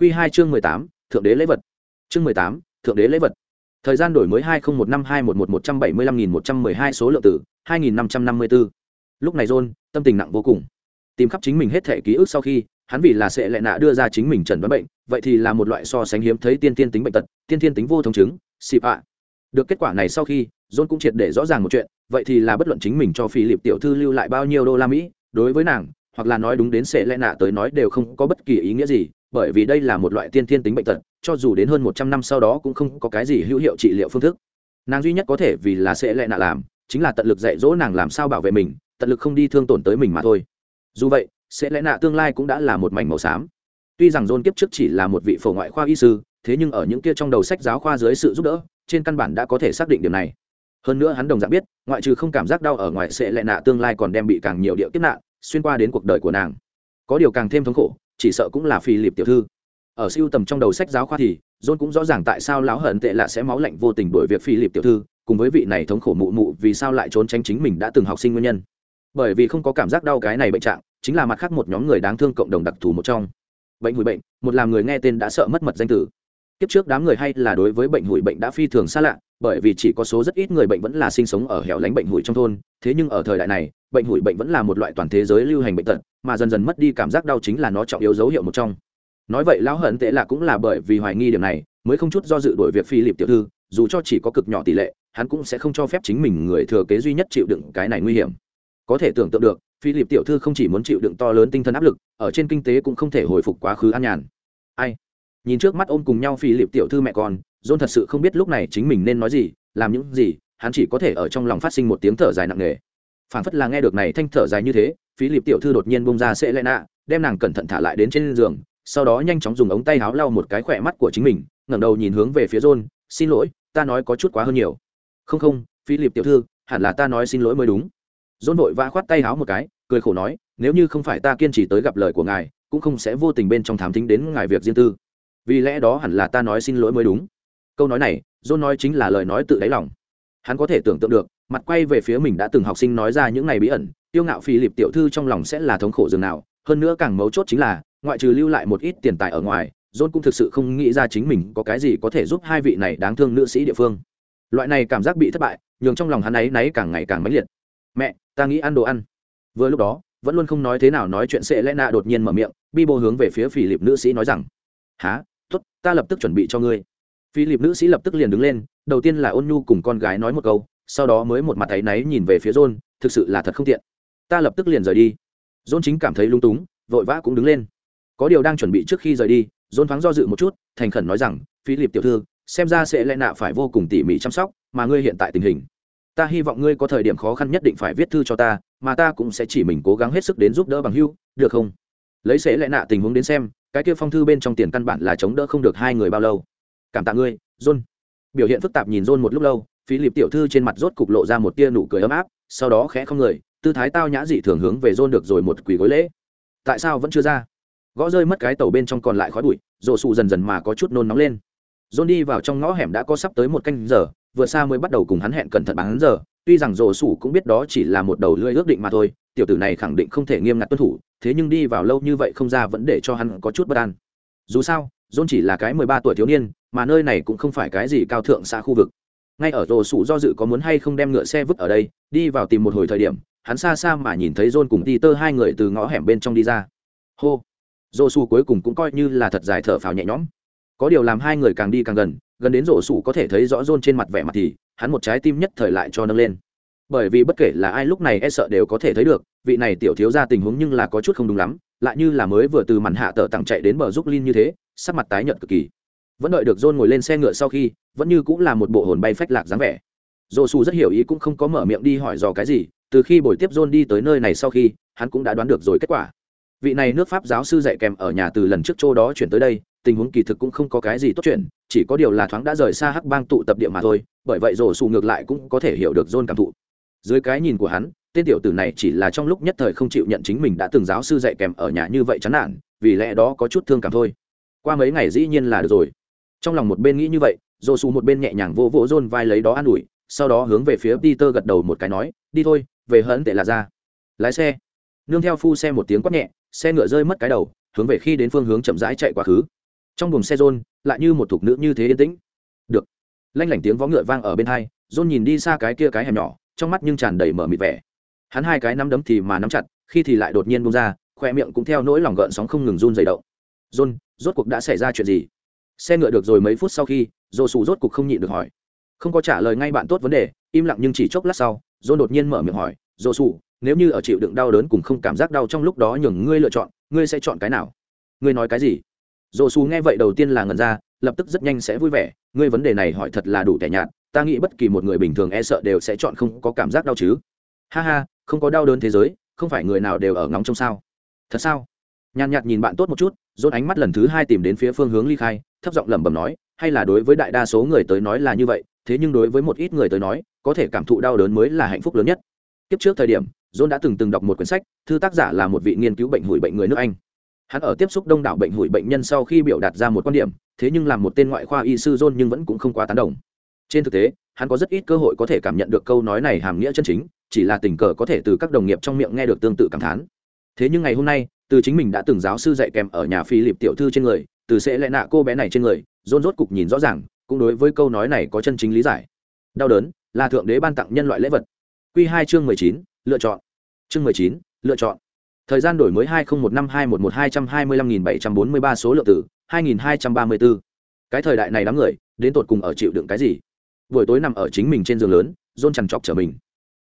Quy hai chương mười tám, thượng đế lễ vật. Chương mười tám, thượng đế lễ vật. Thời gian đổi mới hai nghìn một năm hai một một một trăm bảy mươi lăm nghìn một trăm mười hai số lượng tử hai nghìn năm trăm năm mươi bốn lúc này john, tâm tình nặng vô cùng. Tìm khắp chính mình hết thể ký ức sau khi, hắn vì là sẽ lại nạ đưa ra chính mình trần đoán bệnh, vậy thì là một loại so sánh hiếm thấy tiên tiên tính bệnh tật, tiên tiên tính vô thống chứng, xịp ạ. Được kết quả này sau khi, john cũng triệt để rõ ràng một chuyện, vậy thì là bất luận chính mình cho Philip tiểu thư lưu lại bao nhiêu đô la mỹ, đối với nàng hoặc là nói đúng đến sẽ lẽ nạ tới nói đều không có bất kỳ ý nghĩa gì, bởi vì đây là một loại tiên thiên tính bệnh tật, cho dù đến hơn một trăm năm sau đó cũng không có cái gì hữu hiệu trị liệu phương thức. Nàng duy nhất có thể vì là sẽ lẽ nạ làm, chính là tận lực dạy dỗ nàng làm sao bảo vệ mình, tận lực không đi thương tổn tới mình mà thôi. Dù vậy sẽ lẽ nạ tương lai cũng đã là một mảnh màu xám. Tuy rằng dôn kiếp trước chỉ là một vị phổ ngoại khoa y sư, thế nhưng ở những kia trong đầu sách giáo khoa dưới sự giúp đỡ, trên căn bản đã có thể xác định điểm này. Hơn nữa hắn đồng dạng biết, ngoại trừ không cảm giác đau ở ngoài sẽ lẽ nạ tương lai còn đem bị càng nhiều điệu kiếp nạn xuyên qua đến cuộc đời của nàng. Có điều càng thêm thống khổ, chỉ sợ cũng là phi lịp tiểu thư. Ở siêu tầm trong đầu sách giáo khoa thì, john cũng rõ ràng tại sao lão hận tệ lạ sẽ máu lạnh vô tình đổi việc phi lịp tiểu thư, cùng với vị này thống khổ mụ mụ vì sao lại trốn tránh chính mình đã từng học sinh nguyên nhân. Bởi vì không có cảm giác đau cái này bệnh trạng, chính là mặt khác một nhóm người đáng thương cộng đồng đặc thù một trong. Bệnh hủy bệnh, một làm người nghe tên đã sợ mất mật danh tử kiếp trước đám người hay là đối với bệnh hủi bệnh đã phi thường xa lạ, bởi vì chỉ có số rất ít người bệnh vẫn là sinh sống ở hẻo lánh bệnh hủi trong thôn. Thế nhưng ở thời đại này, bệnh hủi bệnh vẫn là một loại toàn thế giới lưu hành bệnh tật, mà dần dần mất đi cảm giác đau chính là nó trọng yếu dấu hiệu một trong. Nói vậy, lão hận tệ là cũng là bởi vì hoài nghi điểm này, mới không chút do dự đổi việc phi lịp tiểu thư, dù cho chỉ có cực nhỏ tỷ lệ, hắn cũng sẽ không cho phép chính mình người thừa kế duy nhất chịu đựng cái này nguy hiểm. Có thể tưởng tượng được phi lịp tiểu thư không chỉ muốn chịu đựng to lớn tinh thần áp lực, ở trên kinh tế cũng không thể hồi phục quá khứ an nhàn. Ai? Nhìn trước mắt ôm cùng nhau phi liệp tiểu thư mẹ con, john thật sự không biết lúc này chính mình nên nói gì, làm những gì, hắn chỉ có thể ở trong lòng phát sinh một tiếng thở dài nặng nề. Phản phất là nghe được này thanh thở dài như thế, phi liệp tiểu thư đột nhiên bông ra sẽ lẽ nạ, đem nàng cẩn thận thả lại đến trên giường, sau đó nhanh chóng dùng ống tay áo lau một cái khỏe mắt của chính mình, ngẩng đầu nhìn hướng về phía john, xin lỗi, ta nói có chút quá hơn nhiều. Không không, phi liệp tiểu thư, hẳn là ta nói xin lỗi mới đúng. John vội vã khoát tay áo một cái, cười khổ nói, nếu như không phải ta kiên trì tới gặp lời của ngài, cũng không sẽ vô tình bên trong thám thính đến ngài việc riêng tư vì lẽ đó hẳn là ta nói xin lỗi mới đúng. Câu nói này, john nói chính là lời nói tự đáy lòng. Hắn có thể tưởng tượng được, mặt quay về phía mình đã từng học sinh nói ra những ngày bí ẩn, tiêu ngạo phi lịp tiểu thư trong lòng sẽ là thống khổ dường nào, hơn nữa càng mấu chốt chính là, ngoại trừ lưu lại một ít tiền tài ở ngoài, john cũng thực sự không nghĩ ra chính mình có cái gì có thể giúp hai vị này đáng thương nữ sĩ địa phương. Loại này cảm giác bị thất bại, nhường trong lòng hắn ấy náy càng ngày càng mãnh liệt. Mẹ, ta nghĩ ăn đồ ăn. Vừa lúc đó, vẫn luôn không nói thế nào nói chuyện sẽ lẽ nạ đột nhiên mở miệng bi bô hướng về phía phi lịp nữ sĩ nói rằng há ta lập tức chuẩn bị cho ngươi. Phi lịp nữ sĩ lập tức liền đứng lên, đầu tiên là ôn nhu cùng con gái nói một câu, sau đó mới một mặt áy náy nhìn về phía john, thực sự là thật không tiện. Ta lập tức liền rời đi. John chính cảm thấy lung túng, vội vã cũng đứng lên. Có điều đang chuẩn bị trước khi rời đi, john thoáng do dự một chút, thành khẩn nói rằng phi lịp tiểu thư, xem ra sẽ lẽ nạ phải vô cùng tỉ mỉ chăm sóc, mà ngươi hiện tại tình hình. Ta hy vọng ngươi có thời điểm khó khăn nhất định phải viết thư cho ta, mà ta cũng sẽ chỉ mình cố gắng hết sức đến giúp đỡ bằng hưu, được không? Lấy sẽ lẽ nạ tình huống đến xem cái kia phong thư bên trong tiền căn bản là chống đỡ không được hai người bao lâu. Cảm tạ ngươi, john. Biểu hiện phức tạp nhìn john một lúc lâu phí lịp tiểu thư trên mặt rốt cục lộ ra một tia nụ cười ấm áp, sau đó khẽ không người, tư thái tao nhã dị thường hướng về john được rồi một quỳ gối lễ. Tại sao vẫn chưa ra? Gõ rơi mất cái tàu bên trong còn lại khói bụi rổ sụ dần dần mà có chút nôn nóng lên. John đi vào trong ngõ hẻm đã có sắp tới một canh giờ, vừa xa mới bắt đầu cùng hắn hẹn cẩn thận bán giờ, tuy rằng rổ sủ cũng biết đó chỉ là một đầu lưỡi ước định mà thôi tiểu tử này khẳng định không thể nghiêm ngặt tuân thủ, thế nhưng đi vào lâu như vậy không ra vẫn để cho hắn có chút bất an. Dù sao, john chỉ là cái mười ba tuổi thiếu niên, mà nơi này cũng không phải cái gì cao thượng xa khu vực. Ngay ở rổ sủ do dự có muốn hay không đem ngựa xe vứt ở đây, đi vào tìm một hồi thời điểm, hắn xa xa mà nhìn thấy john cùng ti tơ hai người từ ngõ hẻm bên trong đi ra. Hô! Rổ sủ cuối cùng cũng coi như là thật dài thở phào nhẹ nhõm. Có điều làm hai người càng đi càng gần gần đến rổ sủ có thể thấy rõ john trên mặt vẻ mặt thì, hắn một trái tim nhất thời lại cho nâng lên bởi vì bất kể là ai lúc này e sợ đều có thể thấy được, vị này tiểu thiếu ra tình huống nhưng là có chút không đúng lắm, lại như là mới vừa từ màn hạ tờ tặng chạy đến bờ giúp linh như thế, sắc mặt tái nhợt cực kỳ. Vẫn đợi được john ngồi lên xe ngựa sau khi, vẫn như cũng là một bộ hồn bay phách lạc dáng vẻ. Dồ xù rất hiểu ý cũng không có mở miệng đi hỏi dò cái gì, từ khi buổi tiếp john đi tới nơi này sau khi, hắn cũng đã đoán được rồi kết quả. Vị này nước pháp giáo sư dạy kèm ở nhà từ lần trước châu đó chuyển tới đây, tình huống kỳ thực cũng không có cái gì tốt chuyện, chỉ có điều là thoáng đã rời xa hắc bang tụ tập địa mà thôi, bởi vậy rổ xù ngược lại cũng có thể hiểu được john cảm thụ dưới cái nhìn của hắn, tên tiểu tử này chỉ là trong lúc nhất thời không chịu nhận chính mình đã từng giáo sư dạy kèm ở nhà như vậy chán nản, vì lẽ đó có chút thương cảm thôi. Qua mấy ngày dĩ nhiên là được rồi. Trong lòng một bên nghĩ như vậy rổ xù một bên nhẹ nhàng vô vỗ rôn vai lấy đó an ủi, sau đó hướng về phía peter gật đầu một cái nói, đi thôi, về hận tệ là ra. Lái xe. Nương theo phu xe một tiếng quát nhẹ, xe ngựa rơi mất cái đầu, hướng về khi đến phương hướng chậm rãi chạy quá khứ. Trong buồng xe rôn lại như một thục nữ như thế yên tĩnh. Được. Lanh lảnh tiếng vó ngựa vang ở bên hai rôn nhìn đi xa cái kia cái hẻm nhỏ trong mắt nhưng tràn đầy mở mịt vẻ. Hắn hai cái nắm đấm thì mà nắm chặt, khi thì lại đột nhiên bung ra, khoe miệng cũng theo nỗi lòng gợn sóng không ngừng run dày động. Rôn rốt cuộc đã xảy ra chuyện gì? Xe ngựa được rồi mấy phút sau khi dồ sù rốt cuộc không nhịn được hỏi. Không có trả lời ngay bạn tốt vấn đề, im lặng nhưng chỉ chốc lát sau dô đột nhiên mở miệng hỏi dồ sù nếu như ở chịu đựng đau đớn cùng không cảm giác đau trong lúc đó nhường ngươi lựa chọn, ngươi sẽ chọn cái nào? Ngươi nói cái gì? Dồ sù nghe vậy đầu tiên là ngần ra, lập tức rất nhanh sẽ vui vẻ, ngươi vấn đề này hỏi thật là đủ tẻ nhạt ta nghĩ bất kỳ một người bình thường e sợ đều sẽ chọn không có cảm giác đau chứ. Ha ha, không có đau đớn thế giới, không phải người nào đều ở ngóng trong sao? Thật sao? Nhàn nhạt nhìn bạn tốt một chút dốt ánh mắt lần thứ hai tìm đến phía phương hướng ly khai, thấp giọng lẩm bẩm nói, hay là đối với đại đa số người tới nói là như vậy, thế nhưng đối với một ít người tới nói, có thể cảm thụ đau đớn mới là hạnh phúc lớn nhất. Kiếp trước thời điểm john đã từng từng đọc một quyển sách, thư tác giả là một vị nghiên cứu bệnh hủi bệnh người nước anh. Hắn ở tiếp xúc đông đảo bệnh hủi bệnh nhân sau khi biểu đạt ra một quan điểm, thế nhưng làm một tên ngoại khoa y sư john nhưng vẫn cũng không quá tán đồng trên thực tế, hắn có rất ít cơ hội có thể cảm nhận được câu nói này hàm nghĩa chân chính, chỉ là tình cờ có thể từ các đồng nghiệp trong miệng nghe được tương tự cảm thán. Thế nhưng ngày hôm nay, từ chính mình đã từng giáo sư dạy kèm ở nhà phi lịp tiểu thư trên người, từ sẽ lẽ nạ cô bé này trên người rôn rốt cục nhìn rõ ràng, cũng đối với câu nói này có chân chính lý giải. Đau đớn là thượng đế ban tặng nhân loại lễ vật. Q hai chương mười chín, lựa chọn. Chương mười chín, lựa chọn. Thời gian đổi mới hai nghìn một năm hai một một hai trăm hai mươi lăm nghìn bảy trăm bốn mươi ba số lượng tử hai nghìn hai trăm ba mươi bốn cái thời đại này đám người, đến tột cùng ở chịu đựng cái gì? Buổi tối nằm ở chính mình trên giường lớn dôn chằn chọc trở mình.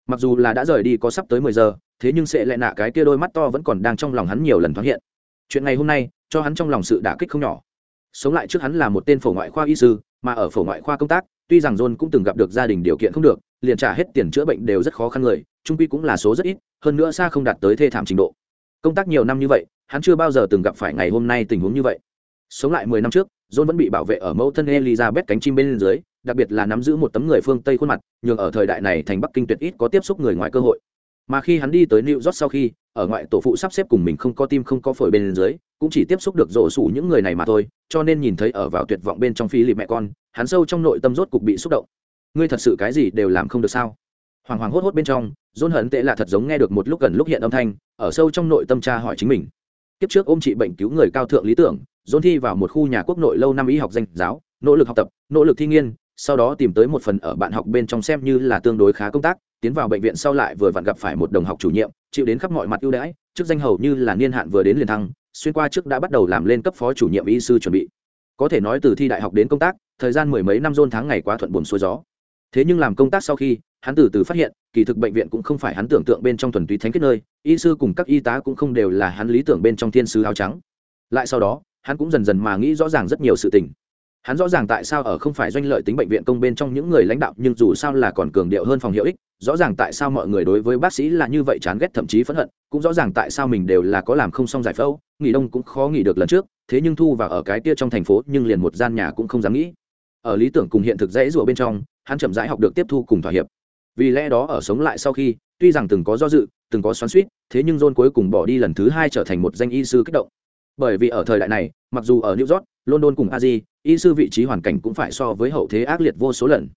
Mặc dù là đã rời đi có sắp tới mười giờ, thế nhưng sẽ lại nạ cái kia đôi mắt to vẫn còn đang trong lòng hắn nhiều lần thoáng hiện. Chuyện ngày hôm nay, cho hắn trong lòng sự đả kích không nhỏ. Sống lại trước hắn là một tên phổ ngoại khoa y sư, mà ở phổ ngoại khoa công tác, tuy rằng john cũng từng gặp được gia đình điều kiện không được, liền trả hết tiền chữa bệnh đều rất khó khăn người, trung quy cũng là số rất ít, hơn nữa xa không đạt tới thê thảm trình độ. Công tác nhiều năm như vậy, hắn chưa bao giờ từng gặp phải ngày hôm nay tình huống như vậy. Sống lại mười năm trước john vẫn bị bảo vệ ở mẫu thân elizabeth cánh chim bên dưới, đặc biệt là nắm giữ một tấm người phương tây khuôn mặt Nhưng ở thời đại này thành bắc kinh tuyệt ít có tiếp xúc người ngoài cơ hội. Mà khi hắn đi tới new york sau khi, ở ngoại tổ phụ sắp xếp cùng mình không có tim không có phổi bên dưới, cũng chỉ tiếp xúc được rổ sủ những người này mà thôi, cho nên nhìn thấy ở vào tuyệt vọng bên trong phi lì mẹ con, hắn sâu trong nội tâm rốt cục bị xúc động. Ngươi thật sự cái gì đều làm không được sao? Hoàng hoàng hốt hốt bên trong, John hận tệ là thật giống nghe được một lúc gần lúc hiện âm thanh, ở sâu trong nội tâm tra hỏi chính mình. Kiếp trước ôm trị bệnh cứu người cao thượng lý tưởng dồn thi vào một khu nhà quốc nội lâu năm y học danh giáo, nỗ lực học tập, nỗ lực thi nghiên, sau đó tìm tới một phần ở bạn học bên trong xem như là tương đối khá công tác, tiến vào bệnh viện sau lại vừa vặn gặp phải một đồng học chủ nhiệm, chịu đến khắp mọi mặt ưu đãi, chức danh hầu như là niên hạn vừa đến liền thăng, xuyên qua trước đã bắt đầu làm lên cấp phó chủ nhiệm y sư chuẩn bị. Có thể nói từ thi đại học đến công tác, thời gian mười mấy năm rôn tháng ngày quá thuận buồn xuôi gió. Thế nhưng làm công tác sau khi, hắn từ từ phát hiện, kỳ thực bệnh viện cũng không phải hắn tưởng tượng bên trong thuần túy thánh kết nơi, y sư cùng các y tá cũng không đều là hắn lý tưởng bên trong thiên sứ áo trắng. Lại sau đó hắn cũng dần dần mà nghĩ rõ ràng rất nhiều sự tình. Hắn rõ ràng tại sao ở không phải doanh lợi tính bệnh viện công bên trong những người lãnh đạo, nhưng dù sao là còn cường điệu hơn phòng hiệu ích, rõ ràng tại sao mọi người đối với bác sĩ là như vậy chán ghét, thậm chí phẫn hận, cũng rõ ràng tại sao mình đều là có làm không xong giải phẫu, nghỉ đông cũng khó nghỉ được lần trước, thế nhưng thu vào ở cái kia trong thành phố, nhưng liền một gian nhà cũng không dám nghĩ. Ở lý tưởng cùng hiện thực dễ rủa bên trong, hắn chậm rãi học được tiếp thu cùng thỏa hiệp. Vì lẽ đó ở sống lại sau khi, tuy rằng từng có do dự, từng có xoắn suýt thế nhưng john cuối cùng bỏ đi lần thứ hai trở thành một danh y sư kích động. Bởi vì ở thời đại này mặc dù ở new york london cùng Paris, y sư vị trí hoàn cảnh cũng phải so với hậu thế ác liệt vô số lần.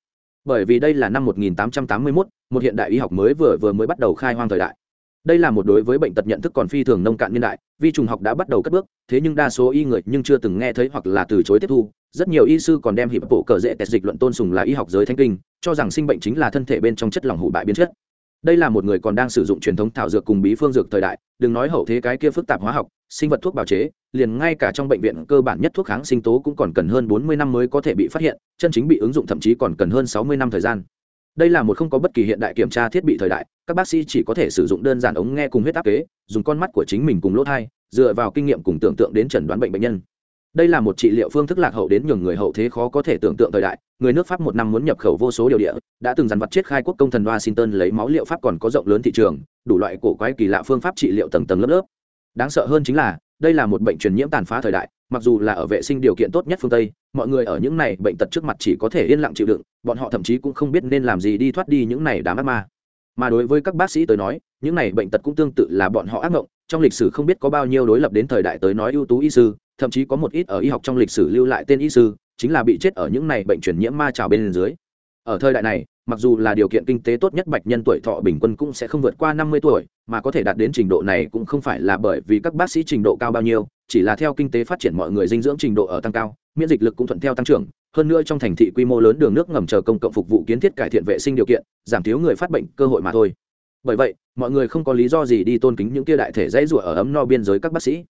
Bởi vì đây là năm 1881, một hiện đại y học mới vừa vừa mới bắt đầu khai hoang thời đại. Đây là một đối với bệnh tật nhận thức còn phi thường nông cạn niên đại vi trùng học đã bắt đầu cất bước thế nhưng đa số y người nhưng chưa từng nghe thấy hoặc là từ chối tiếp thu. Rất nhiều y sư còn đem hiệp bộ cờ dễ tẹt dịch luận tôn sùng là y học giới thanh kinh cho rằng sinh bệnh chính là thân thể bên trong chất lỏng hủ bại biến chất đây là một người còn đang sử dụng truyền thống thảo dược cùng bí phương dược thời đại, đừng nói hậu thế cái kia phức tạp hóa học, sinh vật thuốc bào chế, liền ngay cả trong bệnh viện cơ bản nhất thuốc kháng sinh tố cũng còn cần hơn bốn mươi năm mới có thể bị phát hiện, chân chính bị ứng dụng thậm chí còn cần hơn sáu mươi năm thời gian. Đây là một không có bất kỳ hiện đại kiểm tra thiết bị thời đại, các bác sĩ chỉ có thể sử dụng đơn giản ống nghe cùng huyết áp kế, dùng con mắt của chính mình cùng lỗ thai, dựa vào kinh nghiệm cùng tưởng tượng đến chẩn đoán bệnh bệnh nhân đây là một trị liệu phương thức lạc hậu đến nhường người hậu thế khó có thể tưởng tượng thời đại. Người nước pháp một năm muốn nhập khẩu vô số điều địa, đã từng dằn vặt chết khai quốc công thần washington lấy máu liệu pháp còn có rộng lớn thị trường, đủ loại cổ quái kỳ lạ phương pháp trị liệu tầng tầng lớp lớp. Đáng sợ hơn chính là, đây là một bệnh truyền nhiễm tàn phá thời đại, mặc dù là ở vệ sinh điều kiện tốt nhất phương tây, mọi người ở những này bệnh tật trước mặt chỉ có thể yên lặng chịu đựng, bọn họ thậm chí cũng không biết nên làm gì đi thoát đi những này đám ác ma. Mà đối với các bác sĩ tới nói, những này bệnh tật cũng tương tự là bọn họ ác mộng, trong lịch sử không biết có bao nhiêu đối lập đến thời đại tới nói ưu tú y sư thậm chí có một ít ở y học trong lịch sử lưu lại tên y sư, chính là bị chết ở những này bệnh truyền nhiễm ma trào bên dưới. Ở thời đại này, mặc dù là điều kiện kinh tế tốt nhất bạch nhân tuổi thọ bình quân cũng sẽ không vượt qua năm mươi tuổi, mà có thể đạt đến trình độ này cũng không phải là bởi vì các bác sĩ trình độ cao bao nhiêu, chỉ là theo kinh tế phát triển mọi người dinh dưỡng trình độ ở tăng cao, miễn dịch lực cũng thuận theo tăng trưởng. Hơn nữa trong thành thị quy mô lớn đường nước ngầm chờ công cộng phục vụ kiến thiết cải thiện vệ sinh điều kiện, giảm thiếu người phát bệnh cơ hội mà thôi. Bởi vậy, mọi người không có lý do gì đi tôn kính những kia đại thể dãy rủa ở ấm no biên giới các bác sĩ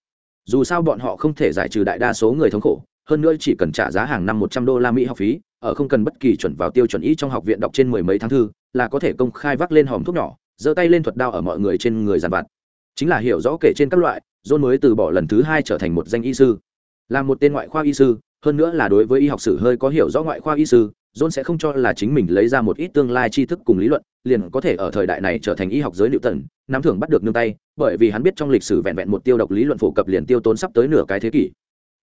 dù sao bọn họ không thể giải trừ đại đa số người thống khổ, hơn nữa chỉ cần trả giá hàng năm một trăm đô la mỹ học phí, ở không cần bất kỳ chuẩn vào tiêu chuẩn ý trong học viện đọc trên mười mấy tháng thư, là có thể công khai vác lên hòm thuốc nhỏ, giơ tay lên thuật đao ở mọi người trên người giàn vặt. Chính là hiểu rõ kể trên các loại, john mới từ bỏ lần thứ hai trở thành một danh y sư. Là một tên ngoại khoa y sư, hơn nữa là đối với y học sử hơi có hiểu rõ ngoại khoa y sư john sẽ không cho là chính mình lấy ra một ít tương lai tri thức cùng lý luận liền có thể ở thời đại này trở thành y học giới liệu tần nắm thưởng bắt được nương tay bởi vì hắn biết trong lịch sử vẹn vẹn một tiêu độc lý luận phổ cập liền tiêu tốn sắp tới nửa cái thế kỷ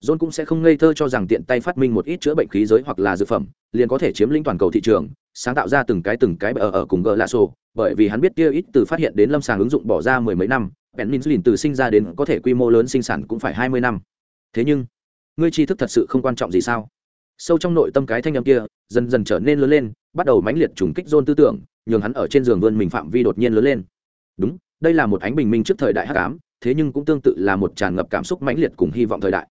John cũng sẽ không ngây thơ cho rằng tiện tay phát minh một ít chữa bệnh khí giới hoặc là dược phẩm, liền có thể chiếm lĩnh toàn cầu thị trường, sáng tạo ra từng cái từng cái ở ở cùng gỡ lạ sổ, bởi vì hắn biết kia ít từ phát hiện đến lâm sàng ứng dụng bỏ ra mười mấy năm, Penicillin từ sinh ra đến có thể quy mô lớn sinh sản cũng phải hai mươi năm. Thế nhưng, ngươi tri thức thật sự không quan trọng gì sao? Sâu trong nội tâm cái thanh âm kia, dần dần trở nên lớn lên, bắt đầu mãnh liệt trùng kích dôn tư tưởng, nhường hắn ở trên giường vươn mình phạm vi đột nhiên lớn lên. Đúng, đây là một ánh bình minh trước thời đại hắc ám, thế nhưng cũng tương tự là một tràn ngập cảm xúc mãnh liệt cùng hy vọng thời đại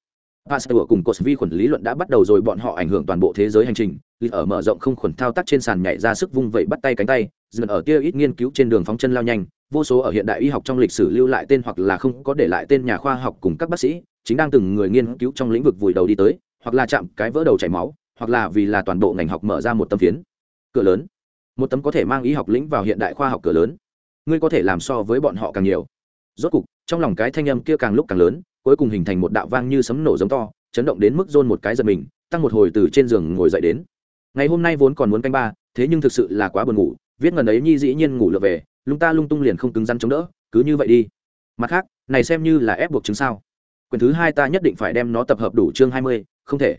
Pasteur cùng cột vi khuẩn lý luận đã bắt đầu rồi bọn họ ảnh hưởng toàn bộ thế giới hành trình. Lịch ở mở rộng không khuẩn thao tác trên sàn nhảy ra sức vung vẩy bắt tay cánh tay, dần ở kia ít nghiên cứu trên đường phóng chân lao nhanh, vô số ở hiện đại y học trong lịch sử lưu lại tên hoặc là không có để lại tên nhà khoa học cùng các bác sĩ, chính đang từng người nghiên cứu trong lĩnh vực vùi đầu đi tới, hoặc là chạm cái vỡ đầu chảy máu, hoặc là vì là toàn bộ ngành học mở ra một tấm phiến. Cửa lớn, một tấm có thể mang ý học lĩnh vào hiện đại khoa học cửa lớn. Ngươi có thể làm so với bọn họ càng nhiều. Rốt cục, trong lòng cái thanh âm kia càng lúc càng lớn, cuối cùng hình thành một đạo vang như sấm nổ giống to chấn động đến mức rôn một cái giật mình tăng một hồi từ trên giường ngồi dậy đến. Ngày hôm nay vốn còn muốn canh ba thế nhưng thực sự là quá buồn ngủ viết ngần ấy nhi dĩ nhiên ngủ lượt về lung ta lung tung liền không cứng rắn chống đỡ cứ như vậy đi. Mặt khác này xem như là ép buộc chứng sao. Quyền thứ hai ta nhất định phải đem nó tập hợp đủ chương hai mươi không thể.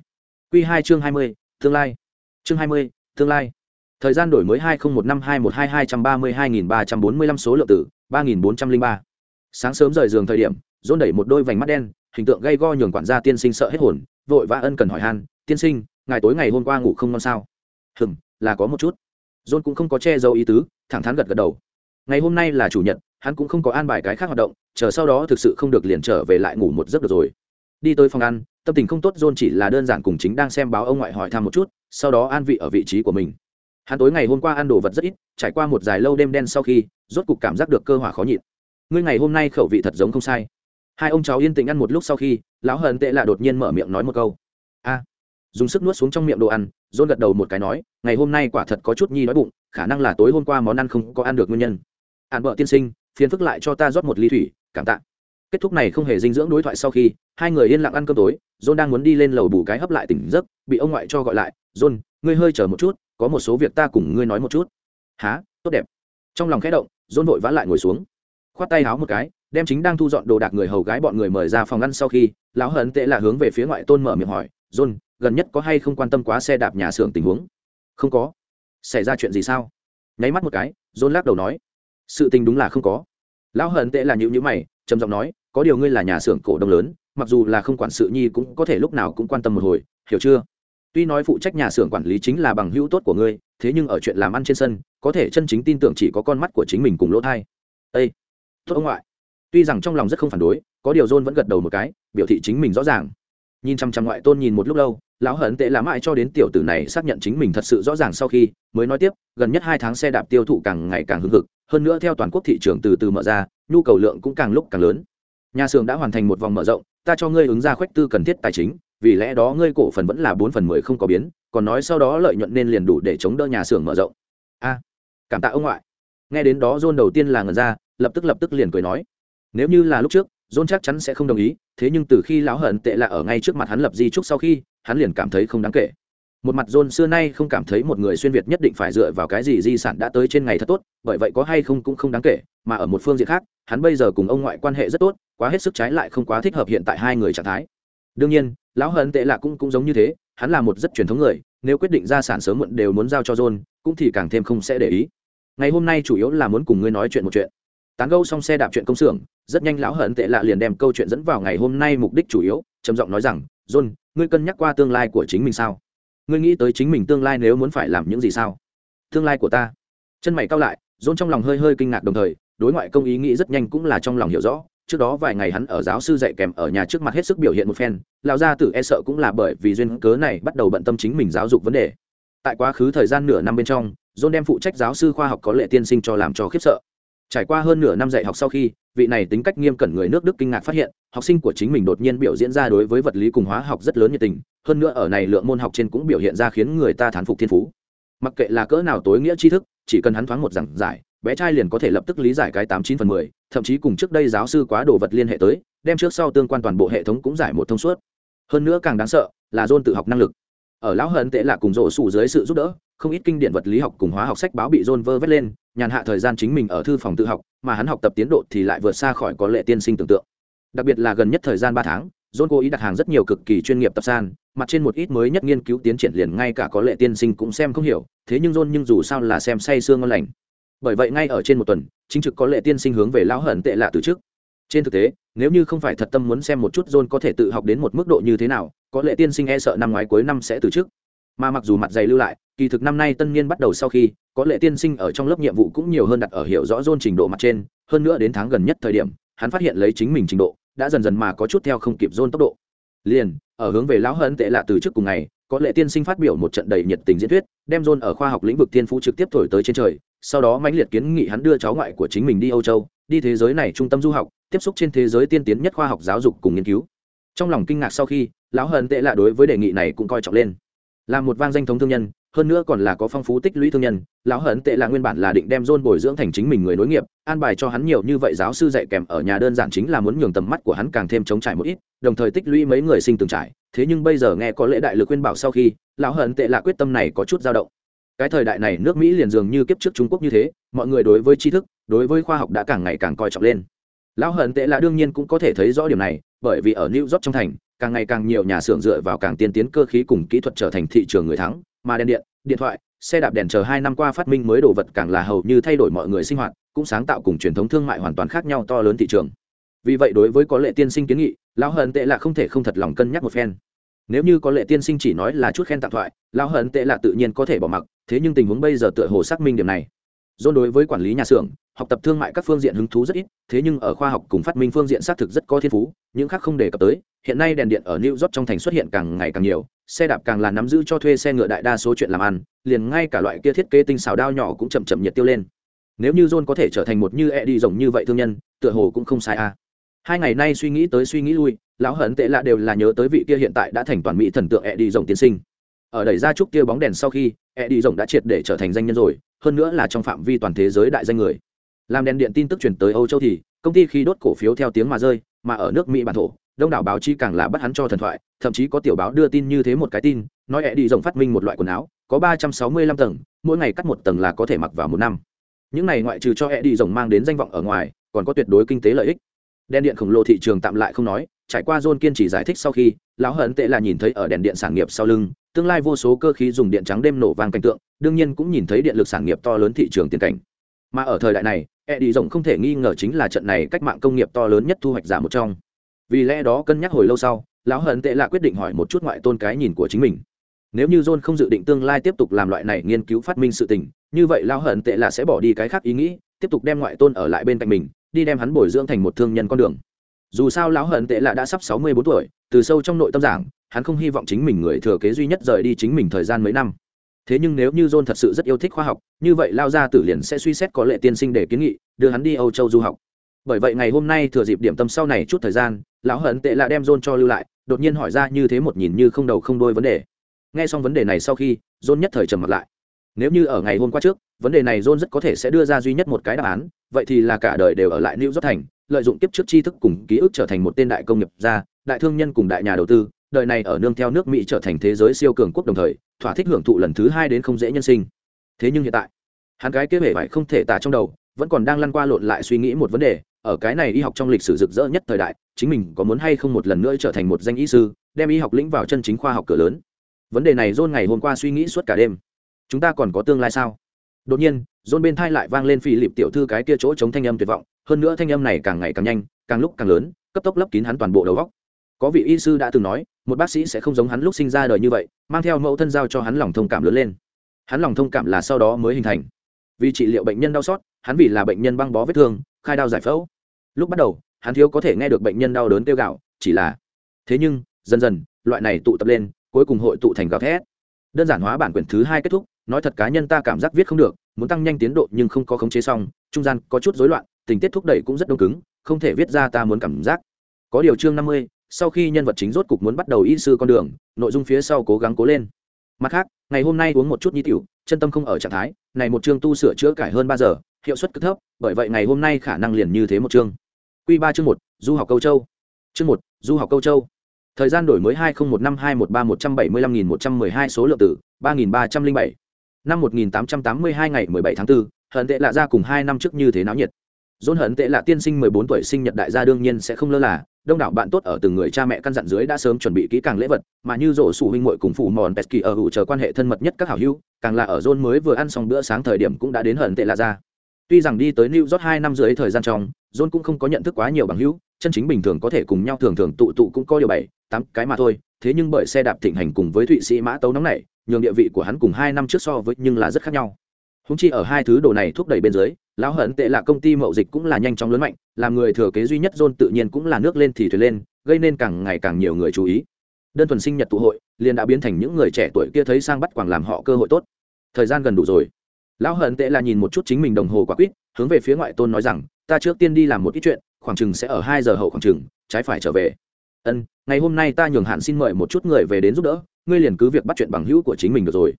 Q hai chương hai mươi, tương lai. Chương hai mươi, tương lai. Thời gian đổi mới hai nghìn một năm hai một hai hai trăm ba mươi hai nghìn ba trăm bốn mươi lăm số lượng tử ba nghìn bốn trăm linh ba. Sáng sớm rời giường thời điểm dôn đẩy một đôi vành mắt đen, hình tượng gây go nhường quản gia tiên sinh sợ hết hồn, vội vã ân cần hỏi han, tiên sinh ngày tối ngày hôm qua ngủ không ngon sao? Hừm, là có một chút. Dôn cũng không có che giấu ý tứ, thẳng thắn gật gật đầu. Ngày hôm nay là chủ nhật, hắn cũng không có an bài cái khác hoạt động, chờ sau đó thực sự không được liền trở về lại ngủ một giấc được rồi. Đi tới phòng ăn tâm tình không tốt dôn chỉ là đơn giản cùng chính đang xem báo ông ngoại hỏi thăm một chút, sau đó an vị ở vị trí của mình. Hắn tối ngày hôm qua ăn đồ vật rất ít, trải qua một dài lâu đêm đen sau khi, rốt cục cảm giác được cơ hỏa khó nhịn. Ngươi ngày hôm nay khẩu vị thật giống không sai. Hai ông cháu yên tĩnh ăn một lúc sau khi, lão hờn tệ lạ đột nhiên mở miệng nói một câu. A, dùng sức nuốt xuống trong miệng đồ ăn dôn gật đầu một cái nói, ngày hôm nay quả thật có chút nhi đói bụng, khả năng là tối hôm qua món ăn không có ăn được nguyên nhân. Ạn vợ tiên sinh, phiền phức lại cho ta rót một ly thủy, cảm tạ kết thúc này không hề dinh dưỡng đối thoại sau khi, hai người yên lặng ăn cơm tối, john đang muốn đi lên lầu bù cái hấp lại tỉnh giấc, bị ông ngoại cho gọi lại, john, ngươi hơi chờ một chút, có một số việc ta cùng ngươi nói một chút. Há tốt đẹp. Trong lòng khẽ động, john vội vã lại ngồi xuống. Khoát tay háo một cái, đem chính đang thu dọn đồ đạc người hầu gái bọn người mời ra phòng ngăn sau khi, lão hận tệ là hướng về phía ngoại tôn mở miệng hỏi, john, gần nhất có hay không quan tâm quá xe đạp nhà xưởng tình huống? Không có. Xảy ra chuyện gì sao? Nháy mắt một cái, john lắc đầu nói, sự tình đúng là không có. Lão hận tệ là nhữ nhữ mày, trầm giọng nói có điều ngươi là nhà xưởng cổ đông lớn, mặc dù là không quản sự nhi cũng có thể lúc nào cũng quan tâm một hồi, hiểu chưa? Tuy nói phụ trách nhà xưởng quản lý chính là bằng hữu tốt của ngươi, thế nhưng ở chuyện làm ăn trên sân, có thể chân chính tin tưởng chỉ có con mắt của chính mình cùng lỗ thai. Ây tốt ông ngoại. Tuy rằng trong lòng rất không phản đối, có điều john vẫn gật đầu một cái, biểu thị chính mình rõ ràng. Nhìn chăm chăm ngoại tôn nhìn một lúc lâu, lão hận tệ làm mãi cho đến tiểu tử này xác nhận chính mình thật sự rõ ràng sau khi, mới nói tiếp, gần nhất hai tháng xe đạp tiêu thụ càng ngày càng hưng hực, hơn nữa theo toàn quốc thị trường từ từ mở ra, nhu cầu lượng cũng càng lúc càng lớn nhà xưởng đã hoàn thành một vòng mở rộng, ta cho ngươi ứng ra khoách tư cần thiết tài chính, vì lẽ đó ngươi cổ phần vẫn là bốn phần mười không có biến, còn nói sau đó lợi nhuận nên liền đủ để chống đỡ nhà xưởng mở rộng. A, cảm tạ ông ngoại. Nghe đến đó john đầu tiên là ngần ra, lập tức lập tức liền cười nói, nếu như là lúc trước, john chắc chắn sẽ không đồng ý, thế nhưng từ khi lão hận tệ là ở ngay trước mặt hắn lập di trúc sau khi, hắn liền cảm thấy không đáng kể một mặt john xưa nay không cảm thấy một người xuyên việt nhất định phải dựa vào cái gì di sản đã tới trên ngày thật tốt, bởi vậy có hay không cũng không đáng kể, mà ở một phương diện khác, hắn bây giờ cùng ông ngoại quan hệ rất tốt, quá hết sức trái lại không quá thích hợp hiện tại hai người trạng thái. Đương nhiên, lão hận tệ là cũng cũng giống như thế, hắn là một rất truyền thống người, nếu quyết định gia sản sớm muộn đều muốn giao cho john, cũng thì càng thêm không sẽ để ý. Ngày hôm nay chủ yếu là muốn cùng ngươi nói chuyện một chuyện. Tán gâu xong xe đạp chuyện công xưởng, rất nhanh lão hận tệ lạ liền đem câu chuyện dẫn vào ngày hôm nay mục đích chủ yếu, trầm giọng nói rằng, john, ngươi cân nhắc qua tương lai của chính mình sao? Ngươi nghĩ tới chính mình tương lai nếu muốn phải làm những gì sao? Tương lai của ta. Chân mày cao lại dôn trong lòng hơi hơi kinh ngạc đồng thời, đối ngoại công ý nghĩ rất nhanh cũng là trong lòng hiểu rõ. Trước đó vài ngày hắn ở giáo sư dạy kèm ở nhà trước mặt hết sức biểu hiện một phen. Lão gia tử e sợ cũng là bởi vì duyên cớ này bắt đầu bận tâm chính mình giáo dục vấn đề. Tại quá khứ thời gian nửa năm bên trong john đem phụ trách giáo sư khoa học có lệ tiên sinh cho làm cho khiếp sợ trải qua hơn nửa năm dạy học sau khi, vị này tính cách nghiêm cẩn người nước đức kinh ngạc phát hiện, học sinh của chính mình đột nhiên biểu diễn ra đối với vật lý cùng hóa học rất lớn nhiệt tình, hơn nữa ở này lượng môn học trên cũng biểu hiện ra khiến người ta thán phục thiên phú. Mặc kệ là cỡ nào tối nghĩa tri thức, chỉ cần hắn thoáng một giảng giải, bé trai liền có thể lập tức lý giải cái tám chín phần mười, thậm chí cùng trước đây giáo sư quá đồ vật liên hệ tới, đem trước sau tương quan toàn bộ hệ thống cũng giải một thông suốt. Hơn nữa càng đáng sợ là dôn tự học năng lực ở lão hận tệ là cùng rổ sủ dưới sự giúp đỡ, không ít kinh điển vật lý học cùng hóa học sách báo bị John vơ vét lên, nhàn hạ thời gian chính mình ở thư phòng tự học, mà hắn học tập tiến độ thì lại vượt xa khỏi có lệ tiên sinh tưởng tượng. Đặc biệt là gần nhất thời gian ba tháng, John cố ý đặt hàng rất nhiều cực kỳ chuyên nghiệp tập san, mặt trên một ít mới nhất nghiên cứu tiến triển liền ngay cả có lệ tiên sinh cũng xem không hiểu, thế nhưng John nhưng dù sao là xem say sương ngon lành. Bởi vậy ngay ở trên một tuần, chính trực có lệ tiên sinh hướng về lão hận tệ lạ từ trước. Trên thực tế nếu như không phải thật tâm muốn xem một chút john có thể tự học đến một mức độ như thế nào, có lẽ tiên sinh e sợ năm ngoái cuối năm sẽ từ chức. Mà mặc dù mặt dày lưu lại, kỳ thực năm nay tân niên bắt đầu sau khi, có lẽ tiên sinh ở trong lớp nhiệm vụ cũng nhiều hơn đặt ở hiểu rõ john trình độ mặt trên, hơn nữa đến tháng gần nhất thời điểm, hắn phát hiện lấy chính mình trình độ, đã dần dần mà có chút theo không kịp john tốc độ. Liền, ở hướng về lão hận tệ lạ từ trước cùng ngày, có lẽ tiên sinh phát biểu một trận đầy nhiệt tình diễn thuyết, đem john ở khoa học lĩnh vực tiên phú trực tiếp thổi tới trên trời, sau đó mãnh liệt kiến nghị hắn đưa cháu ngoại của chính mình đi âu châu đi thế giới này trung tâm du học, tiếp xúc trên thế giới tiên tiến nhất khoa học giáo dục cùng nghiên cứu. Trong lòng kinh ngạc sau khi, lão hận tệ lạ đối với đề nghị này cũng coi trọng lên. Là một vang danh thống thương nhân, hơn nữa còn là có phong phú tích lũy thương nhân, lão hận tệ là nguyên bản là định đem john bồi dưỡng thành chính mình người nối nghiệp, an bài cho hắn nhiều như vậy giáo sư dạy kèm ở nhà đơn giản chính là muốn nhường tầm mắt của hắn càng thêm chống trải một ít, đồng thời tích lũy mấy người sinh từng trải. Thế nhưng bây giờ nghe có lễ đại lực khuyên bảo sau khi, lão hận tệ là quyết tâm này có chút dao động. Cái thời đại này nước mỹ liền dường như kiếp trước trung quốc như thế, mọi người đối với tri thức đối với khoa học đã càng ngày càng coi trọng lên. Lão hận tệ là đương nhiên cũng có thể thấy rõ điểm này, bởi vì ở new york trong thành, càng ngày càng nhiều nhà xưởng dựa vào càng tiên tiến cơ khí cùng kỹ thuật trở thành thị trường người thắng, mà đèn điện điện thoại, xe đạp đèn chờ hai năm qua phát minh mới đồ vật càng là hầu như thay đổi mọi người sinh hoạt, cũng sáng tạo cùng truyền thống thương mại hoàn toàn khác nhau to lớn thị trường. Vì vậy đối với có lệ tiên sinh kiến nghị, lão hận tệ là không thể không thật lòng cân nhắc một phen. Nếu như có lệ tiên sinh chỉ nói là chút khen tặng thoại, lão hận tệ là tự nhiên có thể bỏ mặc, thế nhưng tình huống bây giờ tựa hồ xác minh điểm này. John đối với quản lý nhà xưởng, học tập thương mại các phương diện hứng thú rất ít, thế nhưng ở khoa học cùng phát minh phương diện xác thực rất có thiên phú, những khác không đề cập tới. Hiện nay đèn điện ở new york trong thành xuất hiện càng ngày càng nhiều, xe đạp càng là nắm giữ cho thuê xe ngựa đại đa số chuyện làm ăn, liền ngay cả loại kia thiết kế tinh xảo đao nhỏ cũng chậm chậm nhiệt tiêu lên. Nếu như john có thể trở thành một như e đi rồng như vậy thương nhân, tựa hồ cũng không sai à. Hai ngày nay suy nghĩ tới suy nghĩ lui, lão hận tệ lạ đều là nhớ tới vị kia hiện tại đã thành toàn mỹ thần tượng e đi rồng tiến sinh ở đẩy ra chúc kia bóng đèn sau khi e đi rồng đã triệt để trở thành danh nhân rồi, hơn nữa là trong phạm vi toàn thế giới đại danh người. Làm đèn điện tin tức chuyển tới âu châu thì, công ty khi đốt cổ phiếu theo tiếng mà rơi, mà ở nước mỹ bản thổ, đông đảo báo chí càng là bắt hắn cho thần thoại, thậm chí có tiểu báo đưa tin như thế một cái tin, nói e đi rồng phát minh một loại quần áo, có ba trăm sáu mươi lăm tầng, mỗi ngày cắt một tầng là có thể mặc vào một năm. Những này ngoại trừ cho e đi rồng mang đến danh vọng ở ngoài, còn có tuyệt đối kinh tế lợi ích. Đèn điện khổng lồ thị trường tạm lại không nói, trải qua john kiên trì giải thích sau khi, lão hận tệ là nhìn thấy ở đèn điện sản nghiệp sau lưng tương lai vô số cơ khí dùng điện trắng đêm nổ vang cảnh tượng, đương nhiên cũng nhìn thấy điện lực sản nghiệp to lớn thị trường tiền cảnh. Mà ở thời đại này e đi rộng không thể nghi ngờ chính là trận này cách mạng công nghiệp to lớn nhất thu hoạch giả một trong. Vì lẽ đó cân nhắc hồi lâu sau, lão hận tệ là quyết định hỏi một chút ngoại tôn cái nhìn của chính mình. Nếu như john không dự định tương lai tiếp tục làm loại này nghiên cứu phát minh sự tình, như vậy lão hận tệ là sẽ bỏ đi cái khác ý nghĩ, tiếp tục đem ngoại tôn ở lại bên cạnh mình, đi đem hắn bồi dưỡng thành một thương nhân con đường dù sao lão hận tệ là đã sắp sáu mươi bốn tuổi, từ sâu trong nội tâm giảng, hắn không hy vọng chính mình người thừa kế duy nhất rời đi chính mình thời gian mấy năm. Thế nhưng nếu như john thật sự rất yêu thích khoa học, như vậy lao ra tử liền sẽ suy xét có lệ tiên sinh để kiến nghị, đưa hắn đi âu châu du học. Bởi vậy ngày hôm nay thừa dịp điểm tâm sau này chút thời gian, lão hận tệ là đem john cho lưu lại, đột nhiên hỏi ra như thế một nhìn như không đầu không đôi vấn đề. Nghe xong vấn đề này sau khi, john nhất thời trầm mặt lại. Nếu như ở ngày hôm qua trước, vấn đề này john rất có thể sẽ đưa ra duy nhất một cái đáp án, vậy thì là cả đời đều ở lại new york thành lợi dụng tiếp trước tri thức cùng ký ức trở thành một tên đại công nghiệp gia, đại thương nhân cùng đại nhà đầu tư, đời này ở nương theo nước mỹ trở thành thế giới siêu cường quốc đồng thời, thỏa thích hưởng thụ lần thứ hai đến không dễ nhân sinh. Thế nhưng hiện tại, hắn cái kế hệ phải không thể tả trong đầu, vẫn còn đang lăn qua lộn lại suy nghĩ một vấn đề, ở cái này y học trong lịch sử rực rỡ nhất thời đại, chính mình có muốn hay không một lần nữa trở thành một danh y sư, đem y học lĩnh vào chân chính khoa học cửa lớn. Vấn đề này dôn ngày hôm qua suy nghĩ suốt cả đêm. Chúng ta còn có tương lai sao? Đột nhiên dôn bên thai lại vang lên phi lịp tiểu thư cái kia chỗ chống thanh âm tuyệt vọng, hơn nữa thanh âm này càng ngày càng nhanh, càng lúc càng lớn, cấp tốc lấp kín hắn toàn bộ đầu góc có vị y sư đã từng nói, một bác sĩ sẽ không giống hắn lúc sinh ra đời như vậy, mang theo mẫu thân giao cho hắn lòng thông cảm lớn lên. Hắn lòng thông cảm là sau đó mới hình thành. Vì trị liệu bệnh nhân đau xót, hắn vì là bệnh nhân băng bó vết thương, khai đau giải phẫu. Lúc bắt đầu, hắn thiếu có thể nghe được bệnh nhân đau đớn kêu gạo chỉ là thế nhưng, dần dần, loại này tụ tập lên, cuối cùng hội tụ thành gạo thét. Đơn giản hóa bản quyển thứ hai kết thúc nói thật cá nhân ta cảm giác viết không được, muốn tăng nhanh tiến độ nhưng không có khống chế xong, trung gian có chút rối loạn, tình tiết thúc đẩy cũng rất đông cứng, không thể viết ra ta muốn cảm giác. Có điều chương năm mươi, sau khi nhân vật chính rốt cục muốn bắt đầu y sư con đường, nội dung phía sau cố gắng cố lên. Mặt khác, ngày hôm nay uống một chút nhi tiểu, chân tâm không ở trạng thái, này một chương tu sửa chữa cải hơn ba giờ, hiệu suất cực thấp, bởi vậy ngày hôm nay khả năng liền như thế một chương. Q ba chương một, du học câu châu. Chương một, du học câu châu. Thời gian đổi mới hai nghìn một năm hai một ba một trăm bảy mươi lăm nghìn một trăm mười hai số lượng tử ba nghìn ba trăm linh bảy năm một nghìn tám trăm tám mươi hai ngày mười bảy tháng 4, hận tệ lạ ra cùng hai năm trước như thế náo nhiệt. Dôn hận tệ lạ tiên sinh mười bốn tuổi sinh nhật đại gia đương nhiên sẽ không lơ là đông đảo bạn tốt ở từng người cha mẹ căn dặn dưới đã sớm chuẩn bị kỹ càng lễ vật mà như rổ sủ huynh muội cùng phụ mòn pesky ở hữu chờ quan hệ thân mật nhất các hảo hữu càng là ở dôn mới vừa ăn xong bữa sáng thời điểm cũng đã đến hận tệ lạ ra. Tuy rằng đi tới new york hai năm dưới thời gian trong dôn cũng không có nhận thức quá nhiều bằng hữu chân chính bình thường có thể cùng nhau thường thường tụ tụ cũng có điều bảy, tám cái mà thôi. Thế nhưng bởi xe đạp thịnh hành cùng với thụy sĩ mã tấu nóng này, nhường địa vị của hắn cùng hai năm trước so với nhưng là rất khác nhau. Húng chi ở hai thứ đồ này thúc đẩy bên dưới, lão hận tệ là công ty mậu dịch cũng là nhanh chóng lớn mạnh, làm người thừa kế duy nhất john tự nhiên cũng là nước lên thì thuyền lên, gây nên càng ngày càng nhiều người chú ý. Đơn thuần sinh nhật tụ hội, liền đã biến thành những người trẻ tuổi kia thấy sang bắt quảng làm họ cơ hội tốt. Thời gian gần đủ rồi. Lão hận tệ là nhìn một chút chính mình đồng hồ quả quyết hướng về phía ngoại tôn nói rằng, ta trước tiên đi làm một ít chuyện khoảng chừng sẽ ở hai giờ hậu khoảng chừng, trái phải trở về. Ân, ngày hôm nay ta nhường hạn xin mời một chút người về đến giúp đỡ, ngươi liền cứ việc bắt chuyện bằng hữu của chính mình được rồi.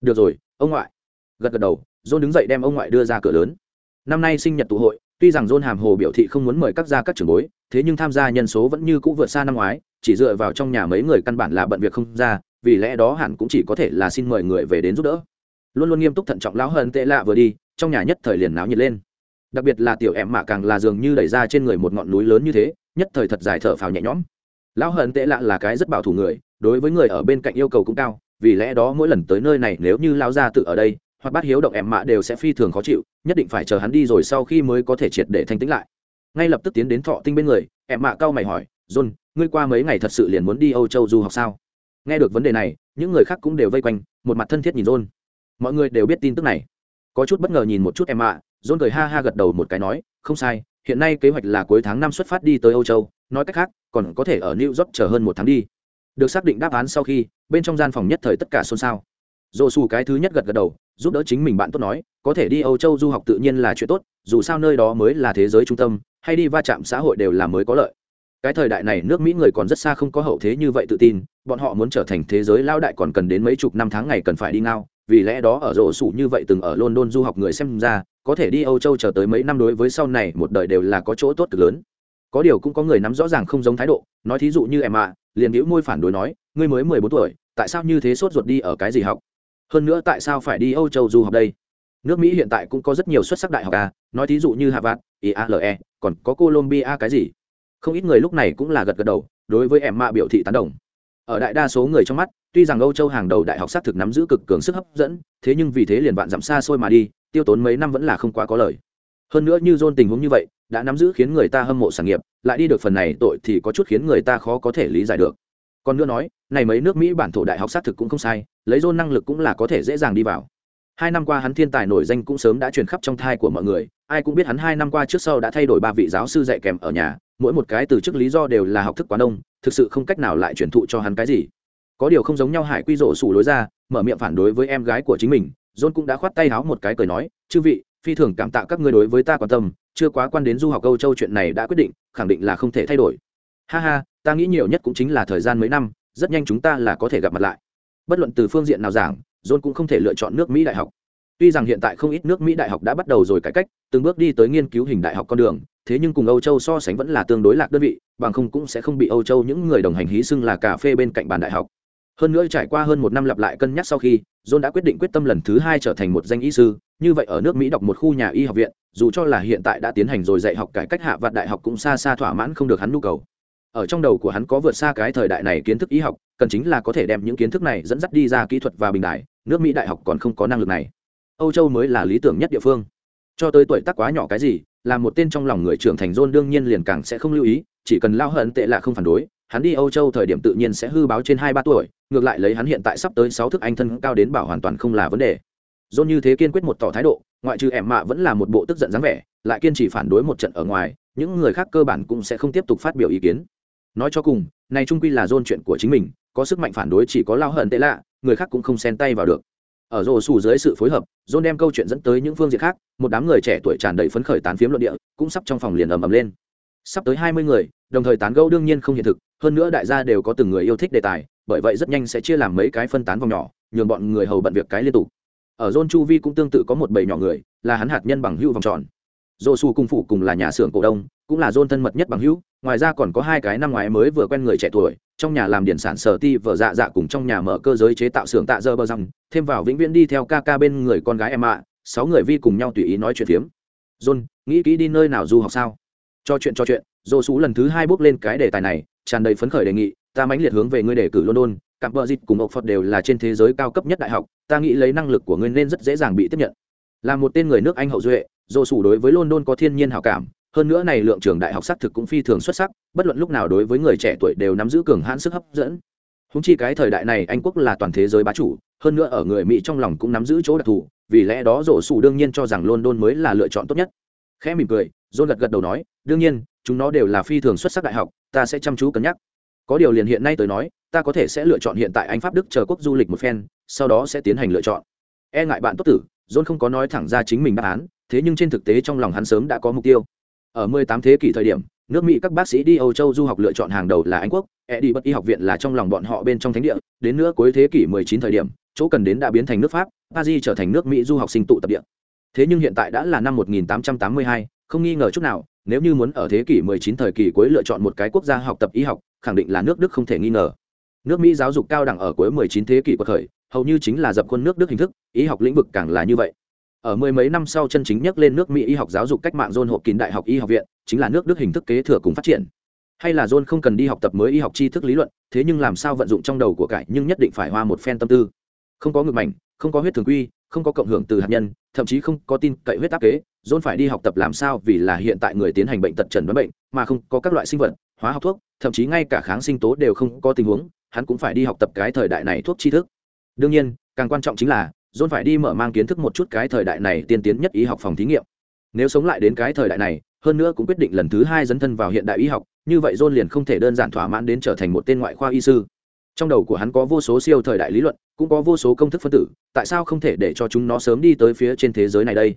Được rồi, ông ngoại. Gật gật đầu, john đứng dậy đem ông ngoại đưa ra cửa lớn. Năm nay sinh nhật tụ hội, tuy rằng john hàm hồ biểu thị không muốn mời các gia các trưởng bối, thế nhưng tham gia nhân số vẫn như cũ vượt xa năm ngoái, chỉ dựa vào trong nhà mấy người căn bản là bận việc không ra, vì lẽ đó hẳn cũng chỉ có thể là xin mời người về đến giúp đỡ. Luôn luôn nghiêm túc thận trọng lão hơn tệ lạ vừa đi, trong nhà nhất thời liền náo nhiệt lên đặc biệt là tiểu em mạ càng là dường như đẩy ra trên người một ngọn núi lớn như thế, nhất thời thật dài thở phào nhẹ nhõm. Lão hận tệ lạ là cái rất bảo thủ người, đối với người ở bên cạnh yêu cầu cũng cao, vì lẽ đó mỗi lần tới nơi này nếu như lão gia tự ở đây, hoặc bắt hiếu động em mạ đều sẽ phi thường khó chịu, nhất định phải chờ hắn đi rồi sau khi mới có thể triệt để thanh tĩnh lại. Ngay lập tức tiến đến thọ tinh bên người, em mạ cao mày hỏi, john, ngươi qua mấy ngày thật sự liền muốn đi âu châu du học sao? Nghe được vấn đề này, những người khác cũng đều vây quanh, một mặt thân thiết nhìn john. Mọi người đều biết tin tức này. Có chút bất ngờ nhìn một chút em mạ john cười ha ha gật đầu một cái nói, không sai, hiện nay kế hoạch là cuối tháng năm xuất phát đi tới âu châu, nói cách khác, còn có thể ở new york chờ hơn một tháng đi. Được xác định đáp án sau khi, bên trong gian phòng nhất thời tất cả xôn xao. Dồ Sủ cái thứ nhất gật gật đầu, giúp đỡ chính mình bạn tốt nói, có thể đi âu châu du học tự nhiên là chuyện tốt, dù sao nơi đó mới là thế giới trung tâm, hay đi va chạm xã hội đều là mới có lợi. Cái thời đại này nước mỹ người còn rất xa không có hậu thế như vậy tự tin, bọn họ muốn trở thành thế giới lao đại còn cần đến mấy chục năm tháng ngày cần phải đi ngao, vì lẽ đó ở rổ sủ như vậy từng ở london du học người xem ra có thể đi âu châu chờ tới mấy năm đối với sau này một đời đều là có chỗ tốt cực lớn. Có điều cũng có người nắm rõ ràng không giống thái độ, nói thí dụ như em ạ, liền hữu môi phản đối nói, ngươi mới mười bốn tuổi, tại sao như thế sốt ruột đi ở cái gì học? Hơn nữa tại sao phải đi âu châu du học đây? Nước mỹ hiện tại cũng có rất nhiều xuất sắc đại học à nói thí dụ như harvard iale còn có colombia cái gì? Không ít người lúc này cũng là gật gật đầu, đối với em mạ biểu thị tán đồng ở đại đa số người trong mắt, tuy rằng âu châu hàng đầu đại học xác thực nắm giữ cực cường sức hấp dẫn, thế nhưng vì thế liền bạn giảm xa xôi mà đi, tiêu tốn mấy năm vẫn là không quá có lời. Hơn nữa như dôn tình huống như vậy, đã nắm giữ khiến người ta hâm mộ sản nghiệp, lại đi được phần này tội thì có chút khiến người ta khó có thể lý giải được. Còn nữa nói, này mấy nước mỹ bản thổ đại học xác thực cũng không sai, lấy dôn năng lực cũng là có thể dễ dàng đi vào. Hai năm qua hắn thiên tài nổi danh cũng sớm đã truyền khắp trong thai của mọi người, ai cũng biết hắn hai năm qua trước sau đã thay đổi ba vị giáo sư dạy kèm ở nhà mỗi một cái từ chức lý do đều là học thức quá đông thực sự không cách nào lại truyền thụ cho hắn cái gì. Có điều không giống nhau hải quy rộ sủ lối ra, mở miệng phản đối với em gái của chính mình, john cũng đã khoát tay háo một cái cười nói, chư vị, phi thường cảm tạ các ngươi đối với ta quan tâm, chưa quá quan đến du học âu châu chuyện này đã quyết định, khẳng định là không thể thay đổi. Ha ha, ta nghĩ nhiều nhất cũng chính là thời gian mấy năm, rất nhanh chúng ta là có thể gặp mặt lại. Bất luận từ phương diện nào giảng, john cũng không thể lựa chọn nước mỹ đại học. Tuy rằng hiện tại không ít nước mỹ đại học đã bắt đầu rồi cải cách, từng bước đi tới nghiên cứu hình đại học con đường thế nhưng cùng âu châu so sánh vẫn là tương đối lạc đơn vị, bằng không cũng sẽ không bị âu châu những người đồng hành hí xưng là cà phê bên cạnh bàn đại học. Hơn nữa trải qua hơn một năm lặp lại cân nhắc sau khi, john đã quyết định quyết tâm lần thứ hai trở thành một danh y sư, như vậy ở nước mỹ đọc một khu nhà y học viện, dù cho là hiện tại đã tiến hành rồi dạy học cải cách hạ vạn đại học cũng xa xa thỏa mãn không được hắn nhu cầu. Ở trong đầu của hắn có vượt xa cái thời đại này kiến thức y học, cần chính là có thể đem những kiến thức này dẫn dắt đi ra kỹ thuật và bình đại, nước mỹ đại học còn không có năng lực này. Âu châu mới là lý tưởng nhất địa phương. Cho tới tuổi tác quá nhỏ cái gì là một tên trong lòng người trưởng thành john đương nhiên liền càng sẽ không lưu ý, chỉ cần lao hận tệ là không phản đối, hắn đi âu châu thời điểm tự nhiên sẽ hư báo trên hai ba tuổi, ngược lại lấy hắn hiện tại sắp tới sáu thước anh thân cao đến bảo hoàn toàn không là vấn đề. John như thế kiên quyết một tỏ thái độ, ngoại trừ ẻm mạ vẫn là một bộ tức giận dáng vẻ, lại kiên trì phản đối một trận ở ngoài, những người khác cơ bản cũng sẽ không tiếp tục phát biểu ý kiến. Nói cho cùng, này trung quy là john chuyện của chính mình, có sức mạnh phản đối chỉ có lao hận tệ lạ, người khác cũng không xen tay vào được ở rổ sủ dưới sự phối hợp, john đem câu chuyện dẫn tới những phương diện khác, một đám người trẻ tuổi tràn đầy phấn khởi tán phiếm luận địa, cũng sắp trong phòng liền ầm ầm lên. Sắp tới hai mươi người, đồng thời tán gẫu đương nhiên không hiện thực, hơn nữa đại gia đều có từng người yêu thích đề tài, bởi vậy rất nhanh sẽ chia làm mấy cái phân tán vòng nhỏ, nhường bọn người hầu bận việc cái liên tục. Ở john chu vi cũng tương tự có một bầy nhỏ người, là hắn hạt nhân bằng hữu vòng tròn. Dô su cung phụ cùng là nhà xưởng cổ đông, cũng là john thân mật nhất bằng hữu, ngoài ra còn có hai cái năm ngoái mới vừa quen người trẻ tuổi trong nhà làm điện sản sở ti vợ dạ dạ cùng trong nhà mở cơ giới chế tạo xưởng tạ dơ bờ răng thêm vào vĩnh viễn đi theo ca ca bên người con gái em ạ sáu người vi cùng nhau tùy ý nói chuyện phiếm. John, nghĩ kỹ đi nơi nào du học sao? Cho chuyện cho chuyện. Dô su lần thứ hai bước lên cái đề tài này, tràn đầy phấn khởi đề nghị, ta mãnh liệt hướng về ngươi đề cử london cạm bờ dịch cùng oxford đều là trên thế giới cao cấp nhất đại học, ta nghĩ lấy năng lực của ngươi nên rất dễ dàng bị tiếp nhận. Là một tên người nước anh hậu duệ, dô su đối với london có thiên nhiên hảo cảm hơn nữa này lượng trường đại học xác thực cũng phi thường xuất sắc, bất luận lúc nào đối với người trẻ tuổi đều nắm giữ cường hãn sức hấp dẫn. Húng chi cái thời đại này anh quốc là toàn thế giới bá chủ, hơn nữa ở người mỹ trong lòng cũng nắm giữ chỗ đặc thù, vì lẽ đó rổ sủ đương nhiên cho rằng london mới là lựa chọn tốt nhất. Khẽ mỉm cười, john gật gật đầu nói, đương nhiên, chúng nó đều là phi thường xuất sắc đại học, ta sẽ chăm chú cân nhắc. Có điều liền hiện nay tới nói, ta có thể sẽ lựa chọn hiện tại anh pháp đức chờ quốc du lịch một phen, sau đó sẽ tiến hành lựa chọn. E ngại bạn tốt tử, john không có nói thẳng ra chính mình đáp án, thế nhưng trên thực tế trong lòng hắn sớm đã có mục tiêu ở 18 thế kỷ thời điểm nước mỹ các bác sĩ đi âu châu du học lựa chọn hàng đầu là anh quốc e đi bất y học viện là trong lòng bọn họ bên trong thánh địa. Đến nữa cuối thế kỷ 19 thời điểm chỗ cần đến đã biến thành nước pháp paris trở thành nước mỹ du học sinh tụ tập địa. Thế nhưng hiện tại đã là năm 1882, không nghi ngờ chút nào nếu như muốn ở thế kỷ 19 thời kỳ cuối lựa chọn một cái quốc gia học tập y học khẳng định là nước đức không thể nghi ngờ. Nước mỹ giáo dục cao đẳng ở cuối 19 thế kỷ của thời hầu như chính là dập khuôn nước đức hình thức y học lĩnh vực càng là như vậy ở mười mấy năm sau chân chính nhắc lên nước mỹ y học giáo dục cách mạng john hộp kín đại học y học viện, chính là nước đức hình thức kế thừa cùng phát triển. Hay là john không cần đi học tập mới y học tri thức lý luận, thế nhưng làm sao vận dụng trong đầu của cải nhưng nhất định phải hoa một phen tâm tư. Không có ngực mảnh, không có huyết thường quy, không có cộng hưởng từ hạt nhân, thậm chí không có tin cậy huyết áp kế, john phải đi học tập làm sao vì là hiện tại người tiến hành bệnh tật trần đoán bệnh, mà không có các loại sinh vật, hóa học thuốc, thậm chí ngay cả kháng sinh tố đều không có tình huống, hắn cũng phải đi học tập cái thời đại này thuốc tri thức. Đương nhiên, càng quan trọng chính là John phải đi mở mang kiến thức một chút cái thời đại này tiên tiến nhất y học phòng thí nghiệm. Nếu sống lại đến cái thời đại này, hơn nữa cũng quyết định lần thứ hai dấn thân vào hiện đại y học, như vậy John liền không thể đơn giản thỏa mãn đến trở thành một tên ngoại khoa y sư. Trong đầu của hắn có vô số siêu thời đại lý luận, cũng có vô số công thức phân tử, tại sao không thể để cho chúng nó sớm đi tới phía trên thế giới này đây?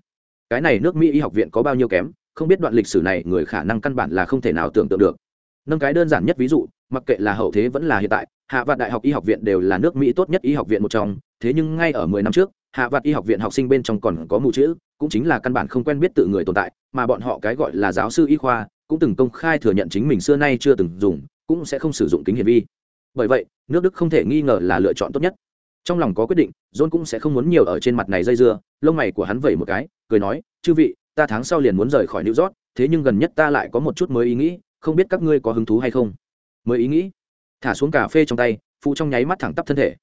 Cái này nước Mỹ y học viện có bao nhiêu kém, không biết đoạn lịch sử này người khả năng căn bản là không thể nào tưởng tượng được. Nâng cái đơn giản nhất ví dụ, mặc kệ là hậu thế vẫn là hiện tại, Hạ Vạn Đại học Y học viện đều là nước Mỹ tốt nhất y học viện một trong, thế nhưng ngay ở 10 năm trước, hạ vạt y học viện học sinh bên trong còn có mù chữ cũng chính là căn bản không quen biết tự người tồn tại mà bọn họ cái gọi là giáo sư y khoa cũng từng công khai thừa nhận chính mình xưa nay chưa từng dùng cũng sẽ không sử dụng kính hiển vi. Bởi vậy nước đức không thể nghi ngờ là lựa chọn tốt nhất. Trong lòng có quyết định john cũng sẽ không muốn nhiều ở trên mặt này dây dưa lông mày của hắn vẩy một cái cười nói chư vị ta tháng sau liền muốn rời khỏi new york thế nhưng gần nhất ta lại có một chút mới ý nghĩ không biết các ngươi có hứng thú hay không? Mới ý nghĩ? Thả xuống cà phê trong tay phụ trong nháy mắt thẳng tắp thân thể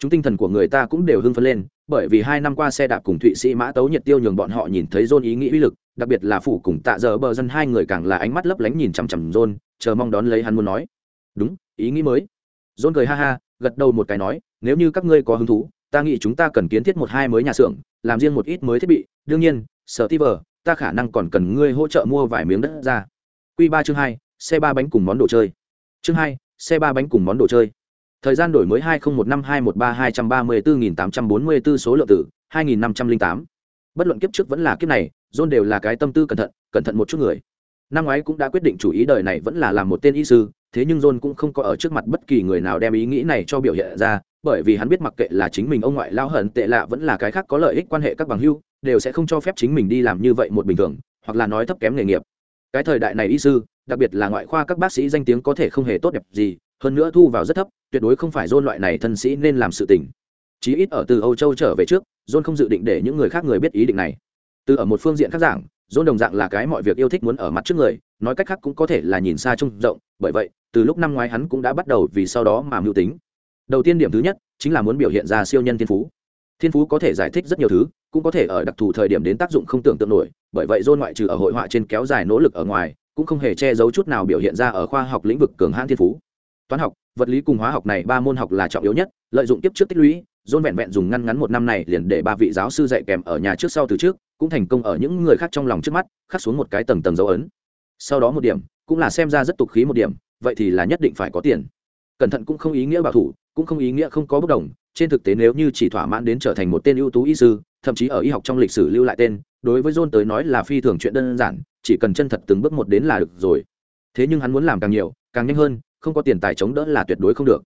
chúng tinh thần của người ta cũng đều hưng phấn lên bởi vì hai năm qua xe đạp cùng thụy sĩ mã tấu nhiệt tiêu nhường bọn họ nhìn thấy John ý nghĩ uy lực, đặc biệt là phủ cùng tạ giờ bờ dân hai người càng là ánh mắt lấp lánh nhìn chằm chằm John, chờ mong đón lấy hắn muốn nói. Đúng, ý nghĩ mới. John cười ha ha, gật đầu một cái nói, nếu như các ngươi có hứng thú, ta nghĩ chúng ta cần kiến thiết một hai mới nhà xưởng, làm riêng một ít mới thiết bị, đương nhiên, sở Steve, ta khả năng còn cần ngươi hỗ trợ mua vài miếng đất ra. Quy ba chương hai, xe ba bánh cùng món đồ chơi. Chương hai, xe ba bánh cùng món đồ chơi thời gian đổi mới 2015-213-234.844 số lượng tử 2508. bất luận kiếp trước vẫn là kiếp này, john đều là cái tâm tư cẩn thận cẩn thận một chút người năm ngoái cũng đã quyết định chủ ý đời này vẫn là làm một tên y sư, thế nhưng john cũng không có ở trước mặt bất kỳ người nào đem ý nghĩ này cho biểu hiện ra, bởi vì hắn biết mặc kệ là chính mình ông ngoại lao hận tệ lạ vẫn là cái khác có lợi ích quan hệ các bằng hưu, đều sẽ không cho phép chính mình đi làm như vậy một bình thường, hoặc là nói thấp kém nghề nghiệp cái thời đại này y sư, đặc biệt là ngoại khoa các bác sĩ danh tiếng có thể không hề tốt đẹp gì, hơn nữa thu vào rất thấp tuyệt đối không phải dôn loại này thân sĩ nên làm sự tình. Chí ít ở từ âu châu trở về trước dôn không dự định để những người khác người biết ý định này. Từ ở một phương diện khác giảng dôn đồng dạng là cái mọi việc yêu thích muốn ở mặt trước người, nói cách khác cũng có thể là nhìn xa trông rộng, bởi vậy, từ lúc năm ngoái hắn cũng đã bắt đầu vì sau đó mà mưu tính. Đầu tiên điểm thứ nhất, chính là muốn biểu hiện ra siêu nhân thiên phú. Thiên phú có thể giải thích rất nhiều thứ, cũng có thể ở đặc thù thời điểm đến tác dụng không tưởng tượng nổi, bởi vậy dôn ngoại trừ ở hội họa trên kéo dài nỗ lực ở ngoài, cũng không hề che giấu chút nào biểu hiện ra ở khoa học lĩnh vực cường hãn thiên phú. Toán học vật lý cùng hóa học này ba môn học là trọng yếu nhất, lợi dụng tiếp trước tích lũy dôn vẹn vẹn dùng ngăn ngắn một năm này liền để ba vị giáo sư dạy kèm ở nhà trước sau từ trước, cũng thành công ở những người khác trong lòng trước mắt, khắc xuống một cái tầng tầng dấu ấn. Sau đó một điểm, cũng là xem ra rất tục khí một điểm, vậy thì là nhất định phải có tiền. Cẩn thận cũng không ý nghĩa bảo thủ, cũng không ý nghĩa không có bất đồng, trên thực tế nếu như chỉ thỏa mãn đến trở thành một tên ưu tú y sư, thậm chí ở y học trong lịch sử lưu lại tên, đối với john tới nói là phi thường chuyện đơn giản, chỉ cần chân thật từng bước một đến là được rồi. Thế nhưng hắn muốn làm càng nhiều, càng nhanh hơn không có tiền tài chống đỡ là tuyệt đối không được.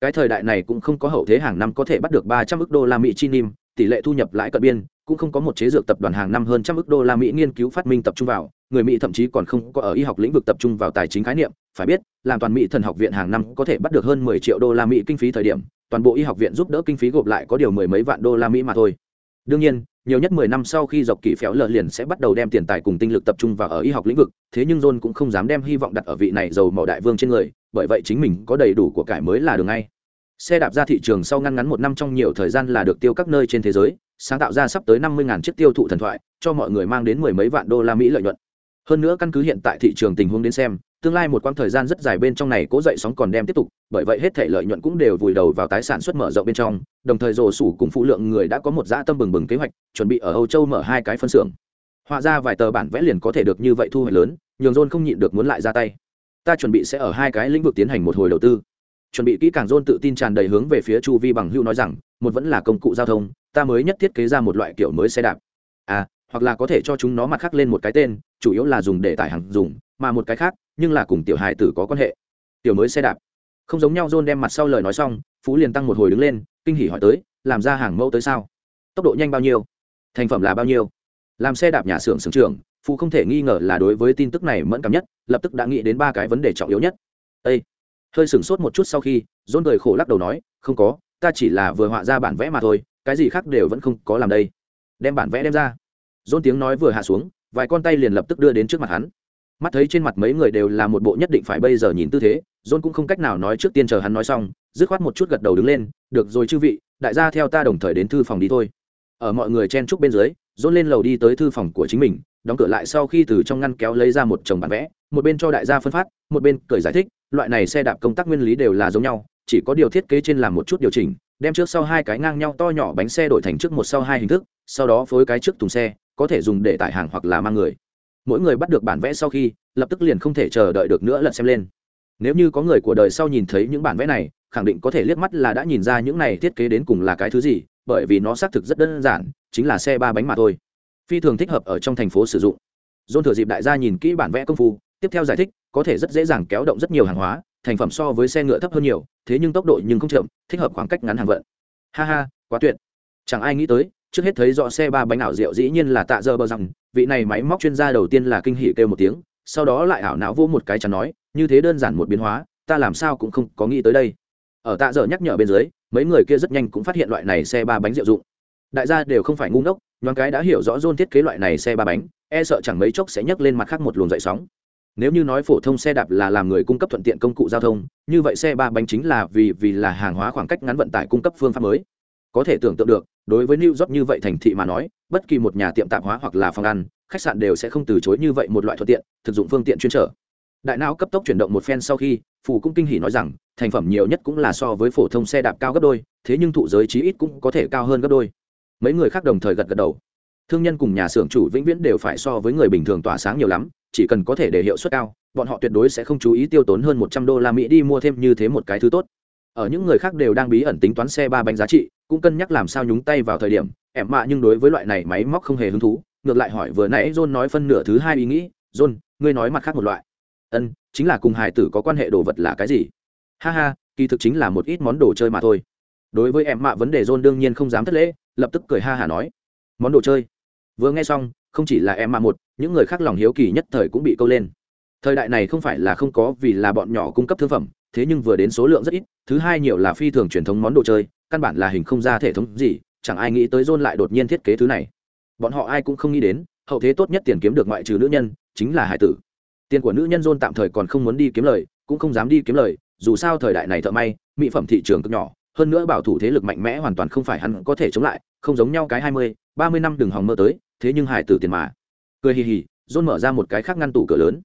Cái thời đại này cũng không có hậu thế hàng năm có thể bắt được ba trăm ức đô la mỹ chi nim tỷ lệ thu nhập lãi cận biên, cũng không có một chế dược tập đoàn hàng năm hơn trăm ức đô la mỹ nghiên cứu phát minh tập trung vào, người mỹ thậm chí còn không có ở y học lĩnh vực tập trung vào tài chính khái niệm, phải biết, làm toàn mỹ thần học viện hàng năm có thể bắt được hơn mười triệu đô la mỹ kinh phí thời điểm, toàn bộ y học viện giúp đỡ kinh phí gộp lại có điều mười mấy vạn đô la mỹ mà thôi. Đương nhiên, nhiều nhất mười năm sau khi dọc kỳ phéo lờ liền sẽ bắt đầu đem tiền tài cùng tinh lực tập trung vào ở y học lĩnh vực, thế nhưng john cũng không dám đem hy vọng đặt ở vị này giàu mỏ đại vương trên người bởi vậy chính mình có đầy đủ của cải mới là đường ngay. Xe đạp ra thị trường sau ngăn ngắn một năm trong nhiều thời gian là được tiêu các nơi trên thế giới, sáng tạo ra sắp tới năm mươi chiếc tiêu thụ thần thoại, cho mọi người mang đến mười mấy vạn đô la mỹ lợi nhuận. Hơn nữa căn cứ hiện tại thị trường tình huống đến xem, tương lai một quãng thời gian rất dài bên trong này cố dậy sóng còn đem tiếp tục, bởi vậy hết thể lợi nhuận cũng đều vùi đầu vào tái sản xuất mở rộng bên trong, đồng thời rổ sủ cùng phụ lượng người đã có một dã tâm bừng bừng kế hoạch, chuẩn bị ở âu châu mở hai cái phân xưởng. Họa ra vài tờ bản vẽ liền có thể được như vậy thu hoạch lớn, nhường john không nhịn được muốn lại ra tay ta chuẩn bị sẽ ở hai cái lĩnh vực tiến hành một hồi đầu tư. Chuẩn bị kỹ càng john tự tin tràn đầy hướng về phía chu vi bằng hưu nói rằng, một vẫn là công cụ giao thông, ta mới nhất thiết kế ra một loại kiểu mới xe đạp. À hoặc là có thể cho chúng nó mặt khác lên một cái tên, chủ yếu là dùng để tải hàng dùng, mà một cái khác, nhưng là cùng tiểu hài tử có quan hệ. Tiểu mới xe đạp. Không giống nhau, john đem mặt sau lời nói xong, phú liền tăng một hồi đứng lên, kinh hỉ hỏi tới, làm ra hàng mẫu tới sao? Tốc độ nhanh bao nhiêu? Thành phẩm là bao nhiêu? Làm xe đạp nhà xưởng xưởng trưởng phụ không thể nghi ngờ là đối với tin tức này mẫn cảm nhất, lập tức đã nghĩ đến ba cái vấn đề trọng yếu nhất. Ê! hơi sửng sốt một chút sau khi, john cười khổ lắc đầu nói, không có, ta chỉ là vừa họa ra bản vẽ mà thôi, cái gì khác đều vẫn không có làm đây. Đem bản vẽ đem ra. Dôn tiếng nói vừa hạ xuống, vài con tay liền lập tức đưa đến trước mặt hắn. Mắt thấy trên mặt mấy người đều là một bộ nhất định phải bây giờ nhìn tư thế dôn cũng không cách nào nói trước tiên chờ hắn nói xong, dứt khoát một chút gật đầu đứng lên, được rồi chư vị, đại gia theo ta đồng thời đến thư phòng đi thôi. Ở mọi người chen chúc bên dưới dôn lên lầu đi tới thư phòng của chính mình đóng cửa lại sau khi từ trong ngăn kéo lấy ra một chồng bản vẽ, một bên cho đại gia phân phát, một bên cười giải thích, loại này xe đạp công tác nguyên lý đều là giống nhau, chỉ có điều thiết kế trên làm một chút điều chỉnh, đem trước sau hai cái ngang nhau to nhỏ bánh xe đổi thành trước một sau hai hình thức, sau đó phối cái trước thùng xe, có thể dùng để tải hàng hoặc là mang người. Mỗi người bắt được bản vẽ sau khi, lập tức liền không thể chờ đợi được nữa lật xem lên. Nếu như có người của đời sau nhìn thấy những bản vẽ này, khẳng định có thể liếc mắt là đã nhìn ra những này thiết kế đến cùng là cái thứ gì, bởi vì nó xác thực rất đơn giản, chính là xe ba bánh mà thôi phi thường thích hợp ở trong thành phố sử dụng. Dôn thừa dịp đại gia nhìn kỹ bản vẽ công phu, tiếp theo giải thích, có thể rất dễ dàng kéo động rất nhiều hàng hóa, thành phẩm so với xe ngựa thấp hơn nhiều, thế nhưng tốc độ nhưng không chậm, thích hợp khoảng cách ngắn hàng vận. Ha ha, quá tuyệt. Chẳng ai nghĩ tới, trước hết thấy rõ xe ba bánh ảo rượu dĩ nhiên là tạ dơ bờ rằng vị này máy móc chuyên gia đầu tiên là kinh hỉ kêu một tiếng, sau đó lại ảo não vô một cái chẳng nói, như thế đơn giản một biến hóa, ta làm sao cũng không có nghĩ tới đây. Ở tạ dơ nhắc nhở bên dưới, mấy người kia rất nhanh cũng phát hiện loại này xe ba bánh rượu dụng. Đại gia đều không phải ngu ngốc nhoáng cái đã hiểu rõ dôn thiết kế loại này xe ba bánh e sợ chẳng mấy chốc sẽ nhấc lên mặt khác một luồng dậy sóng. Nếu như nói phổ thông xe đạp là làm người cung cấp thuận tiện công cụ giao thông, như vậy xe ba bánh chính là vì vì là hàng hóa khoảng cách ngắn vận tải cung cấp phương pháp mới. Có thể tưởng tượng được, đối với new york như vậy thành thị mà nói, bất kỳ một nhà tiệm tạp hóa hoặc là phòng ăn, khách sạn đều sẽ không từ chối như vậy một loại thuận tiện, thực dụng phương tiện chuyên trở. Đại não cấp tốc chuyển động một phen sau khi, phù cũng kinh hỉ nói rằng, thành phẩm nhiều nhất cũng là so với phổ thông xe đạp cao gấp đôi, thế nhưng thụ giới chí ít cũng có thể cao hơn gấp đôi mấy người khác đồng thời gật gật đầu. Thương nhân cùng nhà xưởng chủ vĩnh viễn đều phải so với người bình thường tỏa sáng nhiều lắm, chỉ cần có thể để hiệu suất cao, bọn họ tuyệt đối sẽ không chú ý tiêu tốn hơn một trăm đô la mỹ đi mua thêm như thế một cái thứ tốt. Ở những người khác đều đang bí ẩn tính toán xe ba bánh giá trị, cũng cân nhắc làm sao nhúng tay vào thời điểm, em mạ nhưng đối với loại này máy móc không hề hứng thú, ngược lại hỏi vừa nãy john nói phân nửa thứ hai ý nghĩ, john, ngươi nói mặt khác một loại. Ân, chính là cùng hài tử có quan hệ đồ vật là cái gì? Ha ha, kỳ thực chính là một ít món đồ chơi mà thôi. Đối với em mạ vấn đề john đương nhiên không dám thất lễ lập tức cười ha hả nói, món đồ chơi. Vừa nghe xong, không chỉ là em mà một, những người khác lòng hiếu kỳ nhất thời cũng bị câu lên. Thời đại này không phải là không có vì là bọn nhỏ cung cấp thương phẩm, thế nhưng vừa đến số lượng rất ít, thứ hai nhiều là phi thường truyền thống món đồ chơi, căn bản là hình không ra thể thống gì, chẳng ai nghĩ tới john lại đột nhiên thiết kế thứ này. Bọn họ ai cũng không nghĩ đến, hậu thế tốt nhất tiền kiếm được ngoại trừ nữ nhân, chính là hải tử. Tiền của nữ nhân john tạm thời còn không muốn đi kiếm lời, cũng không dám đi kiếm lời, dù sao thời đại này thợ may, mỹ phẩm thị trường cực nhỏ hơn nữa bảo thủ thế lực mạnh mẽ hoàn toàn không phải hắn có thể chống lại, không giống nhau cái hai mươi, ba mươi năm đừng hòng mơ tới, thế nhưng hải tử tiền mà. Cười hì hì, john mở ra một cái khác ngăn tủ cửa lớn.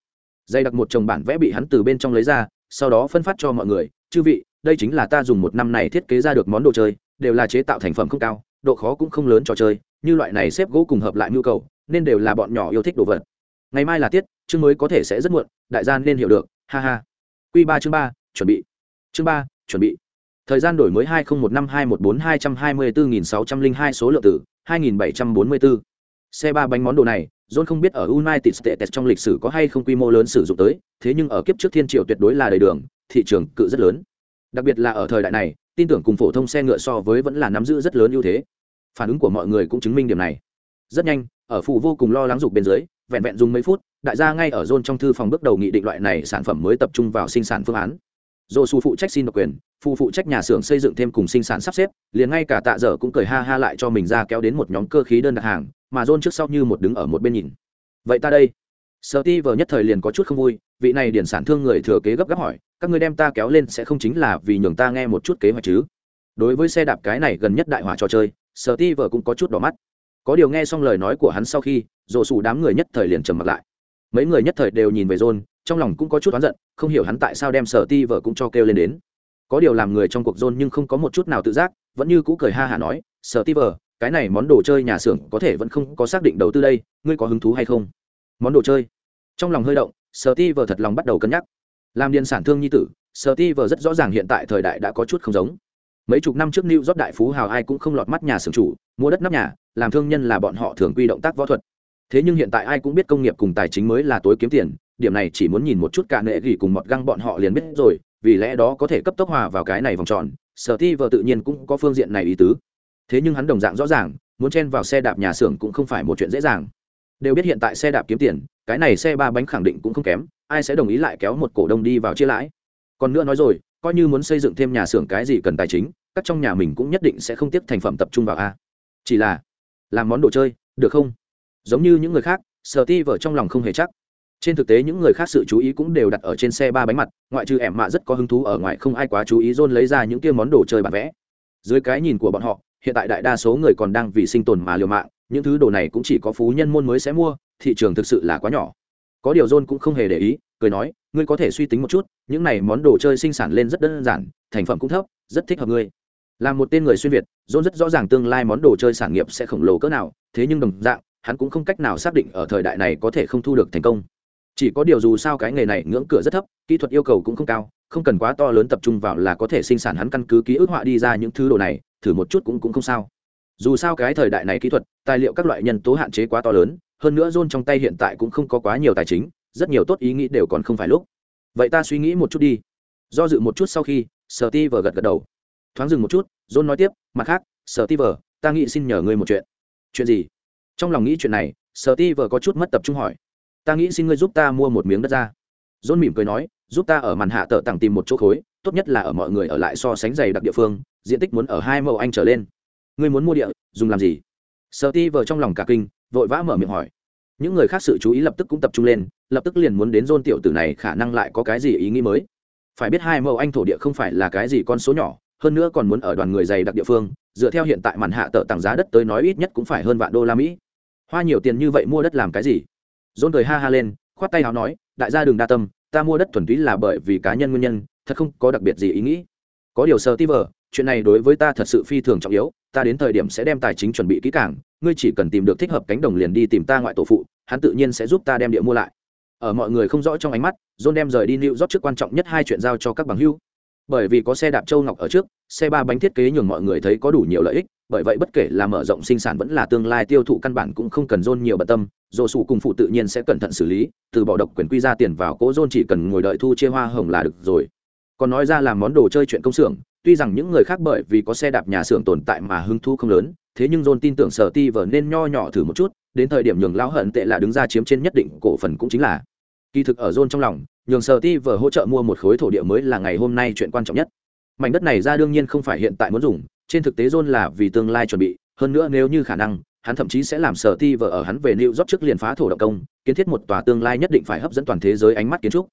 Dày đặc một chồng bản vẽ bị hắn từ bên trong lấy ra, sau đó phân phát cho mọi người, chư vị, đây chính là ta dùng một năm này thiết kế ra được món đồ chơi, đều là chế tạo thành phẩm không cao, độ khó cũng không lớn trò chơi, như loại này xếp gỗ cùng hợp lại nhu cầu, nên đều là bọn nhỏ yêu thích đồ vật. Ngày mai là tiết, chương mới có thể sẽ rất muộn, đại gia nên hiểu được, ha ha. Q ba chương ba, chuẩn bị. Chương ba, chuẩn bị thời gian đổi mới hai nghìn một năm hai một bốn hai trăm hai mươi bốn nghìn sáu trăm linh hai số lượng tử hai nghìn bảy trăm bốn mươi bốn xe ba bánh món đồ này, john không biết ở united states trong lịch sử có hay không quy mô lớn sử dụng tới, thế nhưng ở kiếp trước thiên triều tuyệt đối là đầy đường, thị trường cự rất lớn. Đặc biệt là ở thời đại này, tin tưởng cùng phổ thông xe ngựa so với vẫn là nắm giữ rất lớn ưu thế. Phản ứng của mọi người cũng chứng minh điểm này. Rất nhanh, ở phụ vô cùng lo lắng dục bên dưới, vẹn vẹn dùng mấy phút, đại gia ngay ở zone trong thư phòng bước đầu nghị định loại này sản phẩm mới tập trung vào sinh sản phương án dồ su phụ trách xin độc quyền, phụ phụ trách nhà xưởng xây dựng thêm cùng sinh sản sắp xếp, liền ngay cả tạ dở cũng cười ha ha lại cho mình ra kéo đến một nhóm cơ khí đơn đặt hàng, mà john trước sau như một đứng ở một bên nhìn. Vậy ta đây. Sợ ti vờ nhất thời liền có chút không vui, vị này điển sản thương người thừa kế gấp gáp hỏi, các người đem ta kéo lên sẽ không chính là vì nhường ta nghe một chút kế hoạch chứ? Đối với xe đạp cái này gần nhất đại hỏa trò chơi sợ ti vờ cũng có chút đỏ mắt. Có điều nghe xong lời nói của hắn sau khi dồ sủ đám người nhất thời liền trầm mặt lại. Mấy người nhất thời đều nhìn về john trong lòng cũng có chút oán giận, không hiểu hắn tại sao đem sở ti vợ cũng cho kêu lên đến. Có điều làm người trong cuộc rôn nhưng không có một chút nào tự giác, vẫn như cũ cười ha hả nói, sở ti vợ, cái này món đồ chơi nhà xưởng có thể vẫn không có xác định đầu tư đây, ngươi có hứng thú hay không? Món đồ chơi? Trong lòng hơi động, sở ti vợ thật lòng bắt đầu cân nhắc. Làm điền sản thương nhi tử, sở ti vợ rất rõ ràng hiện tại thời đại đã có chút không giống. Mấy chục năm trước new job đại phú hào ai cũng không lọt mắt nhà xưởng chủ, mua đất nắp nhà, làm thương nhân là bọn họ thường quy động tác võ thuật. Thế nhưng hiện tại ai cũng biết công nghiệp cùng tài chính mới là tối kiếm tiền điểm này chỉ muốn nhìn một chút cả nệ gỉ cùng mọt găng bọn họ liền biết rồi, vì lẽ đó có thể cấp tốc hòa vào cái này vòng tròn, sở ti vợ tự nhiên cũng có phương diện này ý tứ. Thế nhưng hắn đồng dạng rõ ràng, muốn chen vào xe đạp nhà xưởng cũng không phải một chuyện dễ dàng. Đều biết hiện tại xe đạp kiếm tiền, cái này xe ba bánh khẳng định cũng không kém, ai sẽ đồng ý lại kéo một cổ đông đi vào chia lãi. Còn nữa nói rồi, coi như muốn xây dựng thêm nhà xưởng cái gì cần tài chính, các trong nhà mình cũng nhất định sẽ không tiếp thành phẩm tập trung vào a. Chỉ là, làm món đồ chơi, được không? Giống như những người khác, sở ti vợ trong lòng không hề chắc trên thực tế, những người khác sự chú ý cũng đều đặt ở trên xe ba bánh mặt, ngoại trừ ẻm mạ rất có hứng thú ở ngoài, không ai quá chú ý dôn lấy ra những kia món đồ chơi bản vẽ. Dưới cái nhìn của bọn họ, hiện tại đại đa số người còn đang vì sinh tồn mà liều mạng, những thứ đồ này cũng chỉ có phú nhân môn mới sẽ mua, thị trường thực sự là quá nhỏ. Có điều john cũng không hề để ý, cười nói, ngươi có thể suy tính một chút, những này món đồ chơi sinh sản lên rất đơn giản, thành phẩm cũng thấp, rất thích hợp ngươi. Là một tên người xuyên việt, john rất rõ ràng tương lai món đồ chơi sản nghiệp sẽ khổng lồ cỡ nào, thế nhưng đồng dạng, hắn cũng không cách nào xác định ở thời đại này có thể không thu được thành công chỉ có điều dù sao cái nghề này ngưỡng cửa rất thấp, kỹ thuật yêu cầu cũng không cao, không cần quá to lớn tập trung vào là có thể sinh sản hắn căn cứ ký ức họa đi ra những thứ đồ này, thử một chút cũng cũng không sao. Dù sao cái thời đại này kỹ thuật, tài liệu các loại nhân tố hạn chế quá to lớn, hơn nữa john trong tay hiện tại cũng không có quá nhiều tài chính, rất nhiều tốt ý nghĩ đều còn không phải lúc. Vậy ta suy nghĩ một chút đi. Do dự một chút sau khi, sở ti vờ gật gật đầu. Thoáng dừng một chút, john nói tiếp, mặt khác, sở ti vờ, ta nghĩ xin nhờ ngươi một chuyện. Chuyện gì? Trong lòng nghĩ chuyện này, sở ti vờ có chút mất tập trung hỏi ta nghĩ xin ngươi giúp ta mua một miếng đất ra. John mỉm cười nói, giúp ta ở màn hạ tờ tặng tìm một chỗ khối, tốt nhất là ở mọi người ở lại so sánh dày đặc địa phương, diện tích muốn ở hai mẫu anh trở lên. Ngươi muốn mua địa, dùng làm gì? Sợ ti vờ trong lòng cả kinh, vội vã mở miệng hỏi. Những người khác sự chú ý lập tức cũng tập trung lên, lập tức liền muốn đến dôn tiểu tử này, khả năng lại có cái gì ý nghĩ mới. Phải biết hai mẫu anh thổ địa không phải là cái gì con số nhỏ, hơn nữa còn muốn ở đoàn người dày đặc địa phương, dựa theo hiện tại màn hạ tờ tặng giá đất tới nói ít nhất cũng phải hơn vạn đô la mỹ. Hoa nhiều tiền như vậy mua đất làm cái gì? Dôn cười ha ha lên, khoát tay hào nói, đại gia đừng đa tâm, ta mua đất thuần túy là bởi vì cá nhân nguyên nhân, thật không có đặc biệt gì ý nghĩ. Có điều sơ ti vờ, chuyện này đối với ta thật sự phi thường trọng yếu, ta đến thời điểm sẽ đem tài chính chuẩn bị kỹ càng, ngươi chỉ cần tìm được thích hợp cánh đồng liền đi tìm ta ngoại tổ phụ, hắn tự nhiên sẽ giúp ta đem địa mua lại. Ở mọi người không rõ trong ánh mắt, john đem rời đi new rót trước quan trọng nhất hai chuyện giao cho các bằng hưu bởi vì có xe đạp châu ngọc ở trước, xe ba bánh thiết kế nhường mọi người thấy có đủ nhiều lợi ích, bởi vậy bất kể là mở rộng sinh sản vẫn là tương lai tiêu thụ căn bản cũng không cần dôn nhiều bận tâm dồ sụ cùng phụ tự nhiên sẽ cẩn thận xử lý, từ bỏ độc quyền quy ra tiền vào cỗ dôn chỉ cần ngồi đợi thu chia hoa hồng là được rồi. Còn nói ra làm món đồ chơi chuyện công xưởng, tuy rằng những người khác bởi vì có xe đạp nhà xưởng tồn tại mà hứng thu không lớn, thế nhưng dôn tin tưởng sở ti vờ nên nho nhỏ thử một chút, đến thời điểm nhường lão hận tệ là đứng ra chiếm trên nhất định cổ phần cũng chính là. Kỳ thực ở dôn trong lòng nhường sở ti vờ hỗ trợ mua một khối thổ địa mới là ngày hôm nay chuyện quan trọng nhất mảnh đất này ra đương nhiên không phải hiện tại muốn dùng trên thực tế john là vì tương lai chuẩn bị hơn nữa nếu như khả năng hắn thậm chí sẽ làm sở ti vờ ở hắn về New York trước liền phá thổ động công, kiến thiết một tòa tương lai nhất định phải hấp dẫn toàn thế giới ánh mắt kiến trúc.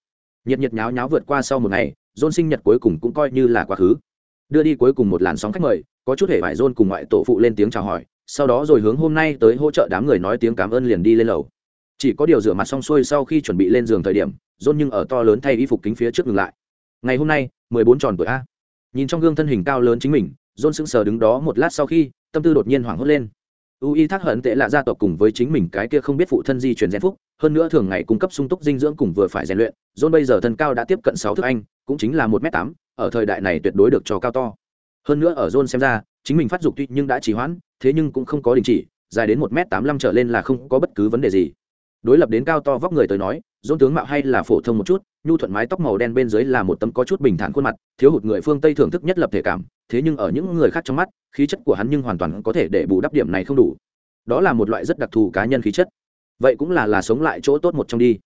Nhiệt nhiệt nháo nháo vượt qua sau một ngày, John sinh nhật cuối cùng cũng coi như là quá khứ. Đưa đi cuối cùng một làn sóng khách mời, có chút hề vải John cùng ngoại tổ phụ lên tiếng chào hỏi, sau đó rồi hướng hôm nay tới hỗ trợ đám người nói tiếng cảm ơn liền đi lên lầu. Chỉ có điều rửa mặt xong xuôi sau khi chuẩn bị lên giường thời điểm, John nhưng ở to lớn thay y phục kính phía trước ngừng lại. Ngày hôm nay, mười bốn tròn tuổi a. Nhìn trong gương thân hình cao lớn chính mình, john sững sờ đứng đó một lát sau khi tâm tư đột nhiên hoảng hốt lên u y thác hận tệ là gia tộc cùng với chính mình cái kia không biết phụ thân di chuyển gen phúc hơn nữa thường ngày cung cấp sung túc dinh dưỡng cùng vừa phải rèn luyện john bây giờ thân cao đã tiếp cận sáu thước anh cũng chính là một m tám ở thời đại này tuyệt đối được cho cao to hơn nữa ở john xem ra chính mình phát dục tuy nhưng đã trì hoãn thế nhưng cũng không có đình chỉ dài đến một m tám mươi trở lên là không có bất cứ vấn đề gì đối lập đến cao to vóc người tới nói, dôn tướng mạo hay là phổ thông một chút, nhu thuận mái tóc màu đen bên dưới là một tấm có chút bình thản khuôn mặt, thiếu hụt người phương tây thưởng thức nhất lập thể cảm, thế nhưng ở những người khác trong mắt, khí chất của hắn nhưng hoàn toàn có thể để bù đắp điểm này không đủ. Đó là một loại rất đặc thù cá nhân khí chất. Vậy cũng là là sống lại chỗ tốt một trong đi.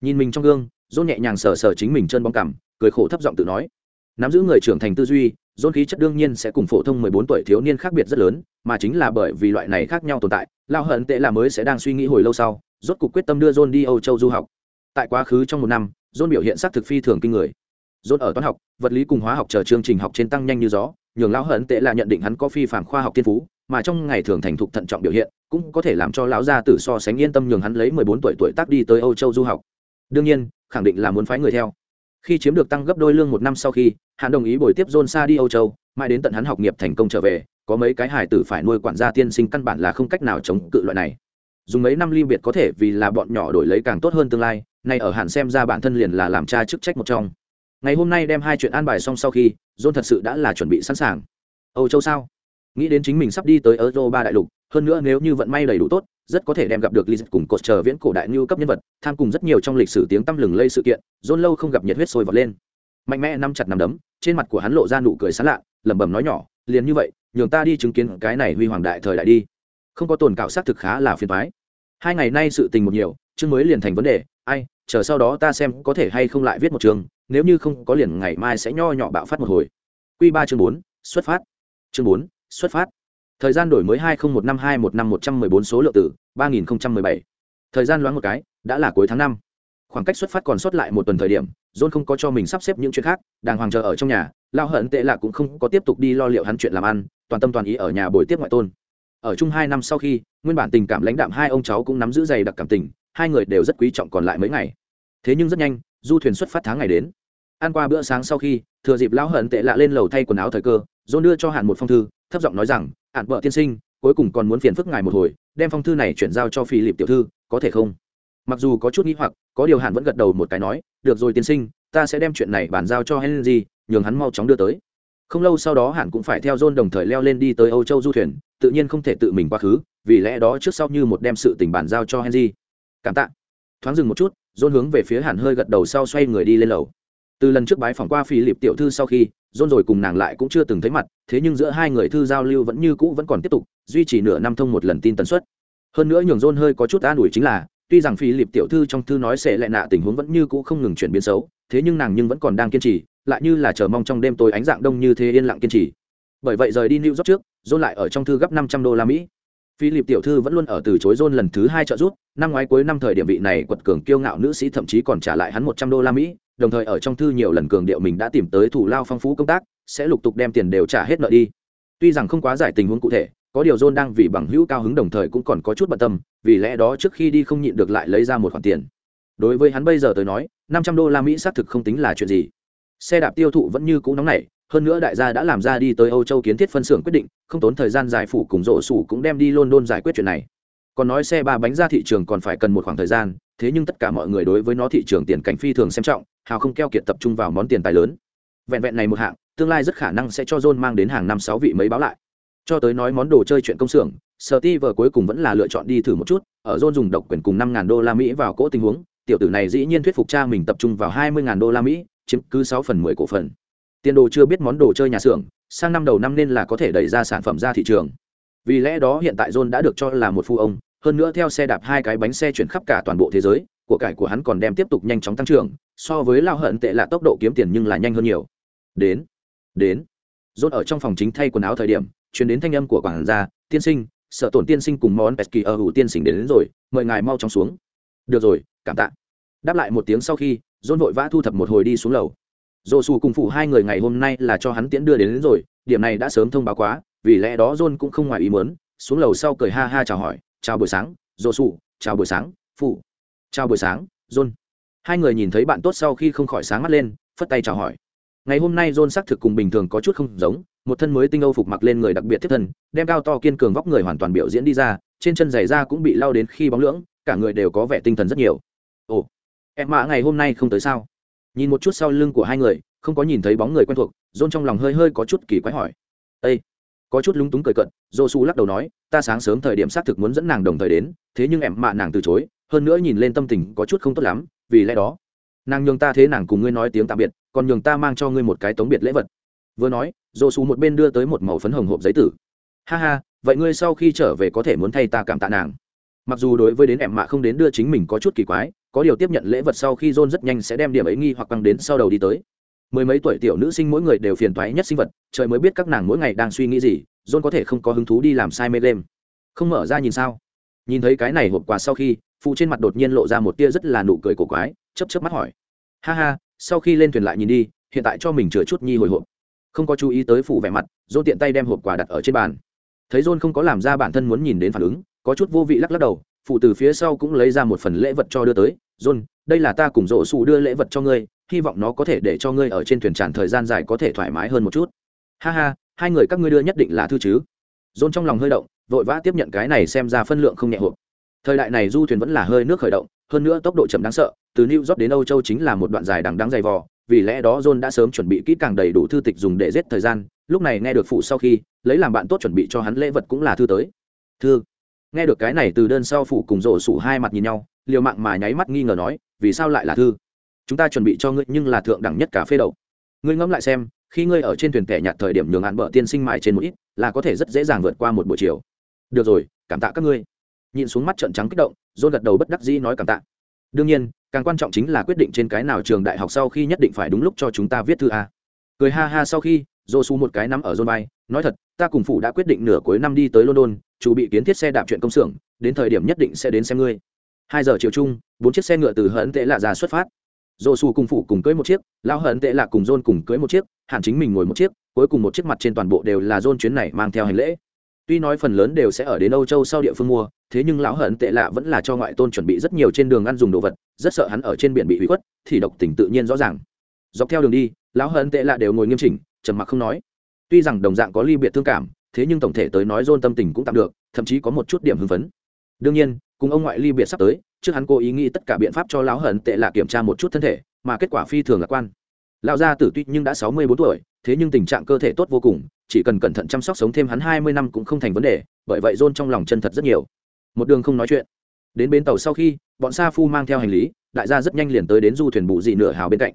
Nhìn mình trong gương, dôn nhẹ nhàng sờ sờ chính mình chân bóng cảm, cười khổ thấp giọng tự nói. Nắm giữ người trưởng thành tư duy dôn khí chất đương nhiên sẽ cùng phổ thông mười bốn tuổi thiếu niên khác biệt rất lớn, mà chính là bởi vì loại này khác nhau tồn tại, lao hận tệ là mới sẽ đang suy nghĩ hồi lâu sau, rốt cuộc quyết tâm đưa john đi âu châu du học. Tại quá khứ trong một năm john biểu hiện sắc thực phi thường kinh người. John ở toán học, vật lý cùng hóa học chờ chương trình học trên tăng nhanh như gió, nhường lão hận tệ là nhận định hắn có phi phạm khoa học thiên phú, mà trong ngày thường thành thục thận trọng biểu hiện, cũng có thể làm cho lão gia tử so sánh yên tâm nhường hắn lấy mười bốn tuổi tuổi tác đi tới âu châu du học. Đương nhiên, khẳng định là muốn phái người theo khi chiếm được tăng gấp đôi lương một năm sau khi, hắn đồng ý bồi tiếp john xa đi âu châu, mãi đến tận hắn học nghiệp thành công trở về, có mấy cái hải tử phải nuôi quản gia tiên sinh căn bản là không cách nào chống cự loại này. Dùng mấy năm ly biệt có thể vì là bọn nhỏ đổi lấy càng tốt hơn tương lai, nay ở hẳn xem ra bản thân liền là làm cha chức trách một trong. Ngày hôm nay đem hai chuyện an bài xong sau khi, john thật sự đã là chuẩn bị sẵn sàng. Âu châu sao? Nghĩ đến chính mình sắp đi tới euro ba đại lục, hơn nữa nếu như vận may đầy đủ tốt, rất có thể đem gặp được Lý cùng cột chờ viễn cổ đại như cấp nhân vật, tham cùng rất nhiều trong lịch sử tiếng tăm lừng lây sự kiện, john lâu không gặp nhiệt huyết sôi vọt lên. Mạnh mẽ nắm chặt nắm đấm, trên mặt của hắn lộ ra nụ cười sán lạ, lẩm bẩm nói nhỏ, liền như vậy, nhường ta đi chứng kiến cái này huy hoàng đại thời đại đi. Không có tồn cạo xác thực khá là phiền toái. Hai ngày nay sự tình một nhiều, chương mới liền thành vấn đề, ai, chờ sau đó ta xem có thể hay không lại viết một chương, nếu như không có liền ngày mai sẽ nho nhỏ bạo phát một hồi. Q ba chương bốn, xuất phát. Chương bốn xuất phát. Thời gian đổi mới hai nghìn một năm, hai một năm, một trăm mười bốn số lượng tử ba nghìn mười bảy. Thời gian loáng một cái, đã là cuối tháng năm. Khoảng cách xuất phát còn sót lại một tuần thời điểm, john không có cho mình sắp xếp những chuyện khác, đàng hoàng chờ ở trong nhà lao hận tệ lạ cũng không có tiếp tục đi lo liệu hắn chuyện làm ăn, toàn tâm toàn ý ở nhà buổi tiếp ngoại tôn. Ở chung hai năm sau khi, nguyên bản tình cảm lãnh đạm hai ông cháu cũng nắm giữ dày đặc cảm tình, hai người đều rất quý trọng còn lại mấy ngày. Thế nhưng rất nhanh, du thuyền xuất phát tháng ngày đến. Ăn qua bữa sáng sau khi, thừa dịp lão hận tệ lạ lên lầu thay quần áo thời cơ, John đưa cho hạn một phong thư thấp giọng nói rằng hạn vợ tiên sinh, cuối cùng còn muốn phiền phức ngài một hồi, đem phong thư này chuyển giao cho phi lịp tiểu thư, có thể không? Mặc dù có chút nghĩ hoặc, có điều hạn vẫn gật đầu một cái nói, được rồi tiên sinh, ta sẽ đem chuyện này bàn giao cho henry, nhường hắn mau chóng đưa tới. Không lâu sau đó hạn cũng phải theo john đồng thời leo lên đi tới âu châu du thuyền, tự nhiên không thể tự mình quá khứ, vì lẽ đó trước sau như một đem sự tình bàn giao cho henry. Cảm tạ. Thoáng dừng một chút, john hướng về phía hạn hơi gật đầu sau xoay người đi lên lầu từ lần trước bái phỏng qua phi lịp tiểu thư sau khi dôn rồi cùng nàng lại cũng chưa từng thấy mặt, thế nhưng giữa hai người thư giao lưu vẫn như cũ vẫn còn tiếp tục, duy trì nửa năm thông một lần tin tần suất. Hơn nữa nhường dôn hơi có chút an ủi chính là, tuy rằng phi lịp tiểu thư trong thư nói sẽ lại nạ tình huống vẫn như cũ không ngừng chuyển biến xấu, thế nhưng nàng nhưng vẫn còn đang kiên trì, lại như là chờ mong trong đêm tối ánh dạng đông như thế yên lặng kiên trì. Bởi vậy rời đi new york trước dôn lại ở trong thư gấp năm trăm đô la mỹ. Philip tiểu thư vẫn luôn ở từ chối john lần thứ hai trợ giúp, năm ngoái cuối năm thời điểm vị này quật cường kiêu ngạo nữ sĩ thậm chí còn trả lại hắn một trăm đô la mỹ đồng thời ở trong thư nhiều lần cường điệu mình đã tìm tới thủ lao phong phú công tác, sẽ lục tục đem tiền đều trả hết nợ đi. Tuy rằng không quá giải tình huống cụ thể, có điều john đang vì bằng hữu cao hứng đồng thời cũng còn có chút bận tâm, vì lẽ đó trước khi đi không nhịn được lại lấy ra một khoản tiền. Đối với hắn bây giờ tới nói, năm trăm đô la mỹ xác thực không tính là chuyện gì. Xe đạp tiêu thụ vẫn như cũ nóng nảy, hơn nữa đại gia đã làm ra đi tới âu châu kiến thiết phân xưởng quyết định, không tốn thời gian giải phủ cùng rộ sủ cũng đem đi london giải quyết chuyện này. Còn nói xe ba bánh ra thị trường còn phải cần một khoảng thời gian, thế nhưng tất cả mọi người đối với nó thị trường tiền cảnh phi thường xem trọng hào không keo kiệt tập trung vào món tiền tài lớn. Vẹn vẹn này một hạng, tương lai rất khả năng sẽ cho john mang đến hàng năm sáu vị mấy báo lại. Cho tới nói món đồ chơi chuyện công xưởng sở ti vờ cuối cùng vẫn là lựa chọn đi thử một chút, ở john dùng độc quyền cùng năm ngàn đô la mỹ vào cỗ tình huống, tiểu tử này dĩ nhiên thuyết phục cha mình tập trung vào hai mươi ngàn đô la mỹ, chiếm cứ sáu phần mười cổ phần. Tiền đồ chưa biết món đồ chơi nhà xưởng, sang năm đầu năm nên là có thể đẩy ra sản phẩm ra thị trường. Vì lẽ đó hiện tại john đã được cho là một phu ông, hơn nữa theo xe đạp hai cái bánh xe chuyển khắp cả toàn bộ thế giới của cải của hắn còn đem tiếp tục nhanh chóng tăng trưởng so với lao hận tệ là tốc độ kiếm tiền nhưng là nhanh hơn nhiều. Đến đến. John ở trong phòng chính thay quần áo thời điểm chuyển đến thanh âm của quản gia tiên sinh sợ tổn tiên sinh cùng món pesky ở hữu tiên sinh đến, đến rồi mời ngài mau chóng xuống. Được rồi cảm tạ. Đáp lại một tiếng sau khi john vội vã thu thập một hồi đi xuống lầu. Dồ xù cùng phụ hai người ngày hôm nay là cho hắn tiễn đưa đến, đến rồi điểm này đã sớm thông báo quá vì lẽ đó john cũng không ngoài ý muốn xuống lầu sau cười ha ha chào hỏi chào buổi sáng dồ xù chào buổi sáng phụ chào buổi sáng, john. Hai người nhìn thấy bạn tốt sau khi không khỏi sáng mắt lên, phất tay chào hỏi. Ngày hôm nay john xác thực cùng bình thường có chút không giống, một thân mới tinh âu phục mặc lên người đặc biệt thiết thân, đem cao to kiên cường vóc người hoàn toàn biểu diễn đi ra, trên chân giày da cũng bị lao đến khi bóng lưỡng, cả người đều có vẻ tinh thần rất nhiều. Ồ, em mạ ngày hôm nay không tới sao? Nhìn một chút sau lưng của hai người, không có nhìn thấy bóng người quen thuộc, John trong lòng hơi hơi có chút kỳ quái hỏi. Ây có chút lúng túng cười cận dô su lắc đầu nói, ta sáng sớm thời điểm xác thực muốn dẫn nàng đồng thời đến, thế nhưng em mạ nàng từ chối hơn nữa nhìn lên tâm tình có chút không tốt lắm, vì lẽ đó, nàng nhường ta thế nàng cùng ngươi nói tiếng tạm biệt, còn nhường ta mang cho ngươi một cái tống biệt lễ vật. Vừa nói dồ xù một bên đưa tới một màu phấn hồng hộp giấy tử. Ha ha, vậy ngươi sau khi trở về có thể muốn thay ta cảm tạ nàng. Mặc dù đối với đến em mạ không đến đưa chính mình có chút kỳ quái, có điều tiếp nhận lễ vật sau khi john rất nhanh sẽ đem điểm ấy nghi hoặc băng đến sau đầu đi tới. Mười mấy tuổi tiểu nữ sinh mỗi người đều phiền toái nhất sinh vật, trời mới biết các nàng mỗi ngày đang suy nghĩ gì, john có thể không có hứng thú đi làm sai mê game không mở ra nhìn sao? Nhìn thấy cái này hộp quà sau khi phụ trên mặt đột nhiên lộ ra một tia rất là nụ cười cổ quái chấp chấp mắt hỏi. Ha ha, sau khi lên thuyền lại nhìn đi, hiện tại cho mình chừa chút nhi hồi hộp. Không có chú ý tới phụ vẻ mặt john tiện tay đem hộp quà đặt ở trên bàn. Thấy john không có làm ra bản thân muốn nhìn đến phản ứng, có chút vô vị lắc lắc đầu phụ từ phía sau cũng lấy ra một phần lễ vật cho đưa tới. John đây là ta cùng rộ xù đưa lễ vật cho ngươi, hy vọng nó có thể để cho ngươi ở trên thuyền tràn thời gian dài có thể thoải mái hơn một chút. Ha ha, hai người các ngươi đưa nhất định là thư chứ. John trong lòng hơi động, vội vã tiếp nhận cái này xem ra phân lượng không nhẹ hộp thời đại này du thuyền vẫn là hơi nước khởi động, hơn nữa tốc độ chậm đáng sợ, từ new york đến âu châu chính là một đoạn dài đằng đáng dày vò, vì lẽ đó john đã sớm chuẩn bị kỹ càng đầy đủ thư tịch dùng để giết thời gian, lúc này nghe được phụ sau khi, lấy làm bạn tốt chuẩn bị cho hắn lễ vật cũng là thư tới. Thư. Nghe được cái này từ đơn sau phụ cùng rổ sủ hai mặt nhìn nhau, liều mạng mà nháy mắt nghi ngờ nói, vì sao lại là thư? Chúng ta chuẩn bị cho ngươi nhưng là thượng đẳng nhất cà phê đậu. Ngươi ngẫm lại xem, khi ngươi ở trên thuyền kẻ nhạt thời điểm nhường hạn bờ tiên sinh mại trên một ít, là có thể rất dễ dàng vượt qua một buổi chiều. Được rồi, cảm tạ các ngươi nhìn xuống mắt trận trắng kích động dôn gật đầu bất đắc dĩ nói cảm tạ. Đương nhiên, càng quan trọng chính là quyết định trên cái nào trường đại học sau khi nhất định phải đúng lúc cho chúng ta viết thư a. Cười ha ha sau khi dô su một cái nắm ở dôn bay nói thật, ta cùng phụ đã quyết định nửa cuối năm đi tới london chủ bị kiến thiết xe đạp chuyện công xưởng, đến thời điểm nhất định sẽ đến xem ngươi. Hai giờ chiều chung, bốn chiếc xe ngựa từ hận tệ lạ ra xuất phát. Dô su cùng phụ cùng cưới một chiếc, lão hận tệ lạ cùng john cùng cưới một chiếc, hẳn chính mình ngồi một chiếc, cuối cùng một chiếc mặt trên toàn bộ đều là john chuyến này mang theo hành lễ tuy nói phần lớn đều sẽ ở đến âu châu sau địa phương mua, thế nhưng lão hận tệ lạ vẫn là cho ngoại tôn chuẩn bị rất nhiều trên đường ăn dùng đồ vật, rất sợ hắn ở trên biển bị hủy khuất, thì độc tình tự nhiên rõ ràng. Dọc theo đường đi, lão hận tệ lạ đều ngồi nghiêm chỉnh, trầm mặc không nói. Tuy rằng đồng dạng có ly biệt thương cảm, thế nhưng tổng thể tới nói dôn tâm tình cũng tạm được, thậm chí có một chút điểm hưng phấn. Đương nhiên, cùng ông ngoại ly biệt sắp tới, trước hắn cố ý nghĩ tất cả biện pháp cho lão hận tệ Lạ kiểm tra một chút thân thể, mà kết quả phi thường lạc quan lão gia tử tuy nhưng đã sáu mươi bốn tuổi thế nhưng tình trạng cơ thể tốt vô cùng chỉ cần cẩn thận chăm sóc sống thêm hắn hai mươi năm cũng không thành vấn đề bởi vậy john trong lòng chân thật rất nhiều. Một đường không nói chuyện. Đến bến tàu sau khi bọn sa phu mang theo hành lý đại gia rất nhanh liền tới đến du thuyền bù dị nửa hào bên cạnh.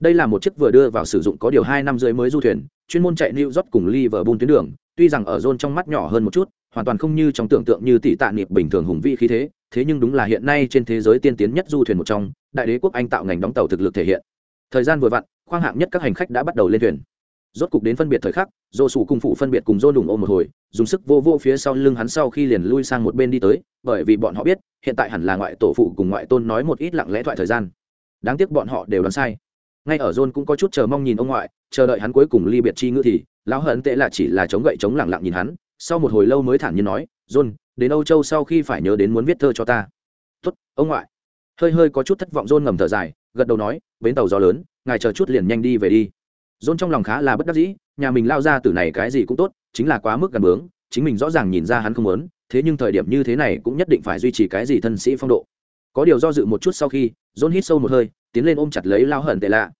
Đây là một chiếc vừa đưa vào sử dụng có điều hai năm dưới mới du thuyền chuyên môn chạy New York cùng Liverpool tuyến đường, tuy rằng ở john trong mắt nhỏ hơn một chút, hoàn toàn không như trong tưởng tượng như tỷ tạ niệm bình thường hùng vĩ khí thế, thế nhưng đúng là hiện nay trên thế giới tiên tiến nhất du thuyền một trong, đại đế quốc Anh tạo ngành đóng tàu thực lực thể hiện. Thời gian vừa vặn, khoang hạng nhất các hành khách đã bắt đầu lên thuyền. Rốt cục đến phân biệt thời khắc, Dô Sủ cùng phụ phân biệt cùng Dô đùng ôm một hồi, dùng sức vô vô phía sau lưng hắn sau khi liền lui sang một bên đi tới, bởi vì bọn họ biết, hiện tại hẳn là ngoại tổ phụ cùng ngoại tôn nói một ít lặng lẽ thoại thời gian. Đáng tiếc bọn họ đều đoán sai ngay ở john cũng có chút chờ mong nhìn ông ngoại chờ đợi hắn cuối cùng ly biệt chi ngữ thì lão hận tệ là chỉ là chống gậy chống lẳng lặng nhìn hắn sau một hồi lâu mới thản nhiên nói john đến âu châu sau khi phải nhớ đến muốn viết thơ cho ta tốt ông ngoại hơi hơi có chút thất vọng john ngầm thở dài gật đầu nói bến tàu gió lớn ngài chờ chút liền nhanh đi về đi. Dôn trong lòng khá là bất đắc dĩ, nhà mình lao ra từ này cái gì cũng tốt, chính là quá mức gần bướng, chính mình rõ ràng nhìn ra hắn không muốn, thế nhưng thời điểm như thế này cũng nhất định phải duy trì cái gì thân sĩ phong độ. Có điều do dự một chút sau khi dôn hít sâu một hơi, tiến lên ôm chặt lấy lao hận tệ lạ.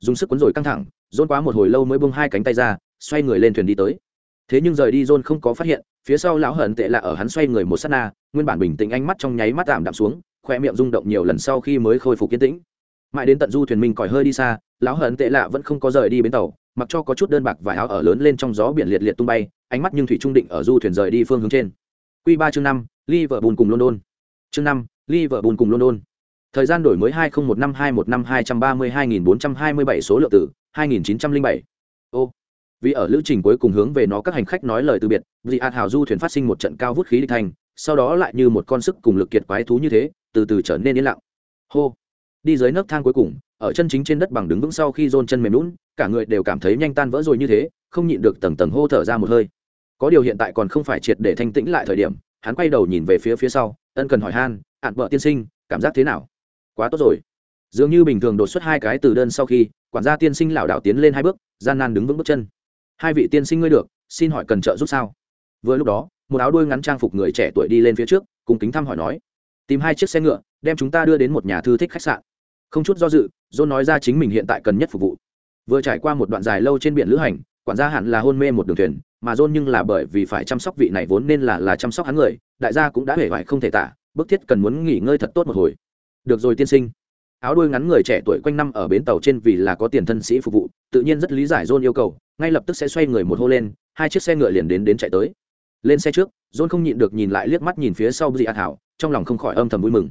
Dùng sức cuốn rồi căng thẳng dôn quá một hồi lâu mới bung hai cánh tay ra, xoay người lên thuyền đi tới. Thế nhưng rời đi dôn không có phát hiện, phía sau lão hận tệ Lạ ở hắn xoay người một s á t na, nguyên bản bình tĩnh ánh mắt trong nháy mắt tạm đạm xuống, khoe miệng rung động nhiều lần sau khi mới khôi phục kiến tĩnh mãi đến tận du thuyền minh còi hơi đi xa, lão hận tệ lạ vẫn không có rời đi bến tàu, mặc cho có chút đơn bạc và áo ở lớn lên trong gió biển liệt liệt tung bay, ánh mắt nhưng thủy trung định ở du thuyền rời đi phương hướng trên. Q ba chương năm, liverpool cùng london. Chương năm, liverpool cùng london. Thời gian đổi mới hai nghìn một năm, hai một năm, hai trăm ba mươi hai nghìn bốn trăm hai mươi bảy số lượng tử hai nghìn chín trăm linh bảy. Ô, vì ở lữ trình cuối cùng hướng về nó các hành khách nói lời từ biệt, vì ạt hào du thuyền phát sinh một trận cao vút khí địch thành, sau đó lại như một con sức cùng lực kiệt quái thú như thế, từ từ trở nên yên lặng. Hô đi dưới nấc thang cuối cùng, ở chân chính trên đất bằng đứng vững sau khi dôn chân mềm lún, cả người đều cảm thấy nhanh tan vỡ rồi như thế, không nhịn được tầng tầng hô thở ra một hơi. Có điều hiện tại còn không phải triệt để thanh tĩnh lại thời điểm, hắn quay đầu nhìn về phía phía sau, ân cần hỏi han ạn vợ tiên sinh, cảm giác thế nào? Quá tốt rồi. Dường như bình thường đột xuất hai cái từ đơn sau khi, quản gia tiên sinh lảo đảo tiến lên hai bước, gian nan đứng vững bước chân. Hai vị tiên sinh ngươi được, xin hỏi cần trợ giúp sao? Vừa lúc đó, một áo đuôi ngắn trang phục người trẻ tuổi đi lên phía trước cùng kính thăm hỏi nói, tìm hai chiếc xe ngựa, đem chúng ta đưa đến một nhà thư thích khách sạn không chút do dự, john nói ra chính mình hiện tại cần nhất phục vụ. Vừa trải qua một đoạn dài lâu trên biển lữ hành, quản gia hẳn là hôn mê một đường thuyền, mà john nhưng là bởi vì phải chăm sóc vị này vốn nên là là chăm sóc hắn người, đại gia cũng đã hể vải không thể tả, bức thiết cần muốn nghỉ ngơi thật tốt một hồi. Được rồi tiên sinh. Áo đuôi ngắn người trẻ tuổi quanh năm ở bến tàu trên vì là có tiền thân sĩ phục vụ, tự nhiên rất lý giải john yêu cầu, ngay lập tức sẽ xoay người một hô lên, hai chiếc xe ngựa liền đến đến chạy tới. Lên xe trước, john không nhịn được nhìn lại liếc mắt nhìn phía sau dị an hảo, trong lòng không khỏi âm thầm vui mừng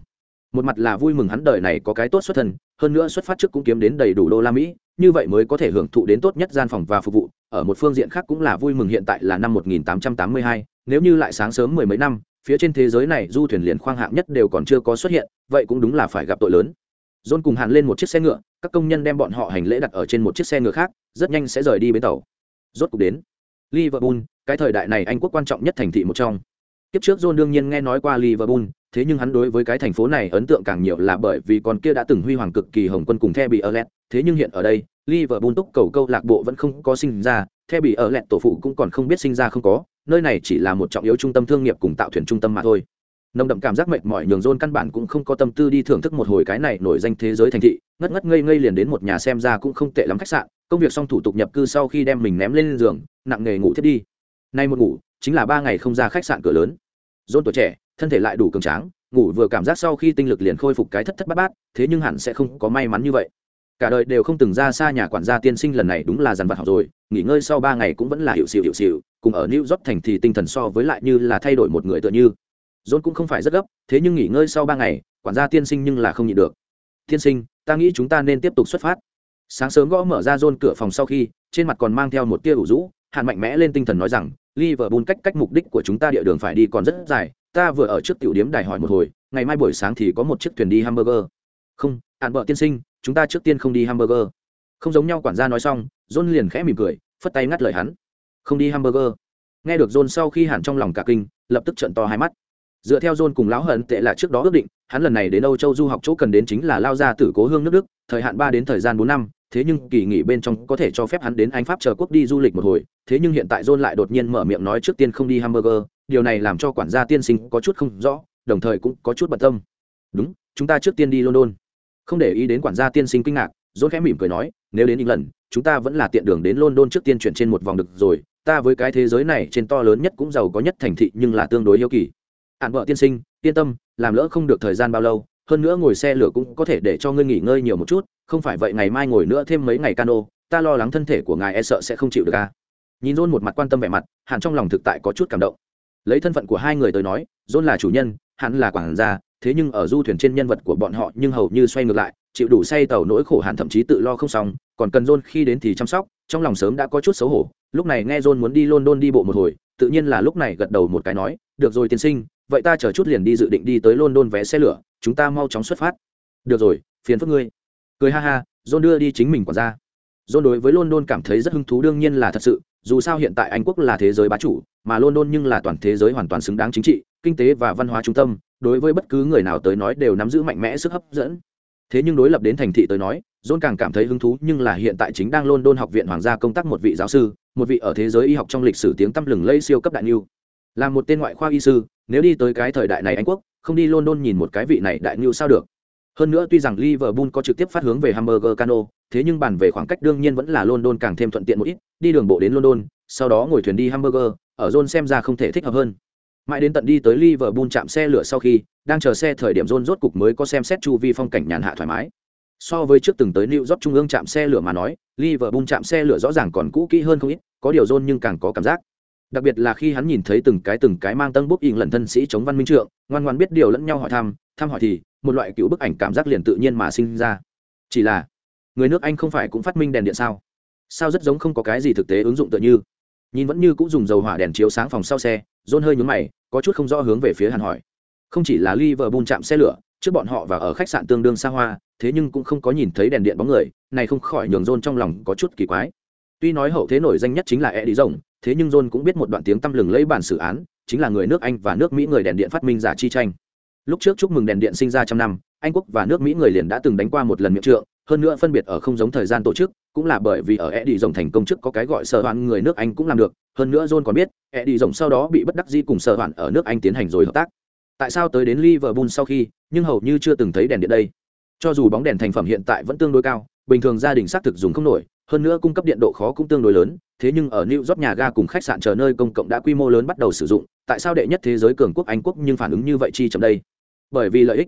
một mặt là vui mừng hắn đời này có cái tốt xuất thân hơn nữa xuất phát trước cũng kiếm đến đầy đủ đô la mỹ như vậy mới có thể hưởng thụ đến tốt nhất gian phòng và phục vụ ở một phương diện khác cũng là vui mừng hiện tại là năm 1882, nếu như lại sáng sớm mười mấy năm phía trên thế giới này du thuyền liền khoang hạng nhất đều còn chưa có xuất hiện vậy cũng đúng là phải gặp tội lớn John cùng Hàn lên một chiếc xe ngựa, các công nhân đem bọn họ hành lễ đặt ở trên một chiếc xe ngựa khác, rất nhanh sẽ rời đi bến tàu. Rốt cục đến Liverpool, cái thời đại này Anh quốc quan trọng nhất thành thị một trong. Kiếp trước John đương nhiên nghe nói qua Liverpool, thế nhưng hắn đối với cái thành phố này ấn tượng càng nhiều là bởi vì con kia đã từng huy hoàng cực kỳ hồng quân cùng The bị ở lẹt thế nhưng hiện ở đây, Liverpool túc cầu câu lạc bộ vẫn không có sinh ra, The bị ở lẹt tổ phụ cũng còn không biết sinh ra không có, nơi này chỉ là một trọng yếu trung tâm thương nghiệp cùng tạo thuyền trung tâm mà thôi. Nồng đậm cảm giác mệt mỏi nhường rôn căn bản cũng không có tâm tư đi thưởng thức một hồi cái này nổi danh thế giới thành thị ngất ngất ngây ngây liền đến một nhà xem ra cũng không tệ lắm khách sạn công việc xong thủ tục nhập cư sau khi đem mình ném lên giường nặng nghề ngủ thiết đi. Nay một ngủ chính là ba ngày không ra khách sạn cửa lớn. Rôn tuổi trẻ thân thể lại đủ cường tráng ngủ vừa cảm giác sau khi tinh lực liền khôi phục cái thất thất bát bát thế nhưng hẳn sẽ không có may mắn như vậy cả đời đều không từng ra xa nhà quản gia tiên sinh lần này đúng là dằn vặt học rồi nghỉ ngơi sau ba ngày cũng vẫn là hiệu xịu hiệu xịu cùng ở new york thành thì tinh thần so với lại như là thay đổi một người tựa như John cũng không phải rất gấp, thế nhưng nghỉ ngơi sau ba ngày, quản gia tiên sinh nhưng là không nhịn được. Tiên sinh, ta nghĩ chúng ta nên tiếp tục xuất phát. Sáng sớm gõ mở ra John cửa phòng sau khi, trên mặt còn mang theo một tia ủ rũ, hạn mạnh mẽ lên tinh thần nói rằng, Liverpool cách cách mục đích của chúng ta địa đường phải đi còn rất dài, ta vừa ở trước tiểu điểm đài hỏi một hồi, ngày mai buổi sáng thì có một chiếc thuyền đi hamburger. Không, ản vợ tiên sinh, chúng ta trước tiên không đi hamburger. Không giống nhau quản gia nói xong, John liền khẽ mỉm cười, phất tay ngắt lời hắn. Không đi hamburger. Nghe được John sau khi hẳn trong lòng cả kinh, lập tức trợn to hai mắt dựa theo john cùng lão hận tệ là trước đó ước định hắn lần này đến âu châu du học chỗ cần đến chính là lao ra tử cố hương nước đức thời hạn ba đến thời gian bốn năm thế nhưng kỳ nghỉ bên trong có thể cho phép hắn đến anh pháp chờ quốc đi du lịch một hồi thế nhưng hiện tại john lại đột nhiên mở miệng nói trước tiên không đi hamburger điều này làm cho quản gia tiên sinh có chút không rõ đồng thời cũng có chút bận tâm. Đúng chúng ta trước tiên đi london. Không để ý đến quản gia tiên sinh kinh ngạc john khẽ mỉm cười nói nếu đến lần, chúng ta vẫn là tiện đường đến london trước tiên chuyển trên một vòng được rồi ta với cái thế giới này trên to lớn nhất cũng giàu có nhất thành thị nhưng là tương đối yêu kỳ. Ạn vợ tiên sinh yên tâm làm lỡ không được thời gian bao lâu hơn nữa ngồi xe lửa cũng có thể để cho ngươi nghỉ ngơi nhiều một chút không phải vậy ngày mai ngồi nữa thêm mấy ngày cano, ta lo lắng thân thể của ngài e sợ sẽ không chịu được ca nhìn rôn một mặt quan tâm vẻ mặt hẳn trong lòng thực tại có chút cảm động. Lấy thân phận của hai người tới nói rôn là chủ nhân, hắn là quản gia, thế nhưng ở du thuyền trên nhân vật của bọn họ nhưng hầu như xoay ngược lại, chịu đủ say tàu nỗi khổ hẳn thậm chí tự lo không xong, còn cần rôn khi đến thì chăm sóc, trong lòng sớm đã có chút xấu hổ, lúc này nghe rôn muốn đi london đi bộ một hồi, tự nhiên là lúc này gật đầu một cái nói, được rồi tiên sinh, vậy ta chờ chút liền đi dự định đi tới london vé xe lửa, chúng ta mau chóng xuất phát. Được rồi, phiền phức ngươi cười ha ha, john đưa đi chính mình quản ra john đối với london cảm thấy rất hứng thú, đương nhiên là thật sự, dù sao hiện tại anh quốc là thế giới bá chủ, mà london nhưng là toàn thế giới hoàn toàn xứng đáng chính trị, kinh tế và văn hóa trung tâm, đối với bất cứ người nào tới nói đều nắm giữ mạnh mẽ sức hấp dẫn. Thế nhưng đối lập đến thành thị tới nói, john càng cảm thấy hứng thú, nhưng là hiện tại chính đang london học viện hoàng gia công tác một vị giáo sư, một vị ở thế giới y học trong lịch sử tiếng tăm lừng lây siêu cấp đại niu. Là một tên ngoại khoa y sư, nếu đi tới cái thời đại này anh quốc, không đi london nhìn một cái vị này đại niu sao được hơn nữa tuy rằng liverpool có trực tiếp phát hướng về hamburger cano, thế nhưng bàn về khoảng cách đương nhiên vẫn là london càng thêm thuận tiện một ít, đi đường bộ đến london, sau đó ngồi thuyền đi hamburger, ở john xem ra không thể thích hợp hơn. Mãi đến tận đi tới liverpool chạm xe lửa sau khi, đang chờ xe thời điểm john rốt cục mới có xem xét chu vi phong cảnh nhàn hạ thoải mái. So với trước từng tới new york trung ương chạm xe lửa mà nói, liverpool chạm xe lửa rõ ràng còn cũ kỹ hơn không ít, có điều john nhưng càng có cảm giác đặc biệt là khi hắn nhìn thấy từng cái từng cái mang tân bút ỉn lần thân sĩ chống văn minh trượng, ngoan ngoan biết điều lẫn nhau hỏi thăm thăm hỏi thì, một loại cựu bức ảnh cảm giác liền tự nhiên mà sinh ra. Chỉ là, người nước anh không phải cũng phát minh đèn điện sao? Sao rất giống không có cái gì thực tế ứng dụng tựa như? Nhìn vẫn như cũng dùng dầu hỏa đèn chiếu sáng phòng sau xe rôn hơi nhúng mày, có chút không rõ hướng về phía hàn hỏi. Không chỉ là liverpool chạm xe lửa, trước bọn họ và ở khách sạn tương đương xa hoa, thế nhưng cũng không có nhìn thấy đèn điện bóng người, này không khỏi nhường rôn trong lòng có chút kỳ quái. Tuy nói hậu thế nổi danh nhất chính là e đi rồng thế nhưng john cũng biết một đoạn tiếng tăm lừng lấy bản xử án, chính là người nước anh và nước mỹ người đèn điện phát minh giả chi tranh. Lúc trước chúc mừng đèn điện sinh ra trăm năm, anh quốc và nước mỹ người liền đã từng đánh qua một lần miệng trượng, hơn nữa phân biệt ở không giống thời gian tổ chức, cũng là bởi vì ở e đi rồng thành công chức có cái gọi sở hoạn người nước anh cũng làm được, hơn nữa john còn biết e đi rồng sau đó bị bất đắc di cùng sở hoạn ở nước anh tiến hành rồi hợp tác. Tại sao tới đến liverpool sau khi, nhưng hầu như chưa từng thấy đèn điện đây? Cho dù bóng đèn thành phẩm hiện tại vẫn tương đối cao, bình thường gia đình xác thực dùng không nổi hơn nữa cung cấp điện độ khó cũng tương đối lớn, thế nhưng ở new york nhà ga cùng khách sạn chờ nơi công cộng đã quy mô lớn bắt đầu sử dụng, tại sao đệ nhất thế giới cường quốc anh quốc nhưng phản ứng như vậy chi chậm đây? Bởi vì lợi ích.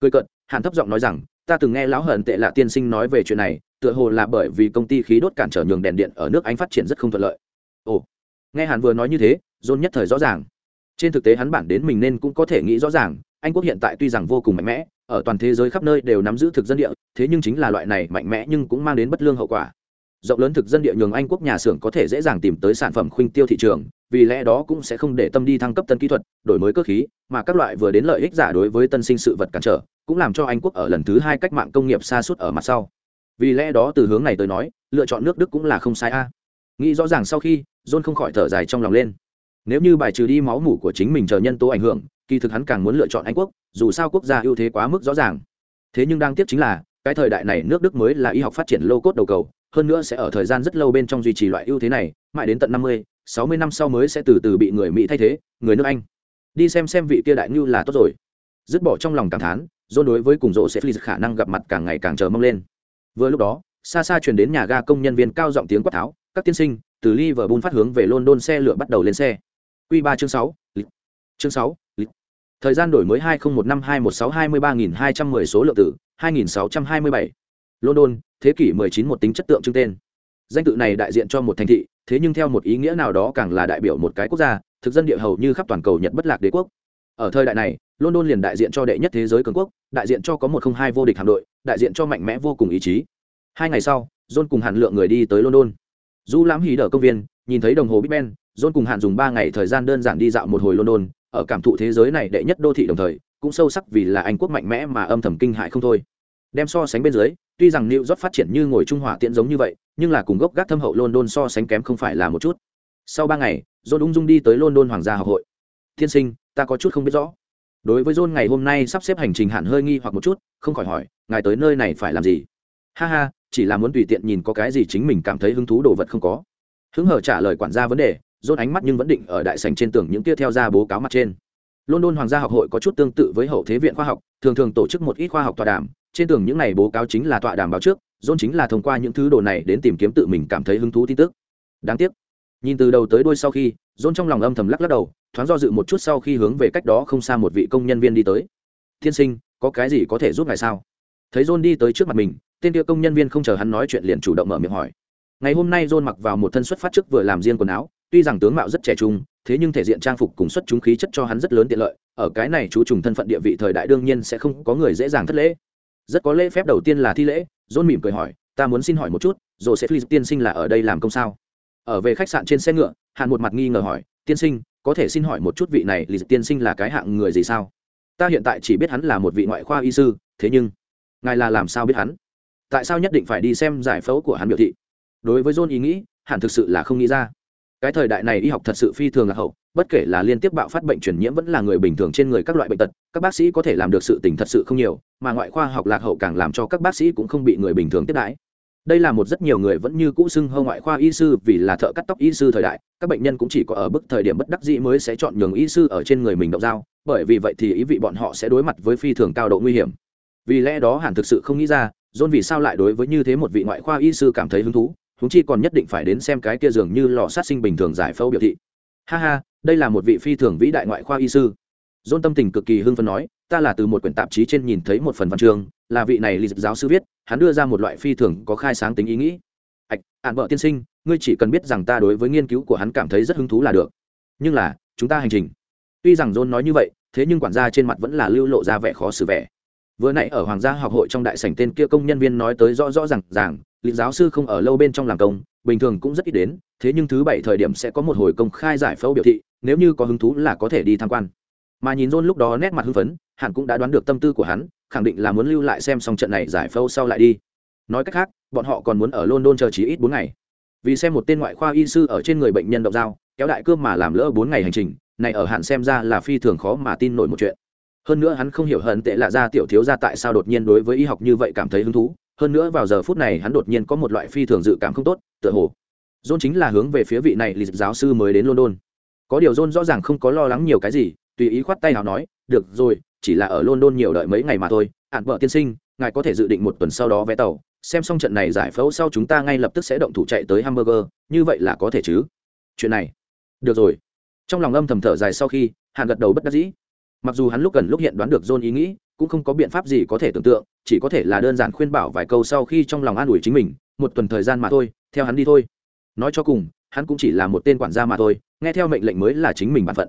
Cười cận hàn thấp giọng nói rằng, ta từng nghe lão hận tệ lạ tiên sinh nói về chuyện này, tựa hồ là bởi vì công ty khí đốt cản trở nhường đèn điện ở nước anh phát triển rất không thuận lợi. Ồ, nghe hàn vừa nói như thế, john nhất thời rõ ràng. Trên thực tế hắn bản đến mình nên cũng có thể nghĩ rõ ràng, anh quốc hiện tại tuy rằng vô cùng mạnh mẽ, ở toàn thế giới khắp nơi đều nắm giữ thực dân địa, thế nhưng chính là loại này mạnh mẽ nhưng cũng mang đến bất lương hậu quả rộng lớn thực dân địa nhường anh quốc nhà xưởng có thể dễ dàng tìm tới sản phẩm khuynh tiêu thị trường, vì lẽ đó cũng sẽ không để tâm đi thăng cấp tân kỹ thuật, đổi mới cơ khí, mà các loại vừa đến lợi ích giả đối với tân sinh sự vật cản trở, cũng làm cho anh quốc ở lần thứ hai cách mạng công nghiệp xa suốt ở mặt sau. Vì lẽ đó từ hướng này tới nói, lựa chọn nước đức cũng là không sai a. Nghĩ rõ ràng sau khi, john không khỏi thở dài trong lòng lên. Nếu như bài trừ đi máu mủ của chính mình chờ nhân tố ảnh hưởng, kỳ thực hắn càng muốn lựa chọn anh quốc, dù sao quốc gia ưu thế quá mức rõ ràng. Thế nhưng đang tiếp chính là, cái thời đại này nước đức mới là y học phát triển lô cốt đầu cầu hơn nữa sẽ ở thời gian rất lâu bên trong duy trì loại ưu thế này mãi đến tận năm mươi sáu mươi năm sau mới sẽ từ từ bị người mỹ thay thế người nước anh đi xem xem vị kia đại ngưu là tốt rồi dứt bỏ trong lòng cảm thán dôn đối với cùng rộ sẽ phi khả năng gặp mặt càng ngày càng chờ mong lên vừa lúc đó xa xa truyền đến nhà ga công nhân viên cao giọng tiếng quát tháo các tiên sinh từ Liverpool phát hướng về London xe lửa bắt đầu lên xe. Quy 3 chương 6, lịch. Chương 6, lịch. Thời gian đổi mới 2015 216 23210 số lượng tử, 2627 london, thế kỷ 19 một tính chất tượng trưng tên. Danh tự này đại diện cho một thành thị, thế nhưng theo một ý nghĩa nào đó càng là đại biểu một cái quốc gia, thực dân địa hầu như khắp toàn cầu nhật bất lạc đế quốc. Ở thời đại này, london liền đại diện cho đệ nhất thế giới cường quốc, đại diện cho có một không hai vô địch hạm đội, đại diện cho mạnh mẽ vô cùng ý chí. Hai ngày sau, john cùng hàn lượng người đi tới london. Du lãm hí đờ công viên, nhìn thấy đồng hồ big ben, john cùng hàn dùng ba ngày thời gian đơn giản đi dạo một hồi london, ở cảm thụ thế giới này đệ nhất đô thị đồng thời, cũng sâu sắc vì là anh quốc mạnh mẽ mà âm thầm kinh hại không thôi. Đem so sánh bên dưới tuy rằng New York phát triển như ngồi trung hòa tiện giống như vậy, nhưng là cùng gốc gác thâm hậu London so sánh kém không phải là một chút. Sau ba ngày, John ung dung đi tới London Hoàng gia học hội. Thiên sinh, ta có chút không biết rõ. Đối với John ngày hôm nay sắp xếp hành trình hẳn hơi nghi hoặc một chút, không khỏi hỏi, ngài tới nơi này phải làm gì? Ha ha, chỉ là muốn tùy tiện nhìn có cái gì chính mình cảm thấy hứng thú đồ vật không có. Hứng hở trả lời quản gia vấn đề, John ánh mắt nhưng vẫn định ở đại sảnh trên tường những kia theo ra bố cáo mặt trên. London Hoàng gia học hội có chút tương tự với hậu thế viện khoa học, thường thường tổ chức một ít khoa học tọa đàm, trên tường những này bố cáo chính là tọa đàm báo trước, john chính là thông qua những thứ đồ này đến tìm kiếm tự mình cảm thấy hứng thú tin tức. Đáng tiếc. Nhìn từ đầu tới đuôi sau khi, john trong lòng âm thầm lắc lắc đầu, thoáng do dự một chút sau khi hướng về cách đó không xa một vị công nhân viên đi tới. Thiên sinh, có cái gì có thể giúp ngài sao? Thấy john đi tới trước mặt mình, tên kia công nhân viên không chờ hắn nói chuyện liền chủ động mở miệng hỏi. Ngày hôm nay john mặc vào một thân xuất phát trước vừa làm riêng quần áo, tuy rằng tướng mạo rất trẻ trung, thế nhưng thể diện trang phục cùng xuất chúng khí chất cho hắn rất lớn tiện lợi, ở cái này chú trùng thân phận địa vị thời đại đương nhiên sẽ không có người dễ dàng thất lễ rất có lễ phép đầu tiên là thi lễ, john mỉm cười hỏi, ta muốn xin hỏi một chút rồi sẽ phi tiên sinh là ở đây làm công sao? Ở về khách sạn trên xe ngựa, hàn một mặt nghi ngờ hỏi, tiên sinh, có thể xin hỏi một chút vị này lì tiên sinh là cái hạng người gì sao? Ta hiện tại chỉ biết hắn là một vị ngoại khoa y sư, thế nhưng, ngài là làm sao biết hắn? Tại sao nhất định phải đi xem giải phẫu của hắn biểu thị? Đối với john ý nghĩ hẳn thực sự là không nghĩ ra. Cái thời đại này y học thật sự phi thường là hậu bất kể là liên tiếp bạo phát bệnh truyền nhiễm vẫn là người bình thường trên người các loại bệnh tật, các bác sĩ có thể làm được sự tình thật sự không nhiều, mà ngoại khoa học lạc hậu càng làm cho các bác sĩ cũng không bị người bình thường tiếp đãi. Đây là một rất nhiều người vẫn như cũ xưng hơn ngoại khoa y sư vì là thợ cắt tóc y sư thời đại, các bệnh nhân cũng chỉ có ở bức thời điểm bất đắc dĩ mới sẽ chọn nhường y sư ở trên người mình động dao, bởi vì vậy thì ý vị bọn họ sẽ đối mặt với phi thường cao độ nguy hiểm. Vì lẽ đó hẳn thực sự không nghĩ ra, john vì sao lại đối với như thế một vị ngoại khoa y sư cảm thấy hứng thú chúng chi còn nhất định phải đến xem cái kia dường như lò sát sinh bình thường giải phẫu biểu thị ha ha, đây là một vị phi thường vĩ đại ngoại khoa y sư. Dôn tâm tình cực kỳ hưng phấn nói, ta là từ một quyển tạp chí trên nhìn thấy một phần văn chương, là vị này lý giáo sư viết, hắn đưa ra một loại phi thường có khai sáng tính ý nghĩ. Ạch ạn vợ tiên sinh, ngươi chỉ cần biết rằng ta đối với nghiên cứu của hắn cảm thấy rất hứng thú là được. Nhưng là, chúng ta hành trình. Tuy rằng john nói như vậy, thế nhưng quản gia trên mặt vẫn là lưu lộ ra vẻ khó xử vẻ. Vừa nãy ở hoàng gia học hội trong đại sảnh tên kia công nhân viên nói tới rõ rõ rằng ràng lịch giáo sư không ở lâu bên trong làm công, bình thường cũng rất ít đến, thế nhưng thứ bảy thời điểm sẽ có một hồi công khai giải phẫu biểu thị, nếu như có hứng thú là có thể đi tham quan. Mà nhìn john lúc đó nét mặt hưng phấn, hẳn cũng đã đoán được tâm tư của hắn, khẳng định là muốn lưu lại xem xong trận này giải phẫu sau lại đi. Nói cách khác, bọn họ còn muốn ở london chờ chí ít bốn ngày. Vì xem một tên ngoại khoa y sư ở trên người bệnh nhân độc dao, kéo đại cơm mà làm lỡ bốn ngày hành trình, này ở hạn xem ra là phi thường khó mà tin nổi một chuyện. Hơn nữa hắn không hiểu hận tệ lạ ra tiểu thiếu ra tại sao đột nhiên đối với y học như vậy cảm thấy hứng thú hơn nữa vào giờ phút này hắn đột nhiên có một loại phi thường dự cảm không tốt, tựa hồ john chính là hướng về phía vị này lịch giáo sư mới đến london. Có điều john rõ ràng không có lo lắng nhiều cái gì, tùy ý khoát tay nào nói, được rồi, chỉ là ở london nhiều đợi mấy ngày mà thôi, ạn vợ tiên sinh, ngài có thể dự định một tuần sau đó vé tàu, xem xong trận này giải phẫu sau chúng ta ngay lập tức sẽ động thủ chạy tới hamburger, như vậy là có thể chứ? Chuyện này. Được rồi. Trong lòng âm thầm thở dài sau khi hạn gật đầu bất đắc dĩ. Mặc dù hắn lúc gần lúc hiện đoán được john ý nghĩ cũng không có biện pháp gì có thể tưởng tượng, chỉ có thể là đơn giản khuyên bảo vài câu sau khi trong lòng an ủi chính mình, một tuần thời gian mà thôi, theo hắn đi thôi. Nói cho cùng, hắn cũng chỉ là một tên quản gia mà thôi, nghe theo mệnh lệnh mới là chính mình bản phận.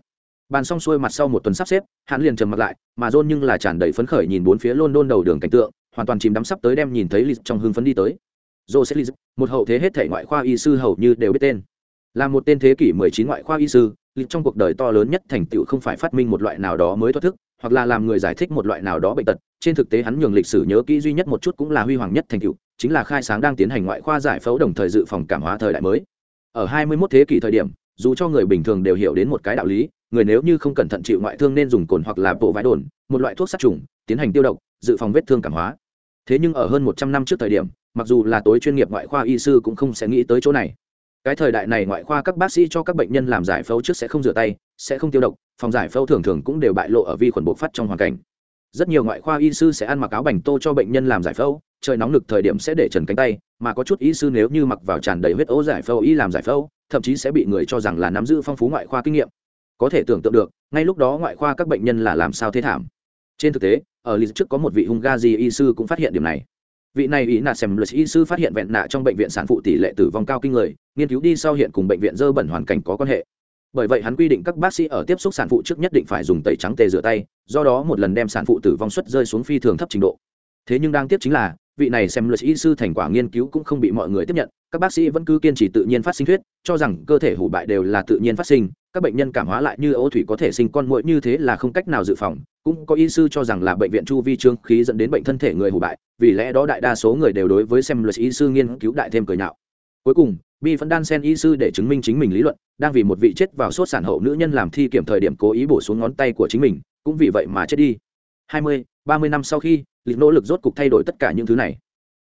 Bàn xong xuôi mặt sau một tuần sắp xếp, hắn liền trầm mặt lại, mà john nhưng là tràn đầy phấn khởi nhìn bốn phía london đầu đường cảnh tượng, hoàn toàn chìm đắm sắp tới đem nhìn thấy lì trong hưng phấn đi tới. Joseph lì một hậu thế hết thể ngoại khoa y sư hầu như đều biết tên. Là một tên thế kỷ 19 ngoại khoa y sư lì trong cuộc đời to lớn nhất thành tựu không phải phát minh một loại nào đó mới thoát thức hoặc là làm người giải thích một loại nào đó bệnh tật, trên thực tế hắn nhường lịch sử nhớ kỹ duy nhất một chút cũng là huy hoàng nhất thành tựu, chính là khai sáng đang tiến hành ngoại khoa giải phẫu đồng thời dự phòng cảm hóa thời đại mới. Ở 21 thế kỷ thời điểm, dù cho người bình thường đều hiểu đến một cái đạo lý, người nếu như không cẩn thận chịu ngoại thương nên dùng cồn hoặc là bộ vải đồn, một loại thuốc sát trùng, tiến hành tiêu độc, dự phòng vết thương cảm hóa. Thế nhưng ở hơn một trăm năm trước thời điểm, mặc dù là tối chuyên nghiệp ngoại khoa y sư cũng không sẽ nghĩ tới chỗ này. Cái thời đại này ngoại khoa các bác sĩ cho các bệnh nhân làm giải phẫu trước sẽ không rửa tay, sẽ không tiêu độc phòng giải phẫu thường thường cũng đều bại lộ ở vi khuẩn bộc phát trong hoàn cảnh. Rất nhiều ngoại khoa y sư sẽ ăn mặc áo bành tô cho bệnh nhân làm giải phẫu, trời nóng lực thời điểm sẽ để trần cánh tay, mà có chút y sư nếu như mặc vào tràn đầy huyết ố giải phẫu y làm giải phẫu, thậm chí sẽ bị người cho rằng là nắm giữ phong phú ngoại khoa kinh nghiệm. Có thể tưởng tượng được, ngay lúc đó ngoại khoa các bệnh nhân là làm sao thế thảm. Trên thực tế, ở lịch trước có một vị hungary y sư cũng phát hiện điểm này. Vị này ý nạ xem luật y sư phát hiện vẹn nạ trong bệnh viện sản phụ tỷ lệ tử vong cao kinh người, nghiên cứu đi sau hiện cùng bệnh viện dơ bẩn hoàn cảnh có quan hệ bởi vậy hắn quy định các bác sĩ ở tiếp xúc sản phụ trước nhất định phải dùng tẩy trắng tê rửa tay, do đó một lần đem sản phụ tử vong suất rơi xuống phi thường thấp trình độ. Thế nhưng đang tiếp chính là, vị này xem luật y sư thành quả nghiên cứu cũng không bị mọi người tiếp nhận, các bác sĩ vẫn cứ kiên trì tự nhiên phát sinh thuyết, cho rằng cơ thể hủ bại đều là tự nhiên phát sinh, các bệnh nhân cảm hóa lại như ô thủy có thể sinh con mũi như thế là không cách nào dự phòng, cũng có y sư cho rằng là bệnh viện chu vi trương khí dẫn đến bệnh thân thể người hủ bại, vì lẽ đó đại đa số người đều đối với xem luật y sư nghiên cứu đại thêm cười nhạo cuối cùng, bi vẫn đan sen y sư để chứng minh chính mình lý luận, đang vì một vị chết vào sốt sản hậu nữ nhân làm thi kiểm thời điểm cố ý bổ xuống ngón tay của chính mình, cũng vì vậy mà chết đi. Hai mươi, ba mươi năm sau khi, lịch nỗ lực rốt cục thay đổi tất cả những thứ này.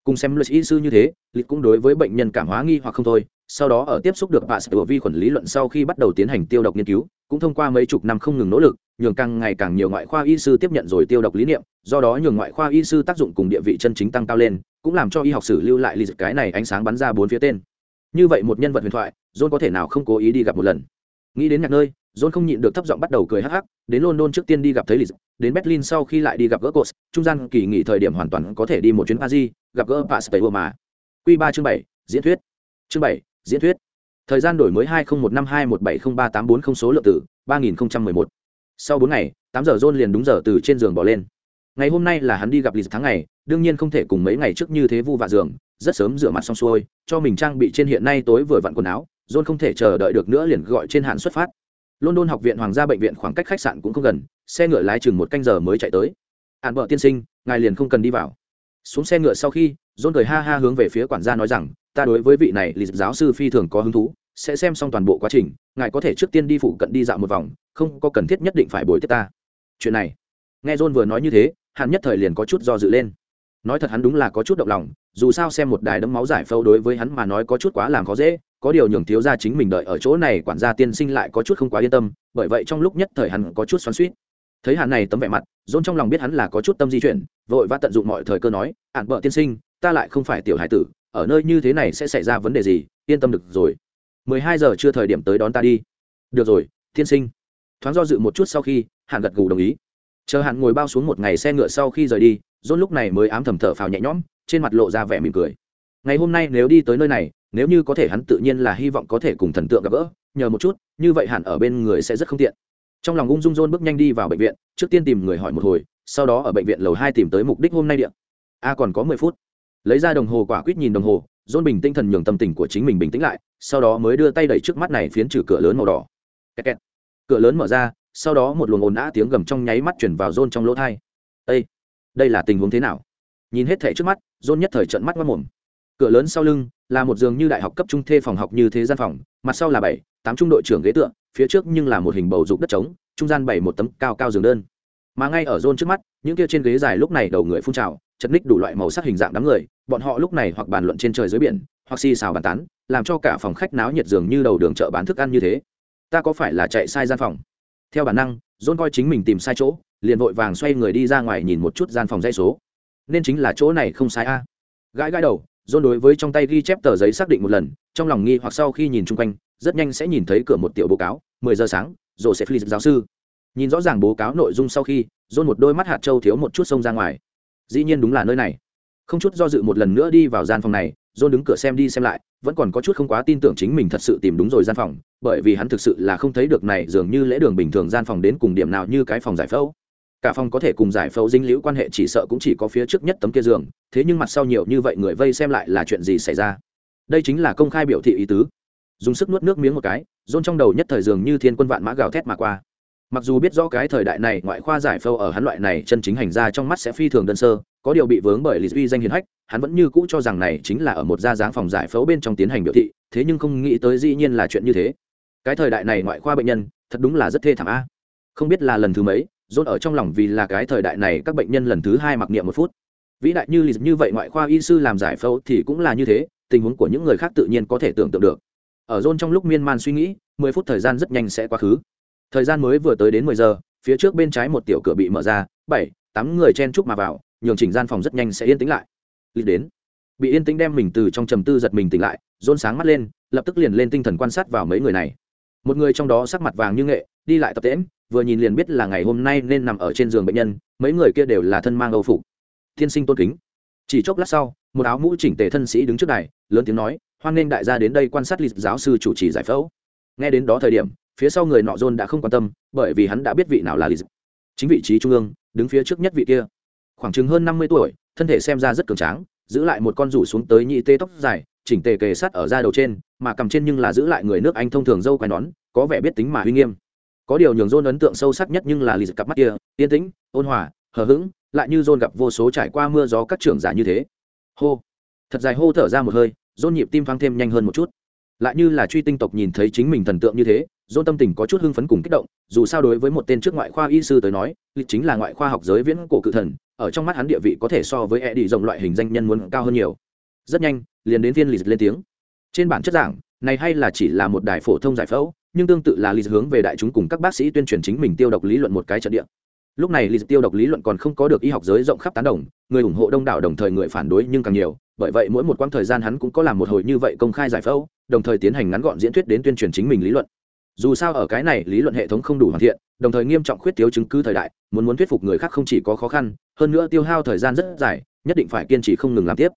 Cùng xem luật y sư như thế, lịch cũng đối với bệnh nhân cảm hóa nghi hoặc không thôi, sau đó ở tiếp xúc được bà sửa vi khuẩn lý luận sau khi bắt đầu tiến hành tiêu độc nghiên cứu, cũng thông qua mấy chục năm không ngừng nỗ lực, nhường càng ngày càng nhiều ngoại khoa y sư tiếp nhận rồi tiêu độc lý niệm, do đó nhường ngoại khoa y sư tác dụng cùng địa vị chân chính tăng cao lên, cũng làm cho y học sử lưu lại lịch cái này ánh sáng bắn ra bốn phía tên như vậy một nhân vật huyền thoại, john có thể nào không cố ý đi gặp một lần? Nghĩ đến nhạc nơi, john không nhịn được thấp giọng bắt đầu cười hắc hắc, đến london trước tiên đi gặp thấy lịch đến berlin sau khi lại đi gặp gỡ cột trung gian kỳ nghỉ thời điểm hoàn toàn có thể đi một chuyến paris, gặp gỡ pasteur mà. Q ba chương bảy, diễn thuyết. Chương bảy, diễn thuyết. Thời gian đổi mới hai nghìn một năm hai một bảy không ba tám bốn không số lượng tử ba nghìn một. Sau bốn ngày, tám giờ john liền đúng giờ từ trên giường bỏ lên. Ngày hôm nay là hắn đi gặp lịch tháng ngày, đương nhiên không thể cùng mấy ngày trước như thế vu vạ giường rất sớm rửa mặt xong xuôi, cho mình trang bị trên hiện nay tối vừa vặn quần áo, john không thể chờ đợi được nữa liền gọi trên hạn xuất phát. London học viện hoàng gia bệnh viện khoảng cách khách sạn cũng không gần, xe ngựa lái chừng một canh giờ mới chạy tới. Hạn vợ tiên sinh, ngài liền không cần đi vào. Xuống xe ngựa sau khi, john cười ha ha hướng về phía quản gia nói rằng, ta đối với vị này lịch giáo sư phi thường có hứng thú, sẽ xem xong toàn bộ quá trình, ngài có thể trước tiên đi phụ cận đi dạo một vòng, không có cần thiết nhất định phải bồi tiếp ta. Chuyện này, nghe john vừa nói như thế, hắn nhất thời liền có chút do dự lên. Nói thật hắn đúng là có chút động lòng dù sao xem một đài đấm máu giải phẫu đối với hắn mà nói có chút quá làm khó dễ, có điều nhường thiếu gia chính mình đợi ở chỗ này quản gia tiên sinh lại có chút không quá yên tâm, bởi vậy trong lúc nhất thời hắn có chút xoắn suýt thấy hàn này tấm vẻ mặt, dôn trong lòng biết hắn là có chút tâm di chuyển, vội và tận dụng mọi thời cơ nói ạn vợ tiên sinh, ta lại không phải tiểu hải tử, ở nơi như thế này sẽ xảy ra vấn đề gì, yên tâm được rồi. Mười hai giờ chưa thời điểm tới đón ta đi. Được rồi, tiên sinh. Thoáng do dự một chút sau khi hạn gật gù đồng ý chờ hạn ngồi bao xuống một ngày xe ngựa sau khi rời đi dôn lúc này mới ám thầm thở phào nhẹ nhõm, trên mặt lộ ra vẻ mỉm cười. Ngày hôm nay nếu đi tới nơi này, nếu như có thể hắn tự nhiên là hy vọng có thể cùng thần tượng gặp gỡ, nhờ một chút, như vậy hẳn ở bên người sẽ rất không tiện. Trong lòng ung dung dôn bước nhanh đi vào bệnh viện, trước tiên tìm người hỏi một hồi, sau đó ở bệnh viện lầu hai tìm tới mục đích hôm nay điện a, còn có mười phút. Lấy ra đồng hồ quả quyết nhìn đồng hồ dôn bình tinh thần nhường tâm tình của chính mình bình tĩnh lại, sau đó mới đưa tay đẩy trước mắt này phiến trừ cửa lớn màu đỏ. Kẹt kẹt. cửa lớn mở ra sau đó một luồng ồn ã tiếng gầm trong nháy mắt chuyển vào rôn trong lỗ thai. Ây đây là tình huống thế nào? Nhìn hết thẻ trước mắt rôn nhất thời trận mắt mất mồm. Cửa lớn sau lưng là một giường như đại học cấp trung thê phòng học như thế gian phòng, mặt sau là bảy, tám trung đội trưởng ghế tựa, phía trước nhưng là một hình bầu dục đất trống, trung gian bảy một tấm cao cao giường đơn. Mà ngay ở rôn trước mắt, những kia trên ghế dài lúc này đầu người phun trào, chật ních đủ loại màu sắc hình dạng đám người, bọn họ lúc này hoặc bàn luận trên trời dưới biển, hoặc xì xào bàn tán, làm cho cả phòng khách náo nhiệt dường như đầu đường chợ bán thức ăn như thế. Ta có phải là chạy sai gian phòng? Theo bản năng, john coi chính mình tìm sai chỗ, liền vội vàng xoay người đi ra ngoài nhìn một chút gian phòng dây số. Nên chính là chỗ này không sai a. Gãi gãi đầu, john đối với trong tay ghi chép tờ giấy xác định một lần, trong lòng nghi hoặc sau khi nhìn chung quanh, rất nhanh sẽ nhìn thấy cửa một tiểu bố cáo, mười giờ sáng rồi sẽ phi giáo sư. Nhìn rõ ràng bố cáo nội dung sau khi, john một đôi mắt hạt trâu thiếu một chút xông ra ngoài. Dĩ nhiên đúng là nơi này không chút do dự một lần nữa đi vào gian phòng này, john đứng cửa xem đi xem lại, vẫn còn có chút không quá tin tưởng chính mình thật sự tìm đúng rồi gian phòng, bởi vì hắn thực sự là không thấy được này dường như lễ đường bình thường gian phòng đến cùng điểm nào như cái phòng giải phẫu. Cả phòng có thể cùng giải phẫu dinh liễu quan hệ chỉ sợ cũng chỉ có phía trước nhất tấm kia giường, thế nhưng mặt sau nhiều như vậy người vây xem lại là chuyện gì xảy ra? Đây chính là công khai biểu thị ý tứ. Dùng sức nuốt nước miếng một cái dôn trong đầu nhất thời dường như thiên quân vạn mã gào thét mà qua. Mặc dù biết rõ cái thời đại này ngoại khoa giải phẫu ở hắn loại này chân chính hành ra trong mắt sẽ phi thường đơn sơ có điều bị vướng bởi lịch duy danh hiền hách, hắn vẫn như cũ cho rằng này chính là ở một gia dáng phòng giải phẫu bên trong tiến hành biểu thị, thế nhưng không nghĩ tới dĩ nhiên là chuyện như thế. Cái thời đại này ngoại khoa bệnh nhân, thật đúng là rất thê thảm a. Không biết là lần thứ mấy dốt ở trong lòng vì là cái thời đại này các bệnh nhân lần thứ hai mặc niệm một phút. Vĩ đại như lịch như vậy ngoại khoa y sư làm giải phẫu thì cũng là như thế, tình huống của những người khác tự nhiên có thể tưởng tượng được. Ở dôn trong lúc miên man suy nghĩ, mười phút thời gian rất nhanh sẽ quá khứ. Thời gian mới vừa tới đến mười giờ, phía trước bên trái một tiểu cửa bị mở ra, bảy, tám người chen chúc mà vào nhường chỉnh gian phòng rất nhanh sẽ yên tĩnh lại. Lịch đến. Bị yên tĩnh đem mình từ trong trầm tư giật mình tỉnh lại, rôn sáng mắt lên, lập tức liền lên tinh thần quan sát vào mấy người này. Một người trong đó sắc mặt vàng như nghệ, đi lại tập tễm vừa nhìn liền biết là ngày hôm nay nên nằm ở trên giường bệnh nhân, mấy người kia đều là thân mang âu phục. Tiên sinh tôn kính. Chỉ chốc lát sau, một áo mũ chỉnh tề thân sĩ đứng trước đài, lớn tiếng nói, hoan nghênh đại gia đến đây quan sát lịch giáo sư chủ trì giải phẫu. Nghe đến đó thời điểm, phía sau người nọ dôn đã không quan tâm, bởi vì hắn đã biết vị nào là lịch. Chính vị trí trung ương, đứng phía trước nhất vị kia khoảng chừng hơn năm mươi tuổi, thân thể xem ra rất cường tráng, giữ lại một con rủ xuống tới nhị tê tóc dài, chỉnh tề kề sát ở da đầu trên, mà cầm trên nhưng là giữ lại người nước anh thông thường dâu quai nón, có vẻ biết tính mà uy nghiêm. Có điều nhường John ấn tượng sâu sắc nhất nhưng là lì cặp mắt kia, yên tĩnh, ôn hòa, hờ hững, lại như John gặp vô số trải qua mưa gió các trưởng giả như thế. Hô. Thật dài hô thở ra một hơi, John nhịp tim phăng thêm nhanh hơn một chút. Lại như là truy tinh tộc nhìn thấy chính mình thần tượng như thế, John tâm tình có chút hưng phấn cùng kích động, dù sao đối với một tên trước ngoại khoa y sư tới nói lịch chính là ngoại khoa học giới viễn cổ cự thần ở trong mắt hắn địa vị có thể so với e đi rộng loại hình danh nhân muốn cao hơn nhiều. Rất nhanh, liền đến viên lịch lên tiếng. Trên bản chất giảng, này hay là chỉ là một đài phổ thông giải phẫu, nhưng tương tự là lịch hướng về đại chúng cùng các bác sĩ tuyên truyền chính mình tiêu độc lý luận một cái trận địa. Lúc này lịch tiêu độc lý luận còn không có được y học giới rộng khắp tán đồng, người ủng hộ đông đảo đồng thời người phản đối nhưng càng nhiều, bởi vậy mỗi một quãng thời gian hắn cũng có làm một hồi như vậy công khai giải phẫu, đồng thời tiến hành ngắn gọn diễn thuyết đến tuyên truyền chính mình lý luận dù sao ở cái này lý luận hệ thống không đủ hoàn thiện, đồng thời nghiêm trọng khuyết thiếu chứng cứ thời đại, muốn muốn thuyết phục người khác không chỉ có khó khăn, hơn nữa tiêu hao thời gian rất dài, nhất định phải kiên trì không ngừng làm tiếp.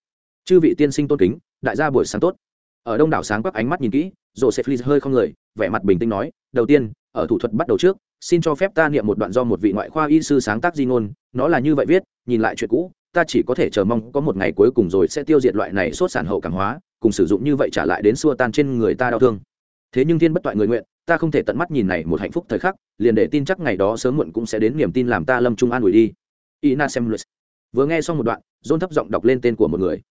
Chư vị tiên sinh tôn kính, đại gia buổi sáng tốt. Ở đông đảo sáng bắc ánh mắt nhìn kỹ joseph lee hơi không người, vẻ mặt bình tĩnh nói, đầu tiên, ở thủ thuật bắt đầu trước, xin cho phép ta niệm một đoạn do một vị ngoại khoa y sư sáng tác di ngôn, nó là như vậy viết, nhìn lại chuyện cũ, ta chỉ có thể chờ mong có một ngày cuối cùng rồi sẽ tiêu diệt loại này sốt sản hậu cảm hóa, cùng sử dụng như vậy trả lại đến xua tan trên người ta đau thương. Thế nhưng thiên bất toại người nguyện ta không thể tận mắt nhìn này một hạnh phúc thời khắc, liền để tin chắc ngày đó sớm muộn cũng sẽ đến niềm tin làm ta lâm trung an ủi đi. Ina semlus. Vừa nghe xong một đoạn, john thấp giọng đọc lên tên của một người.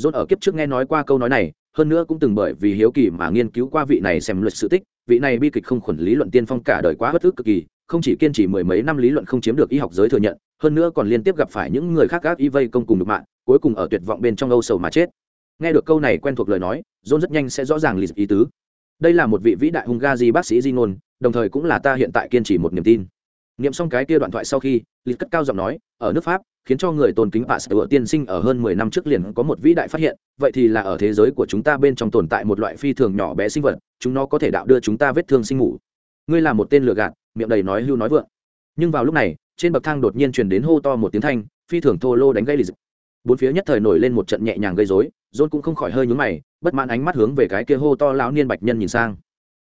John ở kiếp trước nghe nói qua câu nói này, hơn nữa cũng từng bởi vì hiếu kỳ mà nghiên cứu qua vị này xem luật sự tích, vị này bi kịch không khuẩn lý luận tiên phong cả đời quá bất ức cực kỳ, không chỉ kiên trì mười mấy năm lý luận không chiếm được y học giới thừa nhận, hơn nữa còn liên tiếp gặp phải những người khác gác y vây công cùng được mạng cuối cùng ở tuyệt vọng bên trong âu sầu mà chết. Nghe được câu này quen thuộc lời nói, john rất nhanh sẽ rõ ràng lý ý tứ đây là một vị vĩ đại hung ga bác sĩ di ngôn đồng thời cũng là ta hiện tại kiên trì một niềm tin niệm xong cái kia đoạn thoại sau khi lịch cất cao giọng nói ở nước pháp khiến cho người tôn kính Pasteur tiên sinh ở hơn mười năm trước liền có một vĩ đại phát hiện, vậy thì là ở thế giới của chúng ta bên trong tồn tại một loại phi thường nhỏ bé sinh vật, chúng nó có thể đạo đưa chúng ta vết thương sinh ngủ. Ngươi là một tên lừa gạt, miệng đầy nói hưu nói vượng. Nhưng vào lúc này, trên bậc thang đột nhiên truyền đến hô to một tiếng thanh, phi thường thô lô đánh gây lịch. Bốn phía nhất thời nổi lên một trận nhẹ nhàng gây rối, John cũng không khỏi hơi nhướng mày, bất mãn ánh mắt hướng về cái kia hô to lão niên bạch nhân nhìn sang.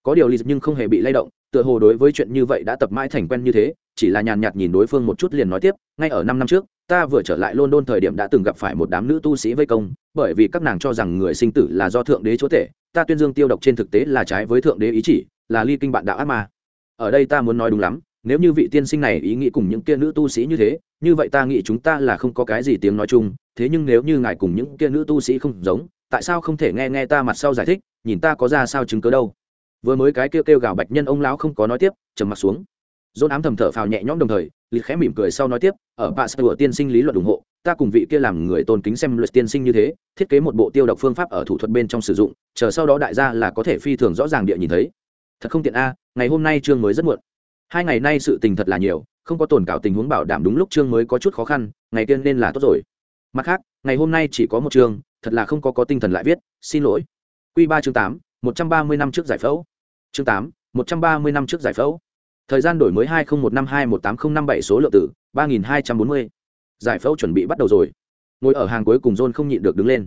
Có điều lì nhưng không hề bị lay động, tựa hồ đối với chuyện như vậy đã tập mãi thành quen như thế, chỉ là nhàn nhạt nhìn đối phương một chút liền nói tiếp, ngay ở năm năm trước, ta vừa trở lại london thời điểm đã từng gặp phải một đám nữ tu sĩ vây công bởi vì các nàng cho rằng người sinh tử là do thượng đế chúa tể ta tuyên dương tiêu độc trên thực tế là trái với thượng đế ý chỉ là ly kinh bạn đạo ác ma ở đây ta muốn nói đúng lắm nếu như vị tiên sinh này ý nghĩ cùng những kia nữ tu sĩ như thế như vậy ta nghĩ chúng ta là không có cái gì tiếng nói chung, thế nhưng nếu như ngài cùng những kia nữ tu sĩ không giống, tại sao không thể nghe nghe ta mặt sau giải thích, nhìn ta có ra sao chứng cớ đâu? Vừa mới cái kêu kêu gào bạch nhân ông lão không có nói tiếp, trầm mặt xuống. Dôn ám thầm thở phào nhẹ nhõm đồng thời lịch khẽ mỉm cười sau nói tiếp, ở pasteur tiên sinh lý luận ủng hộ, ta cùng vị kia làm người tôn kính xem luật tiên sinh như thế, thiết kế một bộ tiêu độc phương pháp ở thủ thuật bên trong sử dụng, chờ sau đó đại gia là có thể phi thường rõ ràng địa nhìn thấy. Thật không tiện a, ngày hôm nay chương mới rất muộn. Hai ngày nay sự tình thật là nhiều không có tồn cảo tình huống bảo đảm đúng lúc chương mới có chút khó khăn, ngày tiên nên là tốt rồi. Mặt khác, ngày hôm nay chỉ có một chương, thật là không có có tinh thần lại viết, xin lỗi. Q ba chương tám, một trăm ba mươi năm trước giải phẫu. Chương tám, một trăm ba mươi năm trước giải phẫu. Thời gian đổi mới hai nghìn một năm hai một tám nghìn năm bảy số lượng tử, ba nghìn hai trăm bốn mươi. Giải phẫu chuẩn bị bắt đầu rồi. Ngồi ở hàng cuối cùng john không nhịn được đứng lên.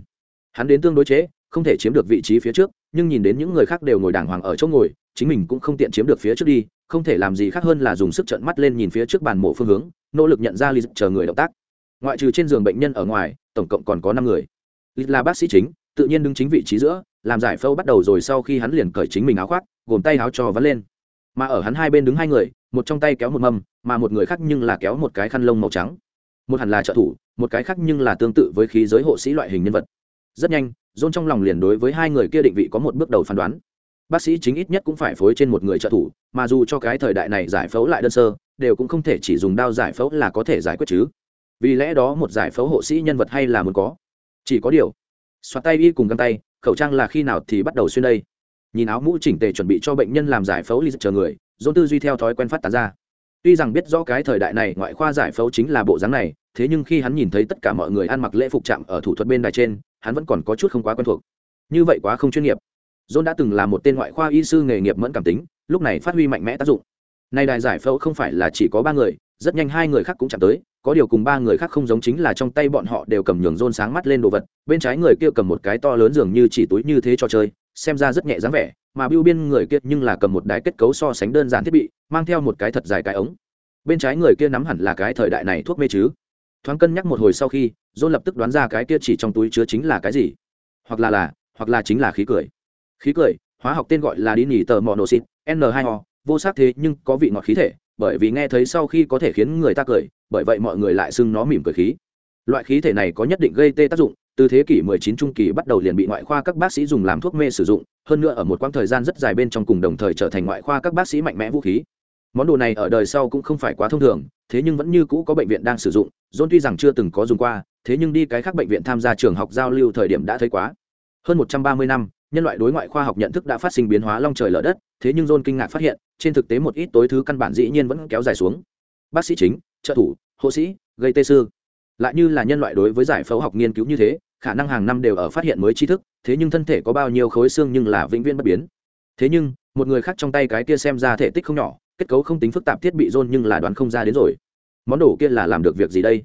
Hắn đến tương đối chế, không thể chiếm được vị trí phía trước, nhưng nhìn đến những người khác đều ngồi đàng hoàng ở chỗ ngồi, chính mình cũng không tiện chiếm được phía trước đi không thể làm gì khác hơn là dùng sức trợn mắt lên nhìn phía trước bàn mổ phương hướng, nỗ lực nhận ra lì chờ người động tác. Ngoại trừ trên giường bệnh nhân ở ngoài, tổng cộng còn có năm người. Lì là bác sĩ chính, tự nhiên đứng chính vị trí giữa, làm giải phẫu bắt đầu rồi sau khi hắn liền cởi chính mình áo khoác, gồm tay áo cho vắn lên. Mà ở hắn hai bên đứng hai người, một trong tay kéo một mâm, mà một người khác nhưng là kéo một cái khăn lông màu trắng. Một hẳn là trợ thủ, một cái khác nhưng là tương tự với khí giới hộ sĩ loại hình nhân vật. Rất nhanh dôn trong lòng liền đối với hai người kia định vị có một bước đầu phán đoán bác sĩ chính ít nhất cũng phải phối trên một người trợ thủ, mà dù cho cái thời đại này giải phẫu lại đơn sơ, đều cũng không thể chỉ dùng đao giải phẫu là có thể giải quyết chứ. Vì lẽ đó một giải phẫu hộ sĩ nhân vật hay là muốn có. Chỉ có điều, xoạt tay y cùng găng tay, khẩu trang là khi nào thì bắt đầu xuyên đây? Nhìn áo mũ chỉnh tề chuẩn bị cho bệnh nhân làm giải phẫu ly chờ người, dôn tư duy theo thói quen phát tán ra. Tuy rằng biết rõ cái thời đại này ngoại khoa giải phẫu chính là bộ dáng này, thế nhưng khi hắn nhìn thấy tất cả mọi người ăn mặc lễ phục chạm ở thủ thuật bên đài trên, hắn vẫn còn có chút không quá quen thuộc. Như vậy quá không chuyên nghiệp john đã từng là một tên ngoại khoa y sư nghề nghiệp mẫn cảm tính, lúc này phát huy mạnh mẽ tác dụng. Nay đài giải phẫu không phải là chỉ có ba người, rất nhanh hai người khác cũng chạm tới, có điều cùng ba người khác không giống chính là trong tay bọn họ đều cầm nhường rôn sáng mắt lên đồ vật, bên trái người kia cầm một cái to lớn dường như chỉ túi như thế cho chơi, xem ra rất nhẹ dáng vẻ, mà biêu biên người kia nhưng là cầm một đài kết cấu so sánh đơn giản thiết bị, mang theo một cái thật dài cái ống. Bên trái người kia nắm hẳn là cái thời đại này thuốc mê chứ. Thoáng cân nhắc một hồi sau khi Rôn lập tức đoán ra cái kia chỉ trong túi chứa chính là cái gì. Hoặc là là, hoặc là chính là khí cười khí cười, hóa học tên gọi là đi nỉ tờ mò nổ xịt, n 2 o, vô sắc thế nhưng có vị ngọt khí thể, bởi vì nghe thấy sau khi có thể khiến người ta cười, bởi vậy mọi người lại xưng nó mỉm cười khí. Loại khí thể này có nhất định gây tê tác dụng, từ thế kỷ 19 trung kỳ bắt đầu liền bị ngoại khoa các bác sĩ dùng làm thuốc mê sử dụng, hơn nữa ở một quãng thời gian rất dài bên trong cùng đồng thời trở thành ngoại khoa các bác sĩ mạnh mẽ vũ khí. Món đồ này ở đời sau cũng không phải quá thông thường, thế nhưng vẫn như cũ có bệnh viện đang sử dụng, john tuy rằng chưa từng có dùng qua, thế nhưng đi cái khác bệnh viện tham gia trường học giao lưu thời điểm đã thấy quá. Hơn 130 năm nhân loại đối ngoại khoa học nhận thức đã phát sinh biến hóa long trời lở đất, thế nhưng john kinh ngạc phát hiện, trên thực tế một ít tối thứ căn bản dĩ nhiên vẫn kéo dài xuống. Bác sĩ chính, trợ thủ, hộ sĩ, gây tê sư. Lại như là nhân loại đối với giải phẫu học nghiên cứu như thế, khả năng hàng năm đều ở phát hiện mới tri thức, thế nhưng thân thể có bao nhiêu khối xương nhưng là vĩnh viễn bất biến. Thế nhưng, một người khác trong tay cái kia xem ra thể tích không nhỏ, kết cấu không tính phức tạp thiết bị john nhưng là đoán không ra đến rồi. Món đồ kia là làm được việc gì đây?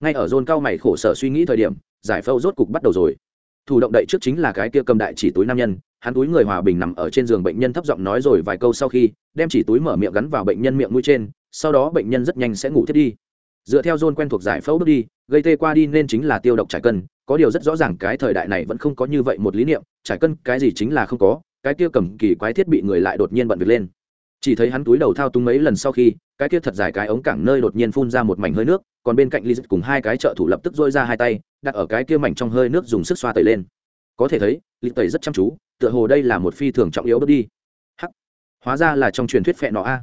Ngay ở john cao mày khổ sở suy nghĩ thời điểm, giải phẫu rốt cục bắt đầu rồi thủ động đậy trước chính là cái kia cầm đại chỉ túi nam nhân, hắn túi người hòa bình nằm ở trên giường bệnh nhân thấp giọng nói rồi vài câu sau khi, đem chỉ túi mở miệng gắn vào bệnh nhân miệng mũi trên, sau đó bệnh nhân rất nhanh sẽ ngủ thiết đi. Dựa theo john quen thuộc giải phẫu bước đi, gây tê qua đi nên chính là tiêu độc trải cân, có điều rất rõ ràng cái thời đại này vẫn không có như vậy một lý niệm, trải cân cái gì chính là không có, cái kia cầm kỳ quái thiết bị người lại đột nhiên bận việc lên. Chỉ thấy hắn túi đầu thao túng mấy lần sau khi, cái kia thật dài cái ống cảng nơi đột nhiên phun ra một mảnh hơi nước, còn bên cạnh lizard cùng hai cái trợ thủ lập tức dôi ra hai tay đặt ở cái kia mảnh trong hơi nước dùng sức xoa tẩy lên. Có thể thấy, lịch tẩy rất chăm chú, tựa hồ đây là một phi thường trọng yếu bước đi. Hắc. Hóa ra là trong truyền thuyết phệ nọ a.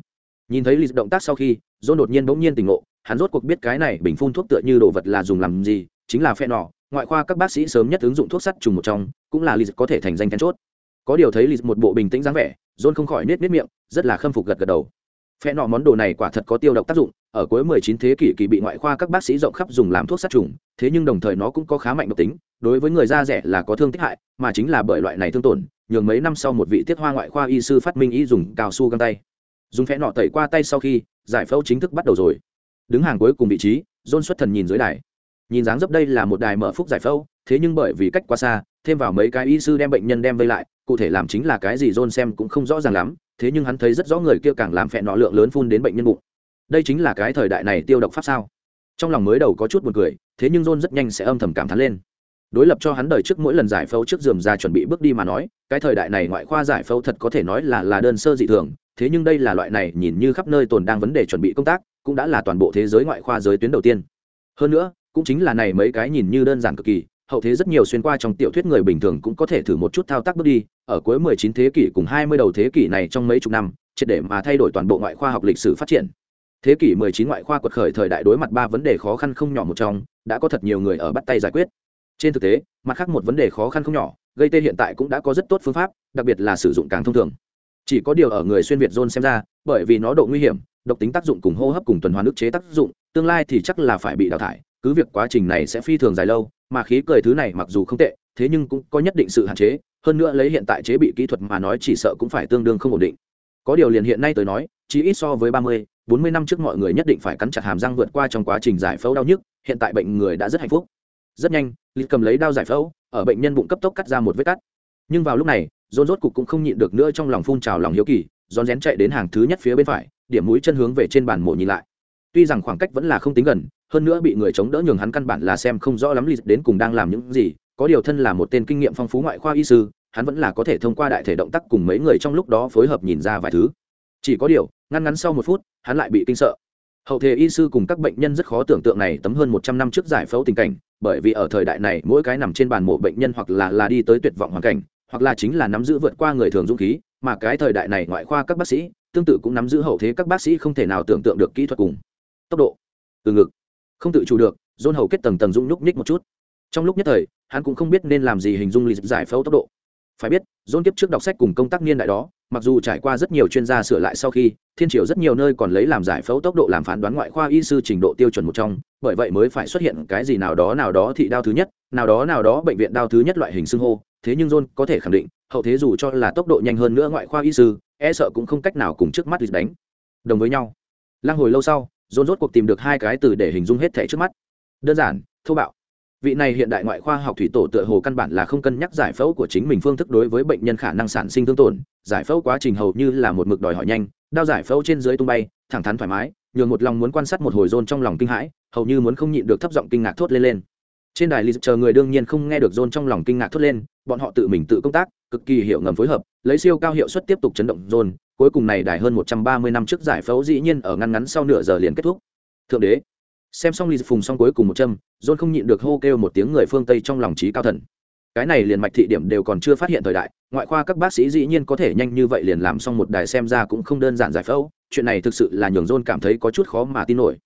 Nhìn thấy lịch động tác sau khi, John đột nhiên bỗng nhiên tỉnh ngộ, hắn rốt cuộc biết cái này bình phun thuốc tựa như đồ vật là dùng làm gì, chính là phệ nọ. Ngoại khoa các bác sĩ sớm nhất ứng dụng thuốc sắt trùng một trong, cũng là lịch có thể thành danh then chốt. Có điều thấy lịch một bộ bình tĩnh dáng vẻ, John không khỏi nết nết miệng, rất là khâm phục gật gật đầu. Phe nọ món đồ này quả thật có tiêu độc tác dụng ở cuối 19 thế kỷ kỳ bị ngoại khoa các bác sĩ rộng khắp dùng làm thuốc sát trùng, thế nhưng đồng thời nó cũng có khá mạnh độc tính, đối với người da rẻ là có thương tích hại, mà chính là bởi loại này thương tổn, nhường mấy năm sau một vị tiết hoa ngoại khoa y sư phát minh y dùng cao su găng tay. Dùng phẽ nọ tẩy qua tay sau khi, giải phẫu chính thức bắt đầu rồi. Đứng hàng cuối cùng vị trí, John xuất thần nhìn dưới đài. Nhìn dáng dấp đây là một đài mở phúc giải phẫu, thế nhưng bởi vì cách quá xa, thêm vào mấy cái y sư đem bệnh nhân đem vây lại, cụ thể làm chính là cái gì John xem cũng không rõ ràng lắm, thế nhưng hắn thấy rất rõ người kia càng làm phẽ nọ lượng lớn phun đến bệnh nhân bụng đây chính là cái thời đại này tiêu độc pháp sao? Trong lòng mới đầu có chút buồn cười, thế nhưng john rất nhanh sẽ âm thầm cảm thán lên. Đối lập cho hắn đời trước mỗi lần giải phẫu trước giường ra chuẩn bị bước đi mà nói, cái thời đại này ngoại khoa giải phẫu thật có thể nói là là đơn sơ dị thường, thế nhưng đây là loại này nhìn như khắp nơi tồn đang vấn đề chuẩn bị công tác, cũng đã là toàn bộ thế giới ngoại khoa giới tuyến đầu tiên. Hơn nữa, cũng chính là này mấy cái nhìn như đơn giản cực kỳ, hậu thế rất nhiều xuyên qua trong tiểu thuyết người bình thường cũng có thể thử một chút thao tác bước đi, ở cuối 19 thế kỷ cùng 20 đầu thế kỷ này trong mấy chục năm, triệt để mà thay đổi toàn bộ ngoại khoa học lịch sử phát triển thế kỷ 19 ngoại khoa quật khởi thời đại đối mặt ba vấn đề khó khăn không nhỏ một trong, đã có thật nhiều người ở bắt tay giải quyết. Trên thực tế, mặt khác một vấn đề khó khăn không nhỏ, gây tê hiện tại cũng đã có rất tốt phương pháp, đặc biệt là sử dụng càng thông thường. Chỉ có điều ở người xuyên việt zone xem ra, bởi vì nó độ nguy hiểm, độc tính tác dụng cùng hô hấp cùng tuần hoàn ức chế tác dụng, tương lai thì chắc là phải bị đào thải, cứ việc quá trình này sẽ phi thường dài lâu, mà khí cười thứ này mặc dù không tệ, thế nhưng cũng có nhất định sự hạn chế, hơn nữa lấy hiện tại chế bị kỹ thuật mà nói chỉ sợ cũng phải tương đương không ổn định. Có điều liền hiện nay tới nói, chỉ ít so với ba mươi bốn mươi năm trước mọi người nhất định phải cắn chặt hàm răng vượt qua trong quá trình giải phẫu đau nhức, hiện tại bệnh người đã rất hạnh phúc. Rất nhanh, lịch cầm lấy đao giải phẫu, ở bệnh nhân bụng cấp tốc cắt ra một vết cắt. Nhưng vào lúc này rôn rốt cục cũng không nhịn được nữa trong lòng phun trào lòng hiếu kỳ rón rén chạy đến hàng thứ nhất phía bên phải, điểm mũi chân hướng về trên bàn mổ nhìn lại. Tuy rằng khoảng cách vẫn là không tính gần, hơn nữa bị người chống đỡ nhường hắn căn bản là xem không rõ lắm lịch đến cùng đang làm những gì, có điều thân là một tên kinh nghiệm phong phú ngoại khoa y sư, hắn vẫn là có thể thông qua đại thể động tác cùng mấy người trong lúc đó phối hợp nhìn ra vài thứ chỉ có điều, ngăn ngắn sau một phút, hắn lại bị kinh sợ. Hậu thế y sư cùng các bệnh nhân rất khó tưởng tượng này tấm hơn một trăm năm trước giải phẫu tình cảnh, bởi vì ở thời đại này, mỗi cái nằm trên bàn mổ bệnh nhân hoặc là là đi tới tuyệt vọng hoàn cảnh, hoặc là chính là nắm giữ vượt qua người thường dũng khí, mà cái thời đại này ngoại khoa các bác sĩ, tương tự cũng nắm giữ hậu thế các bác sĩ không thể nào tưởng tượng được kỹ thuật cùng tốc độ, từ ngực, không tự chủ được, dôn hầu kết tầng tầng dũng nhúc nhích một chút. Trong lúc nhất thời, hắn cũng không biết nên làm gì hình dung lịch giải phẫu tốc độ. Phải biết, dôn tiếp trước đọc sách cùng công tác niên đại đó mặc dù trải qua rất nhiều chuyên gia sửa lại sau khi, thiên triều rất nhiều nơi còn lấy làm giải phẫu tốc độ làm phán đoán ngoại khoa y sư trình độ tiêu chuẩn một trong, bởi vậy mới phải xuất hiện cái gì nào đó nào đó thị đao thứ nhất, nào đó nào đó bệnh viện đao thứ nhất loại hình xưng hô. Thế nhưng john có thể khẳng định, hậu thế dù cho là tốc độ nhanh hơn nữa ngoại khoa y sư e sợ cũng không cách nào cùng trước mắt lịch đánh. Đồng với nhau. Lăng hồi lâu sau, john rốt cuộc tìm được hai cái từ để hình dung hết thể trước mắt. Đơn giản, thô bạo vị này hiện đại ngoại khoa học thủy tổ tựa hồ căn bản là không cân nhắc giải phẫu của chính mình phương thức đối với bệnh nhân khả năng sản sinh thương tổn. Giải phẫu quá trình hầu như là một mực đòi hỏi nhanh, đao giải phẫu trên dưới tung bay, thẳng thắn thoải mái, nhường một lòng muốn quan sát một hồi rôn trong lòng kinh hãi, hầu như muốn không nhịn được thấp giọng kinh ngạc thốt lên lên. Trên đài lý chờ người đương nhiên không nghe được rôn trong lòng kinh ngạc thốt lên, bọn họ tự mình tự công tác, cực kỳ hiệu ngầm phối hợp, lấy siêu cao hiệu suất tiếp tục chấn động rôn. Cuối cùng này đài hơn một trăm ba mươi năm trước giải phẫu dĩ nhiên ở ngăn ngắn sau nửa giờ liền kết thúc. Thượng đế xem xong ly phùng xong cuối cùng một châm, john không nhịn được hô kêu một tiếng người phương tây trong lòng trí cao thần. Cái này liền mạch thị điểm đều còn chưa phát hiện thời đại, ngoại khoa các bác sĩ dĩ nhiên có thể nhanh như vậy liền làm xong một đài xem ra cũng không đơn giản giải phẫu, chuyện này thực sự là nhường john cảm thấy có chút khó mà tin nổi.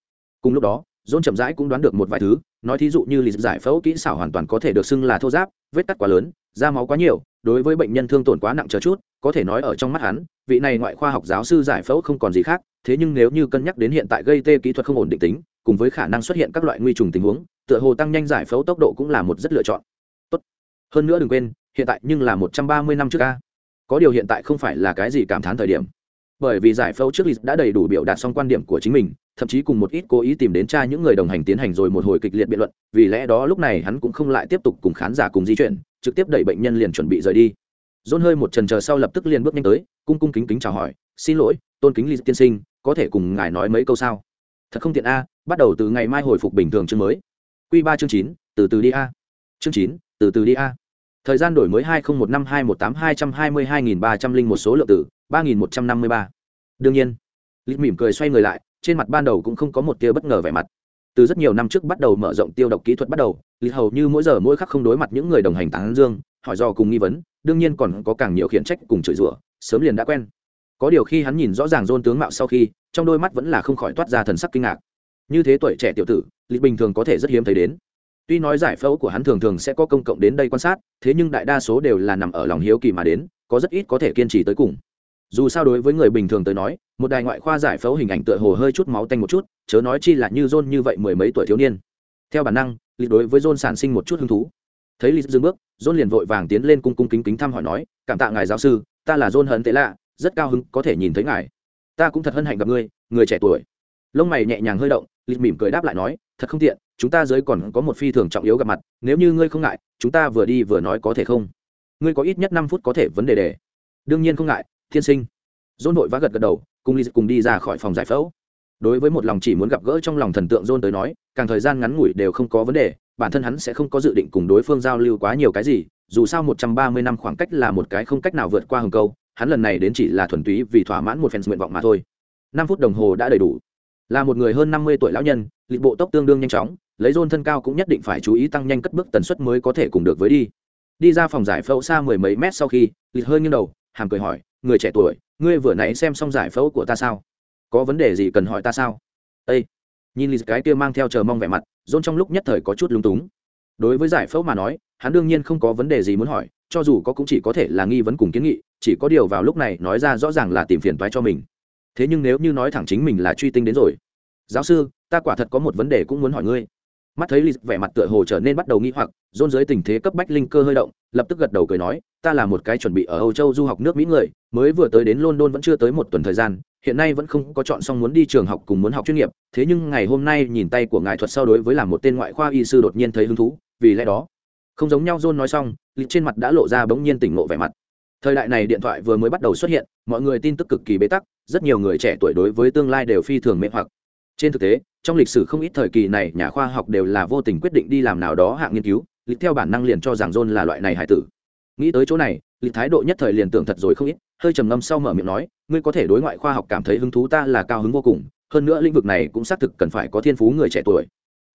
Cùng lúc đó, john chậm rãi cũng đoán được một vài thứ, nói thí dụ như lì giải phẫu kỹ xảo hoàn toàn có thể được xưng là thô giáp, vết cắt quá lớn, da máu quá nhiều, đối với bệnh nhân thương tổn quá nặng chờ chút, có thể nói ở trong mắt hắn, vị này ngoại khoa học giáo sư giải phẫu không còn gì khác, thế nhưng nếu như cân nhắc đến hiện tại gây tê kỹ thuật không ổn định tính cùng với khả năng xuất hiện các loại nguy trùng tình huống, tựa hồ tăng nhanh giải phẫu tốc độ cũng là một rất lựa chọn. Tốt. Hơn nữa đừng quên, hiện tại nhưng là một trăm ba mươi năm trước ca có điều hiện tại không phải là cái gì cảm thán thời điểm. Bởi vì giải phẫu trước lịch đã đầy đủ biểu đạt xong quan điểm của chính mình, thậm chí cùng một ít cố ý tìm đến tra những người đồng hành tiến hành rồi một hồi kịch liệt biện luận, vì lẽ đó lúc này hắn cũng không lại tiếp tục cùng khán giả cùng di chuyển, trực tiếp đẩy bệnh nhân liền chuẩn bị rời đi. Dôn hơi một trần chờ sau lập tức liền bước nhanh tới, cung cung kính kính chào hỏi, xin lỗi, tôn kính ly tiên sinh, có thể cùng ngài nói mấy câu sao? Thật không tiện a, bắt đầu từ ngày mai hồi phục bình thường chương mới. Q ba chương chín, từ từ đi a. Chương chín, từ từ đi a. Thời gian đổi mới hai nghìn một năm, hai một tám, hai trăm hai mươi hai nghìn ba trăm linh một số lượng tử ba nghìn một trăm năm mươi ba. Đương nhiên. Lít mỉm cười xoay người lại, trên mặt ban đầu cũng không có một tia bất ngờ vẻ mặt. Từ rất nhiều năm trước bắt đầu mở rộng tiêu độc kỹ thuật bắt đầu, lít hầu như mỗi giờ mỗi khắc không đối mặt những người đồng hành tán dương, hỏi do cùng nghi vấn, đương nhiên còn có càng nhiều khiển trách cùng chửi rủa, sớm liền đã quen. Có điều khi hắn nhìn rõ ràng dôn tướng mạo sau khi trong đôi mắt vẫn là không khỏi toát ra thần sắc kinh ngạc. Như thế tuổi trẻ tiểu tử, lịch bình thường có thể rất hiếm thấy đến. Tuy nói giải phẫu của hắn thường thường sẽ có công cộng đến đây quan sát, thế nhưng đại đa số đều là nằm ở lòng hiếu kỳ mà đến, có rất ít có thể kiên trì tới cùng. Dù sao đối với người bình thường tới nói, một đài ngoại khoa giải phẫu hình ảnh tựa hồ hơi chút máu tanh một chút, chớ nói chi là như john như vậy mười mấy tuổi thiếu niên. Theo bản năng, lịch đối với john sản sinh một chút hứng thú. Thấy lịch dừng bước, john liền vội vàng tiến lên cung cung kính kính thăm hỏi nói, cảm tạ ngài giáo sư, ta là john hận tệ lạ, rất cao hứng có thể nhìn thấy ngài ta cũng thật hân hạnh gặp ngươi, người trẻ tuổi. Lông mày nhẹ nhàng hơi động, lịch mỉm cười đáp lại nói, thật không tiện, chúng ta dưới còn có một phi thường trọng yếu gặp mặt, nếu như ngươi không ngại, chúng ta vừa đi vừa nói có thể không? Ngươi có ít nhất năm phút có thể vấn đề đề. Đương nhiên không ngại, thiên sinh. Dôn vội vã gật gật đầu, cùng đi cùng đi ra khỏi phòng giải phẫu. Đối với một lòng chỉ muốn gặp gỡ trong lòng thần tượng dôn tới nói, càng thời gian ngắn ngủi đều không có vấn đề, bản thân hắn sẽ không có dự định cùng đối phương giao lưu quá nhiều cái gì, dù sao một trăm ba mươi năm khoảng cách là một cái không cách nào vượt qua hừng câu hắn lần này đến chỉ là thuần túy vì thỏa mãn một phen nguyện vọng mà thôi. Năm phút đồng hồ đã đầy đủ. Là một người hơn năm mươi tuổi lão nhân, lịch bộ tốc tương đương nhanh chóng, lấy rôn thân cao cũng nhất định phải chú ý tăng nhanh cất bước tần suất mới có thể cùng được với đi. Đi ra phòng giải phẫu xa mười mấy mét sau khi, lịch hơi nghiêng đầu, hàm cười hỏi, người trẻ tuổi, ngươi vừa nãy xem xong giải phẫu của ta sao? Có vấn đề gì cần hỏi ta sao? Ê! nhìn lịch cái kia mang theo chờ mong vẻ mặt john trong lúc nhất thời có chút lúng túng. Đối với giải phẫu mà nói, hắn đương nhiên không có vấn đề gì muốn hỏi cho dù có cũng chỉ có thể là nghi vấn cùng kiến nghị, chỉ có điều vào lúc này nói ra rõ ràng là tìm phiền toái cho mình. Thế nhưng nếu như nói thẳng chính mình là truy tinh đến rồi. Giáo sư, ta quả thật có một vấn đề cũng muốn hỏi ngươi. Mắt thấy lịch vẻ mặt tựa hồ trở nên bắt đầu nghi hoặc, dôn dưới tình thế cấp bách linh cơ hơi động, lập tức gật đầu cười nói, ta là một cái chuẩn bị ở âu châu du học nước mỹ người, mới vừa tới đến london vẫn chưa tới một tuần thời gian, hiện nay vẫn không có chọn xong muốn đi trường học cùng muốn học chuyên nghiệp, thế nhưng ngày hôm nay nhìn tay của ngài thuật sau đối với làm một tên ngoại khoa y sư đột nhiên thấy hứng thú, vì lẽ đó không giống nhau john nói xong lịch trên mặt đã lộ ra bỗng nhiên tỉnh ngộ vẻ mặt. Thời đại này điện thoại vừa mới bắt đầu xuất hiện, mọi người tin tức cực kỳ bế tắc, rất nhiều người trẻ tuổi đối với tương lai đều phi thường mê hoặc. Trên thực tế, trong lịch sử không ít thời kỳ này, nhà khoa học đều là vô tình quyết định đi làm nào đó hạng nghiên cứu lịch theo bản năng liền cho rằng john là loại này hải tử. Nghĩ tới chỗ này lịch thái độ nhất thời liền tưởng thật rồi không ít, hơi trầm ngâm sau mở miệng nói, ngươi có thể đối ngoại khoa học cảm thấy hứng thú ta là cao hứng vô cùng, hơn nữa lĩnh vực này cũng xác thực cần phải có thiên phú người trẻ tuổi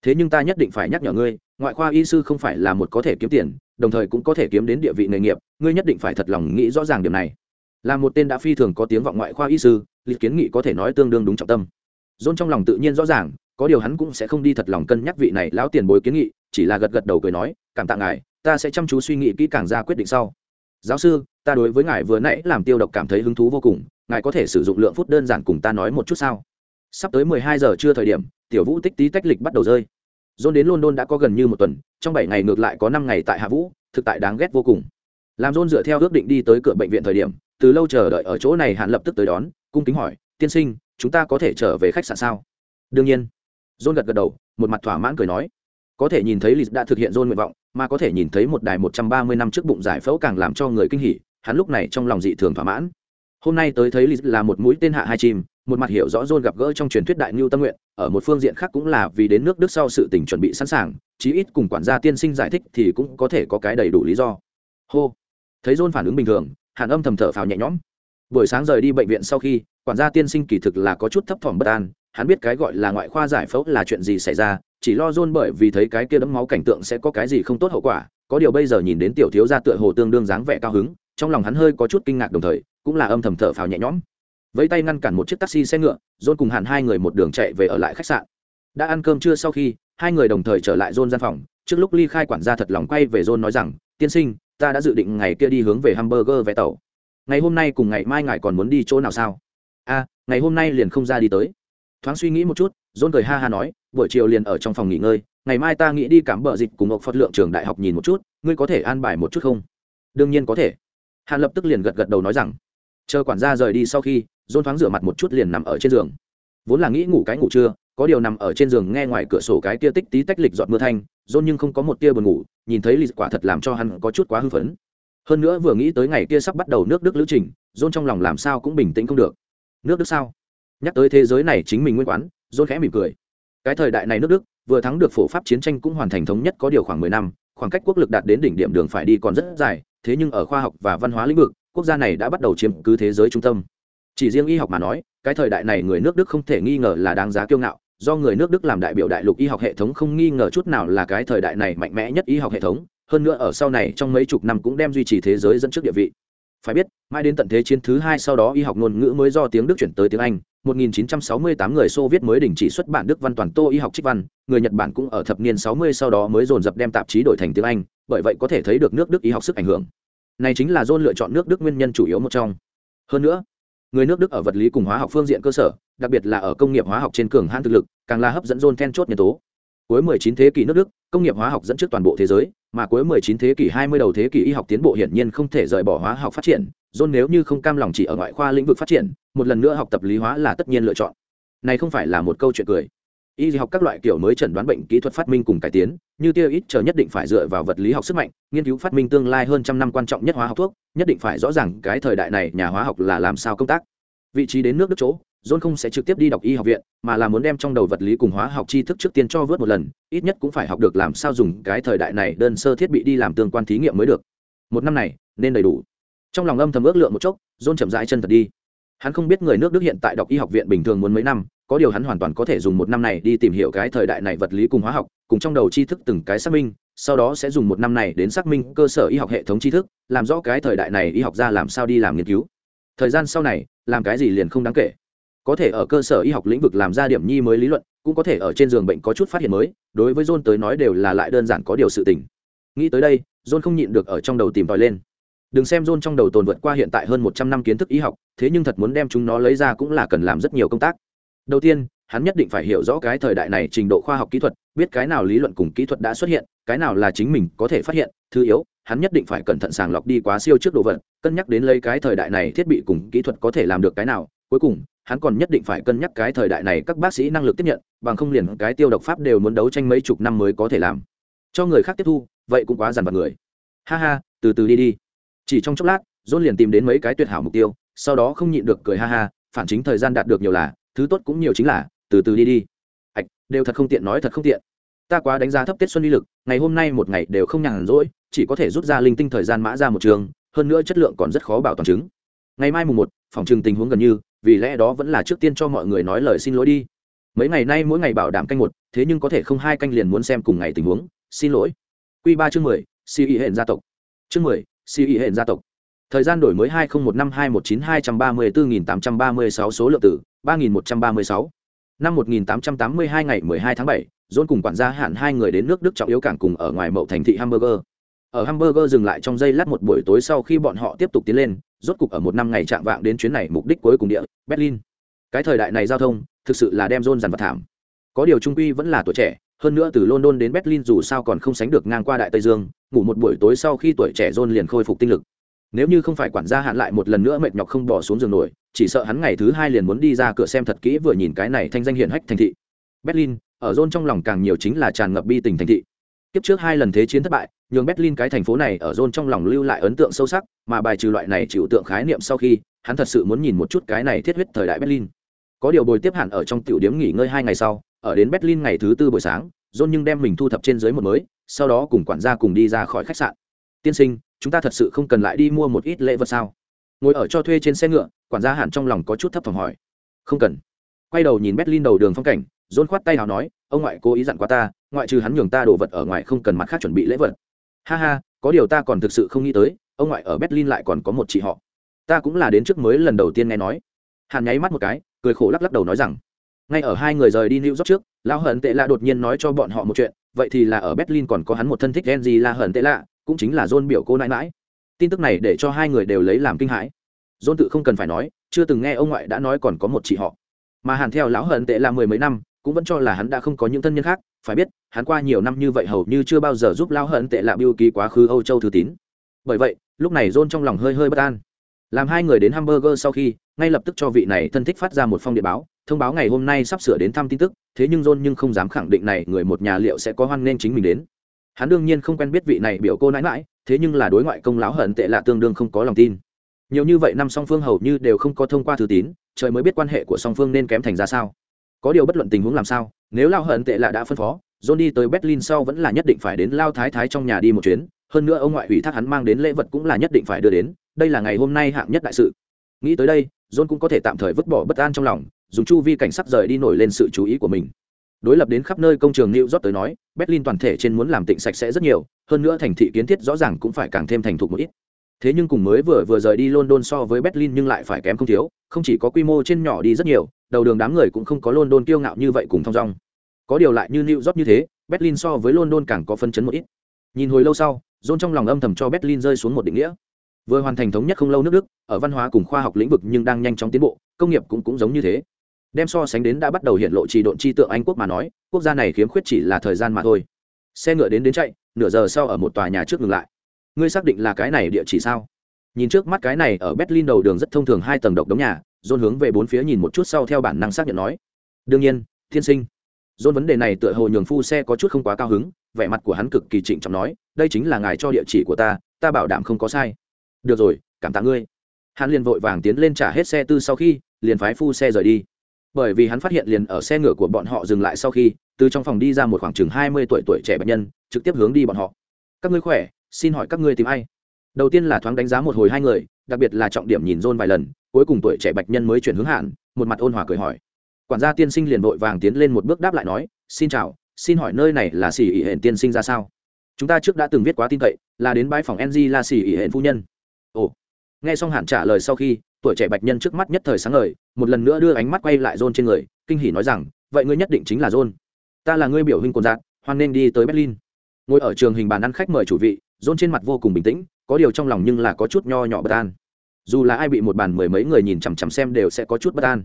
thế nhưng ta nhất định phải nhắc nhở ngươi, ngoại khoa y sư không phải là một có thể kiếm tiền, đồng thời cũng có thể kiếm đến địa vị nghề nghiệp, ngươi nhất định phải thật lòng nghĩ rõ ràng điểm này. Là một tên đã phi thường có tiếng vọng ngoại khoa y sư, lịch kiến nghị có thể nói tương đương đúng trọng tâm. Dôn trong lòng tự nhiên rõ ràng, có điều hắn cũng sẽ không đi thật lòng cân nhắc vị này lão tiền bối kiến nghị, chỉ là gật gật đầu cười nói, cảm tạ ngài, ta sẽ chăm chú suy nghĩ kỹ càng ra quyết định sau. Giáo sư, ta đối với ngài vừa nãy làm tiêu độc cảm thấy hứng thú vô cùng, ngài có thể sử dụng lượng phút đơn giản cùng ta nói một chút sao? Sắp tới mười hai giờ trưa thời điểm, tiểu vũ tích tí tách lịch bắt đầu rơi dôn đến london đã có gần như một tuần, trong bảy ngày ngược lại có năm ngày tại hạ vũ, thực tại đáng ghét vô cùng. Làm dôn dựa theo ước định đi tới cửa bệnh viện thời điểm, từ lâu chờ đợi ở chỗ này hạn lập tức tới đón, cung kính hỏi, tiên sinh, chúng ta có thể trở về khách sạn sao? Đương nhiên. Dôn gật gật đầu, một mặt thỏa mãn cười nói. Có thể nhìn thấy lịch đã thực hiện dôn nguyện vọng, mà có thể nhìn thấy một đài một trăm ba mươi năm trước bụng giải phẫu càng làm cho người kinh hỉ, hắn lúc này trong lòng dị thường thỏa mãn. Hôm nay tới thấy lịch là một mũi tên hạ hai chim một mặt hiểu rõ John gặp gỡ trong truyền thuyết đại Nhu tâm nguyện, ở một phương diện khác cũng là vì đến nước đức sau sự tình chuẩn bị sẵn sàng, chí ít cùng quản gia tiên sinh giải thích thì cũng có thể có cái đầy đủ lý do. Hô. Thấy John phản ứng bình thường, hàn âm thầm thở phào nhẹ nhõm. Buổi sáng rời đi bệnh viện sau khi, quản gia tiên sinh kỳ thực là có chút thấp thỏm bất an, hắn biết cái gọi là ngoại khoa giải phẫu là chuyện gì xảy ra, chỉ lo John bởi vì thấy cái kia đấm máu cảnh tượng sẽ có cái gì không tốt hậu quả, có điều bây giờ nhìn đến tiểu thiếu gia tựa hồ tương đương dáng vẻ cao hứng, trong lòng hắn hơi có chút kinh ngạc đồng thời, cũng là âm thầm thở phào nhẹ nhõm vẫy tay ngăn cản một chiếc taxi xe ngựa dôn cùng hẳn hai người một đường chạy về ở lại khách sạn. Đã ăn cơm trưa sau khi, hai người đồng thời trở lại dôn gian phòng. Trước lúc ly khai quản gia thật lòng quay về dôn nói rằng, tiên sinh, ta đã dự định ngày kia đi hướng về hamburger vé tàu. Ngày hôm nay cùng ngày mai ngài còn muốn đi chỗ nào sao? A, ngày hôm nay liền không ra đi tới. Thoáng suy nghĩ một chút dôn cười ha ha nói, buổi chiều liền ở trong phòng nghỉ ngơi, ngày mai ta nghĩ đi cảm bờ dịch cùng một phật lượng trường đại học nhìn một chút, ngươi có thể an bài một chút không? Đương nhiên có thể. Hàn lập tức liền gật gật đầu nói rằng, chờ quản gia rời đi sau khi dôn thoáng rửa mặt một chút liền nằm ở trên giường. Vốn là nghĩ ngủ cái ngủ trưa, có điều nằm ở trên giường nghe ngoài cửa sổ cái tia tích tí tách lịch giọt mưa thanh, dôn nhưng không có một tia buồn ngủ, nhìn thấy lịch quả thật làm cho hắn có chút quá hư phấn. Hơn nữa vừa nghĩ tới ngày kia sắp bắt đầu nước đức lữ trình, dôn trong lòng làm sao cũng bình tĩnh không được. Nước đức sao? Nhắc tới thế giới này chính mình nguyên quán, dôn khẽ mỉm cười. Cái thời đại này nước đức, vừa thắng được phổ pháp chiến tranh cũng hoàn thành thống nhất có điều khoảng mười năm, khoảng cách quốc lực đạt đến đỉnh điểm đường phải đi còn rất dài, thế nhưng ở khoa học và văn hóa lĩnh vực, quốc gia này đã bắt đầu chiếm cứ thế giới trung tâm chỉ riêng y học mà nói cái thời đại này người nước đức không thể nghi ngờ là đáng giá kiêu ngạo do người nước đức làm đại biểu đại lục y học hệ thống không nghi ngờ chút nào là cái thời đại này mạnh mẽ nhất y học hệ thống hơn nữa ở sau này trong mấy chục năm cũng đem duy trì thế giới dẫn trước địa vị phải biết mãi đến tận thế chiến thứ hai sau đó y học ngôn ngữ mới do tiếng đức chuyển tới tiếng anh 1968 người Xô viết mới đình chỉ xuất bản Đức văn toàn tô y học trích văn, người Nhật Bản cũng ở thập niên 60 sau đó mới dồn dập đem tạp chí đổi thành tiếng Anh, bởi vậy có thể thấy được nước Đức y học sức ảnh hưởng. Này chính là John lựa chọn nước Đức nguyên nhân chủ yếu một trong. Hơn nữa, người nước Đức ở vật lý cùng hóa học phương diện cơ sở, đặc biệt là ở công nghiệp hóa học trên cường hãn thực lực, càng là hấp dẫn John then chốt nhân tố. Cuối 19 thế kỷ nước Đức, công nghiệp hóa học dẫn trước toàn bộ thế giới, mà cuối 19 thế kỷ 20 đầu thế kỷ y học tiến bộ hiển nhiên không thể rời bỏ hóa học phát triển, John nếu như không cam lòng chỉ ở ngoại khoa lĩnh vực phát triển, một lần nữa học tập lý hóa là tất nhiên lựa chọn. Này không phải là một câu chuyện cười. Y học các loại kiểu mới chẩn đoán bệnh kỹ thuật phát minh cùng cải tiến, như tiêu ít chờ nhất định phải dựa vào vật lý học sức mạnh, nghiên cứu phát minh tương lai hơn trăm năm quan trọng nhất hóa học thuốc, nhất định phải rõ ràng cái thời đại này nhà hóa học là làm sao công tác. Vị trí đến nước Đức chỗ, John không sẽ trực tiếp đi đọc y học viện, mà là muốn đem trong đầu vật lý cùng hóa học tri thức trước tiên cho vớt một lần, ít nhất cũng phải học được làm sao dùng cái thời đại này đơn sơ thiết bị đi làm tương quan thí nghiệm mới được. Một năm này, nên đầy đủ. Trong lòng âm thầm ước lượng một chốc, John chậm rãi chân thật đi. Hắn không biết người nước Đức hiện tại đọc y học viện bình thường muốn mấy năm, có điều hắn hoàn toàn có thể dùng một năm này đi tìm hiểu cái thời đại này vật lý cùng hóa học, cùng trong đầu tri thức từng cái xác minh, sau đó sẽ dùng một năm này đến xác minh cơ sở y học hệ thống tri thức, làm rõ cái thời đại này y học ra làm sao đi làm nghiên cứu. Thời gian sau này, làm cái gì liền không đáng kể. Có thể ở cơ sở y học lĩnh vực làm ra điểm nhi mới lý luận cũng có thể ở trên giường bệnh có chút phát hiện mới đối với john tới nói đều là lại đơn giản có điều sự tình. Nghĩ tới đây john không nhịn được ở trong đầu tìm tòi lên đừng xem john trong đầu tồn vượt qua hiện tại hơn một trăm năm kiến thức y học, thế nhưng thật muốn đem chúng nó lấy ra cũng là cần làm rất nhiều công tác. Đầu tiên, hắn nhất định phải hiểu rõ cái thời đại này trình độ khoa học kỹ thuật, biết cái nào lý luận cùng kỹ thuật đã xuất hiện, cái nào là chính mình có thể phát hiện. Thứ yếu, hắn nhất định phải cẩn thận sàng lọc đi quá siêu trước đồ vật cân nhắc đến lấy cái thời đại này thiết bị cùng kỹ thuật có thể làm được cái nào. Cuối cùng, hắn còn nhất định phải cân nhắc cái thời đại này các bác sĩ năng lực tiếp nhận, bằng không liền cái tiêu độc pháp đều muốn đấu tranh mấy chục năm mới có thể làm. Cho người khác tiếp thu, vậy cũng quá dằn vặt người. Ha ha, từ từ đi đi chỉ trong chốc lát dôn liền tìm đến mấy cái tuyệt hảo mục tiêu, sau đó không nhịn được cười ha ha, phản chính thời gian đạt được nhiều là, thứ tốt cũng nhiều chính là, từ từ đi đi. Ạch đều thật không tiện, nói thật không tiện. Ta quá đánh giá thấp tết xuân uy lực, ngày hôm nay một ngày đều không nhàn rỗi, chỉ có thể rút ra linh tinh thời gian mã ra một trường, hơn nữa chất lượng còn rất khó bảo toàn chứng. Ngày mai mùng một, phòng trừng tình huống gần như, vì lẽ đó vẫn là trước tiên cho mọi người nói lời xin lỗi đi. Mấy ngày nay mỗi ngày bảo đảm canh một, thế nhưng có thể không hai canh liền muốn xem cùng ngày tình huống, xin lỗi. Q ba chương mười, si ý hẹn gia tộc. Chương mười si ý hển gia tộc. Thời gian đổi mới hai nghìn một năm, hai một chín, hai trăm ba mươi bốn nghìn tám trăm ba mươi sáu số lượng tử ba nghìn một trăm ba mươi sáu. Năm một nghìn tám trăm tám mươi hai ngày mười hai tháng bảy dôn cùng quản gia hạn hai người đến nước đức trọng yếu cảng cùng ở ngoài mậu thành thị hamburger. Ở hamburger dừng lại trong giây lát một buổi tối sau khi bọn họ tiếp tục tiến lên, rốt cục ở một năm ngày chạm vạng đến chuyến này mục đích cuối cùng địa, berlin. Cái thời đại này giao thông thực sự là đem dôn dằn vật thảm. Có điều trung quy vẫn là tuổi trẻ hơn nữa từ london đến berlin dù sao còn không sánh được ngang qua đại tây dương, ngủ một buổi tối sau khi tuổi trẻ John liền khôi phục tinh lực. Nếu như không phải quản gia hạn lại một lần nữa mệt nhọc không bỏ xuống giường nổi, chỉ sợ hắn ngày thứ hai liền muốn đi ra cửa xem thật kỹ vừa nhìn cái này thanh danh hiển hách thành thị. Berlin, ở John trong lòng càng nhiều chính là tràn ngập bi tình thành thị. Kiếp trước hai lần thế chiến thất bại, nhường berlin cái thành phố này ở John trong lòng lưu lại ấn tượng sâu sắc, mà bài trừ loại này chịu tượng khái niệm sau khi, hắn thật sự muốn nhìn một chút cái này thiết huyết thời đại berlin. Có điều bồi tiếp hẳn ở trong tiểu điếm nghỉ ngơi hai ngày sau ở đến berlin ngày thứ tư buổi sáng, john nhưng đem mình thu thập trên dưới một mới, sau đó cùng quản gia cùng đi ra khỏi khách sạn. Tiên sinh, chúng ta thật sự không cần lại đi mua một ít lễ vật sao? Ngồi ở cho thuê trên xe ngựa, quản gia hẳn trong lòng có chút thấp thỏm hỏi. Không cần. Quay đầu nhìn berlin đầu đường phong cảnh, John khoát tay nào nói, ông ngoại cố ý dặn qua ta, ngoại trừ hắn nhường ta đồ vật ở ngoài không cần mặt khác chuẩn bị lễ vật. Ha ha, có điều ta còn thực sự không nghĩ tới, ông ngoại ở berlin lại còn có một chị họ. Ta cũng là đến trước mới lần đầu tiên nghe nói. Hàn nháy mắt một cái, cười khổ lắc lắc đầu nói rằng ngay ở hai người rời đi new york trước, lão hận tệ lạ đột nhiên nói cho bọn họ một chuyện, vậy thì là ở berlin còn có hắn một thân thích Genji là hận tệ lạ, cũng chính là john biểu cô nãi mãi tin tức này để cho hai người đều lấy làm kinh hãi. John tự không cần phải nói, chưa từng nghe ông ngoại đã nói còn có một chị họ. Mà hàn theo lão hận tệ là mười mấy năm, cũng vẫn cho là hắn đã không có những thân nhân khác, phải biết, hắn qua nhiều năm như vậy hầu như chưa bao giờ giúp lão hận tệ lạ biêu ký quá khứ âu châu thư tín. Bởi vậy, lúc này john trong lòng hơi hơi bất an. Làm hai người đến hamburger sau khi, ngay lập tức cho vị này thân thích phát ra một phong điện báo thông báo ngày hôm nay sắp sửa đến thăm tin tức, thế nhưng john nhưng không dám khẳng định này người một nhà liệu sẽ có hoan nên chính mình đến. Hắn đương nhiên không quen biết vị này biểu cô nãi mãi thế nhưng là đối ngoại công lão hận tệ lạ tương đương không có lòng tin. Nhiều như vậy năm song phương hầu như đều không có thông qua thư tín, trời mới biết quan hệ của song phương nên kém thành ra sao. Có điều bất luận tình huống làm sao, nếu lao hận tệ lạ đã phân phó, john đi tới berlin sau vẫn là nhất định phải đến lao thái thái trong nhà đi một chuyến, hơn nữa ông ngoại ủy thác hắn mang đến lễ vật cũng là nhất định phải đưa đến, đây là ngày hôm nay hạng nhất đại sự. Nghĩ tới đây, john cũng có thể tạm thời vứt bỏ bất an trong lòng dùng chu vi cảnh sắc rời đi nổi lên sự chú ý của mình đối lập đến khắp nơi công trường New York tới nói, Berlin toàn thể trên muốn làm tịnh sạch sẽ rất nhiều, hơn nữa thành thị kiến thiết rõ ràng cũng phải càng thêm thành thục một ít. Thế nhưng cùng mới vừa vừa rời đi London so với Berlin nhưng lại phải kém không thiếu, không chỉ có quy mô trên nhỏ đi rất nhiều, đầu đường đám người cũng không có London kiêu ngạo như vậy cùng thong dong. Có điều lại như New York như thế, Berlin so với London càng có phân chấn một ít. Nhìn hồi lâu sau, John trong lòng âm thầm cho Berlin rơi xuống một định nghĩa. Vừa hoàn thành thống nhất không lâu nước Đức, ở văn hóa cùng khoa học lĩnh vực nhưng đang nhanh chóng tiến bộ, công nghiệp cũng cũng giống như thế đem so sánh đến đã bắt đầu hiện lộ trì độn chi tượng anh quốc mà nói, quốc gia này khiếm khuyết chỉ là thời gian mà thôi. Xe ngựa đến đến chạy, nửa giờ sau ở một tòa nhà trước ngừng lại. Ngươi xác định là cái này địa chỉ sao? Nhìn trước mắt cái này ở berlin đầu đường rất thông thường hai tầng độc đống nhà dôn hướng về bốn phía nhìn một chút sau theo bản năng xác nhận nói. Đương nhiên, thiên sinh. Dôn vấn đề này tựa hồ nhường phu xe có chút không quá cao hứng, vẻ mặt của hắn cực kỳ trịnh trọng nói, đây chính là ngài cho địa chỉ của ta ta bảo đảm không có sai. Được rồi, cảm tạ ngươi. Hắn liền vội vàng tiến lên trả hết xe tư sau khi, liền phái phu xe rời đi bởi vì hắn phát hiện liền ở xe ngựa của bọn họ dừng lại sau khi, từ trong phòng đi ra một khoảng chừng hai mươi tuổi tuổi trẻ bệnh nhân, trực tiếp hướng đi bọn họ. Các ngươi khỏe, xin hỏi các ngươi tìm ai? Đầu tiên là thoáng đánh giá một hồi hai người, đặc biệt là trọng điểm nhìn rôn vài lần, cuối cùng tuổi trẻ bạch nhân mới chuyển hướng hạn, một mặt ôn hòa cười hỏi. Quản gia tiên sinh liền vội vàng tiến lên một bước đáp lại nói, xin chào, xin hỏi nơi này là xỉ ỉ hển tiên sinh ra sao? Chúng ta trước đã từng viết quá tin cậy, là đến bãi phòng ng là xỉ ỉ hển phu nhân. Ồ. Nghe xong hạn trả lời sau khi tuổi trẻ bạch nhân trước mắt nhất thời sáng ngời một lần nữa đưa ánh mắt quay lại john trên người kinh hỉ nói rằng vậy ngươi nhất định chính là john ta là ngươi biểu huynh cồn dạng hoan nên đi tới berlin ngồi ở trường hình bàn ăn khách mời chủ vị john trên mặt vô cùng bình tĩnh có điều trong lòng nhưng là có chút nho nhỏ bất an dù là ai bị một bàn mười mấy người nhìn chằm chằm xem đều sẽ có chút bất an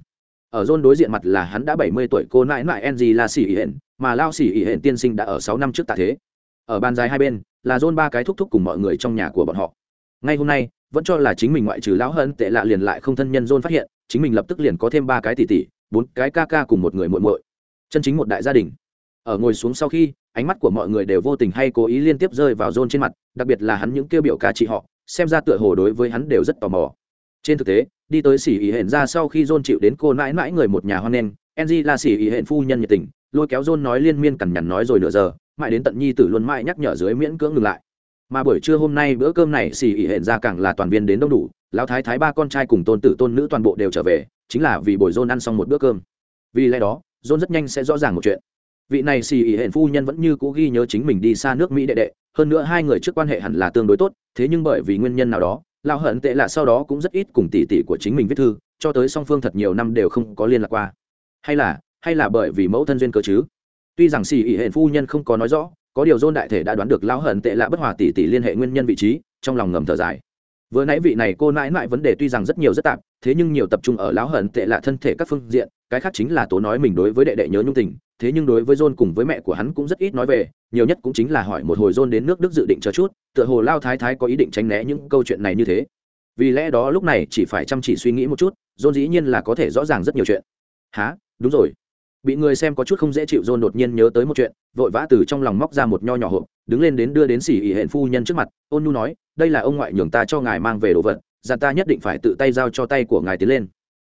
ở John đối diện mặt là hắn đã bảy mươi tuổi cô nãi nãi Enji là xỉ ỉ mà Lao xỉ hiện tiên sinh đã ở sáu năm trước tạ thế. Ở bàn dài hai bên, là John ba cái thúc thúc cùng mọi người trong nhà của bọn họ. Ngay hôm nay, vẫn cho là chính mình ngoại trừ lão hận tệ lạ liền lại không thân nhân John phát hiện, chính mình lập tức liền có thêm ba cái tỷ tỷ, bốn cái ca ca cùng một người muội muội. Chân chính một đại gia đình. Ở ngồi xuống sau khi, ánh mắt của mọi người đều vô tình hay cố ý liên tiếp rơi vào John trên mặt, đặc biệt là hắn những kêu biểu ca chị họ, xem ra tựa hồ đối với hắn đều rất tò mò trên thực tế đi tới xỉ ý hển ra sau khi john chịu đến cô mãi mãi người một nhà hoan nen enzy là xỉ ý hển phu nhân nhiệt tình lôi kéo john nói liên miên cằn nhằn nói rồi nửa giờ mãi đến tận nhi tử luôn mãi nhắc nhở dưới miễn cưỡng ngừng lại mà buổi trưa hôm nay bữa cơm này xì ỉ hển ra càng là toàn viên đến đông đủ, lão thái thái ba con trai cùng tôn tử tôn nữ toàn bộ đều trở về, chính là vì buổi john ăn xong một bữa cơm. Vì lẽ đó, john rất nhanh sẽ rõ ràng một chuyện. Vị này xì ỉ hển phu nhân vẫn như cũ ghi nhớ chính mình đi xa nước mỹ đệ đệ, hơn nữa hai người trước quan hệ hẳn là tương đối tốt, thế nhưng bởi vì nguyên nhân nào đó lao hận tệ lạ sau đó cũng rất ít cùng tỷ tỷ của chính mình viết thư, cho tới song phương thật nhiều năm đều không có liên lạc qua. Hay là hay là bởi vì mẫu thân duyên cơ chứ? Tuy rằng xì ỉ hển phu nhân không có nói rõ có điều dôn đại thể đã đoán được lao hận tệ lạ bất hòa tỷ tỷ liên hệ nguyên nhân vị trí, trong lòng ngầm thở dài. Vừa nãy vị này cô nãi nãi vấn đề tuy rằng rất nhiều rất tạp, thế nhưng nhiều tập trung ở lão hận tệ lạ thân thể các phương diện, cái khác chính là tố nói mình đối với đệ đệ nhớ nhung tình, thế nhưng đối với john cùng với mẹ của hắn cũng rất ít nói về, nhiều nhất cũng chính là hỏi một hồi john đến nước đức dự định chờ chút, tựa hồ lao thái thái có ý định tránh né những câu chuyện này như thế. Vì lẽ đó lúc này chỉ phải chăm chỉ suy nghĩ một chút john dĩ nhiên là có thể rõ ràng rất nhiều chuyện. Há đúng rồi bị người xem có chút không dễ chịu john đột nhiên nhớ tới một chuyện, vội vã từ trong lòng móc ra một nho nhỏ hộp, đứng lên đến đưa đến xỉ ỉ hẹn phu nhân trước mặt, ôn nhu nói, đây là ông ngoại nhường ta cho ngài mang về đồ vật, dặn ta nhất định phải tự tay giao cho tay của ngài tiến lên.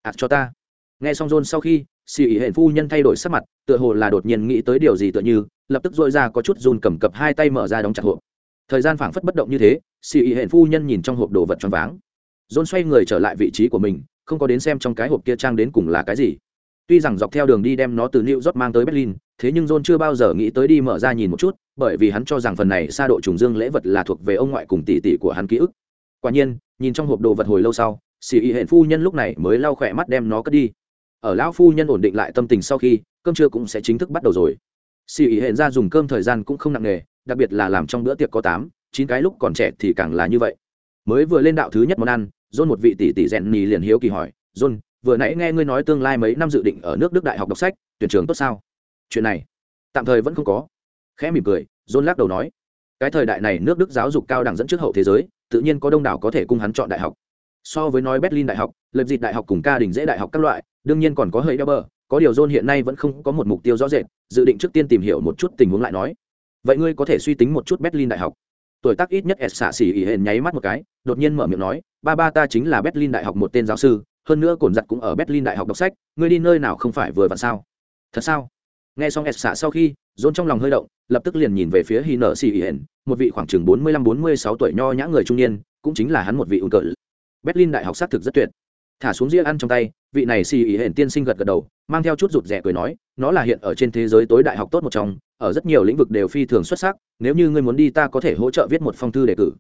Ạt cho ta. Nghe xong john sau khi, xỉ ỉ hẹn phu nhân thay đổi sắc mặt, tựa hồ là đột nhiên nghĩ tới điều gì tựa như, lập tức dội ra có chút dồn cầm cập hai tay mở ra đóng chặt hộp. Thời gian phảng phất bất động như thế, xỉ ỉ hẹn phu nhân nhìn trong hộp đồ vật choáng váng. John xoay người trở lại vị trí của mình, không có đến xem trong cái hộp kia trang đến cùng là cái gì tuy rằng dọc theo đường đi đem nó từ new york mang tới berlin, thế nhưng john chưa bao giờ nghĩ tới đi mở ra nhìn một chút, bởi vì hắn cho rằng phần này xa độ trùng dương lễ vật là thuộc về ông ngoại cùng tỷ tỷ của hắn ký ức. Quả nhiên, nhìn trong hộp đồ vật hồi lâu sau Sĩ Y hển phu nhân lúc này mới lau khỏe mắt đem nó cất đi. Ở lão phu nhân ổn định lại tâm tình sau khi, cơm trưa cũng sẽ chính thức bắt đầu rồi. Sĩ Y hển ra dùng cơm thời gian cũng không nặng nề, đặc biệt là làm trong bữa tiệc có tám, chín cái lúc còn trẻ thì càng là như vậy. Mới vừa lên đạo thứ nhất món ăn, john một vị tỷ tỷ rèn nì liền hiếu kỳ hỏi, john vừa nãy nghe ngươi nói tương lai mấy năm dự định ở nước đức đại học đọc sách, tuyển trường tốt sao? Chuyện này, tạm thời vẫn không có. Khẽ mỉm cười, john lắc đầu nói, cái thời đại này nước đức giáo dục cao đẳng dẫn trước hậu thế giới, tự nhiên có đông đảo có thể cung hắn chọn đại học. So với nói berlin đại học lập dịp đại học cùng ca đình dễ đại học các loại, đương nhiên còn có hơi đeo bờ có điều john hiện nay vẫn không có một mục tiêu rõ rệt, dự định trước tiên tìm hiểu một chút tình huống lại nói. Vậy ngươi có thể suy tính một chút berlin đại học? Tuổi tác ít nhất s xạ xỉ ỉ hển nháy mắt một cái, đột nhiên mở miệng nói, ba ba ta chính là berlin đại học một tên giáo sư hơn nữa cồn giặt cũng ở berlin đại học đọc sách, ngươi đi nơi nào không phải vừa vặn sao? Thật sao? Nghe xong s xạ sau khi dồn trong lòng hơi động, lập tức liền nhìn về phía hi nợ xì ỉ một vị khoảng chừng bốn mươi lăm bốn mươi sáu tuổi nho nhã người trung niên, cũng chính là hắn một vị ủng cỡ berlin đại học xác thực rất tuyệt. Thả xuống ria ăn trong tay, vị này xì ỉ hển tiên sinh gật gật đầu, mang theo chút rụt rẻ cười nói, nó là hiện ở trên thế giới tối đại học tốt một trong, ở rất nhiều lĩnh vực đều phi thường xuất sắc, nếu như ngươi muốn đi ta có thể hỗ trợ viết một phong thư đề cử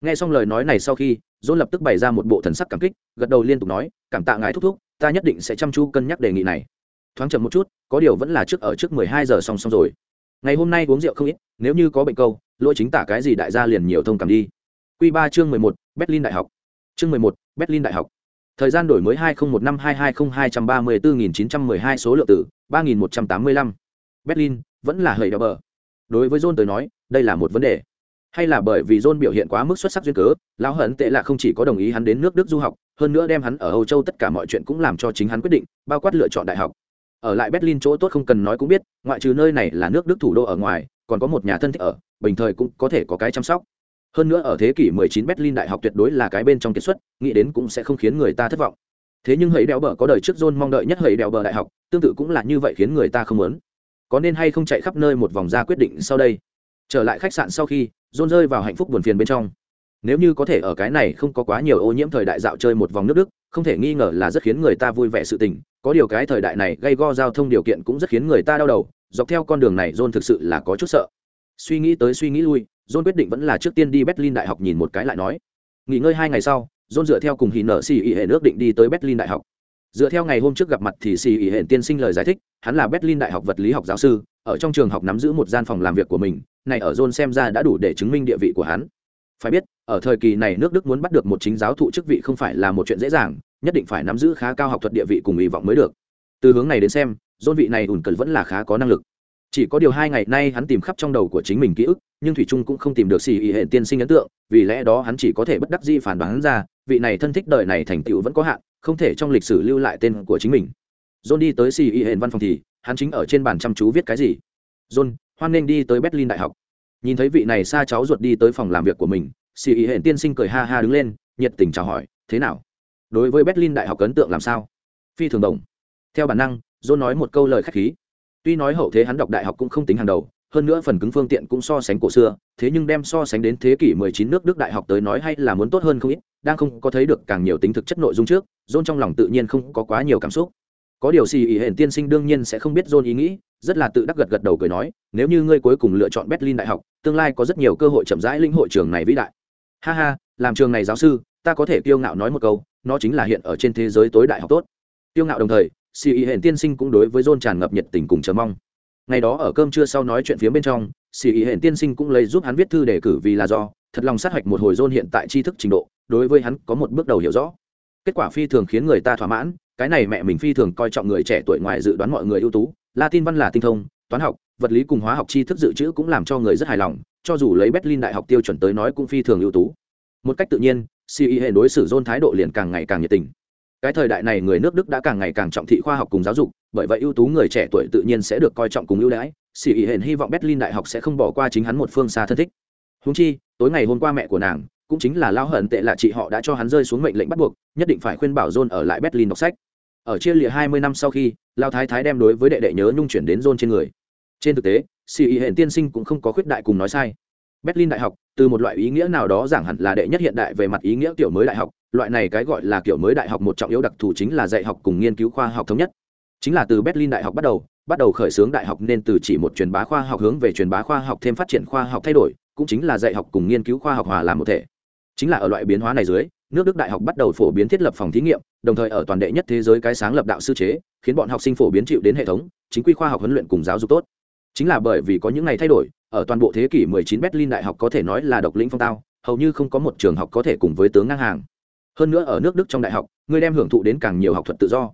nghe xong lời nói này sau khi dôn lập tức bày ra một bộ thần sắc cảm kích, gật đầu liên tục nói, cảm tạ ngài thúc thúc, ta nhất định sẽ chăm chú cân nhắc đề nghị này. Thoáng chậm một chút, có điều vẫn là trước ở trước mười hai giờ song song rồi. Ngày hôm nay uống rượu không ít, nếu như có bệnh câu, lỗi chính tả cái gì đại gia liền nhiều thông cảm đi. Q ba chương mười một, berlin đại học. Chương mười một, berlin đại học. Thời gian đổi mới hai nghìn một năm hai hai không hai trăm ba mươi bốn nghìn chín trăm mười hai số lượng tử ba nghìn một trăm tám mươi lăm. Berlin vẫn là hơi đeo bờ. Đối với john tới nói, đây là một vấn đề hay là bởi vì john biểu hiện quá mức xuất sắc duyên cớ, lão hận tệ là không chỉ có đồng ý hắn đến nước đức du học, hơn nữa đem hắn ở âu châu tất cả mọi chuyện cũng làm cho chính hắn quyết định, bao quát lựa chọn đại học. Ở lại berlin chỗ tốt không cần nói cũng biết, ngoại trừ nơi này là nước đức thủ đô ở ngoài, còn có một nhà thân thích ở, bình thời cũng có thể có cái chăm sóc. Hơn nữa ở thế kỷ 19 berlin đại học tuyệt đối là cái bên trong kiệt xuất, nghĩ đến cũng sẽ không khiến người ta thất vọng. Thế nhưng hãy đèo bờ có đời trước john mong đợi nhất hãy đèo bờ đại học, tương tự cũng là như vậy khiến người ta không muốn. Có nên hay không chạy khắp nơi một vòng ra quyết định sau đây? Trở lại khách sạn sau khi Rôn rơi vào hạnh phúc buồn phiền bên trong. Nếu như có thể ở cái này không có quá nhiều ô nhiễm thời đại dạo chơi một vòng nước đức, không thể nghi ngờ là rất khiến người ta vui vẻ sự tình. Có điều cái thời đại này gây go giao thông điều kiện cũng rất khiến người ta đau đầu, dọc theo con đường này john thực sự là có chút sợ. Suy nghĩ tới suy nghĩ lui, john quyết định vẫn là trước tiên đi berlin đại học nhìn một cái lại nói. Nghỉ ngơi hai ngày sau, john dựa theo cùng hì Nở xì ỉ hệ nước định đi tới berlin đại học. Dựa theo ngày hôm trước gặp mặt thì xì ỉ hệ tiên sinh lời giải thích, hắn là berlin đại học vật lý học giáo sư ở trong trường học nắm giữ một gian phòng làm việc của mình, này ở john xem ra đã đủ để chứng minh địa vị của hắn. Phải biết, ở thời kỳ này nước đức muốn bắt được một chính giáo thụ chức vị không phải là một chuyện dễ dàng, nhất định phải nắm giữ khá cao học thuật địa vị cùng hy vọng mới được. Từ hướng này đến xem john vị này ủn cẩn vẫn là khá có năng lực. Chỉ có điều hai ngày nay hắn tìm khắp trong đầu của chính mình ký ức, nhưng thủy trung cũng không tìm được xì ý hệ tiên sinh ấn tượng, vì lẽ đó hắn chỉ có thể bất đắc dĩ phản đoán ra, vị này thân thích đời này thành tựu vẫn có hạn, không thể trong lịch sử lưu lại tên của chính mình. John đi tới xì ỉ hệ văn phòng thì hắn chính ở trên bàn chăm chú viết cái gì. John, hoan nghênh đi tới berlin đại học. Nhìn thấy vị này xa cháu ruột đi tới phòng làm việc của mình, xì ý hển tiên sinh cười ha ha đứng lên, nhiệt tình chào hỏi, thế nào? Đối với berlin đại học ấn tượng làm sao? Phi thường đồng. Theo bản năng, john nói một câu lời khách khí. Tuy nói hậu thế hắn đọc đại học cũng không tính hàng đầu, hơn nữa phần cứng phương tiện cũng so sánh cổ xưa, thế nhưng đem so sánh đến thế kỷ 19 nước đức đại học tới nói hay là muốn tốt hơn không ít, đang không có thấy được càng nhiều tính thực chất nội dung trước, john trong lòng tự nhiên không có quá nhiều cảm xúc có điều xì ỉ hển tiên sinh đương nhiên sẽ không biết john ý nghĩ, rất là tự đắc gật gật đầu cười nói, nếu như ngươi cuối cùng lựa chọn berlin đại học, tương lai có rất nhiều cơ hội chậm rãi linh hội trường này vĩ đại. Ha ha, làm trường này giáo sư, ta có thể kiêu ngạo nói một câu, nó chính là hiện ở trên thế giới tối đại học tốt. Kiêu ngạo đồng thời, xì ỉ hển tiên sinh cũng đối với john tràn ngập nhiệt tình cùng chờ mong. Ngày đó ở cơm trưa sau nói chuyện phía bên trong, xì ỉ hển tiên sinh cũng lấy giúp hắn viết thư đề cử vì là do, thật lòng sát hạch một hồi john hiện tại tri thức trình độ, đối với hắn có một bước đầu hiểu rõ. Kết quả phi thường khiến người ta thỏa mãn cái này mẹ mình phi thường coi trọng người trẻ tuổi ngoài dự đoán mọi người ưu tú, latin văn là tinh thông, toán học, vật lý cùng hóa học tri thức dự trữ cũng làm cho người rất hài lòng, cho dù lấy berlin đại học tiêu chuẩn tới nói cũng phi thường ưu tú. Một cách tự nhiên si hệ đối xử john thái độ liền càng ngày càng nhiệt tình. Cái thời đại này người nước đức đã càng ngày càng trọng thị khoa học cùng giáo dục, bởi vậy ưu tú người trẻ tuổi tự nhiên sẽ được coi trọng cùng ưu đãi. Sĩ ý hển hy vọng berlin đại học sẽ không bỏ qua chính hắn một phương xa thân thích. Húng chi, tối ngày hôm qua mẹ của nàng, cũng chính là lao hận tệ là chị họ đã cho hắn rơi xuống mệnh lệnh bắt buộc, nhất định phải khuyên bảo john ở lại berlin đọc sách ở chia lịa hai mươi năm sau khi, lao thái thái đem đối với đệ đệ nhớ nhung chuyển đến john trên người. Trên thực tế xì ý hển tiên sinh cũng không có khuyết đại cùng nói sai. Berlin đại học, từ một loại ý nghĩa nào đó giảng hẳn là đệ nhất hiện đại về mặt ý nghĩa kiểu mới đại học. Loại này cái gọi là kiểu mới đại học một trọng yếu đặc thù chính là dạy học cùng nghiên cứu khoa học thống nhất. Chính là từ berlin đại học bắt đầu bắt đầu khởi xướng đại học nên từ chỉ một truyền bá khoa học hướng về truyền bá khoa học thêm phát triển khoa học thay đổi, cũng chính là dạy học cùng nghiên cứu khoa học hòa làm một thể. Chính là ở loại biến hóa này dưới nước đức đại học bắt đầu phổ biến thiết lập phòng thí nghiệm, đồng thời ở toàn đệ nhất thế giới cái sáng lập đạo sư chế, khiến bọn học sinh phổ biến chịu đến hệ thống, chính quy khoa học huấn luyện cùng giáo dục tốt. Chính là bởi vì có những ngày thay đổi, ở toàn bộ thế kỷ 19 berlin đại học có thể nói là độc lĩnh phong tao, hầu như không có một trường học có thể cùng với tướng ngang hàng. Hơn nữa ở nước đức trong đại học, người đem hưởng thụ đến càng nhiều học thuật tự do.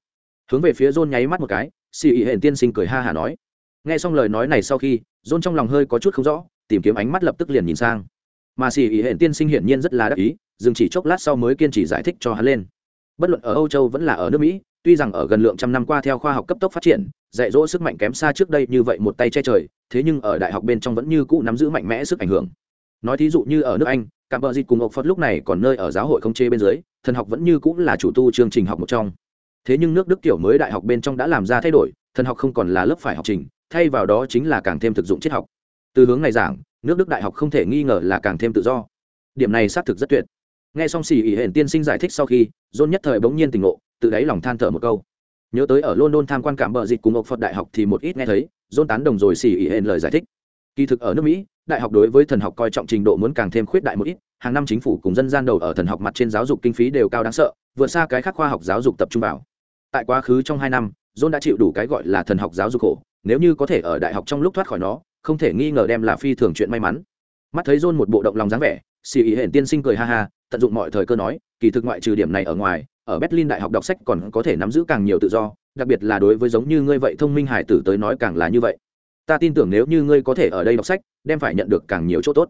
Hướng về phía john nháy mắt một cái xì ỉ hển tiên sinh cười ha hả nói. Nghe xong lời nói này sau khi, john trong lòng hơi có chút không rõ, tìm kiếm ánh mắt lập tức liền nhìn sang. Mà xì ỉ hển tiên sinh hiển nhiên rất là đắc ý dừng chỉ chốc lát sau mới kiên trì giải thích cho hắn lên. Bất luận ở âu châu vẫn là ở nước mỹ, tuy rằng ở gần lượng trăm năm qua theo khoa học cấp tốc phát triển, dạy dỗ sức mạnh kém xa trước đây như vậy một tay che trời, thế nhưng ở đại học bên trong vẫn như cũ nắm giữ mạnh mẽ sức ảnh hưởng. Nói thí dụ như ở nước anh, cạm bờ dịch cùng ộc phật lúc này còn nơi ở giáo hội không chê bên dưới, thần học vẫn như cũng là chủ tu chương trình học một trong. Thế nhưng nước đức tiểu mới đại học bên trong đã làm ra thay đổi, thần học không còn là lớp phải học trình, thay vào đó chính là càng thêm thực dụng triết học. Từ hướng này giảng, nước đức đại học không thể nghi ngờ là càng thêm tự do. Điểm này xác thực rất tuyệt nghe xong xì ỉ hển tiên sinh giải thích sau khi dôn nhất thời bỗng nhiên tỉnh ngộ tự đáy lòng than thở một câu. Nhớ tới ở london tham quan cảm bờ dịch cùng ộc phật đại học thì một ít nghe thấy dôn tán đồng rồi xì ỉ hển lời giải thích. Kỳ thực ở nước mỹ, đại học đối với thần học coi trọng trình độ muốn càng thêm khuyết đại một ít, hàng năm chính phủ cùng dân gian đầu ở thần học mặt trên giáo dục kinh phí đều cao đáng sợ, vượt xa cái khác khoa học giáo dục tập trung vào. Tại quá khứ trong hai năm, john đã chịu đủ cái gọi là thần học giáo dục khổ, nếu như có thể ở đại học trong lúc thoát khỏi nó, không thể nghi ngờ đem là phi thường chuyện may mắn. Mắt thấy john một bộ động lòng dáng vẻ xì ý hển tiên sinh cười ha ha, tận dụng mọi thời cơ nói, kỳ thực ngoại trừ điểm này ở ngoài, ở berlin đại học đọc sách còn có thể nắm giữ càng nhiều tự do, đặc biệt là đối với giống như ngươi vậy thông minh hải tử tới nói càng là như vậy. Ta tin tưởng nếu như ngươi có thể ở đây đọc sách, đem phải nhận được càng nhiều chỗ tốt.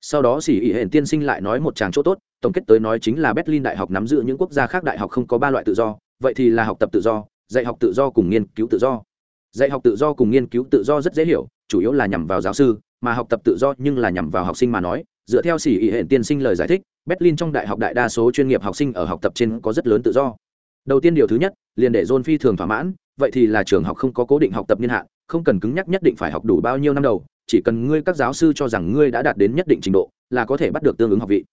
Sau đó xỉ ỉ hển tiên sinh lại nói một chàng chỗ tốt, tổng kết tới nói chính là berlin đại học nắm giữ những quốc gia khác đại học không có ba loại tự do, vậy thì là học tập tự do, dạy học tự do cùng nghiên cứu tự do. Dạy học tự do cùng nghiên cứu tự do rất dễ hiểu, chủ yếu là nhằm vào giáo sư, mà học tập tự do nhưng là nhằm vào học sinh mà nói dựa theo xỉ ý hẹn tiên sinh lời giải thích, berlin trong đại học đại đa số chuyên nghiệp học sinh ở học tập trên có rất lớn tự do. Đầu tiên điều thứ nhất, liền để john phi thường thỏa mãn, vậy thì là trường học không có cố định học tập niên hạn, không cần cứng nhắc nhất định phải học đủ bao nhiêu năm đầu, chỉ cần ngươi các giáo sư cho rằng ngươi đã đạt đến nhất định trình độ, là có thể bắt được tương ứng học vị.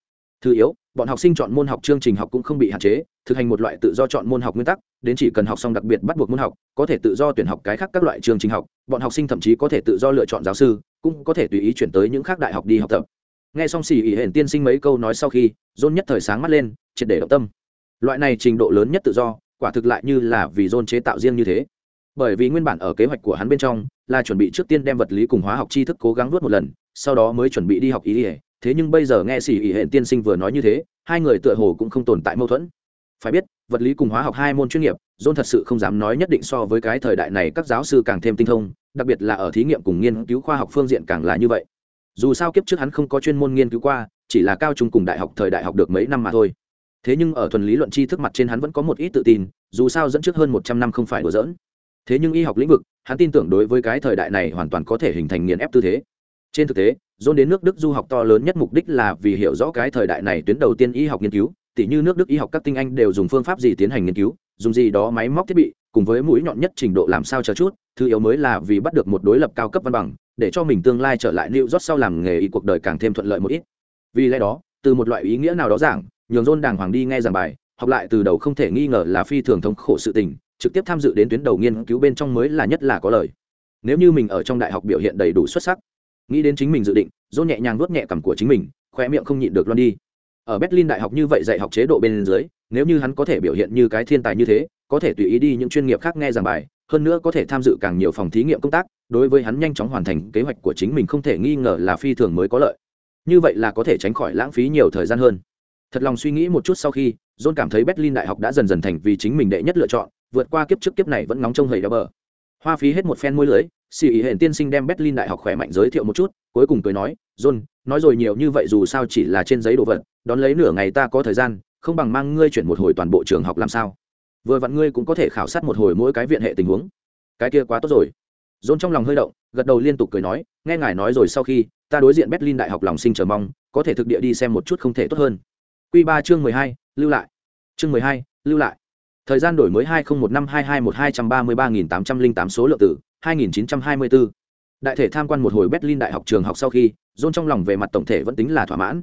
Thứ yếu, bọn học sinh chọn môn học chương trình học cũng không bị hạn chế, thực hành một loại tự do chọn môn học nguyên tắc, đến chỉ cần học xong đặc biệt bắt buộc môn học, có thể tự do tuyển học cái khác các loại chương trình học, bọn học sinh thậm chí có thể tự do lựa chọn giáo sư, cũng có thể tùy ý chuyển tới những khác đại học đi học tập nghe xong xì ỉ hển tiên sinh mấy câu nói sau khi dôn nhất thời sáng mắt lên, triệt để động tâm. Loại này trình độ lớn nhất tự do, quả thực lại như là vì John chế tạo riêng như thế. Bởi vì nguyên bản ở kế hoạch của hắn bên trong, là chuẩn bị trước tiên đem vật lý cùng hóa học tri thức cố gắng vớt một lần, sau đó mới chuẩn bị đi học ý ỉa thế nhưng bây giờ nghe xỉ ỉ hệ tiên sinh vừa nói như thế, hai người tựa hồ cũng không tồn tại mâu thuẫn. Phải biết, vật lý cùng hóa học hai môn chuyên nghiệp, john thật sự không dám nói nhất định so với cái thời đại này các giáo sư càng thêm tinh thông, đặc biệt là ở thí nghiệm cùng nghiên cứu khoa học phương diện càng là như vậy dù sao kiếp trước hắn không có chuyên môn nghiên cứu qua, chỉ là cao trung cùng đại học thời đại học được mấy năm mà thôi. Thế nhưng ở thuần lý luận tri thức mặt trên hắn vẫn có một ít tự tin, dù sao dẫn trước hơn một trăm năm không phải đùa dỡn thế nhưng y học lĩnh vực, hắn tin tưởng đối với cái thời đại này hoàn toàn có thể hình thành nghiền ép tư thế. Trên thực tế dôn đến nước đức du học to lớn nhất mục đích là vì hiểu rõ cái thời đại này tuyến đầu tiên y học nghiên cứu, tỉ như nước đức y học các tinh anh đều dùng phương pháp gì tiến hành nghiên cứu, dùng gì đó máy móc thiết bị, cùng với mũi nhọn nhất trình độ làm sao chờ chút, thứ yếu mới là vì bắt được một đối lập cao cấp văn bằng để cho mình tương lai trở lại New York sau làm nghề y cuộc đời càng thêm thuận lợi một ít. Vì lẽ đó, từ một loại ý nghĩa nào đó giảng, nhường John đàng hoàng đi nghe giảng bài, học lại từ đầu không thể nghi ngờ là phi thường thống khổ sự tình, trực tiếp tham dự đến tuyến đầu nghiên cứu bên trong mới là nhất là có lời. Nếu như mình ở trong đại học biểu hiện đầy đủ xuất sắc, nghĩ đến chính mình dự định, John nhẹ nhàng nuốt nhẹ cằm của chính mình, khóe miệng không nhịn được loan đi. Ở Berlin đại học như vậy dạy học chế độ bên dưới, nếu như hắn có thể biểu hiện như cái thiên tài như thế, có thể tùy ý đi những chuyên nghiệp khác nghe giảng bài, hơn nữa có thể tham dự càng nhiều phòng thí nghiệm công tác, đối với hắn nhanh chóng hoàn thành kế hoạch của chính mình không thể nghi ngờ là phi thường mới có lợi. Như vậy là có thể tránh khỏi lãng phí nhiều thời gian hơn. Thật lòng suy nghĩ một chút sau khi, john cảm thấy berlin đại học đã dần dần thành vì chính mình đệ nhất lựa chọn, vượt qua kiếp trước kiếp này vẫn nóng trong hầy đau bờ. Hoa phí hết một phen môi lưới xì ý hển tiên sinh đem berlin đại học khỏe mạnh giới thiệu một chút, cuối cùng cười nói, john, nói rồi nhiều như vậy dù sao chỉ là trên giấy đồ vật, đón lấy nửa ngày ta có thời gian, không bằng mang ngươi chuyển một hồi toàn bộ trường học làm sao? Vừa vặn ngươi cũng có thể khảo sát một hồi mỗi cái viện hệ tình huống. Cái kia quá tốt rồi. Dồn trong lòng hơi động, gật đầu liên tục cười nói, nghe ngài nói rồi sau khi, ta đối diện berlin đại học lòng sinh chờ mong, có thể thực địa đi xem một chút không thể tốt hơn. Q ba chương mười hai, lưu lại. Chương mười hai, lưu lại. Thời gian đổi mới hai nghìn một năm hai hai một hai trăm ba mươi ba nghìn tám trăm linh tám số lượng tử hai nghìn chín trăm hai mươi bốn. Đại thể tham quan một hồi berlin đại học trường học sau khi, dồn trong lòng về mặt tổng thể vẫn tính là thỏa mãn.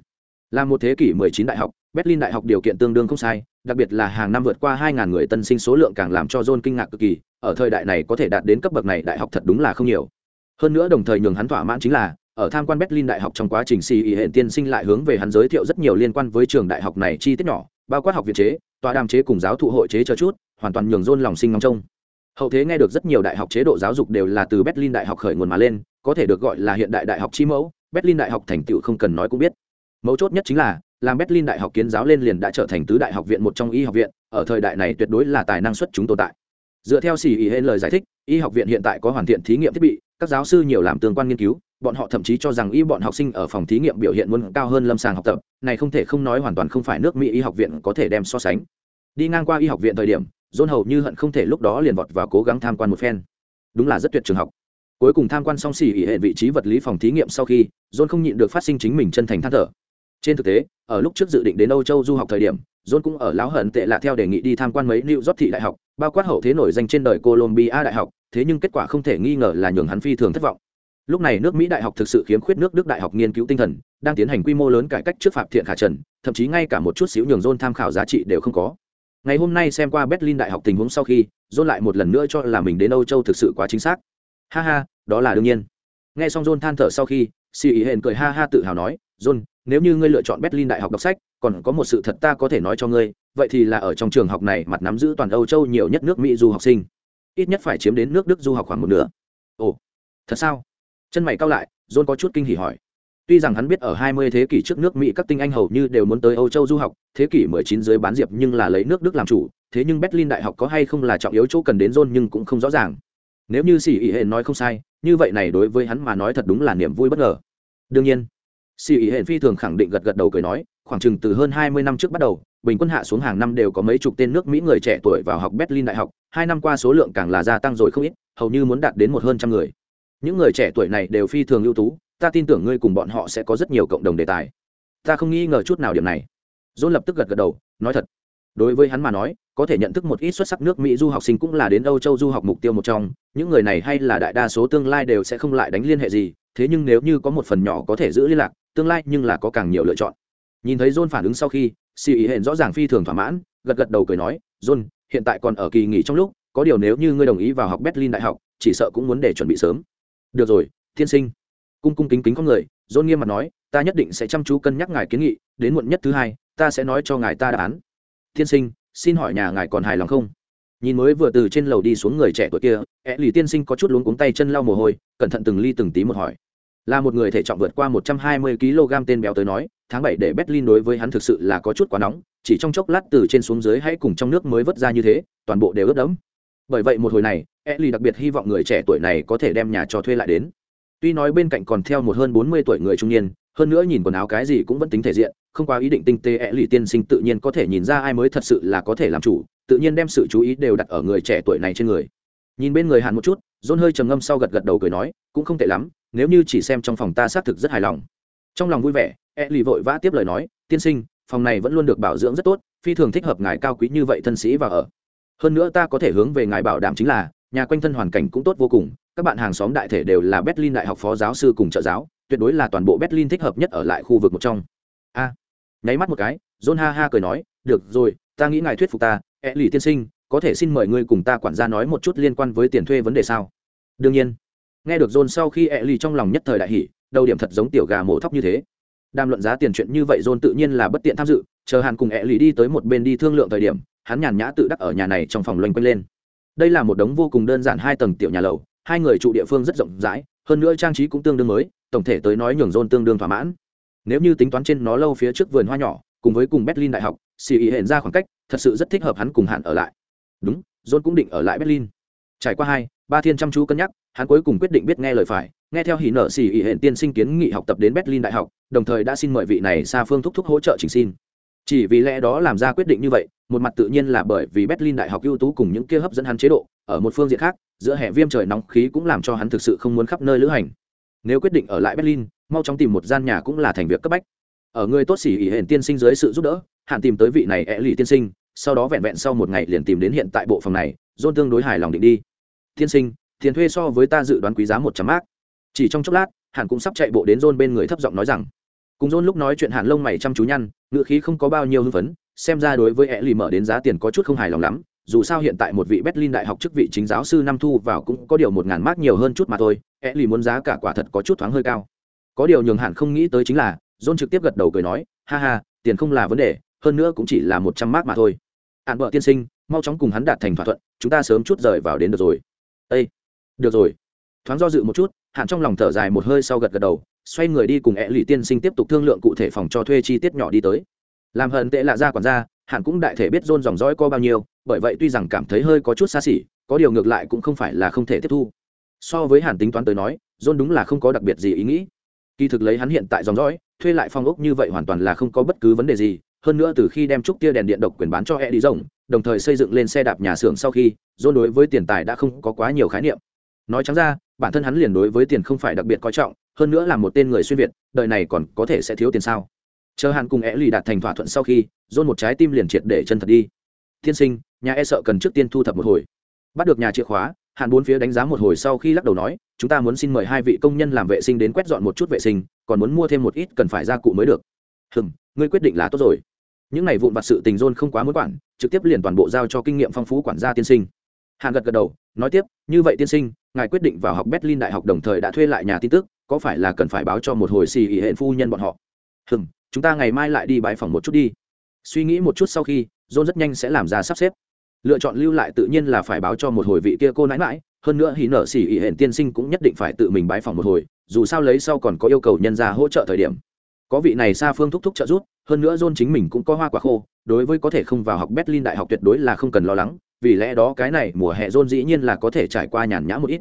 Là một thế kỷ mười chín đại học, berlin đại học điều kiện tương đương không sai đặc biệt là hàng năm vượt qua 2.000 người tân sinh số lượng càng làm cho John kinh ngạc cực kỳ, ở thời đại này có thể đạt đến cấp bậc này đại học thật đúng là không nhiều. Hơn nữa đồng thời nhường hắn thỏa mãn chính là, ở tham quan Berlin đại học trong quá trình CE hiện tiên sinh lại hướng về hắn giới thiệu rất nhiều liên quan với trường đại học này chi tiết nhỏ, bao quát học viện chế, tòa đàm chế cùng giáo thụ hội chế cho chút, hoàn toàn nhường John lòng sinh ngóng trông. Hậu thế nghe được rất nhiều đại học chế độ giáo dục đều là từ Berlin đại học khởi nguồn mà lên, có thể được gọi là hiện đại đại học chi mẫu, Berlin đại học thành tựu không cần nói cũng biết. Mấu chốt nhất chính là, làm Berlin Đại học kiến giáo lên liền đã trở thành tứ đại học viện một trong y học viện, ở thời đại này tuyệt đối là tài năng xuất chúng tồn tại. Dựa theo xì ý hên lời giải thích, y học viện hiện tại có hoàn thiện thí nghiệm thiết bị, các giáo sư nhiều làm tương quan nghiên cứu, bọn họ thậm chí cho rằng y bọn học sinh ở phòng thí nghiệm biểu hiện muốn cao hơn lâm sàng học tập, này không thể không nói hoàn toàn không phải nước Mỹ y học viện có thể đem so sánh. Đi ngang qua y học viện thời điểm, John hầu như hận không thể lúc đó liền vọt vào cố gắng tham quan một phen. Đúng là rất tuyệt trường học. Cuối cùng tham quan xong xì ỉ hệ vị trí vật lý phòng thí nghiệm sau khi, John không nhịn được phát sinh chính mình chân thành than thở. Trên thực tế, ở lúc trước dự định đến Âu Châu du học thời điểm, John cũng ở láo hận tệ lạ theo đề nghị đi tham quan mấy New York thị đại học, bao quát hậu thế nổi danh trên đời Columbia đại học, thế nhưng kết quả không thể nghi ngờ là nhường hắn phi thường thất vọng. Lúc này nước Mỹ đại học thực sự khiếm khuyết nước Đức đại học nghiên cứu tinh thần, đang tiến hành quy mô lớn cải cách trước phạm thiện khả trần, thậm chí ngay cả một chút xíu nhường John tham khảo giá trị đều không có. Ngày hôm nay xem qua Berlin đại học tình huống sau khi, John lại một lần nữa cho là mình đến Âu Châu thực sự quá chính xác. Ha ha, đó là đương nhiên. Nghe xong John than thở sau khi, Si Ý hên cười ha ha tự hào nói, "John, nếu như ngươi lựa chọn Berlin đại học đọc sách, còn có một sự thật ta có thể nói cho ngươi, vậy thì là ở trong trường học này mặt nắm giữ toàn Âu châu nhiều nhất nước Mỹ du học sinh, ít nhất phải chiếm đến nước Đức du học khoảng một nửa. Ồ, thật sao? Chân mày cau lại, John có chút kinh hỉ hỏi. Tuy rằng hắn biết ở 20 thế kỷ trước nước Mỹ các tinh anh hầu như đều muốn tới Âu Châu du học, thế kỷ 19 dưới bán diệp nhưng là lấy nước Đức làm chủ, thế nhưng Berlin đại học có hay không là trọng yếu chỗ cần đến John nhưng cũng không rõ ràng. Nếu như sĩ ý hệ nói không sai, như vậy này đối với hắn mà nói thật đúng là niềm vui bất ngờ. Đương nhiên, xì ý hển phi thường khẳng định gật gật đầu cười nói, khoảng chừng từ hơn hai mươi năm trước bắt đầu, bình quân hạ xuống hàng năm đều có mấy chục tên nước mỹ người trẻ tuổi vào học berlin đại học, hai năm qua số lượng càng là gia tăng rồi không ít, hầu như muốn đạt đến một hơn trăm người. Những người trẻ tuổi này đều phi thường ưu tú, ta tin tưởng ngươi cùng bọn họ sẽ có rất nhiều cộng đồng đề tài. Ta không nghi ngờ chút nào điểm này. Dôn lập tức gật gật đầu, nói thật. Đối với hắn mà nói, có thể nhận thức một ít xuất sắc nước mỹ du học sinh cũng là đến âu châu du học mục tiêu một trong, những người này hay là đại đa số tương lai đều sẽ không lại đánh liên hệ gì, thế nhưng nếu như có một phần nhỏ có thể giữ liên lạc tương lai nhưng là có càng nhiều lựa chọn. Nhìn thấy john phản ứng sau khi si ý hẹn rõ ràng phi thường thỏa mãn, gật gật đầu cười nói, john, hiện tại còn ở kỳ nghỉ trong lúc, có điều nếu như ngươi đồng ý vào học berlin đại học, chỉ sợ cũng muốn để chuẩn bị sớm. Được rồi thiên sinh. Cung cung kính kính con người, john nghiêm mặt nói, ta nhất định sẽ chăm chú cân nhắc ngài kiến nghị, đến muộn nhất thứ hai, ta sẽ nói cho ngài ta đáp án. Tiên sinh, xin hỏi nhà ngài còn hài lòng không? Nhìn mới vừa từ trên lầu đi xuống người trẻ tuổi kia ẹ lì tiên sinh có chút luống cuống tay chân lau mồ hôi, cẩn thận từng ly từng tí một hỏi là một người thể trọng vượt qua 120 kg tên béo tới nói, tháng bảy để berlin đối với hắn thực sự là có chút quá nóng, chỉ trong chốc lát từ trên xuống dưới hãy cùng trong nước mới vớt ra như thế, toàn bộ đều ướt đẫm. Bởi vậy một hồi này, Ellie đặc biệt hy vọng người trẻ tuổi này có thể đem nhà cho thuê lại đến. Tuy nói bên cạnh còn theo một hơn 40 tuổi người trung niên, hơn nữa nhìn quần áo cái gì cũng vẫn tính thể diện, không quá ý định tinh tế Ellie tiên sinh tự nhiên có thể nhìn ra ai mới thật sự là có thể làm chủ, tự nhiên đem sự chú ý đều đặt ở người trẻ tuổi này trên người. Nhìn bên người hàn một chút, John hơi trầm ngâm sau gật gật đầu cười nói, cũng không tệ lắm nếu như chỉ xem trong phòng ta xác thực rất hài lòng. Trong lòng vui vẻ e lì vội vã tiếp lời nói, tiên sinh, phòng này vẫn luôn được bảo dưỡng rất tốt, phi thường thích hợp ngài cao quý như vậy thân sĩ và ở. Hơn nữa ta có thể hướng về ngài bảo đảm chính là, nhà quanh thân hoàn cảnh cũng tốt vô cùng, các bạn hàng xóm đại thể đều là berlin đại học phó giáo sư cùng trợ giáo, tuyệt đối là toàn bộ berlin thích hợp nhất ở lại khu vực một trong. A. Nháy mắt một cái, john ha ha cười nói, được rồi, ta nghĩ ngài thuyết phục ta. E lì tiên sinh, có thể xin mời ngươi cùng ta quản gia nói một chút liên quan với tiền thuê vấn đề sao? Đương nhiên nghe được john sau khi e ly trong lòng nhất thời đại hỷ đầu điểm thật giống tiểu gà mổ thóc như thế. Đàm luận giá tiền chuyện như vậy john tự nhiên là bất tiện tham dự, chờ hàn cùng e ly đi tới một bên đi thương lượng thời điểm, hắn nhàn nhã tự đắc ở nhà này trong phòng loanh quanh lên. Đây là một đống vô cùng đơn giản hai tầng tiểu nhà lầu, hai người trụ địa phương rất rộng rãi, hơn nữa trang trí cũng tương đương mới, tổng thể tới nói nhường john tương đương thỏa mãn. Nếu như tính toán trên nó lâu phía trước vườn hoa nhỏ, cùng với cùng berlin đại học, xì ý hiện ra khoảng cách, thật sự rất thích hợp hắn cùng hạn ở lại. Đúng, john cũng định ở lại berlin. Trải qua hai ba thiên chăm chú cân nhắc, hắn cuối cùng quyết định biết nghe lời phải, nghe theo hỉ nợ xì ỉ hẹn tiên sinh kiến nghị học tập đến berlin đại học, đồng thời đã xin mời vị này xa phương thúc thúc hỗ trợ trình xin. Chỉ vì lẽ đó làm ra quyết định như vậy, một mặt tự nhiên là bởi vì berlin đại học ưu tú cùng những kia hấp dẫn hắn chế độ, ở một phương diện khác, giữa hệ viêm trời nóng khí cũng làm cho hắn thực sự không muốn khắp nơi lữ hành. Nếu quyết định ở lại berlin, mau chóng tìm một gian nhà cũng là thành việc cấp bách. Ở người tốt xỉ ỉ hệ tiên sinh dưới sự giúp đỡ, hạn tìm tới vị này ẹ lì tiên sinh, sau đó vẹn vẹn sau một ngày liền tìm đến hiện tại bộ phòng này dôn tương đối hài lòng định đi tiên sinh tiền thuê so với ta dự đoán quý giá một trăm mác chỉ trong chốc lát hàn cũng sắp chạy bộ đến rôn bên người thấp giọng nói rằng cùng rôn lúc nói chuyện hàn lông mày chăm chú nhăn ngựa khí không có bao nhiêu hưng phấn xem ra đối với e lì mở đến giá tiền có chút không hài lòng lắm dù sao hiện tại một vị Berlin đại học chức vị chính giáo sư năm thu vào cũng có điều một ngàn mác nhiều hơn chút mà thôi, E lì muốn giá cả quả thật có chút thoáng hơi cao. Có điều nhường hẳn không nghĩ tới chính là, John trực tiếp gật đầu cười nói, ha ha, tiền không là vấn đề, hơn nữa cũng chỉ là một trăm mác mà thôi. Ản vợ tiên sinh, mau chóng cùng hắn đạt thành thỏa thuận, chúng ta sớm chút rời vào đến được rồi ây được rồi. Thoáng do dự một chút, hạn trong lòng thở dài một hơi sau gật gật đầu, xoay người đi cùng ẹ lụy tiên sinh tiếp tục thương lượng cụ thể phòng cho thuê chi tiết nhỏ đi tới. Làm hận tệ lạ ra quản gia, hạn cũng đại thể biết John dòng dõi có bao nhiêu, bởi vậy tuy rằng cảm thấy hơi có chút xa xỉ có điều ngược lại cũng không phải là không thể tiếp thu so với hàn tính toán tới nói john đúng là không có đặc biệt gì ý nghĩ kỳ thực lấy hắn hiện tại dòng dõi thuê lại phong ốc như vậy hoàn toàn là không có bất cứ vấn đề gì hơn nữa từ khi đem trúc tia đèn điện độc quyền bán cho e đi rồng đồng thời xây dựng lên xe đạp nhà xưởng sau khi john đối với tiền tài đã không có quá nhiều khái niệm. Nói trắng ra, bản thân hắn liền đối với tiền không phải đặc biệt coi trọng, hơn nữa là một tên người xuyên việt, đời này còn có thể sẽ thiếu tiền sao? Chờ hắn cùng é lì đạt thành thỏa thuận sau khi john một trái tim liền triệt để chân thật đi. Tiên sinh, nhà e sợ cần trước tiên thu thập một hồi. Bắt được nhà chìa khóa hạn bốn phía đánh giá một hồi sau khi lắc đầu nói, chúng ta muốn xin mời hai vị công nhân làm vệ sinh đến quét dọn một chút vệ sinh, còn muốn mua thêm một ít cần phải gia cụ mới được. Hừm, ngươi quyết định là tốt rồi. Những này vụn vặt sự tình dôn không quá muốn quản trực tiếp liền toàn bộ giao cho kinh nghiệm phong phú quản gia tiên sinh. Hàn gật gật đầu, nói tiếp, như vậy tiên sinh, ngài quyết định vào học berlin đại học đồng thời đã thuê lại nhà tin tức, có phải là cần phải báo cho một hồi xì ỉ hệ phu nhân bọn họ? Hừm, chúng ta ngày mai lại đi bãi phòng một chút đi. Suy nghĩ một chút sau khi, john rất nhanh sẽ làm ra sắp xếp. Lựa chọn lưu lại tự nhiên là phải báo cho một hồi vị kia cô nãi mãi hơn nữa hỉ nở xỉ ỉ hển tiên sinh cũng nhất định phải tự mình bái phòng một hồi, dù sao lấy sau còn có yêu cầu nhân ra hỗ trợ thời điểm. Có vị này xa phương thúc thúc trợ giúp hơn nữa john chính mình cũng có hoa quả khô, đối với có thể không vào học berlin đại học tuyệt đối là không cần lo lắng, vì lẽ đó cái này mùa hè john dĩ nhiên là có thể trải qua nhàn nhã một ít.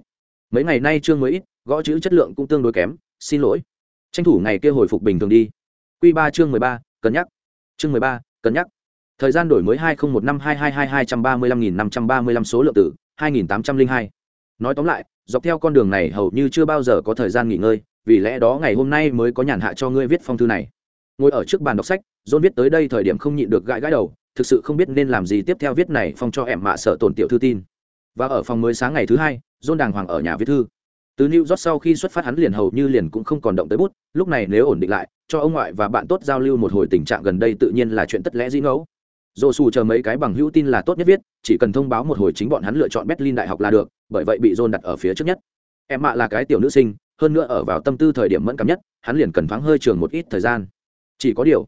Mấy ngày nay chương mới ít, gõ chữ chất lượng cũng tương đối kém, xin lỗi. Tranh thủ ngày kia hồi phục bình thường đi. Q ba chương mười ba, cân nhắc. Chương mười ba, cân nhắc. Thời gian đổi mới hai nghìn một năm hai hai hai hai trăm ba mươi lăm nghìn năm trăm ba mươi lăm số lượng tử hai nghìn tám trăm linh hai. Nói tóm lại, dọc theo con đường này hầu như chưa bao giờ có thời gian nghỉ ngơi, vì lẽ đó ngày hôm nay mới có nhàn hạ cho ngươi viết phong thư này ngồi ở trước bàn đọc sách, john viết tới đây thời điểm không nhịn được gãi gãi đầu, thực sự không biết nên làm gì tiếp theo viết này phong cho em mạ sợ tổn tiểu thư tin. Và ở phòng mới sáng ngày thứ hai, john đàng hoàng ở nhà viết thư. Từ new york sau khi xuất phát hắn liền hầu như liền cũng không còn động tới bút, lúc này nếu ổn định lại, cho ông ngoại và bạn tốt giao lưu một hồi tình trạng gần đây tự nhiên là chuyện tất lẽ dĩ ngẫu. Dồ xù chờ mấy cái bằng hữu tin là tốt nhất viết, chỉ cần thông báo một hồi chính bọn hắn lựa chọn berlin đại học là được, bởi vậy bị John đặt ở phía trước nhất. Em mạ là cái tiểu nữ sinh, hơn nữa ở vào tâm tư thời điểm mẫn cảm nhất, hắn liền cần thoáng hơi trường một ít thời gian chỉ có điều,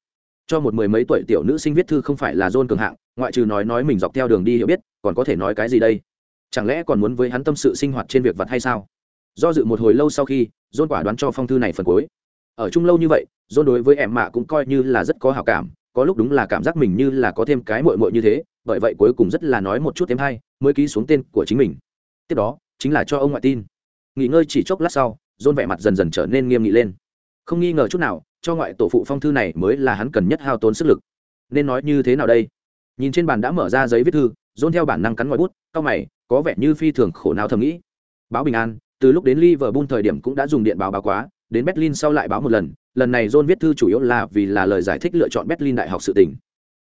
cho một mười mấy tuổi tiểu nữ sinh viết thư không phải là dôn cường hạng, ngoại trừ nói nói mình dọc theo đường đi hiểu biết, còn có thể nói cái gì đây? Chẳng lẽ còn muốn với hắn tâm sự sinh hoạt trên việc vật hay sao? Do dự một hồi lâu sau khi, dôn quả đoán cho phong thư này phần cuối. Ở chung lâu như vậy, dôn đối với em mạ cũng coi như là rất có hào cảm, có lúc đúng là cảm giác mình như là có thêm cái mội mội như thế, bởi vậy cuối cùng rất là nói một chút thêm hay, mới ký xuống tên của chính mình. Tiếp đó, chính là cho ông ngoại tin. Nghỉ ngơi chỉ chốc lát sau, dôn vẻ mặt dần dần trở nên nghiêm nghị lên. Không nghi ngờ chút nào cho ngoại tổ phụ phong thư này mới là hắn cần nhất hao tốn sức lực. Nên nói như thế nào đây? Nhìn trên bàn đã mở ra giấy viết thư dôn theo bản năng cắn ngòi bút, cau mày, có vẻ như phi thường khổ nào thầm nghĩ. Báo bình an, từ lúc đến liverpool thời điểm cũng đã dùng điện báo báo quá, đến berlin sau lại báo một lần lần này john viết thư chủ yếu là vì là lời giải thích lựa chọn berlin đại học sự tình.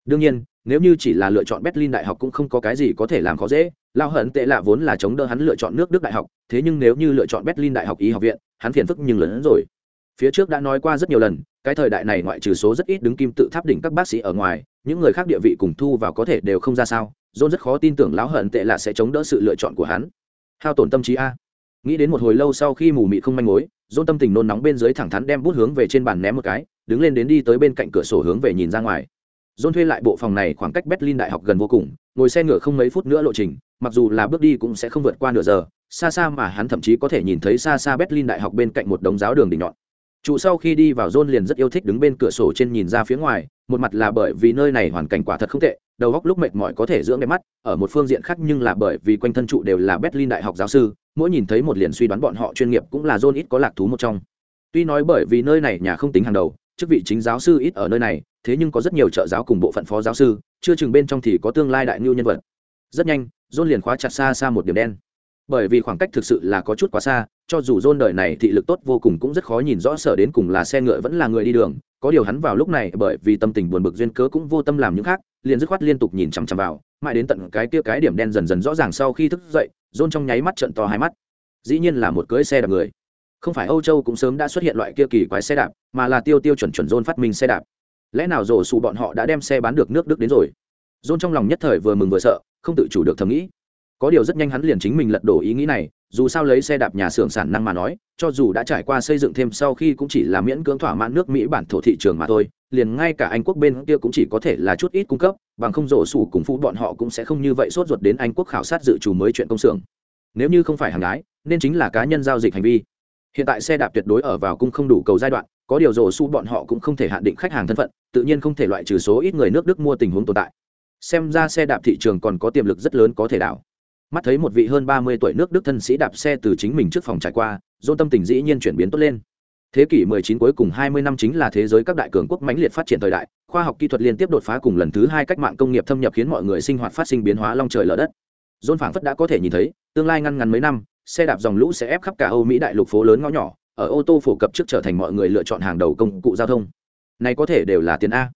Đương nhiên, nếu như chỉ là lựa chọn berlin đại học cũng không có cái gì có thể làm khó dễ, lao hận tệ lạ vốn là chống đỡ hắn lựa chọn nước đức đại học, thế nhưng nếu như lựa chọn berlin đại học y học viện, hắn phiền phức nhưng lớn hơn rồi phía trước đã nói qua rất nhiều lần, cái thời đại này ngoại trừ số rất ít đứng kim tự tháp đỉnh các bác sĩ ở ngoài, những người khác địa vị cùng thu vào có thể đều không ra sao, john rất khó tin tưởng lão hận tệ là sẽ chống đỡ sự lựa chọn của hắn. Hao tổn tâm trí a. Nghĩ đến một hồi lâu sau khi mù mị không manh mối, John tâm tình nôn nóng bên dưới thẳng thắn đem bút hướng về trên bàn ném một cái, đứng lên đến đi tới bên cạnh cửa sổ hướng về nhìn ra ngoài. John thuê lại bộ phòng này khoảng cách berlin đại học gần vô cùng, ngồi xe ngựa không mấy phút nữa lộ trình, mặc dù là bước đi cũng sẽ không vượt qua nửa giờ, xa xa mà hắn thậm chí có thể nhìn thấy xa xa berlin đại học bên cạnh một đống giáo đường đỉnh nhọn trụ sau khi đi vào dôn liền rất yêu thích đứng bên cửa sổ trên nhìn ra phía ngoài, một mặt là bởi vì nơi này hoàn cảnh quả thật không tệ, đầu góc lúc mệt mỏi có thể dưỡng đẹp mắt, ở một phương diện khác nhưng là bởi vì quanh thân trụ đều là berlin đại học giáo sư, mỗi nhìn thấy một liền suy đoán bọn họ chuyên nghiệp cũng là john ít có lạc thú một trong. Tuy nói bởi vì nơi này nhà không tính hàng đầu, chức vị chính giáo sư ít ở nơi này, thế nhưng có rất nhiều trợ giáo cùng bộ phận phó giáo sư, chưa chừng bên trong thì có tương lai đại ngưu nhân vật. Rất nhanh, john liền khóa chặt xa xa một điểm đen. Bởi vì khoảng cách thực sự là có chút quá xa cho dù john đời này thị lực tốt vô cùng cũng rất khó nhìn rõ sở đến cùng là xe ngựa vẫn là người đi đường, có điều hắn vào lúc này bởi vì tâm tình buồn bực duyên cớ cũng vô tâm làm những khác, liền dứt khoát liên tục nhìn chằm chằm vào, mãi đến tận cái kia cái điểm đen dần dần rõ ràng sau khi thức dậy rôn trong nháy mắt trận to hai mắt. Dĩ nhiên là một cưỡi xe đạp người. Không phải âu châu cũng sớm đã xuất hiện loại kia kỳ quái xe đạp, mà là tiêu tiêu chuẩn chuẩn rôn phát minh xe đạp. Lẽ nào rổ xù bọn họ đã đem xe bán được nước đức đến rồi? Rôn trong lòng nhất thời vừa mừng vừa sợ, không tự chủ được thầm nghĩ có điều rất nhanh hắn liền chính mình lật đổ ý nghĩ này, dù sao lấy xe đạp nhà xưởng sản năng mà nói, cho dù đã trải qua xây dựng thêm sau khi cũng chỉ là miễn cưỡng thỏa mãn nước mỹ bản thổ thị trường mà thôi, liền ngay cả anh quốc bên kia cũng chỉ có thể là chút ít cung cấp, bằng không rổ sủ cùng phụ bọn họ cũng sẽ không như vậy sốt ruột đến anh quốc khảo sát dự trù mới chuyện công xưởng. Nếu như không phải hàng gái nên chính là cá nhân giao dịch hành vi. Hiện tại xe đạp tuyệt đối ở vào cung không đủ cầu giai đoạn, có điều rổ su bọn họ cũng không thể hạn định khách hàng thân phận, tự nhiên không thể loại trừ số ít người nước đức mua tình huống tồn tại. Xem ra xe đạp thị trường còn có tiềm lực rất lớn có thể đảo mắt thấy một vị hơn ba mươi tuổi nước đức thân sĩ đạp xe từ chính mình trước phòng trải qua, dôn tâm tình dĩ nhiên chuyển biến tốt lên. Thế kỷ 19 cuối cùng 20 năm chính là thế giới các đại cường quốc mãnh liệt phát triển thời đại, khoa học kỹ thuật liên tiếp đột phá cùng lần thứ hai cách mạng công nghiệp thâm nhập khiến mọi người sinh hoạt phát sinh biến hóa long trời lở đất. Dôn phảng phất đã có thể nhìn thấy, tương lai ngăn ngắn mấy năm, xe đạp dòng lũ sẽ ép khắp cả âu mỹ đại lục phố lớn ngõ nhỏ, ở ô tô phổ cập trước trở thành mọi người lựa chọn hàng đầu công cụ giao thông. Này có thể đều là tiền a.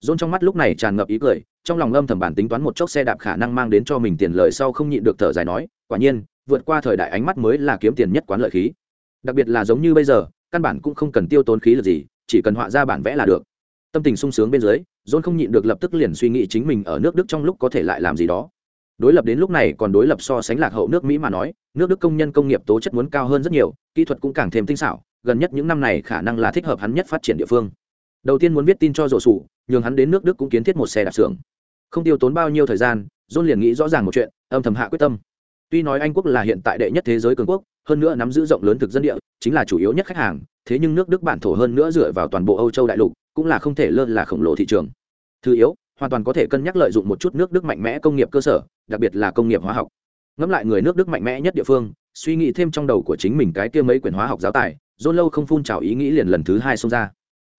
Dôn trong mắt lúc này tràn ngập ý cười trong lòng âm thầm bản tính toán một chốc xe đạp khả năng mang đến cho mình tiền lợi sau không nhịn được thở dài nói, quả nhiên, vượt qua thời đại ánh mắt mới là kiếm tiền nhất quán lợi khí. Đặc biệt là giống như bây giờ, căn bản cũng không cần tiêu tốn khí lực gì, chỉ cần họa ra bản vẽ là được. Tâm tình sung sướng bên dưới john không nhịn được lập tức liền suy nghĩ chính mình ở nước đức trong lúc có thể lại làm gì đó. Đối lập đến lúc này còn đối lập so sánh lạc hậu nước mỹ mà nói, nước đức công nhân công nghiệp tố chất muốn cao hơn rất nhiều, kỹ thuật cũng càng thêm tinh xảo, gần nhất những năm này khả năng là thích hợp hắn nhất phát triển địa phương. Đầu tiên muốn viết tin cho rổ sủ, nhường hắn đến nước đức cũng kiến thiết một xe đạp xưởng không tiêu tốn bao nhiêu thời gian, john liền nghĩ rõ ràng một chuyện, âm thầm hạ quyết tâm. Tuy nói anh quốc là hiện tại đệ nhất thế giới cường quốc, hơn nữa nắm giữ rộng lớn thực dân địa, chính là chủ yếu nhất khách hàng, thế nhưng nước đức bản thổ hơn nữa dựa vào toàn bộ âu châu đại lục, cũng là không thể lơ là khổng lồ thị trường. Thứ yếu, hoàn toàn có thể cân nhắc lợi dụng một chút nước đức mạnh mẽ công nghiệp cơ sở, đặc biệt là công nghiệp hóa học. Ngẫm lại người nước đức mạnh mẽ nhất địa phương, suy nghĩ thêm trong đầu của chính mình cái kia mấy quyển hóa học giáo tài dôn lâu không phun trào ý nghĩ liền lần thứ hai xông ra.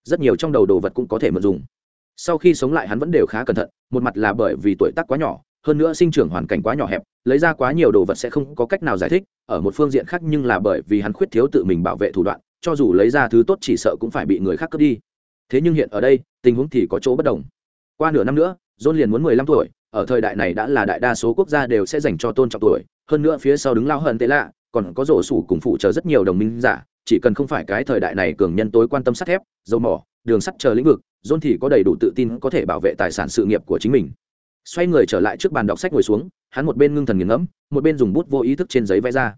Rất nhiều trong đầu đồ vật cũng có thể mượn dùng sau khi sống lại hắn vẫn đều khá cẩn thận, một mặt là bởi vì tuổi tác quá nhỏ, hơn nữa sinh trưởng hoàn cảnh quá nhỏ hẹp, lấy ra quá nhiều đồ vật sẽ không có cách nào giải thích, ở một phương diện khác nhưng là bởi vì hắn khuyết thiếu tự mình bảo vệ thủ đoạn, cho dù lấy ra thứ tốt chỉ sợ cũng phải bị người khác cướp đi. Thế nhưng hiện ở đây, tình huống thì có chỗ bất đồng. Qua nửa năm nữa, john liền muốn mười lăm tuổi, ở thời đại này đã là đại đa số quốc gia đều sẽ dành cho tôn trọng tuổi, hơn nữa phía sau đứng lao hận tệ lạ, còn có rổ sủ cùng phụ trợ rất nhiều đồng minh giả, chỉ cần không phải cái thời đại này cường nhân tối quan tâm sắt thép, dầu mỏ đường sắt chờ lĩnh vực, john thì có đầy đủ tự tin có thể bảo vệ tài sản sự nghiệp của chính mình. Xoay người trở lại trước bàn đọc sách ngồi xuống, hắn một bên ngưng thần nghiền ngẫm, một bên dùng bút vô ý thức trên giấy vẽ ra.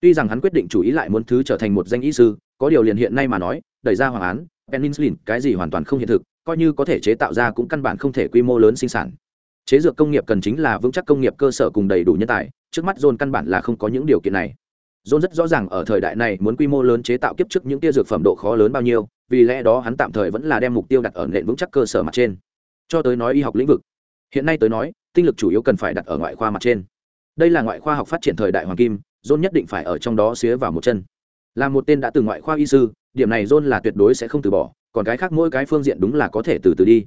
Tuy rằng hắn quyết định chủ ý lại muốn thứ trở thành một danh y sư, có điều liền hiện nay mà nói, đẩy ra hoàng án peninsulin cái gì hoàn toàn không hiện thực, coi như có thể chế tạo ra cũng căn bản không thể quy mô lớn sinh sản. Chế dược công nghiệp cần chính là vững chắc công nghiệp cơ sở cùng đầy đủ nhân tài, trước mắt john căn bản là không có những điều kiện này john rất rõ ràng ở thời đại này muốn quy mô lớn chế tạo kiếp trước những tia dược phẩm độ khó lớn bao nhiêu, vì lẽ đó hắn tạm thời vẫn là đem mục tiêu đặt ở nền vững chắc cơ sở mặt trên. Cho tới nói y học lĩnh vực, hiện nay tới nói, tinh lực chủ yếu cần phải đặt ở ngoại khoa mặt trên. Đây là ngoại khoa học phát triển thời đại hoàng kim, john nhất định phải ở trong đó xía vào một chân. Là một tên đã từ ngoại khoa y sư, điểm này john là tuyệt đối sẽ không từ bỏ, còn cái khác mỗi cái phương diện đúng là có thể từ từ đi.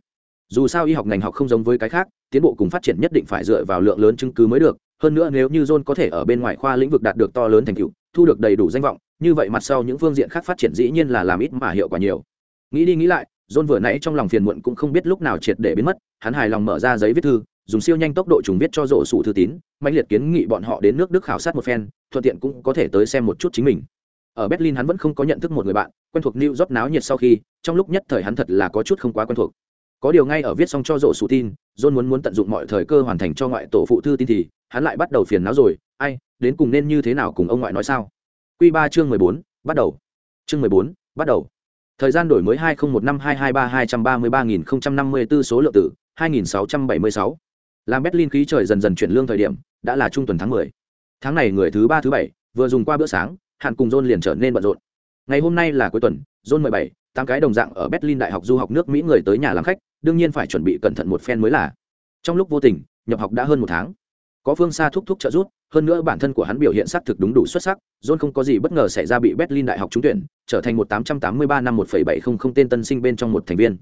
Dù sao y học ngành học không giống với cái khác, tiến bộ cùng phát triển nhất định phải dựa vào lượng lớn chứng cứ mới được hơn nữa nếu như john có thể ở bên ngoài khoa lĩnh vực đạt được to lớn thành tựu, thu được đầy đủ danh vọng, như vậy mặt sau những phương diện khác phát triển dĩ nhiên là làm ít mà hiệu quả nhiều. Nghĩ đi nghĩ lại, john vừa nãy trong lòng phiền muộn cũng không biết lúc nào triệt để biến mất, hắn hài lòng mở ra giấy viết thư, dùng siêu nhanh tốc độ trùng viết cho rổ sủ thư tín mạnh liệt kiến nghị bọn họ đến nước đức khảo sát một phen, thuận tiện cũng có thể tới xem một chút chính mình. Ở berlin hắn vẫn không có nhận thức một người bạn, quen thuộc new york náo nhiệt sau khi, trong lúc nhất thời hắn thật là có chút không quá quen thuộc có điều ngay ở viết xong cho rổ sụ tin, john muốn muốn tận dụng mọi thời cơ hoàn thành cho ngoại tổ phụ thư tin thì hắn lại bắt đầu phiền não rồi. Ai, đến cùng nên như thế nào cùng ông ngoại nói sao? Q ba chương mười bốn, bắt đầu. Chương mười bốn, bắt đầu. Thời gian đổi mới hai nghìn một năm hai hai ba hai trăm ba mươi ba nghìn năm mươi b ố số lượng tử, hai nghìn sáu trăm bảy mươi sáu. Làm berlin khí trời dần dần chuyển lương thời điểm, đã là trung tuần tháng mười. Tháng này người thứ ba thứ bảy, vừa dùng qua bữa sáng, hạn cùng john liền trở nên bận rộn. Ngày hôm nay là cuối tuần, john mười bảy, tám cái đồng dạng ở berlin đại học du học nước mỹ người tới nhà làm khách đương nhiên phải chuẩn bị cẩn thận một phen mới là. Trong lúc vô tình, nhập học đã hơn một tháng. Có phương xa thúc thúc trợ giúp, hơn nữa bản thân của hắn biểu hiện xác thực đúng đủ xuất sắc, john không có gì bất ngờ xảy ra bị berlin đại học trúng tuyển, trở thành một tám trăm tám mươi ba năm một phẩy bảy không không tên tân sinh bên trong một thành viên.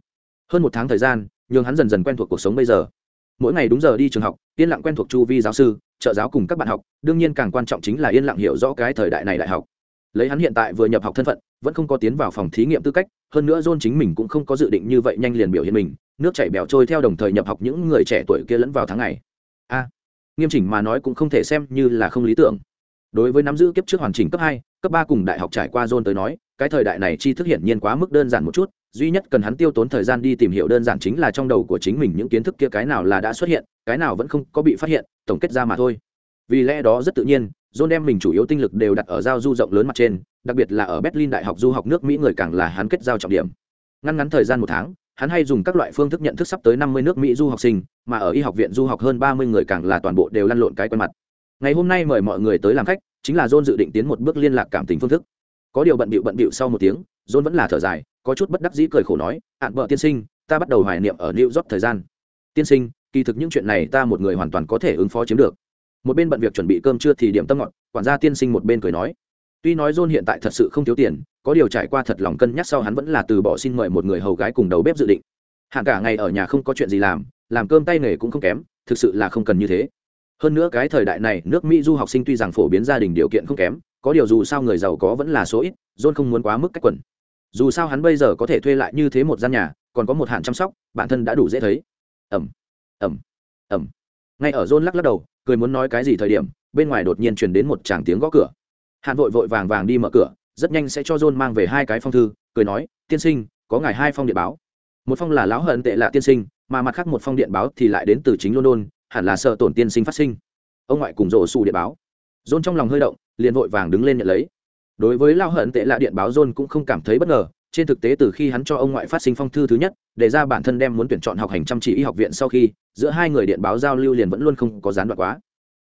Hơn một tháng thời gian, nhường hắn dần dần quen thuộc cuộc sống bây giờ. Mỗi ngày đúng giờ đi trường học, yên lặng quen thuộc chu vi giáo sư, trợ giáo cùng các bạn học, đương nhiên càng quan trọng chính là yên lặng hiểu rõ cái thời đại này đại học. Lấy hắn hiện tại vừa nhập học thân phận, vẫn không có tiến vào phòng thí nghiệm tư cách hơn nữa john chính mình cũng không có dự định như vậy nhanh liền biểu hiện mình, nước chảy bèo trôi theo đồng thời nhập học những người trẻ tuổi kia lẫn vào tháng ngày. A, nghiêm chỉnh mà nói cũng không thể xem như là không lý tưởng. Đối với nắm giữ kiếp trước hoàn chỉnh cấp hai, cấp ba cùng đại học trải qua john tới nói, cái thời đại này tri thức hiển nhiên quá mức đơn giản một chút, duy nhất cần hắn tiêu tốn thời gian đi tìm hiểu đơn giản chính là trong đầu của chính mình những kiến thức kia cái nào là đã xuất hiện, cái nào vẫn không có bị phát hiện, tổng kết ra mà thôi. Vì lẽ đó rất tự nhiên, john đem mình chủ yếu tinh lực đều đặt ở giao du rộng lớn mặt trên đặc biệt là ở berlin đại học du học nước mỹ người càng là hắn kết giao trọng điểm. Ngăn ngắn thời gian một tháng, hắn hay dùng các loại phương thức nhận thức sắp tới năm mươi nước mỹ du học sinh, mà ở y học viện du học hơn ba mươi người càng là toàn bộ đều lăn lộn cái quen mặt. Ngày hôm nay mời mọi người tới làm khách, chính là john dự định tiến một bước liên lạc cảm tình phương thức. Có điều bận bịu bận bịu sau một tiếng, john vẫn là thở dài, có chút bất đắc dĩ cười khổ nói hạn vợ tiên sinh, ta bắt đầu hoài niệm ở new york thời gian. Tiên sinh, kỳ thực những chuyện này ta một người hoàn toàn có thể ứng phó chiếm được. Một bên bận việc chuẩn bị cơm trưa thì điểm tâm ngọt, quản gia tiên sinh một bên cười nói tuy nói john hiện tại thật sự không thiếu tiền, có điều trải qua thật lòng cân nhắc sau hắn vẫn là từ bỏ xin mời một người hầu gái cùng đầu bếp dự định. Hạn cả ngày ở nhà không có chuyện gì làm làm cơm tay nghề cũng không kém, thực sự là không cần như thế. Hơn nữa cái thời đại này, nước mỹ du học sinh tuy rằng phổ biến gia đình điều kiện không kém, có điều dù sao người giàu có vẫn là số ít, john không muốn quá mức cách quần dù sao hắn bây giờ có thể thuê lại như thế một gian nhà, còn có một hạn chăm sóc, bản thân đã đủ dễ thấy. Ẩm ẩm ẩm ngay ở john lắc lắc đầu, cười muốn nói cái gì thời điểm, bên ngoài đột nhiên truyền đến một tràng tiếng gõ cửa hàn vội vội vàng vàng đi mở cửa, rất nhanh sẽ cho john mang về hai cái phong thư, cười nói, tiên sinh, có ngài hai phong điện báo. Một phong là lão hận tệ lạ tiên sinh, mà mặt khác một phong điện báo thì lại đến từ chính london, hẳn là sợ tổn tiên sinh phát sinh. Ông ngoại cùng rổ xù điện báo. John trong lòng hơi động, liền vội vàng đứng lên nhận lấy. Đối với lao hận tệ lạ điện báo, john cũng không cảm thấy bất ngờ. Trên thực tế, từ khi hắn cho ông ngoại phát sinh phong thư thứ nhất, để ra bản thân đem muốn tuyển chọn học hành chăm chỉ y học viện sau khi, giữa hai người điện báo giao lưu liền vẫn luôn không có gián đoạn quá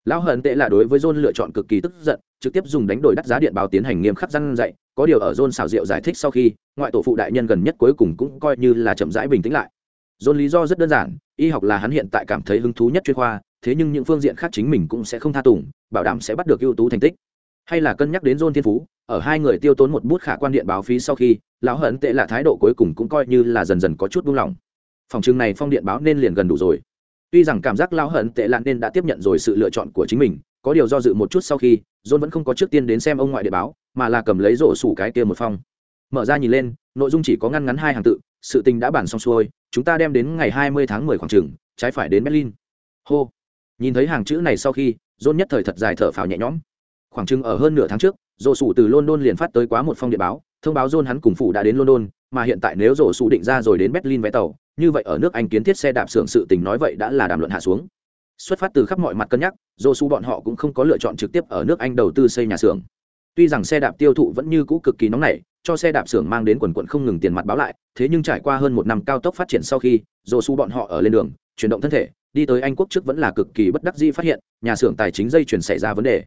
lão hận tệ là đối với john lựa chọn cực kỳ tức giận, trực tiếp dùng đánh đổi đắt giá điện báo tiến hành nghiêm khắc răn dạy, có điều ở john xào rượu giải thích sau khi, ngoại tổ phụ đại nhân gần nhất cuối cùng cũng coi như là chậm rãi bình tĩnh lại. John lý do rất đơn giản, y học là hắn hiện tại cảm thấy hứng thú nhất chuyên khoa, thế nhưng những phương diện khác chính mình cũng sẽ không tha tùng, bảo đảm sẽ bắt được ưu tú thành tích. Hay là cân nhắc đến john thiên phú, ở hai người tiêu tốn một bút khả quan điện báo phí sau khi, lão hận tệ là thái độ cuối cùng cũng coi như là dần dần có chút buông lỏng. Phòng trường này phong điện báo nên liền gần đủ rồi tuy rằng cảm giác lao hận tệ lạ nên đã tiếp nhận rồi sự lựa chọn của chính mình, có điều do dự một chút sau khi, john vẫn không có trước tiên đến xem ông ngoại điện báo, mà là cầm lấy rổ sủ cái kia một phong. Mở ra nhìn lên, nội dung chỉ có ngăn ngắn hai hàng tự, sự tình đã bản xong xuôi, chúng ta đem đến ngày hai mươi tháng mười khoảng trường trái phải đến berlin. Hô. Nhìn thấy hàng chữ này sau khi, john nhất thời thật dài thở phào nhẹ nhõm. Khoảng chừng ở hơn nửa tháng trước, rổ sủ từ london liền phát tới quá một phong điện báo, thông báo john hắn cùng phụ đã đến london, mà hiện tại nếu rổ sủ định ra rồi đến berlin vé tàu như vậy ở nước anh kiến thiết xe đạp xưởng sự tình nói vậy đã là đàm luận hạ xuống. Xuất phát từ khắp mọi mặt cân nhắc dô su bọn họ cũng không có lựa chọn trực tiếp ở nước anh đầu tư xây nhà xưởng. Tuy rằng xe đạp tiêu thụ vẫn như cũ cực kỳ nóng nảy, cho xe đạp xưởng mang đến quần quận không ngừng tiền mặt báo lại, thế nhưng trải qua hơn một năm cao tốc phát triển sau khi dô su bọn họ ở lên đường, chuyển động thân thể, đi tới anh quốc trước vẫn là cực kỳ bất đắc dĩ phát hiện, nhà xưởng tài chính dây chuyển xảy ra vấn đề.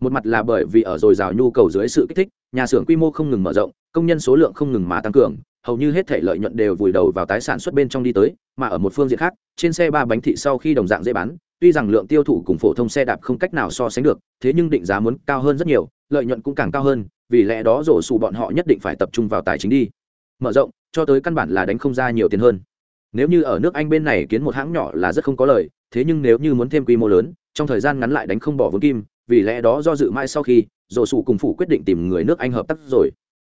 Một mặt là bởi vì ở dồi dào nhu cầu dưới sự kích thích, nhà xưởng quy mô không ngừng mở rộng, công nhân số lượng không ngừng mà tăng cường hầu như hết thể lợi nhuận đều vùi đầu vào tái sản xuất bên trong đi tới, mà ở một phương diện khác, trên xe ba bánh thị sau khi đồng dạng dễ bán, tuy rằng lượng tiêu thụ cùng phổ thông xe đạp không cách nào so sánh được, thế nhưng định giá muốn cao hơn rất nhiều, lợi nhuận cũng càng cao hơn, vì lẽ đó rổ xù bọn họ nhất định phải tập trung vào tài chính đi. Mở rộng, cho tới căn bản là đánh không ra nhiều tiền hơn. Nếu như ở nước anh bên này kiến một hãng nhỏ là rất không có lời, thế nhưng nếu như muốn thêm quy mô lớn, trong thời gian ngắn lại đánh không bỏ vốn kim, vì lẽ đó do dự mãi sau khi, rổ xù cùng phủ quyết định tìm người nước anh hợp tác rồi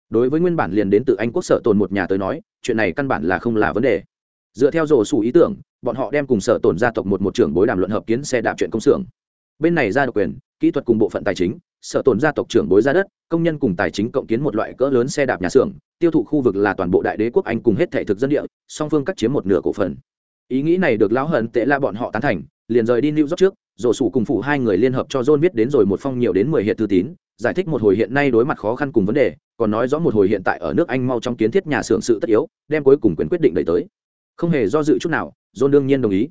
đối với nguyên bản liền đến từ anh quốc sở tồn một nhà tới nói, chuyện này căn bản là không là vấn đề. Dựa theo rổ sủ ý tưởng, bọn họ đem cùng sở tồn gia tộc một một trưởng bối đàm luận hợp kiến xe đạp chuyện công xưởng. Bên này ra độc quyền, kỹ thuật cùng bộ phận tài chính, sở tồn gia tộc trưởng bối ra đất, công nhân cùng tài chính cộng kiến một loại cỡ lớn xe đạp nhà xưởng, tiêu thụ khu vực là toàn bộ đại đế quốc anh cùng hết thể thực dân địa, song phương cắt chiếm một nửa cổ phần. Ý nghĩ này được lão hận tệ la bọn họ tán thành liền rời đi new york trước, rổ sủ cùng phụ hai người liên hợp cho john viết đến rồi một phong nhiều đến mười hiện thư tín, giải thích một hồi hiện nay đối mặt khó khăn cùng vấn đề, còn nói rõ một hồi hiện tại ở nước anh mau trong kiến thiết nhà xưởng sự tất yếu, đem cuối cùng quyền quyết định đẩy tới. Không hề do dự chút nào, john đương nhiên đồng ý.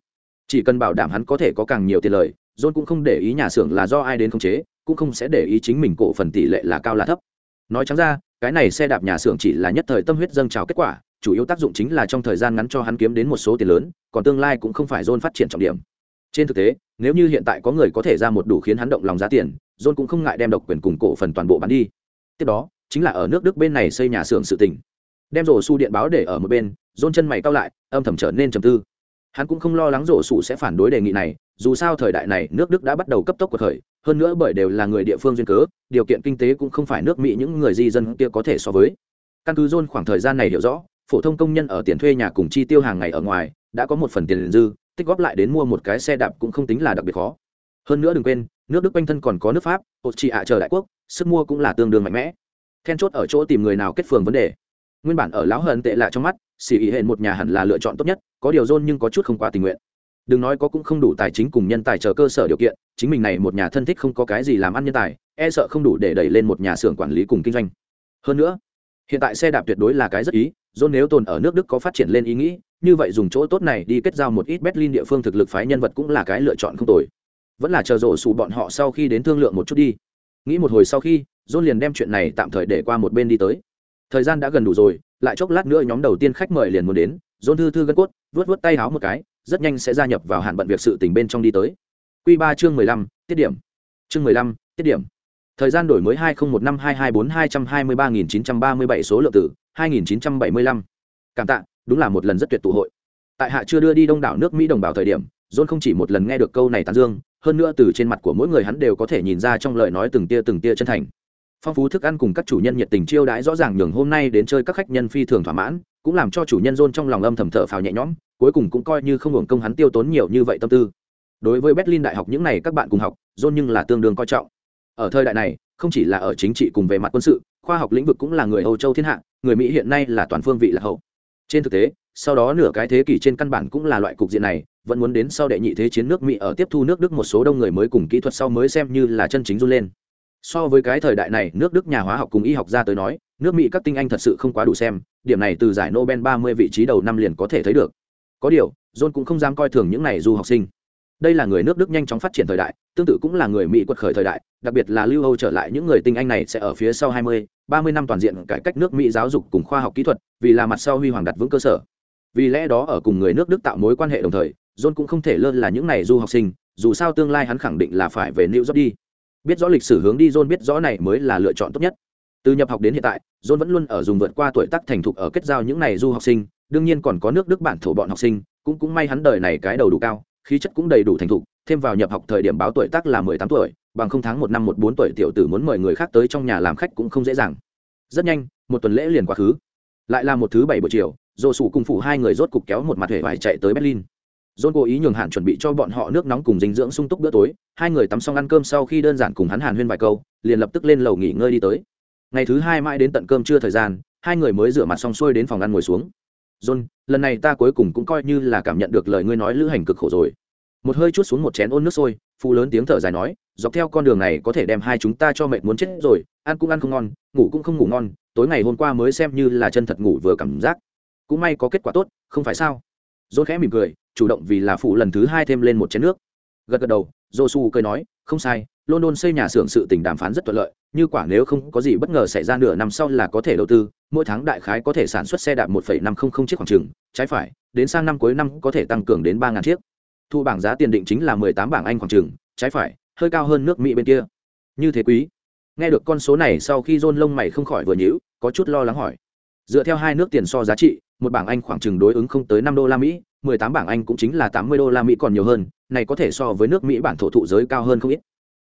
Chỉ cần bảo đảm hắn có thể có càng nhiều tiền lời, john cũng không để ý nhà xưởng là do ai đến khống chế, cũng không sẽ để ý chính mình cổ phần tỷ lệ là cao là thấp. Nói trắng ra, cái này xe đạp nhà xưởng chỉ là nhất thời tâm huyết dâng trào kết quả, chủ yếu tác dụng chính là trong thời gian ngắn cho hắn kiếm đến một số tiền lớn, còn tương lai cũng không phải john phát triển trọng điểm trên thực tế, nếu như hiện tại có người có thể ra một đủ khiến hắn động lòng giá tiền, john cũng không ngại đem độc quyền cùng cổ phần toàn bộ bán đi. Tiếp đó, chính là ở nước đức bên này xây nhà xưởng sự tỉnh. Đem rổ su điện báo để ở một bên, john chân mày cao lại, âm thầm trở nên trầm tư. Hắn cũng không lo lắng rổ su sẽ phản đối đề nghị này, dù sao thời đại này nước đức đã bắt đầu cấp tốc cuộc khởi hơn nữa bởi đều là người địa phương duyên cớ, điều kiện kinh tế cũng không phải nước mỹ những người di dân kia có thể so với. Căn cứ john khoảng thời gian này hiểu rõ, phổ thông công nhân ở tiền thuê nhà cùng chi tiêu hàng ngày ở ngoài, đã có một phần tiền dư tích góp lại đến mua một cái xe đạp cũng không tính là đặc biệt khó. Hơn nữa đừng quên, nước đức quanh thân còn có nước pháp hộ trị ạ chờ đại quốc, sức mua cũng là tương đương mạnh mẽ. Then chốt ở chỗ tìm người nào kết phường vấn đề. Nguyên bản ở lão hận tệ lạ trong mắt, xì ý hẹn một nhà hẳn là lựa chọn tốt nhất, có điều dôn nhưng có chút không quá tình nguyện. Đừng nói có cũng không đủ tài chính cùng nhân tài chờ cơ sở điều kiện, chính mình này một nhà thân thích không có cái gì làm ăn nhân tài e sợ không đủ để đẩy lên một nhà xưởng quản lý cùng kinh doanh. Hơn nữa, hiện tại xe đạp tuyệt đối là cái rất ý, dôn nếu tồn ở nước đức có phát triển lên ý nghĩ như vậy dùng chỗ tốt này đi kết giao một ít berlin địa phương thực lực phái nhân vật cũng là cái lựa chọn không tồi. Vẫn là chờ rổ xù bọn họ sau khi đến thương lượng một chút đi. Nghĩ một hồi sau khi, john liền đem chuyện này tạm thời để qua một bên đi tới. Thời gian đã gần đủ rồi, lại chốc lát nữa nhóm đầu tiên khách mời liền muốn đến. John thư thư gân cốt vớt vớt tay háo một cái, rất nhanh sẽ gia nhập vào hạn bận việc sự tình bên trong đi tới. Q ba chương mười lăm, tiết điểm. Chương mười lăm, tiết điểm. Thời gian đổi mới hai nghìn một năm, hai hai bốn, hai trăm hai mươi ba nghìn chín trăm ba mươi bảy số lượng tử hai nghìn chín trăm bảy mươi lăm. Cảm tạ đúng là một lần rất tuyệt tụ hội. Tại hạ chưa đưa đi đông đảo nước mỹ đồng bào thời điểm, john không chỉ một lần nghe được câu này tán dương, hơn nữa từ trên mặt của mỗi người hắn đều có thể nhìn ra trong lời nói từng tia từng tia chân thành. Phong phú thức ăn cùng các chủ nhân nhiệt tình chiêu đãi rõ ràng nhường hôm nay đến chơi các khách nhân phi thường thỏa mãn, cũng làm cho chủ nhân john trong lòng âm thầm thở phào nhẹ nhõm, cuối cùng cũng coi như không hưởng công hắn tiêu tốn nhiều như vậy tâm tư. Đối với berlin đại học những này các bạn cùng học, john nhưng là tương đương coi trọng. Ở thời đại này, không chỉ là ở chính trị cùng về mặt quân sự, khoa học lĩnh vực cũng là người âu châu thiên hạ, người mỹ hiện nay là toàn phương vị là hậu trên thực tế, sau đó nửa cái thế kỷ trên căn bản cũng là loại cục diện này, vẫn muốn đến sau đệ nhị thế chiến nước mỹ ở tiếp thu nước đức một số đông người mới cùng kỹ thuật sau mới xem như là chân chính run lên. So với cái thời đại này, nước đức nhà hóa học cùng y học ra tới nói, nước mỹ các tinh anh thật sự không quá đủ xem, điểm này từ giải nobel ba mươi vị trí đầu năm liền có thể thấy được. Có điều, john cũng không dám coi thường những này du học sinh đây là người nước đức nhanh chóng phát triển thời đại tương tự cũng là người mỹ quật khởi thời đại đặc biệt là lưu âu trở lại những người tinh anh này sẽ ở phía sau hai mươi, ba mươi năm toàn diện cải cách nước mỹ giáo dục cùng khoa học kỹ thuật vì là mặt sau huy hoàng đặt vững cơ sở. Vì lẽ đó ở cùng người nước đức tạo mối quan hệ đồng thời john cũng không thể lơ là những này du học sinh dù sao tương lai hắn khẳng định là phải về new york đi. Biết rõ lịch sử hướng đi john biết rõ này mới là lựa chọn tốt nhất. Từ nhập học đến hiện tại john vẫn luôn ở dùng vượt qua tuổi tác thành thục ở kết giao những này du học sinh đương nhiên còn có nước đức bản thổ bọn học sinh cũng cũng may hắn đời này cái đầu đủ cao khí chất cũng đầy đủ thành thục thêm vào nhập học thời điểm báo tuổi tác là mười tám tuổi bằng không tháng một năm một bốn tuổi tiểu tử muốn mời người khác tới trong nhà làm khách cũng không dễ dàng rất nhanh một tuần lễ liền quá khứ lại là một thứ bảy buổi chiều dồ sủ cùng phụ hai người rốt cục kéo một mặt hệ vải chạy tới berlin John cố ý nhường Hạn chuẩn bị cho bọn họ nước nóng cùng dinh dưỡng sung túc bữa tối, hai người tắm xong ăn cơm sau khi đơn giản cùng hắn Hàn huyên vài câu, liền lập tức lên lầu nghỉ ngơi đi tới. Ngày thứ hai mãi đến tận cơm trưa thời gian, hai người mới rửa mặt xong xuôi đến phòng ăn ngồi xuống. John, lần này ta cuối cùng cũng coi như là cảm nhận được lời ngươi nói lữ hành cực khổ rồi. Một hơi chút xuống một chén ôn nước sôi, phụ lớn tiếng thở dài nói, dọc theo con đường này có thể đem hai chúng ta cho mệt muốn chết rồi, ăn cũng ăn không ngon, ngủ cũng không ngủ ngon, tối ngày hôm qua mới xem như là chân thật ngủ vừa cảm giác. Cũng may có kết quả tốt không phải sao? John khẽ mỉm cười chủ động vì là phụ lần thứ hai thêm lên một chén nước. Gật gật đầu dô su cười nói không sai, london xây nhà xưởng sự tình đàm phán rất thuận lợi, như quả nếu không có gì bất ngờ xảy ra nửa năm sau là có thể đầu tư, mỗi tháng đại khái có thể sản xuất xe đạp một năm trăm linh chiếc khoảng trừng trái phải, đến sang năm cuối năm có thể tăng cường đến ba chiếc. Thu bảng giá tiền định chính là mười tám bảng anh khoảng trừng trái phải, hơi cao hơn nước mỹ bên kia. Như thế quý. Nghe được con số này sau khi John lông mày không khỏi vừa nhíu, có chút lo lắng hỏi. Dựa theo hai nước tiền so giá trị, một bảng anh khoảng chừng đối ứng không tới năm đô la mỹ mười tám bảng anh cũng chính là tám mươi đô la mỹ còn nhiều hơn, này có thể so với nước mỹ bản thổ thụ giới cao hơn không ít.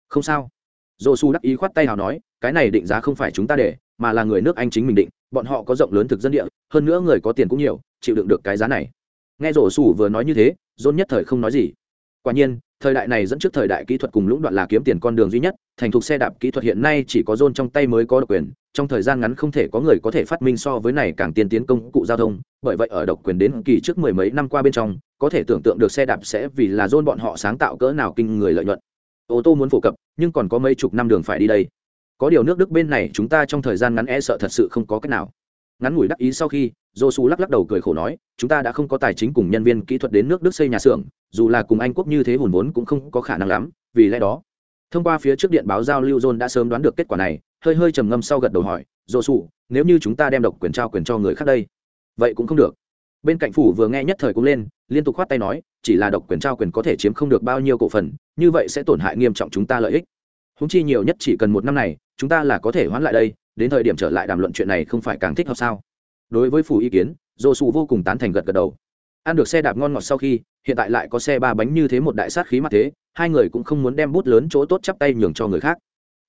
Không sao. Dô su đắc ý khoát tay nào nói, cái này định giá không phải chúng ta để, mà là người nước anh chính mình định, bọn họ có rộng lớn thực dân địa, hơn nữa người có tiền cũng nhiều, chịu đựng được cái giá này. Nghe rổ sủ vừa nói như thế dôn nhất thời không nói gì. Quả nhiên, thời đại này dẫn trước thời đại kỹ thuật cùng lũng đoạn là kiếm tiền con đường duy nhất thành thục xe đạp kỹ thuật hiện nay chỉ có John trong tay mới có độc quyền, trong thời gian ngắn không thể có người có thể phát minh so với này càng tiên tiến công cụ giao thông, bởi vậy ở độc quyền đến kỳ trước mười mấy năm qua bên trong, có thể tưởng tượng được xe đạp sẽ vì là John bọn họ sáng tạo cỡ nào kinh người lợi nhuận. Ô tô muốn phổ cập, nhưng còn có mấy chục năm đường phải đi đây. Có điều nước đức bên này chúng ta trong thời gian ngắn e sợ thật sự không có cách nào. Ngắn ngủi đắc ý sau khi dô su lắc lắc đầu cười khổ nói, chúng ta đã không có tài chính cùng nhân viên kỹ thuật đến nước đức xây nhà xưởng, dù là cùng anh quốc như thế hùn vốn cũng không có khả năng lắm, vì lẽ đó thông qua phía trước điện báo giao lưu john đã sớm đoán được kết quả này, hơi hơi trầm ngâm sau gật đầu hỏi dồ sụ nếu như chúng ta đem độc quyền trao quyền cho người khác đây? Vậy cũng không được. Bên cạnh phủ vừa nghe nhất thời cũng lên, liên tục khoát tay nói, chỉ là độc quyền trao quyền có thể chiếm không được bao nhiêu cổ phần, như vậy sẽ tổn hại nghiêm trọng chúng ta lợi ích. Húng chi nhiều nhất chỉ cần một năm này, chúng ta là có thể hoãn lại đây, đến thời điểm trở lại đàm luận chuyện này không phải càng thích hợp sao? Đối với phủ ý kiến dồ sụ vô cùng tán thành gật gật đầu ăn được xe đạp ngon ngọt sau khi, hiện tại lại có xe ba bánh như thế một đại sát khí mặt thế, hai người cũng không muốn đem bút lớn chỗ tốt chắp tay nhường cho người khác.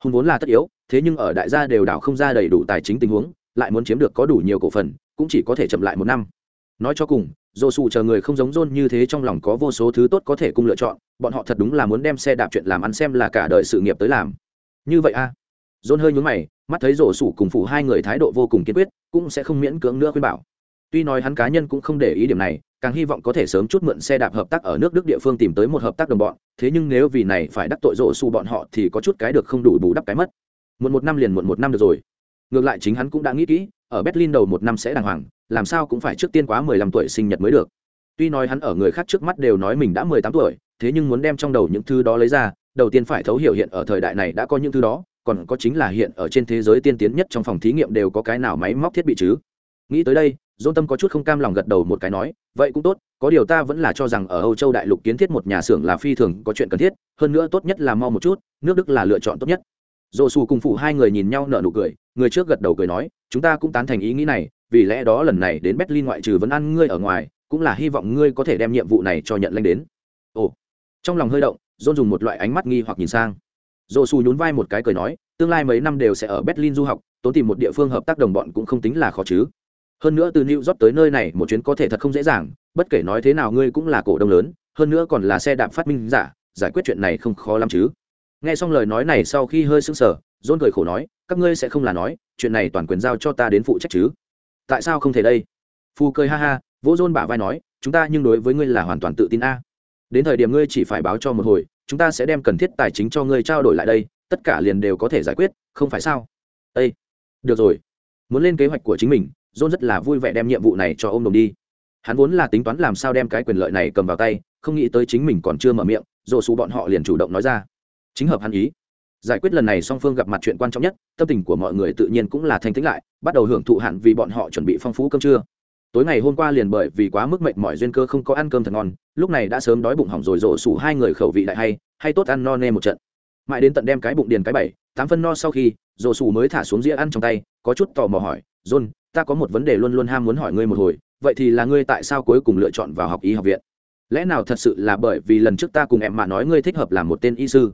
Hùng vốn là tất yếu, thế nhưng ở đại gia đều đảo không ra đầy đủ tài chính tình huống, lại muốn chiếm được có đủ nhiều cổ phần, cũng chỉ có thể chậm lại một năm. Nói cho cùng dồ sụ chờ người không giống rôn như thế trong lòng có vô số thứ tốt có thể cùng lựa chọn, bọn họ thật đúng là muốn đem xe đạp chuyện làm ăn xem là cả đời sự nghiệp tới làm. Như vậy a à? John hơi nhướng mày, mắt thấy rổ sủ cùng phủ hai người thái độ vô cùng kiên quyết, cũng sẽ không miễn cưỡng nữa khuyên bảo. Tuy nói hắn cá nhân cũng không để ý điểm này càng hy vọng có thể sớm chút mượn xe đạp hợp tác ở nước đức địa phương tìm tới một hợp tác đồng bọn, thế nhưng nếu vì này phải đắc tội rổ xù bọn họ thì có chút cái được không đủ bù đắp cái mất. Muộn một năm liền muộn một năm được rồi. Ngược lại chính hắn cũng đã nghĩ kỹ, ở berlin đầu một năm sẽ đàng hoàng, làm sao cũng phải trước tiên quá mười lăm tuổi sinh nhật mới được. Tuy nói hắn ở người khác trước mắt đều nói mình đã mười tám tuổi, thế nhưng muốn đem trong đầu những thứ đó lấy ra, đầu tiên phải thấu hiểu hiện ở thời đại này đã có những thứ đó, còn có chính là hiện ở trên thế giới tiên tiến nhất trong phòng thí nghiệm đều có cái nào máy móc thiết bị chứ. Nghĩ tới đây dôn tâm có chút không cam lòng gật đầu một cái nói, vậy cũng tốt, có điều ta vẫn là cho rằng ở âu châu đại lục kiến thiết một nhà xưởng là phi thường có chuyện cần thiết, hơn nữa tốt nhất là mau một chút, nước đức là lựa chọn tốt nhất. Dồ xù cùng phụ hai người nhìn nhau nở nụ cười, người trước gật đầu cười nói, chúng ta cũng tán thành ý nghĩ này, vì lẽ đó lần này đến berlin ngoại trừ vẫn ăn ngươi ở ngoài, cũng là hy vọng ngươi có thể đem nhiệm vụ này cho nhận lanh đến. Ồ. Trong lòng hơi động, dôn dùng một loại ánh mắt nghi hoặc nhìn sang. Dồ xù nhún vai một cái cười nói, tương lai mấy năm đều sẽ ở berlin du học, tốn tìm một địa phương hợp tác đồng bọn cũng không tính là khó chứ hơn nữa từ new york tới nơi này một chuyến có thể thật không dễ dàng, bất kể nói thế nào ngươi cũng là cổ đông lớn, hơn nữa còn là xe đạp phát minh giả, giải quyết chuyện này không khó lắm chứ. Nghe xong lời nói này sau khi hơi sững sờ, John cười khổ nói, các ngươi sẽ không là nói, chuyện này toàn quyền giao cho ta đến phụ trách chứ. Tại sao không thể đây? Phu cười ha ha, vỗ John bả vai nói, chúng ta nhưng đối với ngươi là hoàn toàn tự tin a. Đến thời điểm ngươi chỉ phải báo cho một hồi, chúng ta sẽ đem cần thiết tài chính cho ngươi trao đổi lại đây, tất cả liền đều có thể giải quyết, không phải sao? Ây được rồi. Muốn lên kế hoạch của chính mình john rất là vui vẻ đem nhiệm vụ này cho ông đồng đi. Hắn vốn là tính toán làm sao đem cái quyền lợi này cầm vào tay, không nghĩ tới chính mình còn chưa mở miệng rồi xù bọn họ liền chủ động nói ra. Chính hợp hắn ý. Giải quyết lần này song phương gặp mặt chuyện quan trọng nhất, tâm tình của mọi người tự nhiên cũng là thanh tĩnh lại, bắt đầu hưởng thụ hạn vì bọn họ chuẩn bị phong phú cơm trưa. Tối ngày hôm qua liền bởi vì quá mức mệt mỏi duyên cơ không có ăn cơm thật ngon, lúc này đã sớm đói bụng hỏng rồi Rồ sủ hai người khẩu vị lại hay hay tốt ăn no nê một trận. Mãi đến tận đem cái bụng điền cái bảy, tám phân no sau khi, rồ sủ mới thả xuống dĩa ăn trong tay, có chút tò mò hỏi, john ta có một vấn đề luôn luôn ham muốn hỏi ngươi một hồi, vậy thì là ngươi tại sao cuối cùng lựa chọn vào học y học viện? Lẽ nào thật sự là bởi vì lần trước ta cùng em mà nói ngươi thích hợp làm một tên y sư?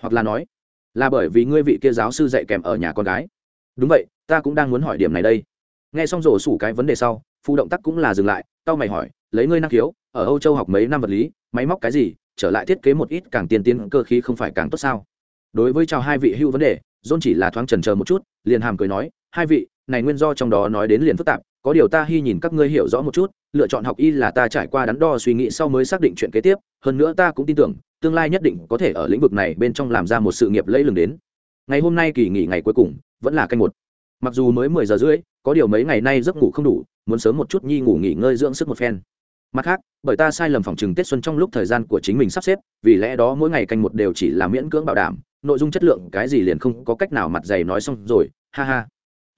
Hoặc là nói, là bởi vì ngươi vị kia giáo sư dạy kèm ở nhà con gái? Đúng vậy, ta cũng đang muốn hỏi điểm này đây. Nghe xong rổ sủ cái vấn đề sau phụ động tác cũng là dừng lại tao mày hỏi, lấy ngươi năng khiếu, ở âu châu học mấy năm vật lý, máy móc cái gì, trở lại thiết kế một ít càng tiên tiến cơ khí không phải càng tốt sao? Đối với chào hai vị hưu vấn đề, john chỉ là thoáng trần chờ một chút, liền hàm cười nói, hai vị này nguyên do trong đó nói đến liền phức tạp, có điều ta hy nhìn các ngươi hiểu rõ một chút, lựa chọn học y là ta trải qua đắn đo suy nghĩ sau mới xác định chuyện kế tiếp, hơn nữa ta cũng tin tưởng, tương lai nhất định có thể ở lĩnh vực này bên trong làm ra một sự nghiệp lẫy lừng đến. Ngày hôm nay kỳ nghỉ ngày cuối cùng, vẫn là canh một. Mặc dù mới mười giờ rưỡi, có điều mấy ngày nay giấc ngủ không đủ, muốn sớm một chút nhi ngủ nghỉ ngơi dưỡng sức một phen. Mặt khác, bởi ta sai lầm phòng trừng tết xuân trong lúc thời gian của chính mình sắp xếp, vì lẽ đó mỗi ngày canh một đều chỉ là miễn cưỡng bảo đảm, nội dung chất lượng cái gì liền không có cách nào mặt dày nói xong rồi, ha ha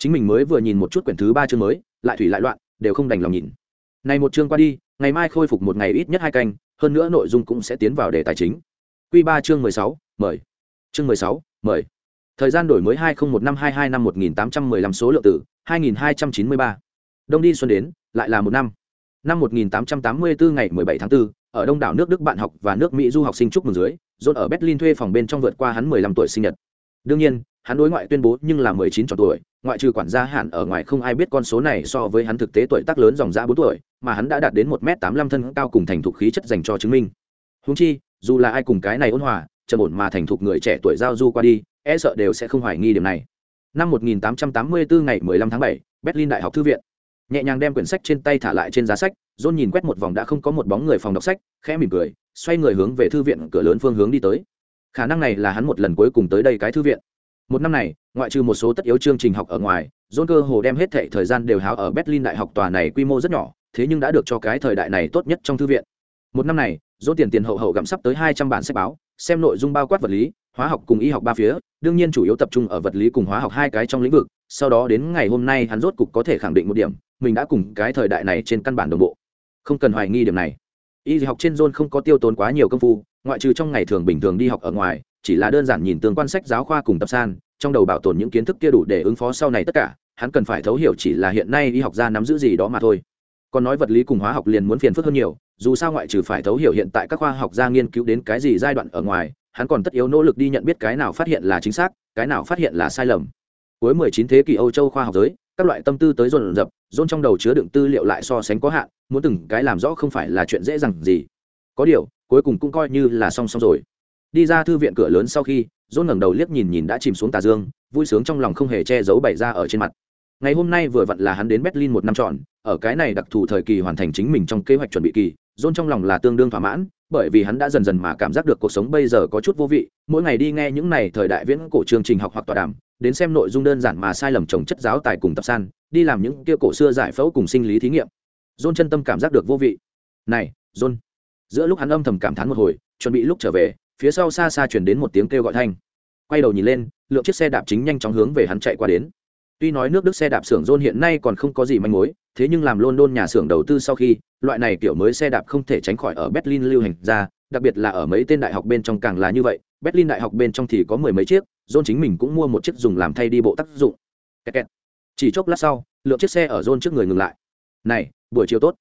chính mình mới vừa nhìn một chút quyển thứ ba chương mới lại thủy lại loạn đều không đành lòng nhìn. Này một chương qua đi ngày mai khôi phục một ngày ít nhất hai canh hơn nữa nội dung cũng sẽ tiến vào đề tài chính. Q ba chương mười sáu mời. Chương mười sáu mời. Thời gian đổi mới hai nghìn một năm hai hai năm một nghìn tám trăm mười lăm số lượng tử hai nghìn hai trăm chín mươi ba. Đông đi xuân đến lại là một năm. Năm 1884 ngày 17 tháng 4, ở đông đảo nước Đức bạn học và nước Mỹ du học sinh chúc mừng dưới, John ở Berlin thuê phòng bên trong vượt qua hắn 15 tuổi sinh nhật. Đương nhiên, hắn đối ngoại tuyên bố nhưng là 19 tròn tuổi, ngoại trừ quản gia hạn ở ngoài không ai biết con số này so với hắn thực tế tuổi tác lớn dòng dã 4 tuổi, mà hắn đã đạt đến 1m85 thân cao cùng thành thục khí chất dành cho chứng minh. Huống chi, dù là ai cùng cái này ôn hòa, trầm ổn mà thành thục người trẻ tuổi giao du qua đi, e sợ đều sẽ không hoài nghi điểm này. Năm 1884 ngày 15 tháng 7, Berlin Đại học thư viện nhẹ nhàng đem quyển sách trên tay thả lại trên giá sách john nhìn quét một vòng đã không có một bóng người phòng đọc sách khẽ mỉm cười xoay người hướng về thư viện cửa lớn phương hướng đi tới khả năng này là hắn một lần cuối cùng tới đây cái thư viện một năm này, ngoại trừ một số tất yếu chương trình học ở ngoài, john cơ hồ đem hết thệ thời gian đều háo ở berlin đại học tòa này quy mô rất nhỏ, thế nhưng đã được cho cái thời đại này tốt nhất trong thư viện. Một năm này, john tiền tiền hậu hậu gặm sắp tới hai trăm bản sách báo, xem nội dung bao quát vật lý, hóa học cùng y học ba phía, đương nhiên chủ yếu tập trung ở vật lý cùng hóa học hai cái trong lĩnh vực, sau đó đến ngày hôm nay hắn rốt cục có thể khẳng định một điểm, mình đã cùng cái thời đại này trên căn bản đồng bộ. Không cần hoài nghi điểm này. Y học trên John không có tiêu tốn quá nhiều công phu, ngoại trừ trong ngày thường bình thường đi học ở ngoài chỉ là đơn giản nhìn tương quan sách giáo khoa cùng tập san, trong đầu bảo tồn những kiến thức kia đủ để ứng phó sau này tất cả, hắn cần phải thấu hiểu chỉ là hiện nay y học gia nắm giữ gì đó mà thôi. Còn nói vật lý cùng hóa học liền muốn phiền phức hơn nhiều, dù sao ngoại trừ phải thấu hiểu hiện tại các khoa học gia nghiên cứu đến cái gì giai đoạn ở ngoài, hắn còn tất yếu nỗ lực đi nhận biết cái nào phát hiện là chính xác, cái nào phát hiện là sai lầm. Cuối 19 thế kỷ âu châu khoa học giới, các loại tâm tư tới dồn dập, dồn trong đầu chứa đựng tư liệu lại so sánh có hạn, muốn từng cái làm rõ không phải là chuyện dễ dàng gì. Có điều, cuối cùng cũng coi như là song song rồi đi ra thư viện cửa lớn sau khi dồn ngẩng đầu liếc nhìn nhìn đã chìm xuống tà dương, vui sướng trong lòng không hề che giấu bày ra ở trên mặt. Ngày hôm nay vừa vặn là hắn đến berlin một năm trọn, ở cái này đặc thù thời kỳ hoàn thành chính mình trong kế hoạch chuẩn bị kỳ dôn trong lòng là tương đương thỏa mãn, bởi vì hắn đã dần dần mà cảm giác được cuộc sống bây giờ có chút vô vị, mỗi ngày đi nghe những này thời đại viễn cổ chương trình học hoặc tọa đàm, đến xem nội dung đơn giản mà sai lầm trồng chất giáo tài cùng tập san, đi làm những kia cổ xưa giải phẫu cùng sinh lý thí nghiệm. John chân tâm cảm giác được vô vị. Này john giữa lúc hắn âm thầm cảm thán một hồi, chuẩn bị lúc trở về phía sau xa xa chuyển đến một tiếng kêu gọi thanh. Quay đầu nhìn lên, lượng chiếc xe đạp chính nhanh chóng hướng về hắn chạy qua đến. Tuy nói nước đức xe đạp xưởng john hiện nay còn không có gì manh mối, thế nhưng làm london nhà xưởng đầu tư sau khi, loại này kiểu mới xe đạp không thể tránh khỏi ở berlin lưu hành ra, đặc biệt là ở mấy tên đại học bên trong càng là như vậy. Berlin đại học bên trong thì có mười mấy chiếc john chính mình cũng mua một chiếc dùng làm thay đi bộ tác dụng. Kẹt kẹt. chỉ chốc lát sau, lượng chiếc xe ở john trước người ngừng lại. Này, buổi chiều tốt.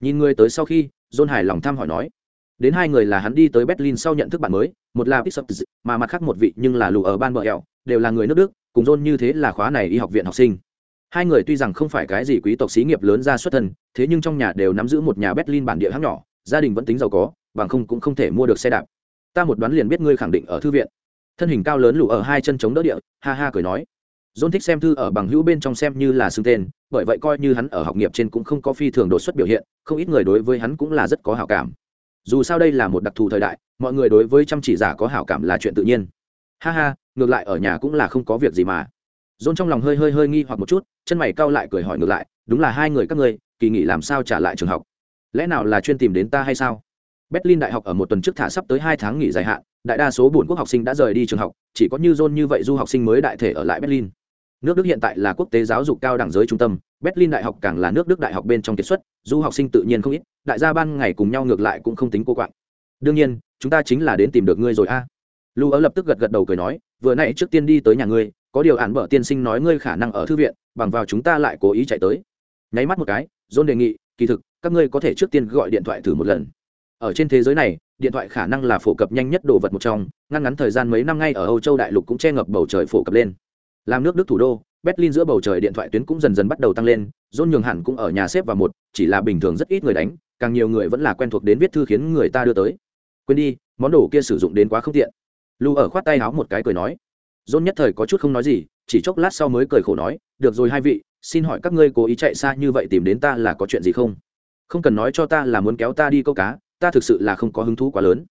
Nhìn người tới sau khi john hài lòng thăm hỏi nói đến hai người là hắn đi tới berlin sau nhận thức bạn mới một là Bishop, mà mặt khác một vị nhưng là lù ở ban bờ eo đều là người nước đức cùng john như thế là khóa này y học viện học sinh. Hai người tuy rằng không phải cái gì quý tộc xí nghiệp lớn ra xuất thân thế nhưng trong nhà đều nắm giữ một nhà berlin bản địa hãng nhỏ gia đình vẫn tính giàu có bằng không cũng không thể mua được xe đạp. Ta một đoán liền biết ngươi khẳng định ở thư viện. Thân hình cao lớn lù ở hai chân chống đỡ địa ha ha cười nói. John thích xem thư ở bằng hữu bên trong xem như là xưng tên, bởi vậy coi như hắn ở học nghiệp trên cũng không có phi thường đột xuất biểu hiện, không ít người đối với hắn cũng là rất có hảo cảm. Dù sao đây là một đặc thù thời đại, mọi người đối với chăm chỉ giả có hảo cảm là chuyện tự nhiên. Ha ha, ngược lại ở nhà cũng là không có việc gì mà. John trong lòng hơi hơi hơi nghi hoặc một chút, chân mày cau lại cười hỏi ngược lại, đúng là hai người các ngươi, kỳ nghỉ làm sao trả lại trường học? Lẽ nào là chuyên tìm đến ta hay sao? Berlin đại học ở một tuần trước thả sắp tới hai tháng nghỉ dài hạn, đại đa số buồn quốc học sinh đã rời đi trường học, chỉ có như John như vậy du học sinh mới đại thể ở lại Berlin. Nước Đức hiện tại là quốc tế giáo dục cao đẳng giới trung tâm, Berlin đại học càng là nước Đức đại học bên trong kiệt xuất, du học sinh tự nhiên không ít, đại gia ban ngày cùng nhau ngược lại cũng không tính cô quạng. Đương nhiên, chúng ta chính là đến tìm được ngươi rồi a. À. Lưu Ơ lập tức gật gật đầu cười nói, vừa nãy trước tiên đi tới nhà ngươi, có điều ản bợ tiên sinh nói ngươi khả năng ở thư viện, bằng vào chúng ta lại cố ý chạy tới. Nháy mắt một cái, John đề nghị, kỳ thực, các ngươi có thể trước tiên gọi điện thoại thử một lần ở trên thế giới này điện thoại khả năng là phổ cập nhanh nhất đồ vật một trong ngăn ngắn thời gian mấy năm ngay ở âu châu đại lục cũng che ngập bầu trời phổ cập lên làm nước đức thủ đô, berlin giữa bầu trời điện thoại tuyến cũng dần dần bắt đầu tăng lên dôn nhường hẳn cũng ở nhà xếp vào một, chỉ là bình thường rất ít người đánh, càng nhiều người vẫn là quen thuộc đến viết thư khiến người ta đưa tới. Quên đi, món đồ kia sử dụng đến quá không tiện. Lu ở khoát tay háo một cái cười nói. Dôn nhất thời có chút không nói gì, chỉ chốc lát sau mới cười khổ nói, được rồi hai vị, xin hỏi các ngươi cố ý chạy xa như vậy tìm đến ta là có chuyện gì không? Không cần nói cho ta là muốn kéo ta đi câu cá, ta thực sự là không có hứng thú quá lớn.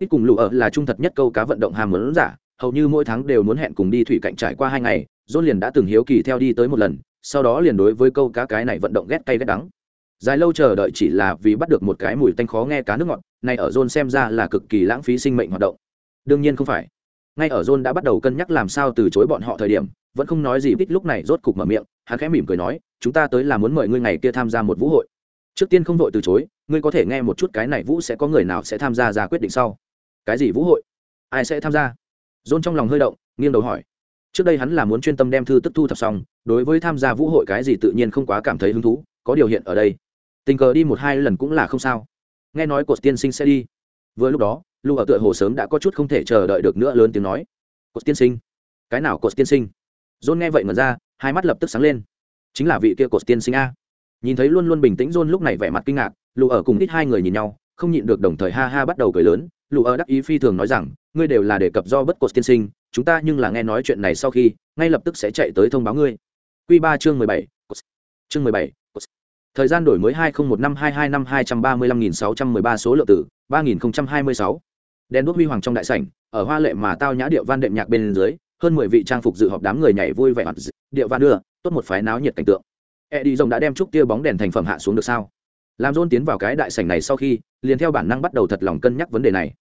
Ít cùng lụ ở là trung thật nhất câu cá vận động hàm muốn giả hầu như mỗi tháng đều muốn hẹn cùng đi thủy cạnh trải qua hai ngày, john liền đã từng hiếu kỳ theo đi tới một lần, sau đó liền đối với câu cá cái này vận động ghét cay ghét đắng. Dài lâu chờ đợi chỉ là vì bắt được một cái mùi tanh khó nghe cá nước ngọt, này ở john xem ra là cực kỳ lãng phí sinh mệnh hoạt động. Đương nhiên không phải. Ngay ở john đã bắt đầu cân nhắc làm sao từ chối bọn họ thời điểm, vẫn không nói gì ít lúc này rốt cục mở miệng, hắn khẽ mỉm cười nói, chúng ta tới là muốn mời ngươi ngày kia tham gia một vũ hội. Trước tiên không vội từ chối, ngươi có thể nghe một chút cái này vũ sẽ có người nào sẽ tham gia ra quyết định sau. Cái gì vũ hội? Ai sẽ tham gia? John trong lòng hơi động, nghiêng đầu hỏi. Trước đây hắn là muốn chuyên tâm đem thư tức thu thập xong, đối với tham gia vũ hội cái gì tự nhiên không quá cảm thấy hứng thú, có điều hiện ở đây, tình cờ đi một hai lần cũng là không sao. Nghe nói cột tiên sinh sẽ đi. Vừa lúc đó lưu ở tựa hồ sớm đã có chút không thể chờ đợi được nữa lớn tiếng nói. Cột tiên sinh? Cái nào cột tiên sinh? John nghe vậy ngẩn ra, hai mắt lập tức sáng lên. Chính là vị kia cột tiên sinh a. Nhìn thấy luôn luôn bình tĩnh john lúc này vẻ mặt kinh ngạc lù ở cùng ít hai người nhìn nhau, không nhịn được đồng thời ha ha bắt đầu cười lớn. Lù ở đắc ý phi thường nói rằng ngươi đều là đề cập do bất cột tiên sinh, chúng ta nhưng là nghe nói chuyện này sau khi, ngay lập tức sẽ chạy tới thông báo ngươi. Q ba chương mười bảy chương mười bảy thời gian đổi mới hai nghìn một năm, hai hai năm, hai trăm ba mươi lăm nghìn sáu trăm mười ba số lượng tử ba nghìn hai mươi sáu. Đèn đuốc huy hoàng trong đại sảnh, ở hoa lệ mà tao nhã điệu văn đệm nhạc bên dưới, hơn mười vị trang phục dự họp đám người nhảy vui vẻ mặt điệu văn đưa, tốt một phái náo nhiệt cảnh tượng. E đi rồng đã đem chút tia bóng đèn thành phẩm hạ xuống được sao? Làm dôn tiến vào cái đại sảnh này sau khi, liền theo bản năng bắt đầu thật lòng cân nhắc vấn đề này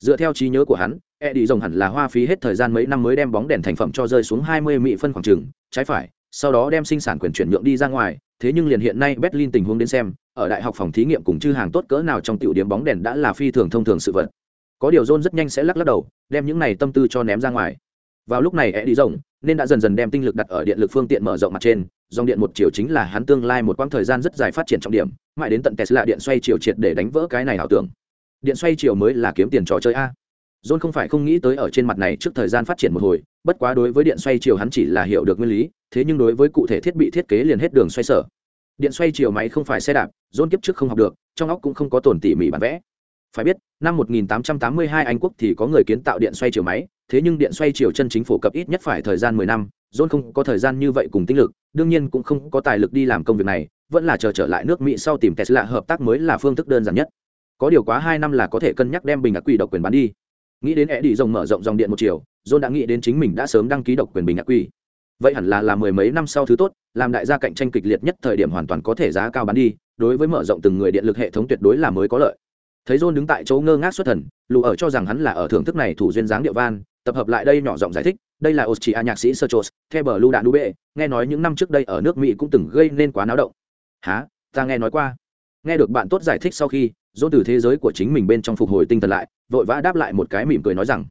dựa theo trí nhớ của hắn e đi rồng hẳn là hoa phí hết thời gian mấy năm mới đem bóng đèn thành phẩm cho rơi xuống hai mươi mỹ phân khoảng trừng trái phải, sau đó đem sinh sản quyền chuyển nhượng đi ra ngoài, thế nhưng liền hiện nay berlin tình huống đến xem, ở đại học phòng thí nghiệm cùng chư hàng tốt cỡ nào trong tiểu điểm bóng đèn đã là phi thường thông thường sự vật. Có điều john rất nhanh sẽ lắc lắc đầu, đem những này tâm tư cho ném ra ngoài. Vào lúc này e đi rồng nên đã dần dần đem tinh lực đặt ở điện lực phương tiện mở rộng mặt trên, dòng điện một chiều chính là hắn tương lai một quãng thời gian rất dài phát triển trọng điểm, mãi đến tận tesla điện xoay chiều triệt để đánh vỡ cái này ảo tưởng điện xoay chiều mới là kiếm tiền trò chơi a. John không phải không nghĩ tới ở trên mặt này trước thời gian phát triển một hồi, bất quá đối với điện xoay chiều hắn chỉ là hiểu được nguyên lý, thế nhưng đối với cụ thể thiết bị thiết kế liền hết đường xoay sở. Điện xoay chiều máy không phải xe đạp, john kiếp trước không học được, trong óc cũng không có tổn tỉ mỉ bản vẽ. Phải biết, năm 1882 anh quốc thì có người kiến tạo điện xoay chiều máy, thế nhưng điện xoay chiều chân chính phổ cập ít nhất phải thời gian 10 năm, john không có thời gian như vậy cùng tinh lực, đương nhiên cũng không có tài lực đi làm công việc này, vẫn là chờ trở lại nước mỹ sau tìm tesla hợp tác mới là phương thức đơn giản nhất có điều quá hai năm là có thể cân nhắc đem bình ác quỷ độc quyền bán đi. Nghĩ đến e đi rồng mở rộng dòng điện một chiều john đã nghĩ đến chính mình đã sớm đăng ký độc quyền bình ác quỷ. Vậy hẳn là là mười mấy năm sau thứ tốt làm đại gia cạnh tranh kịch liệt nhất thời điểm hoàn toàn có thể giá cao bán đi đối với mở rộng từng người điện lực hệ thống tuyệt đối là mới có lợi. Thấy john đứng tại chỗ ngơ ngác xuất thần lù ở cho rằng hắn là ở thưởng thức này thủ duyên dáng điệu van tập hợp lại đây nhỏ giọng giải thích đây là austria nhạc sĩ Serchos, theo bờ lưu đạn bệ nghe nói những năm trước đây ở nước mỹ cũng từng gây nên quá náo động. Há ta nghe nói qua nghe được bạn tốt giải thích sau khi, dỗ từ thế giới của chính mình bên trong phục hồi tinh thần lại, vội vã đáp lại một cái mỉm cười nói rằng,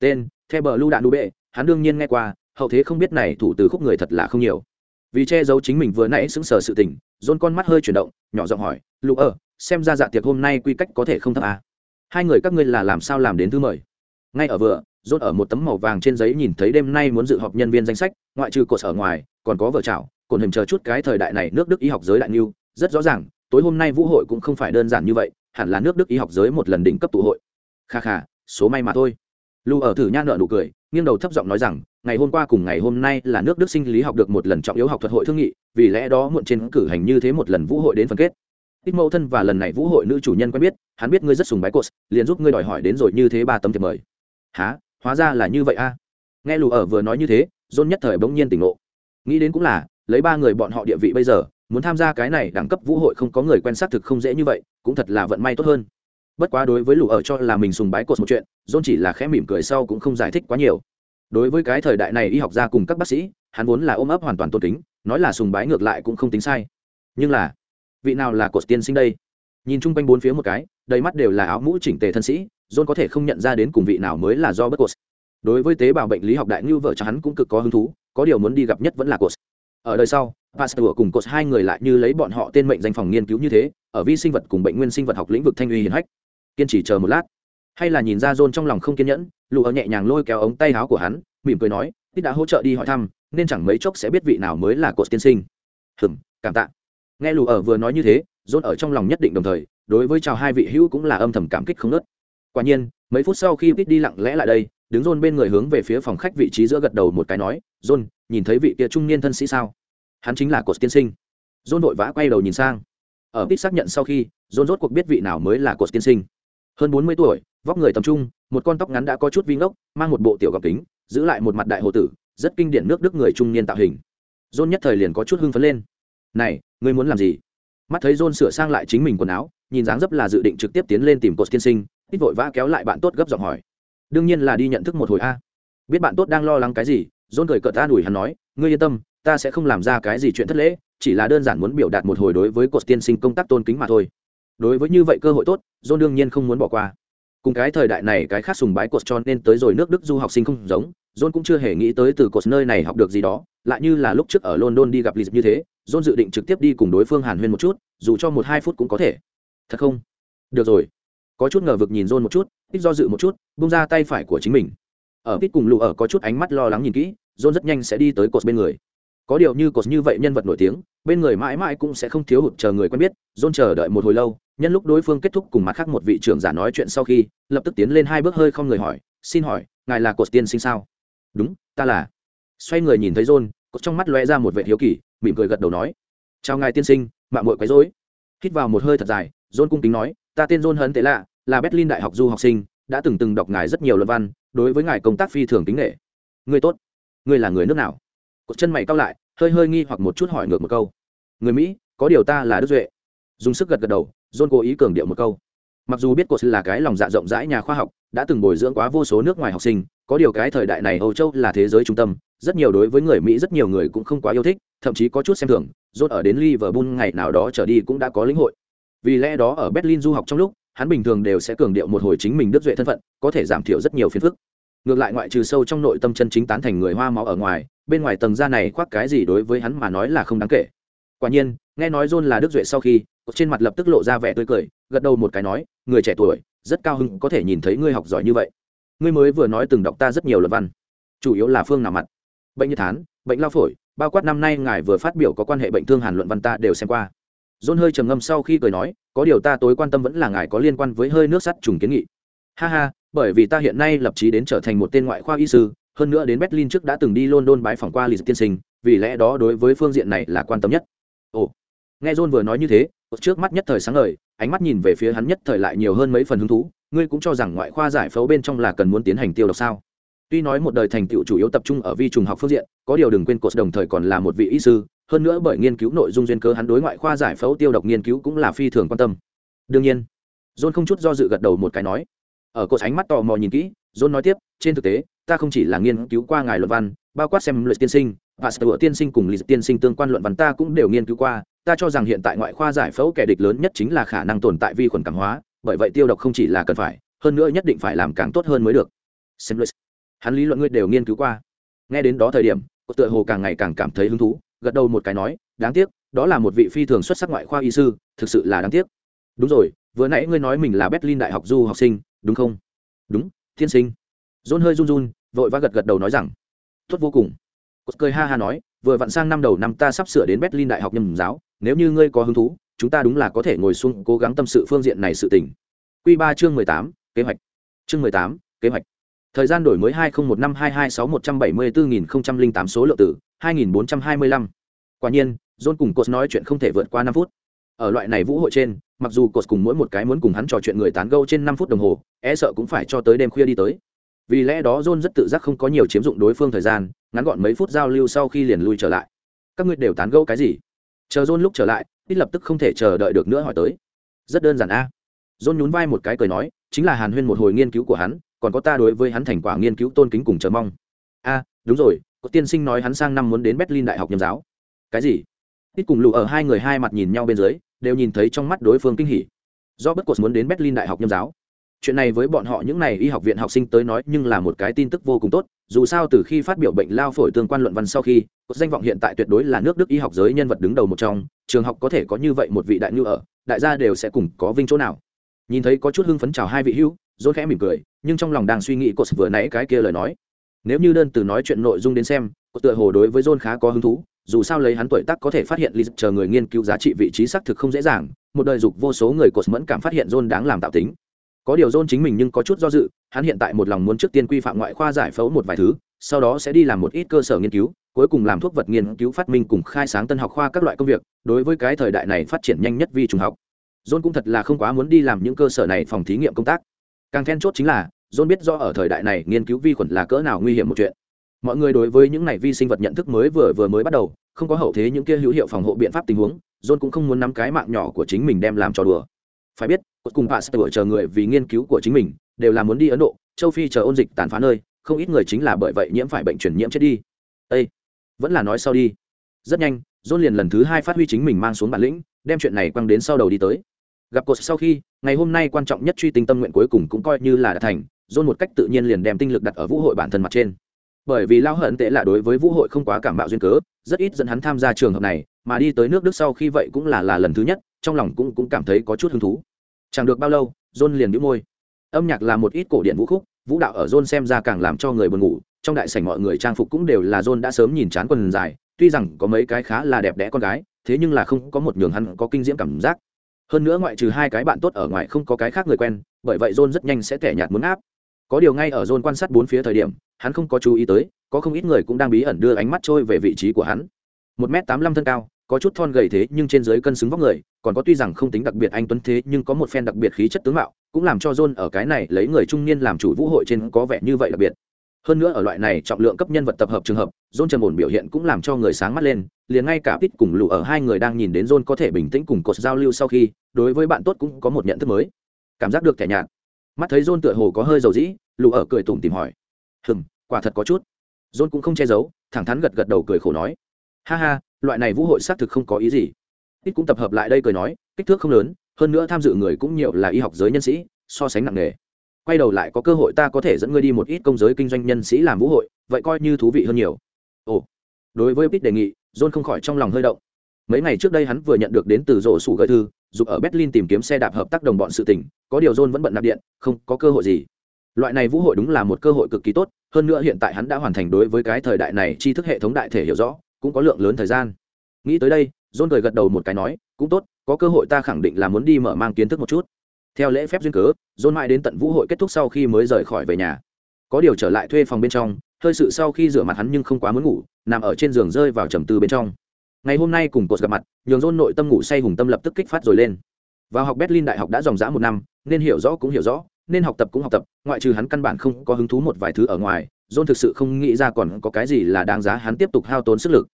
tên theo bờ lưu đạn bệ, hắn đương nhiên nghe qua, hậu thế không biết này thủ từ khúc người thật là không nhiều vì che giấu chính mình vừa nãy sững sờ sự tình, dôn con mắt hơi chuyển động, nhỏ giọng hỏi lụ ở, xem ra dạ tiệc hôm nay quy cách có thể không thấp à. hai người các ngươi là làm sao làm đến thứ mời ngay ở vừa, dôn ở một tấm màu vàng trên giấy nhìn thấy đêm nay muốn dự họp nhân viên danh sách, ngoại trừ cột ở ngoài, còn có vợ chảo còn hình chờ chút cái thời đại này nước đức y học giới đại niu, rất rõ ràng tối hôm nay vũ hội cũng không phải đơn giản như vậy, hẳn là nước đức y học giới một lần đỉnh cấp tụ hội. Kha kha, số may mà thôi. Lưu ở thử nha nợ nụ cười, nghiêng đầu thấp giọng nói rằng, ngày hôm qua cùng ngày hôm nay là nước đức sinh lý học được một lần trọng yếu học thuật hội thương nghị, vì lẽ đó muộn trên cử hành như thế một lần vũ hội đến phân kết. Ít mẫu thân và lần này vũ hội nữ chủ nhân quen biết, hắn biết ngươi rất sùng bái cột liền giúp ngươi đòi hỏi đến rồi như thế ba tấm thiệp mời. Há hóa ra là như vậy a. Nghe lù ở vừa nói như thế dôn nhất thời bỗng nhiên tỉnh ngộ. Nghĩ đến cũng là, lấy ba người bọn họ địa vị bây giờ muốn tham gia cái này đẳng cấp vũ hội không có người quen xác thực không dễ như vậy, cũng thật là vận may tốt hơn. Bất quá đối với lũ ở cho là mình sùng bái cột một chuyện dôn chỉ là khẽ mỉm cười sau cũng không giải thích quá nhiều. Đối với cái thời đại này y học gia cùng các bác sĩ, hắn vốn là ôm ấp hoàn toàn tôn kính, nói là sùng bái ngược lại cũng không tính sai. Nhưng là, vị nào là cột tiên sinh đây? Nhìn chung quanh bốn phía một cái, đầy mắt đều là áo mũ chỉnh tề thân sĩ, john có thể không nhận ra đến cùng vị nào mới là do bất cột. Đối với tế bào bệnh lý học đại ngưu vợ cho hắn cũng cực có hứng thú, có điều muốn đi gặp nhất vẫn là cột. Ở đời sau pasteur cùng cột hai người lại như lấy bọn họ tên mệnh danh phòng nghiên cứu như thế, ở vi sinh vật cùng bệnh nguyên sinh vật học lĩnh vực thanh uy hiển hách. Kiên trì chờ một lát. Hay là nhìn ra john trong lòng không kiên nhẫn lù ở nhẹ nhàng lôi kéo ống tay áo của hắn, mỉm cười nói, tít đã hỗ trợ đi hỏi thăm, nên chẳng mấy chốc sẽ biết vị nào mới là cột tiên sinh. Hừm, cảm tạ. Nghe lù ở vừa nói như thế, john ở trong lòng nhất định đồng thời, đối với chào hai vị hữu cũng là âm thầm cảm kích không nớt quả nhiên, mấy phút sau khi tít đi lặng lẽ lại đây, đứng john bên người hướng về phía phòng khách vị trí giữa gật đầu một cái nói, john, nhìn thấy vị kia trung niên thân sĩ sao? Hắn chính là cột tiên sinh. John vội vã quay đầu nhìn sang. Ở ít xác nhận sau khi, john rốt cuộc biết vị nào mới là cột tiên sinh. Hơn bốn mươi tuổi, vóc người tầm trung, một con tóc ngắn đã có chút vi ngốc, mang một bộ tiểu gọc kính, giữ lại một mặt đại hồ tử, rất kinh điển nước đức người trung niên tạo hình. John nhất thời liền có chút hưng phấn lên. Này, ngươi muốn làm gì? Mắt thấy john sửa sang lại chính mình quần áo, nhìn dáng dấp là dự định trực tiếp tiến lên tìm cột tiên sinh ít vội vã kéo lại bạn tốt gấp giọng hỏi. Đương nhiên là đi nhận thức một hồi a. Biết bạn tốt đang lo lắng cái gì? John cười cợt ta đuổi hắn nói, ngươi yên tâm ta sẽ không làm ra cái gì chuyện thất lễ, chỉ là đơn giản muốn biểu đạt một hồi đối với cột tiên sinh công tác tôn kính mà thôi. Đối với như vậy cơ hội tốt, john đương nhiên không muốn bỏ qua. Cùng cái thời đại này cái khác sùng bái cột cho nên tới rồi nước đức du học sinh không giống, john cũng chưa hề nghĩ tới từ cột nơi này học được gì đó, lại như là lúc trước ở london đi gặp lì như thế, john dự định trực tiếp đi cùng đối phương hàn huyên một chút, dù cho một hai phút cũng có thể. Thật không? Được rồi. Có chút ngờ vực nhìn john một chút, ít do dự một chút bung ra tay phải của chính mình. Ở ít cùng lụ ở có chút ánh mắt lo lắng nhìn kỹ, john rất nhanh sẽ đi tới cột bên người có điều như cột như vậy nhân vật nổi tiếng, bên người mãi mãi cũng sẽ không thiếu hụt chờ người quen biết, john chờ đợi một hồi lâu, nhân lúc đối phương kết thúc cùng mặt khác một vị trưởng giả nói chuyện sau khi, lập tức tiến lên hai bước hơi không người hỏi, xin hỏi, ngài là cột tiên sinh sao? Đúng, ta là. Xoay người nhìn thấy john, cột trong mắt lóe ra một vệ hiếu kỳ, mỉm cười gật đầu nói, chào ngài tiên sinh, mạng muội quấy rối. Hít vào một hơi thật dài, john cung kính nói, ta tên john hấn tế lạ, là berlin đại học du học sinh, đã từng từng đọc ngài rất nhiều luận văn, đối với ngài công tác phi thường kính nghệ người tốt, người là người nước nào? Cột chân mày cao lại, hơi hơi nghi hoặc một chút hỏi ngược một câu. Người mỹ, có điều ta là đức duệ. Dùng sức gật gật đầu, john cố ý cường điệu một câu. Mặc dù biết cột là cái lòng dạ rộng rãi nhà khoa học, đã từng bồi dưỡng quá vô số nước ngoài học sinh, có điều cái thời đại này âu châu là thế giới trung tâm, rất nhiều đối với người mỹ rất nhiều người cũng không quá yêu thích, thậm chí có chút xem thường, john ở đến liverpool ngày nào đó trở đi cũng đã có lĩnh hội. Vì lẽ đó ở berlin du học trong lúc, hắn bình thường đều sẽ cường điệu một hồi chính mình đức duệ thân phận, có thể giảm thiểu rất nhiều phiền phức. Ngược lại ngoại trừ sâu trong nội tâm chân chính tán thành người hoa máu ở ngoài bên ngoài tầng da này khoác cái gì đối với hắn mà nói là không đáng kể. Quả nhiên, nghe nói john là đức duệ sau khi trên mặt lập tức lộ ra vẻ tươi cười, gật đầu một cái nói, người trẻ tuổi, rất cao hứng có thể nhìn thấy ngươi học giỏi như vậy. Ngươi mới vừa nói từng đọc ta rất nhiều luật văn. Chủ yếu là phương nào mặt. Bệnh như thán, bệnh lao phổi, bao quát năm nay ngài vừa phát biểu có quan hệ bệnh thương hàn luận văn ta đều xem qua. John hơi trầm ngâm sau khi cười nói, có điều ta tối quan tâm vẫn là ngài có liên quan với hơi nước sắt trùng kiến nghị. Ha ha, bởi vì ta hiện nay lập chí đến trở thành một tên ngoại khoa y sư hơn nữa đến berlin trước đã từng đi london bái phỏng qua lì tiên sinh, vì lẽ đó đối với phương diện này là quan tâm nhất. Ồ. Nghe john vừa nói như thế, trước mắt nhất thời sáng ngời, ánh mắt nhìn về phía hắn nhất thời lại nhiều hơn mấy phần hứng thú, ngươi cũng cho rằng ngoại khoa giải phẫu bên trong là cần muốn tiến hành tiêu độc sao? Tuy nói một đời thành tựu chủ yếu tập trung ở vi trùng học phương diện, có điều đừng quên cột đồng thời còn là một vị y sư, hơn nữa bởi nghiên cứu nội dung duyên cơ hắn đối ngoại khoa giải phẫu tiêu độc nghiên cứu cũng là phi thường quan tâm. Đương nhiên, john không chút do dự gật đầu một cái nói. Ở cột ánh mắt tò mò nhìn kỹ john nói tiếp, trên thực tế, ta không chỉ là nghiên cứu qua ngài luận văn, bao quát xem luật tiên sinh, và sở tiên sinh cùng lý tiên sinh tương quan luận văn ta cũng đều nghiên cứu qua. Ta cho rằng hiện tại ngoại khoa giải phẫu kẻ địch lớn nhất chính là khả năng tồn tại vi khuẩn cảm hóa, bởi vậy tiêu độc không chỉ là cần phải, hơn nữa nhất định phải làm càng tốt hơn mới được. Xem luật hắn lý luận ngươi đều nghiên cứu qua. Nghe đến đó thời điểm, cô tựa hồ càng ngày càng cảm thấy hứng thú, gật đầu một cái nói, đáng tiếc, đó là một vị phi thường xuất sắc ngoại khoa y sư, thực sự là đáng tiếc. Đúng rồi, vừa nãy ngươi nói mình là berlin đại học du học sinh, đúng không? Đúng thiên sinh. John hơi run run, vội vã gật gật đầu nói rằng, tốt vô cùng. Cốt cười ha ha nói, vừa vặn sang năm đầu năm ta sắp sửa đến berlin đại học nhầm giáo, nếu như ngươi có hứng thú, chúng ta đúng là có thể ngồi xuống cố gắng tâm sự phương diện này sự tình. Q ba chương mười tám, kế hoạch. Chương mười tám, kế hoạch. Thời gian đổi mới hai nghìn một năm hai hai sáu một trăm bảy mươi bốn nghìn không trăm linh tám số lượng tử hai nghìn bốn trăm hai mươi lăm. Quả nhiên john cùng cốt nói chuyện không thể vượt qua năm phút ở loại này vũ hội trên, mặc dù cột cùng mỗi một cái muốn cùng hắn trò chuyện người tán gẫu trên năm phút đồng hồ e sợ cũng phải cho tới đêm khuya đi tới. Vì lẽ đó john rất tự giác không có nhiều chiếm dụng đối phương thời gian, ngắn gọn mấy phút giao lưu sau khi liền lui trở lại. Các ngươi đều tán gẫu cái gì? Chờ john lúc trở lại ít lập tức không thể chờ đợi được nữa hỏi tới. Rất đơn giản a. À. john nhún vai một cái cười nói, chính là hàn huyên một hồi nghiên cứu của hắn, còn có ta đối với hắn thành quả nghiên cứu tôn kính cùng chờ mong. A, đúng rồi, có tiên sinh nói hắn sang năm muốn đến berlin đại học nhầm giáo. Cái gì? Ít cùng lù ở hai người hai mặt nhìn nhau bên dưới đều nhìn thấy trong mắt đối phương kinh hỉ. Do bất cột muốn đến berlin đại học nhâm giáo. Chuyện này với bọn họ những n à y y học viện học sinh tới nói nhưng là một cái tin tức vô cùng tốt, dù sao từ khi phát biểu bệnh lao phổi tương quan luận văn sau khi, cột danh vọng hiện tại tuyệt đối là nước đức y học giới nhân vật đứng đầu một trong, trường học có thể có như vậy một vị đại ngư ở, đại gia đều sẽ cùng có vinh chỗ nào. Nhìn thấy có chút hưng phấn chào hai vị hữu dốt khẽ mỉm cười, nhưng trong lòng đang suy nghĩ cột vừa nãy cái kia lời nói. Nếu như đơn từ nói chuyện nội dung đến xem, cột tựa hồ đối với john khá có hứng thú dù sao lấy hắn tuổi tác có thể phát hiện lịch chờ người nghiên cứu giá trị vị trí xác thực không dễ dàng, một đời dục vô số người cột mẫn cảm phát hiện john đáng làm tạo tính. Có điều john chính mình nhưng có chút do dự, hắn hiện tại một lòng muốn trước tiên quy phạm ngoại khoa giải phẫu một vài thứ, sau đó sẽ đi làm một ít cơ sở nghiên cứu, cuối cùng làm thuốc vật nghiên cứu phát minh cùng khai sáng tân học khoa các loại công việc, đối với cái thời đại này phát triển nhanh nhất vi trùng học. John cũng thật là không quá muốn đi làm những cơ sở này phòng thí nghiệm công tác. Càng then chốt chính là john biết do ở thời đại này nghiên cứu vi khuẩn là cỡ nào nguy hiểm một chuyện mọi người đối với những này vi sinh vật nhận thức mới vừa vừa mới bắt đầu, không có hậu thế những kia hữu hiệu phòng hộ biện pháp tình huống, john cũng không muốn nắm cái mạng nhỏ của chính mình đem làm trò đùa. Phải biết cùng pasteur chờ người vì nghiên cứu của chính mình, đều là muốn đi ấn độ, châu phi chờ ôn dịch tàn phá nơi, không ít người chính là bởi vậy nhiễm phải bệnh truyền nhiễm chết đi. Ây vẫn là nói sau đi. Rất nhanh, john liền lần thứ hai phát huy chính mình mang xuống bản lĩnh, đem chuyện này quăng đến sau đầu đi tới. Gặp cột sau khi, ngày hôm nay quan trọng nhất truy tinh tâm nguyện cuối cùng cũng coi như là đã thành, john một cách tự nhiên liền đem tinh lực đặt ở vũ hội bản thân mặt trên bởi vì lao hận tệ là đối với vũ hội không quá cảm bạo duyên cớ, rất ít dẫn hắn tham gia trường hợp này, mà đi tới nước đức sau khi vậy cũng là là lần thứ nhất, trong lòng cũng cũng cảm thấy có chút hứng thú. Chẳng được bao lâu, john liền đĩu môi. Âm nhạc là một ít cổ điển vũ khúc, vũ đạo ở john xem ra càng làm cho người buồn ngủ, trong đại sảnh mọi người trang phục cũng đều là john đã sớm nhìn chán quần dài, tuy rằng có mấy cái khá là đẹp đẽ con gái, thế nhưng là không có một nhường hắn có kinh diễm cảm giác. Hơn nữa ngoại trừ hai cái bạn tốt ở ngoài không có cái khác người quen, bởi vậy john rất nhanh sẽ tẻ nhạt muốn áp. Có điều ngay ở john quan sát bốn phía thời điểm hắn không có chú ý tới, có không ít người cũng đang bí ẩn đưa ánh mắt trôi về vị trí của hắn. Một m tám mươi lăm thân cao, có chút thon gầy thế nhưng trên dưới cân xứng vóc người, còn có tuy rằng không tính đặc biệt anh tuấn thế nhưng có một phen đặc biệt khí chất tướng mạo, cũng làm cho john ở cái này lấy người trung niên làm chủ vũ hội trên có vẻ như vậy đặc biệt. Hơn nữa ở loại này trọng lượng cấp nhân vật tập hợp trường hợp, john trầm ổn biểu hiện cũng làm cho người sáng mắt lên, liền ngay cả pit cùng lụ ở hai người đang nhìn đến john có thể bình tĩnh cùng cột giao lưu sau khi, đối với bạn tốt cũng có một nhận thức mới. Cảm giác được thẻ nhạt. Mắt thấy john tựa hồ có hơi dầu dĩ lụ ở cười tủm tìm hỏi hừm, quả thật có chút. John cũng không che giấu, thẳng thắn gật gật đầu cười khổ nói, ha ha, loại này vũ hội xác thực không có ý gì. Ít cũng tập hợp lại đây cười nói, kích thước không lớn, hơn nữa tham dự người cũng nhiều là y học giới nhân sĩ, so sánh nặng nề. Quay đầu lại có cơ hội ta có thể dẫn ngươi đi một ít công giới kinh doanh nhân sĩ làm vũ hội, vậy coi như thú vị hơn nhiều. Ồ. Đối với ít đề nghị, john không khỏi trong lòng hơi động. Mấy ngày trước đây hắn vừa nhận được đến từ rổ sủ gợi thư giúp ở berlin tìm kiếm xe đạp hợp tác đồng bọn sự tỉnh có điều john vẫn bận nạp điện, không có cơ hội gì loại này vũ hội đúng là một cơ hội cực kỳ tốt, hơn nữa hiện tại hắn đã hoàn thành đối với cái thời đại này tri thức hệ thống đại thể hiểu rõ, cũng có lượng lớn thời gian. Nghĩ tới đây, john cười gật đầu một cái nói, cũng tốt, có cơ hội ta khẳng định là muốn đi mở mang kiến thức một chút. Theo lễ phép duyên cớ, john mãi đến tận vũ hội kết thúc sau khi mới rời khỏi về nhà. Có điều trở lại thuê phòng bên trong, hơi sự sau khi rửa mặt hắn nhưng không quá muốn ngủ, nằm ở trên giường rơi vào trầm tư bên trong. Ngày hôm nay cùng cột gặp mặt, nhường john nội tâm ngủ say hùng tâm lập tức kích phát rồi lên. Vào học berlin đại học đã dòng dã một năm, nên hiểu rõ cũng hiểu rõ nên học tập cũng học tập, ngoại trừ hắn căn bản không có hứng thú một vài thứ ở ngoài, john thực sự không nghĩ ra còn có cái gì là đáng giá hắn tiếp tục hao tốn sức lực.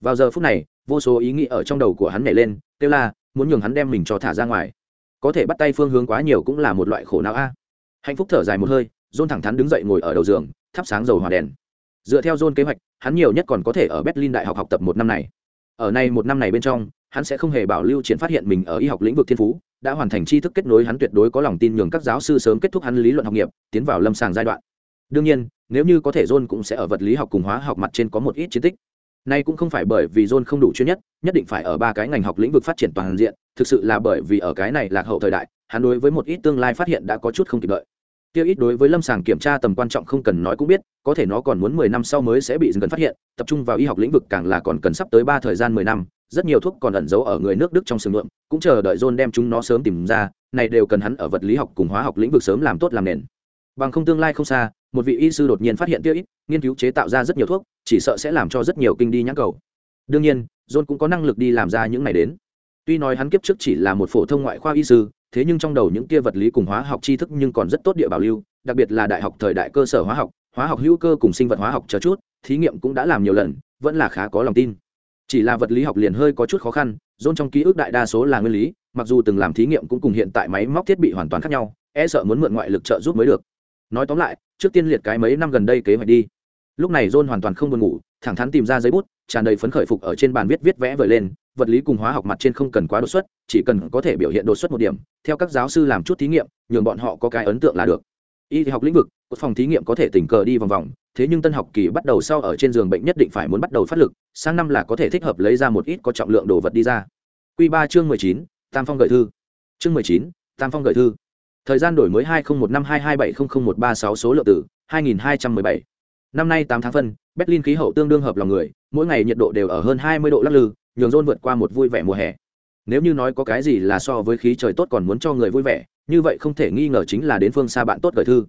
Vào giờ phút này, vô số ý nghĩ ở trong đầu của hắn nhảy lên, kêu là muốn nhường hắn đem mình cho thả ra ngoài. Có thể bắt tay phương hướng quá nhiều cũng là một loại khổ não a. Hạnh phúc thở dài một hơi, john thẳng thắn đứng dậy ngồi ở đầu giường, thắp sáng dầu hòa đèn. Dựa theo john kế hoạch, hắn nhiều nhất còn có thể ở berlin đại học học tập một năm này. Ở nay một năm này bên trong, hắn sẽ không hề bảo lưu triển phát hiện mình ở y học lĩnh vực thiên phú đã hoàn thành tri thức kết nối hắn tuyệt đối có lòng tin nhường các giáo sư sớm kết thúc hắn lý luận học nghiệp tiến vào lâm sàng giai đoạn đương nhiên nếu như có thể john cũng sẽ ở vật lý học cùng hóa học mặt trên có một ít chiến tích Nay cũng không phải bởi vì John không đủ chuyên nhất, nhất định phải ở ba cái ngành học lĩnh vực phát triển toàn diện, thực sự là bởi vì ở cái này lạc hậu thời đại, hắn đối với một ít tương lai phát hiện đã có chút không kịp đợi. Tiêu ít đối với lâm sàng kiểm tra tầm quan trọng không cần nói cũng biết, có thể nó còn muốn mười năm sau mới sẽ bị dần phát hiện, tập trung vào y học lĩnh vực càng là còn cần sắp tới ba thời gian mười năm, rất nhiều thuốc còn ẩn giấu ở người nước Đức trong sừng lượng, cũng chờ đợi John đem chúng nó sớm tìm ra, này đều cần hắn ở vật lý học cùng hóa học lĩnh vực sớm làm tốt làm nền. Bằng không tương lai không xa, một vị y sư đột nhiên phát hiện tiêu ít, nghiên cứu chế tạo ra rất nhiều thuốc, chỉ sợ sẽ làm cho rất nhiều kinh đi nhãn cầu đương nhiên john cũng có năng lực đi làm ra những này đến tuy nói hắn kiếp trước chỉ là một phổ thông ngoại khoa y sư, thế nhưng trong đầu những kia vật lý cùng hóa học tri thức nhưng còn rất tốt địa bảo lưu, đặc biệt là đại học thời đại cơ sở hóa học hóa học hữu cơ cùng sinh vật hóa học chờ chút, thí nghiệm cũng đã làm nhiều lần, vẫn là khá có lòng tin. Chỉ là vật lý học liền hơi có chút khó khăn John trong ký ức đại đa số là nguyên lý, mặc dù từng làm thí nghiệm cũng cùng hiện tại máy móc thiết bị hoàn toàn khác nhau e sợ muốn mượn ngoại lực trợ giúp mới được. Nói tóm lại, trước tiên liệt cái mấy năm gần đây kế hoạch đi. Lúc này john hoàn toàn không buồn ngủ thẳng thắn tìm ra giấy bút, tràn đầy phấn khởi phục ở trên bàn viết viết vẽ vời lên, vật lý cùng hóa học mặt trên không cần quá đột xuất, chỉ cần có thể biểu hiện đột xuất một điểm, theo các giáo sư làm chút thí nghiệm, nhường bọn họ có cái ấn tượng là được. Y học lĩnh vực phòng thí nghiệm có thể tình cờ đi vòng vòng, thế nhưng tân học kỳ bắt đầu sau ở trên giường bệnh nhất định phải muốn bắt đầu phát lực, sang năm là có thể thích hợp lấy ra một ít có trọng lượng đồ vật đi ra. Q ba chương mười chín, tam phong gợi thư. Chương mười chín, tam phong gợi thư. Thời gian đổi mới hai nghìn một năm hai hai bảy không không một ba sáu số lượng tử hai nghìn hai trăm mười bảy. Năm nay tám tháng phân berlin khí hậu tương đương hợp lòng người mỗi ngày nhiệt độ đều ở hơn hai mươi độ lắc lư nhường rôn vượt qua một vui vẻ mùa hè. Nếu như nói có cái gì là so với khí trời tốt còn muốn cho người vui vẻ như vậy không thể nghi ngờ chính là đến phương xa bạn tốt gửi thư.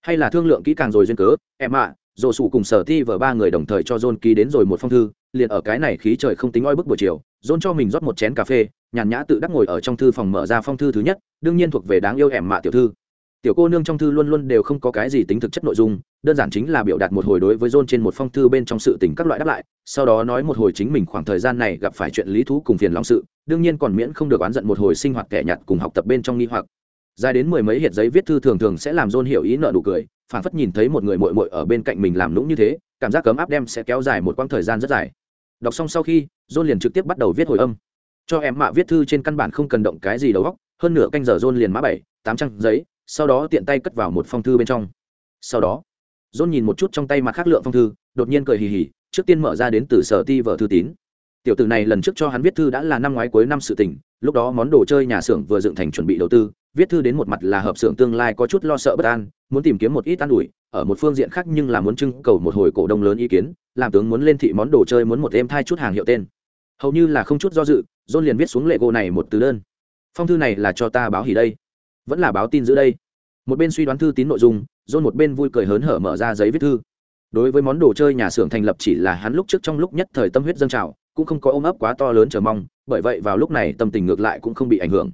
Hay là thương lượng kỹ càng rồi duyên cớ em ạ à, dồ sủ cùng sở ti vở ba người đồng thời cho john ký đến rồi một phong thư liền ở cái này khí trời không tính oi bức buổi chiều john cho mình rót một chén cà phê nhàn nhã tự đắc ngồi ở trong thư phòng mở ra phong thư thứ nhất đương nhiên thuộc về đáng yêu em mạ tiểu thư. Tiểu cô nương trong thư luôn luôn đều không có cái gì tính thực chất nội dung đơn giản chính là biểu đạt một hồi đối với john trên một phong thư bên trong sự tình các loại đáp lại sau đó nói một hồi chính mình khoảng thời gian này gặp phải chuyện lý thú cùng phiền lòng sự đương nhiên còn miễn không được oán giận một hồi sinh hoạt kẻ nhặt cùng học tập bên trong nghi hoặc. Dài đến mười mấy hiệt giấy viết thư thường thường sẽ làm john hiểu ý nợ nụ cười phản phất nhìn thấy một người muội muội ở bên cạnh mình làm lũng như thế cảm giác cấm áp đem sẽ kéo dài một quãng thời gian rất dài. Đọc xong sau khi john liền trực tiếp bắt đầu viết hồi âm. Cho em mạ viết thư trên căn bản không cần động cái gì đầu óc, hơn nửa canh giờ john liền mã bảy tám trang giấy sau đó tiện tay cất vào một phong thư bên trong. Sau đó john nhìn một chút trong tay mặt khác lượng phong thư, đột nhiên cười hì hì, trước tiên mở ra đến từ sở ti vợ thư tín. Tiểu tử này lần trước cho hắn viết thư đã là năm ngoái cuối năm sự tình, lúc đó món đồ chơi nhà xưởng vừa dựng thành chuẩn bị đầu tư, viết thư đến một mặt là hợp xưởng tương lai có chút lo sợ bất an, muốn tìm kiếm một ít an ủi, ở một phương diện khác nhưng là muốn trưng cầu một hồi cổ đông lớn ý kiến, làm tướng muốn lên thị món đồ chơi muốn một em thai chút hàng hiệu tên. Hầu như là không chút do dự, john liền viết xuống lệ gỗ này một từ đơn. Phong thư này là cho ta báo hỉ đây. Vẫn là báo tin giữ đây một bên suy đoán thư tín nội dung dôn một bên vui cười hớn hở mở ra giấy viết thư. Đối với món đồ chơi nhà xưởng thành lập chỉ là hắn lúc trước trong lúc nhất thời tâm huyết dâng trào, cũng không có ôm ấp quá to lớn chờ mong, bởi vậy vào lúc này tâm tình ngược lại cũng không bị ảnh hưởng.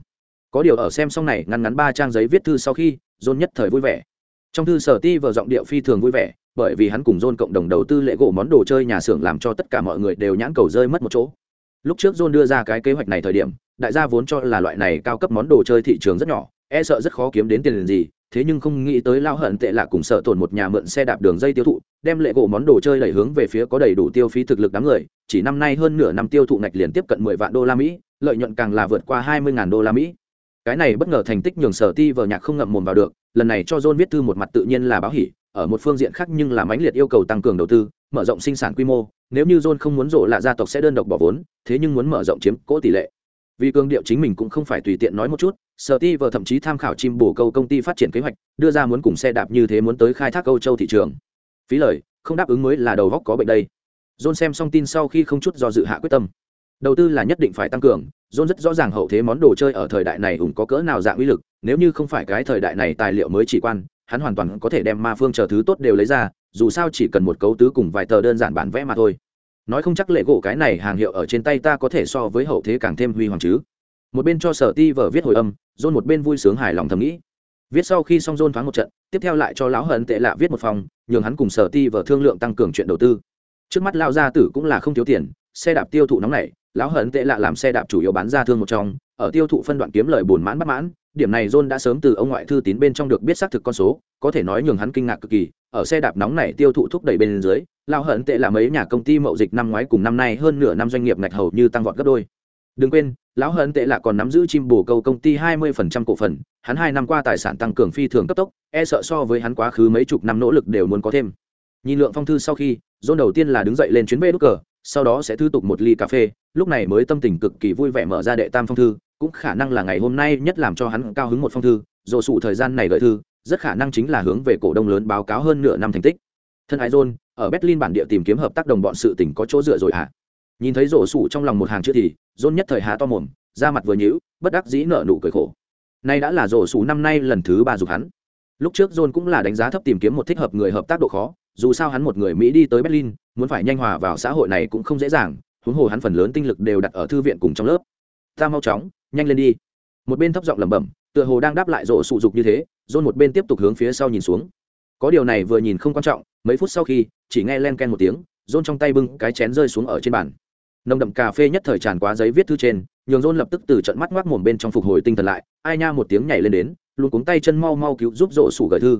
Có điều ở xem xong này ngắn ngắn ba trang giấy viết thư sau khi dôn nhất thời vui vẻ. Trong thư sở ti vợ giọng điệu phi thường vui vẻ, bởi vì hắn cùng dôn cộng đồng đầu tư lễ gỗ món đồ chơi nhà xưởng làm cho tất cả mọi người đều nhãn cầu rơi mất một chỗ. Lúc trước dôn đưa ra cái kế hoạch này thời điểm, đại gia vốn cho là loại này cao cấp món đồ chơi thị trường rất nhỏ e sợ rất khó kiếm đến tiền gì thế nhưng không nghĩ tới lao hận tệ lạ cùng sợ tổn một nhà mượn xe đạp đường dây tiêu thụ, đem lệ gỗ món đồ chơi đẩy hướng về phía có đầy đủ tiêu phí thực lực đám người, chỉ năm nay hơn nửa năm tiêu thụ ngạch liền tiếp cận mười vạn đô la mỹ, lợi nhuận càng là vượt qua hai mươi ngàn đô la mỹ. Cái này bất ngờ thành tích nhường sở ti vợ nhạc không ngậm mồm vào được, lần này cho john viết thư một mặt tự nhiên là báo hỉ, ở một phương diện khác nhưng là mãnh liệt yêu cầu tăng cường đầu tư, mở rộng sinh sản quy mô, nếu như john không muốn rộ là gia tộc sẽ đơn độc bỏ vốn, thế nhưng muốn mở rộng chiếm cỗ tỷ lệ. Vì cường điệu chính mình cũng không phải tùy tiện nói một chút sở ti vợ thậm chí tham khảo chim bổ câu công ty phát triển kế hoạch, đưa ra muốn cùng xe đạp như thế muốn tới khai thác âu châu thị trường. Phí lời, không đáp ứng mới là đầu góc có bệnh đây. John xem xong tin sau khi không chút do dự hạ quyết tâm. Đầu tư là nhất định phải tăng cường, john rất rõ ràng hậu thế món đồ chơi ở thời đại này ủng có cỡ nào dạng uy lực, nếu như không phải cái thời đại này tài liệu mới chỉ quan, hắn hoàn toàn có thể đem ma phương chờ thứ tốt đều lấy ra, dù sao chỉ cần một cấu tứ cùng vài tờ đơn giản bản vẽ mà thôi. Nói không chắc lệ gỗ cái này hàng hiệu ở trên tay ta có thể so với hậu thế càng thêm huy hoàng chứ. Một bên cho sở ti vở viết hồi âm john một bên vui sướng hài lòng thầm nghĩ. Viết sau khi xong john thoáng một trận, tiếp theo lại cho lão hận tệ lạ viết một phòng, nhường hắn cùng sở ti vở thương lượng tăng cường chuyện đầu tư. Trước mắt lao gia tử cũng là không thiếu tiền, xe đạp tiêu thụ nóng này lão hận tệ lạ làm xe đạp chủ yếu bán ra thương một trong, ở tiêu thụ phân đoạn kiếm lời buồn mãn bất mãn, điểm này john đã sớm từ ông ngoại thư tín bên trong được biết xác thực con số, có thể nói nhường hắn kinh ngạc cực kỳ, ở xe đạp nóng này tiêu thụ thúc đẩy bên dưới lao hận tệ là mấy nhà công ty mậu dịch năm ngoái cùng năm nay hơn nửa năm doanh nghiệp ngạch hầu như tăng vọt gấp đôi đừng quên, lão hận tệ là còn nắm giữ chim bồ câu công ty 20% cổ phần, hắn hai năm qua tài sản tăng cường phi thường cấp tốc e sợ so với hắn quá khứ mấy chục năm nỗ lực đều muốn có thêm nhìn lượng phong thư sau khi, john đầu tiên là đứng dậy lên chuyến bê đúc cờ sau đó sẽ thư tục một ly cà phê, lúc này mới tâm tình cực kỳ vui vẻ mở ra đệ tam phong thư, cũng khả năng là ngày hôm nay nhất làm cho hắn cao hứng một phong thư dồ sụ thời gian này gợi thư, rất khả năng chính là hướng về cổ đông lớn báo cáo hơn nửa năm thành tích thân ái john, ở berlin bản địa tìm kiếm hợp tác đồng bọn sự tỉnh có chỗ dựa rồi hả à? Nhìn thấy rổ sủ trong lòng một hàng chữ thì, john nhất thời há to mồm ra mặt vừa nhữ bất đắc dĩ nợ nụ cười khổ. Nay đã là rổ sủ năm nay lần thứ ba dục hắn. Lúc trước john cũng là đánh giá thấp tìm kiếm một thích hợp người hợp tác độ khó, dù sao hắn một người mỹ đi tới berlin, muốn phải nhanh hòa vào xã hội này cũng không dễ dàng, huống hồ hắn phần lớn tinh lực đều đặt ở thư viện cùng trong lớp. Ta mau chóng, nhanh lên đi. Một bên thấp giọng lẩm bẩm, tựa hồ đang đáp lại rổ sụ dục như thế, john một bên tiếp tục hướng phía sau nhìn xuống. Có điều này vừa nhìn không quan trọng, mấy phút sau khi, chỉ nghe len ken một tiếng, john trong tay bưng cái chén rơi xuống ở trên bàn nồng đậm cà phê nhất thời tràn quá giấy viết thư trên, nhường john lập tức từ trận mắt ngoác mồm bên trong phục hồi tinh thần lại, ai nha một tiếng nhảy lên đến, luôn cuống tay chân mau mau cứu giúp rổ sủ gửi thư.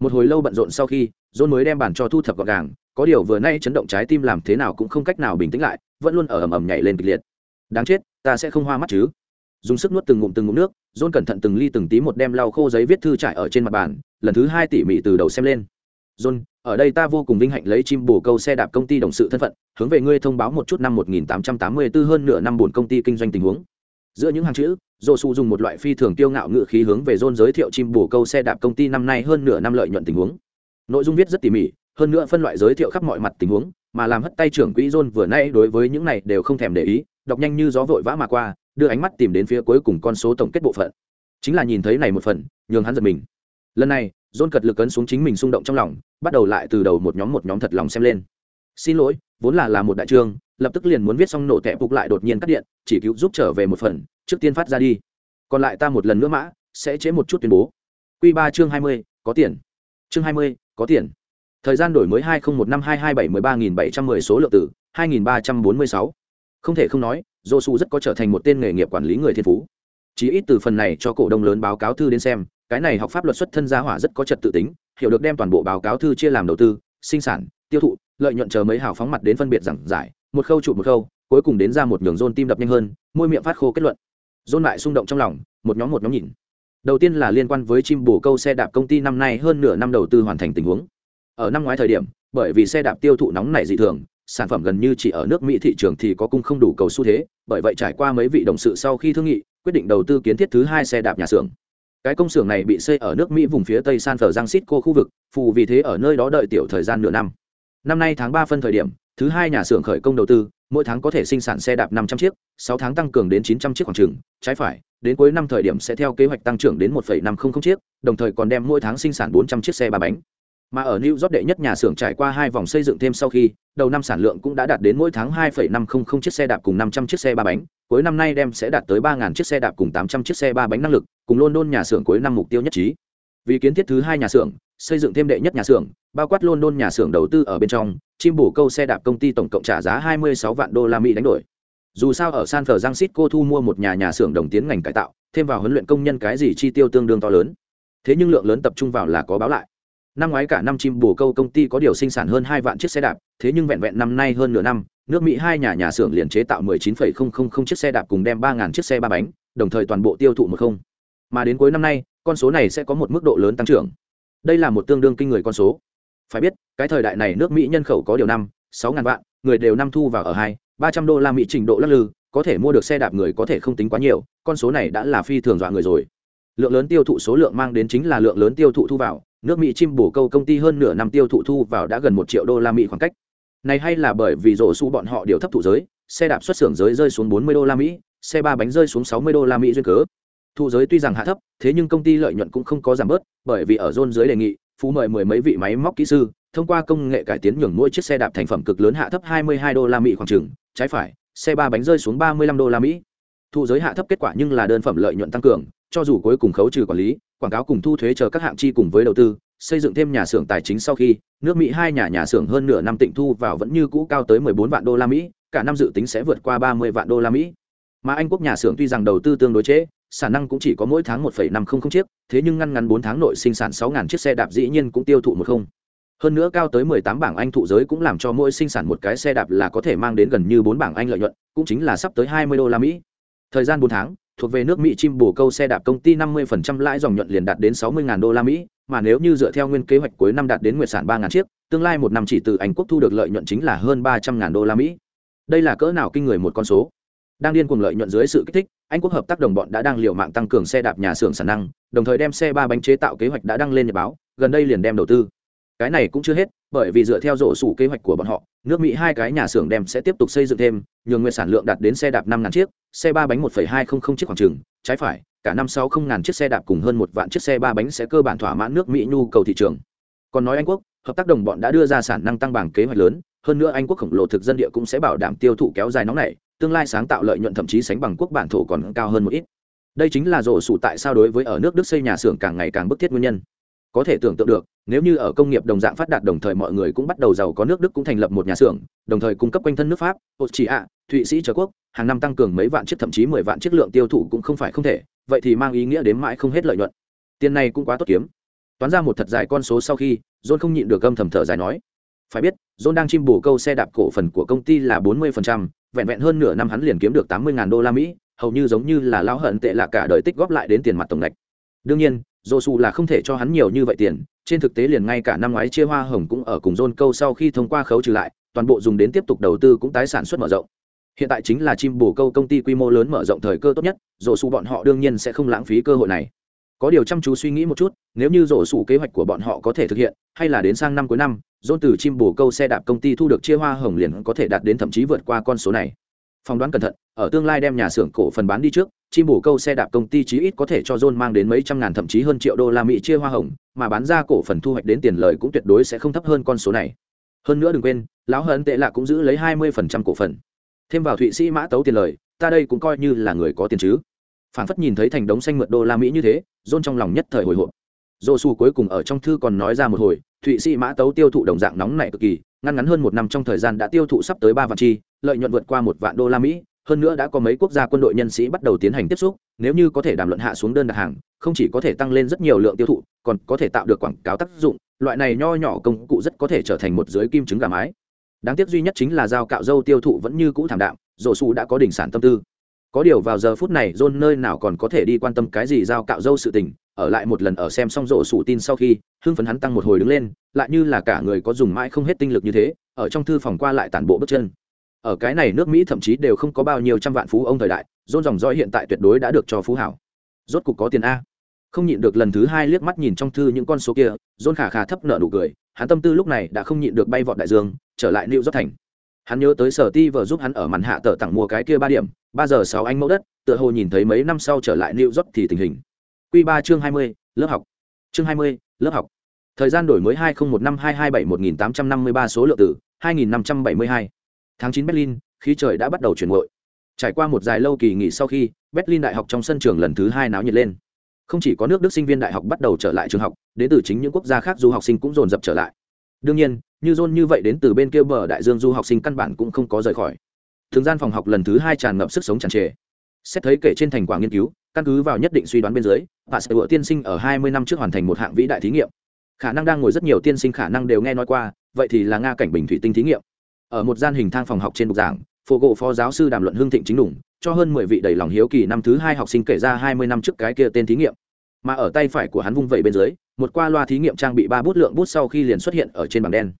Một hồi lâu bận rộn sau khi, john mới đem bàn cho thu thập gọn gàng, có điều vừa nay chấn động trái tim làm thế nào cũng không cách nào bình tĩnh lại, vẫn luôn ở ầm ầm nhảy lên kịch liệt. Đáng chết, ta sẽ không hoa mắt chứ. Dùng sức nuốt từng ngụm từng ngụm nước, john cẩn thận từng ly từng tí một đem lau khô giấy viết thư trải ở trên mặt bàn, lần thứ hai tỉ mỉ từ đầu xem lên john, ở đây ta vô cùng vinh hạnh lấy chim bồ câu xe đạp công ty đồng sự thân phận, hướng về ngươi thông báo một chút năm 1884 hơn nửa năm buồn công ty kinh doanh tình huống. Giữa những hàng chữ, Josu dùng một loại phi thường tiêu ngạo ngựa khí hướng về john giới thiệu chim bồ câu xe đạp công ty năm nay hơn nửa năm lợi nhuận tình huống. Nội dung viết rất tỉ mỉ, hơn nữa phân loại giới thiệu khắp mọi mặt tình huống, mà làm hất tay trưởng quỹ john vừa nay đối với những này đều không thèm để ý, đọc nhanh như gió vội vã mà qua, đưa ánh mắt tìm đến phía cuối cùng con số tổng kết bộ phận. Chính là nhìn thấy này một phần, nhường hắn giật mình. Lần này john cật lực ấn xuống chính mình xung động trong lòng, bắt đầu lại từ đầu một nhóm một nhóm thật lòng xem lên. Xin lỗi, vốn là là một đại trương, lập tức liền muốn viết xong nổ tẹp phục lại đột nhiên cắt điện, chỉ cứu giúp trở về một phần, trước tiên phát ra đi. Còn lại ta một lần nữa mã, sẽ chế một chút tuyên bố. Q ba chương hai mươi, có tiền. Chương hai mươi, có tiền. Thời gian đổi mới hai nghìn một năm hai hai bảy mươi ba nghìn bảy trăm mười số lượng tử hai nghìn ba trăm bốn mươi sáu. Không thể không nói dô su rất có trở thành một tên nghề nghiệp quản lý người thiên phú. Chí ít từ phần này cho cổ đông lớn báo cáo thư đến xem cái này học pháp luật xuất thân gia hỏa rất có trật tự tính, hiểu được đem toàn bộ báo cáo thư chia làm đầu tư, sinh sản, tiêu thụ, lợi nhuận chờ mấy hào phóng mặt đến phân biệt giảng giải, một khâu trụ một khâu, cuối cùng đến ra một nhường rôn tim đập nhanh hơn, môi miệng phát khô kết luận. Rôn lại xung động trong lòng, một nhóm một nhóm nhìn. Đầu tiên là liên quan với chim bồ câu xe đạp công ty năm nay hơn nửa năm đầu tư hoàn thành tình huống. Ở năm ngoái thời điểm, bởi vì xe đạp tiêu thụ nóng này dị thường, sản phẩm gần như chỉ ở nước mỹ thị trường thì có cung không đủ cầu xu thế, bởi vậy trải qua mấy vị đồng sự sau khi thương nghị, quyết định đầu tư kiến thiết thứ hai xe đạp nhà xưởng cái công xưởng này bị xây ở nước mỹ vùng phía tây san francisco khu vực, phù vì thế ở nơi đó đợi tiểu thời gian nửa năm. Năm nay tháng ba phân thời điểm, thứ hai nhà xưởng khởi công đầu tư, mỗi tháng có thể sinh sản xe đạp năm trăm chiếc, sáu tháng tăng cường đến chín trăm chiếc khoảng trừng trái phải, đến cuối năm thời điểm sẽ theo kế hoạch tăng trưởng đến một năm trăm linh chiếc, đồng thời còn đem mỗi tháng sinh sản bốn trăm chiếc xe ba bánh mà ở New York đệ nhất nhà xưởng trải qua hai vòng xây dựng thêm sau khi, đầu năm sản lượng cũng đã đạt đến mỗi tháng 2,500 chiếc xe đạp cùng 500 chiếc xe ba bánh, cuối năm nay đem sẽ đạt tới 3.000 chiếc xe đạp cùng 800 chiếc xe ba bánh năng lực, cùng London nhà xưởng cuối năm mục tiêu nhất trí. Vì kiến thiết thứ hai nhà xưởng, xây dựng thêm đệ nhất nhà xưởng, bao quát London nhà xưởng đầu tư ở bên trong, chim bổ câu xe đạp công ty tổng cộng trả giá 26 vạn đô la Mỹ đánh đổi. Dù sao ở San Francisco thu mua một nhà nhà xưởng đồng tiến ngành cải tạo, thêm vào huấn luyện công nhân cái gì chi tiêu tương đương to lớn. Thế nhưng lượng lớn tập trung vào là có báo lại năm ngoái cả năm chim bồ câu công ty có điều sinh sản hơn hai vạn chiếc xe đạp thế nhưng vẹn vẹn năm nay hơn nửa năm nước mỹ hai nhà nhà xưởng liền chế tạo 19,000 chiếc xe đạp cùng đem 3.000 chiếc xe ba bánh đồng thời toàn bộ tiêu thụ một không. Mà đến cuối năm nay con số này sẽ có một mức độ lớn tăng trưởng. Đây là một tương đương kinh người con số. Phải biết cái thời đại này nước mỹ nhân khẩu có điều năm sáu ngàn vạn người đều năm thu vào ở hai ba trăm đô la mỹ trình độ lắc lư có thể mua được xe đạp người có thể không tính quá nhiều con số này đã là phi thường dọa người rồi. Lượng lớn tiêu thụ số lượng mang đến chính là lượng lớn tiêu thụ thu vào nước mỹ chim bổ câu công ty hơn nửa năm tiêu thụ thu vào đã gần một triệu đô la mỹ khoảng cách. Này hay là bởi vì rổ su bọn họ điều thấp thụ giới, xe đạp xuất xưởng giới rơi xuống 40 đô la mỹ, xe ba bánh rơi xuống 60 đô la mỹ duyên cớ. Thụ giới tuy rằng hạ thấp, thế nhưng công ty lợi nhuận cũng không có giảm bớt, bởi vì ở zone dưới đề nghị, phú mời mười mấy vị máy móc kỹ sư, thông qua công nghệ cải tiến nhường mỗi chiếc xe đạp thành phẩm cực lớn hạ thấp 22 đô la mỹ khoảng chừng, trái phải, xe ba bánh rơi xuống 35 đô la mỹ. Thụ giới hạ thấp kết quả nhưng là đơn phẩm lợi nhuận tăng cường, cho dù cuối cùng khấu trừ quản lý quảng cáo cùng thu thuế chờ các hạng chi cùng với đầu tư xây dựng thêm nhà xưởng tài chính sau khi nước mỹ hai nhà nhà xưởng hơn nửa năm tịnh thu vào vẫn như cũ cao tới 14 vạn đô la mỹ cả năm dự tính sẽ vượt qua 30 vạn đô la mỹ. Mà anh quốc nhà xưởng tuy rằng đầu tư tương đối chế sản năng cũng chỉ có mỗi tháng 1,500 chiếc thế nhưng ngăn ngắn 4 tháng nội sinh sản 6.000 chiếc xe đạp dĩ nhiên cũng tiêu thụ một không. Hơn nữa cao tới 18 bảng anh thụ giới cũng làm cho mỗi sinh sản một cái xe đạp là có thể mang đến gần như 4 bảng anh lợi nhuận cũng chính là sắp tới 20 đô la mỹ. Thời gian 4 tháng thuộc về nước Mỹ chim bổ câu xe đạp công ty 50% lãi dòng nhuận liền đạt đến 60.000 đô la Mỹ, mà nếu như dựa theo nguyên kế hoạch cuối năm đạt đến nguyệt sản 3.000 chiếc, tương lai một năm chỉ từ Anh quốc thu được lợi nhuận chính là hơn 300.000 đô la Mỹ. Đây là cỡ nào kinh người một con số. Đang điên cuồng lợi nhuận dưới sự kích thích, Anh quốc hợp tác đồng bọn đã đang liều mạng tăng cường xe đạp nhà xưởng sản năng, đồng thời đem xe ba bánh chế tạo kế hoạch đã đăng lên nhật báo, gần đây liền đem đầu tư. Cái này cũng chưa hết, bởi vì dựa theo rổ sủ kế hoạch của bọn họ, nước Mỹ hai cái nhà xưởng đem sẽ tiếp tục xây dựng thêm, nhường nguyên sản lượng đạt đến xe đạp 5000 chiếc, xe ba bánh 1.200 chiếc khoảng trừng trái phải, cả năm sáu không ngàn chiếc xe đạp cùng hơn một vạn chiếc xe ba bánh sẽ cơ bản thỏa mãn nước Mỹ nhu cầu thị trường. Còn nói Anh quốc, hợp tác đồng bọn đã đưa ra sản năng tăng bảng kế hoạch lớn, hơn nữa Anh quốc khổng lồ thực dân địa cũng sẽ bảo đảm tiêu thụ kéo dài nóng này, tương lai sáng tạo lợi nhuận thậm chí sánh bằng quốc bản thổ còn cao hơn một ít. Đây chính là rổ sủ tại sao đối với ở nước Đức xây nhà xưởng càng ngày càng bức thiết nguyên nhân có thể tưởng tượng được, nếu như ở công nghiệp đồng dạng phát đạt đồng thời mọi người cũng bắt đầu giàu có nước đức cũng thành lập một nhà xưởng, đồng thời cung cấp quanh thân nước pháp chỉ ạ thụy sĩ, trở quốc, hàng năm tăng cường mấy vạn chiếc, thậm chí mười vạn chiếc lượng tiêu thụ cũng không phải không thể, vậy thì mang ý nghĩa đến mãi không hết lợi nhuận. Tiền này cũng quá tốt kiếm. Toán ra một thật dài con số sau khi, john không nhịn được gâm thầm thở dài nói, phải biết, john đang chim bổ câu xe đạp cổ phần của công ty là bốn mươi vẹn vẹn hơn nửa năm hắn liền kiếm được tám mươi đô la mỹ, hầu như giống như là lao hận tệ là cả đời tích góp lại đến tiền mặt tổng ngạch đương nhiên dồ xù là không thể cho hắn nhiều như vậy tiền, trên thực tế liền ngay cả năm ngoái chia hoa hồng cũng ở cùng dôn câu sau khi thông qua khấu trừ lại, toàn bộ dùng đến tiếp tục đầu tư cũng tái sản xuất mở rộng. Hiện tại chính là chim bồ câu công ty quy mô lớn mở rộng thời cơ tốt nhất dồ xù bọn họ đương nhiên sẽ không lãng phí cơ hội này. Có điều chăm chú suy nghĩ một chút, nếu như rổ Su kế hoạch của bọn họ có thể thực hiện, hay là đến sang năm cuối năm dôn từ chim bồ câu xe đạp công ty thu được chia hoa hồng liền có thể đạt đến thậm chí vượt qua con số này. Phỏng đoán cẩn thận, ở tương lai đem nhà xưởng cổ phần bán đi trước chim bổ câu xe đạp công ty chí ít có thể cho John mang đến mấy trăm ngàn thậm chí hơn triệu đô la Mỹ chia hoa hồng, mà bán ra cổ phần thu hoạch đến tiền lời cũng tuyệt đối sẽ không thấp hơn con số này. Hơn nữa đừng quên, lão hấn tệ lạ cũng giữ lấy 20% cổ phần. Thêm vào Thụy Sĩ mã tấu tiền lời, ta đây cũng coi như là người có tiền chứ. Phản phất nhìn thấy thành đống xanh mượt đô la Mỹ như thế, John trong lòng nhất thời hồi hộp. Josu su cuối cùng ở trong thư còn nói ra một hồi, thụy sĩ mã tấu tiêu thụ đồng dạng nóng này cực kỳ ngăn ngắn hơn một năm trong thời gian đã tiêu thụ sắp tới ba vạn chi lợi nhuận vượt qua một vạn đô la mỹ hơn nữa đã có mấy quốc gia quân đội nhân sĩ bắt đầu tiến hành tiếp xúc, nếu như có thể đàm luận hạ xuống đơn đặt hàng, không chỉ có thể tăng lên rất nhiều lượng tiêu thụ, còn có thể tạo được quảng cáo tác dụng, loại này nho nhỏ công cụ rất có thể trở thành một giới kim trứng gà mái. Đáng tiếc duy nhất chính là dao cạo dâu tiêu thụ vẫn như cũ thảm đạm, rổ xù đã có đỉnh sản tâm tư. Có điều vào giờ phút này, john nơi nào còn có thể đi quan tâm cái gì dao cạo dâu sự tình, ở lại một lần ở xem xong rổ sủ tin sau khi, hưng phấn hắn tăng một hồi đứng lên, lại như là cả người có dùng mãi không hết tinh lực như thế, ở trong thư phòng qua lại tản bộ bước chân ở cái này nước mỹ thậm chí đều không có bao nhiêu trăm vạn phú ông thời đại, dôn dòng roi hiện tại tuyệt đối đã được cho phú hảo. Rốt cục có tiền a. Không nhịn được lần thứ hai liếc mắt nhìn trong thư những con số kia, dôn khả khả thấp nợ nụ cười, hắn tâm tư lúc này đã không nhịn được bay vọt đại dương, trở lại lưu rốt thành. Hắn nhớ tới sở ti vợ giúp hắn ở màn hạ tờ tặng mua cái kia ba điểm, ba giờ sáu anh mẫu đất, tựa hồ nhìn thấy mấy năm sau trở lại lưu rốt thì tình hình. Q ba chương hai mươi, lớp học. Chương hai mươi, lớp học. Thời gian đổi mới hai nghìn một năm hai hai bảy một nghìn tám trăm năm mươi ba số lượng tử hai nghìn năm trăm bảy mươi hai tháng chín berlin khí trời đã bắt đầu chuyển nguội. Trải qua một dài lâu kỳ nghỉ sau khi, berlin đại học trong sân trường lần thứ hai náo nhiệt lên. Không chỉ có nước đức sinh viên đại học bắt đầu trở lại trường học, đến từ chính những quốc gia khác du học sinh cũng dồn dập trở lại. Đương nhiên, như john như vậy đến từ bên kia bờ đại dương du học sinh căn bản cũng không có rời khỏi. Thường gian phòng học lần thứ hai tràn ngập sức sống tràn trề. Xét thấy kể trên thành quả nghiên cứu, căn cứ vào nhất định suy đoán bên dưới và sẽ tiên sinh ở 20 năm trước hoàn thành một hạng vĩ đại thí nghiệm. Khả năng đang ngồi rất nhiều tiên sinh khả năng đều nghe nói qua, vậy thì là nga cảnh bình thủy tinh thí nghiệm ở một gian hình thang phòng học trên bục giảng phổ gộ phó giáo sư đàm luận hương thịnh chính đủng cho hơn mười vị đầy lòng hiếu kỳ năm thứ hai học sinh kể ra hai mươi năm trước cái kia tên thí nghiệm. Mà ở tay phải của hắn vung vẩy bên dưới một qua loa thí nghiệm trang bị ba bút lượng bút sau khi liền xuất hiện ở trên bảng đen.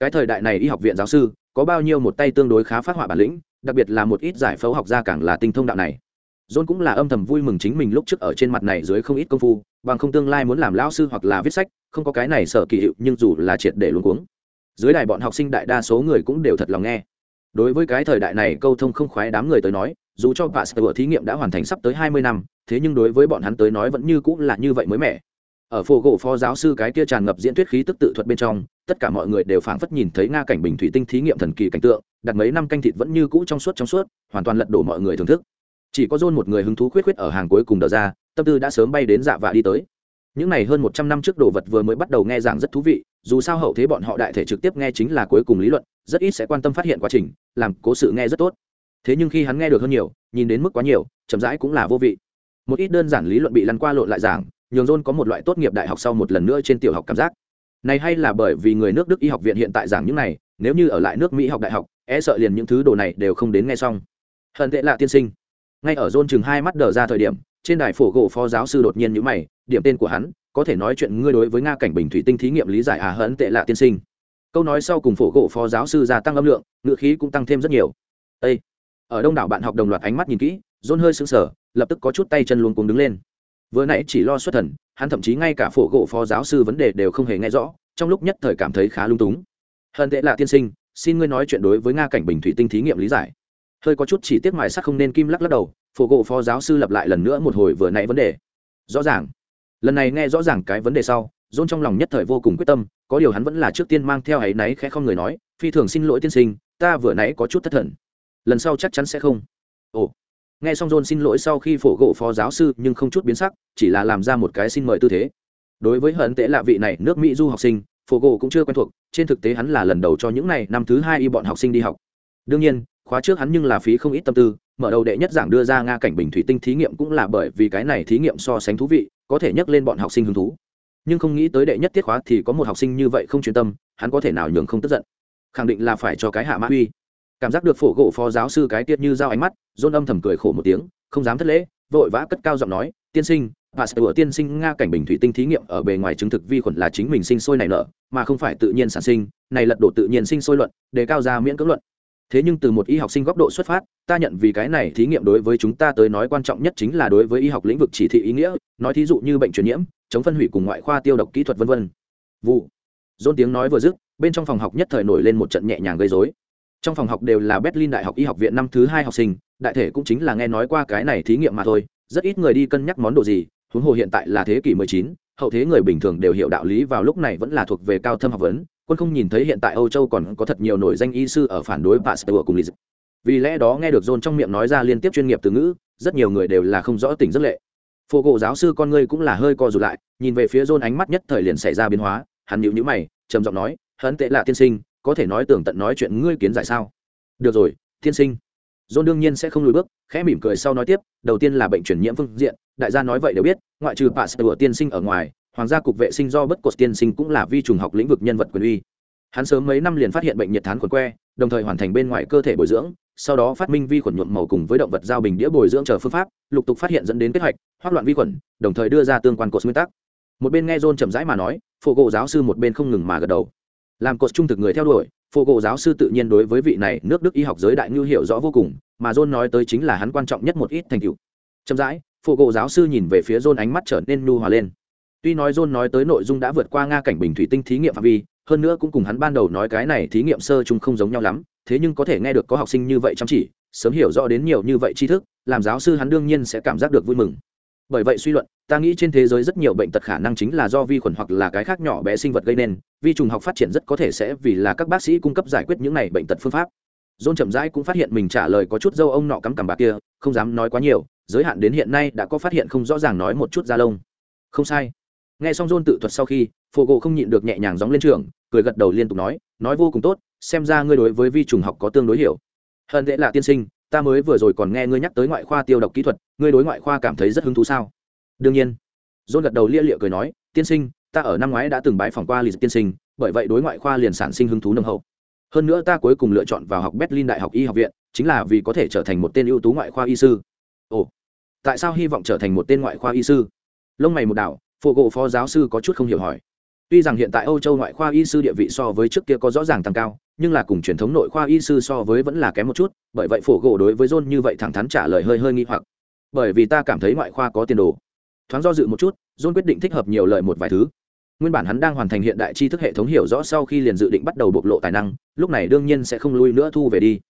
Cái thời đại này y học viện giáo sư có bao nhiêu một tay tương đối khá phát họa bản lĩnh đặc biệt là một ít giải phẫu học gia càng là tinh thông đạo này. John cũng là âm thầm vui mừng chính mình lúc trước ở trên mặt này dưới không ít công phu, bằng không tương lai muốn làm lão sư hoặc là viết sách, không có cái này sở kỳ hiệu, nhưng dù là triệt để luống cuống. Dưới đài bọn học sinh đại đa số người cũng đều thật lòng nghe. Đối với cái thời đại này câu thông không khoái đám người tới nói, dù cho Pasteur thí nghiệm đã hoàn thành sắp tới hai mươi năm, thế nhưng đối với bọn hắn tới nói vẫn như cũng là như vậy mới mẻ. Ở phố gỗ phó giáo sư cái kia tràn ngập diễn thuyết khí tức tự thuật bên trong, tất cả mọi người đều phảng phất nhìn thấy nga cảnh bình thủy tinh thí nghiệm thần kỳ cảnh tượng, đặt mấy năm canh thịt vẫn như cũ trong suốt trong suốt, hoàn toàn lật đổ mọi người thưởng thức chỉ có john một người hứng thú khuyết khuyết ở hàng cuối cùng đờ ra tâm tư đã sớm bay đến dạ vạ đi tới những này hơn một trăm năm trước đồ vật vừa mới bắt đầu nghe giảng rất thú vị, dù sao hậu thế bọn họ đại thể trực tiếp nghe chính là cuối cùng lý luận, rất ít sẽ quan tâm phát hiện quá trình, làm cố sự nghe rất tốt. Thế nhưng khi hắn nghe được hơn nhiều, nhìn đến mức quá nhiều, chậm rãi cũng là vô vị. Một ít đơn giản lý luận bị lăn qua lộn lại giảng, nhường john có một loại tốt nghiệp đại học sau một lần nữa trên tiểu học cảm giác. Này hay là bởi vì người nước đức y học viện hiện tại giảng những này, nếu như ở lại nước mỹ học đại học e sợ liền những thứ đồ này đều không đến nghe xong. Hận tệ lạ tiên sinh. Ngay ở John chừng hai mắt đờ ra thời điểm, trên đài phổ gỗ phó giáo sư đột nhiên nhữ mày điểm tên của hắn, có thể nói chuyện ngươi đối với nga cảnh bình thủy tinh thí nghiệm lý giải à hấn tệ lạ tiên sinh. Câu nói sau cùng phổ gỗ phó giáo sư gia tăng âm lượng, ngữ khí cũng tăng thêm rất nhiều. Ê! ở đông đảo bạn học đồng loạt ánh mắt nhìn kỹ, rôn hơi sững sờ, lập tức có chút tay chân luôn cùng đứng lên. Vừa nãy chỉ lo xuất thần, hắn thậm chí ngay cả phổ gỗ phó giáo sư vấn đề đều không hề nghe rõ, trong lúc nhất thời cảm thấy khá lung túng. Hận tệ lạ tiên sinh, xin ngươi nói chuyện đối với nga cảnh bình thủy tinh thí nghiệm lý giải. Hơi có chút chỉ tiết mài sắc không nên kim lắc lắc đầu, phổ gỗ phó giáo sư lặp lại lần nữa một hồi vừa nãy vấn đề. Rõ ràng lần này nghe rõ ràng cái vấn đề sau, dôn trong lòng nhất thời vô cùng quyết tâm, có điều hắn vẫn là trước tiên mang theo ấy náy khẽ không người nói, phi thường xin lỗi tiên sinh, ta vừa nãy có chút thất thần. Lần sau chắc chắn sẽ không. Ồ. Nghe xong dôn xin lỗi sau khi phổ gỗ phó giáo sư nhưng không chút biến sắc, chỉ là làm ra một cái xin mời tư thế. Đối với hận tệ lạ vị này, nước mỹ du học sinh, phổ gỗ cũng chưa quen thuộc, trên thực tế hắn là lần đầu cho những này năm thứ hai y bọn học sinh đi học. Đương nhiên, khóa trước hắn nhưng là phí không ít tâm tư, mở đầu đệ nhất giảng đưa ra nga cảnh bình thủy tinh thí nghiệm cũng là bởi vì cái này thí nghiệm so sánh thú vị có thể nhắc lên bọn học sinh hứng thú. Nhưng không nghĩ tới đệ nhất tiết khóa thì có một học sinh như vậy không chuyên tâm, hắn có thể nào nhường không tức giận. Khẳng định là phải cho cái hạ mã uy cảm giác được phổ gỗ phó giáo sư cái tiết như dao ánh mắt dôn âm thầm cười khổ một tiếng, không dám thất lễ, vội vã cất cao giọng nói, tiên sinh, và sửa tiên sinh nga cảnh bình thủy tinh thí nghiệm ở bề ngoài chứng thực vi khuẩn là chính mình sinh sôi nảy nở, mà không phải tự nhiên sản sinh, này lật đổ tự nhiên sinh sôi luận, đề cao ra miễn cưỡng luận thế nhưng từ một y học sinh góc độ xuất phát ta nhận vì cái này thí nghiệm đối với chúng ta tới nói quan trọng nhất chính là đối với y học lĩnh vực chỉ thị ý nghĩa nói thí dụ như bệnh truyền nhiễm chống phân hủy cùng ngoại khoa tiêu độc kỹ thuật v v vụ. Dôn tiếng nói vừa dứt bên trong phòng học nhất thời nổi lên một trận nhẹ nhàng gây dối trong phòng học đều là berlin đại học y học viện năm thứ hai học sinh đại thể cũng chính là nghe nói qua cái này thí nghiệm mà thôi rất ít người đi cân nhắc món đồ gì huống hồ hiện tại là thế kỷ 19, hậu thế người bình thường đều hiểu đạo lý vào lúc này vẫn là thuộc về cao thâm học vấn quân không nhìn thấy hiện tại âu châu còn có thật nhiều nổi danh y sư ở phản đối pasteur cùng lịch vì lẽ đó nghe được john trong miệng nói ra liên tiếp chuyên nghiệp từ ngữ, rất nhiều người đều là không rõ tình rất lệ. Phổ gỗ giáo sư con ngươi cũng là hơi co rụt lại, nhìn về phía john ánh mắt nhất thời liền xảy ra biến hóa, hắn nhíu nhíu mày, trầm giọng nói hấn tệ là tiên sinh, có thể nói tưởng tận nói chuyện ngươi kiến giải sao? Được rồi, tiên sinh. John đương nhiên sẽ không lùi bước, khẽ mỉm cười sau nói tiếp, đầu tiên là bệnh truyền nhiễm phương diện, đại gia nói vậy đều biết, ngoại trừ Pasteur tiên sinh ở ngoài hoàng gia cục vệ sinh do bất cột tiên sinh cũng là vi trùng học lĩnh vực nhân vật quyền uy. Hắn sớm mấy năm liền phát hiện bệnh nhiệt thán khuẩn que, đồng thời hoàn thành bên ngoài cơ thể bồi dưỡng, sau đó phát minh vi khuẩn nhuộm màu cùng với động vật giao bình đĩa bồi dưỡng chờ phương pháp, lục tục phát hiện dẫn đến kết hoạch hoác loạn vi khuẩn, đồng thời đưa ra tương quan cột nguyên tắc. Một bên nghe john chậm rãi mà nói phụ gộ giáo sư một bên không ngừng mà gật đầu. Làm cột trung thực người theo đuổi phụ gộ giáo sư tự nhiên đối với vị này nước đức y học giới đại ngưu hiểu rõ vô cùng, mà john nói tới chính là hắn quan trọng nhất một ít thành tựu. Chậm rãi phụ gộ giáo sư nhìn về phía john ánh mắt trở nên nu hòa lên tuy nói john nói tới nội dung đã vượt qua nga cảnh bình thủy tinh thí nghiệm phạm vi hơn nữa cũng cùng hắn ban đầu nói cái này thí nghiệm sơ chung không giống nhau lắm thế nhưng có thể nghe được có học sinh như vậy chăm chỉ sớm hiểu rõ đến nhiều như vậy tri thức làm giáo sư hắn đương nhiên sẽ cảm giác được vui mừng bởi vậy suy luận ta nghĩ trên thế giới rất nhiều bệnh tật khả năng chính là do vi khuẩn hoặc là cái khác nhỏ bé sinh vật gây nên vi trùng học phát triển rất có thể sẽ vì là các bác sĩ cung cấp giải quyết những này bệnh tật phương pháp John chậm rãi cũng phát hiện mình trả lời có chút dâu ông nọ cắm cằm bà kia, không dám nói quá nhiều, giới hạn đến hiện nay đã có phát hiện không rõ ràng nói một chút ra lông. Không sai. Nghe xong John tự thuật sau khi, Phổ Gỗ không nhịn được nhẹ nhàng gióng lên trường, cười gật đầu liên tục nói, nói vô cùng tốt, xem ra ngươi đối với vi trùng học có tương đối hiểu. Hơn dễ là tiên sinh, ta mới vừa rồi còn nghe ngươi nhắc tới ngoại khoa tiêu độc kỹ thuật, ngươi đối ngoại khoa cảm thấy rất hứng thú sao? Đương nhiên. John gật đầu lia lịa cười nói, tiên sinh, ta ở năm ngoái đã từng bái phỏng qua lịch tiên sinh, bởi vậy đối ngoại khoa liền sản sinh hứng thú nồng hậu hơn nữa ta cuối cùng lựa chọn vào học berlin đại học y học viện chính là vì có thể trở thành một tên ưu tú ngoại khoa y sư ồ tại sao hy vọng trở thành một tên ngoại khoa y sư lông mày một đảo phụ gỗ phó giáo sư có chút không hiểu hỏi. Tuy rằng hiện tại âu châu ngoại khoa y sư địa vị so với trước kia có rõ ràng tăng cao, nhưng là cùng truyền thống nội khoa y sư so với vẫn là kém một chút, bởi vậy phổ gỗ đối với john như vậy thẳng thắn trả lời hơi hơi nghi hoặc. Bởi vì ta cảm thấy ngoại khoa có tiền đồ. Thoáng do dự một chút, john quyết định thích hợp nhiều lời một vài thứ. Nguyên bản hắn đang hoàn thành hiện đại tri thức hệ thống hiểu rõ sau khi liền dự định bắt đầu bộc lộ tài năng, lúc này đương nhiên sẽ không lui nữa thu về đi.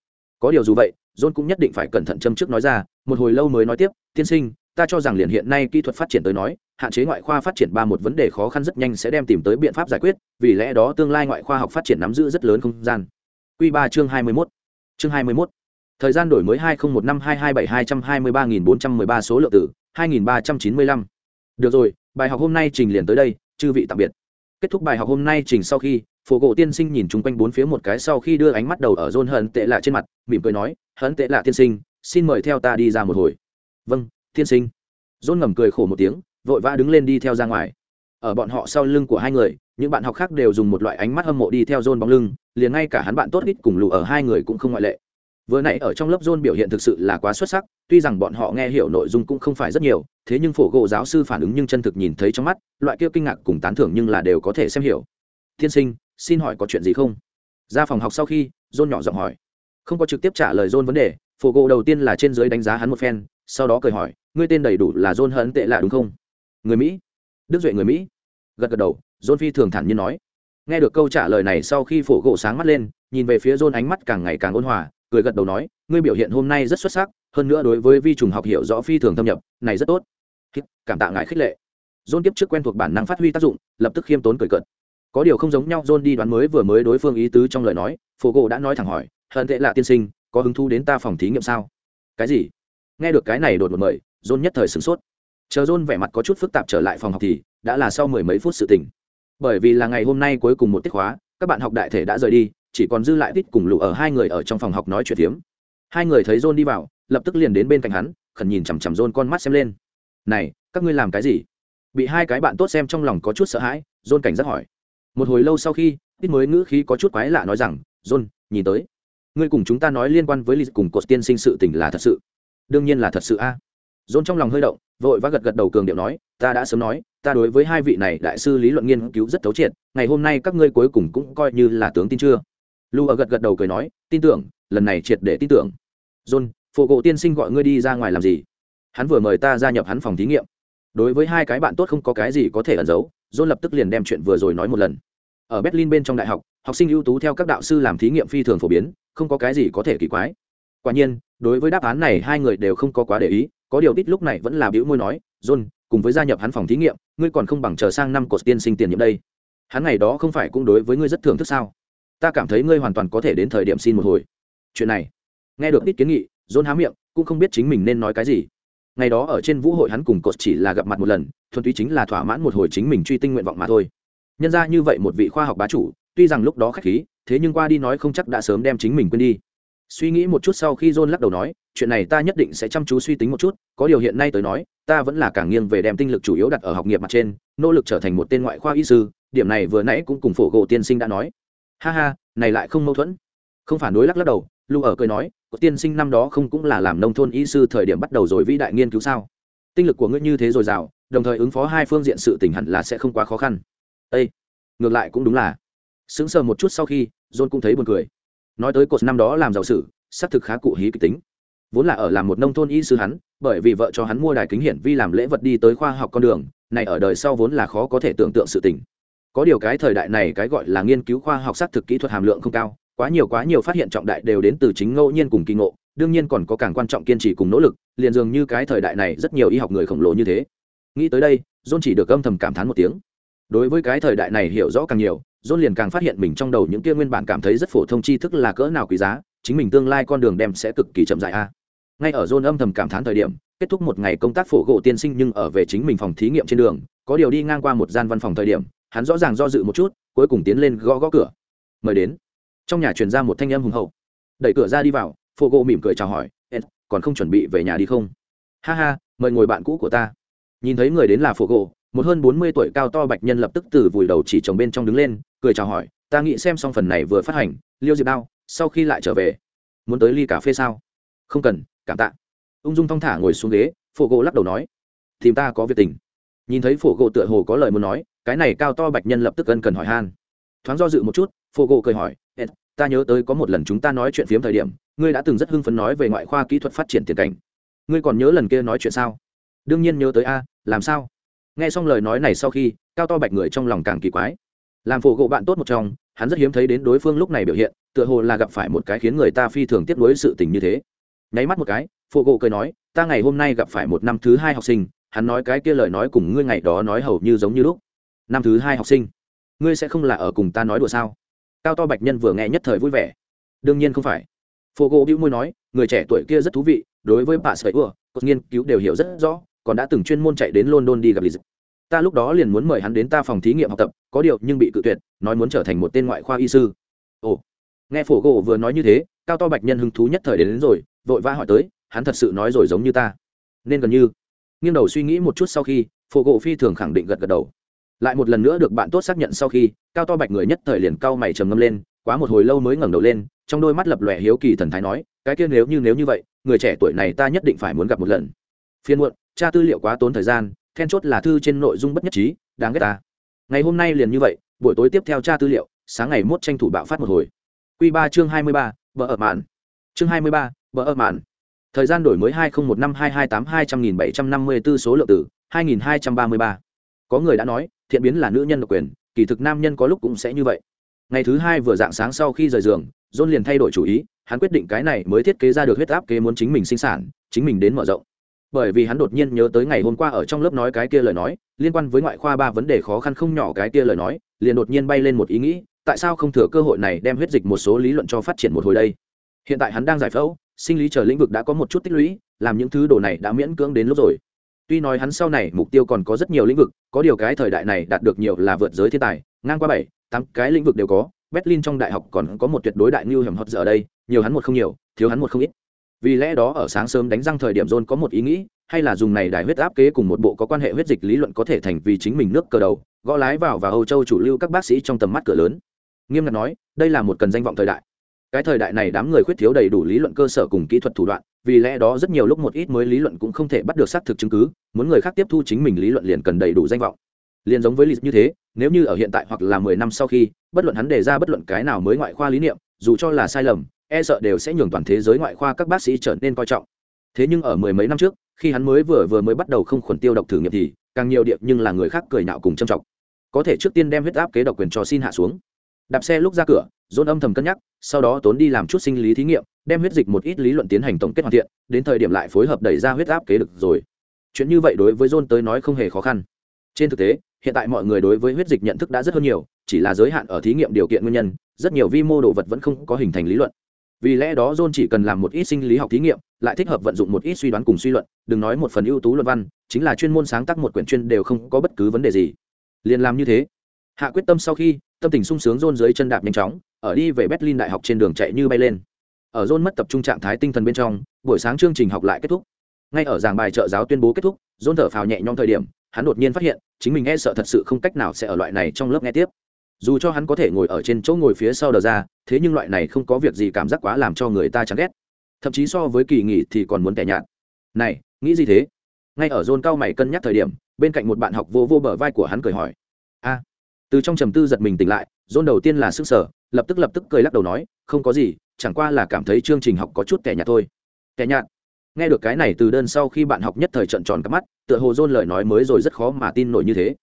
Có điều dù vậy, john cũng nhất định phải cẩn thận châm trước nói ra, một hồi lâu mới nói tiếp, tiên sinh, ta cho rằng liền hiện nay kỹ thuật phát triển tới nói hạn chế ngoại khoa phát triển ba một vấn đề khó khăn rất nhanh sẽ đem tìm tới biện pháp giải quyết, vì lẽ đó tương lai ngoại khoa học phát triển nắm giữ rất lớn không gian. Quy ba chương hai mươi mốt. Chương hai mươi mốt. Thời gian đổi mới hai nghìn một năm hai hai bảy hai trăm hai mươi ba nghìn bốn trăm mười ba số lượng tử hai nghìn ba trăm chín mươi lăm. Được rồi, bài học hôm nay trình liền tới đây, chư vị tạm biệt. Kết thúc bài học hôm nay trình sau khi, phổ gỗ tiên sinh nhìn chung quanh bốn phía một cái sau khi đưa ánh mắt đầu ở john hận tệ lạ trên mặt, mỉm cười nói, hận tệ lạ tiên sinh, xin mời theo ta đi ra một hồi. Vâng tiên sinh. John ngầm cười khổ một tiếng vội vã đứng lên đi theo ra ngoài. Ở bọn họ sau lưng của hai người, những bạn học khác đều dùng một loại ánh mắt hâm mộ đi theo John bóng lưng, liền ngay cả hắn bạn tốt ít cùng lù ở hai người cũng không ngoại lệ. Vừa nãy ở trong lớp john biểu hiện thực sự là quá xuất sắc, tuy rằng bọn họ nghe hiểu nội dung cũng không phải rất nhiều, thế nhưng phổ gỗ giáo sư phản ứng nhưng chân thực nhìn thấy trong mắt, loại kia kinh ngạc cùng tán thưởng nhưng là đều có thể xem hiểu. Thiên sinh, xin hỏi có chuyện gì không? Ra phòng học sau khi, john nhỏ giọng hỏi. Không có trực tiếp trả lời john vấn đề, phổ gỗ đầu tiên là trên dưới đánh giá hắn một phen, sau đó cười hỏi, ngươi tên đầy đủ là john hận tệ lạ đúng không? Người mỹ? Đức duệ người mỹ? Gật gật đầu, john phi thường thản nhiên nói. Nghe được câu trả lời này sau khi phổ gỗ sáng mắt lên, nhìn về phía john ánh mắt càng ngày càng ôn hòa, cười gật đầu nói, ngươi biểu hiện hôm nay rất xuất sắc, hơn nữa đối với vi trùng học hiểu rõ phi thường thâm nhập, này rất tốt. Cảm tạ ngài khích lệ. John tiếp trước quen thuộc bản năng phát huy tác dụng, lập tức khiêm tốn cười cợt. Có điều không giống nhau, john đi đoán mới vừa mới đối phương ý tứ trong lời nói, phổ gỗ đã nói thẳng hỏi, hận tệ là tiên sinh, có hứng thú đến ta phòng thí nghiệm sao? Cái gì? Nghe được cái này đột một mời, john nhất thời sửng sốt chờ john vẻ mặt có chút phức tạp trở lại phòng học thì đã là sau mười mấy phút sự tỉnh, bởi vì là ngày hôm nay cuối cùng một tiết khóa các bạn học đại thể đã rời đi chỉ còn dư lại tít cùng lụ ở hai người ở trong phòng học nói chuyện phiếm. Hai người thấy john đi vào lập tức liền đến bên cạnh hắn khẩn nhìn chằm chằm john con mắt xem lên. Này các ngươi làm cái gì? Bị hai cái bạn tốt xem trong lòng có chút sợ hãi john cảnh giác hỏi. Một hồi lâu sau khi tít mới ngữ khí có chút quái lạ nói rằng john nhìn tới. Ngươi cùng chúng ta nói liên quan với lịch cùng cột tiên sinh sự tình là thật sự. Đương nhiên là thật sự a. à john trong lòng hơi động, vội và gật gật đầu cường điệu nói, ta đã sớm nói, ta đối với hai vị này đại sư lý luận nghiên cứu rất thấu triệt, ngày hôm nay các ngươi cuối cùng cũng coi như là tướng tin chưa. Lu ở gật gật đầu cười nói, tin tưởng, lần này triệt để tin tưởng. John phụ gỗ tiên sinh gọi ngươi đi ra ngoài làm gì? Hắn vừa mời ta gia nhập hắn phòng thí nghiệm. Đối với hai cái bạn tốt không có cái gì có thể ẩn giấu john lập tức liền đem chuyện vừa rồi nói một lần. Ở berlin bên trong đại học học sinh ưu tú theo các đạo sư làm thí nghiệm phi thường phổ biến, không có cái gì có thể kỳ quái. Quả nhiên, đối với đáp án này hai người đều không có quá để ý có điều ít lúc này vẫn là biểu môi nói, john, cùng với gia nhập hắn phòng thí nghiệm, ngươi còn không bằng chờ sang năm cột tiên sinh tiền nhiệm đây. Hắn ngày đó không phải cũng đối với ngươi rất thưởng thức sao? Ta cảm thấy ngươi hoàn toàn có thể đến thời điểm xin một hồi. Chuyện này, nghe được ít kiến nghị, john há miệng, cũng không biết chính mình nên nói cái gì. Ngày đó ở trên vũ hội hắn cùng cột chỉ là gặp mặt một lần, thuần túy chính là thỏa mãn một hồi chính mình truy tinh nguyện vọng mà thôi. Nhân ra như vậy một vị khoa học bá chủ, tuy rằng lúc đó khách khí, thế nhưng qua đi nói không chắc đã sớm đem chính mình quên đi. Suy nghĩ một chút sau khi john lắc đầu nói chuyện này ta nhất định sẽ chăm chú suy tính một chút, có điều hiện nay tới nói, ta vẫn là càng nghiêng về đem tinh lực chủ yếu đặt ở học nghiệp mặt trên, nỗ lực trở thành một tên ngoại khoa y sư, điểm này vừa nãy cũng cùng phổ gỗ tiên sinh đã nói. Ha ha, này lại không mâu thuẫn. Không phản đối lắc lắc đầu, lu ở cười nói, có tiên sinh năm đó không cũng là làm nông thôn y sư thời điểm bắt đầu rồi vĩ đại nghiên cứu sao? Tinh lực của ngươi như thế dồi dào, đồng thời ứng phó hai phương diện sự tình hẳn là sẽ không quá khó khăn. Ây ngược lại cũng đúng là. Sững sờ một chút sau khi, john cũng thấy buồn cười. Nói tới cột năm đó làm giàu sử xác thực khá cụ hí kịch tính vốn là ở làm một nông thôn y sư hắn, bởi vì vợ cho hắn mua đài kính hiển vi làm lễ vật đi tới khoa học con đường, này ở đời sau vốn là khó có thể tưởng tượng sự tình. Có điều cái thời đại này cái gọi là nghiên cứu khoa học xác thực kỹ thuật hàm lượng không cao, quá nhiều quá nhiều phát hiện trọng đại đều đến từ chính ngẫu nhiên cùng kỳ ngộ, đương nhiên còn có càng quan trọng kiên trì cùng nỗ lực, liền dường như cái thời đại này rất nhiều y học người khổng lồ như thế. Nghĩ tới đây, john chỉ được âm thầm cảm thán một tiếng. Đối với cái thời đại này hiểu rõ càng nhiều, john liền càng phát hiện mình trong đầu những kia nguyên bản cảm thấy rất phổ thông tri thức là cỡ nào quý giá, chính mình tương lai con đường đem sẽ cực kỳ chậm dài a ngay ở john âm thầm cảm thán thời điểm, kết thúc một ngày công tác phổ gỗ tiên sinh nhưng ở về chính mình phòng thí nghiệm trên đường, có điều đi ngang qua một gian văn phòng thời điểm, hắn rõ ràng do dự một chút, cuối cùng tiến lên gõ gõ cửa. Mời đến. Trong nhà truyền ra một thanh âm hùng hậu. Đẩy cửa ra đi vào, phổ gỗ mỉm cười chào hỏi ed còn không chuẩn bị về nhà đi không? Ha ha, mời ngồi bạn cũ của ta. Nhìn thấy người đến là phổ gỗ, một hơn bốn mươi tuổi cao to bạch nhân lập tức từ vùi đầu chỉ chồng bên trong đứng lên, cười chào hỏi, ta nghĩ xem xong phần này vừa phát hành, liêu diệp đao, sau khi lại trở về, muốn tới ly cà phê sao? Không cần cảm tạ. Ung dung thong thả ngồi xuống ghế, phổ gỗ lắc đầu nói, tìm ta có việc tình. Nhìn thấy phổ gỗ tựa hồ có lời muốn nói, cái này cao to bạch nhân lập tức ân cần hỏi han. Thoáng do dự một chút, phổ gỗ cười hỏi ta nhớ tới có một lần chúng ta nói chuyện phiếm thời điểm, ngươi đã từng rất hưng phấn nói về ngoại khoa kỹ thuật phát triển tiền cảnh. Ngươi còn nhớ lần kia nói chuyện sao? Đương nhiên nhớ tới a, làm sao? Nghe xong lời nói này sau khi, cao to bạch người trong lòng càng kỳ quái. Làm phổ gỗ bạn tốt một trong, hắn rất hiếm thấy đến đối phương lúc này biểu hiện, tựa hồ là gặp phải một cái khiến người ta phi thường tiếp nối sự tình như thế nháy mắt một cái phụ gỗ cười nói ta ngày hôm nay gặp phải một năm thứ hai học sinh hắn nói cái kia lời nói cùng ngươi ngày đó nói hầu như giống như lúc. Năm thứ hai học sinh ngươi sẽ không là ở cùng ta nói đùa sao? Cao to bạch nhân vừa nghe nhất thời vui vẻ. Đương nhiên không phải. Phụ gỗ bĩu môi nói người trẻ tuổi kia rất thú vị đối với bà sợi ưa cột nghiên cứu đều hiểu rất rõ còn đã từng chuyên môn chạy đến london đi gặp lý ta lúc đó liền muốn mời hắn đến ta phòng thí nghiệm học tập có điều nhưng bị cự tuyệt nói muốn trở thành một tên ngoại khoa y sư. Ồ. Nghe phổ gỗ vừa nói như thế cao to bạch nhân hứng thú nhất thời đến, đến rồi vội vã hỏi tới, hắn thật sự nói rồi giống như ta. Nên gần như. Nghiêng đầu suy nghĩ một chút sau khi, phổ gỗ phi thường khẳng định gật gật đầu. Lại một lần nữa được bạn tốt xác nhận sau khi, cao to bạch người nhất thời liền cao mày trầm ngâm lên, quá một hồi lâu mới ngẩng đầu lên, trong đôi mắt lập lòe hiếu kỳ thần thái nói, cái kia nếu như nếu như vậy, người trẻ tuổi này ta nhất định phải muốn gặp một lần. Phiên muộn, tra tư liệu quá tốn thời gian, then chốt là thư trên nội dung bất nhất trí, đáng ghét ta. Ngày hôm nay liền như vậy, buổi tối tiếp theo tra tư liệu, sáng ngày mốt tranh thủ bạo phát một hồi. Q ba chương hai mươi ba, vợ ở mạn. Chương hai mươi ba bờ ơ mạn. Thời gian đổi mới hai nghìn một năm hai hai tám hai trăm nghìn bảy trăm năm mươi b ố số lượng tử hai nghìn hai trăm ba mươi ba. Có người đã nói, thiện biến là nữ nhân độc quyền, kỳ thực nam nhân có lúc cũng sẽ như vậy. Ngày thứ hai vừa dạng sáng sau khi rời giường, john liền thay đổi chủ ý, hắn quyết định cái này mới thiết kế ra được huyết áp kế muốn chính mình sinh sản, chính mình đến mở rộng. Bởi vì hắn đột nhiên nhớ tới ngày hôm qua ở trong lớp nói cái kia lời nói, liên quan với ngoại khoa ba vấn đề khó khăn không nhỏ cái kia lời nói, liền đột nhiên bay lên một ý nghĩ, tại sao không thừa cơ hội này đem huyết dịch một số lý luận cho phát triển một hồi đây? Hiện tại hắn đang giải phẫu, sinh lý chờ lĩnh vực đã có một chút tích lũy, làm những thứ đồ này đã miễn cưỡng đến lúc rồi. Tuy nói hắn sau này mục tiêu còn có rất nhiều lĩnh vực, có điều cái thời đại này đạt được nhiều là vượt giới thiên tài, ngang qua bảy, tám cái lĩnh vực đều có, berlin trong đại học còn có một tuyệt đối đại ngưu hiểm hot giờ ở đây, nhiều hắn một không nhiều, thiếu hắn một không ít. Vì lẽ đó ở sáng sớm đánh răng thời điểm john có một ý nghĩ, hay là dùng này đài huyết áp kế cùng một bộ có quan hệ huyết dịch lý luận có thể thành vì chính mình nước cờ đầu, gõ lái vào và âu châu chủ lưu các bác sĩ trong tầm mắt cửa lớn. Nghiêm ngặt nói, đây là một cần danh vọng thời đại cái thời đại này đám người khuyết thiếu đầy đủ lý luận cơ sở cùng kỹ thuật thủ đoạn, vì lẽ đó rất nhiều lúc một ít mới lý luận cũng không thể bắt được xác thực chứng cứ, muốn người khác tiếp thu chính mình lý luận liền cần đầy đủ danh vọng. Liền giống với lý như thế, nếu như ở hiện tại hoặc là mười năm sau khi, bất luận hắn đề ra bất luận cái nào mới ngoại khoa lý niệm, dù cho là sai lầm e sợ đều sẽ nhường toàn thế giới ngoại khoa các bác sĩ trở nên coi trọng. Thế nhưng ở mười mấy năm trước, khi hắn mới vừa vừa mới bắt đầu không khuẩn tiêu độc thử nghiệm thì, càng nhiều điệp nhưng là người khác cười nhạo cùng châm trọng có thể trước tiên đem huyết áp kế độc quyền cho xin hạ xuống đạp xe lúc ra cửa dồn âm thầm cân nhắc, sau đó tốn đi làm chút sinh lý thí nghiệm, đem huyết dịch một ít lý luận tiến hành tổng kết hoàn thiện, đến thời điểm lại phối hợp đẩy ra huyết áp kế được rồi. Chuyện như vậy đối với john tới nói không hề khó khăn. Trên thực tế, hiện tại mọi người đối với huyết dịch nhận thức đã rất hơn nhiều, chỉ là giới hạn ở thí nghiệm điều kiện nguyên nhân, rất nhiều vi mô đồ vật vẫn không có hình thành lý luận. Vì lẽ đó john chỉ cần làm một ít sinh lý học thí nghiệm, lại thích hợp vận dụng một ít suy đoán cùng suy luận, đừng nói một phần ưu tú luận văn, chính là chuyên môn sáng tác một quyển chuyên đều không có bất cứ vấn đề gì. Liền làm như thế. Hạ quyết tâm sau khi tâm tình sung sướng rôn dưới chân đạp nhanh chóng, ở đi về berlin đại học trên đường chạy như bay lên. Ở rôn mất tập trung trạng thái tinh thần bên trong, buổi sáng chương trình học lại kết thúc. Ngay ở giảng bài trợ giáo tuyên bố kết thúc, rôn thở phào nhẹ nhõm thời điểm, hắn đột nhiên phát hiện, chính mình e sợ thật sự không cách nào sẽ ở loại này trong lớp nghe tiếp. Dù cho hắn có thể ngồi ở trên chỗ ngồi phía sau đờ ra, thế nhưng loại này không có việc gì cảm giác quá làm cho người ta chán ghét. Thậm chí so với kỳ nghỉ thì còn muốn tẻ nhạt. Này, nghĩ gì thế? Ngay ở rôn cao mày cân nhắc thời điểm, bên cạnh một bạn học vô vô bờ vai của hắn cười hỏi. A từ trong trầm tư giật mình tỉnh lại dôn đầu tiên là sức sở lập tức lập tức cười lắc đầu nói, không có gì, chẳng qua là cảm thấy chương trình học có chút tẻ nhạt thôi. Tẻ nhạt? Nghe được cái này từ đơn sau khi bạn học nhất thời trận tròn cắp mắt, tựa hồ dôn lời nói mới rồi rất khó mà tin nổi như thế.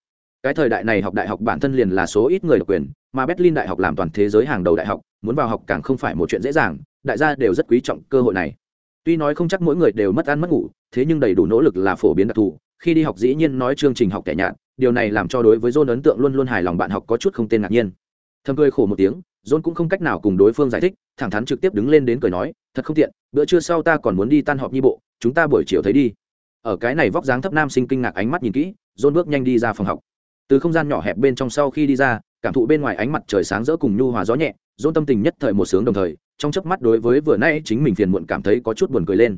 Cái thời đại này học đại học bản thân liền là số ít người độc quyền, mà berlin đại học làm toàn thế giới hàng đầu đại học, muốn vào học càng không phải một chuyện dễ dàng, đại gia đều rất quý trọng cơ hội này. Tuy nói không chắc mỗi người đều mất ăn mất ngủ, thế nhưng đầy đủ nỗ lực là phổ biến đặc thù, khi đi học dĩ nhiên nói chương trình học tẻ nhạt điều này làm cho đối với john ấn tượng luôn luôn hài lòng bạn học có chút không tên ngạc nhiên. Thầm cười khổ một tiếng, john cũng không cách nào cùng đối phương giải thích, thẳng thắn trực tiếp đứng lên đến cười nói, thật không tiện, bữa trưa sau ta còn muốn đi tan họp nhi bộ, chúng ta buổi chiều thấy đi. Ở cái này vóc dáng thấp nam sinh kinh ngạc ánh mắt nhìn kỹ, john bước nhanh đi ra phòng học. Từ không gian nhỏ hẹp bên trong sau khi đi ra, cảm thụ bên ngoài ánh mặt trời sáng rỡ cùng nhu hòa gió nhẹ, john tâm tình nhất thời một sướng đồng thời, trong chớp mắt đối với vừa nay chính mình phiền muộn cảm thấy có chút buồn cười lên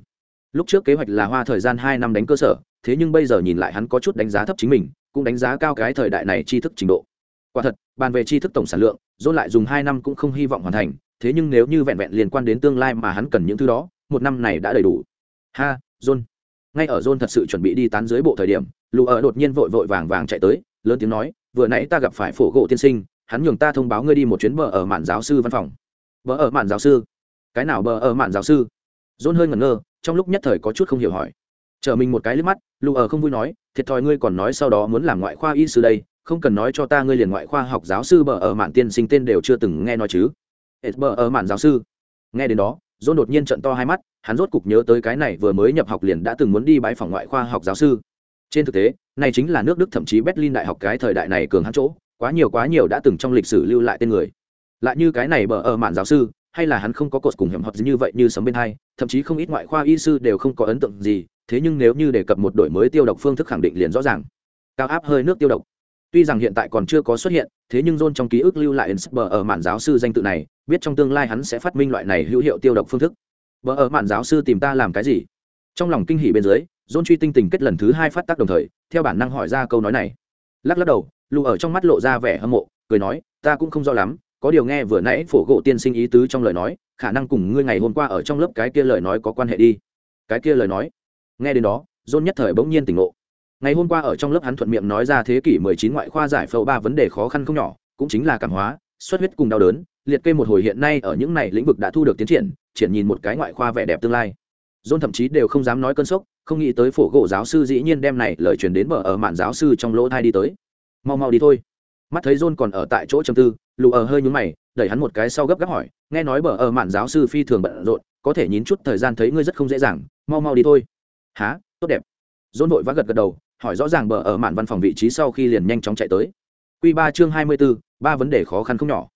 lúc trước kế hoạch là hoa thời gian hai năm đánh cơ sở, thế nhưng bây giờ nhìn lại hắn có chút đánh giá thấp chính mình, cũng đánh giá cao cái thời đại này tri thức trình độ. Quả thật, bàn về tri thức tổng sản lượng dôn lại dùng hai năm cũng không hy vọng hoàn thành, thế nhưng nếu như vẹn vẹn liên quan đến tương lai mà hắn cần những thứ đó, một năm này đã đầy đủ. Ha, john. Ngay ở john thật sự chuẩn bị đi tán dưới bộ thời điểm lù ở đột nhiên vội vội vàng vàng chạy tới, lớn tiếng nói, vừa nãy ta gặp phải phổ gỗ tiên sinh, hắn nhường ta thông báo ngươi đi một chuyến bờ ở mạn giáo sư văn phòng. Bờ ở mạn giáo sư? Cái nào bờ ở mạn giáo sư? John hơi ngẩn ngơ trong lúc nhất thời có chút không hiểu hỏi. Chờ mình một cái liếc mắt lù ở không vui nói, thiệt thòi ngươi còn nói sau đó muốn làm ngoại khoa y sư đây, không cần nói cho ta ngươi liền ngoại khoa học giáo sư bờ ở mạn tiên sinh tên đều chưa từng nghe nói chứ. Hết bờ ở mạn giáo sư. Nghe đến đó john đột nhiên trận to hai mắt, hắn rốt cục nhớ tới cái này vừa mới nhập học liền đã từng muốn đi bãi phòng ngoại khoa học giáo sư. Trên thực tế, này chính là nước đức thậm chí berlin đại học cái thời đại này cường hắn chỗ, quá nhiều quá nhiều đã từng trong lịch sử lưu lại tên người. Lại như cái này bờ ở mạn giáo sư hay là hắn không có cột cùng hiểm hợp như vậy như sấm bên hai, thậm chí không ít ngoại khoa y sư đều không có ấn tượng gì, thế nhưng nếu như đề cập một đổi mới tiêu độc phương thức khẳng định liền rõ ràng. Cao áp hơi nước tiêu độc. Tuy rằng hiện tại còn chưa có xuất hiện, thế nhưng john trong ký ức lưu lại bờ ở mạn giáo sư danh tự này, biết trong tương lai hắn sẽ phát minh loại này hữu hiệu tiêu độc phương thức. Bờ ở mạn giáo sư tìm ta làm cái gì? Trong lòng kinh hỉ bên dưới, john truy tinh tình kết lần thứ hai phát tác đồng thời, theo bản năng hỏi ra câu nói này. Lắc lắc đầu lù ở trong mắt lộ ra vẻ hâm mộ, cười nói, ta cũng không rõ lắm có điều nghe vừa nãy phổ gỗ tiên sinh ý tứ trong lời nói, khả năng cùng ngươi ngày hôm qua ở trong lớp cái kia lời nói có quan hệ đi. Cái kia lời nói. Nghe đến đó, john nhất thời bỗng nhiên tỉnh ngộ. Ngày hôm qua ở trong lớp hắn thuận miệng nói ra thế kỷ 19 ngoại khoa giải phẫu ba vấn đề khó khăn không nhỏ, cũng chính là cảm hóa, xuất huyết cùng đau đớn, liệt kê một hồi hiện nay ở những này lĩnh vực đã thu được tiến triển triển nhìn một cái ngoại khoa vẻ đẹp tương lai. John thậm chí đều không dám nói cơn sốc, không nghĩ tới phổ gỗ giáo sư dĩ nhiên đem này lời truyền đến mở ở mạn giáo sư trong lỗ thai đi tới. Mau mau đi thôi mắt thấy john còn ở tại chỗ trầm tư, lù ở hơi nhúng mày, đẩy hắn một cái sau gấp gáp hỏi, nghe nói bờ ở mạn giáo sư phi thường bận rộn, có thể nhín chút thời gian thấy ngươi rất không dễ dàng, mau mau đi thôi. Há tốt đẹp. John vội vã gật gật đầu, hỏi rõ ràng bờ ở mạn văn phòng vị trí sau khi liền nhanh chóng chạy tới. Q ba chương hai mươi b ố ba vấn đề khó khăn không nhỏ.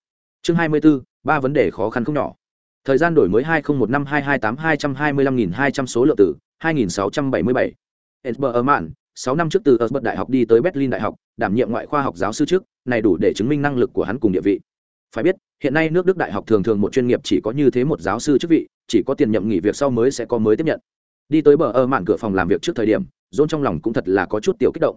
Chương hai mươi b ố ba vấn đề khó khăn không nhỏ. Thời gian đổi mới hai nghìn một năm hai hai tám hai trăm hai mươi lăm nghìn hai trăm số lượng tử hai nghìn sáu trăm bảy mươi bảy. Bờ ở mạn sáu năm trước từ ở bất đại học đi tới berlin đại học, đảm nhiệm ngoại khoa học giáo sư trước, này đủ để chứng minh năng lực của hắn cùng địa vị. Phải biết, hiện nay nước đức đại học thường thường một chuyên nghiệp chỉ có như thế một giáo sư chức vị, chỉ có tiền nhậm nghỉ việc sau mới sẽ có mới tiếp nhận. Đi tới bờ ở mạn cửa phòng làm việc trước thời điểm, John trong lòng cũng thật là có chút tiểu kích động.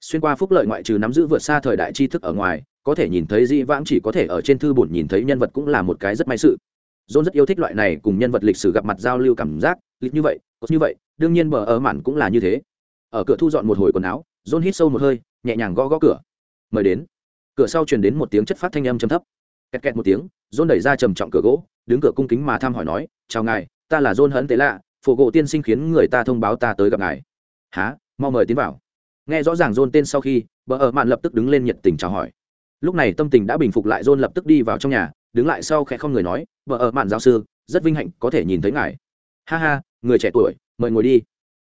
Xuyên qua phúc lợi ngoại trừ nắm giữ vượt xa thời đại tri thức ở ngoài, có thể nhìn thấy di vãng chỉ có thể ở trên thư bổn nhìn thấy nhân vật cũng là một cái rất may sự. John rất yêu thích loại này cùng nhân vật lịch sử gặp mặt giao lưu cảm giác, lịch như vậy, có như vậy, đương nhiên bờ ở mạn cũng là như thế ở cửa thu dọn một hồi quần áo John hít sâu một hơi, nhẹ nhàng gõ gõ cửa. Mời đến. Cửa sau truyền đến một tiếng chất phát thanh âm trầm thấp. Kẹt kẹt một tiếng John đẩy ra trầm trọng cửa gỗ, đứng cửa cung kính mà thăm hỏi nói, chào ngài, ta là john hấn tế lạ, phổ gỗ tiên sinh khiến người ta thông báo ta tới gặp ngài. Há mau mời tiến vào. Nghe rõ ràng John tên sau khi, bờ ở mạn lập tức đứng lên nhiệt tình chào hỏi. Lúc này tâm tình đã bình phục lại John lập tức đi vào trong nhà, đứng lại sau khẽ không người nói vợ ở mạn giáo sư, rất vinh hạnh có thể nhìn thấy ngài. Ha ha, người trẻ tuổi, mời ngồi đi.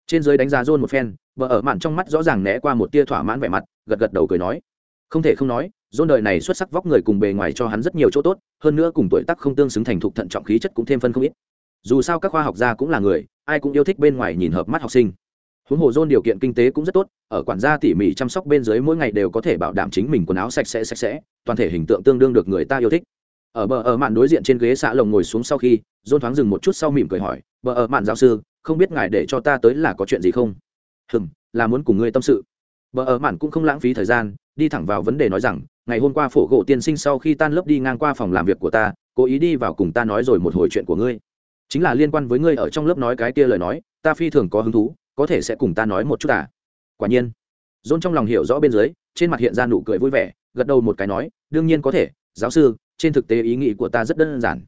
Trên dưới đánh giá John một phen vợ ở mạn trong mắt rõ ràng né qua một tia thỏa mãn vẻ mặt, gật gật đầu cười nói. Không thể không nói dôn đời này xuất sắc vóc người cùng bề ngoài cho hắn rất nhiều chỗ tốt, hơn nữa cùng tuổi tác không tương xứng thành thục thận trọng khí chất cũng thêm phân không ít. Dù sao các khoa học gia cũng là người, ai cũng yêu thích bên ngoài nhìn hợp mắt học sinh. Huống hồ dôn điều kiện kinh tế cũng rất tốt, ở quản gia tỉ mỉ chăm sóc bên dưới mỗi ngày đều có thể bảo đảm chính mình quần áo sạch sẽ sạch sẽ, toàn thể hình tượng tương đương được người ta yêu thích. Ở bờ ở mạn đối diện trên ghế xã lồng ngồi xuống sau khi dôn thoáng dừng một chút sau mỉm cười hỏi, bờ ở mạn giáo sư, không biết ngài để cho ta tới là có chuyện gì không? Hừm, là muốn cùng ngươi tâm sự. Vợ ở mạn cũng không lãng phí thời gian, đi thẳng vào vấn đề nói rằng, ngày hôm qua phổ gỗ tiên sinh sau khi tan lớp đi ngang qua phòng làm việc của ta, cố ý đi vào cùng ta nói rồi một hồi chuyện của ngươi. Chính là liên quan với ngươi ở trong lớp nói cái kia lời nói, ta phi thường có hứng thú, có thể sẽ cùng ta nói một chút à? Quả nhiên, dôn trong lòng hiểu rõ bên dưới, trên mặt hiện ra nụ cười vui vẻ, gật đầu một cái nói, đương nhiên có thể, giáo sư, trên thực tế ý nghĩ của ta rất đơn giản.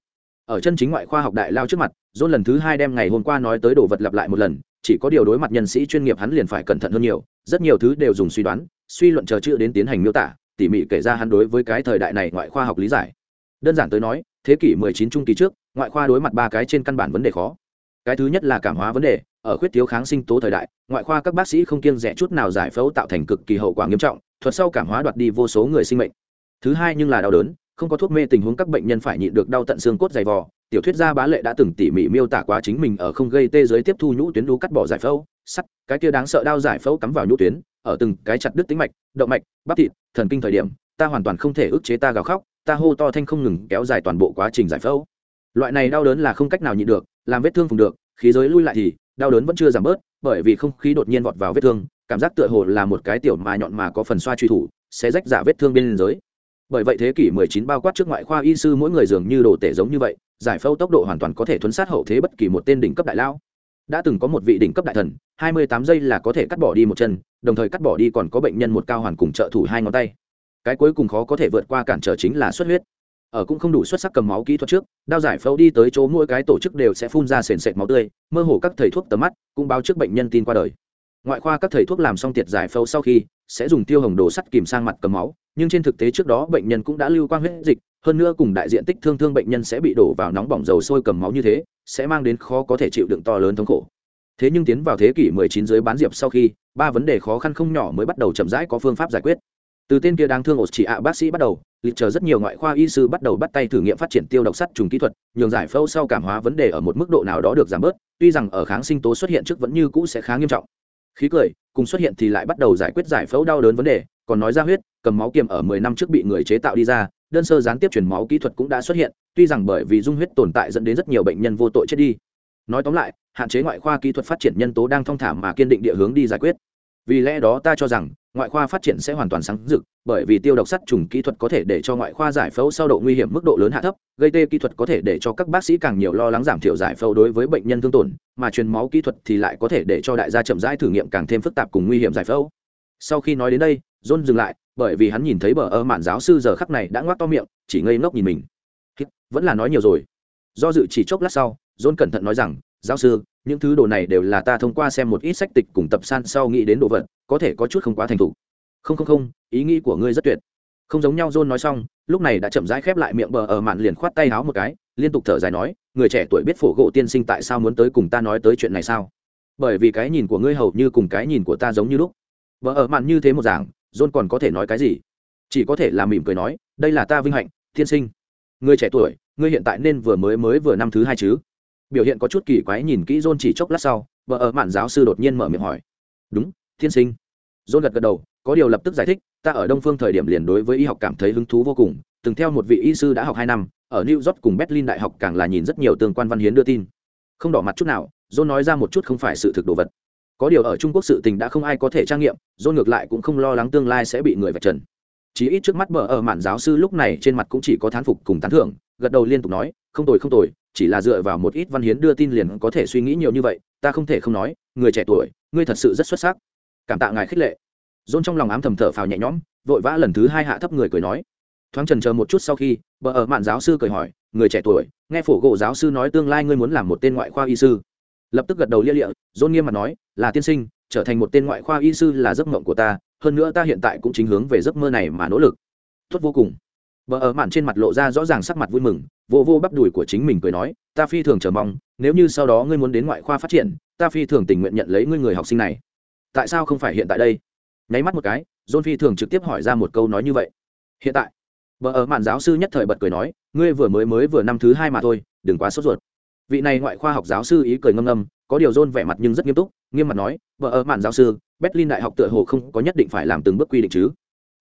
Ở chân chính ngoại khoa học đại lao trước mặt, dôn lần thứ hai đem ngày hôm qua nói tới đồ vật lặp lại một lần chỉ có điều đối mặt nhân sĩ chuyên nghiệp hắn liền phải cẩn thận hơn nhiều, rất nhiều thứ đều dùng suy đoán, suy luận chờ chữ đến tiến hành miêu tả, tỉ mỉ kể ra hắn đối với cái thời đại này ngoại khoa học lý giải. Đơn giản tới nói, thế kỷ 19 trung kỳ trước, ngoại khoa đối mặt ba cái trên căn bản vấn đề khó. Cái thứ nhất là cảm hóa vấn đề, ở khuyết thiếu kháng sinh tố thời đại, ngoại khoa các bác sĩ không kiêng rẻ chút nào giải phẫu tạo thành cực kỳ hậu quả nghiêm trọng, thuật sau cảm hóa đoạt đi vô số người sinh mệnh. Thứ hai nhưng là đau đớn, không có thuốc mê tình huống các bệnh nhân phải nhịn được đau tận xương cốt dày vò tiểu thuyết gia bá lệ đã từng tỉ mỉ miêu tả quá chính mình ở không gây tê giới tiếp thu nhũ tuyến đú cắt bỏ giải phẫu, sắt, cái kia đáng sợ đau giải phẫu cắm vào nhũ tuyến, ở từng cái chặt đứt tính mạch, động mạch, bắp thịt, thần kinh thời điểm, ta hoàn toàn không thể ức chế ta gào khóc, ta hô to thanh không ngừng kéo dài toàn bộ quá trình giải phẫu. Loại này đau đớn là không cách nào nhịn được, làm vết thương phùng được, khí giới lui lại thì đau đớn vẫn chưa giảm bớt, bởi vì không khí đột nhiên vọt vào vết thương, cảm giác tựa hồ là một cái tiểu mà nhọn mà có phần xoa truy thủ, sẽ rách giả vết thương bên giới bởi vậy thế kỷ 19 bao quát trước ngoại khoa y sư mỗi người dường như đồ tể giống như vậy giải phẫu tốc độ hoàn toàn có thể thuấn sát hậu thế bất kỳ một tên đỉnh cấp đại lao. Đã từng có một vị đỉnh cấp đại thần 28 giây là có thể cắt bỏ đi một chân, đồng thời cắt bỏ đi còn có bệnh nhân một cao hoàn cùng trợ thủ hai ngón tay. Cái cuối cùng khó có thể vượt qua cản trở chính là xuất huyết. Ở cũng không đủ xuất sắc cầm máu kỹ thuật trước, đao giải phẫu đi tới chỗ mỗi cái tổ chức đều sẽ phun ra sền sệt máu tươi, mơ hồ các thầy thuốc tầm mắt cũng báo trước bệnh nhân tin qua đời. Ngoại khoa các thầy thuốc làm xong tiệt giải phẫu sau khi, sẽ dùng tiêu hồng đồ sắt kìm sang mặt cầm máu, nhưng trên thực tế trước đó bệnh nhân cũng đã lưu quang huyết dịch hơn nữa cùng đại diện tích thương thương bệnh nhân sẽ bị đổ vào nóng bỏng dầu sôi cầm máu như thế, sẽ mang đến khó có thể chịu đựng to lớn thống khổ. Thế nhưng tiến vào thế kỷ 19 dưới bán diệp sau khi, ba vấn đề khó khăn không nhỏ mới bắt đầu chậm rãi có phương pháp giải quyết. Từ tên kia đang thương ột chỉ ạ bác sĩ bắt đầu, lịch chờ rất nhiều ngoại khoa y sư bắt đầu bắt tay thử nghiệm phát triển tiêu độc sắt trùng kỹ thuật, nhường giải phẫu sau cảm hóa vấn đề ở một mức độ nào đó được giảm bớt, tuy rằng ở kháng sinh tố xuất hiện trước vẫn như cũ sẽ khá nghiêm trọng. Khí cười, cùng xuất hiện thì lại bắt đầu giải quyết giải phẫu đau đớn vấn đề, còn nói ra huyết, cầm máu kiềm ở 10 năm trước bị người chế tạo đi ra đơn sơ gián tiếp truyền máu kỹ thuật cũng đã xuất hiện, tuy rằng bởi vì dung huyết tồn tại dẫn đến rất nhiều bệnh nhân vô tội chết đi. Nói tóm lại, hạn chế ngoại khoa kỹ thuật phát triển nhân tố đang thong thả mà kiên định địa hướng đi giải quyết. Vì lẽ đó ta cho rằng, ngoại khoa phát triển sẽ hoàn toàn sáng rực, bởi vì tiêu độc sắt trùng kỹ thuật có thể để cho ngoại khoa giải phẫu sau độ nguy hiểm mức độ lớn hạ thấp, gây tê kỹ thuật có thể để cho các bác sĩ càng nhiều lo lắng giảm thiểu giải phẫu đối với bệnh nhân thương tổn, mà truyền máu kỹ thuật thì lại có thể để cho đại gia chậm rãi thử nghiệm càng thêm phức tạp cùng nguy hiểm giải phẫu. Sau khi nói đến đây, john dừng lại bởi vì hắn nhìn thấy bờ ơ mạn giáo sư giờ khắc này đã ngoác to miệng, chỉ ngây ngốc nhìn mình. Vẫn là nói nhiều rồi. Do dự chỉ chốc lát sau, john cẩn thận nói rằng, giáo sư, những thứ đồ này đều là ta thông qua xem một ít sách tịch cùng tập san sau nghĩ đến đồ vật, có thể có chút không quá thành thục. Không không không, ý nghĩ của ngươi rất tuyệt. Không giống nhau, john nói xong, lúc này đã chậm rãi khép lại miệng bờ ở mạn liền khoát tay háo một cái, liên tục thở dài nói, người trẻ tuổi biết phổ gỗ tiên sinh tại sao muốn tới cùng ta nói tới chuyện này sao? Bởi vì cái nhìn của ngươi hầu như cùng cái nhìn của ta giống như lúc. Vợ ở mạn như thế một giảng john còn có thể nói cái gì? Chỉ có thể là mỉm cười nói, đây là ta vinh hạnh thiên sinh. Người trẻ tuổi, ngươi hiện tại nên vừa mới mới vừa năm thứ hai chứ? Biểu hiện có chút kỳ quái nhìn kỹ john chỉ chốc lát sau, vợ ở mạn giáo sư đột nhiên mở miệng hỏi. Đúng thiên sinh. John gật gật đầu, có điều lập tức giải thích, ta ở đông phương thời điểm liền đối với y học cảm thấy hứng thú vô cùng, từng theo một vị y sư đã học hai năm, ở new york cùng berlin đại học càng là nhìn rất nhiều tương quan văn hiến đưa tin. Không đỏ mặt chút nào, john nói ra một chút không phải sự thực đồ vật có điều ở trung quốc sự tình đã không ai có thể trang nghiệm dôn ngược lại cũng không lo lắng tương lai sẽ bị người vạch trần. Chí ít trước mắt bờ ở mạn giáo sư lúc này trên mặt cũng chỉ có thán phục cùng tán thưởng, gật đầu liên tục nói, không tồi không tồi, chỉ là dựa vào một ít văn hiến đưa tin liền có thể suy nghĩ nhiều như vậy, ta không thể không nói, người trẻ tuổi, ngươi thật sự rất xuất sắc. Cảm tạ ngài khích lệ. Dôn trong lòng ám thầm thở phào nhẹ nhõm, vội vã lần thứ hai hạ thấp người cười nói. Thoáng trần chờ một chút sau khi, bờ ở mạn giáo sư cười hỏi, người trẻ tuổi, nghe phổ gộ giáo sư nói tương lai ngươi muốn làm một tên ngoại khoa y sư lập tức gật đầu lia lịa dôn nghiêm mặt nói là tiên sinh trở thành một tên ngoại khoa y sư là giấc mộng của ta hơn nữa ta hiện tại cũng chính hướng về giấc mơ này mà nỗ lực tốt vô cùng Bờ ở mạn trên mặt lộ ra rõ ràng sắc mặt vui mừng, vô vô bắp đùi của chính mình cười nói, ta phi thường chờ mong, nếu như sau đó ngươi muốn đến ngoại khoa phát triển, ta phi thường tình nguyện nhận lấy ngươi người học sinh này. Tại sao không phải hiện tại đây? Nháy mắt một cái, John phi thường trực tiếp hỏi ra một câu nói như vậy. Hiện tại? Bờ ở mạn giáo sư nhất thời bật cười nói, ngươi vừa mới mới vừa năm thứ hai mà thôi, đừng quá sốt ruột. Vị này ngoại khoa học giáo sư ý cười ngâm ngâm, có điều John vẻ mặt nhưng rất nghiêm túc, nghiêm mặt nói, "Vợ ở mạn giáo sư, Berlin đại học tựa hồ không có nhất định phải làm từng bước quy định chứ?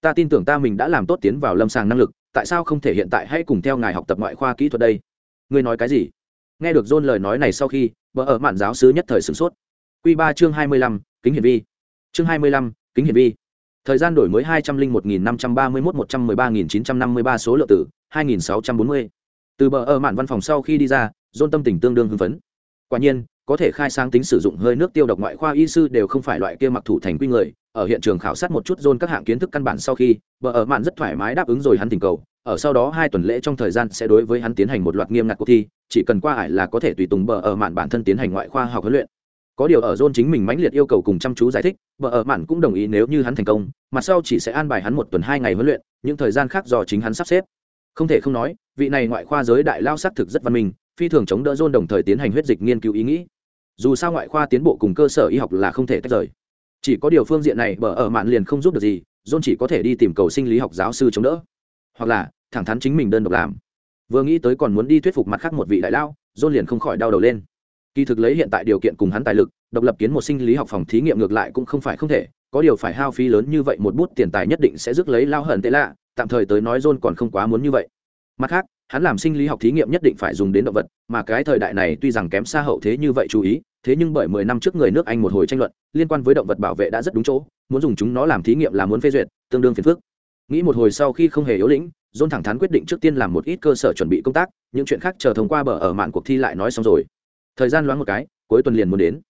Ta tin tưởng ta mình đã làm tốt tiến vào lâm sàng năng lực, tại sao không thể hiện tại hãy cùng theo ngài học tập ngoại khoa kỹ thuật đây?" Ngươi nói cái gì? Nghe được John lời nói này sau khi, vợ ở mạn giáo sư nhất thời sửng sốt. Quy ba chương 25, kính hiển vi. Chương 25, kính hiển vi. Thời gian đổi mới 201.531-113.953 số lượng tử, 2640. Từ bờ ở mạn văn phòng sau khi đi ra, John tâm tình tương đương hưng phấn. Quả nhiên, có thể khai sáng tính sử dụng hơi nước tiêu độc ngoại khoa y sư đều không phải loại kia mặc thủ thành quy người. Ở hiện trường khảo sát một chút John các hạng kiến thức căn bản sau khi, vợ ở mạn rất thoải mái đáp ứng rồi hắn tình cầu. Ở sau đó hai tuần lễ trong thời gian sẽ đối với hắn tiến hành một loạt nghiêm ngặt cuộc thi, chỉ cần qua ải là có thể tùy tùng bờ ở mạn bản thân tiến hành ngoại khoa học huấn luyện có điều ở John chính mình mãnh liệt yêu cầu cùng chăm chú giải thích, vợ ở mạn cũng đồng ý nếu như hắn thành công, mặt sau chỉ sẽ an bài hắn một tuần hai ngày huấn luyện, những thời gian khác do chính hắn sắp xếp. Không thể không nói, vị này ngoại khoa giới đại lao xác thực rất văn minh, phi thường chống đỡ John đồng thời tiến hành huyết dịch nghiên cứu ý nghĩ. Dù sao ngoại khoa tiến bộ cùng cơ sở y học là không thể tách rời. Chỉ có điều phương diện này bở ở mạn liền không giúp được gì, John chỉ có thể đi tìm cầu sinh lý học giáo sư chống đỡ, hoặc là thẳng thắn chính mình đơn độc làm. Vừa nghĩ tới còn muốn đi thuyết phục mặt khác một vị đại lao, John liền không khỏi đau đầu lên kỳ thực lấy hiện tại điều kiện cùng hắn tài lực độc lập kiến một sinh lý học phòng thí nghiệm ngược lại cũng không phải không thể có điều phải hao phí lớn như vậy một bút tiền tài nhất định sẽ rước lấy lao hận tệ lạ tạm thời tới nói john còn không quá muốn như vậy mặt khác hắn làm sinh lý học thí nghiệm nhất định phải dùng đến động vật, mà cái thời đại này tuy rằng kém xa hậu thế như vậy chú ý, thế nhưng bởi mười năm trước người nước anh một hồi tranh luận, liên quan với động vật bảo vệ đã rất đúng chỗ, muốn dùng chúng nó làm thí nghiệm là muốn phê duyệt, tương đương phiền phức. Nghĩ một hồi sau khi không hề yếu lĩnh, john thẳng thắn quyết định trước tiên làm một ít cơ sở chuẩn bị công tác, những chuyện khác chờ thông qua bờ ở mạn cuộc thi lại nói xong rồi. Thời gian loáng một cái, cuối tuần liền muốn đến.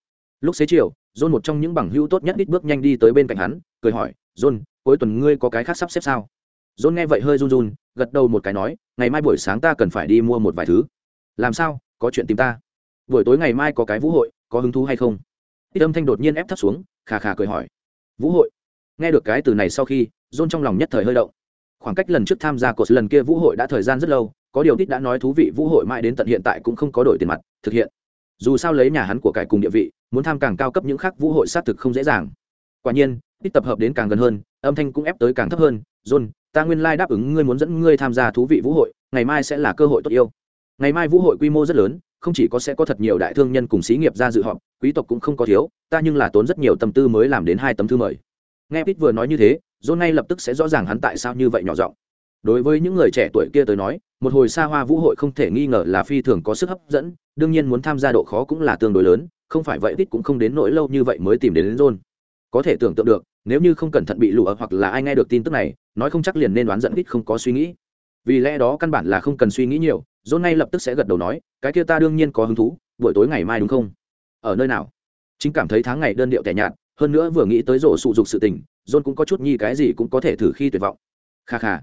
Lúc xế chiều, john một trong những bằng hữu tốt nhất ít bước nhanh đi tới bên cạnh hắn, cười hỏi, john, cuối tuần ngươi có cái khác sắp xếp sao? John nghe vậy hơi run run gật đầu một cái nói, ngày mai buổi sáng ta cần phải đi mua một vài thứ. Làm sao? Có chuyện tìm ta? Buổi tối ngày mai có cái vũ hội, có hứng thú hay không? Ít âm thanh đột nhiên ép thấp xuống, khà khà cười hỏi, vũ hội? Nghe được cái từ này sau khi, john trong lòng nhất thời hơi động. Khoảng cách lần trước tham gia cột lần kia vũ hội đã thời gian rất lâu, có điều ít đã nói thú vị vũ hội mãi đến tận hiện tại cũng không có đổi tiền mặt, thực hiện. Dù sao lấy nhà hắn của cải cùng địa vị, muốn tham càng cao cấp những khác vũ hội xác thực không dễ dàng. Quả nhiên, ít tập hợp đến càng gần hơn, âm thanh cũng ép tới càng thấp hơn, john ta nguyên lai đáp ứng ngươi muốn dẫn ngươi tham gia thú vị vũ hội ngày mai sẽ là cơ hội tốt yêu. Ngày mai vũ hội quy mô rất lớn không chỉ có sẽ có thật nhiều đại thương nhân cùng xí nghiệp ra dự họp quý tộc cũng không có thiếu ta nhưng là tốn rất nhiều tâm tư mới làm đến hai tấm thư mời. Nghe pít vừa nói như thế john ngay lập tức sẽ rõ ràng hắn tại sao như vậy nhỏ giọng. Đối với những người trẻ tuổi kia tới nói một hồi xa hoa vũ hội không thể nghi ngờ là phi thường có sức hấp dẫn đương nhiên muốn tham gia độ khó cũng là tương đối lớn không phải vậy ít cũng không đến nỗi lâu như vậy mới tìm đến, đến john. Có thể tưởng tượng được nếu như không cẩn thận bị lụa hoặc là ai nghe được tin tức này, nói không chắc liền nên đoán giận ít không có suy nghĩ. Vì lẽ đó căn bản là không cần suy nghĩ nhiều, john ngay lập tức sẽ gật đầu nói, cái kia ta đương nhiên có hứng thú, buổi tối ngày mai đúng không? Ở nơi nào? Chính cảm thấy tháng ngày đơn điệu tẻ nhạt, hơn nữa vừa nghĩ tới rổ sụ dục sự tình, john cũng có chút nhi cái gì cũng có thể thử khi tuyệt vọng. Kha kha.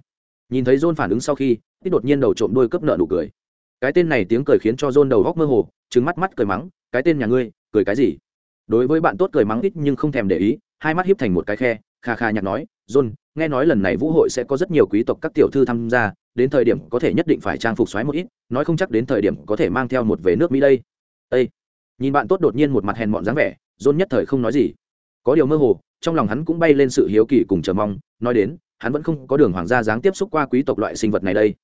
Nhìn thấy john phản ứng sau khi ít đột nhiên đầu trộm đôi cấp nợ nụ cười. Cái tên này tiếng cười khiến cho john đầu góc mơ hồ trứng mắt mắt cười mắng, cái tên nhà ngươi, cười cái gì? Đối với bạn tốt cười mắng ít nhưng không thèm để ý hai mắt hiếp thành một cái khe, kha kha nhạc nói, john, nghe nói lần này vũ hội sẽ có rất nhiều quý tộc các tiểu thư tham gia, đến thời điểm có thể nhất định phải trang phục xoáy một ít, nói không chắc đến thời điểm có thể mang theo một về nước mỹ đây. Ê! nhìn bạn tốt đột nhiên một mặt hèn mọn dáng vẻ, john nhất thời không nói gì. Có điều mơ hồ, trong lòng hắn cũng bay lên sự hiếu kỳ cùng chờ mong, nói đến, hắn vẫn không có đường hoàng gia dáng tiếp xúc qua quý tộc loại sinh vật này đây.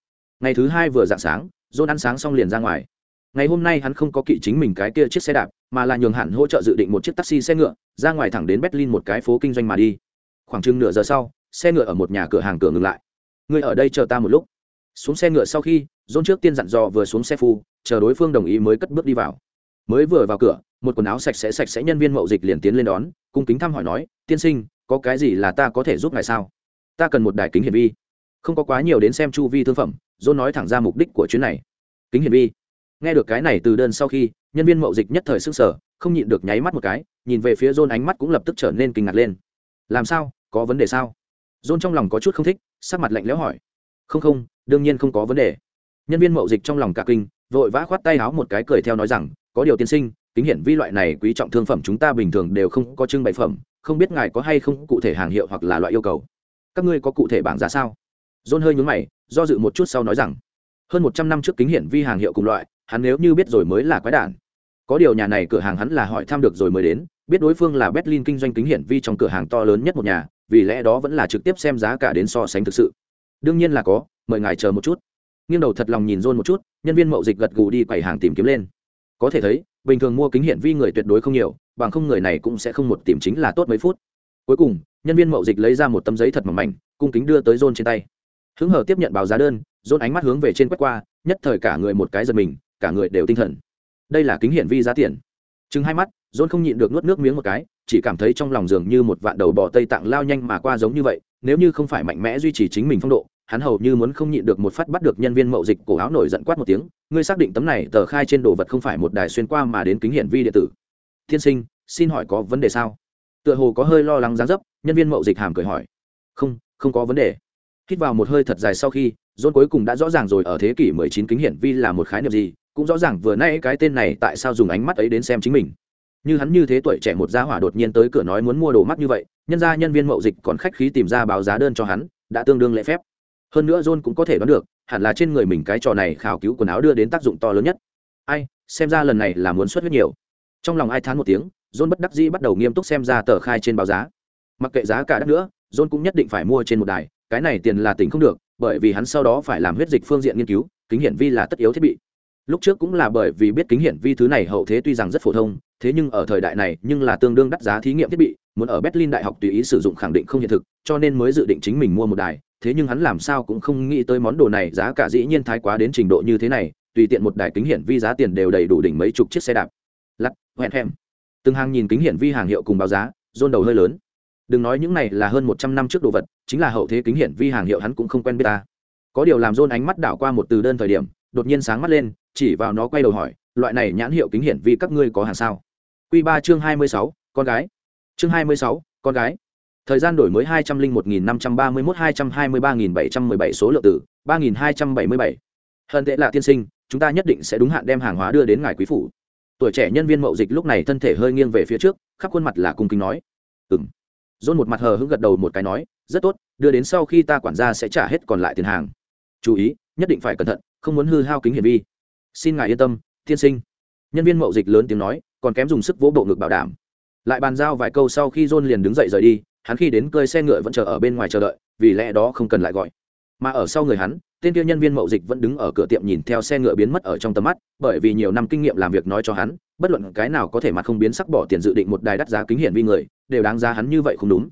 Ngày thứ hai vừa dạng sáng, john ăn sáng xong liền ra ngoài ngày hôm nay hắn không có kỵ chính mình cái kia chiếc xe đạp, mà là nhường hẳn hỗ trợ dự định một chiếc taxi xe ngựa, ra ngoài thẳng đến berlin một cái phố kinh doanh mà đi. Khoảng chừng nửa giờ sau, xe ngựa ở một nhà cửa hàng cửa ngừng lại. Ngươi ở đây chờ ta một lúc. Xuống xe ngựa sau khi, john trước tiên dặn dò vừa xuống xe phu, chờ đối phương đồng ý mới cất bước đi vào. Mới vừa vào cửa, một quần áo sạch sẽ sạch sẽ nhân viên mậu dịch liền tiến lên đón, cung kính thăm hỏi nói, tiên sinh, có cái gì là ta có thể giúp ngài sao? Ta cần một đài kính hiển vi. Không có quá nhiều đến xem chu vi thương phẩm, john nói thẳng ra mục đích của chuyến này. Kính hiển vi nghe được cái này từ đơn sau khi, nhân viên mậu dịch nhất thời sức sở không nhịn được nháy mắt một cái, nhìn về phía john ánh mắt cũng lập tức trở nên kinh ngạc lên. Làm sao? Có vấn đề sao? John trong lòng có chút không thích, sắc mặt lạnh lẽo hỏi. Không không, đương nhiên không có vấn đề. Nhân viên mậu dịch trong lòng cả kinh, vội vã khoát tay áo một cái cười theo nói rằng, có điều tiên sinh, kính hiển vi loại này quý trọng thương phẩm chúng ta bình thường đều không có trưng bày phẩm, không biết ngài có hay không cụ thể hàng hiệu hoặc là loại yêu cầu. Các ngươi có cụ thể bảng giá sao? John hơi nhún mày, do dự một chút sau nói rằng, hơn một trăm năm trước kính hiển vi hàng hiệu cùng loại hắn nếu như biết rồi mới là quái đản. Có điều nhà này cửa hàng hắn là hỏi thăm được rồi mới đến, biết đối phương là berlin kinh doanh kính hiển vi trong cửa hàng to lớn nhất một nhà, vì lẽ đó vẫn là trực tiếp xem giá cả đến so sánh thực sự. Đương nhiên là có, mời ngài chờ một chút. Nghiêng đầu thật lòng nhìn john một chút, nhân viên mậu dịch gật gù đi quầy hàng tìm kiếm lên. Có thể thấy, bình thường mua kính hiển vi người tuyệt đối không nhiều, bằng không người này cũng sẽ không một tìm chính là tốt mấy phút. Cuối cùng, nhân viên mậu dịch lấy ra một tấm giấy thật mỏng mảnh, cung kính đưa tới john trên tay. Hứng hở tiếp nhận báo giá đơn, john ánh mắt hướng về trên quét qua, nhất thời cả người một cái giật mình cả người đều tinh thần. Đây là kính hiển vi giá tiền. Chứng hai mắt dôn không nhịn được nuốt nước miếng một cái, chỉ cảm thấy trong lòng giường như một vạn đầu bò tây tạng lao nhanh mà qua giống như vậy, nếu như không phải mạnh mẽ duy trì chính mình phong độ, hắn hầu như muốn không nhịn được một phát bắt được nhân viên mậu dịch cổ áo nổi giận quát một tiếng, ngươi xác định tấm này tờ khai trên đồ vật không phải một đài xuyên qua mà đến kính hiển vi điện tử? Tiên sinh, xin hỏi có vấn đề sao? Tựa hồ có hơi lo lắng dáng dấp, nhân viên mậu dịch hàm cười hỏi. Không không có vấn đề. Hít vào một hơi thật dài sau khi dôn cuối cùng đã rõ ràng rồi ở thế kỷ 19 kính hiển vi là một khái niệm gì cũng rõ ràng vừa nãy cái tên này tại sao dùng ánh mắt ấy đến xem chính mình. Như hắn như thế tuổi trẻ một gia hỏa đột nhiên tới cửa nói muốn mua đồ mắt như vậy, nhân ra nhân viên mậu dịch còn khách khí tìm ra báo giá đơn cho hắn, đã tương đương lễ phép. Hơn nữa john cũng có thể đoán được, hẳn là trên người mình cái trò này khảo cứu quần áo đưa đến tác dụng to lớn nhất. Ai, xem ra lần này là muốn xuất huyết nhiều. Trong lòng ai thán một tiếng, john bất đắc dĩ bắt đầu nghiêm túc xem ra tờ khai trên báo giá. Mặc kệ giá cả đắt nữa, john cũng nhất định phải mua trên một đài, cái này tiền là tỉnh không được, bởi vì hắn sau đó phải làm huyết dịch phương diện nghiên cứu, kính hiển vi là tất yếu thiết bị lúc trước cũng là bởi vì biết kính hiển vi thứ này hậu thế tuy rằng rất phổ thông, thế nhưng ở thời đại này nhưng là tương đương đắt giá thí nghiệm thiết bị, muốn ở berlin đại học tùy ý sử dụng khẳng định không hiện thực, cho nên mới dự định chính mình mua một đài. Thế nhưng hắn làm sao cũng không nghĩ tới món đồ này giá cả dĩ nhiên thái quá đến trình độ như thế này, tùy tiện một đài kính hiển vi giá tiền đều đầy đủ đỉnh mấy chục chiếc xe đạp. Lắc hoẹn hẹm từng hàng nhìn kính hiển vi hàng hiệu cùng báo giá dôn đầu hơi lớn. Đừng nói những này là hơn một trăm năm trước đồ vật, chính là hậu thế kính hiển vi hàng hiệu hắn cũng không quen biết ta. Có điều làm dôn ánh mắt đảo qua một từ đơn thời điểm đột nhiên sáng mắt lên, chỉ vào nó quay đầu hỏi, loại này nhãn hiệu kính hiển vi các ngươi có hàng sao? Q ba chương hai mươi sáu, con gái. Chương hai mươi sáu, con gái. Thời gian đổi mới hai trăm linh một nghìn năm trăm ba mươi mốt hai trăm hai mươi ba nghìn bảy trăm mười bảy số lượng tử ba nghìn hai trăm bảy mươi bảy. Hơn tệ là tiên sinh, chúng ta nhất định sẽ đúng hạn đem hàng hóa đưa đến ngài quý phủ. Tuổi trẻ nhân viên mậu dịch lúc này thân thể hơi nghiêng về phía trước, khắp khuôn mặt là cung kính nói. Ừng dôn một mặt hờ hững gật đầu một cái nói, rất tốt, đưa đến sau khi ta quản gia sẽ trả hết còn lại tiền hàng. Chú ý, nhất định phải cẩn thận không muốn hư hao kính hiển vi. Xin ngài yên tâm, tiên sinh. Nhân viên mậu dịch lớn tiếng nói, còn kém dùng sức vỗ bộ ngực bảo đảm. Lại bàn giao vài câu sau khi john liền đứng dậy rời đi, hắn khi đến cơi xe ngựa vẫn chờ ở bên ngoài chờ đợi, vì lẽ đó không cần lại gọi. Mà ở sau người hắn, tên kia nhân viên mậu dịch vẫn đứng ở cửa tiệm nhìn theo xe ngựa biến mất ở trong tầm mắt, bởi vì nhiều năm kinh nghiệm làm việc nói cho hắn, bất luận cái nào có thể mặt không biến sắc bỏ tiền dự định một đài đắt giá kính hiển vi người, đều đáng giá hắn như vậy không đúng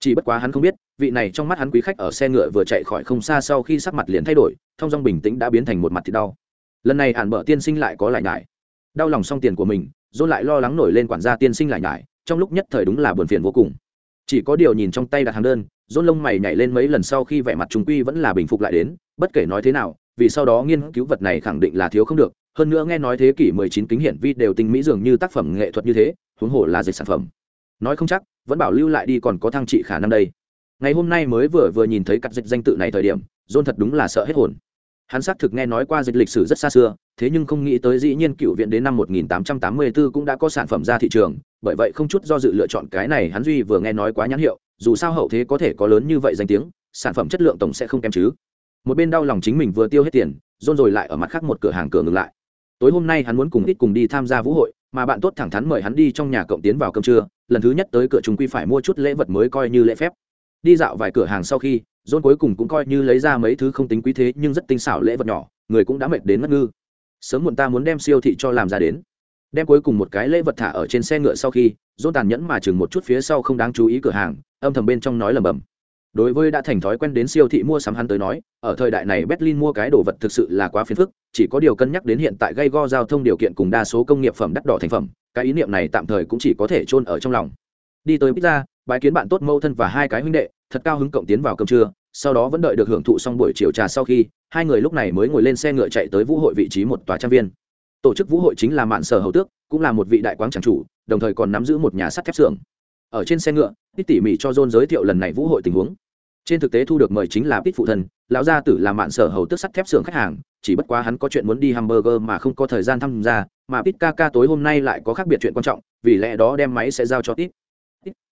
chỉ bất quá hắn không biết, vị này trong mắt hắn quý khách ở xe ngựa vừa chạy khỏi không xa sau khi sắc mặt liền thay đổi, thông dong bình tĩnh đã biến thành một mặt thì đau. Lần này ản bợ tiên sinh lại có lại nhải. Đau lòng xong tiền của mình dôn lại lo lắng nổi lên quản gia tiên sinh lại nhải, trong lúc nhất thời đúng là buồn phiền vô cùng. Chỉ có điều nhìn trong tay đặt hàng đơn dôn lông mày nhảy lên mấy lần sau khi vẻ mặt trung quy vẫn là bình phục lại đến, bất kể nói thế nào, vì sau đó nghiên cứu vật này khẳng định là thiếu không được, hơn nữa nghe nói thế kỷ 19 kính hiển vi đều tinh mỹ dường như tác phẩm nghệ thuật như thế, huống hồ là dịch sản phẩm. Nói không chắc vẫn bảo lưu lại đi còn có thăng trị khả năng đây. Ngày hôm nay mới vừa vừa nhìn thấy cắt dịch danh tự này thời điểm, john thật đúng là sợ hết hồn. Hắn xác thực nghe nói qua dịch lịch sử rất xa xưa, thế nhưng không nghĩ tới dĩ nhiên cựu viện đến năm 1884 cũng đã có sản phẩm ra thị trường, bởi vậy không chút do dự lựa chọn cái này hắn duy vừa nghe nói quá nhãn hiệu, dù sao hậu thế có thể có lớn như vậy danh tiếng, sản phẩm chất lượng tổng sẽ không kém chứ. Một bên đau lòng chính mình vừa tiêu hết tiền, john rồi lại ở mặt khác một cửa hàng cửa ngừng lại. Tối hôm nay hắn muốn cùng ít cùng đi tham gia vũ hội, mà bạn tốt thẳng thắn mời hắn đi trong nhà cộng tiến vào cơm trưa lần thứ nhất tới cửa chúng quy phải mua chút lễ vật mới coi như lễ phép. Đi dạo vài cửa hàng sau khi, john cuối cùng cũng coi như lấy ra mấy thứ không tính quý thế nhưng rất tinh xảo lễ vật nhỏ, người cũng đã mệt đến ngất ngư. Sớm muộn ta muốn đem siêu thị cho làm ra đến. Đem cuối cùng một cái lễ vật thả ở trên xe ngựa sau khi, john tàn nhẫn mà chừng một chút phía sau không đáng chú ý cửa hàng, âm thầm bên trong nói lầm bầm đối với đã thành thói quen đến siêu thị mua sắm hắn tới nói, ở thời đại này berlin mua cái đồ vật thực sự là quá phiền phức, chỉ có điều cân nhắc đến hiện tại gây go giao thông điều kiện cùng đa số công nghiệp phẩm đắt đỏ thành phẩm, cái ý niệm này tạm thời cũng chỉ có thể chôn ở trong lòng. Đi tới pizza, bái kiến bạn tốt mâu thân và hai cái huynh đệ, thật cao hứng cộng tiến vào cơm trưa, sau đó vẫn đợi được hưởng thụ xong buổi chiều trà sau khi, hai người lúc này mới ngồi lên xe ngựa chạy tới vũ hội vị trí một tòa trang viên. Tổ chức vũ hội chính là mạn sở hầu tước, cũng là một vị đại quán tràng chủ, đồng thời còn nắm giữ một nhà sắt thép xưởng ở trên xe ngựa ít tỉ mỉ cho john giới thiệu lần này vũ hội tình huống. Trên thực tế thu được mời chính là pít phụ thân, lão gia tử là mạn sở hầu tức sắt thép xưởng khách hàng, chỉ bất quá hắn có chuyện muốn đi hamburger mà không có thời gian tham gia, mà pít ca ca tối hôm nay lại có khác biệt chuyện quan trọng, vì lẽ đó đem máy sẽ giao cho tít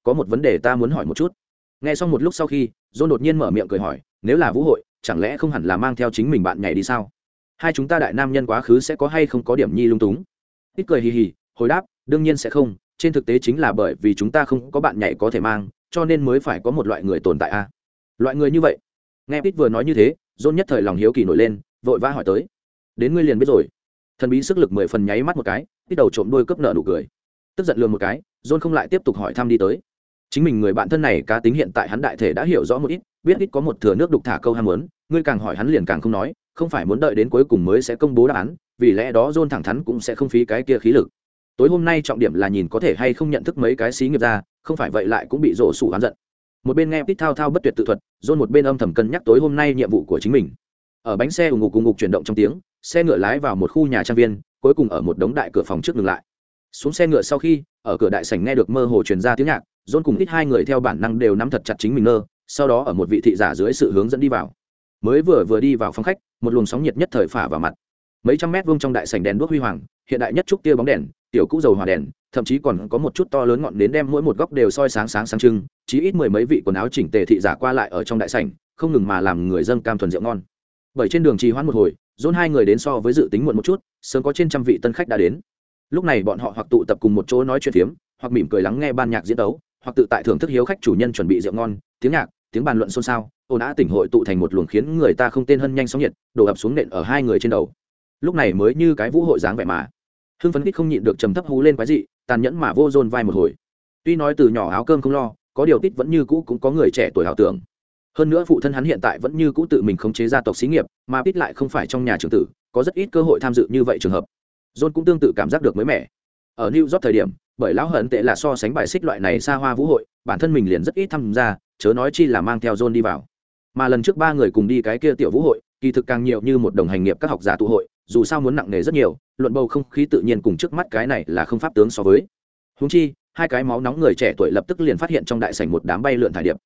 có một vấn đề ta muốn hỏi một chút. Nghe xong một lúc sau khi, john đột nhiên mở miệng cười hỏi, nếu là vũ hội, chẳng lẽ không hẳn là mang theo chính mình bạn nhảy đi sao? Hai chúng ta đại nam nhân quá khứ sẽ có hay không có điểm nhi lung túng? Ít cười hì hì, hồi đáp, đương nhiên sẽ không trên thực tế chính là bởi vì chúng ta không có bạn nhảy có thể mang, cho nên mới phải có một loại người tồn tại a. Loại người như vậy. Nghe ít vừa nói như thế dôn nhất thời lòng hiếu kỳ nổi lên, vội vã hỏi tới. Đến ngươi liền biết rồi. Thần bí sức lực mười phần nháy mắt một cái ít đầu trộm đôi cướp nợ nụ cười. Tức giận lường một cái, john không lại tiếp tục hỏi thăm đi tới. Chính mình người bạn thân này cá tính hiện tại hắn đại thể đã hiểu rõ một ít, biết ít có một thừa nước đục thả câu ham muốn, ngươi càng hỏi hắn liền càng không nói, không phải muốn đợi đến cuối cùng mới sẽ công bố đáp án, vì lẽ đó john thẳng thắn cũng sẽ không phí cái kia khí lực tối hôm nay trọng điểm là nhìn có thể hay không nhận thức mấy cái xí nghiệp ra, không phải vậy lại cũng bị rổ sủ hắn giận. Một bên nghe tít thao thao bất tuyệt tự thuật dôn một bên âm thầm cân nhắc tối hôm nay nhiệm vụ của chính mình. Ở bánh xe ủng ngục cùng ngục chuyển động trong tiếng, xe ngựa lái vào một khu nhà trang viên, cuối cùng ở một đống đại cửa phòng trước ngừng lại. Xuống xe ngựa sau khi, ở cửa đại sảnh nghe được mơ hồ truyền ra tiếng nhạc dôn cùng ít hai người theo bản năng đều nắm thật chặt chính mình nơ sau đó ở một vị thị giả dưới sự hướng dẫn đi vào. Mới vừa vừa đi vào phòng khách, một luồng sóng nhiệt nhất thời phả vào mặt mấy trăm mét vuông trong đại sảnh đèn đuốc huy hoàng, hiện đại nhất trúc tia bóng đèn, tiểu cũ dầu hỏa đèn, thậm chí còn có một chút to lớn ngọn nến đem mỗi một góc đều soi sáng sáng sáng trưng, chí ít mười mấy vị quần áo chỉnh tề thị giả qua lại ở trong đại sảnh, không ngừng mà làm người dân cam thuần rượu ngon. Bởi trên đường trì hoãn một hồi, dồn hai người đến so với dự tính muộn một chút, sớm có trên trăm vị tân khách đã đến. Lúc này bọn họ hoặc tụ tập cùng một chỗ nói chuyện phiếm, hoặc mỉm cười lắng nghe ban nhạc diễn tấu, hoặc tự tại thưởng thức hiếu khách chủ nhân chuẩn bị rượu ngon, tiếng nhạc, tiếng bàn luận xôn xao, ồn ào tỉnh hội tụ thành một luồng khiến người ta không tên hân nhanh sóng nhiệt, đổ ập xuống nện ở hai người trên đầu lúc này mới như cái vũ hội dáng vẻ mà. Hưng phấn kích không nhịn được trầm thấp hú lên quái dị, tàn nhẫn mà vô dồn vai một hồi. Tuy nói từ nhỏ áo cơm không lo, có điều tích vẫn như cũ cũng có người trẻ tuổi ảo tưởng. Hơn nữa phụ thân hắn hiện tại vẫn như cũ tự mình khống chế gia tộc xí nghiệp, mà tít lại không phải trong nhà trường tử, có rất ít cơ hội tham dự như vậy trường hợp. John cũng tương tự cảm giác được mới mẻ. Ở new york thời điểm, bởi lão hận tệ là so sánh bài xích loại này xa hoa vũ hội, bản thân mình liền rất ít tham gia, chớ nói chi là mang theo john đi vào. Mà lần trước ba người cùng đi cái kia tiểu vũ hội, kỳ thực càng nhiều như một đồng hành nghiệp các học giả tụ hội dù sao muốn nặng nề rất nhiều, luận bầu không khí tự nhiên cùng trước mắt cái này là không pháp tướng so với. Húng chi, hai cái máu nóng người trẻ tuổi lập tức liền phát hiện trong đại sảnh một đám bay lượn thải điệp.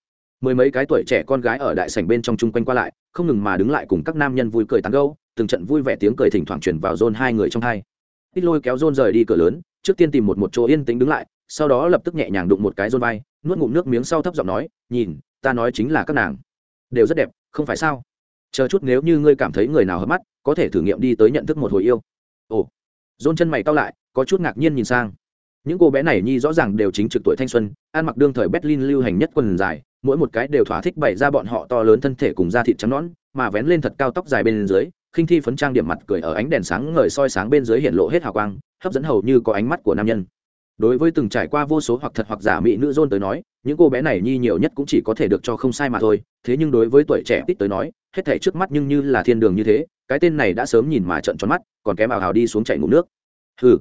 Mười mấy cái tuổi trẻ con gái ở đại sảnh bên trong chung quanh qua lại, không ngừng mà đứng lại cùng các nam nhân vui cười tán gâu từng trận vui vẻ tiếng cười thỉnh thoảng chuyển vào rôn hai người trong hai. Tít lôi kéo rôn rời đi cửa lớn, trước tiên tìm một một chỗ yên tĩnh đứng lại, sau đó lập tức nhẹ nhàng đụng một cái rôn vai, nuốt ngụm nước miếng sau thấp giọng nói, nhìn, ta nói chính là các nàng. Đều rất đẹp, không phải sao? Chờ chút nếu như ngươi cảm thấy người nào hợp mắt có thể thử nghiệm đi tới nhận thức một hồi yêu. Ồ. Dôn chân mày cao lại, có chút ngạc nhiên nhìn sang. Những cô bé này nhi rõ ràng đều chính trực tuổi thanh xuân, ăn mặc đương thời berlin lưu hành nhất quần dài, mỗi một cái đều thỏa thích bày ra bọn họ to lớn thân thể cùng da thịt trắng nõn, mà vén lên thật cao tóc dài bên dưới, khinh thi phấn trang điểm mặt cười ở ánh đèn sáng ngời soi sáng bên dưới hiện lộ hết hào quang, hấp dẫn hầu như có ánh mắt của nam nhân. Đối với từng trải qua vô số hoặc thật hoặc giả mỹ nữ dôn tới nói, những cô bé này nhi nhiều nhất cũng chỉ có thể được cho không sai mà thôi, thế nhưng đối với tuổi trẻ tít tới nói, hết thể trước mắt nhưng như là thiên đường như thế cái tên này đã sớm nhìn mà trận tròn mắt, còn kém ảo hào đi xuống chạy ngủ nước. Hừ.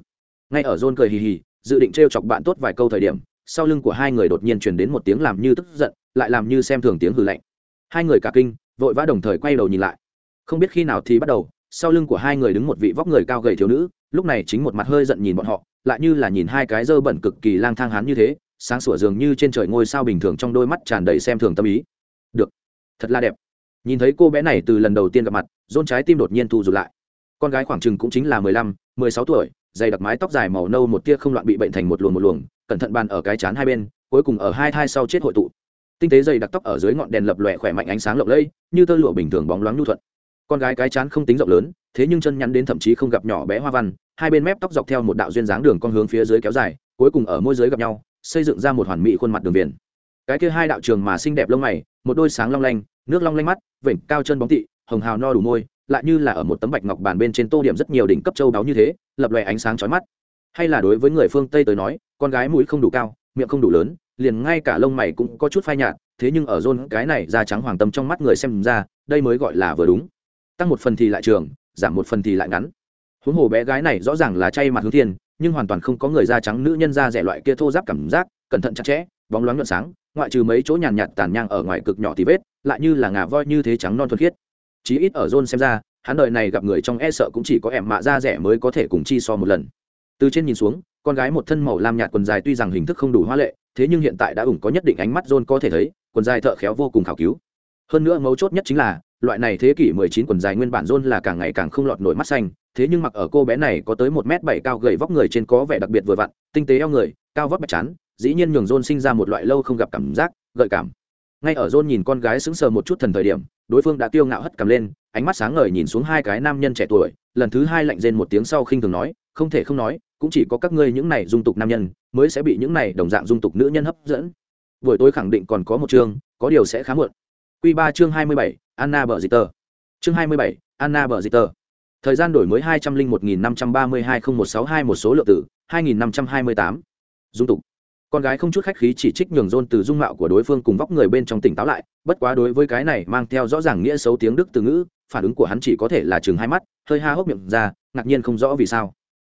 Ngay ở dôn cười hì hì, dự định t chọc bạn tốt vài câu thời điểm, sau lưng của hai người đột nhiên truyền đến một tiếng làm như tức giận, lại làm như xem thường tiếng hừ lạnh. Hai người cả kinh, vội vã đồng thời quay đầu nhìn lại. Không biết khi nào thì bắt đầu, sau lưng của hai người đứng một vị vóc người cao gầy thiếu nữ, lúc này chính một mặt hơi giận nhìn bọn họ, lại như là nhìn hai cái dơ bẩn cực kỳ lang thang hán như thế, sáng sủa dường như trên trời ngôi sao bình thường trong đôi mắt tràn đầy xem thường tâm ý. Được. Thật là đẹp. Nhìn thấy cô bé này từ lần đầu tiên gặp mặt dôn trái tim đột nhiên thu rụt lại. Con gái khoảng chừng cũng chính là mười lăm, mười sáu tuổi, dày đặc mái tóc dài màu nâu một tia không loạn bị bệnh thành một luồng một luồng, cẩn thận bàn ở cái chán hai bên, cuối cùng ở hai thai sau chết hội tụ. Tinh tế dày đặc tóc ở dưới ngọn đèn lập lòe khỏe mạnh ánh sáng lộng lẫy, như tơ lụa bình thường bóng loáng nhu thuận. Con gái cái chán không tính rộng lớn, thế nhưng chân nhắn đến thậm chí không gặp nhỏ bé hoa văn, hai bên mép tóc dọc theo một đạo duyên dáng đường con hướng phía dưới kéo dài, cuối cùng ở môi dưới gặp nhau, xây dựng ra một hoàn mỹ khuôn mặt đường viền. Cái kia hai đạo trường mà xinh đẹp lông mày, một đôi sáng long lanh, nước long lanh mắt, vểnh cao chân bóng tị hồng hào no đủ môi, lại như là ở một tấm bạch ngọc bàn bên trên tô điểm rất nhiều đỉnh cấp châu đáo như thế, lập lòe ánh sáng chói mắt. Hay là đối với người phương tây tới nói, con gái mũi không đủ cao, miệng không đủ lớn, liền ngay cả lông mày cũng có chút phai nhạt, thế nhưng ở rôn cái này da trắng hoàng tâm trong mắt người xem ra, đây mới gọi là vừa đúng. Tăng một phần thì lại trường, giảm một phần thì lại ngắn. Huống hồ bé gái này rõ ràng là chay mặt hướng thiên, nhưng hoàn toàn không có người da trắng nữ nhân da rẻ loại kia thô giáp cảm giác, cẩn thận chặt chẽ, bóng loáng nhuận sáng, ngoại trừ mấy chỗ nhàn nhạt tàn nhang ở ngoài cực nhỏ thì vết, lại như là ngà voi như thế trắng non thuần khiết chí ít ở john xem ra, hắn đời này gặp người trong e sợ cũng chỉ có em mạ da rẻ mới có thể cùng chi so một lần. Từ trên nhìn xuống, con gái một thân màu lam nhạt quần dài tuy rằng hình thức không đủ hoa lệ, thế nhưng hiện tại đã ủng có nhất định ánh mắt john có thể thấy, quần dài thợ khéo vô cùng khảo cứu. Hơn nữa mấu chốt nhất chính là, loại này thế kỷ 19 quần dài nguyên bản john là càng ngày càng không lọt nổi mắt xanh, thế nhưng mặc ở cô bé này có tới một m bảy cao gầy vóc người trên có vẻ đặc biệt vừa vặn, tinh tế eo người, cao vóc bạch chán, dĩ nhiên nhường john sinh ra một loại lâu không gặp cảm giác, gợi cảm. Ngay ở john nhìn con gái sững sờ một chút thần thời điểm đối phương đã tiêu ngạo hất cầm lên, ánh mắt sáng ngời nhìn xuống hai cái nam nhân trẻ tuổi, lần thứ hai lạnh rên một tiếng sau khinh thường nói, không thể không nói, cũng chỉ có các ngươi những này dung tục nam nhân mới sẽ bị những này đồng dạng dung tục nữ nhân hấp dẫn. Buổi tối khẳng định còn có một chương, có điều sẽ khá muộn. Q ba chương hai mươi bảy, anna bờ dị tờ. Chương hai mươi bảy, anna bờ dị tờ. Thời gian đổi mới hai trăm linh một nghìn năm trăm ba mươi hai không một sáu hai một số lượng tử, hai nghìn năm trăm hai mươi tám. Dung tục con gái không chút khách khí chỉ trích nhường rôn từ dung mạo của đối phương cùng vóc người bên trong tỉnh táo lại, bất quá đối với cái này mang theo rõ ràng nghĩa xấu tiếng đức từ ngữ, phản ứng của hắn chỉ có thể là chừng hai mắt, hơi ha hốc miệng ra, ngạc nhiên không rõ vì sao.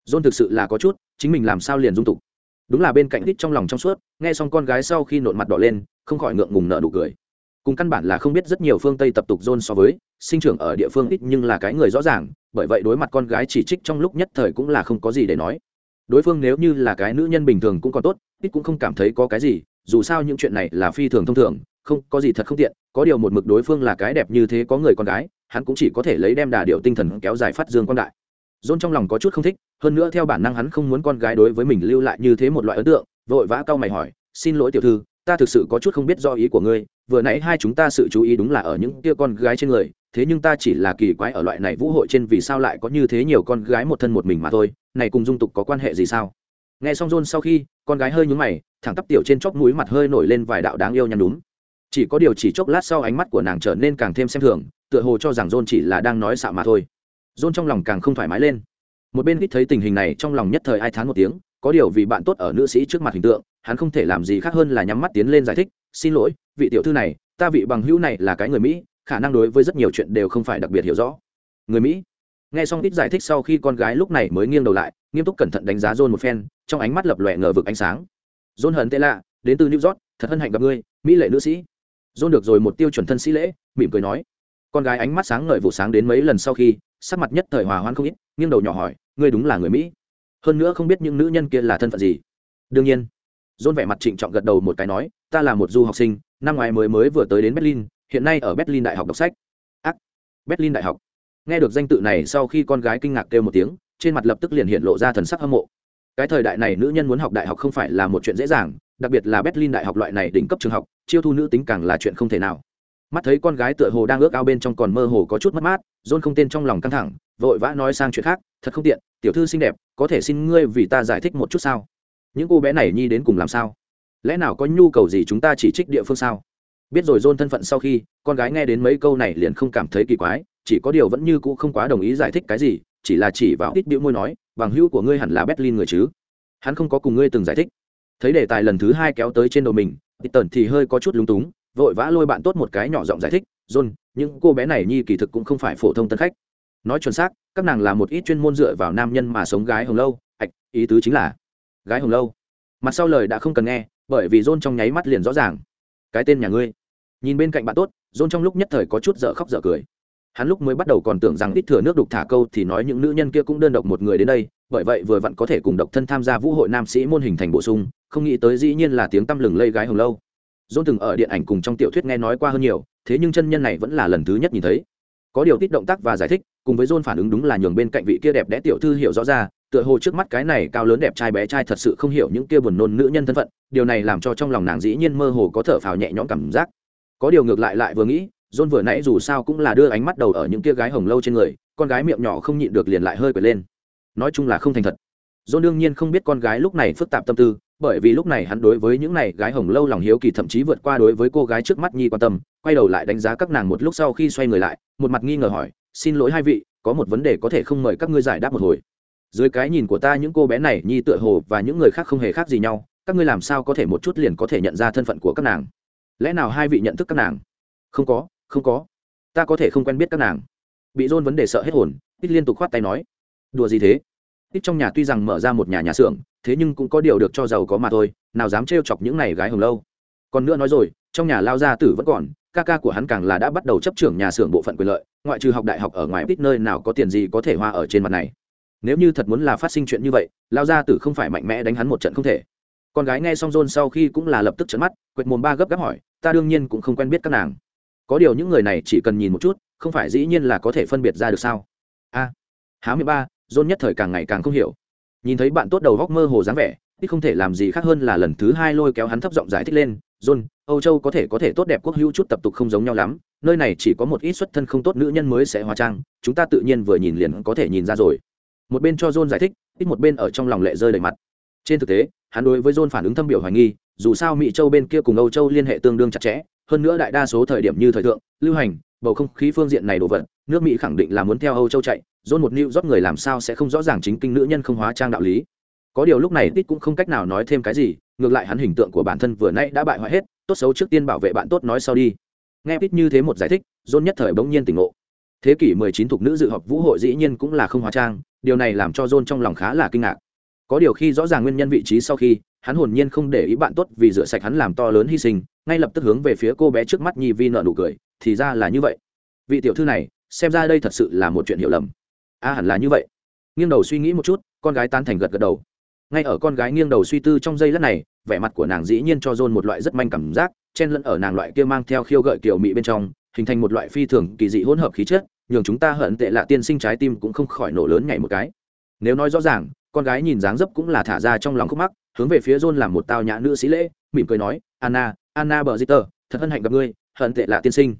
Rôn thực sự là có chút, chính mình làm sao liền dung tục. Đúng là bên cạnh ít trong lòng trong suốt, nghe xong con gái sau khi nộn mặt đỏ lên, không khỏi ngượng ngùng nợ nụ cười. Cùng căn bản là không biết rất nhiều phương tây tập tục rôn so với, sinh trưởng ở địa phương ít nhưng là cái người rõ ràng, bởi vậy đối mặt con gái chỉ trích trong lúc nhất thời cũng là không có gì để nói đối phương nếu như là cái nữ nhân bình thường cũng còn tốt, ít cũng không cảm thấy có cái gì, dù sao những chuyện này là phi thường thông thường, không, có gì thật không tiện, có điều một mực đối phương là cái đẹp như thế có người con gái, hắn cũng chỉ có thể lấy đem đà điệu tinh thần kéo dài phát dương quan đại. Dôn trong lòng có chút không thích, hơn nữa theo bản năng hắn không muốn con gái đối với mình lưu lại như thế một loại ấn tượng, vội vã cau mày hỏi, xin lỗi tiểu thư, ta thực sự có chút không biết do ý của ngươi, vừa nãy hai chúng ta sự chú ý đúng là ở những tia con gái trên người thế nhưng ta chỉ là kỳ quái ở loại này vũ hội trên vì sao lại có như thế nhiều con gái một thân một mình mà thôi, này cùng dung tục có quan hệ gì sao? Nghe xong john sau khi, con gái hơi nhúng mày, thẳng tắp tiểu trên chóp mũi mặt hơi nổi lên vài đạo đáng yêu nhăn đúng chỉ có điều chỉ chốc lát sau ánh mắt của nàng trở nên càng thêm xem thường, tựa hồ cho rằng john chỉ là đang nói xạo mà thôi. John trong lòng càng không thoải mái lên. Một bên ít thấy tình hình này, trong lòng nhất thời ai thán một tiếng, có điều vì bạn tốt ở nữ sĩ trước mặt hình tượng, hắn không thể làm gì khác hơn là nhắm mắt tiến lên giải thích, xin lỗi, vị tiểu thư này, ta vị bằng hữu này là cái người mỹ khả năng đối với rất nhiều chuyện đều không phải đặc biệt hiểu rõ. Người mỹ. Nghe xong ít giải thích sau khi con gái lúc này mới nghiêng đầu lại, nghiêm túc cẩn thận đánh giá john một phen, trong ánh mắt lập lòe ngờ vực ánh sáng. John hận tệ lạ, đến từ new york, thật hân hạnh gặp ngươi, mỹ lệ nữ sĩ. John được rồi một tiêu chuẩn thân sĩ lễ, mỉm cười nói. Con gái ánh mắt sáng ngời vụ sáng đến mấy lần sau khi, sắc mặt nhất thời hòa hoan không ít, nghiêng đầu nhỏ hỏi, ngươi đúng là người mỹ? Hơn nữa không biết những nữ nhân kia là thân phận gì. Đương nhiên, john vẻ mặt trịnh trọng gật đầu một cái nói, ta là một du học sinh, năm ngoái mới mới vừa tới đến berlin hiện nay ở berlin đại học đọc sách. Ác. Berlin đại học. Nghe được danh tự này sau khi con gái kinh ngạc kêu một tiếng, trên mặt lập tức liền hiện lộ ra thần sắc hâm mộ. Cái thời đại này nữ nhân muốn học đại học không phải là một chuyện dễ dàng, đặc biệt là berlin đại học loại này đỉnh cấp trường học, chiêu thu nữ tính càng là chuyện không thể nào. Mắt thấy con gái tựa hồ đang ước ao bên trong còn mơ hồ có chút mất mát, john không tên trong lòng căng thẳng, vội vã nói sang chuyện khác, thật không tiện, tiểu thư xinh đẹp, có thể xin ngươi vì ta giải thích một chút sao? Những cô bé này nhi đến cùng làm sao? Lẽ nào có nhu cầu gì chúng ta chỉ trích địa phương sao? Biết rồi john thân phận sau khi, con gái nghe đến mấy câu này liền không cảm thấy kỳ quái, chỉ có điều vẫn như cũ không quá đồng ý giải thích cái gì, chỉ là chỉ vào ít biểu môi nói, bằng hữu của ngươi hẳn là berlin người chứ? Hắn không có cùng ngươi từng giải thích. Thấy đề tài lần thứ hai kéo tới trên đầu mình ít tần thì hơi có chút lúng túng, vội vã lôi bạn tốt một cái nhỏ giọng giải thích, john, những cô bé này nhi kỳ thực cũng không phải phổ thông tân khách. Nói chuẩn xác, các nàng là một ít chuyên môn dựa vào nam nhân mà sống gái hồng lâu, ạch, ý tứ chính là gái hồng lâu. Mặt sau lời đã không cần nghe, bởi vì john trong nháy mắt liền rõ ràng cái tên nhà ngươi. Nhìn bên cạnh bạn tốt, john trong lúc nhất thời có chút dở khóc dở cười. Hắn lúc mới bắt đầu còn tưởng rằng ít thừa nước đục thả câu thì nói những nữ nhân kia cũng đơn độc một người đến đây, bởi vậy vừa vặn có thể cùng độc thân tham gia vũ hội nam sĩ môn hình thành bổ sung, không nghĩ tới dĩ nhiên là tiếng tăm lừng lây gái hồng lâu. John từng ở điện ảnh cùng trong tiểu thuyết nghe nói qua hơn nhiều, thế nhưng chân nhân này vẫn là lần thứ nhất nhìn thấy. Có điều tít động tác và giải thích, cùng với john phản ứng đúng là nhường bên cạnh vị kia đẹp đẽ tiểu thư hiểu rõ ra tựa hồ trước mắt cái này cao lớn đẹp trai bé trai thật sự không hiểu những kia buồn nôn nữ nhân thân phận, điều này làm cho trong lòng nàng dĩ nhiên mơ hồ có thở phào nhẹ nhõm cảm giác. Có điều ngược lại lại vừa nghĩ, john vừa nãy dù sao cũng là đưa ánh mắt đầu ở những kia gái hồng lâu trên người, con gái miệng nhỏ không nhịn được liền lại hơi quệt lên. Nói chung là không thành thật. John đương nhiên không biết con gái lúc này phức tạp tâm tư, bởi vì lúc này hắn đối với những này gái hồng lâu lòng hiếu kỳ thậm chí vượt qua đối với cô gái trước mắt nhi quan tâm, quay đầu lại đánh giá các nàng một lúc sau khi xoay người lại, một mặt nghi ngờ hỏi, xin lỗi hai vị, có một vấn đề có thể không mời các ngươi giải đáp một hồi dưới cái nhìn của ta những cô bé này, nhi tựa hồ và những người khác không hề khác gì nhau, các ngươi làm sao có thể một chút liền có thể nhận ra thân phận của các nàng? Lẽ nào hai vị nhận thức các nàng? Không có không có. Ta có thể không quen biết các nàng. Bị dôn vấn đề sợ hết hồn ít liên tục khoát tay nói. Đùa gì thế? Ít trong nhà tuy rằng mở ra một nhà nhà xưởng, thế nhưng cũng có điều được cho giàu có mà thôi, nào dám trêu chọc những này gái hồng lâu. Còn nữa nói rồi, trong nhà lao gia tử vẫn còn, ca ca của hắn càng là đã bắt đầu chấp trưởng nhà xưởng bộ phận quyền lợi, ngoại trừ học đại học ở ngoài ít nơi nào có tiền gì có thể hoa ở trên mặt này nếu như thật muốn là phát sinh chuyện như vậy lao gia tử không phải mạnh mẽ đánh hắn một trận không thể. Con gái nghe xong john sau khi cũng là lập tức trận mắt quệt mồm ba gấp gáp hỏi ta đương nhiên cũng không quen biết các nàng. Có điều những người này chỉ cần nhìn một chút không phải dĩ nhiên là có thể phân biệt ra được sao? A. À, há mười ba john nhất thời càng ngày càng không hiểu. Nhìn thấy bạn tốt đầu góc mơ hồ dáng vẻ ít không thể làm gì khác hơn là lần thứ hai lôi kéo hắn thấp giọng giải thích lên john âu châu có thể có thể tốt đẹp quốc hữu chút tập tục không giống nhau lắm nơi này chỉ có một ít xuất thân không tốt nữ nhân mới sẽ hóa trang chúng ta tự nhiên vừa nhìn liền có thể nhìn ra rồi một bên cho john giải thích, ít một bên ở trong lòng lệ rơi đầy mặt. Trên thực tế, hắn đối với john phản ứng thâm biểu hoài nghi, dù sao mỹ châu bên kia cùng âu châu liên hệ tương đương chặt chẽ, hơn nữa đại đa số thời điểm như thời thượng, lưu hành, bầu không khí phương diện này đồ vật, nước mỹ khẳng định là muốn theo âu châu chạy, John một nịu rót người làm sao sẽ không rõ ràng chính kinh nữ nhân không hóa trang đạo lý. Có điều lúc này ít cũng không cách nào nói thêm cái gì, ngược lại hắn hình tượng của bản thân vừa nãy đã bại hoại hết, tốt xấu trước tiên bảo vệ bạn tốt nói sau đi. Nghe ít như thế một giải thích, John nhất thời bỗng nhiên tỉnh ngộ. Thế kỷ 19 thuộc nữ dự họp vũ hội dĩ nhiên cũng là không hóa trang điều này làm cho John trong lòng khá là kinh ngạc. Có điều khi rõ ràng nguyên nhân vị trí sau khi, hắn hồn nhiên không để ý bạn tốt vì rửa sạch hắn làm to lớn hy sinh, ngay lập tức hướng về phía cô bé trước mắt nhi vi nợ nụ cười, thì ra là như vậy. Vị tiểu thư này, xem ra đây thật sự là một chuyện hiểu lầm. A, hẳn là như vậy. Nghiêng đầu suy nghĩ một chút, con gái tán thành gật gật đầu. Ngay ở con gái nghiêng đầu suy tư trong giây lát này, vẻ mặt của nàng dĩ nhiên cho john một loại rất manh cảm giác, chen lẫn ở nàng loại kia mang theo khiêu gợi kiểu mị bên trong, hình thành một loại phi thường kỳ dị hỗn hợp khí chất nhường chúng ta hận tệ lạ tiên sinh trái tim cũng không khỏi nổ lớn nhảy một cái. Nếu nói rõ ràng, con gái nhìn dáng dấp cũng là thả ra trong lòng khúc mắc, hướng về phía john làm một tao nhã nữ sĩ lễ, mỉm cười nói, anna anna bờ di tờ thật hân hạnh gặp ngươi, hận tệ lạ tiên sinh.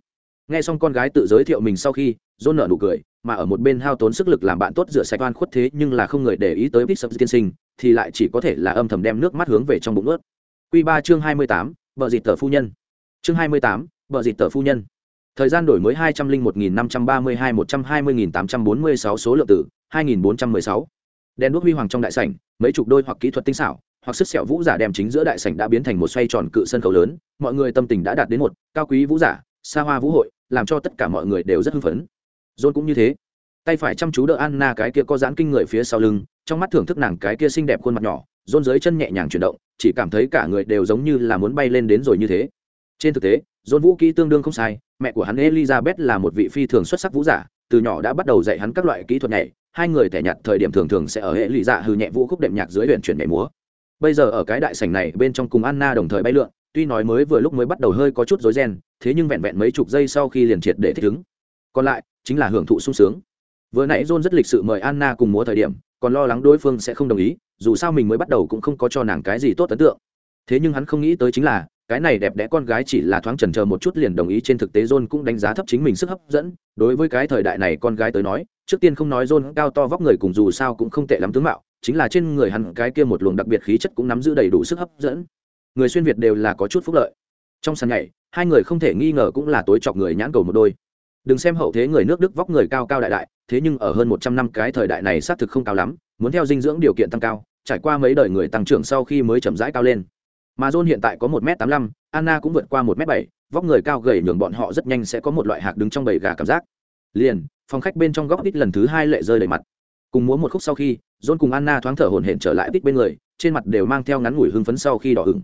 Nghe xong con gái tự giới thiệu mình sau khi, john nở nụ cười, mà ở một bên hao tốn sức lực làm bạn tốt rửa sạch oan khuất thế nhưng là không người để ý tới bích sập tiên sinh, thì lại chỉ có thể là âm thầm đem nước mắt hướng về trong bụng ướt q ba chương hai mươi tám vợ dịt tờ phu nhân. Chương hai mươi tám vợ dịt tờ phu nhân thời gian đổi mới hai trăm linh một nghìn năm trăm ba mươi hai một trăm hai mươi nghìn tám trăm bốn mươi sáu số lượng tử hai nghìn bốn trăm mười sáu. Đèn đuốc huy hoàng trong đại sảnh, mấy chục đôi hoặc kỹ thuật tinh xảo, hoặc sức sẹo vũ giả đem chính giữa đại sảnh đã biến thành một xoay tròn cự sân khấu lớn, mọi người tâm tình đã đạt đến một, cao quý vũ giả, xa hoa vũ hội, làm cho tất cả mọi người đều rất hưng phấn. John cũng như thế. Tay phải chăm chú đỡ anna cái kia có dán kinh người phía sau lưng, trong mắt thưởng thức nàng cái kia xinh đẹp khuôn mặt nhỏ, john dưới chân nhẹ nhàng chuyển động, chỉ cảm thấy cả người đều giống như là muốn bay lên đến rồi như thế. Trên thực tế, john vũ kỹ tương đương không sai mẹ của hắn elizabeth là một vị phi thường xuất sắc vũ giả, từ nhỏ đã bắt đầu dạy hắn các loại kỹ thuật nhảy, hai người tẻ nhặt thời điểm thường thường sẽ ở hệ lụy dạ hư nhẹ vũ khúc đệm nhạc dưới huyện chuyển nhảy múa. Bây giờ ở cái đại sảnh này, bên trong cùng anna đồng thời bay lượn, tuy nói mới vừa lúc mới bắt đầu hơi có chút rối ren, thế nhưng vẹn vẹn mấy chục giây sau khi liền triệt để thích ứng. Còn lại, chính là hưởng thụ sung sướng. Vừa nãy john rất lịch sự mời anna cùng múa thời điểm, còn lo lắng đối phương sẽ không đồng ý, dù sao mình mới bắt đầu cũng không có cho nàng cái gì tốt ấn tượng. Thế nhưng hắn không nghĩ tới chính là cái này đẹp đẽ con gái chỉ là thoáng chần chờ một chút liền đồng ý trên thực tế John cũng đánh giá thấp chính mình sức hấp dẫn, đối với cái thời đại này con gái tới nói, trước tiên không nói John cao to vóc người cùng dù sao cũng không tệ lắm tướng mạo, chính là trên người hắn cái kia một luồng đặc biệt khí chất cũng nắm giữ đầy đủ sức hấp dẫn. Người xuyên Việt đều là có chút phúc lợi. Trong sàn nhảy, hai người không thể nghi ngờ cũng là tối chọc người nhãn cầu một đôi. Đừng xem hậu thế người nước Đức vóc người cao cao đại đại, thế nhưng ở hơn một trăm năm cái thời đại này xác thực không cao lắm, muốn theo dinh dưỡng điều kiện tăng cao, trải qua mấy đời người tăng trưởng sau khi mới chậm rãi cao lên mà john hiện tại có một m tám mươi anna cũng vượt qua một m bảy, vóc người cao gầy nhường bọn họ rất nhanh sẽ có một loại hạc đứng trong bầy gà cảm giác. Liền, phòng khách bên trong góc ít lần thứ hai lệ rơi đầy mặt. Cùng múa một khúc sau khi, john cùng anna thoáng thở hổn hển trở lại ít bên người, trên mặt đều mang theo ngắn ngủi hưng phấn sau khi đỏ hừng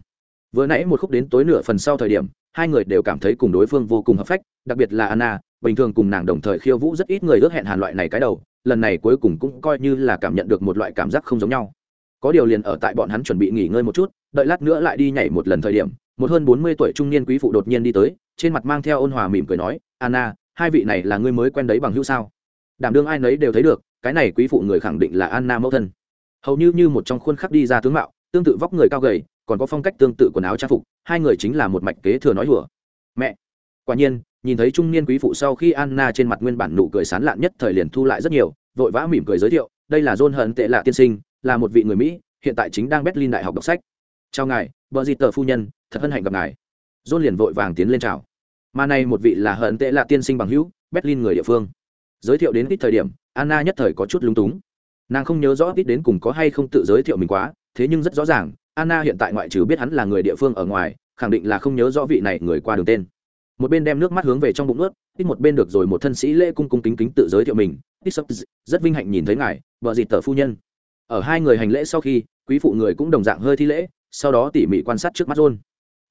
vừa nãy một khúc đến tối nửa phần sau thời điểm, hai người đều cảm thấy cùng đối phương vô cùng hợp phách, đặc biệt là anna, bình thường cùng nàng đồng thời khiêu vũ rất ít người ước hẹn hàn loại này cái đầu, lần này cuối cùng cũng coi như là cảm nhận được một loại cảm giác không giống nhau. Có điều liền ở tại bọn hắn chuẩn bị nghỉ ngơi một chút đợi lát nữa lại đi nhảy một lần thời điểm, một hơn bốn mươi tuổi trung niên quý phụ đột nhiên đi tới, trên mặt mang theo ôn hòa mỉm cười nói, anna, hai vị này là ngươi mới quen đấy bằng hữu sao? Đảm đương ai nấy đều thấy được, cái này quý phụ người khẳng định là anna mẫu thân. Hầu như như một trong khuôn khắc đi ra tướng mạo, tương tự vóc người cao gầy, còn có phong cách tương tự quần áo trang phục, hai người chính là một mạch kế thừa nói hùa mẹ! Quả nhiên, nhìn thấy trung niên quý phụ sau khi anna trên mặt nguyên bản nụ cười sán lạn nhất thời liền thu lại rất nhiều, vội vã mỉm cười giới thiệu, đây là john hận tệ lạ tiên sinh, là một vị người mỹ, hiện tại chính đang berlin đại học đọc sách chào ngài vợ dịt tờ phu nhân, thật hân hạnh gặp ngài. John liền vội vàng tiến lên chào. Mà này một vị là hận tệ lạ tiên sinh bằng hữu, berlin người địa phương. Giới thiệu đến ít thời điểm, anna nhất thời có chút lung túng. Nàng không nhớ rõ ít đến cùng có hay không tự giới thiệu mình quá, thế nhưng rất rõ ràng, anna hiện tại ngoại trừ biết hắn là người địa phương ở ngoài, khẳng định là không nhớ rõ vị này người qua đường tên. Một bên đem nước mắt hướng về trong bụng ướt ít một bên được rồi một thân sĩ lễ cung cung kính kính tự giới thiệu mình. Ít sắp rất vinh hạnh nhìn thấy ngài vợ dịt tờ phu nhân. Ở hai người hành lễ sau khi, quý phụ người cũng đồng dạng hơi thi lễ sau đó tỉ mỉ quan sát trước mắt john.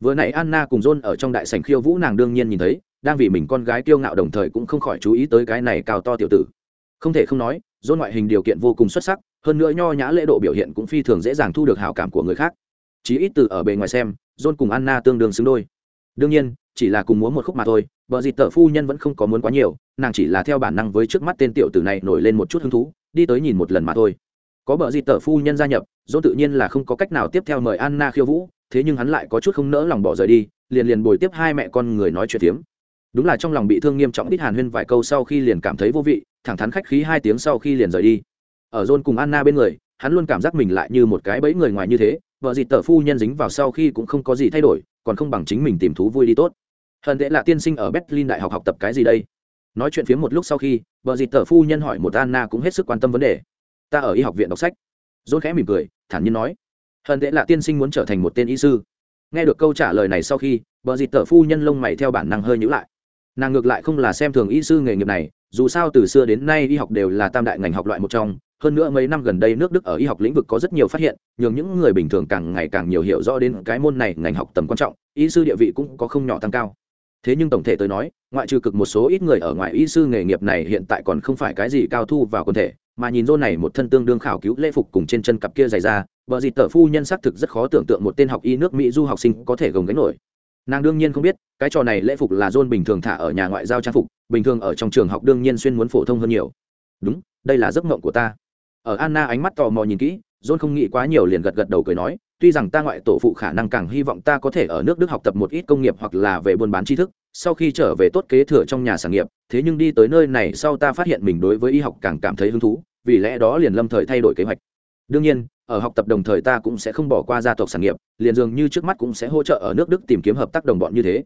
Vừa nãy anna cùng john ở trong đại sảnh khiêu vũ nàng đương nhiên nhìn thấy, đang vì mình con gái kiêu ngạo đồng thời cũng không khỏi chú ý tới cái này cao to tiểu tử. Không thể không nói, john ngoại hình điều kiện vô cùng xuất sắc, hơn nữa nho nhã lễ độ biểu hiện cũng phi thường dễ dàng thu được hảo cảm của người khác. Chỉ ít từ ở bề ngoài xem, john cùng anna tương đương xứng đôi. Đương nhiên, chỉ là cùng múa một khúc mà thôi, vợ dịt tợ phu nhân vẫn không có muốn quá nhiều, nàng chỉ là theo bản năng với trước mắt tên tiểu tử này nổi lên một chút hứng thú, đi tới nhìn một lần mà thôi có bờ gì tờ phu nhân gia nhập, dỗ tự nhiên là không có cách nào tiếp theo mời anna khiêu vũ, thế nhưng hắn lại có chút không nỡ lòng bỏ rời đi, liền liền bồi tiếp hai mẹ con người nói chuyện tiếm đúng là trong lòng bị thương nghiêm trọng ít hàn huyên vài câu sau khi liền cảm thấy vô vị, thẳng thắn khách khí hai tiếng sau khi liền rời đi. Ở john cùng anna bên người, hắn luôn cảm giác mình lại như một cái bẫy người ngoài như thế, vợ dịt tờ phu nhân dính vào sau khi cũng không có gì thay đổi, còn không bằng chính mình tìm thú vui đi tốt. Hận tệ là tiên sinh ở berlin đại học học tập cái gì đây? Nói chuyện phiếm một lúc sau khi, vợ dịt tờ phu nhân hỏi một anna cũng hết sức quan tâm vấn đề ta ở y học viện đọc sách. Dôn khẽ mỉm cười, thản nhiên nói. Hận tệ là tiên sinh muốn trở thành một tên y sư. Nghe được câu trả lời này sau khi vợ dịt tờ phu nhân lông mày theo bản năng hơi nhữ lại. Nàng ngược lại không là xem thường y sư nghề nghiệp này, dù sao từ xưa đến nay y học đều là tam đại ngành học loại một trong. Hơn nữa mấy năm gần đây nước đức ở y học lĩnh vực có rất nhiều phát hiện, nhường những người bình thường càng ngày càng nhiều hiểu rõ đến cái môn này ngành học tầm quan trọng, y sư địa vị cũng có không nhỏ tăng cao. Thế nhưng tổng thể tôi nói, ngoại trừ cực một số ít người ở ngoài y sư nghề nghiệp này hiện tại còn không phải cái gì cao thu vào quần thể mà nhìn rô này một thân tương đương khảo cứu lễ phục cùng trên chân cặp kia dày ra vợ dịt tờ phu nhân xác thực rất khó tưởng tượng một tên học y nước mỹ du học sinh có thể gồng gánh nổi. Nàng đương nhiên không biết, cái trò này lễ phục là john bình thường thả ở nhà ngoại giao trang phục, bình thường ở trong trường học đương nhiên xuyên muốn phổ thông hơn nhiều. Đúng, đây là giấc mộng của ta. Ở anna ánh mắt tò mò nhìn kỹ john không nghĩ quá nhiều liền gật gật đầu cười nói, tuy rằng ta ngoại tổ phụ khả năng càng hy vọng ta có thể ở nước đức học tập một ít công nghiệp hoặc là về buôn bán tri thức sau khi trở về tốt kế thừa trong nhà sản nghiệp, thế nhưng đi tới nơi này sau ta phát hiện mình đối với y học càng cảm thấy hứng thú, vì lẽ đó liền lâm thời thay đổi kế hoạch. Đương nhiên, ở học tập đồng thời ta cũng sẽ không bỏ qua gia tộc sản nghiệp, liền dường như trước mắt cũng sẽ hỗ trợ ở nước đức tìm kiếm hợp tác đồng bọn như thế.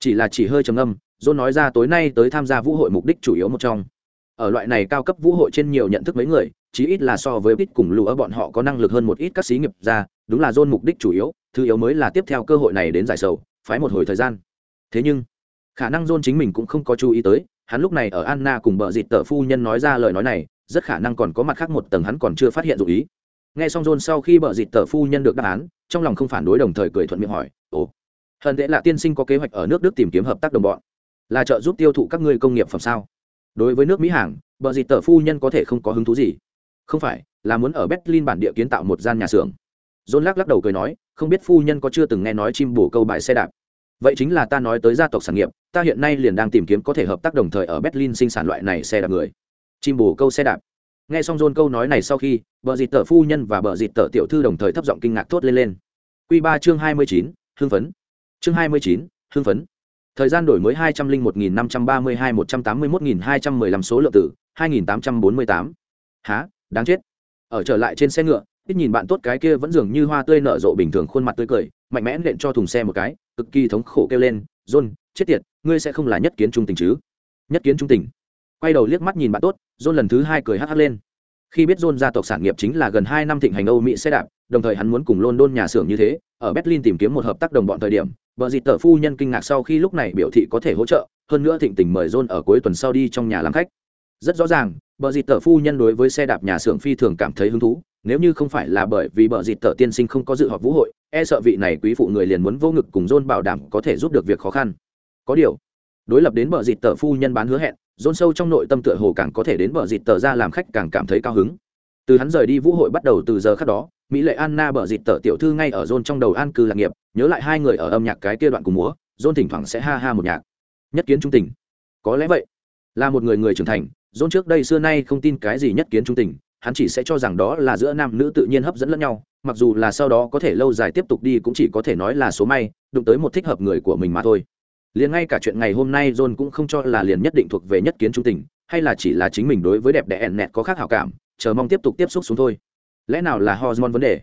Chỉ là chỉ hơi trầm âm john nói ra tối nay tới tham gia vũ hội mục đích chủ yếu một trong. Ở loại này cao cấp vũ hội trên nhiều nhận thức mấy người, chí ít là so với ít cùng lũ ở bọn họ có năng lực hơn một ít các xí nghiệp ra, đúng là john mục đích chủ yếu, thứ yếu mới là tiếp theo cơ hội này đến giải sầu, phái một hồi thời gian. Thế nhưng khả năng john chính mình cũng không có chú ý tới, hắn lúc này ở anna cùng bợ dịt tờ phu nhân nói ra lời nói này, rất khả năng còn có mặt khác một tầng hắn còn chưa phát hiện dụ ý. Nghe xong john sau khi bợ dịt tờ phu nhân được đáp án, trong lòng không phản đối đồng thời cười thuận miệng hỏi, ồ, hận tệ là tiên sinh có kế hoạch ở nước đức tìm kiếm hợp tác đồng bọn, là trợ giúp tiêu thụ các ngươi công nghiệp phẩm sao? Đối với nước mỹ hàng bợ dịt tờ phu nhân có thể không có hứng thú gì. Không phải, là muốn ở berlin bản địa kiến tạo một gian nhà xưởng. John lắc lắc đầu cười nói, không biết phu nhân có chưa từng nghe nói chim bổ câu bài xe đạp. Vậy chính là ta nói tới gia tộc sản nghiệp ta hiện nay liền đang tìm kiếm có thể hợp tác đồng thời ở berlin sinh sản loại này xe đạp người. Chim bồ câu xe đạp. Nghe xong Dôn câu nói này sau khi, bờ dịt tờ phu nhân và bờ dịt tờ tiểu thư đồng thời thấp giọng kinh ngạc thốt lên lên. Q ba chương hai mươi chín, hưng phấn. Chương hai mươi chín, hưng phấn. Thời gian đổi mới hai trăm linh một nghìn năm trăm ba mươi hai một trăm tám mươi một nghìn hai trăm mười lăm số lượng tử hai nghìn tám trăm bốn mươi tám. Há, đáng chết. Ở trở lại trên xe ngựa, ít nhìn bạn tốt cái kia vẫn dường như hoa tươi nở rộ bình thường khuôn mặt tươi cười, mạnh mẽ nện cho thùng xe một cái, cực kỳ thống khổ kêu lên john, chết tiệt, ngươi sẽ không là nhất kiến trung tình chứ? Nhất kiến trung tình. Quay đầu liếc mắt nhìn bạn tốt, john lần thứ hai cười hắc hắc lên. Khi biết john gia tộc sản nghiệp chính là gần hai năm thịnh hành âu mỹ xe đạp, đồng thời hắn muốn cùng london nhà xưởng như thế, ở berlin tìm kiếm một hợp tác đồng bọn thời điểm, vợ dịt tờ phu nhân kinh ngạc sau khi lúc này biểu thị có thể hỗ trợ, hơn nữa thịnh tình mời john ở cuối tuần sau đi trong nhà làm khách. Rất rõ ràng bờ dịt tờ phu nhân đối với xe đạp nhà xưởng phi thường cảm thấy hứng thú nếu như không phải là bởi vì bờ dịt tờ tiên sinh không có dự họp vũ hội e sợ vị này quý phụ người liền muốn vô ngực cùng dôn bảo đảm có thể giúp được việc khó khăn. Có điều, đối lập đến bờ dịt tờ phu nhân bán hứa hẹn dôn sâu trong nội tâm tựa hồ càng có thể đến bờ dịt tờ ra làm khách càng cảm thấy cao hứng. Từ hắn rời đi vũ hội bắt đầu từ giờ khác đó, mỹ lệ anna bờ dịt tờ tiểu thư ngay ở dôn trong đầu an cư lạc nghiệp, nhớ lại hai người ở âm nhạc cái kia đoạn cùng múa dôn thỉnh thoảng sẽ ha ha một nhạc. Nhất kiến trung tình. Có lẽ vậy. Là một người người trưởng thành dôn trước đây xưa nay không tin cái gì nhất kiến trung tình hắn chỉ sẽ cho rằng đó là giữa nam nữ tự nhiên hấp dẫn lẫn nhau, mặc dù là sau đó có thể lâu dài tiếp tục đi cũng chỉ có thể nói là số may, đụng tới một thích hợp người của mình mà thôi. Liền ngay cả chuyện ngày hôm nay john cũng không cho là liền nhất định thuộc về nhất kiến trung tình, hay là chỉ là chính mình đối với đẹp đẽ ẹn nẹt có khác hảo cảm, chờ mong tiếp tục tiếp xúc xuống thôi. Lẽ nào là hormone vấn đề?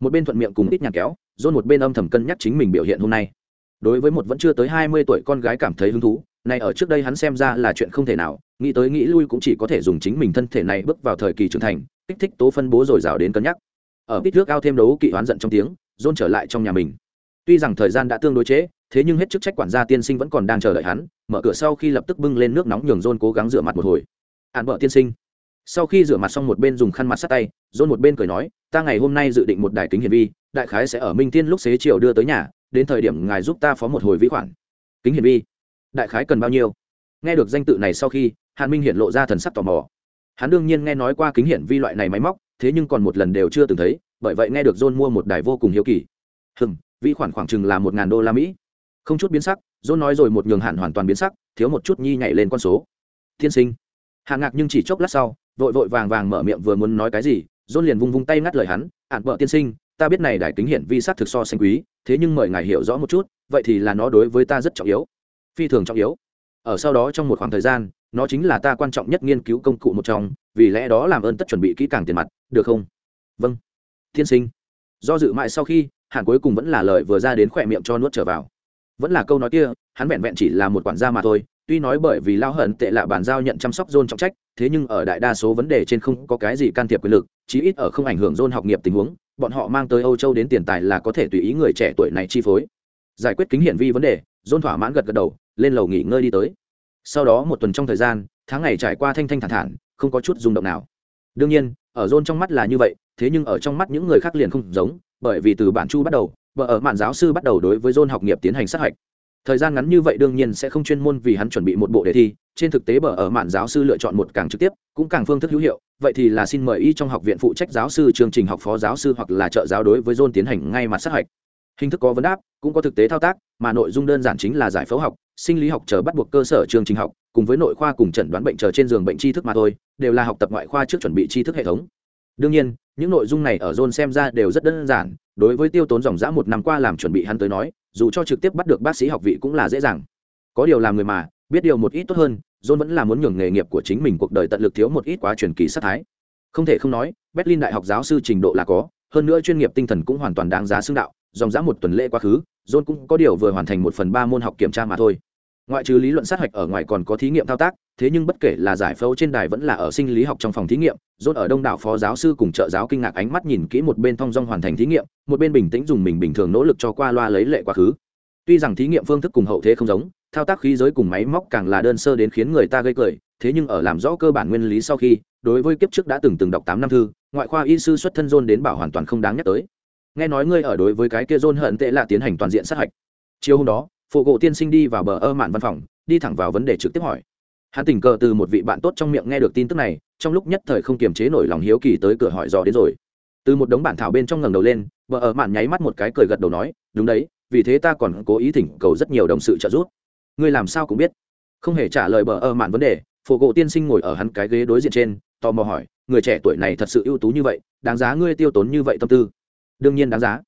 Một bên thuận miệng cùng ít nhạc kéo, john một bên âm thầm cân nhắc chính mình biểu hiện hôm nay. Đối với một vẫn chưa tới hai mươi tuổi con gái cảm thấy hứng thú này ở trước đây hắn xem ra là chuyện không thể nào nghĩ tới nghĩ lui cũng chỉ có thể dùng chính mình thân thể này bước vào thời kỳ trưởng thành kích thích tố phân bố dồi dào đến cân nhắc. Ở kích nước ao thêm đấu kỵ oán giận trong tiếng dôn trở lại trong nhà mình. Tuy rằng thời gian đã tương đối chế, thế nhưng hết chức trách quản gia tiên sinh vẫn còn đang chờ đợi hắn mở cửa sau khi lập tức bưng lên nước nóng nhường dôn cố gắng rửa mặt một hồi. Hạn vợ tiên sinh. Sau khi rửa mặt xong một bên dùng khăn mặt sát tay dôn một bên cười nói ta ngày hôm nay dự định một đài kính hiển vi đại khái sẽ ở minh tiên lúc xế chiều đưa tới nhà đến thời điểm ngài giúp ta phó một hồi vĩ khoản. Kính hiển vi? Đại khái cần bao nhiêu? Nghe được danh tự này sau khi, hàn minh hiện lộ ra thần sắc tò mò. Hắn đương nhiên nghe nói qua kính hiển vi loại này máy móc, thế nhưng còn một lần đều chưa từng thấy, bởi vậy nghe được john mua một đài vô cùng hiếu kỳ. Hừm, vi khoản khoảng chừng là một ngàn đô la mỹ. Không chút biến sắc, john nói rồi một nhường hạn hoàn toàn biến sắc, thiếu một chút nhi nhảy lên con số. Thiên sinh. Hạ ngạc nhưng chỉ chốc lát sau, vội vội vàng vàng mở miệng vừa muốn nói cái gì, john liền vung vung tay ngắt lời hắn ạn vợ tiên sinh, ta biết này đài kính hiển vi sắc thực so xanh quý, thế nhưng mời ngài hiểu rõ một chút, vậy thì là nó đối với ta rất trọng yếu phi thường trọng yếu. Ở sau đó trong một khoảng thời gian nó chính là ta quan trọng nhất nghiên cứu công cụ một trong vì lẽ đó làm ơn tất chuẩn bị kỹ càng tiền mặt được không? Vâng. Tiên sinh. Do dự mãi sau khi hàn cuối cùng vẫn là lời vừa ra đến khỏe miệng cho nuốt trở vào. Vẫn là câu nói kia hắn vẹn vẹn chỉ là một quản gia mà thôi tuy nói bởi vì lao hận tệ lạ bàn giao nhận chăm sóc John trọng trách, thế nhưng ở đại đa số vấn đề trên không có cái gì can thiệp quyền lực, chí ít ở không ảnh hưởng John học nghiệp tình huống, bọn họ mang tới Âu Châu đến tiền tài là có thể tùy ý người trẻ tuổi này chi phối. Giải quyết kính hiển vi vấn đề, John thỏa mãn gật gật đầu, lên lầu nghỉ ngơi đi tới. Sau đó một tuần trong thời gian, tháng ngày trải qua thanh thanh thản thản, không có chút rung động nào. Đương nhiên, ở John trong mắt là như vậy, thế nhưng ở trong mắt những người khác liền không giống, bởi vì từ bản chu bắt đầu, vợ ở mạn giáo sư bắt đầu đối với John học nghiệp tiến hành sát hạch thời gian ngắn như vậy đương nhiên sẽ không chuyên môn vì hắn chuẩn bị một bộ đề thi trên thực tế bờ ở mạn giáo sư lựa chọn một càng trực tiếp cũng càng phương thức hữu hiệu vậy thì là xin mời y trong học viện phụ trách giáo sư chương trình học phó giáo sư hoặc là trợ giáo đối với john tiến hành ngay mặt sát hạch hình thức có vấn đáp, cũng có thực tế thao tác, mà nội dung đơn giản chính là giải phẫu học, sinh lý học chờ bắt buộc cơ sở chương trình học, cùng với nội khoa cùng chẩn đoán bệnh chờ trên giường bệnh tri thức mà thôi, đều là học tập ngoại khoa trước chuẩn bị tri thức hệ thống. Đương nhiên, những nội dung này ở john xem ra đều rất đơn giản, đối với tiêu tốn dòng dã một năm qua làm chuẩn bị hắn tới nói, dù cho trực tiếp bắt được bác sĩ học vị cũng là dễ dàng. Có điều làm người mà, biết điều một ít tốt hơn john vẫn là muốn nhường nghề nghiệp của chính mình cuộc đời tận lực thiếu một ít quá truyền kỳ sát thái. Không thể không nói, berlin đại học giáo sư trình độ là có, hơn nữa chuyên nghiệp tinh thần cũng hoàn toàn đáng giá xưng đạo dòng dã một tuần lễ quá khứ, john cũng có điều vừa hoàn thành một phần ba môn học kiểm tra mà thôi. Ngoại trừ lý luận sát hạch ở ngoài còn có thí nghiệm thao tác, thế nhưng bất kể là giải phẫu trên đài vẫn là ở sinh lý học trong phòng thí nghiệm dốt ở đông đảo phó giáo sư cùng trợ giáo kinh ngạc ánh mắt nhìn kỹ một bên thong dong hoàn thành thí nghiệm, một bên bình tĩnh dùng mình bình thường nỗ lực cho qua loa lấy lệ quá khứ. Tuy rằng thí nghiệm phương thức cùng hậu thế không giống, thao tác khí giới cùng máy móc càng là đơn sơ đến khiến người ta gây cười, thế nhưng ở làm rõ cơ bản nguyên lý sau khi, đối với kiếp trước đã từng từng đọc tám năm thư, ngoại khoa y sư xuất thân dôn đến bảo hoàn toàn không đáng nhắc tới nghe nói ngươi ở đối với cái kia dôn hận tệ là tiến hành toàn diện sát hạch. Chiều hôm đó phụ gỗ tiên sinh đi vào bờ ơ mạn văn phòng, đi thẳng vào vấn đề trực tiếp hỏi. Hắn tình cờ từ một vị bạn tốt trong miệng nghe được tin tức này, trong lúc nhất thời không kiềm chế nổi lòng hiếu kỳ tới cửa hỏi dò đến rồi. Từ một đống bản thảo bên trong ngẩng đầu lên, bờ ở mạn nháy mắt một cái cười gật đầu nói, đúng đấy, vì thế ta còn cố ý thỉnh cầu rất nhiều đồng sự trợ giúp. Ngươi làm sao cũng biết. Không hề trả lời bờ ở mạn vấn đề, phổ gỗ tiên sinh ngồi ở hắn cái ghế đối diện trên, tò mò hỏi, người trẻ tuổi này thật sự ưu tú như vậy, đáng giá ngươi tiêu tốn như vậy tâm tư? Đương nhiên đáng giá.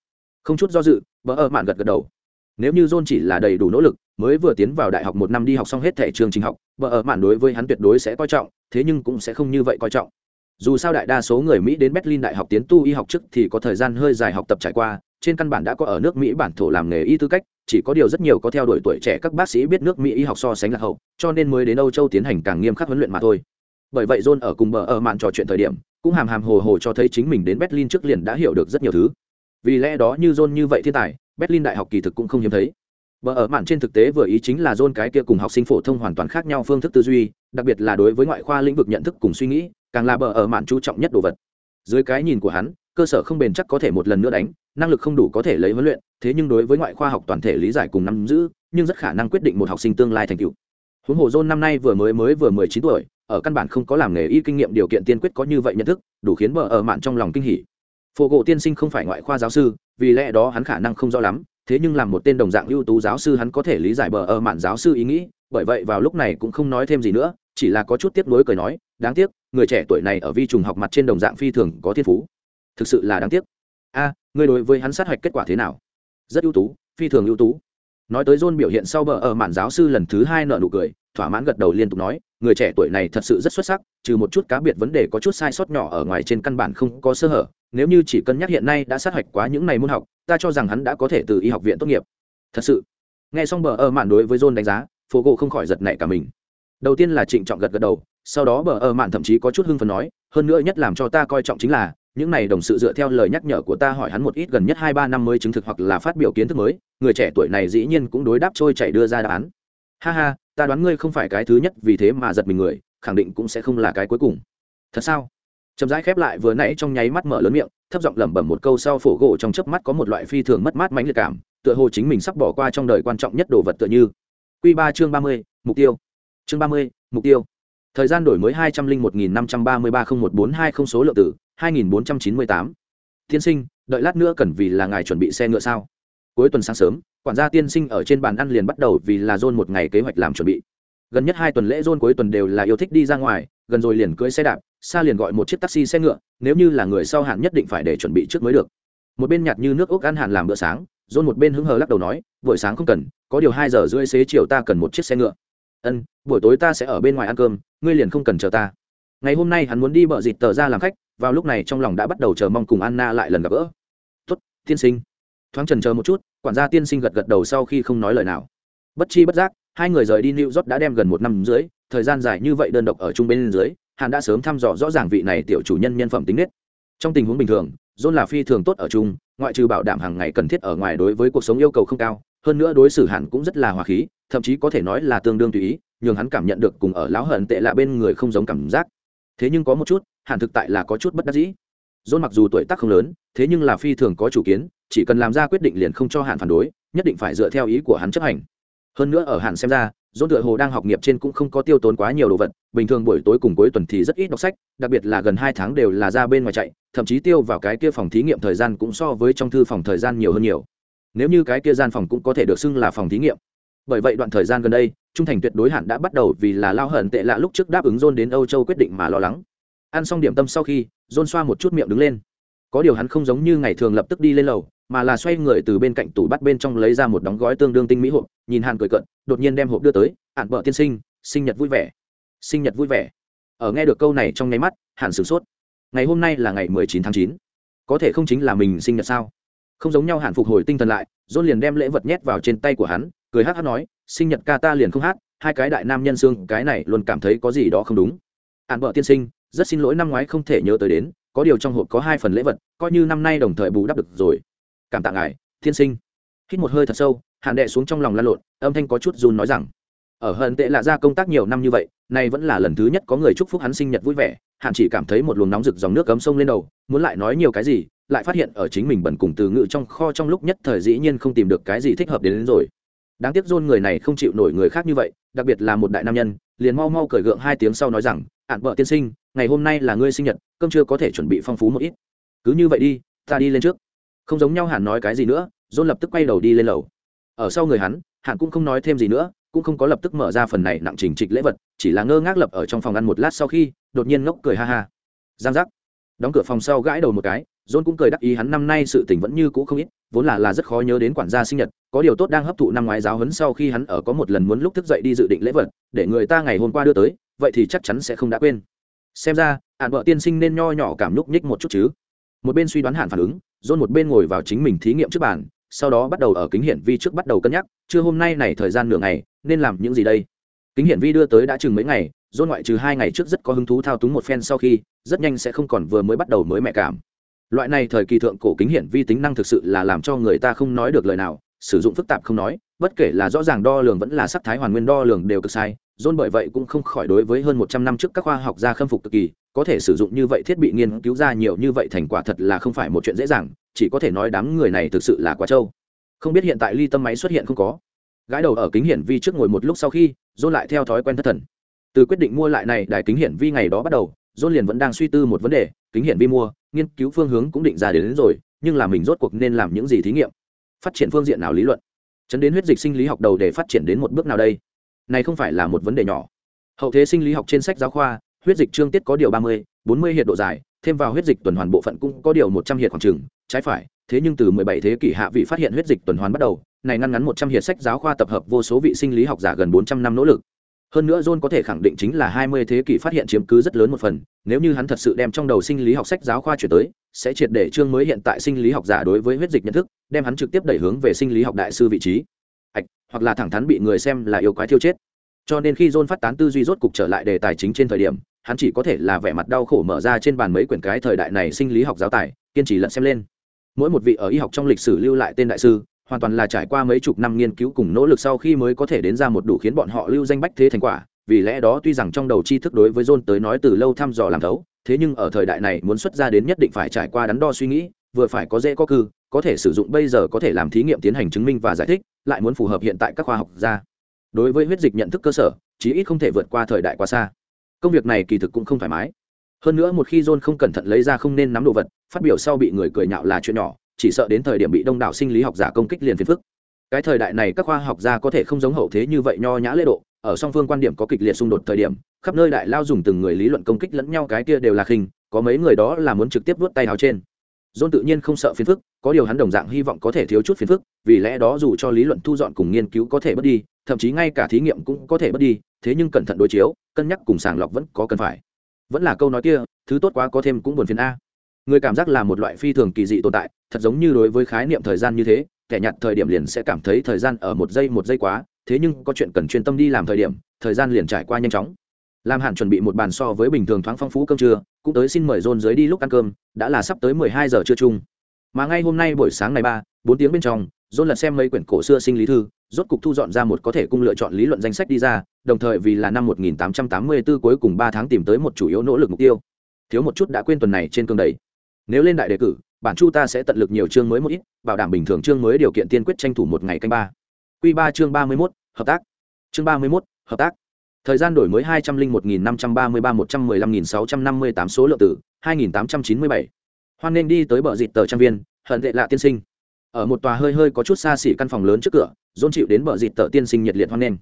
Không chút do dự bờ ở mạn gật gật đầu. Nếu như john chỉ là đầy đủ nỗ lực, mới vừa tiến vào đại học một năm đi học xong hết thẻ trường trình học, vợ ở mạn đối với hắn tuyệt đối sẽ coi trọng, thế nhưng cũng sẽ không như vậy coi trọng. Dù sao đại đa số người mỹ đến berlin đại học tiến tu y học trước thì có thời gian hơi dài học tập trải qua, trên căn bản đã có ở nước mỹ bản thổ làm nghề y tư cách, chỉ có điều rất nhiều có theo đuổi tuổi trẻ các bác sĩ biết nước mỹ y học so sánh là hậu, cho nên mới đến âu châu tiến hành càng nghiêm khắc huấn luyện mà thôi. Bởi vậy john ở cùng bờ ở mạn trò chuyện thời điểm, cũng hàm hàm hồ hồ cho thấy chính mình đến berlin trước liền đã hiểu được rất nhiều thứ vì lẽ đó như john như vậy thiên tài berlin đại học kỳ thực cũng không hiếm thấy Bờ ở mạn trên thực tế vừa ý chính là John cái kia cùng học sinh phổ thông hoàn toàn khác nhau phương thức tư duy, đặc biệt là đối với ngoại khoa lĩnh vực nhận thức cùng suy nghĩ, càng là bờ ở mạn chú trọng nhất đồ vật. Dưới cái nhìn của hắn, cơ sở không bền chắc có thể một lần nữa đánh, năng lực không đủ có thể lấy huấn luyện, thế nhưng đối với ngoại khoa học toàn thể lý giải cùng nắm giữ, nhưng rất khả năng quyết định một học sinh tương lai thành tựu. Huống hồ John năm nay vừa mới mới vừa 19 tuổi, ở căn bản không có làm nghề y kinh nghiệm điều kiện tiên quyết có như vậy nhận thức, đủ khiến bờ ở mạn trong lòng kinh hỉ. Phổ gỗ tiên sinh không phải ngoại khoa giáo sư, vì lẽ đó hắn khả năng không rõ lắm, thế nhưng làm một tên đồng dạng ưu tú giáo sư hắn có thể lý giải bờ ở mạn giáo sư ý nghĩ bởi vậy vào lúc này cũng không nói thêm gì nữa chỉ là có chút tiếc nuối cười nói đáng tiếc người trẻ tuổi này ở vi trùng học mặt trên đồng dạng phi thường có thiên phú. Thực sự là đáng tiếc. A à, người đối với hắn sát hạch kết quả thế nào? Rất ưu tú phi thường ưu tú. Nói tới john biểu hiện sau bờ ở mạn giáo sư lần thứ hai nợ nụ cười thỏa mãn gật đầu liên tục nói, người trẻ tuổi này thật sự rất xuất sắc, trừ một chút cá biệt vấn đề có chút sai sót nhỏ ở ngoài trên căn bản không có sơ hở, nếu như chỉ cân nhắc hiện nay đã sát hạch quá những ngày môn học, ta cho rằng hắn đã có thể từ y học viện tốt nghiệp. Thật sự. Nghe xong bờ ở mạn đối với john đánh giá, phố gỗ không khỏi giật nảy cả mình. Đầu tiên là trịnh trọng gật gật đầu, sau đó bờ ở mạn thậm chí có chút hưng phần nói, hơn nữa nhất làm cho ta coi trọng chính là, những này đồng sự dựa theo lời nhắc nhở của ta hỏi hắn một ít gần nhất hai ba năm mới chứng thực hoặc là phát biểu kiến thức mới, người trẻ tuổi này dĩ nhiên cũng đối đáp trôi chảy đưa ra đáp án. Ha ha ta đoán ngươi không phải cái thứ nhất vì thế mà giật mình người, khẳng định cũng sẽ không là cái cuối cùng. Thật sao? Chậm rãi khép lại vừa nãy trong nháy mắt mở lớn miệng, thấp giọng lẩm bẩm một câu sau phổ gỗ trong chớp mắt có một loại phi thường mất mát mãnh liệt cảm, tựa hồ chính mình sắp bỏ qua trong đời quan trọng nhất đồ vật tựa như. Q ba chương ba mươi, mục tiêu. Chương ba mươi, mục tiêu. Thời gian đổi mới hai trăm linh một nghìn năm trăm ba mươi ba không một bốn hai không số lượng tử hai nghìn bốn trăm chín mươi tám. Tiên sinh, đợi lát nữa cần vì là ngài chuẩn bị xe ngựa sao? Cuối tuần sáng sớm quản gia tiên sinh ở trên bàn ăn liền bắt đầu vì là john một ngày kế hoạch làm chuẩn bị. Gần nhất hai tuần lễ john cuối tuần đều là yêu thích đi ra ngoài, gần rồi liền cưỡi xe đạp xa liền gọi một chiếc taxi xe ngựa, nếu như là người sau hạn nhất định phải để chuẩn bị trước mới được. Một bên nhạt như nước ốc ăn hàn làm bữa sáng john một bên hứng hờ lắc đầu nói, buổi sáng không cần, có điều hai giờ rưỡi xế chiều ta cần một chiếc xe ngựa. Ân, buổi tối ta sẽ ở bên ngoài ăn cơm, ngươi liền không cần chờ ta. Ngày hôm nay hắn muốn đi bợ dịt tờ ra làm khách, vào lúc này trong lòng đã bắt đầu chờ mong cùng anna lại lần gặp gỡ. Tốt, tiên sinh. Thoáng chần chờ một chút quản gia tiên sinh gật gật đầu sau khi không nói lời nào. Bất chi bất giác, hai người rời đi new york đã đem gần một năm dưới, thời gian dài như vậy đơn độc ở chung bên dưới hàn đã sớm thăm dò rõ ràng vị này tiểu chủ nhân nhân phẩm tính nết. Trong tình huống bình thường, john là phi thường tốt ở chung, ngoại trừ bảo đảm hàng ngày cần thiết ở ngoài đối với cuộc sống yêu cầu không cao, hơn nữa đối xử hẳn cũng rất là hòa khí, thậm chí có thể nói là tương đương tùy ý, nhường hắn cảm nhận được cùng ở lão hận tệ lạ bên người không giống cảm giác. Thế nhưng có một chút, hẳn thực tại là có chút bất đắc dĩ john mặc dù tuổi tác không lớn, thế nhưng là phi thường có chủ kiến, chỉ cần làm ra quyết định liền không cho hạn phản đối, nhất định phải dựa theo ý của hắn chấp hành. Hơn nữa ở hạn xem ra, John tựa hồ đang học nghiệp trên cũng không có tiêu tốn quá nhiều đồ vật, bình thường buổi tối cùng cuối tuần thì rất ít đọc sách, đặc biệt là gần hai tháng đều là ra bên ngoài chạy, thậm chí tiêu vào cái kia phòng thí nghiệm thời gian cũng so với trong thư phòng thời gian nhiều hơn nhiều. Nếu như cái kia gian phòng cũng có thể được xưng là phòng thí nghiệm. Bởi vậy đoạn thời gian gần đây, trung thành tuyệt đối hạn đã bắt đầu vì là lao hận tệ lạ lúc trước đáp ứng john đến âu châu quyết định mà lo lắng ăn xong điểm tâm sau khi, john xoa một chút miệng đứng lên. Có điều hắn không giống như ngày thường lập tức đi lên lầu, mà là xoay người từ bên cạnh tủ bắt bên trong lấy ra một đóng gói tương đương tinh mỹ hộp, nhìn hàn cười cận đột nhiên đem hộp đưa tới ạn vợ tiên sinh sinh nhật vui vẻ. Sinh nhật vui vẻ. Ở nghe được câu này trong nháy mắt, hàn sửng sốt. Ngày hôm nay là ngày mười chín tháng chín. Có thể không chính là mình sinh nhật sao? Không giống nhau hàn phục hồi tinh thần lại dôn liền đem lễ vật nhét vào trên tay của hắn, cười hát hát nói, sinh nhật ca ta liền không hát, hai cái đại nam nhân xương, cái này luôn cảm thấy có gì đó không đúng. Ạn vợ tiên sinh rất xin lỗi năm ngoái không thể nhớ tới đến có điều trong hộp có hai phần lễ vật coi như năm nay đồng thời bù đắp được rồi. Cảm tạ ngài thiên sinh. Hít một hơi thật sâu hàn đệ xuống trong lòng lan lộn âm thanh có chút run nói rằng ở hận tệ lạ ra công tác nhiều năm như vậy nay vẫn là lần thứ nhất có người chúc phúc hắn sinh nhật vui vẻ. Hạn chỉ cảm thấy một luồng nóng rực dòng nước cấm sông lên đầu muốn lại nói nhiều cái gì lại phát hiện ở chính mình bẩn cùng từ ngữ trong kho trong lúc nhất thời dĩ nhiên không tìm được cái gì thích hợp đến, đến rồi. Đáng tiếc dôn người này không chịu nổi người khác như vậy đặc biệt là một đại nam nhân liền mau mau cởi gượng hai tiếng sau nói rằng ạn vợ tiên sinh, ngày hôm nay là ngươi sinh nhật, cơm chưa có thể chuẩn bị phong phú một ít. Cứ như vậy đi, ta đi lên trước. Không giống nhau hẳn nói cái gì nữa, dôn lập tức quay đầu đi lên lầu. Ở sau người hắn hạn cũng không nói thêm gì nữa, cũng không có lập tức mở ra phần này nặng trình trịch lễ vật, chỉ là ngơ ngác lập ở trong phòng ăn một lát sau khi, đột nhiên ngốc cười ha ha. Giang giác. Đóng cửa phòng sau gãi đầu một cái john cũng cười đắc ý, hắn năm nay sự tình vẫn như cũ không ít, vốn là là rất khó nhớ đến quản gia sinh nhật, có điều tốt đang hấp thụ năm ngoái giáo huấn sau khi hắn ở có một lần muốn lúc thức dậy đi dự định lễ vật, để người ta ngày hôm qua đưa tới, vậy thì chắc chắn sẽ không đã quên. Xem ra ản vợ tiên sinh nên nho nhỏ cảm nhúc nhích một chút chứ. Một bên suy đoán hạn phản ứng, john một bên ngồi vào chính mình thí nghiệm trước bàn, sau đó bắt đầu ở kính hiển vi trước bắt đầu cân nhắc chưa hôm nay này thời gian nửa ngày, nên làm những gì đây? Kính hiển vi đưa tới đã chừng mấy ngày, John ngoại trừ hai ngày trước rất có hứng thú thao túng một phen sau khi, rất nhanh sẽ không còn vừa mới bắt đầu mới mẹ cảm loại này thời kỳ thượng cổ kính hiển vi tính năng thực sự là làm cho người ta không nói được lời nào sử dụng phức tạp không nói bất kể là rõ ràng đo lường vẫn là sắc thái hoàn nguyên đo lường đều cực sai John bởi vậy cũng không khỏi đối với hơn một trăm năm trước các khoa học gia khâm phục cực kỳ, có thể sử dụng như vậy thiết bị nghiên cứu ra nhiều như vậy thành quả thật là không phải một chuyện dễ dàng, chỉ có thể nói đám người này thực sự là quá trâu. Không biết hiện tại ly tâm máy xuất hiện không có. Gái đầu ở kính hiển vi trước ngồi một lúc sau khi, John lại theo thói quen thất thần. Từ quyết định mua lại này đài kính hiển vi ngày đó bắt đầu, John liền vẫn đang suy tư một vấn đề, kính hiển vi mua, nghiên cứu phương hướng cũng định ra đến, đến rồi, nhưng là mình rốt cuộc nên làm những gì thí nghiệm? Phát triển phương diện nào lý luận? Chấn đến huyết dịch sinh lý học đầu để phát triển đến một bước nào đây? này không phải là một vấn đề nhỏ hậu thế sinh lý học trên sách giáo khoa huyết dịch trương tiết có điều ba mươi bốn mươi hiện độ dài thêm vào huyết dịch tuần hoàn bộ phận cũng có điều một trăm hiện khoảng trừng trái phải thế nhưng từ mười bảy thế kỷ hạ vị phát hiện huyết dịch tuần hoàn bắt đầu này ngăn ngắn một trăm hiệp sách giáo khoa tập hợp vô số vị sinh lý học giả gần bốn trăm năm nỗ lực hơn nữa john có thể khẳng định chính là hai mươi thế kỷ phát hiện chiếm cứ rất lớn một phần, nếu như hắn thật sự đem trong đầu sinh lý học sách giáo khoa chuyển tới, sẽ triệt để chương mới hiện tại sinh lý học giả đối với huyết dịch nhận thức, đem hắn trực tiếp đẩy hướng về sinh lý học đại sư vị trí. Ạch, hoặc là thẳng thắn bị người xem là yêu quái thiêu chết. Cho nên khi john phát tán tư duy rốt cục trở lại đề tài chính trên thời điểm, hắn chỉ có thể là vẻ mặt đau khổ mở ra trên bàn mấy quyển cái thời đại này sinh lý học giáo tài, kiên trì lận xem lên. Mỗi một vị ở y học trong lịch sử lưu lại tên đại sư hoàn toàn là trải qua mấy chục năm nghiên cứu cùng nỗ lực sau khi mới có thể đến ra một đủ khiến bọn họ lưu danh bách thế thành quả, vì lẽ đó tuy rằng trong đầu tri thức đối với john tới nói từ lâu thăm dò làm thấu, thế nhưng ở thời đại này muốn xuất ra đến nhất định phải trải qua đắn đo suy nghĩ, vừa phải có dễ có cư, có thể sử dụng bây giờ có thể làm thí nghiệm tiến hành chứng minh và giải thích, lại muốn phù hợp hiện tại các khoa học gia. Đối với huyết dịch nhận thức cơ sở, chí ít không thể vượt qua thời đại quá xa. Công việc này kỳ thực cũng không thoải mái. Hơn nữa một khi john không cẩn thận lấy ra không nên nắm đồ vật, phát biểu sau bị người cười nhạo là chuyện nhỏ chỉ sợ đến thời điểm bị đông đảo sinh lý học giả công kích liền phiền phức cái thời đại này các khoa học gia có thể không giống hậu thế như vậy nho nhã lễ độ ở song phương quan điểm có kịch liệt xung đột thời điểm khắp nơi đại lao dùng từng người lý luận công kích lẫn nhau cái kia đều là khinh có mấy người đó là muốn trực tiếp vuốt tay áo trên John tự nhiên không sợ phiền phức, có điều hắn đồng dạng hy vọng có thể thiếu chút phiền phức, vì lẽ đó dù cho lý luận thu dọn cùng nghiên cứu có thể bất đi, thậm chí ngay cả thí nghiệm cũng có thể bất đi, thế nhưng cẩn thận đối chiếu, cân nhắc cùng sàng lọc vẫn có cần phải. Vẫn là câu nói kia, thứ tốt quá có thêm cũng buồn phiền a. Người cảm giác là một loại phi thường kỳ dị tồn tại, thật giống như đối với khái niệm thời gian như thế, kẻ nhặt thời điểm liền sẽ cảm thấy thời gian ở một giây một giây quá thế nhưng có chuyện cần chuyên tâm đi làm thời điểm thời gian liền trải qua nhanh chóng. Làm hạn chuẩn bị một bàn so với bình thường thoáng phong phú cơm trưa cũng tới xin mời john dưới đi lúc ăn cơm đã là sắp tới mười hai giờ trưa chung. Mà ngay hôm nay buổi sáng này ba bốn tiếng bên trong john lật xem mấy quyển cổ xưa sinh lý thư rốt cục thu dọn ra một có thể cung lựa chọn lý luận danh sách đi ra đồng thời vì là năm 1884 cuối cùng ba tháng tìm tới một chủ yếu nỗ lực mục tiêu. Thiếu một chút đã quên tuần này trên cương đầy. Nếu lên đại đề cử bản chu ta sẽ tận lực nhiều chương mới một ít, bảo đảm bình thường chương mới điều kiện tiên quyết tranh thủ một ngày canh ba. Q ba chương ba mươi mốt, hợp tác. Chương ba mươi mốt, hợp tác. Thời gian đổi mới hai trăm linh một nghìn năm trăm ba mươi ba một trăm mười lăm nghìn sáu trăm năm mươi tám số lượng tử hai nghìn tám trăm chín mươi bảy. Hoan nên đi tới bờ dịt tờ trang viên, hận tệ lạ tiên sinh. Ở một tòa hơi hơi có chút xa xỉ căn phòng lớn trước cửa, dôn chịu đến bờ dịt tờ tiên sinh nhiệt liệt hoan nên.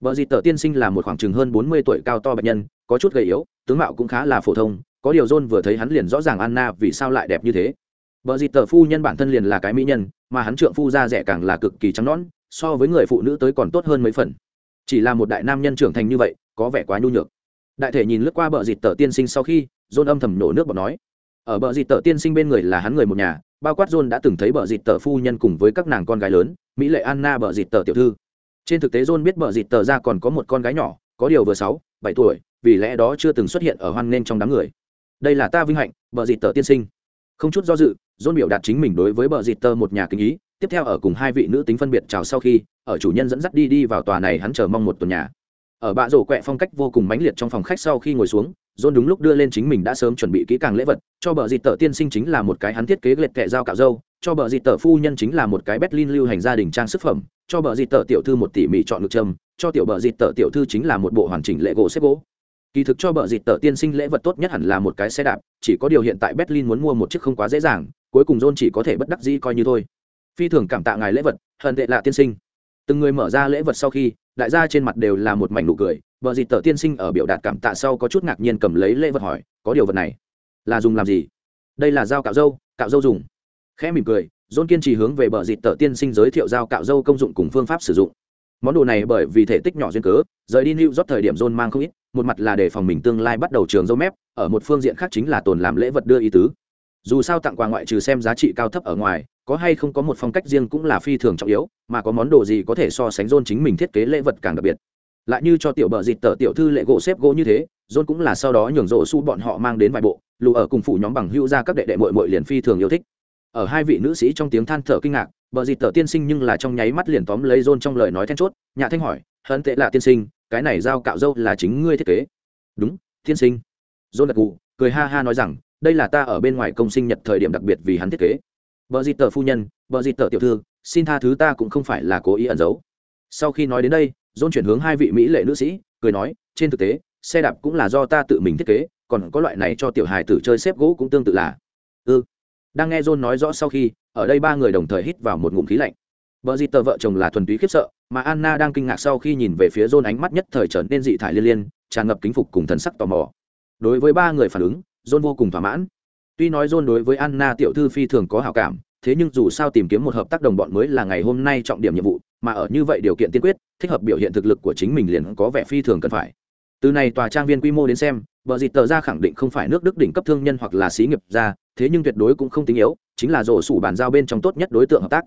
Bờ dịt tờ tiên sinh là một khoảng chừng hơn bốn mươi tuổi cao to bệnh nhân, có chút gầy yếu, tướng mạo cũng khá là phổ thông, có điều dôn vừa thấy hắn liền rõ ràng anna vì sao lại đẹp như thế bờ dịt tờ phu nhân bản thân liền là cái mỹ nhân, mà hắn trượng phu da rẻ càng là cực kỳ trắng nõn, so với người phụ nữ tới còn tốt hơn mấy phần. Chỉ là một đại nam nhân trưởng thành như vậy, có vẻ quá nhu nhược. Đại thể nhìn lướt qua bờ dịt tờ tiên sinh sau khi, John âm thầm nổ nước bọt nói. Ở bờ dịt tờ tiên sinh bên người là hắn người một nhà, bao quát john đã từng thấy bờ dịt tờ phu nhân cùng với các nàng con gái lớn, mỹ lệ anna bờ dịt tờ tiểu thư. Trên thực tế john biết bờ dịt tờ ra còn có một con gái nhỏ, có điều vừa sáu, bảy tuổi, vì lẽ đó chưa từng xuất hiện ở hoan nên trong đám người. Đây là ta vinh hạnh, bờ dịt tờ tiên sinh không chút do dự john biểu đạt chính mình đối với bờ dịt Tơ một nhà kính ý tiếp theo ở cùng hai vị nữ tính phân biệt chào sau khi ở chủ nhân dẫn dắt đi đi vào tòa này hắn chờ mong một tuần nhà ở bạ rổ quẹ phong cách vô cùng mãnh liệt trong phòng khách sau khi ngồi xuống John đúng lúc đưa lên chính mình đã sớm chuẩn bị kỹ càng lễ vật, cho bờ dịt tờ tiên sinh chính là một cái hắn thiết kế lệch kệ dao cạo dâu, cho bờ dịt tờ phu nhân chính là một cái Berlin lưu hành gia đình trang sức phẩm, cho bờ dịt tờ tiểu thư một tỉ mỉ chọn ngực trâm cho tiểu bờ dịt tờ tiểu thư chính là một bộ hoàn chỉnh lễ gỗ xếp gỗ. Kỳ thực cho bờ dịt tờ tiên sinh lễ vật tốt nhất hẳn là một cái xe đạp, chỉ có điều hiện tại Berlin muốn mua một chiếc không quá dễ dàng, cuối cùng John chỉ có thể bất đắc dĩ coi như thôi. Phi thường cảm tạ ngài lễ vật, hận tệ lạ tiên sinh. Từng người mở ra lễ vật sau khi, đại gia trên mặt đều là một mảnh nụ cười, bờ dịt tờ tiên sinh ở biểu đạt cảm tạ sau có chút ngạc nhiên cầm lấy lễ vật hỏi có điều vật này là dùng làm gì đây là dao cạo dâu cạo dâu dùng khẽ mỉm cười dôn kiên trì hướng về bờ dịt tờ tiên sinh giới thiệu dao cạo dâu công dụng cùng phương pháp sử dụng món đồ này bởi vì thể tích nhỏ duyên cớ rời đi lưu rót thời điểm dôn mang không ít một mặt là để phòng mình tương lai bắt đầu trường dâu mép, ở một phương diện khác chính là tồn làm lễ vật đưa ý tứ. Dù sao tặng quà ngoại trừ xem giá trị cao thấp ở ngoài, có hay không có một phong cách riêng cũng là phi thường trọng yếu, mà có món đồ gì có thể so sánh dôn chính mình thiết kế lễ vật càng đặc biệt. Lại như cho tiểu bờ dịt tờ tiểu thư lệ gỗ xếp gỗ như thế, john cũng là sau đó nhường rộ su bọn họ mang đến vài bộ, lù ở cùng phủ nhóm bằng hữu ra các đệ đệ mội mội liền phi thường yêu thích. Ở hai vị nữ sĩ trong tiếng than thở kinh ngạc bờ dịt tờ tiên sinh nhưng là trong nháy mắt liền tóm lấy john trong lời nói then chốt nhà thanh hỏi hận tệ là tiên sinh cái này dao cạo râu là chính ngươi thiết kế. Đúng tiên sinh. John gật gù, cười ha ha nói rằng, đây là ta ở bên ngoài công sinh nhật thời điểm đặc biệt vì hắn thiết kế. Vợ dịt tờ phu nhân vợ dịt tờ tiểu thư, xin tha thứ ta cũng không phải là cố ý ẩn giấu. Sau khi nói đến đây, john chuyển hướng hai vị mỹ lệ nữ sĩ, cười nói, trên thực tế, xe đạp cũng là do ta tự mình thiết kế, còn có loại này cho tiểu hài tử chơi xếp gỗ cũng tương tự là. Ư ừ. đang nghe john nói rõ sau khi, ở đây ba người đồng thời hít vào một ngụm khí lạnh. Bờ dịt tờ vợ chồng là thuần túy khiếp sợ, mà anna đang kinh ngạc sau khi nhìn về phía john ánh mắt nhất thời trở nên dị thải liên liên, tràn ngập kính phục cùng thần sắc tò mò. Đối với ba người phản ứng, john vô cùng thỏa mãn. Tuy nói john đối với anna tiểu thư phi thường có hảo cảm, thế nhưng dù sao tìm kiếm một hợp tác đồng bọn mới là ngày hôm nay trọng điểm nhiệm vụ, mà ở như vậy điều kiện tiên quyết, thích hợp biểu hiện thực lực của chính mình liền có vẻ phi thường cần phải. Từ này tòa trang viên quy mô đến xem, Bờ dịt tờ ra khẳng định không phải nước đức đỉnh cấp thương nhân hoặc là xí nghiệp ra thế nhưng tuyệt đối cũng không tính yếu, chính là rổ sủ bàn giao bên trong tốt nhất đối tượng hợp tác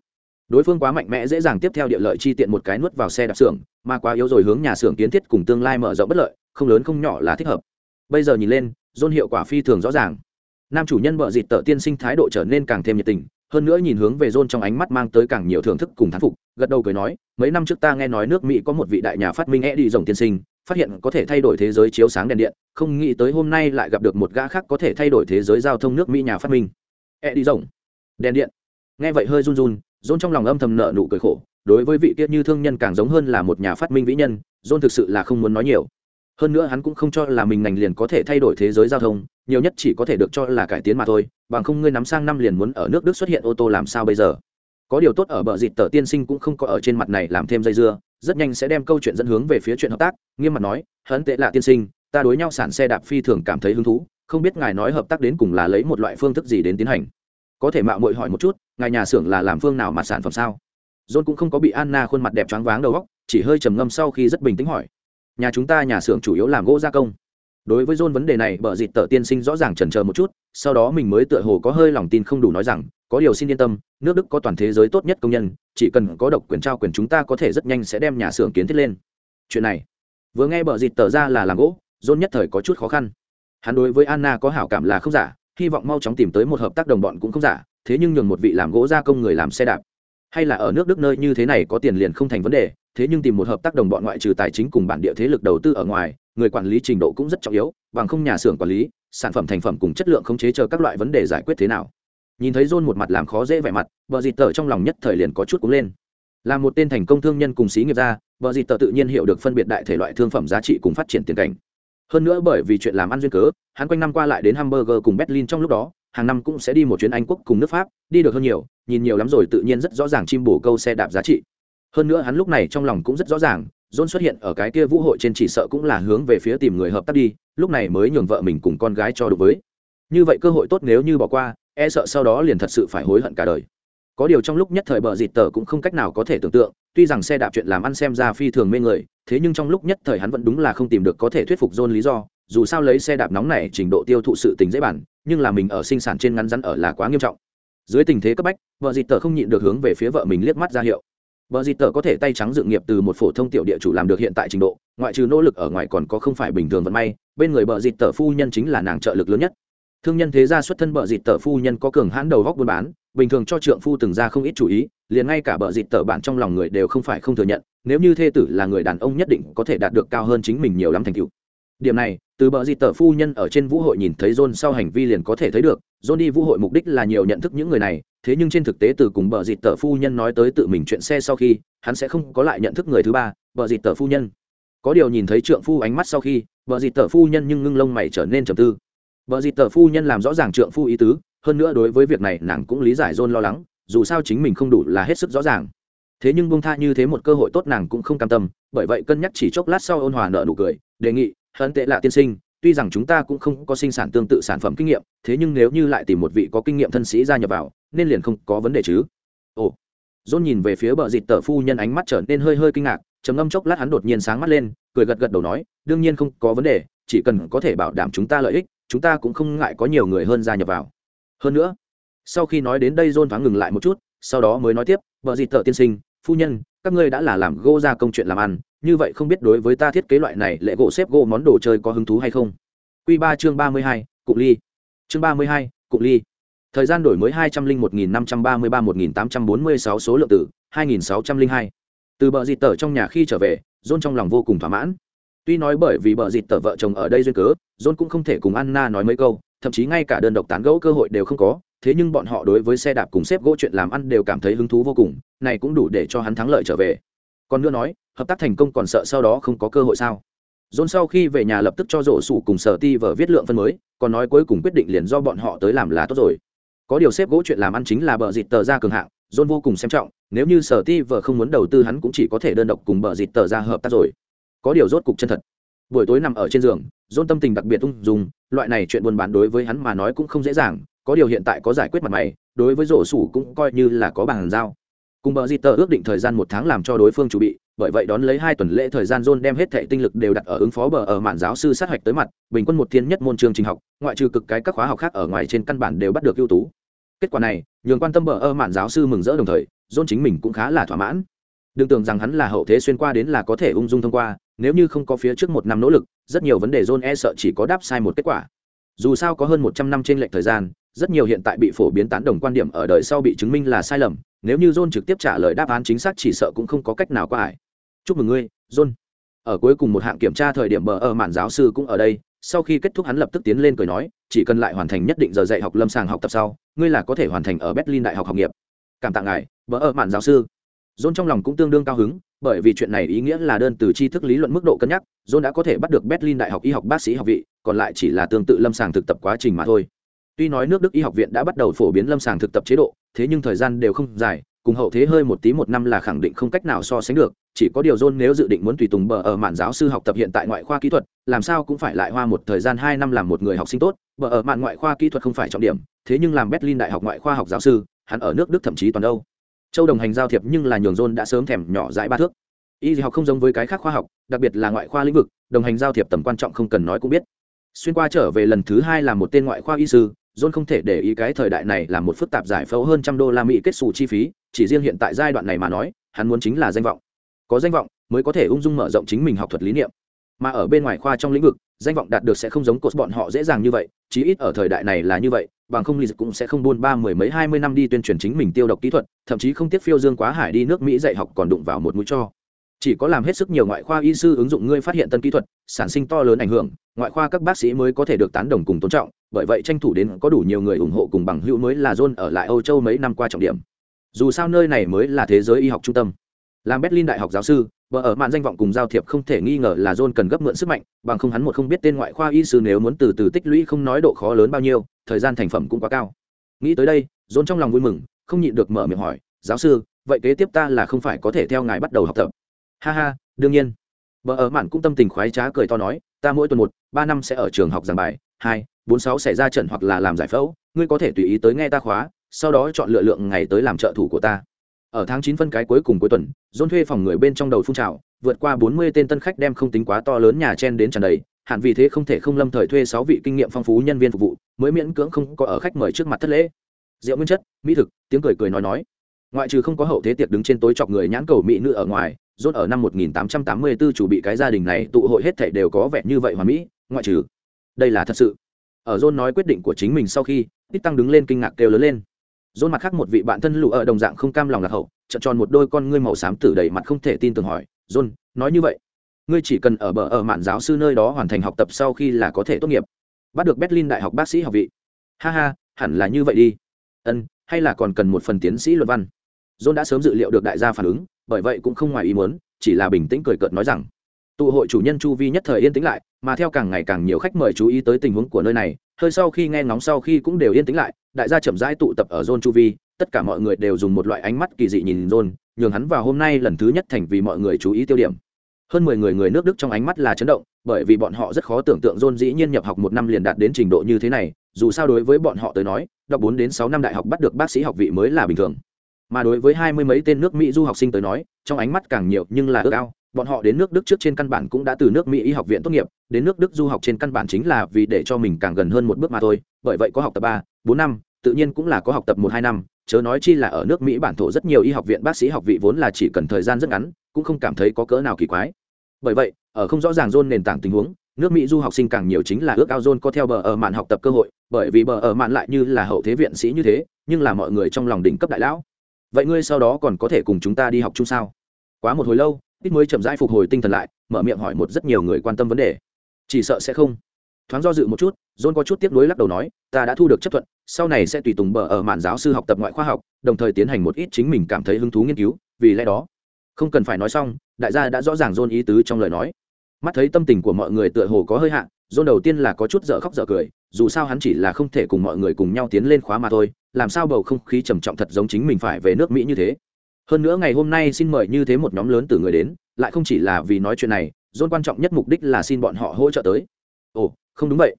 đối phương quá mạnh mẽ dễ dàng tiếp theo địa lợi chi tiện một cái nuốt vào xe đạp xưởng mà quá yếu rồi hướng nhà xưởng kiến thiết cùng tương lai mở rộng bất lợi không lớn không nhỏ là thích hợp bây giờ nhìn lên dôn hiệu quả phi thường rõ ràng nam chủ nhân vợ dịt tợ tiên sinh thái độ trở nên càng thêm nhiệt tình hơn nữa nhìn hướng về John trong ánh mắt mang tới càng nhiều thưởng thức cùng thán phục, gật đầu cười nói, mấy năm trước ta nghe nói nước Mỹ có một vị đại nhà phát minh e đi rồng tiên sinh, phát hiện có thể thay đổi thế giới chiếu sáng đèn điện, không nghĩ tới hôm nay lại gặp được một gã khác có thể thay đổi thế giới giao thông nước Mỹ nhà phát minh. E đi rồng, đèn điện. Nghe vậy hơi run run, John trong lòng âm thầm nợ nụ cười khổ, đối với vị kia như thương nhân càng giống hơn là một nhà phát minh vĩ nhân, John thực sự là không muốn nói nhiều. Hơn nữa hắn cũng không cho là mình ngành liền có thể thay đổi thế giới giao thông, nhiều nhất chỉ có thể được cho là cải tiến mà thôi bằng không ngươi nắm sang năm liền muốn ở nước đức xuất hiện ô tô làm sao bây giờ có điều tốt ở bờ dịt tờ tiên sinh cũng không có ở trên mặt này làm thêm dây dưa rất nhanh sẽ đem câu chuyện dẫn hướng về phía chuyện hợp tác nghiêm mặt nói hắn tệ lạ tiên sinh ta đối nhau sản xe đạp phi thường cảm thấy hứng thú không biết ngài nói hợp tác đến cùng là lấy một loại phương thức gì đến tiến hành có thể mạo muội hỏi một chút, ngài nhà xưởng là làm phương nào mà sản phẩm sao? John cũng không có bị anna khuôn mặt đẹp choáng váng đầu góc chỉ hơi trầm ngâm sau khi rất bình tĩnh hỏi. Nhà chúng ta nhà xưởng chủ yếu làm gỗ gia công. Đối với john vấn đề này bờ dịt tờ tiên sinh rõ ràng chần chờ một chút, sau đó mình mới tựa hồ có hơi lòng tin không đủ nói rằng, có điều xin yên tâm, nước đức có toàn thế giới tốt nhất công nhân, chỉ cần có độc quyền trao quyền chúng ta có thể rất nhanh sẽ đem nhà xưởng kiến thiết lên. Chuyện này, vừa nghe bờ dịt tờ ra là làm gỗ, john nhất thời có chút khó khăn. Hắn đối với anna có hảo cảm là không giả hy vọng mau chóng tìm tới một hợp tác đồng bọn cũng không giả, thế nhưng nhường một vị làm gỗ gia công người làm xe đạp. Hay là ở nước đức nơi như thế này có tiền liền không thành vấn đề, thế nhưng tìm một hợp tác đồng bọn ngoại trừ tài chính cùng bản địa thế lực đầu tư ở ngoài, người quản lý trình độ cũng rất trọng yếu, bằng không nhà xưởng quản lý, sản phẩm thành phẩm cùng chất lượng không chế chờ các loại vấn đề giải quyết thế nào. Nhìn thấy john một mặt làm khó dễ vẻ mặt vợ dịt tờ trong lòng nhất thời liền có chút cúng lên. Là một tên thành công thương nhân cùng xí nghiệp gia vợ dịt tờ tự nhiên hiểu được phân biệt đại thể loại thương phẩm giá trị cùng phát triển tiền cảnh hơn nữa bởi vì chuyện làm ăn duyên cớ, hắn quanh năm qua lại đến hamburger cùng berlin trong lúc đó, hàng năm cũng sẽ đi một chuyến anh quốc cùng nước pháp, đi được hơn nhiều, nhìn nhiều lắm rồi tự nhiên rất rõ ràng chim bổ câu xe đạp giá trị. Hơn nữa hắn lúc này trong lòng cũng rất rõ ràng, john xuất hiện ở cái kia vũ hội trên chỉ sợ cũng là hướng về phía tìm người hợp tác đi, lúc này mới nhường vợ mình cùng con gái cho đối với. Như vậy cơ hội tốt nếu như bỏ qua e sợ sau đó liền thật sự phải hối hận cả đời có điều trong lúc nhất thời bờ dịt tờ cũng không cách nào có thể tưởng tượng, tuy rằng xe đạp chuyện làm ăn xem ra phi thường mê người, thế nhưng trong lúc nhất thời hắn vẫn đúng là không tìm được có thể thuyết phục john lý do, dù sao lấy xe đạp nóng này trình độ tiêu thụ sự tình dễ bản, nhưng là mình ở sinh sản trên ngắn rắn ở là quá nghiêm trọng. Dưới tình thế cấp bách vợ dịt tờ không nhịn được hướng về phía vợ mình liếc mắt ra hiệu. Vợ dịt tờ có thể tay trắng dự nghiệp từ một phổ thông tiểu địa chủ làm được hiện tại trình độ, ngoại trừ nỗ lực ở ngoài còn có không phải bình thường vận may, bên người vợ dịt tờ phu nhân chính là nàng trợ lực lớn nhất. Thương nhân thế gia xuất thân vợ dịt tờ phu nhân có cường hãn đầu góc buôn bán bình thường cho trượng phu từng ra không ít chú ý, liền ngay cả Bờ dịt tờ bản trong lòng người đều không phải không thừa nhận, nếu như thê tử là người đàn ông nhất định có thể đạt được cao hơn chính mình nhiều lắm thành tựu. Điểm này, từ bờ dịt tờ phu nhân ở trên vũ hội nhìn thấy john sau hành vi liền có thể thấy được, john đi vũ hội mục đích là nhiều nhận thức những người này, thế nhưng trên thực tế từ cùng bờ dịt tờ phu nhân nói tới tự mình chuyện xe sau khi, hắn sẽ không có lại nhận thức người thứ ba bờ dịt tờ phu nhân. Có điều nhìn thấy trượng phu ánh mắt sau khi bờ dịt tờ phu nhân nhưng ngưng lông mày trở nên trầm tư. Bờ dịt tờ phu nhân làm rõ ràng trượng phu ý tứ hơn nữa đối với việc này nàng cũng lý giải john lo lắng, dù sao chính mình không đủ là hết sức rõ ràng. Thế nhưng bông tha như thế một cơ hội tốt nàng cũng không cam tâm, bởi vậy cân nhắc chỉ chốc lát sau ôn hòa nợ nụ cười, đề nghị hận tệ lạ tiên sinh, tuy rằng chúng ta cũng không có sinh sản tương tự sản phẩm kinh nghiệm, thế nhưng nếu như lại tìm một vị có kinh nghiệm thân sĩ gia nhập vào, nên liền không có vấn đề chứ. Ồ. Dôn nhìn về phía bờ dịt tờ phu nhân ánh mắt trở nên hơi hơi kinh ngạc, trầm ngâm chốc lát hắn đột nhiên sáng mắt lên, cười gật gật đầu nói, đương nhiên không có vấn đề, chỉ cần có thể bảo đảm chúng ta lợi ích, chúng ta cũng không ngại có nhiều người hơn gia nhập vào hơn nữa, sau khi nói đến đây John thoáng ngừng lại một chút, sau đó mới nói tiếp vợ dịt thợ tiên sinh, phu nhân, các ngươi đã là làm gô ra công chuyện làm ăn, như vậy không biết đối với ta thiết kế loại này lệ gỗ xếp gỗ món đồ chơi có hứng thú hay không? Q ba chương ba mươi hai cụng ly. Chương ba mươi hai cụng ly. Thời gian đổi mới hai trăm linh một nghìn năm trăm ba mươi ba một nghìn tám trăm bốn mươi sáu số lượng tử hai nghìn sáu trăm linh hai. Từ bờ dịt tở trong nhà khi trở về, john trong lòng vô cùng thỏa mãn. Tuy nói bởi vì bờ dịt tở vợ chồng ở đây duyên cớ, john cũng không thể cùng anna nói mấy câu thậm chí ngay cả đơn độc tán gẫu cơ hội đều không có, thế nhưng bọn họ đối với xe đạp cùng xếp gỗ chuyện làm ăn đều cảm thấy hứng thú vô cùng, này cũng đủ để cho hắn thắng lợi trở về. Còn nữa nói, hợp tác thành công còn sợ sau đó không có cơ hội sao? John sau khi về nhà lập tức cho rổ sủ cùng sở ti vở viết lượng phân mới, còn nói cuối cùng quyết định liền do bọn họ tới làm là tốt rồi. Có điều xếp gỗ chuyện làm ăn chính là bờ dịt tờ ra cường hạng, John vô cùng xem trọng, nếu như sở ti vở không muốn đầu tư hắn cũng chỉ có thể đơn độc cùng bờ dịt tờ ra hợp tác rồi. Có điều rốt cục chân thật. Buổi tối nằm ở trên giường, John tâm tình đặc biệt ung dung loại này chuyện buôn bán đối với hắn mà nói cũng không dễ dàng, có điều hiện tại có giải quyết mặt mày, đối với rổ sủ cũng coi như là có bàn giao. Cùng bờ di tờ ước định thời gian một tháng làm cho đối phương chuẩn bị, bởi vậy đón lấy hai tuần lễ thời gian john đem hết thệ tinh lực đều đặt ở ứng phó bờ ở mạn giáo sư sát hạch tới mặt, bình quân một thiên nhất môn trường trình học, ngoại trừ cực cái các khóa học khác ở ngoài trên căn bản đều bắt được ưu tú. Kết quả này, nhường quan tâm bờ ở mạn giáo sư mừng rỡ đồng thời, john chính mình cũng khá là thỏa mãn đừng tưởng rằng hắn là hậu thế xuyên qua đến là có thể ung dung thông qua, nếu như không có phía trước một năm nỗ lực, rất nhiều vấn đề john e sợ chỉ có đáp sai một kết quả. Dù sao có hơn một trăm năm trên lệch thời gian, rất nhiều hiện tại bị phổ biến tán đồng quan điểm ở đời sau bị chứng minh là sai lầm, nếu như john trực tiếp trả lời đáp án chính xác chỉ sợ cũng không có cách nào qua ải. Chúc mừng ngươi, john. Ở cuối cùng một hạng kiểm tra thời điểm bờ ở mạn giáo sư cũng ở đây, sau khi kết thúc hắn lập tức tiến lên cười nói, chỉ cần lại hoàn thành nhất định giờ dạy học lâm sàng học tập sau, ngươi là có thể hoàn thành ở berlin đại học học nghiệp. Cảm tạ ngài, bờ ở mạn giáo sư john trong lòng cũng tương đương cao hứng, bởi vì chuyện này ý nghĩa là đơn từ tri thức lý luận mức độ cân nhắc, john đã có thể bắt được berlin đại học y học bác sĩ học vị, còn lại chỉ là tương tự lâm sàng thực tập quá trình mà thôi. Tuy nói nước đức y học viện đã bắt đầu phổ biến lâm sàng thực tập chế độ, thế nhưng thời gian đều không dài, cùng hậu thế hơi một tí một năm là khẳng định không cách nào so sánh được, chỉ có điều john nếu dự định muốn tùy tùng bờ ở mạn giáo sư học tập hiện tại ngoại khoa kỹ thuật, làm sao cũng phải lại hoa một thời gian hai năm làm một người học sinh tốt, bờ ở mạn ngoại khoa kỹ thuật không phải trọng điểm, thế nhưng làm berlin đại học ngoại khoa học giáo sư, hắn ở nước đức thậm chí toàn đâu châu đồng hành giao thiệp nhưng là nhường john đã sớm thèm nhỏ dãi ba thước. Y học không giống với cái khác khoa học, đặc biệt là ngoại khoa lĩnh vực, đồng hành giao thiệp tầm quan trọng không cần nói cũng biết. Xuyên qua trở về lần thứ hai là một tên ngoại khoa y sư, john không thể để ý cái thời đại này là một phức tạp giải phẫu hơn trăm đô la mỹ kết xù chi phí, chỉ riêng hiện tại giai đoạn này mà nói, hắn muốn chính là danh vọng. Có danh vọng mới có thể ung dung mở rộng chính mình học thuật lý niệm. Mà ở bên ngoài khoa trong lĩnh vực, danh vọng đạt được sẽ không giống cột bọn họ dễ dàng như vậy, chí ít ở thời đại này là như vậy bằng không ly cũng sẽ không buôn ba mười mấy, hai mươi năm đi tuyên truyền chính mình tiêu độc kỹ thuật, thậm chí không tiếc phiêu dương quá hải đi nước mỹ dạy học còn đụng vào một mũi cho. Chỉ có làm hết sức nhiều ngoại khoa y sư ứng dụng ngươi phát hiện tân kỹ thuật, sản sinh to lớn ảnh hưởng, ngoại khoa các bác sĩ mới có thể được tán đồng cùng tôn trọng, bởi vậy tranh thủ đến có đủ nhiều người ủng hộ cùng bằng hữu mới là john ở lại âu châu mấy năm qua trọng điểm. Dù sao nơi này mới là thế giới y học trung tâm làm berlin đại học giáo sư, vợ ở mạn danh vọng cùng giao thiệp không thể nghi ngờ là john cần gấp mượn sức mạnh, bằng không hắn một không biết tên ngoại khoa y sư nếu muốn từ từ tích lũy không nói độ khó lớn bao nhiêu, thời gian thành phẩm cũng quá cao. Nghĩ tới đây, john trong lòng vui mừng, không nhịn được mở miệng hỏi, giáo sư, vậy kế tiếp ta là không phải có thể theo ngài bắt đầu học tập? Ha ha, đương nhiên. Vợ ở mạn cũng tâm tình khoái trá cười to nói, ta mỗi tuần một, ba năm sẽ ở trường học giảng bài, hai, bốn, sáu sẽ ra trận hoặc là làm giải phẫu, ngươi có thể tùy ý tới nghe ta khóa, sau đó chọn lựa lượng ngày tới làm trợ thủ của ta ở tháng chín phân cái cuối cùng cuối tuần dôn thuê phòng người bên trong đầu phun trào, vượt qua bốn mươi tên tân khách đem không tính quá to lớn nhà chen đến tràn đầy hạn vì thế không thể không lâm thời thuê sáu vị kinh nghiệm phong phú nhân viên phục vụ, mới miễn cưỡng không có ở khách mời trước mặt thất lễ. Rượu nguyên chất, mỹ thực, tiếng cười cười nói nói. Ngoại trừ không có hậu thế tiệc đứng trên tối chọc người nhãn cầu mỹ nữ ở ngoài dốt ở năm 1884 chủ bị cái gia đình này tụ hội hết thảy đều có vẻ như vậy hoàn mỹ, ngoại trừ. Đây là thật sự. Ở john nói quyết định của chính mình sau khi, tít tăng đứng lên kinh ngạc kêu lớn lên john mặt khác một vị bạn thân lụ ở đồng dạng không cam lòng lạc hậu, trợn tròn một đôi con ngươi màu xám tử đầy mặt không thể tin tưởng hỏi john nói như vậy, ngươi chỉ cần ở bờ ở mạn giáo sư nơi đó hoàn thành học tập sau khi là có thể tốt nghiệp, bắt được berlin đại học bác sĩ học vị. Ha ha, hẳn là như vậy đi. Ân, hay là còn cần một phần tiến sĩ luận văn? John đã sớm dự liệu được đại gia phản ứng, bởi vậy cũng không ngoài ý muốn, chỉ là bình tĩnh cười cợt nói rằng, tụ hội chủ nhân chu vi nhất thời yên tĩnh lại, mà theo càng ngày càng nhiều khách mời chú ý tới tình huống của nơi này hơi sau khi nghe ngóng sau khi cũng đều yên tĩnh lại, đại gia chậm rãi tụ tập ở zone chu vi, tất cả mọi người đều dùng một loại ánh mắt kỳ dị nhìn zone, nhường hắn vào hôm nay lần thứ nhất thành vì mọi người chú ý tiêu điểm. Hơn mười người người nước đức trong ánh mắt là chấn động, bởi vì bọn họ rất khó tưởng tượng zone dĩ nhiên nhập học một năm liền đạt đến trình độ như thế này, dù sao đối với bọn họ tới nói, đọc bốn đến sáu năm đại học bắt được bác sĩ học vị mới là bình thường. Mà đối với hai mươi mấy tên nước mỹ du học sinh tới nói, trong ánh mắt càng nhiều nhưng là ước ao bọn họ đến nước đức trước trên căn bản cũng đã từ nước mỹ y học viện tốt nghiệp, đến nước đức du học trên căn bản chính là vì để cho mình càng gần hơn một bước mà thôi. Bởi vậy có học tập ba, bốn năm, tự nhiên cũng là có học tập một, hai năm. Chớ nói chi là ở nước mỹ bản thổ rất nhiều y học viện bác sĩ học vị vốn là chỉ cần thời gian rất ngắn, cũng không cảm thấy có cỡ nào kỳ quái. Bởi vậy, ở không rõ ràng dôn nền tảng tình huống, nước mỹ du học sinh càng nhiều chính là ước ao dôn có theo bờ ở mạn học tập cơ hội, bởi vì bờ ở mạn lại như là hậu thế viện sĩ như thế, nhưng là mọi người trong lòng đỉnh cấp đại lão. Vậy ngươi sau đó còn có thể cùng chúng ta đi học chung sao? Quá một hồi lâu ít mới chậm rãi phục hồi tinh thần lại, mở miệng hỏi một rất nhiều người quan tâm vấn đề. Chỉ sợ sẽ không. Thoáng do dự một chút, john có chút tiếp nối lắc đầu nói, ta đã thu được chấp thuận, sau này sẽ tùy tùng bờ ở mạn giáo sư học tập ngoại khoa học, đồng thời tiến hành một ít chính mình cảm thấy hứng thú nghiên cứu, vì lẽ đó, không cần phải nói xong, đại gia đã rõ ràng john ý tứ trong lời nói. Mắt thấy tâm tình của mọi người tựa hồ có hơi hạn john đầu tiên là có chút dở khóc dở cười, dù sao hắn chỉ là không thể cùng mọi người cùng nhau tiến lên khóa mà thôi, làm sao bầu không khí trầm trọng thật giống chính mình phải về nước mỹ như thế? Hơn nữa ngày hôm nay xin mời như thế một nhóm lớn từ người đến, lại không chỉ là vì nói chuyện này dôn quan trọng nhất mục đích là xin bọn họ hỗ trợ tới. Ồ, không đúng vậy.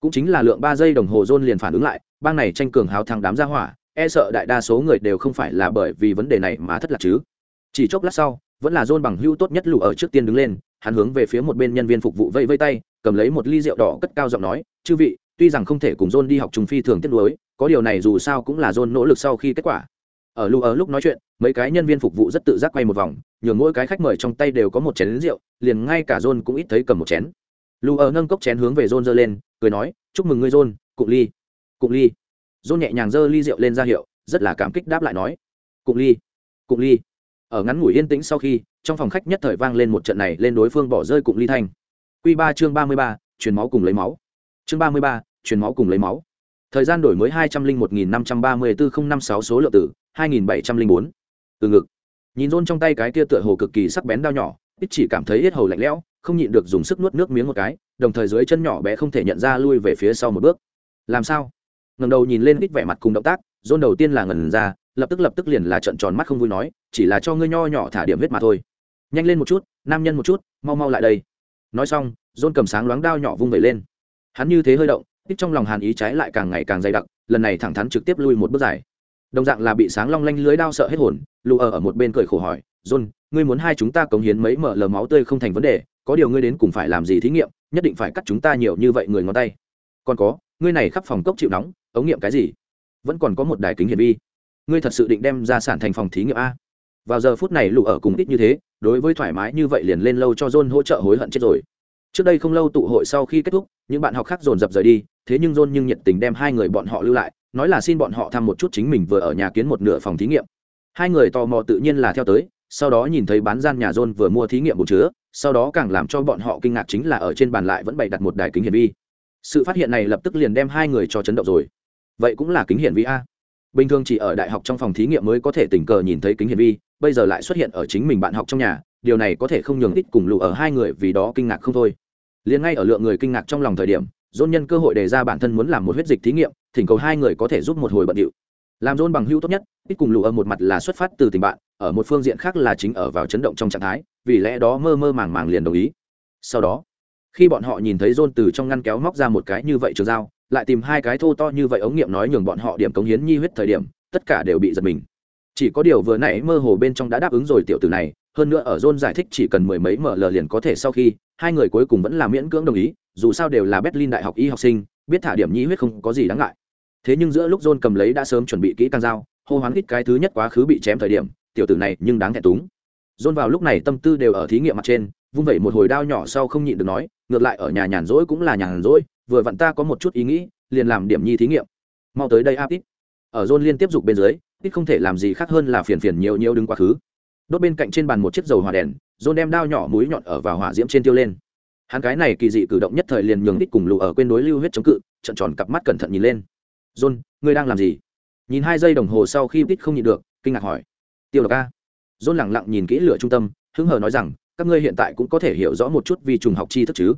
Cũng chính là lượng ba giây đồng hồ dôn liền phản ứng lại, bang này tranh cường hào thắng đám ra hỏa e sợ đại đa số người đều không phải là bởi vì vấn đề này mà thất lạc chứ. Chỉ chốc lát sau, vẫn là dôn bằng hưu tốt nhất lụ ở trước tiên đứng lên, hắn hướng về phía một bên nhân viên phục vụ vây vây tay, cầm lấy một ly rượu đỏ cất cao giọng nói, chư vị, tuy rằng không thể cùng dôn đi học trùng phi thường tiết lối có điều này dù sao cũng là dôn nỗ lực sau khi kết quả ở Lưu ở lúc nói chuyện, mấy cái nhân viên phục vụ rất tự giác quay một vòng, nhường mỗi cái khách mời trong tay đều có một chén rượu, liền ngay cả john cũng ít thấy cầm một chén. Lưu ở nâng cốc chén hướng về john giơ lên, cười nói, chúc mừng ngươi, john, cụng ly. Cụng ly? John nhẹ nhàng giơ ly rượu lên ra hiệu, rất là cảm kích đáp lại nói, cụng ly cụng ly. Ở ngắn ngủi yên tĩnh sau khi, trong phòng khách nhất thời vang lên một trận này lên đối phương bỏ rơi cụng ly thanh. Q ba chương ba mươi ba truyền máu cùng lấy máu. Chương ba mươi ba truyền máu cùng lấy máu thời gian đổi mới hai trăm linh một nghìn năm trăm ba mươi bốn năm sáu số lượng tử hai nghìn bảy trăm linh bốn. Từ ngực. Nhìn rôn trong tay cái kia tựa hồ cực kỳ sắc bén đao nhỏ, ít chỉ cảm thấy hết hầu lạnh lẽo, không nhịn được dùng sức nuốt nước miếng một cái, đồng thời dưới chân nhỏ bé không thể nhận ra lui về phía sau một bước. Làm sao? Ngầm đầu nhìn lên ít vẻ mặt cùng động tác, rôn đầu tiên là ngần ra, lập tức lập tức liền là trận tròn mắt không vui nói, chỉ là cho ngươi nho nhỏ thả điểm huyết mà thôi. Nhanh lên một chút, nam nhân một chút, mau mau lại đây. Nói xong, rôn cầm sáng loáng đao nhỏ vung vẩy lên. Hắn như thế hơi động ít trong lòng hàn ý trái lại càng ngày càng dày đặc, lần này thẳng thắn trực tiếp lui một bước dài. Đồng dạng là bị sáng long lanh lưới đao sợ hết hồn, lù ở ở một bên cười khổ hỏi, john, ngươi muốn hai chúng ta cống hiến mấy mở lờ máu tươi không thành vấn đề, có điều ngươi đến cùng phải làm gì thí nghiệm, nhất định phải cắt chúng ta nhiều như vậy người ngón tay. Còn có, ngươi này khắp phòng cốc chịu nóng, ống nghiệm cái gì? Vẫn còn có một đài kính hiển vi. Ngươi thật sự định đem ra sản thành phòng thí nghiệm a? Vào giờ phút này lụ ở cùng ít như thế, đối với thoải mái như vậy liền lên lâu cho john hỗ trợ hối hận chết rồi trước đây không lâu tụ hội sau khi kết thúc, những bạn học khác dồn dập rời đi, thế nhưng john nhưng nhiệt tình đem hai người bọn họ lưu lại, nói là xin bọn họ thăm một chút chính mình vừa ở nhà kiến một nửa phòng thí nghiệm. Hai người tò mò tự nhiên là theo tới, sau đó nhìn thấy bán gian nhà john vừa mua thí nghiệm bồn chứa, sau đó càng làm cho bọn họ kinh ngạc chính là ở trên bàn lại vẫn bày đặt một đài kính hiển vi. Sự phát hiện này lập tức liền đem hai người cho chấn động rồi. Vậy cũng là kính hiển vi a. Bình thường chỉ ở đại học trong phòng thí nghiệm mới có thể tình cờ nhìn thấy kính hiển vi, bây giờ lại xuất hiện ở chính mình bạn học trong nhà, điều này có thể không nhường ít cùng lụ ở hai người vì đó kinh ngạc không thôi liền ngay ở lượng người kinh ngạc trong lòng thời điểm, dôn nhân cơ hội đề ra bản thân muốn làm một huyết dịch thí nghiệm, thỉnh cầu hai người có thể giúp một hồi bận điệu. Làm dôn bằng hữu tốt nhất, ít cùng lù ở một mặt là xuất phát từ tình bạn, ở một phương diện khác là chính ở vào chấn động trong trạng thái, vì lẽ đó mơ mơ màng màng liền đồng ý. Sau đó, khi bọn họ nhìn thấy dôn từ trong ngăn kéo móc ra một cái như vậy trường dao, lại tìm hai cái thô to như vậy ống nghiệm nói nhường bọn họ điểm cống hiến nhi huyết thời điểm, tất cả đều bị giật mình. Chỉ có điều vừa nãy mơ hồ bên trong đã đáp ứng rồi tiểu tử này hơn nữa ở john giải thích chỉ cần mười mấy ml liền có thể sau khi, hai người cuối cùng vẫn là miễn cưỡng đồng ý, dù sao đều là berlin đại học y học sinh, biết thả điểm nhi huyết không có gì đáng ngại. Thế nhưng giữa lúc john cầm lấy đã sớm chuẩn bị kỹ càng dao hô hoán ít cái thứ nhất quá khứ bị chém thời điểm, tiểu tử này nhưng đáng thẹn túng. John vào lúc này tâm tư đều ở thí nghiệm mặt trên, vung vẩy một hồi đao nhỏ sau không nhịn được nói, ngược lại ở nhà nhàn rỗi cũng là nhàn rỗi, vừa vặn ta có một chút ý nghĩ, liền làm điểm nhi thí nghiệm. Mau tới đây apit ở john liên tiếp dục bên dưới, ít không thể làm gì khác hơn là phiền phiền nhiều nhiều đứng quá khứ đốt bên cạnh trên bàn một chiếc dầu hỏa đèn, john đem đao nhỏ mũi nhọn ở vào hỏa diễm trên tiêu lên. Hắn cái này kỳ dị cử động nhất thời liền nhường ít cùng lù ở quên đối lưu huyết chống cự trận tròn cặp mắt cẩn thận nhìn lên. John, ngươi đang làm gì? Nhìn hai giây đồng hồ sau khi ít không nhịn được, kinh ngạc hỏi. Tiêu độc a. John lẳng lặng nhìn kỹ lửa trung tâm, hứng hờ nói rằng, các ngươi hiện tại cũng có thể hiểu rõ một chút vì trùng học chi thức chứ?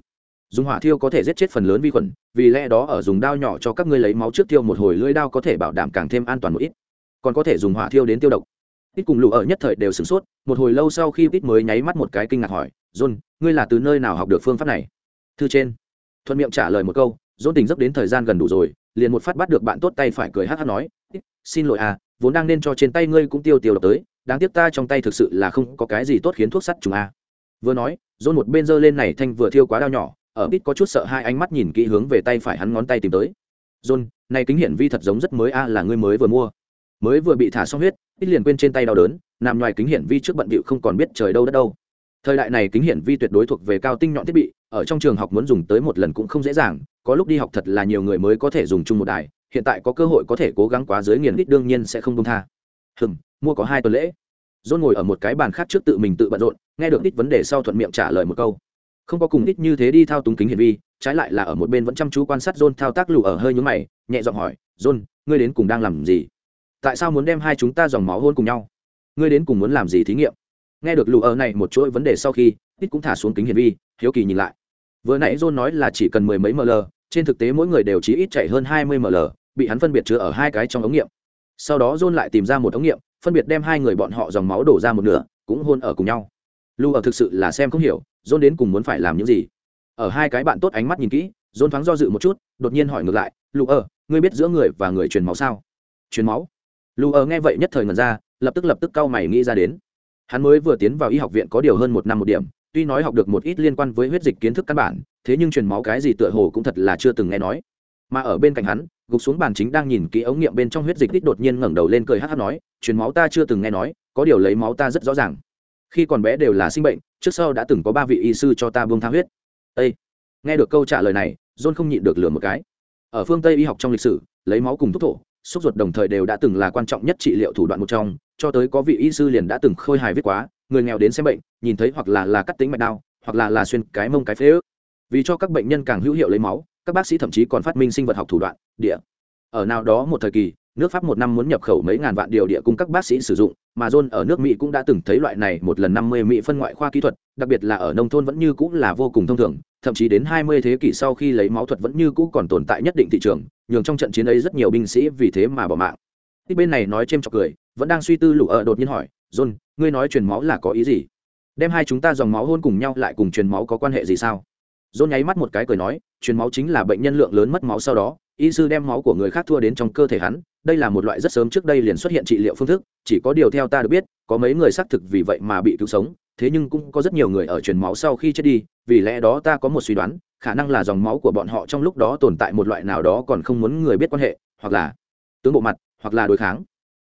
Dùng hỏa thiêu có thể giết chết phần lớn vi khuẩn, vì lẽ đó ở dùng đao nhỏ cho các ngươi lấy máu trước tiêu một hồi lưỡi đao có thể bảo đảm càng thêm an toàn một ít. Còn có thể dùng hỏa thiêu đến tiêu độc ít cùng lụ ở nhất thời đều sửng sốt, một hồi lâu sau khi ít mới nháy mắt một cái kinh ngạc hỏi, john, ngươi là từ nơi nào học được phương pháp này? Thư trên. Thuận miệng trả lời một câu, john tỉnh giấc đến thời gian gần đủ rồi, liền một phát bắt được bạn tốt tay phải cười hát hát nói xin lỗi à vốn đang nên cho trên tay ngươi cũng tiêu tiêu độc tới, đáng tiếc ta trong tay thực sự là không có cái gì tốt khiến thuốc sắt chúng a. Vừa nói, john một bên giơ lên này thanh vừa thiêu quá đau nhỏ, ở ít có chút sợ hai ánh mắt nhìn kỹ hướng về tay phải hắn ngón tay tìm tới. John, này kính hiển vi thật giống rất mới a, là ngươi mới vừa mua. Mới vừa bị thả xong huyết ít liền quên trên tay đau đớn, nằm ngoài kính hiển vi trước bận bịu không còn biết trời đâu đất đâu. Thời đại này kính hiển vi tuyệt đối thuộc về cao tinh nhọn thiết bị, ở trong trường học muốn dùng tới một lần cũng không dễ dàng, có lúc đi học thật là nhiều người mới có thể dùng chung một đài, hiện tại có cơ hội có thể cố gắng quá dưới nghiền ít đương nhiên sẽ không công tha. Hừm, mua có hai tuần lễ. Dôn ngồi ở một cái bàn khác trước tự mình tự bận rộn, nghe được ít vấn đề sau thuận miệng trả lời một câu. Không có cùng ít như thế đi thao túng kính hiển vi, trái lại là ở một bên vẫn chăm chú quan sát john thao tác lù ở hơi nhúng mày, nhẹ giọng hỏi, john, ngươi đến cùng đang làm gì? Tại sao muốn đem hai chúng ta dòng máu hôn cùng nhau? Ngươi đến cùng muốn làm gì thí nghiệm? Nghe được lù ở này một chuỗi vấn đề sau khi Tít cũng thả xuống kính hiển vi, hiếu kỳ nhìn lại. Vừa nãy john nói là chỉ cần mười mấy ml, trên thực tế mỗi người đều chỉ ít chạy hơn hai mươi ml, bị hắn phân biệt chứa ở hai cái trong ống nghiệm. Sau đó john lại tìm ra một ống nghiệm, phân biệt đem hai người bọn họ dòng máu đổ ra một nửa, cũng hôn ở cùng nhau. Lu ở thực sự là xem không hiểu john đến cùng muốn phải làm những gì? Ở hai cái bạn tốt ánh mắt nhìn kỹ john thoáng do dự một chút, đột nhiên hỏi ngược lại lu ở, ngươi biết giữa người và người truyền máu sao? Truyền máu lù ở nghe vậy nhất thời ngần ra, lập tức lập tức cau mày nghĩ ra đến. Hắn mới vừa tiến vào y học viện có điều hơn một năm một điểm, tuy nói học được một ít liên quan với huyết dịch kiến thức căn bản, thế nhưng truyền máu cái gì tựa hồ cũng thật là chưa từng nghe nói. Mà ở bên cạnh hắn, gục xuống bàn chính đang nhìn kỹ ống nghiệm bên trong huyết dịch đích đột nhiên ngẩng đầu lên cười hát hát nói, truyền máu ta chưa từng nghe nói, có điều lấy máu ta rất rõ ràng. Khi còn bé đều là sinh bệnh, trước sau đã từng có ba vị y sư cho ta buông tha huyết. Ê! nghe được câu trả lời này, john không nhịn được lừa một cái. Ở phương tây y học trong lịch sử, lấy máu cùng thuốc thổ xúc ruột đồng thời đều đã từng là quan trọng nhất trị liệu thủ đoạn một trong, cho tới có vị y sư liền đã từng khôi hài viết quá, người nghèo đến xem bệnh, nhìn thấy hoặc là là cắt tính mạch đau, hoặc là là xuyên cái mông cái phế ước. Vì cho các bệnh nhân càng hữu hiệu lấy máu, các bác sĩ thậm chí còn phát minh sinh vật học thủ đoạn, địa. Ở nào đó một thời kỳ, nước pháp một năm muốn nhập khẩu mấy ngàn vạn điều địa cung các bác sĩ sử dụng, mà john ở nước mỹ cũng đã từng thấy loại này một lần năm mươi mỹ phân ngoại khoa kỹ thuật, đặc biệt là ở nông thôn vẫn như cũng là vô cùng thông thường, thậm chí đến hai mươi thế kỷ sau khi lấy máu thuật vẫn như cũ còn tồn tại nhất định thị trường nhường trong trận chiến ấy rất nhiều binh sĩ vì thế mà bỏ mạng. Tích bên này nói chêm chọc cười, vẫn đang suy tư lũ ở đột nhiên hỏi, john, ngươi nói truyền máu là có ý gì? Đem hai chúng ta dòng máu hôn cùng nhau lại cùng truyền máu có quan hệ gì sao? John nháy mắt một cái cười nói, truyền máu chính là bệnh nhân lượng lớn mất máu sau đó, y sư đem máu của người khác thua đến trong cơ thể hắn, đây là một loại rất sớm trước đây liền xuất hiện trị liệu phương thức, chỉ có điều theo ta được biết, có mấy người xác thực vì vậy mà bị cứu sống, thế nhưng cũng có rất nhiều người ở truyền máu sau khi chết đi, vì lẽ đó ta có một suy đoán khả năng là dòng máu của bọn họ trong lúc đó tồn tại một loại nào đó còn không muốn người biết quan hệ hoặc là tướng bộ mặt hoặc là đối kháng.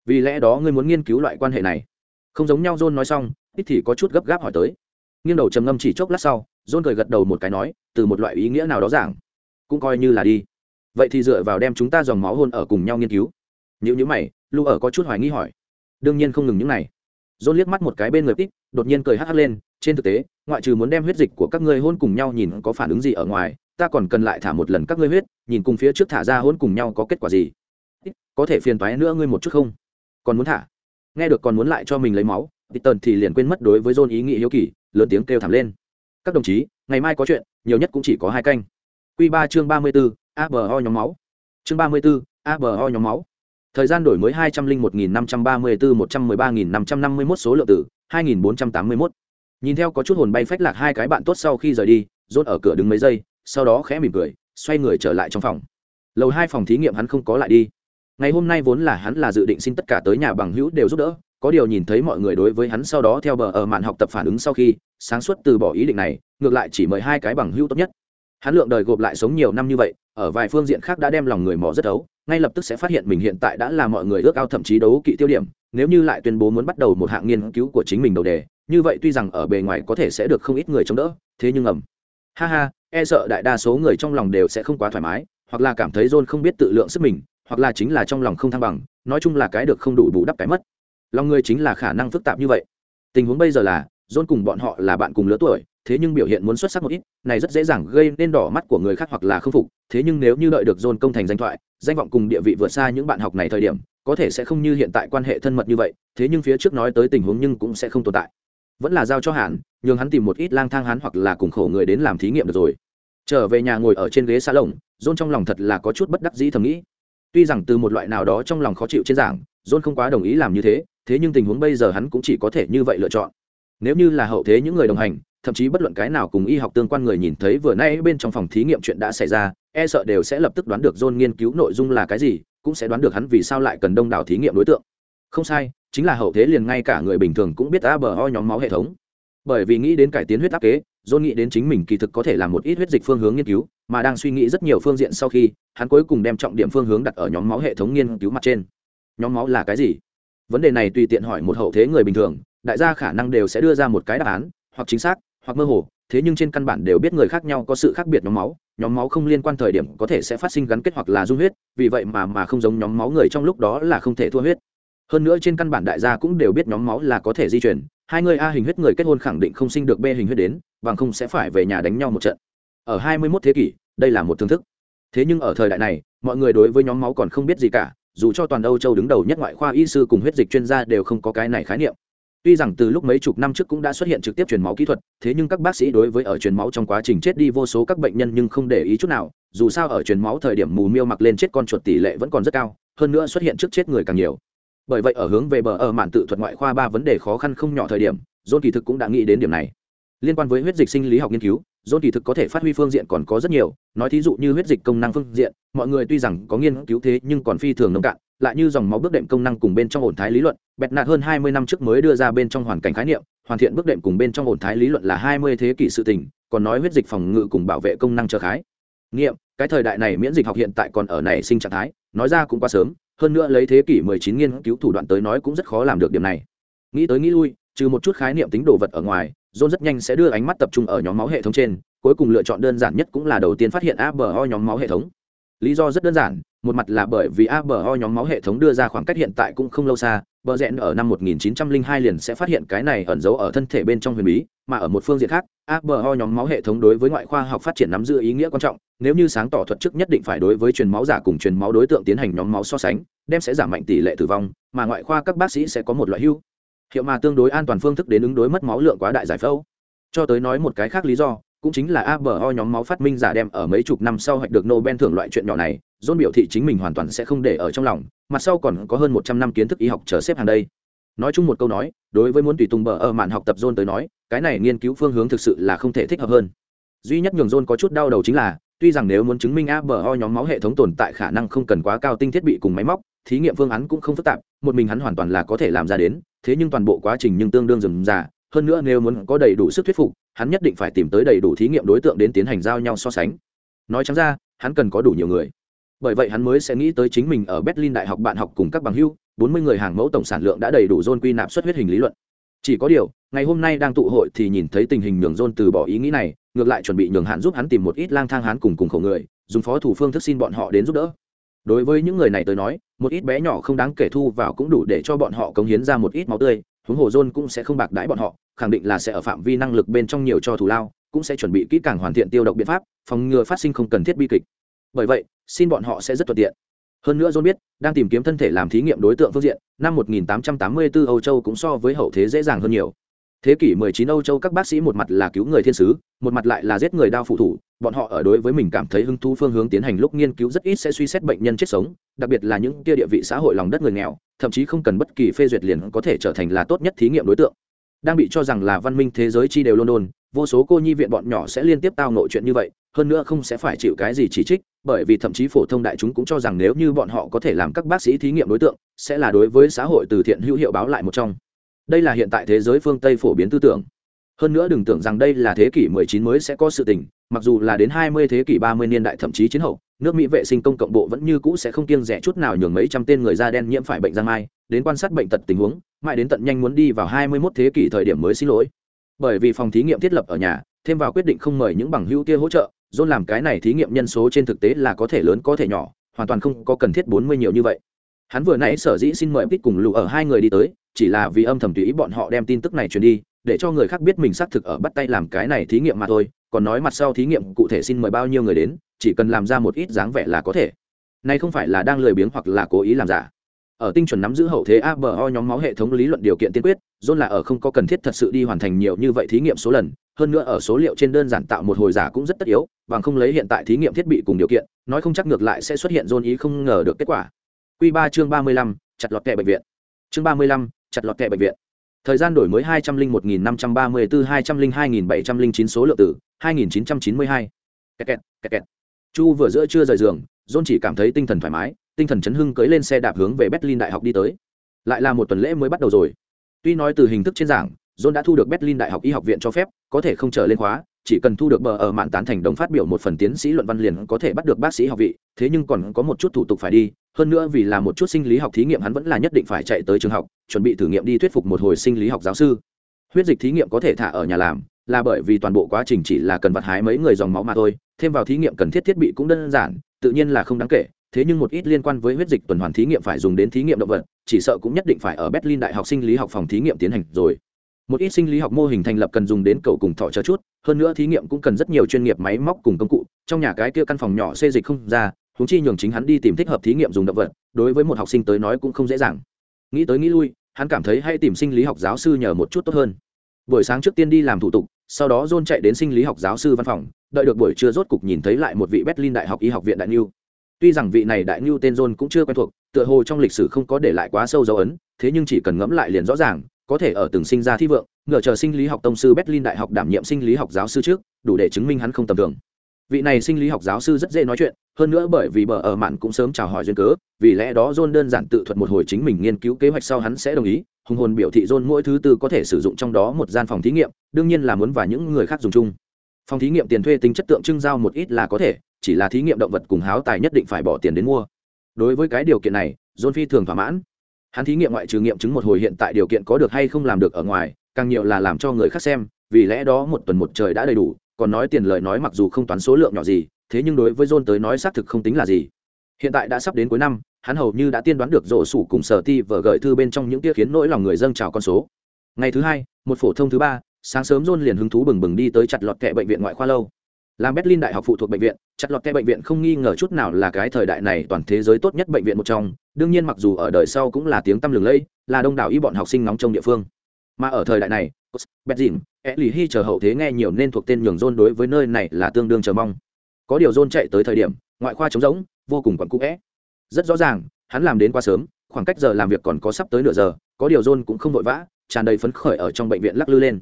Vì lẽ đó ngươi muốn nghiên cứu loại quan hệ này. Không giống nhau john nói xong ít thì có chút gấp gáp hỏi tới. Nghiêng đầu trầm ngâm chỉ chốc lát sau john cười gật đầu một cái nói từ một loại ý nghĩa nào đó giảng cũng coi như là đi. Vậy thì dựa vào đem chúng ta dòng máu hôn ở cùng nhau nghiên cứu. Nếu như mày lu ở có chút hoài nghi hỏi. Đương nhiên không ngừng những này. John liếc mắt một cái bên người ít, đột nhiên cười hắt hắt lên trên thực tế, ngoại trừ muốn đem huyết dịch của các ngươi hôn cùng nhau nhìn có phản ứng gì ở ngoài, ta còn cần lại thả một lần các ngươi huyết, nhìn cùng phía trước thả ra hôn cùng nhau có kết quả gì. Có thể phiền toái nữa ngươi một chút không? Còn muốn thả? Nghe được còn muốn lại cho mình lấy máu thì tần thì liền quên mất đối với john ý nghĩ hiếu kỳ, lớn tiếng kêu thảm lên. Các đồng chí, ngày mai có chuyện, nhiều nhất cũng chỉ có hai canh. Q ba chương ba mươi bốn abo nhóm máu. Chương ba mươi bốn abo nhóm máu. Thời gian đổi mới hai trăm linh một nghìn năm trăm ba mươi bốn một trăm mười ba nghìn năm trăm năm mươi mốt số lượng tử hai nghìn bốn trăm tám mươi mốt nhìn theo có chút hồn bay phách lạc hai cái bạn tốt sau khi rời đi, rốt ở cửa đứng mấy giây, sau đó khẽ mỉm cười, xoay người trở lại trong phòng. Lầu hai phòng thí nghiệm hắn không có lại đi. Ngày hôm nay vốn là hắn là dự định xin tất cả tới nhà bằng hữu đều giúp đỡ, có điều nhìn thấy mọi người đối với hắn sau đó theo bờ ở màn học tập phản ứng sau khi, sáng suốt từ bỏ ý định này, ngược lại chỉ mời hai cái bằng hữu tốt nhất. Hắn lượng đời gộp lại sống nhiều năm như vậy, ở vài phương diện khác đã đem lòng người mò rất ấu, ngay lập tức sẽ phát hiện mình hiện tại đã là mọi người ước ao thậm chí đấu kỵ tiêu điểm, nếu như lại tuyên bố muốn bắt đầu một hạng nghiên cứu của chính mình đầu đề như vậy tuy rằng ở bề ngoài có thể sẽ được không ít người chống đỡ, thế nhưng ầm. Ha ha e sợ đại đa số người trong lòng đều sẽ không quá thoải mái, hoặc là cảm thấy john không biết tự lượng sức mình, hoặc là chính là trong lòng không thăng bằng, nói chung là cái được không đủ bù đắp cái mất. Lòng người chính là khả năng phức tạp như vậy. Tình huống bây giờ là, john cùng bọn họ là bạn cùng lứa tuổi, thế nhưng biểu hiện muốn xuất sắc một ít, này rất dễ dàng gây nên đỏ mắt của người khác hoặc là không phục, thế nhưng nếu như đợi được john công thành danh thoại, danh vọng cùng địa vị vượt xa những bạn học này thời điểm, có thể sẽ không như hiện tại quan hệ thân mật như vậy, thế nhưng phía trước nói tới tình huống nhưng cũng sẽ không tồn tại vẫn là giao cho hạn nhường hắn tìm một ít lang thang hắn hoặc là cùng khổ người đến làm thí nghiệm được rồi. Trở về nhà ngồi ở trên ghế xa lồng, john trong lòng thật là có chút bất đắc dĩ thầm nghĩ. Tuy rằng từ một loại nào đó trong lòng khó chịu trên giảng, john không quá đồng ý làm như thế thế nhưng tình huống bây giờ hắn cũng chỉ có thể như vậy lựa chọn. Nếu như là hậu thế những người đồng hành, thậm chí bất luận cái nào cùng y học tương quan người nhìn thấy vừa nay bên trong phòng thí nghiệm chuyện đã xảy ra e sợ đều sẽ lập tức đoán được john nghiên cứu nội dung là cái gì, cũng sẽ đoán được hắn vì sao lại cần đông đảo thí nghiệm đối tượng không sai, chính là hậu thế liền ngay cả người bình thường cũng biết a bờ ho nhóm máu hệ thống. Bởi vì nghĩ đến cải tiến huyết áp kế, john nghĩ đến chính mình kỳ thực có thể làm một ít huyết dịch phương hướng nghiên cứu, mà đang suy nghĩ rất nhiều phương diện sau khi, hắn cuối cùng đem trọng điểm phương hướng đặt ở nhóm máu hệ thống nghiên cứu mặt trên. Nhóm máu là cái gì? Vấn đề này tùy tiện hỏi một hậu thế người bình thường, đại gia khả năng đều sẽ đưa ra một cái đáp án, hoặc chính xác, hoặc mơ hồ, thế nhưng trên căn bản đều biết người khác nhau có sự khác biệt nhóm máu nhóm máu không liên quan thời điểm có thể sẽ phát sinh gắn kết hoặc là dung huyết, vì vậy mà mà không giống nhóm máu người trong lúc đó là không thể thua huyết hơn nữa trên căn bản đại gia cũng đều biết nhóm máu là có thể di chuyển, hai người a hình huyết người kết hôn khẳng định không sinh được b hình huyết đến, bằng không sẽ phải về nhà đánh nhau một trận. Ở hai mươi 21 thế kỷ, đây là một thương thức. Thế nhưng ở thời đại này, mọi người đối với nhóm máu còn không biết gì cả, dù cho toàn âu châu đứng đầu nhất ngoại khoa y sư cùng huyết dịch chuyên gia đều không có cái này khái niệm. Tuy rằng từ lúc mấy chục năm trước cũng đã xuất hiện trực tiếp truyền máu kỹ thuật, thế nhưng các bác sĩ đối với ở truyền máu trong quá trình chết đi vô số các bệnh nhân nhưng không để ý chút nào, dù sao ở truyền máu thời điểm mù miêu mặc lên chết con chuột tỷ lệ vẫn còn rất cao, hơn nữa xuất hiện trước chết người càng nhiều bởi vậy ở hướng về bờ ở mạn tự thuật ngoại khoa ba vấn đề khó khăn không nhỏ thời điểm, john kỳ thực cũng đã nghĩ đến điểm này. Liên quan với huyết dịch sinh lý học nghiên cứu, john kỳ thực có thể phát huy phương diện còn có rất nhiều, nói thí dụ như huyết dịch công năng phương diện, mọi người tuy rằng có nghiên cứu thế nhưng còn phi thường nông cạn, lại như dòng máu bước đệm công năng cùng bên trong ổn thái lý luận, bẹt nạt hơn hai mươi năm trước mới đưa ra bên trong hoàn cảnh khái niệm, hoàn thiện bước đệm cùng bên trong ổn thái lý luận là hai mươi thế kỷ sự tình, còn nói huyết dịch phòng ngự cùng bảo vệ công năng trở khái. Nghiệm, cái thời đại này miễn dịch học hiện tại còn ở nảy sinh trạng thái, nói ra cũng quá sớm hơn nữa lấy thế kỷ 19 nghiên cứu thủ đoạn tới nói cũng rất khó làm được điểm này. Nghĩ tới nghĩ lui, trừ một chút khái niệm tính đồ vật ở ngoài john rất nhanh sẽ đưa ánh mắt tập trung ở nhóm máu hệ thống trên, cuối cùng lựa chọn đơn giản nhất cũng là đầu tiên phát hiện abo nhóm máu hệ thống. Lý do rất đơn giản, một mặt là bởi vì abo nhóm máu hệ thống đưa ra khoảng cách hiện tại cũng không lâu xa, bờ rẽn ở năm 1902 liền sẽ phát hiện cái này ẩn giấu ở thân thể bên trong huyền bí, mà ở một phương diện khác abo nhóm máu hệ thống đối với ngoại khoa học phát triển nắm giữ ý nghĩa quan trọng nếu như sáng tỏ thuật trước nhất định phải đối với truyền máu giả cùng truyền máu đối tượng tiến hành nhóm máu so sánh, đem sẽ giảm mạnh tỷ lệ tử vong, mà ngoại khoa các bác sĩ sẽ có một loại hưu hiệu mà tương đối an toàn phương thức đến ứng đối mất máu lượng quá đại giải phẫu. Cho tới nói một cái khác lý do, cũng chính là abo nhóm máu phát minh giả đem ở mấy chục năm sau hoạch được nobel thưởng loại chuyện nhỏ này, dôn biểu thị chính mình hoàn toàn sẽ không để ở trong lòng mặt sau còn có hơn một trăm năm kiến thức y học chờ xếp hàng đây. Nói chung một câu nói, đối với muốn tùy tùng bờ ở mạn học tập dôn tới nói, cái này nghiên cứu phương hướng thực sự là không thể thích hợp hơn. Duy nhất nhường dôn có chút đau đầu chính là tuy rằng nếu muốn chứng minh abo nhóm máu hệ thống tồn tại khả năng không cần quá cao tinh thiết bị cùng máy móc, thí nghiệm phương án cũng không phức tạp, một mình hắn hoàn toàn là có thể làm ra đến, thế nhưng toàn bộ quá trình nhưng tương đương rườm già hơn nữa nếu muốn có đầy đủ sức thuyết phục, hắn nhất định phải tìm tới đầy đủ thí nghiệm đối tượng đến tiến hành giao nhau so sánh. Nói chẳng ra, hắn cần có đủ nhiều người. Bởi vậy hắn mới sẽ nghĩ tới chính mình ở berlin đại học bạn học cùng các bằng hưu bốn mươi người hàng mẫu tổng sản lượng đã đầy đủ dôn quy nạp xuất huyết hình lý luận chỉ có điều, ngày hôm nay đang tụ hội thì nhìn thấy tình hình nhường dôn từ bỏ ý nghĩ này, ngược lại chuẩn bị nhường hạn giúp hắn tìm một ít lang thang hắn cùng cùng khổ người, dùng phó thủ phương thức xin bọn họ đến giúp đỡ. Đối với những người này tới nói, một ít bé nhỏ không đáng kể thu vào cũng đủ để cho bọn họ cống hiến ra một ít máu tươi, huống hồ dôn cũng sẽ không bạc đãi bọn họ, khẳng định là sẽ ở phạm vi năng lực bên trong nhiều cho thù lao, cũng sẽ chuẩn bị kỹ càng hoàn thiện tiêu độc biện pháp, phòng ngừa phát sinh không cần thiết bi kịch. Bởi vậy, xin bọn họ sẽ rất thuận tiện hơn nữa john biết, đang tìm kiếm thân thể làm thí nghiệm đối tượng phương diện, năm 1884 âu châu cũng so với hậu thế dễ dàng hơn nhiều. Thế kỷ 19 âu châu các bác sĩ một mặt là cứu người thiên sứ, một mặt lại là giết người đao phụ thủ, bọn họ ở đối với mình cảm thấy hứng thú phương hướng tiến hành lúc nghiên cứu rất ít sẽ suy xét bệnh nhân chết sống, đặc biệt là những kia địa vị xã hội lòng đất người nghèo, thậm chí không cần bất kỳ phê duyệt liền có thể trở thành là tốt nhất thí nghiệm đối tượng đang bị cho rằng là văn minh thế giới chi đều london vô số cô nhi viện bọn nhỏ sẽ liên tiếp tao nội chuyện như vậy, hơn nữa không sẽ phải chịu cái gì chỉ trích, bởi vì thậm chí phổ thông đại chúng cũng cho rằng nếu như bọn họ có thể làm các bác sĩ thí nghiệm đối tượng, sẽ là đối với xã hội từ thiện hữu hiệu báo lại một trong. Đây là hiện tại thế giới phương tây phổ biến tư tưởng. Hơn nữa đừng tưởng rằng đây là thế kỷ 19 mới sẽ có sự tình, mặc dù là đến 20 thế kỷ 30 niên đại thậm chí chiến hậu nước mỹ vệ sinh công cộng bộ vẫn như cũ sẽ không kiêng rẻ chút nào nhường mấy trăm tên người da đen nhiễm phải bệnh giang mai, đến quan sát bệnh tật tình huống, mãi đến tận nhanh muốn đi vào 21 thế kỷ thời điểm mới xin lỗi. Bởi vì phòng thí nghiệm thiết lập ở nhà, thêm vào quyết định không mời những bằng hữu kia hỗ trợ, john làm cái này thí nghiệm nhân số trên thực tế là có thể lớn có thể nhỏ, hoàn toàn không có cần thiết 40 nhiều như vậy. Hắn vừa nãy sở dĩ xin mời tích cùng lù ở hai người đi tới, chỉ là vì âm thầm tùy ý bọn họ đem tin tức này truyền đi, để cho người khác biết mình xác thực ở bắt tay làm cái này thí nghiệm mà thôi còn nói mặt sau thí nghiệm cụ thể xin mời bao nhiêu người đến, chỉ cần làm ra một ít dáng vẻ là có thể. Nay không phải là đang lười biếng hoặc là cố ý làm giả. Ở tinh chuẩn nắm giữ hậu thế abo nhóm máu hệ thống lý luận điều kiện tiên quyết, john là ở không có cần thiết thật sự đi hoàn thành nhiều như vậy thí nghiệm số lần, hơn nữa ở số liệu trên đơn giản tạo một hồi giả cũng rất tất yếu, bằng không lấy hiện tại thí nghiệm thiết bị cùng điều kiện, nói không chắc ngược lại sẽ xuất hiện john ý không ngờ được kết quả. Q ba chương ba mươi lăm, chặt lọt kẹ bệnh viện. Chương ba mươi lăm, chặt lọt kẹ bệnh viện thời gian đổi mới hai trăm linh một nghìn năm trăm ba mươi bốn hai trăm linh hai nghìn bảy trăm linh chín số lượng tử hai nghìn chín trăm chín mươi hai. Kẹt kẹt kẹt kẹt. Chu vừa giữa chưa rời giường, john chỉ cảm thấy tinh thần thoải mái, tinh thần chấn hưng cưỡi lên xe đạp hướng về berlin đại học đi tới. Lại là một tuần lễ mới bắt đầu rồi. Tuy nói từ hình thức trên giảng, john đã thu được berlin đại học y học viện cho phép, có thể không trở lên khóa, chỉ cần thu được bờ ở mạn tán thành đồng phát biểu một phần tiến sĩ luận văn liền có thể bắt được bác sĩ học vị, thế nhưng còn có một chút thủ tục phải đi hơn nữa vì là một chút sinh lý học thí nghiệm hắn vẫn là nhất định phải chạy tới trường học, chuẩn bị thử nghiệm đi thuyết phục một hồi sinh lý học giáo sư. Huyết dịch thí nghiệm có thể thả ở nhà làm, là bởi vì toàn bộ quá trình chỉ là cần vặt hái mấy người dòng máu mà thôi, thêm vào thí nghiệm cần thiết thiết bị cũng đơn giản, tự nhiên là không đáng kể, thế nhưng một ít liên quan với huyết dịch tuần hoàn thí nghiệm phải dùng đến thí nghiệm động vật, chỉ sợ cũng nhất định phải ở berlin đại học sinh lý học phòng thí nghiệm tiến hành rồi. Một ít sinh lý học mô hình thành lập cần dùng đến cầu cùng thọ chờ chút, hơn nữa thí nghiệm cũng cần rất nhiều chuyên nghiệp máy móc cùng công cụ, trong nhà cái kia căn phòng nhỏ xê dịch không ra huống chi nhường chính hắn đi tìm thích hợp thí nghiệm dùng động vật, đối với một học sinh tới nói cũng không dễ dàng. Nghĩ tới nghĩ lui, hắn cảm thấy hay tìm sinh lý học giáo sư nhờ một chút tốt hơn. Buổi sáng trước tiên đi làm thủ tục, sau đó john chạy đến sinh lý học giáo sư văn phòng, đợi được buổi trưa rốt cục nhìn thấy lại một vị berlin đại học y học viện đại niu tuy rằng vị này đại niu tên john cũng chưa quen thuộc, tựa hồ trong lịch sử không có để lại quá sâu dấu ấn, thế nhưng chỉ cần ngẫm lại liền rõ ràng, có thể ở từng sinh ra thi vượng, ngờ chờ sinh lý học tông sư berlin đại học đảm nhiệm sinh lý học giáo sư trước, đủ để chứng minh hắn không tầm thường vị này sinh lý học giáo sư rất dễ nói chuyện, hơn nữa bởi vì bờ ở mạn cũng sớm chào hỏi duyên cớ, vì lẽ đó john đơn giản tự thuật một hồi chính mình nghiên cứu kế hoạch sau hắn sẽ đồng ý, hùng hồn biểu thị john mỗi thứ tư có thể sử dụng trong đó một gian phòng thí nghiệm, đương nhiên là muốn và những người khác dùng chung. Phòng thí nghiệm tiền thuê tính chất tượng trưng giao một ít là có thể, chỉ là thí nghiệm động vật cùng háo tài nhất định phải bỏ tiền đến mua. Đối với cái điều kiện này, john phi thường thỏa mãn. Hắn thí nghiệm ngoại trừ nghiệm chứng một hồi hiện tại điều kiện có được hay không làm được ở ngoài, càng nhiều là làm cho người khác xem, vì lẽ đó một tuần một trời đã đầy đủ còn nói tiền lời nói mặc dù không toán số lượng nhỏ gì, thế nhưng đối với john tới nói xác thực không tính là gì. Hiện tại đã sắp đến cuối năm, hắn hầu như đã tiên đoán được rổ sủ cùng sở ti vở gợi thư bên trong những kia khiến nỗi lòng người dâng trào con số. Ngày thứ hai, một phổ thông thứ ba, sáng sớm john liền hứng thú bừng bừng đi tới chặt lọt kệ bệnh viện ngoại khoa lâu. Làm berlin đại học phụ thuộc bệnh viện, chặt lọt kệ bệnh viện không nghi ngờ chút nào là cái thời đại này toàn thế giới tốt nhất bệnh viện một trong, đương nhiên mặc dù ở đời sau cũng là tiếng tăm lừng lẫy, là đông đảo y bọn học sinh nóng trong địa phương mà ở thời đại này Benzin, lì Hi chờ hậu thế nghe nhiều nên thuộc tên nhường John đối với nơi này là tương đương chờ mong. Có điều John chạy tới thời điểm, ngoại khoa trống rỗng, vô cùng quặn cũ Rất rõ ràng, hắn làm đến quá sớm, khoảng cách giờ làm việc còn có sắp tới nửa giờ, có điều John cũng không vội vã, tràn đầy phấn khởi ở trong bệnh viện lắc lư lên.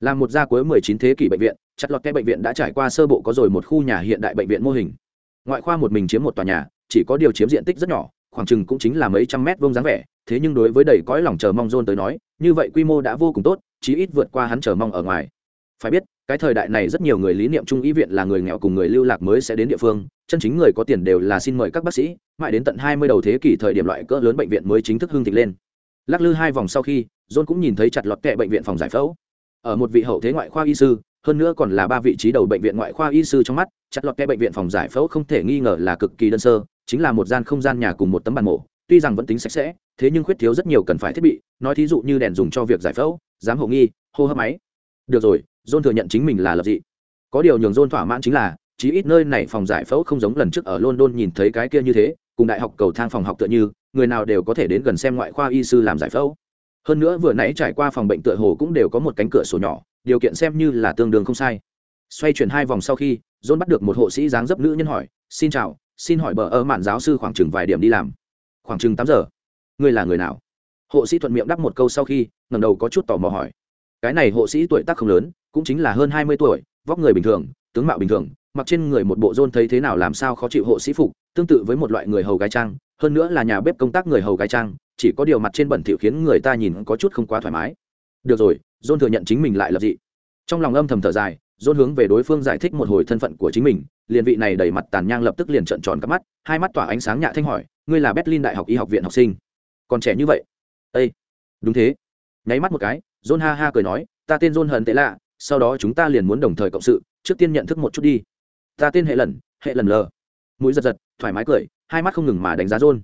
Là một gia cuối 19 thế kỷ bệnh viện, chặt lọt cái bệnh viện đã trải qua sơ bộ có rồi một khu nhà hiện đại bệnh viện mô hình. Ngoại khoa một mình chiếm một tòa nhà, chỉ có điều chiếm diện tích rất nhỏ, khoảng chừng cũng chính là mấy trăm mét vuông dáng vẻ, thế nhưng đối với đầy cõi lòng chờ mong John tới nói, như vậy quy mô đã vô cùng tốt, chí ít vượt qua hắn chờ mong ở ngoài. Phải biết cái thời đại này rất nhiều người lý niệm trung ý viện là người nghèo cùng người lưu lạc mới sẽ đến địa phương chân chính người có tiền đều là xin mời các bác sĩ mãi đến tận hai mươi đầu thế kỷ thời điểm loại cỡ lớn bệnh viện mới chính thức hưng thịnh lên. Lắc lư hai vòng sau khi john cũng nhìn thấy chặt lọt kệ bệnh viện phòng giải phẫu. Ở một vị hậu thế ngoại khoa y sư hơn nữa còn là ba vị trí đầu bệnh viện ngoại khoa y sư trong mắt chặt lọt kệ bệnh viện phòng giải phẫu không thể nghi ngờ là cực kỳ đơn sơ chính là một gian không gian nhà cùng một tấm bàn mổ tuy rằng vẫn tính sạch sẽ, thế nhưng khuyết thiếu rất nhiều cần phải thiết bị, nói thí dụ như đèn dùng cho việc giải phẫu, giám hộ nghi, hô hấp máy. Được rồi, john thừa nhận chính mình là lập dị. Có điều nhường john thỏa mãn chính là, chí ít nơi này phòng giải phẫu không giống lần trước ở london nhìn thấy cái kia như thế, cùng đại học cầu thang phòng học tựa như, người nào đều có thể đến gần xem ngoại khoa y sư làm giải phẫu. Hơn nữa vừa nãy trải qua phòng bệnh tựa hồ cũng đều có một cánh cửa sổ nhỏ, điều kiện xem như là tương đương không sai. Xoay chuyển hai vòng sau khi, john bắt được một hộ sĩ dáng dấp nữ nhân hỏi, xin chào, xin hỏi bờ ơ mạn giáo sư khoảng chừng vài điểm đi làm? Khoảng chừng tám giờ. Ngươi là người nào? Hộ sĩ thuận miệng đáp một câu sau khi ngầm đầu có chút tò mò hỏi. Cái này hộ sĩ tuổi tác không lớn, cũng chính là hơn hai mươi tuổi, vóc người bình thường, tướng mạo bình thường, mặc trên người một bộ rôn thấy thế nào làm sao khó chịu hộ sĩ phục, tương tự với một loại người hầu gái trang, hơn nữa là nhà bếp công tác người hầu gái trang, chỉ có điều mặt trên bẩn thỉu khiến người ta nhìn có chút không quá thoải mái. Được rồi rôn thừa nhận chính mình lại lập dị. Trong lòng âm thầm thở dài john hướng về đối phương giải thích một hồi thân phận của chính mình, liền vị này đẩy mặt tàn nhang lập tức liền trợn tròn các mắt, hai mắt tỏa ánh sáng nhạ thanh hỏi, ngươi là berlin đại học y học viện học sinh? Còn trẻ như vậy? Ây đúng thế. Nháy mắt một cái john ha ha cười nói, ta tên john hận tệ lạ, sau đó chúng ta liền muốn đồng thời cộng sự, trước tiên nhận thức một chút đi. Ta tên hệ lần hệ lần lờ mũi giật giật, thoải mái cười, hai mắt không ngừng mà đánh giá john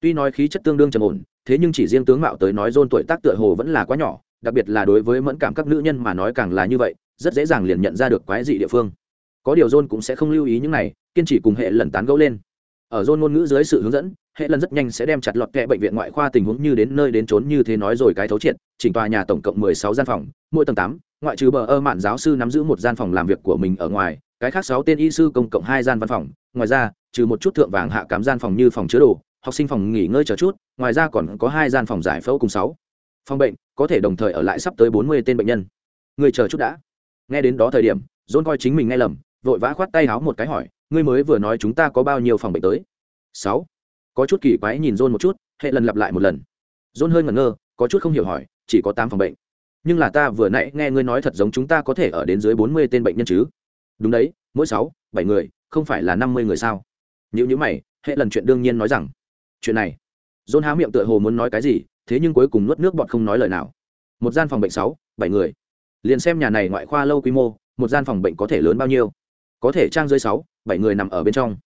tuy nói khí chất tương đương trầm ổn, thế nhưng chỉ riêng tướng mạo tới nói john tuổi tác tựa hồ vẫn là quá nhỏ, đặc biệt là đối với mẫn cảm các nữ nhân mà nói càng là như vậy rất dễ dàng liền nhận ra được quái dị địa phương. Có điều john cũng sẽ không lưu ý những này, kiên trì cùng hệ lần tán gẫu lên. Ở john ngôn ngữ dưới sự hướng dẫn, hệ lần rất nhanh sẽ đem chặt lọt kẹ bệnh viện ngoại khoa tình huống như đến nơi đến trốn như thế nói rồi cái thấu triệt, chỉnh tòa nhà tổng cộng mười sáu gian phòng, mỗi tầng tám, ngoại trừ bờ ơ mạn giáo sư nắm giữ một gian phòng làm việc của mình ở ngoài, cái khác sáu tên y sư công cộng hai gian văn phòng, ngoài ra, trừ một chút thượng vàng hạ cám gian phòng như phòng chứa đồ, học sinh phòng nghỉ ngơi chờ chút, ngoài ra còn có hai gian phòng giải phẫu cùng sáu. Phòng bệnh, có thể đồng thời ở lại sắp tới bốn mươi tên bệnh nhân. Người chờ chút đã nghe đến đó thời điểm dôn coi chính mình nghe lầm, vội vã khoát tay háo một cái hỏi, ngươi mới vừa nói chúng ta có bao nhiêu phòng bệnh tới? Sáu. Có chút kỳ quái nhìn dôn một chút, hệ lần lặp lại một lần. Dôn hơi ngẩn ngơ, có chút không hiểu hỏi, chỉ có tám phòng bệnh. Nhưng là ta vừa nãy nghe ngươi nói thật giống chúng ta có thể ở đến dưới bốn mươi tên bệnh nhân chứ? Đúng đấy, mỗi sáu, bảy người, không phải là năm mươi người sao? Nếu như mày, hệ lần chuyện đương nhiên nói rằng, chuyện này. Dôn há miệng tựa hồ muốn nói cái gì, thế nhưng cuối cùng nuốt nước bọt không nói lời nào. Một gian phòng bệnh sáu, bảy người liền xem nhà này ngoại khoa lâu quy mô, một gian phòng bệnh có thể lớn bao nhiêu. Có thể trang dưới sáu, bảy người nằm ở bên trong.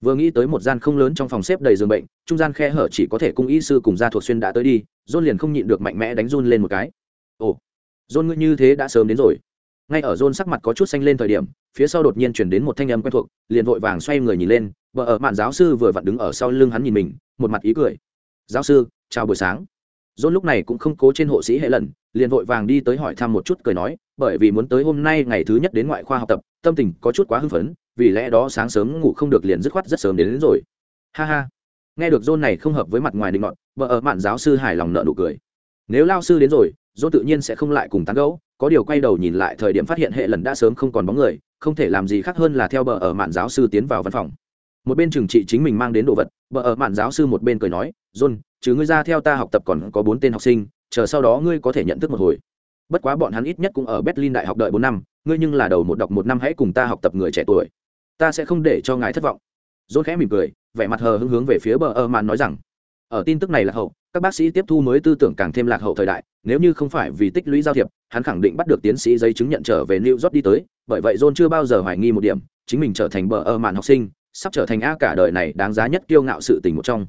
Vừa nghĩ tới một gian không lớn trong phòng xếp đầy giường bệnh, trung gian khe hở chỉ có thể cung y sư cùng gia thuộc xuyên đã tới đi dôn liền không nhịn được mạnh mẽ đánh run lên một cái. Ồ dôn ngươi như thế đã sớm đến rồi. Ngay ở dôn sắc mặt có chút xanh lên thời điểm, phía sau đột nhiên chuyển đến một thanh âm quen thuộc, liền vội vàng xoay người nhìn lên, vợ ở mạn giáo sư vừa vặn đứng ở sau lưng hắn nhìn mình, một mặt ý cười. Giáo sư, chào buổi sáng. Dôn lúc này cũng không cố trên hộ sĩ hệ lần liền vội vàng đi tới hỏi thăm một chút cười nói bởi vì muốn tới hôm nay ngày thứ nhất đến ngoại khoa học tập tâm tình có chút quá hưng phấn vì lẽ đó sáng sớm ngủ không được liền dứt khoát rất sớm đến, đến rồi. Ha ha. Nghe được dôn này không hợp với mặt ngoài định ngọn vợ ở mạn giáo sư hài lòng nợ nụ cười. Nếu lao sư đến rồi dôn tự nhiên sẽ không lại cùng tán gẫu có điều quay đầu nhìn lại thời điểm phát hiện hệ lần đã sớm không còn bóng người không thể làm gì khác hơn là theo bờ ở mạn giáo sư tiến vào văn phòng. Một bên trừng trị chính mình mang đến đồ vật bờ ở mạn giáo sư một bên cười nói john chứ ngươi ra theo ta học tập còn có bốn tên học sinh chờ sau đó ngươi có thể nhận thức một hồi. Bất quá bọn hắn ít nhất cũng ở berlin đại học đợi bốn năm, ngươi nhưng là đầu một đọc một năm hãy cùng ta học tập người trẻ tuổi. Ta sẽ không để cho ngài thất vọng. John khẽ mỉm cười, vẻ mặt hờ hững hướng về phía bờ ơ màn nói rằng, ở tin tức này là hậu, các bác sĩ tiếp thu mới tư tưởng càng thêm lạc hậu thời đại, nếu như không phải vì tích lũy giao thiệp, hắn khẳng định bắt được tiến sĩ giấy chứng nhận trở về new york đi tới, bởi vậy john chưa bao giờ hoài nghi một điểm, chính mình trở thành bờ ơ màn học sinh, sắp trở thành a cả đời này đáng giá nhất kiêu ngạo sự tình một trong.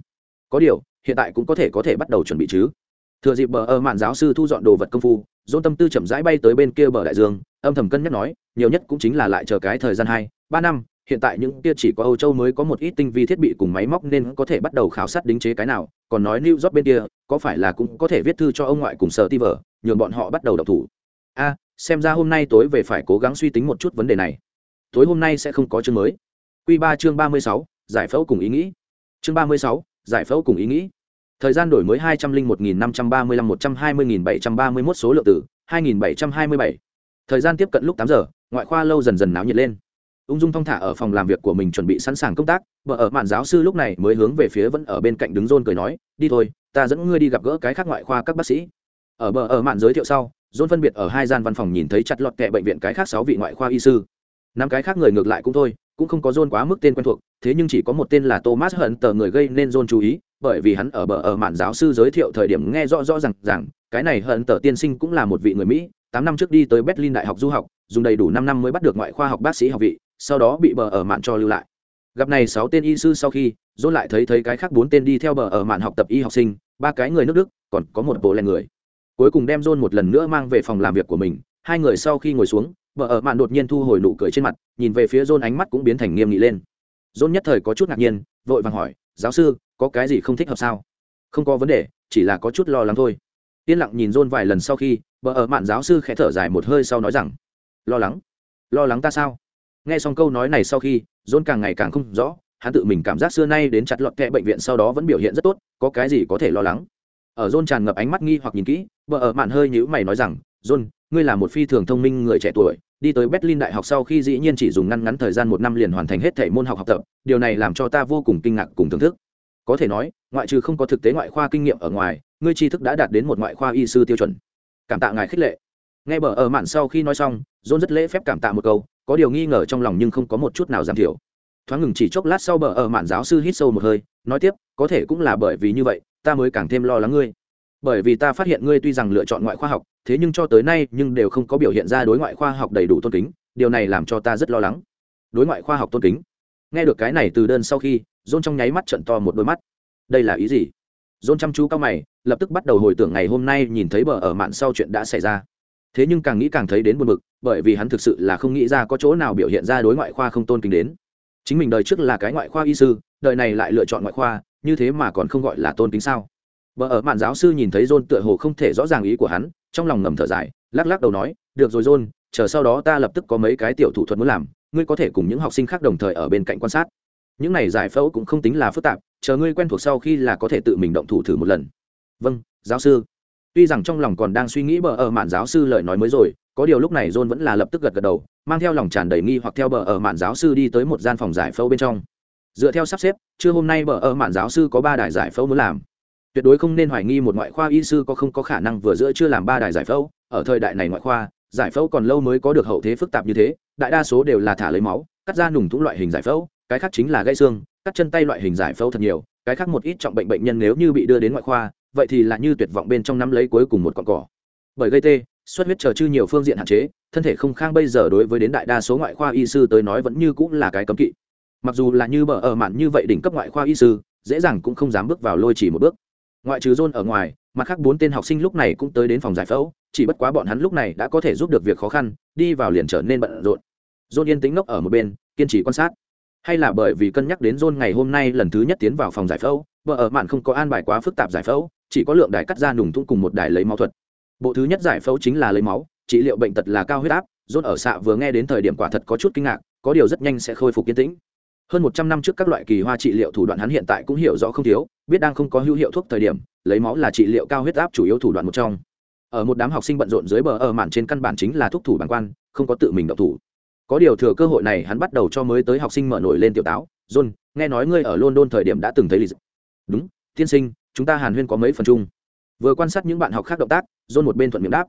Có điều, hiện tại cũng có thể có thể bắt đầu chuẩn bị chứ thừa dịp bờ ở mạn giáo sư thu dọn đồ vật công phu dôn tâm tư chậm rãi bay tới bên kia bờ đại dương âm thầm cân nhắc nói nhiều nhất cũng chính là lại chờ cái thời gian hai ba năm hiện tại những kia chỉ có Âu Châu mới có một ít tinh vi thiết bị cùng máy móc nên có thể bắt đầu khảo sát đính chế cái nào, còn nói New York bên kia, có phải là cũng có thể viết thư cho ông ngoại cùng sở Tiver, nhường bọn họ bắt đầu đọc thủ. A, xem ra hôm nay tối về phải cố gắng suy tính một chút vấn đề này. Tối hôm nay sẽ không có chương mới. Quy ba chương ba mươi sáu, giải phẫu cùng ý nghĩ. Chương ba mươi sáu, giải phẫu cùng ý nghĩ. Thời gian đổi mới hai trăm linh một nghìn năm trăm ba mươi lăm một trăm hai mươi nghìn bảy trăm ba mươi mốt số lượng tử, hai nghìn bảy trăm hai mươi bảy. Thời gian tiếp cận lúc tám giờ, ngoại khoa lâu dần dần náo nhiệt lên. Ung dung thong thả ở phòng làm việc của mình chuẩn bị sẵn sàng công tác vợ ở mạn giáo sư lúc này mới hướng về phía vẫn ở bên cạnh đứng rôn cười nói đi thôi ta dẫn ngươi đi gặp gỡ cái khác ngoại khoa các bác sĩ. Ở bờ ở mạn giới thiệu sau rôn phân biệt ở hai gian văn phòng nhìn thấy chặt lọt kệ bệnh viện cái khác sáu vị ngoại khoa y sư. Năm cái khác người ngược lại cũng thôi cũng không có rôn quá mức tên quen thuộc thế nhưng chỉ có một tên là thomas hận tờ người gây nên john chú ý bởi vì hắn ở bờ ở mạn giáo sư giới thiệu thời điểm nghe rõ rõ rằng rằng cái này hận tờ tiên sinh cũng là một vị người mỹ, tám năm trước đi tới berlin đại học du học, dùng đầy đủ năm năm mới bắt được ngoại khoa học bác sĩ học vị, sau đó bị bờ ở mạn cho lưu lại. Gặp này sáu tên y sư sau khi dôn lại thấy thấy cái khác bốn tên đi theo bờ ở mạn học tập y học sinh, ba cái người nước đức, còn có một bộ len người. Cuối cùng đem john một lần nữa mang về phòng làm việc của mình, hai người sau khi ngồi xuống, bờ ở mạn đột nhiên thu hồi nụ cười trên mặt, nhìn về phía john ánh mắt cũng biến thành nghiêm nghị lên. John nhất thời có chút ngạc nhiên, vội vàng hỏi, giáo sư có cái gì không thích hợp sao? Không có vấn đề, chỉ là có chút lo lắng thôi. Yên lặng nhìn dôn vài lần sau khi, bờ ở mạn giáo sư khẽ thở dài một hơi sau nói rằng, lo lắng? Lo lắng ta sao? Nghe xong câu nói này sau khi dôn càng ngày càng không rõ, hắn tự mình cảm giác xưa nay đến chặt lọt kẹ bệnh viện sau đó vẫn biểu hiện rất tốt, có cái gì có thể lo lắng? Ở dôn tràn ngập ánh mắt nghi hoặc nhìn kỹ vợ ở mạn hơi nhữ mày nói rằng, john, ngươi là một phi thường thông minh người trẻ tuổi, đi tới berlin đại học sau khi dĩ nhiên chỉ dùng ngăn ngắn thời gian một năm liền hoàn thành hết thể môn học học tập, điều này làm cho ta vô cùng kinh ngạc cùng thưởng thức có thể nói, ngoại trừ không có thực tế ngoại khoa kinh nghiệm ở ngoài, ngươi tri thức đã đạt đến một ngoại khoa y sư tiêu chuẩn. Cảm tạ ngài khích lệ. Nghe bờ ở mạn sau khi nói xong, john rất lễ phép cảm tạ một câu, có điều nghi ngờ trong lòng nhưng không có một chút nào giảm thiểu. Thoáng ngừng chỉ chốc lát sau bờ ở mạn giáo sư hít sâu một hơi, nói tiếp, có thể cũng là bởi vì như vậy, ta mới càng thêm lo lắng ngươi. Bởi vì ta phát hiện ngươi tuy rằng lựa chọn ngoại khoa học, thế nhưng cho tới nay nhưng đều không có biểu hiện ra đối ngoại khoa học đầy đủ tôn kính, điều này làm cho ta rất lo lắng. Đối ngoại khoa học tôn kính. Nghe được cái này từ đơn sau khi dôn trong nháy mắt trận to một đôi mắt. Đây là ý gì? Dôn chăm chú cao mày lập tức bắt đầu hồi tưởng ngày hôm nay nhìn thấy bờ ở mạn sau chuyện đã xảy ra. Thế nhưng càng nghĩ càng thấy đến buồn bực bởi vì hắn thực sự là không nghĩ ra có chỗ nào biểu hiện ra đối ngoại khoa không tôn kính đến. Chính mình đời trước là cái ngoại khoa y sư đời này lại lựa chọn ngoại khoa như thế mà còn không gọi là tôn kính sao? Bờ ở mạn giáo sư nhìn thấy John tựa hồ không thể rõ ràng ý của hắn, trong lòng ngầm thở dài, lắc lắc đầu nói, "Được rồi John, chờ sau đó ta lập tức có mấy cái tiểu thủ thuật muốn làm, ngươi có thể cùng những học sinh khác đồng thời ở bên cạnh quan sát. Những này giải phẫu cũng không tính là phức tạp, chờ ngươi quen thuộc sau khi là có thể tự mình động thủ thử một lần." "Vâng, giáo sư." Tuy rằng trong lòng còn đang suy nghĩ bờ ở mạn giáo sư lời nói mới rồi, có điều lúc này John vẫn là lập tức gật gật đầu, mang theo lòng tràn đầy nghi hoặc theo bờ ở mạn giáo sư đi tới một gian phòng giải phẫu bên trong. Dựa theo sắp xếp, trưa hôm nay bờ ở mạn giáo sư có ba đài giải phẫu muốn làm tuyệt đối không nên hoài nghi một ngoại khoa y sư có không có khả năng vừa giữa chưa làm ba đài giải phẫu ở thời đại này ngoại khoa giải phẫu còn lâu mới có được hậu thế phức tạp như thế đại đa số đều là thả lấy máu cắt ra nùng thủng loại hình giải phẫu cái khác chính là gãy xương, cắt chân tay loại hình giải phẫu thật nhiều, cái khác một ít trọng bệnh bệnh nhân nếu như bị đưa đến ngoại khoa, vậy thì là như tuyệt vọng bên trong năm lấy cuối cùng một con cỏ. Bởi gây tê, xuất huyết chờ chư nhiều phương diện hạn chế, thân thể không khang bây giờ đối với đến đại đa số ngoại khoa y sư tới nói vẫn như cũng là cái cấm kỵ. Mặc dù là như bờ ở mạn như vậy đỉnh cấp ngoại khoa y sư, dễ dàng cũng không dám bước vào lôi chỉ một bước. Ngoại trừ john ở ngoài, mặt khác bốn tên học sinh lúc này cũng tới đến phòng giải phẫu, chỉ bất quá bọn hắn lúc này đã có thể giúp được việc khó khăn, đi vào liền trở nên bận rộn. John yên tĩnh ngốc ở một bên, kiên trì quan sát hay là bởi vì cân nhắc đến john ngày hôm nay lần thứ nhất tiến vào phòng giải phẫu, vợ ở mạn không có an bài quá phức tạp giải phẫu, chỉ có lượng đài cắt ra nùng thung cùng một đài lấy máu thuật. Bộ thứ nhất giải phẫu chính là lấy máu, trị liệu bệnh tật là cao huyết áp john ở xạ vừa nghe đến thời điểm quả thật có chút kinh ngạc, có điều rất nhanh sẽ khôi phục yên tĩnh. Hơn một trăm năm trước các loại kỳ hoa trị liệu thủ đoạn hắn hiện tại cũng hiểu rõ không thiếu, biết đang không có hữu hiệu thuốc thời điểm, lấy máu là trị liệu cao huyết áp chủ yếu thủ đoạn một trong. Ở một đám học sinh bận rộn dưới bờ ở mạn trên căn bản chính là thuốc thủ bản quan, không có tự mình động thủ có điều thừa cơ hội này hắn bắt đầu cho mới tới học sinh mở nổi lên tiểu táo john nghe nói ngươi ở london thời điểm đã từng thấy lý đúng tiên sinh chúng ta hàn huyên có mấy phần chung vừa quan sát những bạn học khác động tác john một bên thuận miệng đáp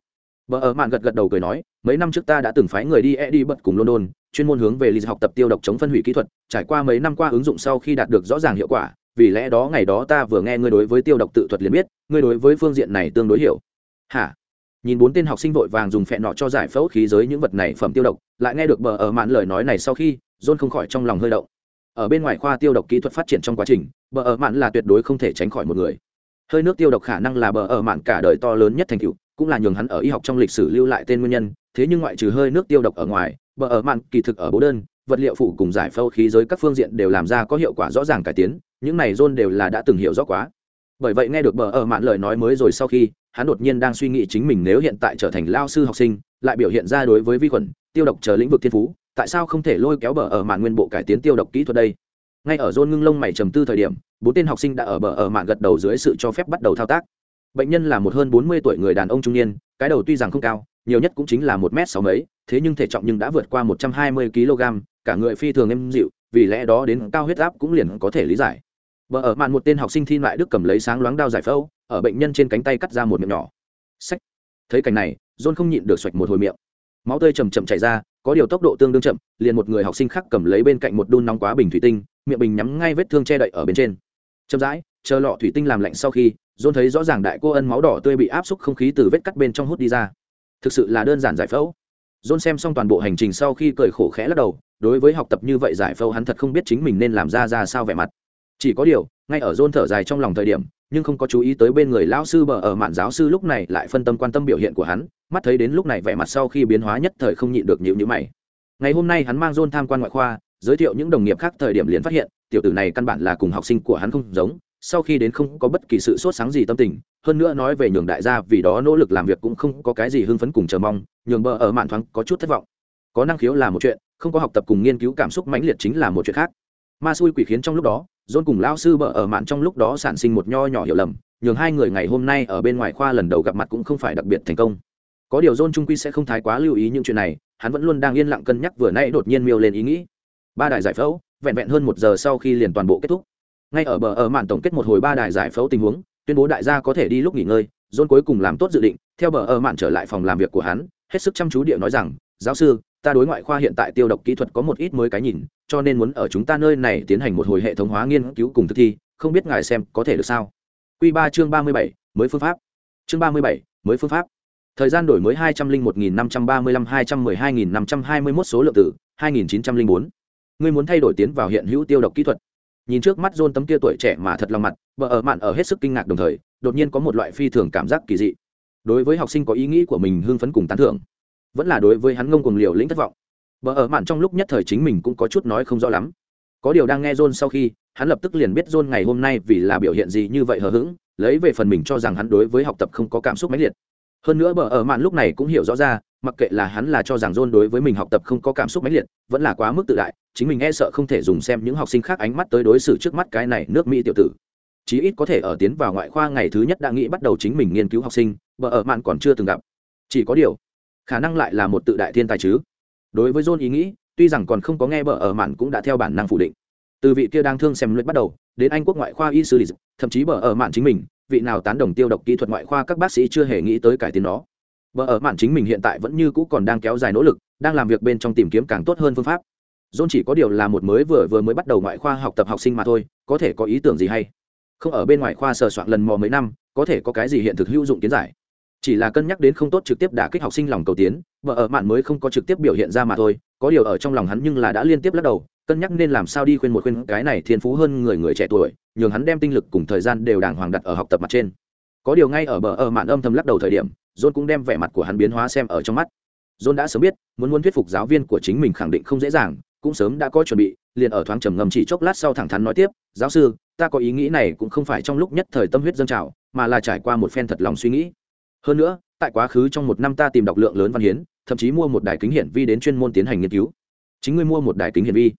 Bờ ở mạn gật gật đầu cười nói, mấy năm trước ta đã từng phái người đi e đi bật cùng London, chuyên môn hướng về lý học tập tiêu độc chống phân hủy kỹ thuật, trải qua mấy năm qua ứng dụng sau khi đạt được rõ ràng hiệu quả, vì lẽ đó ngày đó ta vừa nghe ngươi đối với tiêu độc tự thuật liền biết, ngươi đối với phương diện này tương đối hiểu. Hả? Nhìn bốn tên học sinh vội vàng dùng phẹn nọ cho giải phẫu khí giới những vật này phẩm tiêu độc, lại nghe được bờ ở mạn lời nói này sau khi, John không khỏi trong lòng hơi động. Ở bên ngoài khoa tiêu độc kỹ thuật phát triển trong quá trình, bờ ở mạn là tuyệt đối không thể tránh khỏi một người. Hơi nước tiêu độc khả năng là bờ ở mạn cả đời to lớn nhất thành tựu, cũng là nhường hắn ở y học trong lịch sử lưu lại tên nguyên nhân thế nhưng ngoại trừ hơi nước tiêu độc ở ngoài bờ ở mạn kỳ thực ở bố đơn vật liệu phụ cùng giải phẫu khí giới các phương diện đều làm ra có hiệu quả rõ ràng cải tiến những này john đều là đã từng hiểu rõ quá bởi vậy nghe được bờ ở mạn lời nói mới rồi sau khi hắn đột nhiên đang suy nghĩ chính mình nếu hiện tại trở thành lao sư học sinh, lại biểu hiện ra đối với vi khuẩn, tiêu độc chờ lĩnh vực thiên phú, tại sao không thể lôi kéo bờ ở mạn nguyên bộ cải tiến tiêu độc kỹ thuật đây? Ngay ở rôn ngưng lông mày trầm tư thời điểm, bốn tên học sinh đã ở bờ ở mạn gật đầu dưới sự cho phép bắt đầu thao tác. Bệnh nhân là một hơn bốn mươi tuổi người đàn ông trung niên, cái đầu tuy rằng không cao, nhiều nhất cũng chính là một m sáu mấy, thế nhưng thể trọng nhưng đã vượt qua một trăm hai mươi kg cả người phi thường êm dịu, vì lẽ đó đến cao huyết áp cũng liền có thể lý giải. Vợ ở mạn một tên học sinh thi lại đức cầm lấy sáng loáng đao giải phẫu ở bệnh nhân trên cánh tay cắt ra một miệng nhỏ. Sách thấy cảnh này, john không nhịn được xoạch một hồi miệng. Máu tươi chầm chậm chảy ra, có điều tốc độ tương đương chậm, liền một người học sinh khác cầm lấy bên cạnh một đun nóng quá bình thủy tinh, miệng bình nhắm ngay vết thương che đậy ở bên trên. Chậm rãi, chờ lọ thủy tinh làm lạnh sau khi, john thấy rõ ràng đại cô ân máu đỏ tươi bị áp xúc không khí từ vết cắt bên trong hút đi ra. Thực sự là đơn giản giải phẫu. John xem xong toàn bộ hành trình sau khi cười khổ khẽ lắc đầu, đối với học tập như vậy giải phẫu hắn thật không biết chính mình nên làm ra ra sao vẻ mặt. Chỉ có điều, ngay ở john thở dài trong lòng thời điểm nhưng không có chú ý tới bên người lão sư bờ ở mạn giáo sư lúc này lại phân tâm quan tâm biểu hiện của hắn, mắt thấy đến lúc này vẻ mặt sau khi biến hóa nhất thời không nhịn được nhịu nhữ mày. Ngày hôm nay hắn mang john tham quan ngoại khoa, giới thiệu những đồng nghiệp khác thời điểm liền phát hiện, tiểu tử này căn bản là cùng học sinh của hắn không giống, sau khi đến không có bất kỳ sự sốt sáng gì tâm tình, hơn nữa nói về nhường đại gia vì đó nỗ lực làm việc cũng không có cái gì hưng phấn cùng chờ mong, nhường bờ ở mạn thoáng có chút thất vọng. Có năng khiếu là một chuyện, không có học tập cùng nghiên cứu cảm xúc mãnh liệt chính là một chuyện khác. Ma xui quỷ khiến trong lúc đó dôn cùng lao sư bờ ở mạn trong lúc đó sản sinh một nho nhỏ hiểu lầm, nhường hai người ngày hôm nay ở bên ngoài khoa lần đầu gặp mặt cũng không phải đặc biệt thành công. Có điều dôn trung quy sẽ không thái quá lưu ý những chuyện này, hắn vẫn luôn đang yên lặng cân nhắc vừa nãy đột nhiên miêu lên ý nghĩ. Ba đại giải phẫu, vẹn vẹn hơn một giờ sau khi liền toàn bộ kết thúc. Ngay ở bờ ở mạn tổng kết một hồi ba đại giải phẫu tình huống, tuyên bố đại gia có thể đi lúc nghỉ ngơi dôn cuối cùng làm tốt dự định, theo bờ ở mạn trở lại phòng làm việc của hắn, hết sức chăm chú địa nói rằng, giáo sư ta đối ngoại khoa hiện tại tiêu độc kỹ thuật có một ít mới cái nhìn, cho nên muốn ở chúng ta nơi này tiến hành một hồi hệ thống hóa nghiên cứu cùng thực thi, không biết ngài xem có thể được sao? Q ba chương ba mươi bảy, mới phương pháp. Chương ba mươi bảy, mới phương pháp. Thời gian đổi mới hai trăm linh một nghìn năm trăm ba mươi lăm, hai trăm mười hai nghìn năm trăm hai mươi mốt số lượng tử hai nghìn chín trăm linh bốn. Ngươi muốn thay đổi tiến vào hiện hữu tiêu độc kỹ thuật. Nhìn trước mắt dôn tấm kia tuổi trẻ mà thật lòng mặt, vợ ở mạn ở hết sức kinh ngạc đồng thời, đột nhiên có một loại phi thường cảm giác kỳ dị. Đối với học sinh có ý nghĩ của mình hưng phấn cùng tán thưởng vẫn là đối với hắn ngông cuồng liều lĩnh thất vọng. Vợ ở mạn trong lúc nhất thời chính mình cũng có chút nói không rõ lắm. Có điều đang nghe john sau khi, hắn lập tức liền biết john ngày hôm nay vì là biểu hiện gì như vậy hờ hững, lấy về phần mình cho rằng hắn đối với học tập không có cảm xúc mãnh liệt. Hơn nữa bờ ở mạn lúc này cũng hiểu rõ ra, mặc kệ là hắn là cho rằng john đối với mình học tập không có cảm xúc mãnh liệt, vẫn là quá mức tự đại, chính mình e sợ không thể dùng xem những học sinh khác ánh mắt tới đối xử trước mắt cái này nước mỹ tiểu tử. Chí ít có thể ở tiến vào ngoại khoa ngày thứ nhất đã nghĩ bắt đầu chính mình nghiên cứu học sinh, bờ ở mạn còn chưa từng gặp. Chỉ có điều khả năng lại là một tự đại thiên tài chứ. Đối với john ý nghĩ, tuy rằng còn không có nghe bờ ở mạn cũng đã theo bản năng phủ định. Từ vị kia đang thương xem luyện bắt đầu, đến anh quốc ngoại khoa y sư thậm chí bờ ở mạn chính mình, vị nào tán đồng tiêu độc kỹ thuật ngoại khoa các bác sĩ chưa hề nghĩ tới cải tiến nó bờ ở mạn chính mình hiện tại vẫn như cũ còn đang kéo dài nỗ lực, đang làm việc bên trong tìm kiếm càng tốt hơn phương pháp. John chỉ có điều là một mới vừa vừa mới bắt đầu ngoại khoa học tập học sinh mà thôi, có thể có ý tưởng gì hay? Không ở bên ngoài khoa sờ soạn lần mò mấy năm, có thể có cái gì hiện thực hữu dụng kiến giải? Chỉ là cân nhắc đến không tốt trực tiếp đả kích học sinh lòng cầu tiến, vợ ở mạn mới không có trực tiếp biểu hiện ra mà thôi, có điều ở trong lòng hắn nhưng là đã liên tiếp lắc đầu, cân nhắc nên làm sao đi khuyên một khuyên cái này thiên phú hơn người người trẻ tuổi, nhường hắn đem tinh lực cùng thời gian đều đàng hoàng đặt ở học tập mặt trên. Có điều ngay ở bờ ở mạn âm thầm lắc đầu thời điểm, john cũng đem vẻ mặt của hắn biến hóa xem ở trong mắt. John đã sớm biết, muốn muốn thuyết phục giáo viên của chính mình khẳng định không dễ dàng, cũng sớm đã có chuẩn bị, liền ở thoáng trầm ngầm chỉ chốc lát sau thẳng thắn nói tiếp, giáo sư, ta có ý nghĩ này cũng không phải trong lúc nhất thời tâm huyết dâng trào, mà là trải qua một phen thật lòng suy nghĩ hơn nữa, tại quá khứ trong một năm ta tìm đọc lượng lớn văn hiến, thậm chí mua một đài kính hiển vi đến chuyên môn tiến hành nghiên cứu. Chính ngươi mua một đài kính hiển vi.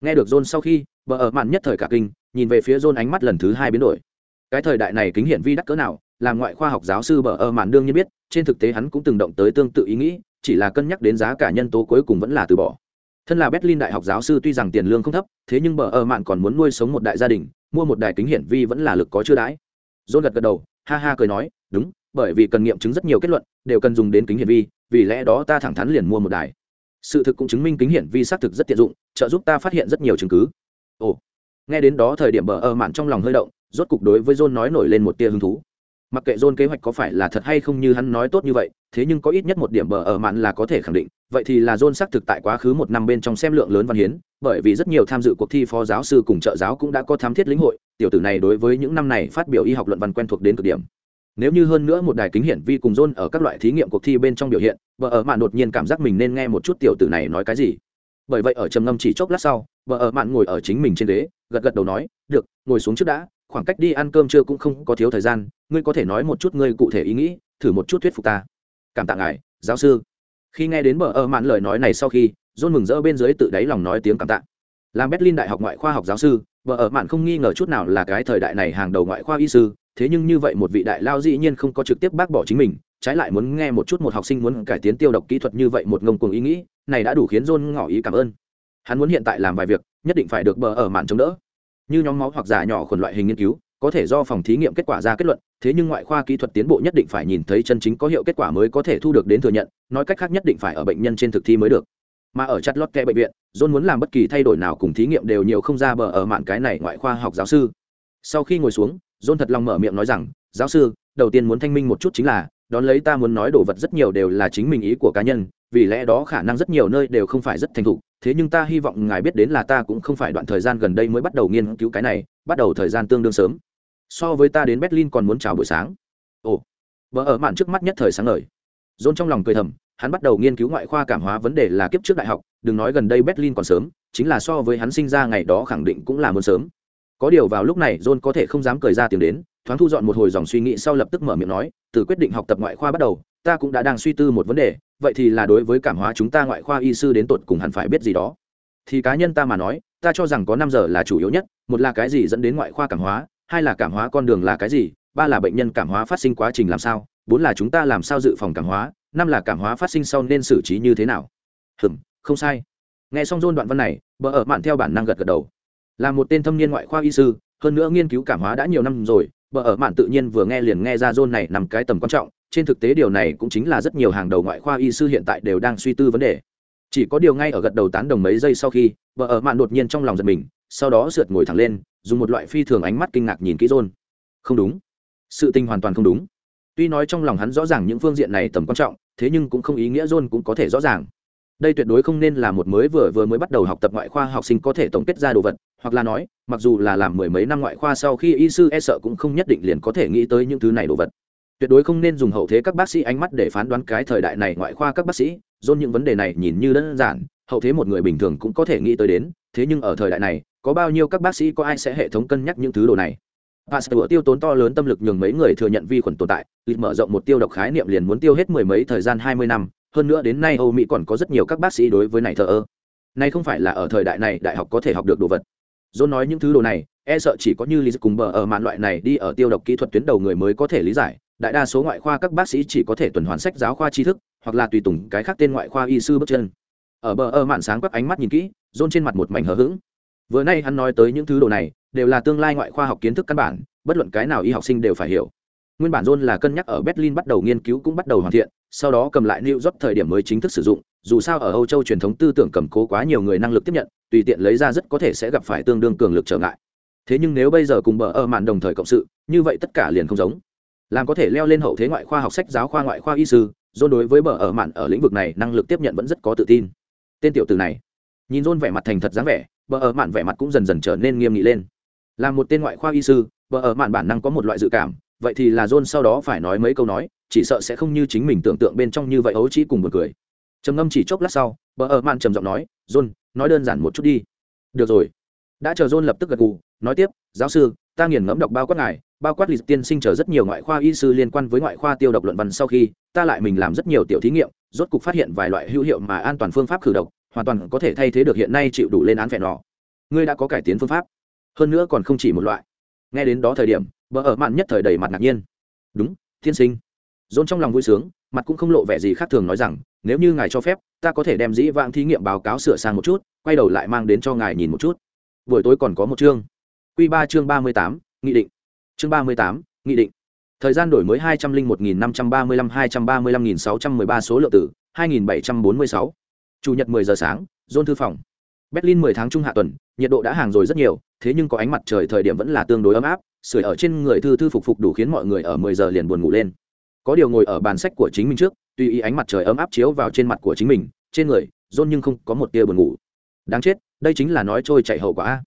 Nghe được john sau khi vợ ở mạn nhất thời cả kinh, nhìn về phía john ánh mắt lần thứ hai biến đổi. Cái thời đại này kính hiển vi đắt cỡ nào, làm ngoại khoa học giáo sư bờ ở mạn đương nhiên biết, trên thực tế hắn cũng từng động tới tương tự ý nghĩ, chỉ là cân nhắc đến giá cả nhân tố cuối cùng vẫn là từ bỏ. Thân là berlin đại học giáo sư tuy rằng tiền lương không thấp, thế nhưng bờ ở mạn còn muốn nuôi sống một đại gia đình, mua một đài kính hiển vi vẫn là lực có chưa đãi. John gật gật đầu, ha ha cười nói, đúng bởi vì cần nghiệm chứng rất nhiều kết luận, đều cần dùng đến kính hiển vi, vì lẽ đó ta thẳng thắn liền mua một đài. Sự thực cũng chứng minh kính hiển vi xác thực rất tiện dụng, trợ giúp ta phát hiện rất nhiều chứng cứ. Ồ, nghe đến đó thời điểm bờ ơ mạn trong lòng hơi động, rốt cục đối với john nói nổi lên một tia hứng thú. Mặc kệ john kế hoạch có phải là thật hay không như hắn nói tốt như vậy, thế nhưng có ít nhất một điểm bờ ở mạn là có thể khẳng định, vậy thì là john xác thực tại quá khứ một năm bên trong xem lượng lớn văn hiến, bởi vì rất nhiều tham dự cuộc thi phó giáo sư cùng trợ giáo cũng đã có thám thiết lĩnh hội, tiểu tử này đối với những năm này phát biểu y học luận văn quen thuộc đến cực điểm nếu như hơn nữa một đài kính hiển vi cùng john ở các loại thí nghiệm cuộc thi bên trong biểu hiện vợ ở mạn đột nhiên cảm giác mình nên nghe một chút tiểu tử này nói cái gì. Bởi vậy ở trầm ngâm chỉ chốc lát sau vợ ở mạn ngồi ở chính mình trên ghế, gật gật đầu nói, được, ngồi xuống trước đã, khoảng cách đi ăn cơm trưa cũng không có thiếu thời gian, ngươi có thể nói một chút ngươi cụ thể ý nghĩ, thử một chút thuyết phục ta. Cảm tạ ngài, giáo sư. Khi nghe đến bờ ở mạn lời nói này sau khi, john mừng rỡ bên dưới tự đáy lòng nói tiếng cảm tạ. Làm berlin đại học ngoại khoa học giáo sư vợ ở mạn không nghi ngờ chút nào là cái thời đại này hàng đầu ngoại khoa y sư thế nhưng như vậy một vị đại lao dĩ nhiên không có trực tiếp bác bỏ chính mình, trái lại muốn nghe một chút một học sinh muốn cải tiến tiêu độc kỹ thuật như vậy một ngông cuồng ý nghĩ, này đã đủ khiến john ngỏ ý cảm ơn. Hắn muốn hiện tại làm vài việc, nhất định phải được bờ ở mạn chống đỡ. Như nhóm máu hoặc giả nhỏ khuẩn loại hình nghiên cứu, có thể do phòng thí nghiệm kết quả ra kết luận, thế nhưng ngoại khoa kỹ thuật tiến bộ nhất định phải nhìn thấy chân chính có hiệu kết quả mới có thể thu được đến thừa nhận, nói cách khác nhất định phải ở bệnh nhân trên thực thi mới được. Mà ở chặt lót kẹ bệnh viện, john muốn làm bất kỳ thay đổi nào cùng thí nghiệm đều nhiều không ra bờ ở mạn cái này ngoại khoa học giáo sư. Sau khi ngồi xuống john thật lòng mở miệng nói rằng, giáo sư, đầu tiên muốn thanh minh một chút chính là, đón lấy ta muốn nói đồ vật rất nhiều đều là chính mình ý của cá nhân, vì lẽ đó khả năng rất nhiều nơi đều không phải rất thành thục, thế nhưng ta hy vọng ngài biết đến là ta cũng không phải đoạn thời gian gần đây mới bắt đầu nghiên cứu cái này, bắt đầu thời gian tương đương sớm. So với ta đến berlin còn muốn chào buổi sáng. Ồ, vợ ở mạn trước mắt nhất thời sáng ngời. Dôn trong lòng cười thầm, hắn bắt đầu nghiên cứu ngoại khoa cảm hóa vấn đề là kiếp trước đại học, đừng nói gần đây berlin còn sớm, chính là so với hắn sinh ra ngày đó khẳng định cũng là muốn sớm có điều vào lúc này, john có thể không dám cười ra tiếng đến, thoáng thu dọn một hồi dòng suy nghĩ sau lập tức mở miệng nói, từ quyết định học tập ngoại khoa bắt đầu, ta cũng đã đang suy tư một vấn đề, vậy thì là đối với cảm hóa chúng ta ngoại khoa y sư đến tột cùng hẳn phải biết gì đó. Thì cá nhân ta mà nói, ta cho rằng có năm giờ là chủ yếu nhất, một là cái gì dẫn đến ngoại khoa cảm hóa, hai là cảm hóa con đường là cái gì, ba là bệnh nhân cảm hóa phát sinh quá trình làm sao, bốn là chúng ta làm sao dự phòng cảm hóa, năm là cảm hóa phát sinh sau nên xử trí như thế nào. Hừm, không sai. Nghe xong dôn đoạn văn này, bờ ở mạn theo bản năng gật gật đầu là một tên thâm niên ngoại khoa y sư, hơn nữa nghiên cứu cảm hóa đã nhiều năm rồi, bờ ở mạn tự nhiên vừa nghe liền nghe ra rôn này nằm cái tầm quan trọng, trên thực tế điều này cũng chính là rất nhiều hàng đầu ngoại khoa y sư hiện tại đều đang suy tư vấn đề. Chỉ có điều ngay ở gật đầu tán đồng mấy giây sau khi, bờ ở mạn đột nhiên trong lòng giật mình, sau đó sượt ngồi thẳng lên, dùng một loại phi thường ánh mắt kinh ngạc nhìn kỹ rôn. không đúng. Sự tình hoàn toàn không đúng. Tuy nói trong lòng hắn rõ ràng những phương diện này tầm quan trọng, thế nhưng cũng không ý nghĩa john cũng có thể rõ ràng. Đây tuyệt đối không nên là một mới vừa vừa mới bắt đầu học tập ngoại khoa học sinh có thể tổng kết ra đồ vật hoặc là nói mặc dù là làm mười mấy năm ngoại khoa sau khi y sư e sợ cũng không nhất định liền có thể nghĩ tới những thứ này đồ vật tuyệt đối không nên dùng hậu thế các bác sĩ ánh mắt để phán đoán cái thời đại này ngoại khoa các bác sĩ dôn những vấn đề này nhìn như đơn giản hậu thế một người bình thường cũng có thể nghĩ tới đến thế nhưng ở thời đại này có bao nhiêu các bác sĩ có ai sẽ hệ thống cân nhắc những thứ đồ này Pasteur tiêu tốn to lớn tâm lực nhường mấy người thừa nhận vi khuẩn tồn tại, lịch mở rộng một tiêu độc khái niệm liền muốn tiêu hết mười mấy thời gian hai mươi năm, hơn nữa đến nay Âu Mỹ còn có rất nhiều các bác sĩ đối với này thờ ơ. Này không phải là ở thời đại này đại học có thể học được đồ vật. John nói những thứ đồ này, e sợ chỉ có như lý cùng bờ ở mạn loại này đi ở tiêu độc kỹ thuật tuyến đầu người mới có thể lý giải, đại đa số ngoại khoa các bác sĩ chỉ có thể tuần hoàn sách giáo khoa tri thức, hoặc là tùy tùng cái khác tên ngoại khoa y sư bước chân. Ở bờ ở mạn sáng quắc ánh mắt nhìn kỹ, John trên mặt một mảnh hờ hững. Vừa nay hắn nói tới những thứ đồ này, đều là tương lai ngoại khoa học kiến thức căn bản, bất luận cái nào y học sinh đều phải hiểu nguyên bản john là cân nhắc ở berlin bắt đầu nghiên cứu cũng bắt đầu hoàn thiện, sau đó cầm lại new york thời điểm mới chính thức sử dụng. Dù sao ở âu châu truyền thống tư tưởng cầm cố quá nhiều người năng lực tiếp nhận, tùy tiện lấy ra rất có thể sẽ gặp phải tương đương cường lực trở ngại. Thế nhưng nếu bây giờ cùng bờ ở mạn đồng thời cộng sự, như vậy tất cả liền không giống. Làm có thể leo lên hậu thế ngoại khoa học sách giáo khoa ngoại khoa y sư, john đối với bờ ở mạn ở lĩnh vực này năng lực tiếp nhận vẫn rất có tự tin. Tên tiểu từ này, nhìn john vẻ mặt thành thật dáng vẻ, bờ ở mạn vẻ mặt cũng dần dần trở nên nghiêm nghị lên. Là một tên ngoại khoa y sư, bờ ở mạn bản năng có một loại dự cảm vậy thì là john sau đó phải nói mấy câu nói, chỉ sợ sẽ không như chính mình tưởng tượng bên trong như vậy ấu chỉ cùng một cười. Trầm ngâm chỉ chốc lát sau, bờ ở mạn trầm giọng nói, john, nói đơn giản một chút đi. Được rồi. Đã chờ john lập tức gật gù, nói tiếp, giáo sư, ta nghiền ngẫm đọc bao quát ngài, bao quát lịch tiên sinh chờ rất nhiều ngoại khoa y sư liên quan với ngoại khoa tiêu độc luận văn sau khi, ta lại mình làm rất nhiều tiểu thí nghiệm, rốt cục phát hiện vài loại hữu hiệu mà an toàn phương pháp khử độc, hoàn toàn có thể thay thế được hiện nay chịu đủ lên án phèn nọ. Ngươi đã có cải tiến phương pháp, hơn nữa còn không chỉ một loại. Nghe đến đó thời điểm bờ ở mạn nhất thời đầy mặt ngạc nhiên. Đúng tiên sinh. Dôn trong lòng vui sướng, mặt cũng không lộ vẻ gì khác thường nói rằng, nếu như ngài cho phép, ta có thể đem dĩ vãng thí nghiệm báo cáo sửa sang một chút, quay đầu lại mang đến cho ngài nhìn một chút. Buổi tối còn có một chương. Q ba chương ba mươi tám, nghị định. Chương ba mươi tám, nghị định. Thời gian đổi mới hai trăm linh một nghìn năm trăm ba mươi lăm hai trăm ba mươi lăm nghìn sáu trăm mười ba số lượng tử hai nghìn bảy trăm bốn mươi sáu. Chủ nhật mười giờ sáng dôn thư phòng berlin mười tháng trung hạ tuần, nhiệt độ đã hàng rồi rất nhiều, thế nhưng có ánh mặt trời thời điểm vẫn là tương đối ấm áp, sưởi ở trên người thư thư phục phục đủ khiến mọi người ở mười giờ liền buồn ngủ lên. Có điều ngồi ở bàn sách của chính mình trước, tùy ý ánh mặt trời ấm áp chiếu vào trên mặt của chính mình, trên người john nhưng không có một tia buồn ngủ. Đáng chết, đây chính là nói trôi chạy hậu quả.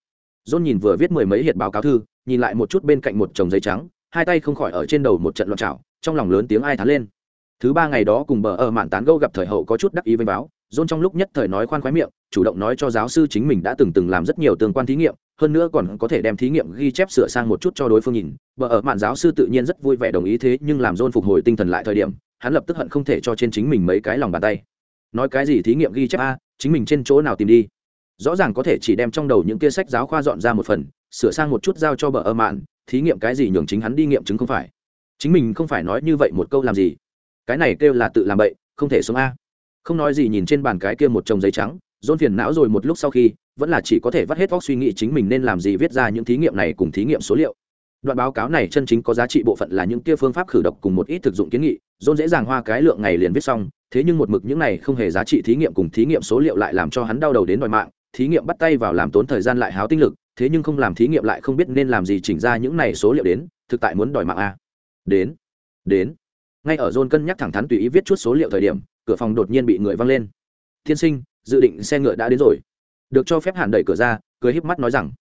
John nhìn vừa viết mười mấy hiệp báo cáo thư, nhìn lại một chút bên cạnh một chồng giấy trắng, hai tay không khỏi ở trên đầu một trận loạn trào trong lòng lớn tiếng ai thán lên. Thứ ba ngày đó cùng bờ ở mạn tán gâu gặp thời hậu có chút đắc ý với báo John trong lúc nhất thời nói khoan khoái miệng, chủ động nói cho giáo sư chính mình đã từng từng làm rất nhiều tương quan thí nghiệm, hơn nữa còn có thể đem thí nghiệm ghi chép sửa sang một chút cho đối phương nhìn. Bờ ở mạn giáo sư tự nhiên rất vui vẻ đồng ý thế, nhưng làm John phục hồi tinh thần lại thời điểm, hắn lập tức hận không thể cho trên chính mình mấy cái lòng bàn tay. Nói cái gì thí nghiệm ghi chép a, chính mình trên chỗ nào tìm đi? Rõ ràng có thể chỉ đem trong đầu những kia sách giáo khoa dọn ra một phần, sửa sang một chút giao cho bờ ở mạn, thí nghiệm cái gì nhường chính hắn đi nghiệm chứng không phải. Chính mình không phải nói như vậy một câu làm gì? Cái này kêu là tự làm bậy, không thể sống a không nói gì nhìn trên bàn cái kia một chồng giấy trắng, dôn phiền não rồi một lúc sau khi, vẫn là chỉ có thể vắt hết vóc suy nghĩ chính mình nên làm gì viết ra những thí nghiệm này cùng thí nghiệm số liệu. Đoạn báo cáo này chân chính có giá trị bộ phận là những kia phương pháp khử độc cùng một ít thực dụng kiến nghị, dôn dễ dàng hoa cái lượng ngày liền viết xong, thế nhưng một mực những này không hề giá trị thí nghiệm cùng thí nghiệm số liệu lại làm cho hắn đau đầu đến đòi mạng, thí nghiệm bắt tay vào làm tốn thời gian lại háo tinh lực, thế nhưng không làm thí nghiệm lại không biết nên làm gì chỉnh ra những này số liệu đến, thực tại muốn đòi mạng a. Đến đến. Ngay ở dôn cân nhắc thẳng thắn tùy ý viết chút số liệu thời điểm cửa phòng đột nhiên bị người văng lên. Tiên sinh, dự định xe ngựa đã đến rồi. Được cho phép hàn đẩy cửa ra, cười híp mắt nói rằng,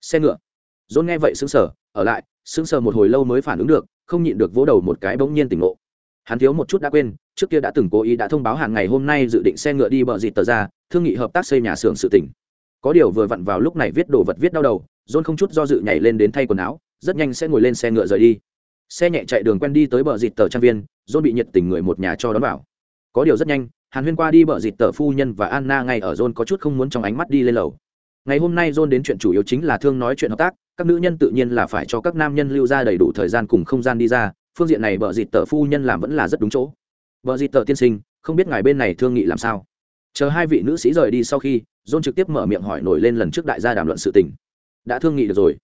xe ngựa? Dôn nghe vậy sững sờ, ở lại, sững sờ một hồi lâu mới phản ứng được, không nhịn được vỗ đầu một cái bỗng nhiên tỉnh ngộ. Hắn thiếu một chút đã quên, trước kia đã từng cố ý đã thông báo hàng ngày hôm nay dự định xe ngựa đi bờ dịt tờ ra, thương nghị hợp tác xây nhà xưởng sự tỉnh. Có điều vừa vặn vào lúc này viết đồ vật viết đau đầu dôn không chút do dự nhảy lên đến thay quần áo, rất nhanh sẽ ngồi lên xe ngựa rời đi. Xe nhẹ chạy đường quen đi tới bờ dịt tờ trang viên dôn bị nhiệt tình người một nhà cho đón vào có điều rất nhanh hàn huyên qua đi bờ dịt tờ phu nhân và anna ngay ở john có chút không muốn trong ánh mắt đi lên lầu. Ngày hôm nay john đến chuyện chủ yếu chính là thương nói chuyện hợp tác các nữ nhân tự nhiên là phải cho các nam nhân lưu ra đầy đủ thời gian cùng không gian đi ra phương diện này bờ dịt tờ phu nhân làm vẫn là rất đúng chỗ. Bờ dịt tờ tiên sinh không biết ngài bên này thương nghị làm sao? Chờ hai vị nữ sĩ rời đi sau khi john trực tiếp mở miệng hỏi nổi lên lần trước đại gia đàm luận sự tình. Đã thương nghị được rồi.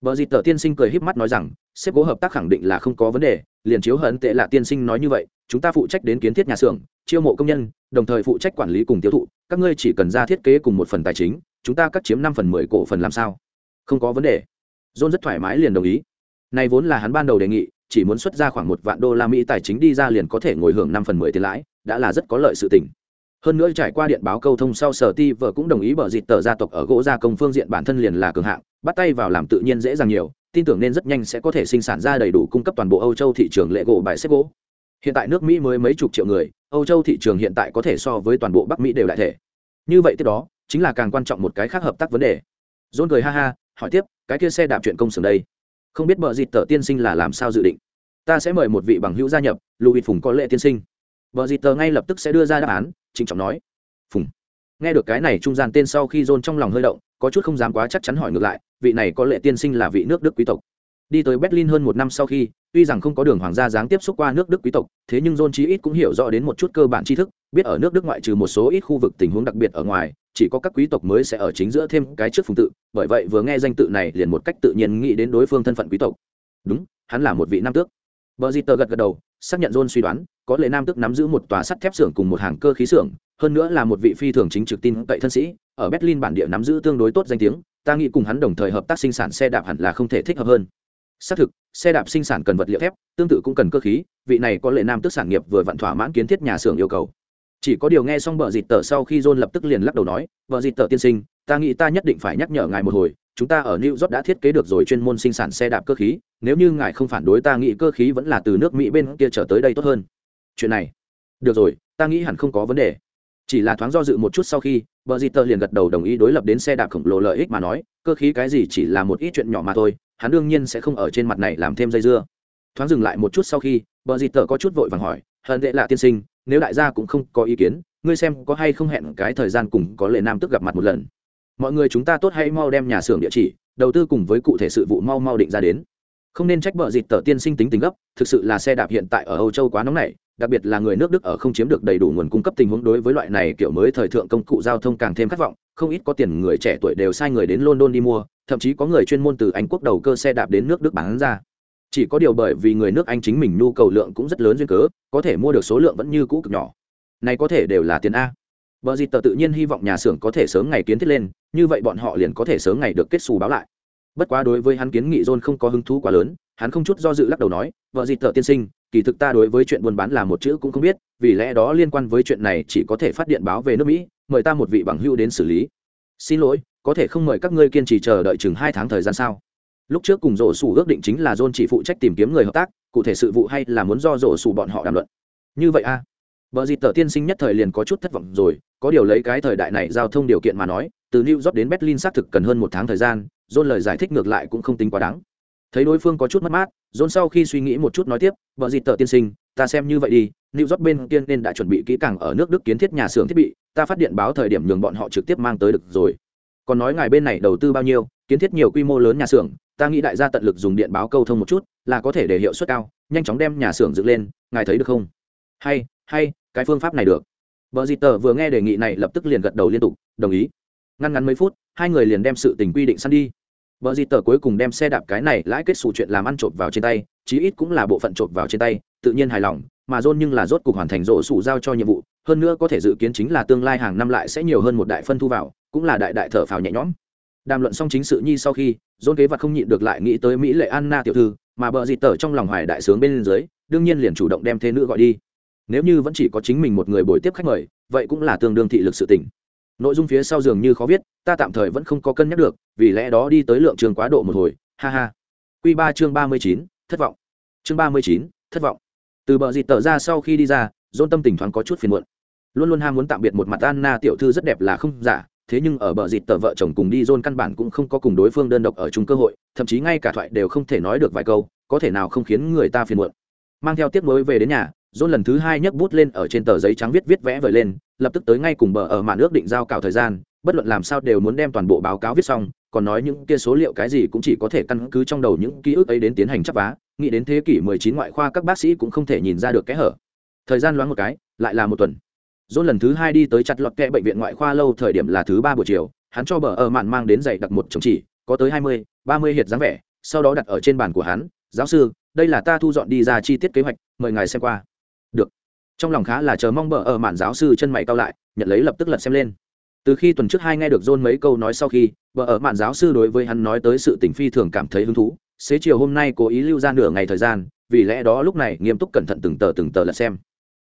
Bờ dịt tờ tiên sinh cười híp mắt nói rằng, xếp gỗ hợp tác khẳng định là không có vấn đề, liền chiếu hận tệ là tiên sinh nói như vậy, chúng ta phụ trách đến kiến thiết nhà xưởng, chiêu mộ công nhân, đồng thời phụ trách quản lý cùng tiêu thụ, các ngươi chỉ cần ra thiết kế cùng một phần tài chính, chúng ta cắt chiếm năm phần mười cổ phần làm sao? Không có vấn đề. John rất thoải mái liền đồng ý. Này vốn là hắn ban đầu đề nghị, chỉ muốn xuất ra khoảng một vạn đô la Mỹ tài chính đi ra liền có thể ngồi hưởng năm phần mười tiền lãi, đã là rất có lợi sự tình hơn nữa trải qua điện báo câu thông sau sở ti vợ cũng đồng ý bở dịt tờ gia tộc ở gỗ gia công phương diện bản thân liền là cường hạng bắt tay vào làm tự nhiên dễ dàng nhiều tin tưởng nên rất nhanh sẽ có thể sinh sản ra đầy đủ cung cấp toàn bộ âu châu thị trường lệ gỗ bài xếp gỗ hiện tại nước mỹ mới mấy chục triệu người, âu châu thị trường hiện tại có thể so với toàn bộ bắc mỹ đều đại thể. Như vậy tiếp đó, chính là càng quan trọng một cái khác hợp tác vấn đề. Dôn cười ha ha, hỏi tiếp, cái kia xe đạp chuyện công xưởng đây? Không biết bờ dịt tờ tiên sinh là làm sao dự định? Ta sẽ mời một vị bằng hữu gia nhập, louis phùng có lệ tiên sinh. Vợ dịt tờ ngay lập tức sẽ đưa ra đáp án, trịnh trọng nói. Phùng. Nghe được cái này, trung gian tên sau khi dôn trong lòng hơi động, có chút không dám quá chắc chắn hỏi ngược lại, vị này có lệ tiên sinh là vị nước đức quý tộc đi tới berlin hơn một năm sau khi tuy rằng không có đường hoàng gia dáng tiếp xúc qua nước đức quý tộc thế nhưng john chí ít cũng hiểu rõ đến một chút cơ bản tri thức biết ở nước đức ngoại trừ một số ít khu vực tình huống đặc biệt ở ngoài chỉ có các quý tộc mới sẽ ở chính giữa thêm cái trước phùng tự bởi vậy vừa nghe danh tự này liền một cách tự nhiên nghĩ đến đối phương thân phận quý tộc đúng hắn là một vị nam tước Bờ Dịt gật gật đầu, xác nhận John suy đoán, có lẽ Nam tước nắm giữ một tòa sắt thép xưởng cùng một hàng cơ khí xưởng, hơn nữa là một vị phi thường chính trực tin cậy thân sĩ, ở Berlin bản địa nắm giữ tương đối tốt danh tiếng, ta nghĩ cùng hắn đồng thời hợp tác sinh sản xe đạp hẳn là không thể thích hợp hơn. Xác thực, xe đạp sinh sản cần vật liệu thép, tương tự cũng cần cơ khí, vị này có lệ Nam Tức sản nghiệp vừa vặn thỏa mãn kiến thiết nhà xưởng yêu cầu. Chỉ có điều nghe xong bờ dịt tờ sau khi John lập tức liền lắc đầu nói, "Bờ dịt tờ tiên sinh, ta nghĩ ta nhất định phải nhắc nhở ngài một hồi, chúng ta ở New York đã thiết kế được rồi chuyên môn sinh sản xe đạp cơ khí, nếu như ngài không phản đối ta nghĩ cơ khí vẫn là từ nước Mỹ bên kia trở tới đây tốt hơn. Chuyện này, được rồi, ta nghĩ hẳn không có vấn đề. Chỉ là thoáng do dự một chút sau khi, bờ dịt tờ liền gật đầu đồng ý đối lập đến xe đạp khổng lồ lợi ích mà nói, cơ khí cái gì chỉ là một ít chuyện nhỏ mà thôi, hắn đương nhiên sẽ không ở trên mặt này làm thêm dây dưa. Thoáng dừng lại một chút sau khi, Buzzer có chút vội vàng hỏi, "Hận đệ là tiên sinh, nếu đại gia cũng không có ý kiến, ngươi xem có hay không hẹn cái thời gian cùng có lệ nam tức gặp mặt một lần." mọi người chúng ta tốt hay mau đem nhà xưởng địa chỉ đầu tư cùng với cụ thể sự vụ mau mau định ra đến không nên trách bợ dịt tờ tiên sinh tính tính gấp thực sự là xe đạp hiện tại ở âu châu quá nóng nảy đặc biệt là người nước đức ở không chiếm được đầy đủ nguồn cung cấp tình huống đối với loại này kiểu mới thời thượng công cụ giao thông càng thêm khát vọng không ít có tiền người trẻ tuổi đều sai người đến london đi mua thậm chí có người chuyên môn từ anh quốc đầu cơ xe đạp đến nước đức bán ra. Chỉ có điều bởi vì người nước anh chính mình nhu cầu lượng cũng rất lớn duyên cớ có thể mua được số lượng vẫn như cũ cực nhỏ. Này có thể đều là tiền a. Bờ dịt tờ tự nhiên hy vọng nhà xưởng có thể sớm ngày kiến thiết lên, như vậy bọn họ liền có thể sớm ngày được kết xù báo lại. Bất quá đối với hắn kiến nghị John không có hứng thú quá lớn, hắn không chút do dự lắc đầu nói, "Vợ dịt thợ tiên sinh, kỳ thực ta đối với chuyện buôn bán là một chữ cũng không biết, vì lẽ đó liên quan với chuyện này chỉ có thể phát điện báo về nước Mỹ, mời ta một vị bằng hữu đến xử lý." "Xin lỗi, có thể không mời các ngươi kiên trì chờ đợi chừng hai tháng thời gian sao?" Lúc trước cùng rổ sủ ước định chính là John chỉ phụ trách tìm kiếm người hợp tác, cụ thể sự vụ hay là muốn do rổ sủ bọn họ đàm luận. Như vậy a? À? Bờ dịt tờ tiên sinh nhất thời liền có chút thất vọng rồi, có điều lấy cái thời đại này giao thông điều kiện mà nói, từ New York đến Berlin xác thực cần hơn một tháng thời gian, dôn lời giải thích ngược lại cũng không tính quá đáng. Thấy đối phương có chút mất mát, dôn sau khi suy nghĩ một chút nói tiếp, vợ dịt tờ tiên sinh, ta xem như vậy đi, New York bên kia nên đã chuẩn bị kỹ càng ở nước Đức kiến thiết nhà xưởng thiết bị, ta phát điện báo thời điểm nhường bọn họ trực tiếp mang tới được rồi. Còn nói ngài bên này đầu tư bao nhiêu, kiến thiết nhiều quy mô lớn nhà xưởng, ta nghĩ đại gia tận lực dùng điện báo câu thông một chút, là có thể để hiệu suất cao, nhanh chóng đem nhà xưởng dựng lên, ngài thấy được không?" Hay, hay, cái phương pháp này được vợ dì tờ vừa nghe đề nghị này lập tức liền gật đầu liên tục đồng ý ngăn ngắn mấy phút hai người liền đem sự tình quy định săn đi Bờ gì tờ cuối cùng đem xe đạp cái này lãi kết sủ chuyện làm ăn trộm vào trên tay, chí ít cũng là bộ phận trộm vào trên tay, tự nhiên hài lòng, mà John nhưng là rốt cục hoàn thành rổ sủ giao cho nhiệm vụ, hơn nữa có thể dự kiến chính là tương lai hàng năm lại sẽ nhiều hơn một đại phân thu vào, cũng là đại đại thở phào nhẹ nhõm. Đàm luận xong chính sự nhi sau khi, John kế vật không nhịn được lại nghĩ tới Mỹ Lệ Anna tiểu thư, mà bờ gì tờ trong lòng hoài đại sướng bên dưới, đương nhiên liền chủ động đem thế nữ gọi đi. Nếu như vẫn chỉ có chính mình một người buổi tiếp khách mời, vậy cũng là tương đương thị lực sự tình nội dung phía sau dường như khó viết, ta tạm thời vẫn không có cân nhắc được, vì lẽ đó đi tới lượng trường quá độ một hồi, ha ha. Q ba chương ba mươi chín, thất vọng. Chương ba mươi chín, thất vọng. Từ bờ dịt tờ ra sau khi đi ra dôn tâm tình thoáng có chút phiền muộn. Luôn luôn ham muốn tạm biệt một mặt anna tiểu thư rất đẹp là không giả, thế nhưng ở bờ dịt tờ vợ chồng cùng đi dôn căn bản cũng không có cùng đối phương đơn độc ở chung cơ hội, thậm chí ngay cả thoại đều không thể nói được vài câu, có thể nào không khiến người ta phiền muộn. Mang theo tiếc mới về đến nhà dôn lần thứ hai nhấc bút lên ở trên tờ giấy trắng viết viết vẽ vời lên lập tức tới ngay cùng bờ ở mạn ước định giao cào thời gian, bất luận làm sao đều muốn đem toàn bộ báo cáo viết xong, còn nói những kia số liệu cái gì cũng chỉ có thể căn cứ trong đầu những ký ức ấy đến tiến hành chấp vá, nghĩ đến thế kỷ 19 ngoại khoa các bác sĩ cũng không thể nhìn ra được cái hở. Thời gian loáng một cái, lại là một tuần. Dôn lần thứ hai đi tới chặt lọt kẹ bệnh viện ngoại khoa lâu thời điểm là thứ ba buổi chiều, hắn cho bờ ở mạn mang đến giày đặt một chồng chỉ, có tới hai mươi, ba mươi hiệt dáng vẻ, sau đó đặt ở trên bàn của hắn, giáo sư, đây là ta thu dọn đi ra chi tiết kế hoạch, mời ngài xem qua trong lòng khá là chờ mong bờ ở mạn giáo sư chân mày cao lại nhận lấy lập tức lật xem lên. Từ khi tuần trước hai nghe được john mấy câu nói sau khi bờ ở mạn giáo sư đối với hắn nói tới sự tình phi thường cảm thấy hứng thú. Xế chiều hôm nay cố ý lưu ra nửa ngày thời gian vì lẽ đó lúc này nghiêm túc cẩn thận từng tờ từng tờ lật xem.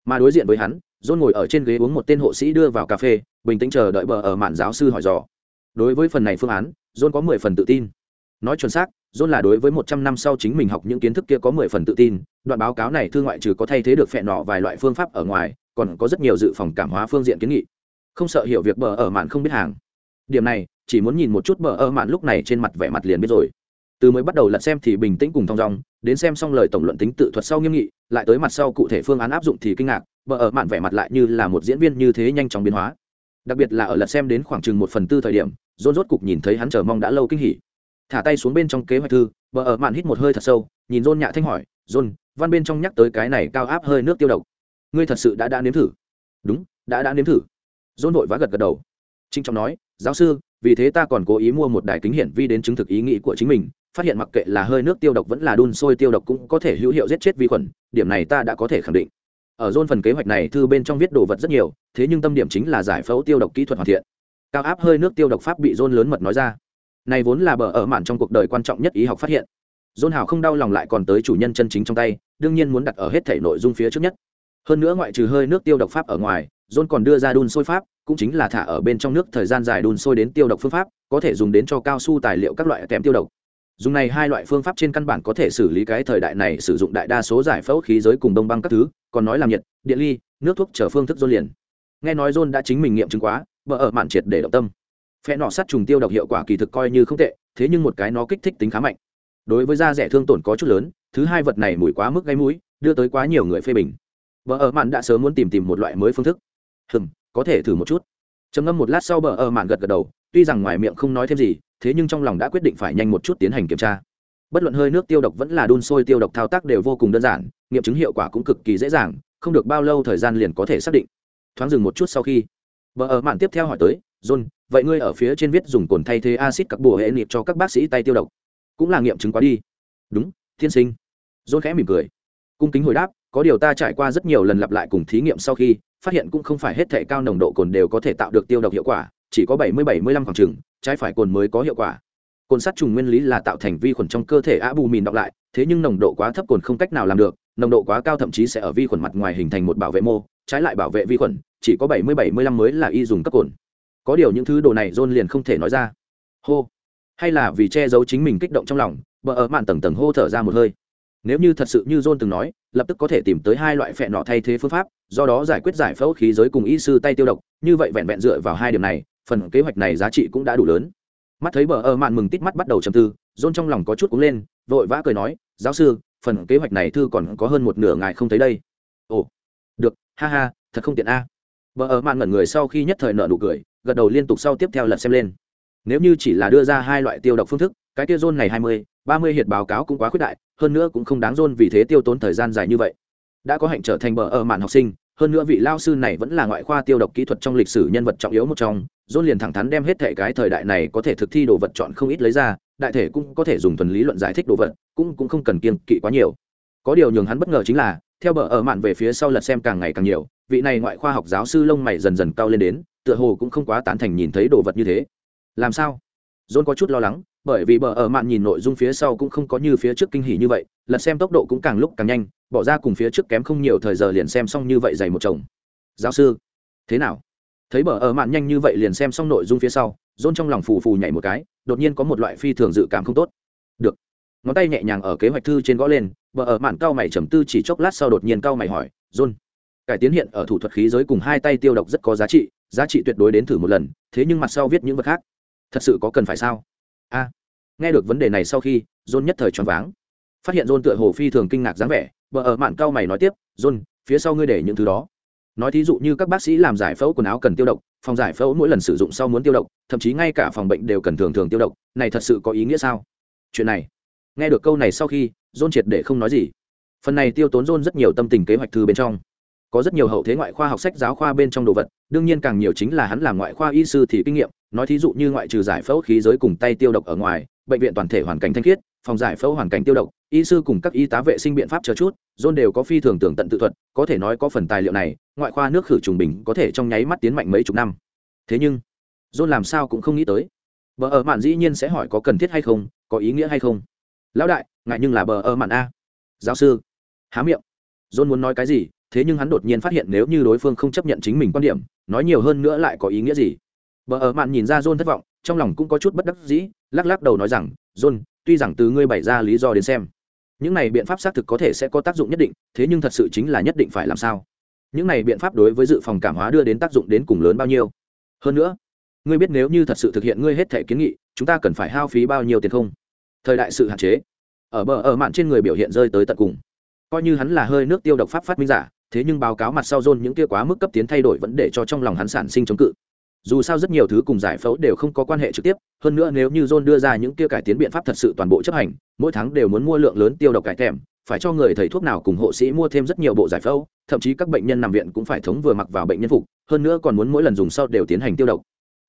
Mà đối diện với hắn john ngồi ở trên ghế uống một tên hộ sĩ đưa vào cà phê bình tĩnh chờ đợi bờ ở mạn giáo sư hỏi dò. Đối với phần này phương án john có mười phần tự tin. Nói chuẩn xác John là đối với một trăm năm sau chính mình học những kiến thức kia có mười phần tự tin, đoạn báo cáo này thư ngoại trừ có thay thế được phệ nọ vài loại phương pháp ở ngoài, còn có rất nhiều dự phòng cảm hóa phương diện kiến nghị. Không sợ hiểu việc bờ ở mạn không biết hàng. Điểm này, chỉ muốn nhìn một chút bờ ở mạn lúc này trên mặt vẻ mặt liền biết rồi. Từ mới bắt đầu lật xem thì bình tĩnh cùng thong dong, đến xem xong lời tổng luận tính tự thuật sau nghiêm nghị, lại tới mặt sau cụ thể phương án áp dụng thì kinh ngạc, bờ ở mạn vẻ mặt lại như là một diễn viên như thế nhanh chóng biến hóa. Đặc biệt là ở lật xem đến khoảng chừng một phần tư thời điểm, rôn rốt cục nhìn thấy hắn chờ mong đã lâu kinh hỉ thả tay xuống bên trong kế hoạch thư bờ ở mạn hít một hơi thật sâu nhìn rôn nhạ thanh hỏi rôn văn bên trong nhắc tới cái này cao áp hơi nước tiêu độc. Ngươi thật sự đã đã nếm thử? Đúng, đã đã nếm thử. Dôn vội vã gật gật đầu. Trinh trọng nói, giáo sư, vì thế ta còn cố ý mua một đài kính hiển vi đến chứng thực ý nghĩ của chính mình, phát hiện mặc kệ là hơi nước tiêu độc vẫn là đun sôi tiêu độc cũng có thể hữu hiệu giết chết vi khuẩn, điểm này ta đã có thể khẳng định. Ở dôn phần kế hoạch này thư bên trong viết đồ vật rất nhiều, thế nhưng tâm điểm chính là giải phẫu tiêu độc kỹ thuật hoàn thiện. Cao áp hơi nước tiêu độc pháp bị dôn lớn mật nói ra. Này vốn là bờ ở mạn trong cuộc đời quan trọng nhất ý học phát hiện. Dôn hào không đau lòng lại còn tới chủ nhân chân chính trong tay đương nhiên muốn đặt ở hết thể nội dung phía trước nhất. Hơn nữa ngoại trừ hơi nước tiêu độc pháp ở ngoài, John còn đưa ra đun sôi pháp, cũng chính là thả ở bên trong nước thời gian dài đun sôi đến tiêu độc phương pháp, có thể dùng đến cho cao su tài liệu các loại kèm tiêu độc. Dùng này hai loại phương pháp trên căn bản có thể xử lý cái thời đại này sử dụng đại đa số giải phẫu khí giới cùng đông băng các thứ, còn nói làm nhiệt, điện ly, nước thuốc chở phương thức john liền. Nghe nói John đã chính mình nghiệm chứng quá vợ ở mạn triệt để động tâm. Phe nọ sát trùng tiêu độc hiệu quả kỳ thực coi như không tệ, thế nhưng một cái nó kích thích tính khá mạnh đối với da rẻ thương tổn có chút lớn, thứ hai vật này mùi quá mức gây mũi, đưa tới quá nhiều người phê bình. Vợ ở mạn đã sớm muốn tìm tìm một loại mới phương thức. Hừm, có thể thử một chút. Trầm ngâm một lát sau bờ ở mạn gật gật đầu, tuy rằng ngoài miệng không nói thêm gì, thế nhưng trong lòng đã quyết định phải nhanh một chút tiến hành kiểm tra. Bất luận hơi nước tiêu độc vẫn là đun sôi tiêu độc thao tác đều vô cùng đơn giản, nghiệm chứng hiệu quả cũng cực kỳ dễ dàng, không được bao lâu thời gian liền có thể xác định. Thoáng dừng một chút sau khi vợ ở mạn tiếp theo hỏi tới, john, vậy ngươi ở phía trên viết dùng cồn thay thế acid các bùa hệ nịp cho các bác sĩ tay tiêu độc? Cũng là nghiệm chứng quá đi. Đúng, thiên sinh. Dôn khẽ mỉm cười. Cung kính hồi đáp, có điều ta trải qua rất nhiều lần lặp lại cùng thí nghiệm sau khi, phát hiện cũng không phải hết thể cao nồng độ cồn đều có thể tạo được tiêu độc hiệu quả, chỉ có bảy mươi bảy mươi lăm khoảng trừng trái phải cồn mới có hiệu quả. Cồn sát trùng nguyên lý là tạo thành vi khuẩn trong cơ thể á bù mìn đọc lại, thế nhưng nồng độ quá thấp cồn không cách nào làm được, nồng độ quá cao thậm chí sẽ ở vi khuẩn mặt ngoài hình thành một bảo vệ mô, trái lại bảo vệ vi khuẩn, chỉ có bảy mươi bảy mươi lăm mới là y dùng cấp cồn. Có điều những thứ đồ này john liền không thể nói ra. Hô hay là vì che giấu chính mình kích động trong lòng bờ ở mạn tầng tầng hô thở ra một hơi. Nếu như thật sự như john từng nói lập tức có thể tìm tới hai loại phệ nọ thay thế phương pháp do đó giải quyết giải phẫu khí giới cùng y sư tay tiêu độc như vậy vẹn vẹn dựa vào hai điểm này phần kế hoạch này giá trị cũng đã đủ lớn. Mắt thấy bờ ở mạn mừng tít mắt bắt đầu trầm tư john trong lòng có chút cúng lên vội vã cười nói giáo sư phần kế hoạch này thư còn có hơn một nửa ngài không thấy đây. Ồ được ha ha thật không tiện a. Bờ ở mạn ngẩn người sau khi nhất thời nợ nụ cười, gật đầu liên tục sau tiếp theo lật xem lên. Nếu như chỉ là đưa ra hai loại tiêu độc phương thức, cái kia zone này hai mươi, ba mươi hiệp báo cáo cũng quá khuyết đại, hơn nữa cũng không đáng zone vì thế tiêu tốn thời gian dài như vậy. Đã có hạnh trở thành bờ ở mạn học sinh, hơn nữa vị lao sư này vẫn là ngoại khoa tiêu độc kỹ thuật trong lịch sử nhân vật trọng yếu một trong, zone liền thẳng thắn đem hết thể cái thời đại này có thể thực thi đồ vật chọn không ít lấy ra, đại thể cũng có thể dùng thuần lý luận giải thích đồ vật cũng cũng không cần kiên kỵ quá nhiều có điều nhường hắn bất ngờ chính là theo bờ ở mạn về phía sau lật xem càng ngày càng nhiều vị này ngoại khoa học giáo sư lông mày dần dần cao lên đến tựa hồ cũng không quá tán thành nhìn thấy đồ vật như thế làm sao? John có chút lo lắng, bởi vì bờ ở mạn nhìn nội dung phía sau cũng không có như phía trước kinh hỉ như vậy, lật xem tốc độ cũng càng lúc càng nhanh, bỏ ra cùng phía trước kém không nhiều thời giờ liền xem xong như vậy dày một chồng. Giáo sư, thế nào? Thấy bờ ở mạn nhanh như vậy liền xem xong nội dung phía sau, john trong lòng phù phù nhảy một cái, đột nhiên có một loại phi thường dự cảm không tốt. Được. Ngón tay nhẹ nhàng ở kế hoạch thư trên gõ lên, bờ ở mạn cao mày trầm tư chỉ chốc lát sau đột nhiên cao mày hỏi, john, cải tiến hiện ở thủ thuật khí giới cùng hai tay tiêu độc rất có giá trị giá trị tuyệt đối đến thử một lần, thế nhưng mặt sau viết những vật khác thật sự có cần phải sao? A, nghe được vấn đề này sau khi, john nhất thời choáng váng. Phát hiện john tựa hồ phi thường kinh ngạc dáng vẻ vợ ở mạn cao mày nói tiếp, john, phía sau ngươi để những thứ đó. Nói thí dụ như các bác sĩ làm giải phẫu quần áo cần tiêu độc, phòng giải phẫu mỗi lần sử dụng sau muốn tiêu độc, thậm chí ngay cả phòng bệnh đều cần thường thường tiêu độc, này thật sự có ý nghĩa sao? Chuyện này, nghe được câu này sau khi, john triệt để không nói gì. Phần này tiêu tốn john rất nhiều tâm tình kế hoạch thư bên trong. Có rất nhiều hậu thế ngoại khoa học sách giáo khoa bên trong đồ vật, đương nhiên càng nhiều chính là hắn làm ngoại khoa y sư thì kinh nghiệm nói thí dụ như ngoại trừ giải phẫu khí giới cùng tay tiêu độc ở ngoài, bệnh viện toàn thể hoàn cảnh thanh khiết, phòng giải phẫu hoàn cảnh tiêu độc, y sư cùng các y tá vệ sinh biện pháp chờ chút, john đều có phi thường tưởng tận tự thuật, có thể nói có phần tài liệu này, ngoại khoa nước khử trùng bình có thể trong nháy mắt tiến mạnh mấy chục năm. Thế nhưng, john làm sao cũng không nghĩ tới. Bờ ở mạn dĩ nhiên sẽ hỏi có cần thiết hay không, có ý nghĩa hay không? Lão đại, ngại nhưng là bờ ở mạn a. Giáo sư, há miệng. John muốn nói cái gì, thế nhưng hắn đột nhiên phát hiện nếu như đối phương không chấp nhận chính mình quan điểm, nói nhiều hơn nữa lại có ý nghĩa gì? Bờ ở mạn nhìn ra john thất vọng, trong lòng cũng có chút bất đắc dĩ, lắc lắc đầu nói rằng, john, tuy rằng từ ngươi bày ra lý do đến xem, những này biện pháp xác thực có thể sẽ có tác dụng nhất định, thế nhưng thật sự chính là nhất định phải làm sao? Những này biện pháp đối với dự phòng cảm hóa đưa đến tác dụng đến cùng lớn bao nhiêu? Hơn nữa, ngươi biết nếu như thật sự thực hiện ngươi hết thể kiến nghị, chúng ta cần phải hao phí bao nhiêu tiền không? Thời đại sự hạn chế, ở bờ ở mạn trên người biểu hiện rơi tới tận cùng. Coi như hắn là hơi nước tiêu độc pháp phát minh giả, thế nhưng báo cáo mặt sau John những kia quá mức cấp tiến thay đổi vẫn để cho trong lòng hắn sản sinh chống cự dù sao rất nhiều thứ cùng giải phẫu đều không có quan hệ trực tiếp, hơn nữa nếu như john đưa ra những kia cải tiến biện pháp thật sự toàn bộ chấp hành, mỗi tháng đều muốn mua lượng lớn tiêu độc cải thèm, phải cho người thầy thuốc nào cùng hộ sĩ mua thêm rất nhiều bộ giải phẫu, thậm chí các bệnh nhân nằm viện cũng phải thống vừa mặc vào bệnh nhân phục, hơn nữa còn muốn mỗi lần dùng sau đều tiến hành tiêu độc.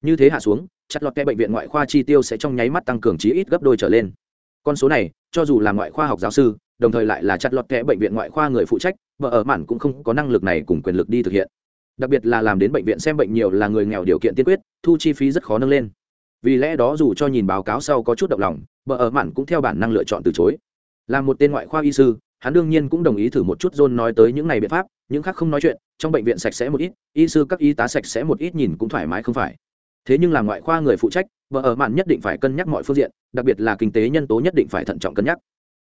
Như thế hạ xuống, chặt lọt ke bệnh viện ngoại khoa chi tiêu sẽ trong nháy mắt tăng cường chí ít gấp đôi trở lên. Con số này, cho dù là ngoại khoa học giáo sư, đồng thời lại là chặt lọt kẽ bệnh viện ngoại khoa người phụ trách vợ ở mạn cũng không có năng lực này cùng quyền lực đi thực hiện đặc biệt là làm đến bệnh viện xem bệnh nhiều là người nghèo điều kiện tiên quyết, thu chi phí rất khó nâng lên. Vì lẽ đó dù cho nhìn báo cáo sau có chút động lòng vợ ở mạn cũng theo bản năng lựa chọn từ chối. Là một tên ngoại khoa y sư, hắn đương nhiên cũng đồng ý thử một chút john nói tới những này biện pháp, những khác không nói chuyện, trong bệnh viện sạch sẽ một ít, y sư các y tá sạch sẽ một ít nhìn cũng thoải mái không phải. Thế nhưng là ngoại khoa người phụ trách vợ ở mạn nhất định phải cân nhắc mọi phương diện, đặc biệt là kinh tế nhân tố nhất định phải thận trọng cân nhắc.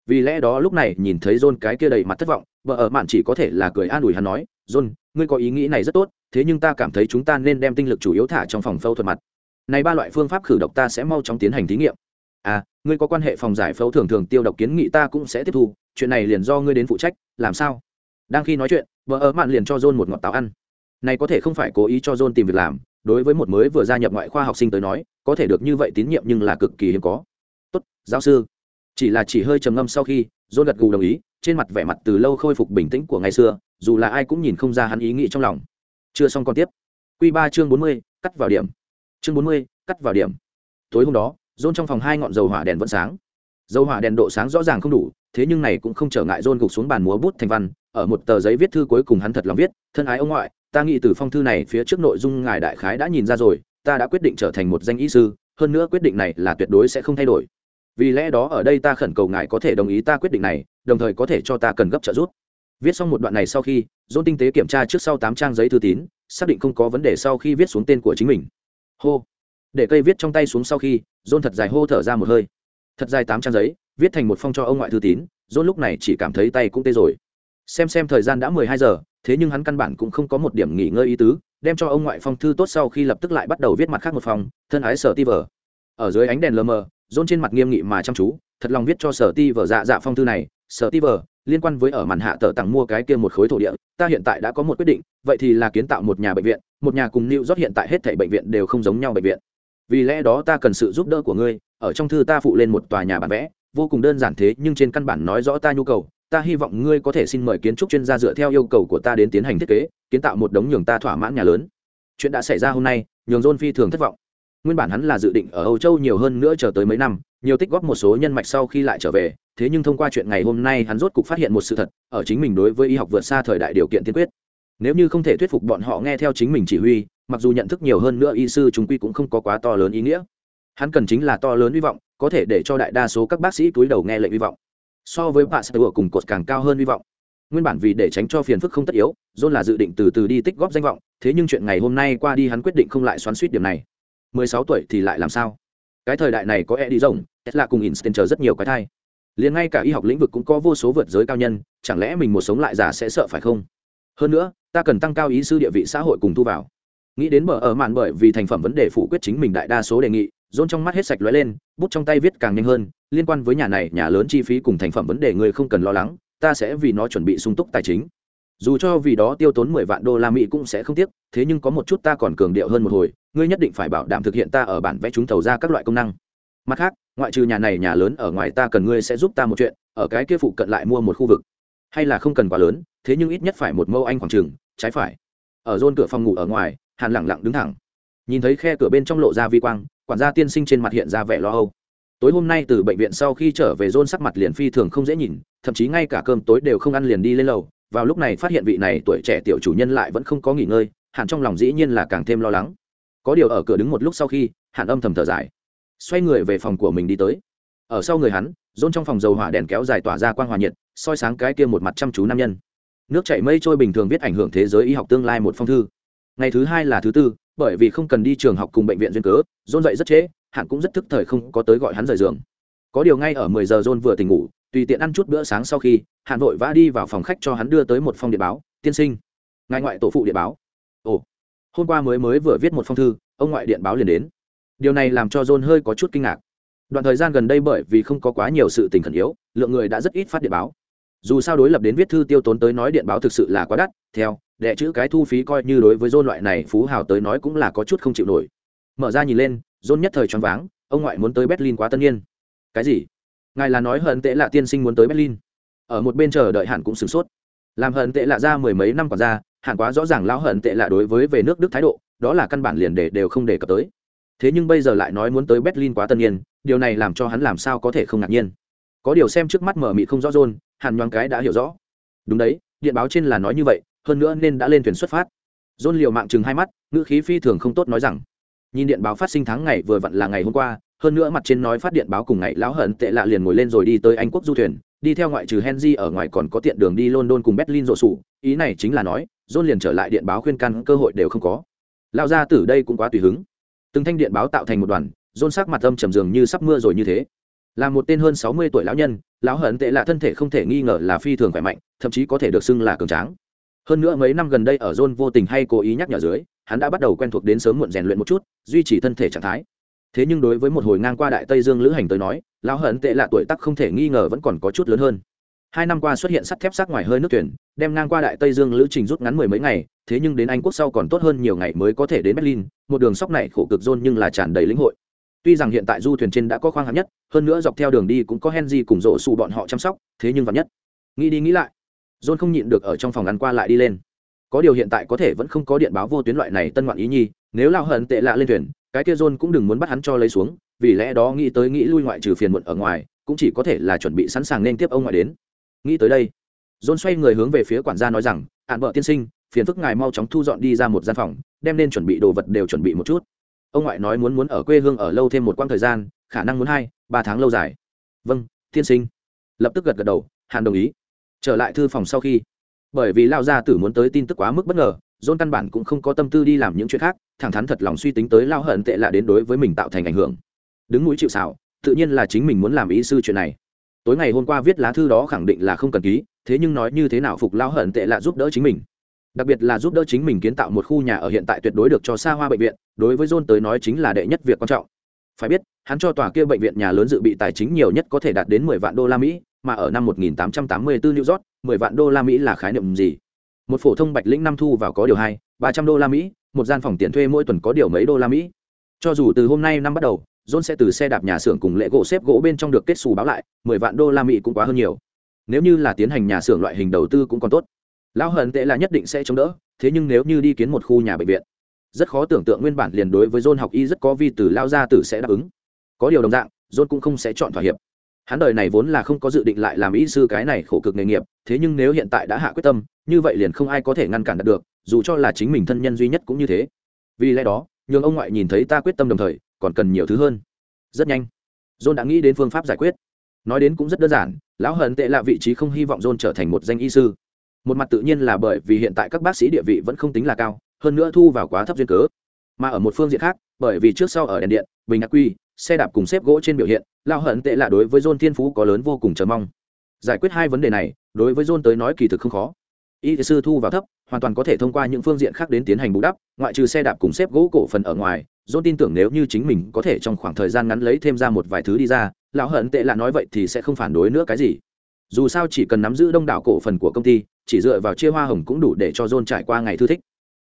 Vì lẽ đó lúc này nhìn thấy john cái kia đầy mặt thất vọng vợ ở mạn chỉ có thể là cười an ủi hắn nói john, ngươi có ý nghĩ này rất tốt, thế nhưng ta cảm thấy chúng ta nên đem tinh lực chủ yếu thả trong phòng phẫu thuật mặt. Này ba loại phương pháp khử độc ta sẽ mau chóng tiến hành thí nghiệm. À ngươi có quan hệ phòng giải phẫu thường thường tiêu độc kiến nghị ta cũng sẽ tiếp thu, chuyện này liền do ngươi đến phụ trách, làm sao? Đang khi nói chuyện, vợ ở mạn liền cho john một ngọt táo ăn. Này có thể không phải cố ý cho john tìm việc làm, đối với một mới vừa gia nhập ngoại khoa học sinh tới nói, có thể được như vậy tín nhiệm nhưng là cực kỳ hiếm có. Tốt, giáo sư. Chỉ là chỉ hơi trầm ngâm sau khi, john gật gù đồng ý, trên mặt vẻ mặt từ lâu khôi phục bình tĩnh của ngày xưa dù là ai cũng nhìn không ra hắn ý nghĩ trong lòng. Chưa xong còn tiếp. Q ba chương bốn mươi, cắt vào điểm. Chương bốn mươi, cắt vào điểm. Tối hôm đó, john trong phòng hai ngọn dầu hỏa đèn vẫn sáng. Dầu hỏa đèn độ sáng rõ ràng không đủ, thế nhưng này cũng không trở ngại john gục xuống bàn múa bút thành văn, ở một tờ giấy viết thư cuối cùng hắn thật lòng viết, thân ái ông ngoại, ta nghĩ từ phong thư này phía trước nội dung ngài đại khái đã nhìn ra rồi, ta đã quyết định trở thành một danh y sư, hơn nữa quyết định này là tuyệt đối sẽ không thay đổi. Vì lẽ đó ở đây ta khẩn cầu ngài có thể đồng ý ta quyết định này, đồng thời có thể cho ta cần gấp trợ giúp viết xong một đoạn này sau khi dôn tinh tế kiểm tra trước sau tám trang giấy thư tín, xác định không có vấn đề sau khi viết xuống tên của chính mình. Hô. Để cây viết trong tay xuống sau khi dôn thật dài hô thở ra một hơi. Thật dài tám trang giấy, viết thành một phong cho ông ngoại thư tín dôn lúc này chỉ cảm thấy tay cũng tê rồi. Xem xem thời gian đã mười hai giờ, thế nhưng hắn căn bản cũng không có một điểm nghỉ ngơi ý tứ, đem cho ông ngoại phong thư tốt sau khi lập tức lại bắt đầu viết mặt khác một phòng thân ái sở ti vờ ở dưới ánh đèn lờ mờ dôn trên mặt nghiêm nghị mà chăm chú, thật lòng viết cho sở ti vờ dạ dạ phong thư này sở ti vờ liên quan với ở màn hạ tờ tặng mua cái kia một khối thổ địa, ta hiện tại đã có một quyết định, vậy thì là kiến tạo một nhà bệnh viện, một nhà cùng new rót hiện tại hết thảy bệnh viện đều không giống nhau bệnh viện. Vì lẽ đó ta cần sự giúp đỡ của ngươi, ở trong thư ta phụ lên một tòa nhà bản vẽ, vô cùng đơn giản thế nhưng trên căn bản nói rõ ta nhu cầu, ta hy vọng ngươi có thể xin mời kiến trúc chuyên gia dựa theo yêu cầu của ta đến tiến hành thiết kế, kiến tạo một đống nhường ta thỏa mãn nhà lớn. Chuyện đã xảy ra hôm nay, nhường john phi thường thất vọng. Nguyên bản hắn là dự định ở âu châu nhiều hơn nữa chờ tới mấy năm nhiều tích góp một số nhân mạch sau khi lại trở về, thế nhưng thông qua chuyện ngày hôm nay hắn rốt cục phát hiện một sự thật, ở chính mình đối với y học vượt xa thời đại điều kiện tiên quyết. Nếu như không thể thuyết phục bọn họ nghe theo chính mình chỉ huy, mặc dù nhận thức nhiều hơn nữa y sư chúng quy cũng không có quá to lớn ý nghĩa. Hắn cần chính là to lớn hy vọng, có thể để cho đại đa số các bác sĩ túi đầu nghe lệnh hy vọng. So với bà sơ cùng cột càng cao hơn hy vọng. Nguyên bản vì để tránh cho phiền phức không tất yếu, john là dự định từ từ đi tích góp danh vọng, thế nhưng chuyện ngày hôm nay qua đi hắn quyết định không lại xoắn suýt điểm này. 16 tuổi thì lại làm sao? Cái thời đại này có e đi rồng, tesla cùng instant chờ rất nhiều cái thai. Liền ngay cả y học lĩnh vực cũng có vô số vượt giới cao nhân, chẳng lẽ mình một sống lại già sẽ sợ phải không? Hơn nữa, ta cần tăng cao ý sư địa vị xã hội cùng thu vào. Nghĩ đến bờ ở màn bởi vì thành phẩm vấn đề phủ quyết chính mình đại đa số đề nghị dôn trong mắt hết sạch lóe lên, bút trong tay viết càng nhanh hơn, liên quan với nhà này, nhà lớn chi phí cùng thành phẩm vấn đề người không cần lo lắng, ta sẽ vì nó chuẩn bị sung túc tài chính dù cho vì đó tiêu tốn mười vạn đô la mỹ cũng sẽ không tiếc, thế nhưng có một chút ta còn cường điệu hơn một hồi, ngươi nhất định phải bảo đảm thực hiện ta ở bản vẽ chúng thầu ra các loại công năng. Mặt khác, ngoại trừ nhà này nhà lớn ở ngoài ta cần ngươi sẽ giúp ta một chuyện, ở cái kia phụ cận lại mua một khu vực. Hay là không cần quá lớn, thế nhưng ít nhất phải một mẫu anh khoảng trường. trái phải. Ở rôn cửa phòng ngủ ở ngoài, hàn lẳng lặng đứng thẳng. Nhìn thấy khe cửa bên trong lộ ra vi quang, quản gia tiên sinh trên mặt hiện ra vẻ lo âu. Tối hôm nay từ bệnh viện sau khi trở về rôn sắc mặt liền phi thường không dễ nhìn, thậm chí ngay cả cơm tối đều không ăn liền đi lên lầu vào lúc này phát hiện vị này tuổi trẻ tiểu chủ nhân lại vẫn không có nghỉ ngơi, hẳn trong lòng dĩ nhiên là càng thêm lo lắng. Có điều ở cửa đứng một lúc sau khi, hẳn âm thầm thở dài, xoay người về phòng của mình đi tới. Ở sau người hắn rôn trong phòng dầu hỏa đèn kéo dài tỏa ra quang hòa nhiệt, soi sáng cái kia một mặt chăm chú nam nhân. Nước chảy mây trôi bình thường viết ảnh hưởng thế giới y học tương lai một phong thư. Ngày thứ hai là thứ tư, bởi vì không cần đi trường học cùng bệnh viện duyên cớ dôn dậy rất trễ, hẳn cũng rất thức thời không có tới gọi hắn rời giường. Có điều ngay ở mười giờ dôn vừa tỉnh ngủ, tùy tiện ăn chút bữa sáng sau khi hạn vội vã đi vào phòng khách cho hắn đưa tới một phong điện báo, tiên sinh. Ngài ngoại tổ phụ điện báo. Ồ, hôm qua mới mới vừa viết một phong thư, ông ngoại điện báo liền đến. Điều này làm cho john hơi có chút kinh ngạc. Đoạn thời gian gần đây bởi vì không có quá nhiều sự tình khẩn yếu, lượng người đã rất ít phát điện báo. Dù sao đối lập đến viết thư tiêu tốn tới nói điện báo thực sự là quá đắt, theo, đệ chữ cái thu phí coi như đối với john loại này phú hào tới nói cũng là có chút không chịu nổi. Mở ra nhìn lên, john nhất thời choáng váng, ông ngoại muốn tới berlin quá tân nhiên. Cái gì? Ngài là nói hận tệ lạ tiên sinh muốn tới berlin? Ở một bên chờ đợi hẳn cũng sửng sốt. Làm hận tệ lạ ra mười mấy năm còn ra, hẳn quá rõ ràng lão hận tệ lạ đối với về nước đức thái độ, đó là căn bản liền để đều không đề cập tới. Thế nhưng bây giờ lại nói muốn tới berlin quá tân nhiên điều này làm cho hắn làm sao có thể không ngạc nhiên. Có điều xem trước mắt mở mị không rõ rôn, hẳn nhoáng cái đã hiểu rõ. Đúng đấy, điện báo trên là nói như vậy, hơn nữa nên đã lên thuyền xuất phát. Rôn liều mạng chừng hai mắt, ngữ khí phi thường không tốt nói rằng, nhìn điện báo phát sinh tháng ngày vừa vặn là ngày hôm qua hơn nữa mặt trên nói phát điện báo cùng ngày lão hận tệ lạ liền ngồi lên rồi đi tới anh quốc du thuyền, đi theo ngoại trừ henry ở ngoài còn có tiện đường đi london cùng berlin rộ sủ. Ý này chính là nói, john liền trở lại điện báo khuyên can cơ hội đều không có. Lão gia tử đây cũng quá tùy hứng. Từng thanh điện báo tạo thành một đoàn, john sắc mặt âm trầm dường như sắp mưa rồi như thế. Là một tên hơn sáu mươi tuổi lão nhân, lão hận tệ lạ thân thể không thể nghi ngờ là phi thường khỏe mạnh, thậm chí có thể được xưng là cường tráng. Hơn nữa mấy năm gần đây ở john vô tình hay cố ý nhắc nhở dưới, hắn đã bắt đầu quen thuộc đến sớm muộn rèn luyện một chút, duy trì thân thể trạng thái thế nhưng đối với một hồi ngang qua đại tây dương lữ hành tới nói, lão hận tệ lạ tuổi tắc không thể nghi ngờ vẫn còn có chút lớn hơn. Hai năm qua xuất hiện sắt thép sắc ngoài hơi nước tuyển đem ngang qua đại tây dương lữ trình rút ngắn mười mấy ngày, thế nhưng đến anh quốc sau còn tốt hơn nhiều ngày mới có thể đến berlin, một đường sóc này khổ cực rôn nhưng là tràn đầy lĩnh hội. Tuy rằng hiện tại du thuyền trên đã có khoang hạng nhất, hơn nữa dọc theo đường đi cũng có henry cùng rộ xù bọn họ chăm sóc, thế nhưng vắn nhất. Nghĩ đi nghĩ lại, john không nhịn được ở trong phòng ăn qua lại đi lên. Có điều hiện tại có thể vẫn không có điện báo vô tuyến loại này tân ngoạn ý nhi, nếu lao hận tệ lạ lên thuyền cái kia john cũng đừng muốn bắt hắn cho lấy xuống, vì lẽ đó nghĩ tới nghĩ lui ngoại trừ phiền muộn ở ngoài, cũng chỉ có thể là chuẩn bị sẵn sàng nên tiếp ông ngoại đến. Nghĩ tới đây, john xoay người hướng về phía quản gia nói rằng "Ản vợ tiên sinh, phiền phức ngài mau chóng thu dọn đi ra một gian phòng, đem nên chuẩn bị đồ vật đều chuẩn bị một chút. Ông ngoại nói muốn muốn ở quê hương ở lâu thêm một quãng thời gian, khả năng muốn hai, ba tháng lâu dài. Vâng tiên sinh. Lập tức gật gật đầu hàn đồng ý. Trở lại thư phòng sau khi, bởi vì lao gia tử muốn tới tin tức quá mức bất ngờ john căn bản cũng không có tâm tư đi làm những chuyện khác thẳng thắn thật lòng suy tính tới lao hận tệ lạ đến đối với mình tạo thành ảnh hưởng. Đứng mũi chịu xảo tự nhiên là chính mình muốn làm ý sư chuyện này. Tối ngày hôm qua viết lá thư đó khẳng định là không cần ký thế nhưng nói như thế nào phục lao hận tệ lạ giúp đỡ chính mình. Đặc biệt là giúp đỡ chính mình kiến tạo một khu nhà ở hiện tại tuyệt đối được cho xa hoa bệnh viện đối với john tới nói chính là đệ nhất việc quan trọng. Phải biết hắn cho tòa kia bệnh viện nhà lớn dự bị tài chính nhiều nhất có thể đạt đến mười vạn đô la mỹ mà ở năm 1884 New York, 10 vạn đô la Mỹ là khái niệm gì? Một phổ thông bạch lĩnh năm thu vào có điều hai, 300 đô la Mỹ, một gian phòng tiền thuê mỗi tuần có điều mấy đô la Mỹ. Cho dù từ hôm nay năm bắt đầu, John sẽ từ xe đạp nhà xưởng cùng lệ gỗ xếp gỗ bên trong được kết xù báo lại, 10 vạn đô la Mỹ cũng quá hơn nhiều. Nếu như là tiến hành nhà xưởng loại hình đầu tư cũng còn tốt. Lão hận tệ là nhất định sẽ chống đỡ, thế nhưng nếu như đi kiến một khu nhà bệnh viện, rất khó tưởng tượng nguyên bản liền đối với john học y rất có vi từ lao ra tử sẽ đáp ứng có điều đồng dạng john cũng không sẽ chọn thỏa hiệp hắn đời này vốn là không có dự định lại làm y sư cái này khổ cực nghề nghiệp, thế nhưng nếu hiện tại đã hạ quyết tâm, như vậy liền không ai có thể ngăn cản được, dù cho là chính mình thân nhân duy nhất cũng như thế. Vì lẽ đó, nhường ông ngoại nhìn thấy ta quyết tâm đồng thời, còn cần nhiều thứ hơn. Rất nhanh, john đã nghĩ đến phương pháp giải quyết. Nói đến cũng rất đơn giản, lão hận tệ là vị trí không hy vọng john trở thành một danh y sư. Một mặt tự nhiên là bởi vì hiện tại các bác sĩ địa vị vẫn không tính là cao, hơn nữa thu vào quá thấp duyên cớ. Mà ở một phương diện khác, bởi vì trước sau ở đèn điện, bình ác quy xe đạp cùng xếp gỗ trên biểu hiện, lao hận tệ là đối với john thiên phú có lớn vô cùng chờ mong. Giải quyết hai vấn đề này, đối với john tới nói kỳ thực không khó. Y sư thu vào thấp, hoàn toàn có thể thông qua những phương diện khác đến tiến hành bù đắp, ngoại trừ xe đạp cùng xếp gỗ cổ phần ở ngoài john tin tưởng nếu như chính mình có thể trong khoảng thời gian ngắn lấy thêm ra một vài thứ đi ra, lão hận tệ là nói vậy thì sẽ không phản đối nữa cái gì. Dù sao chỉ cần nắm giữ đông đảo cổ phần của công ty, chỉ dựa vào chia hoa hồng cũng đủ để cho john trải qua ngày thư thích.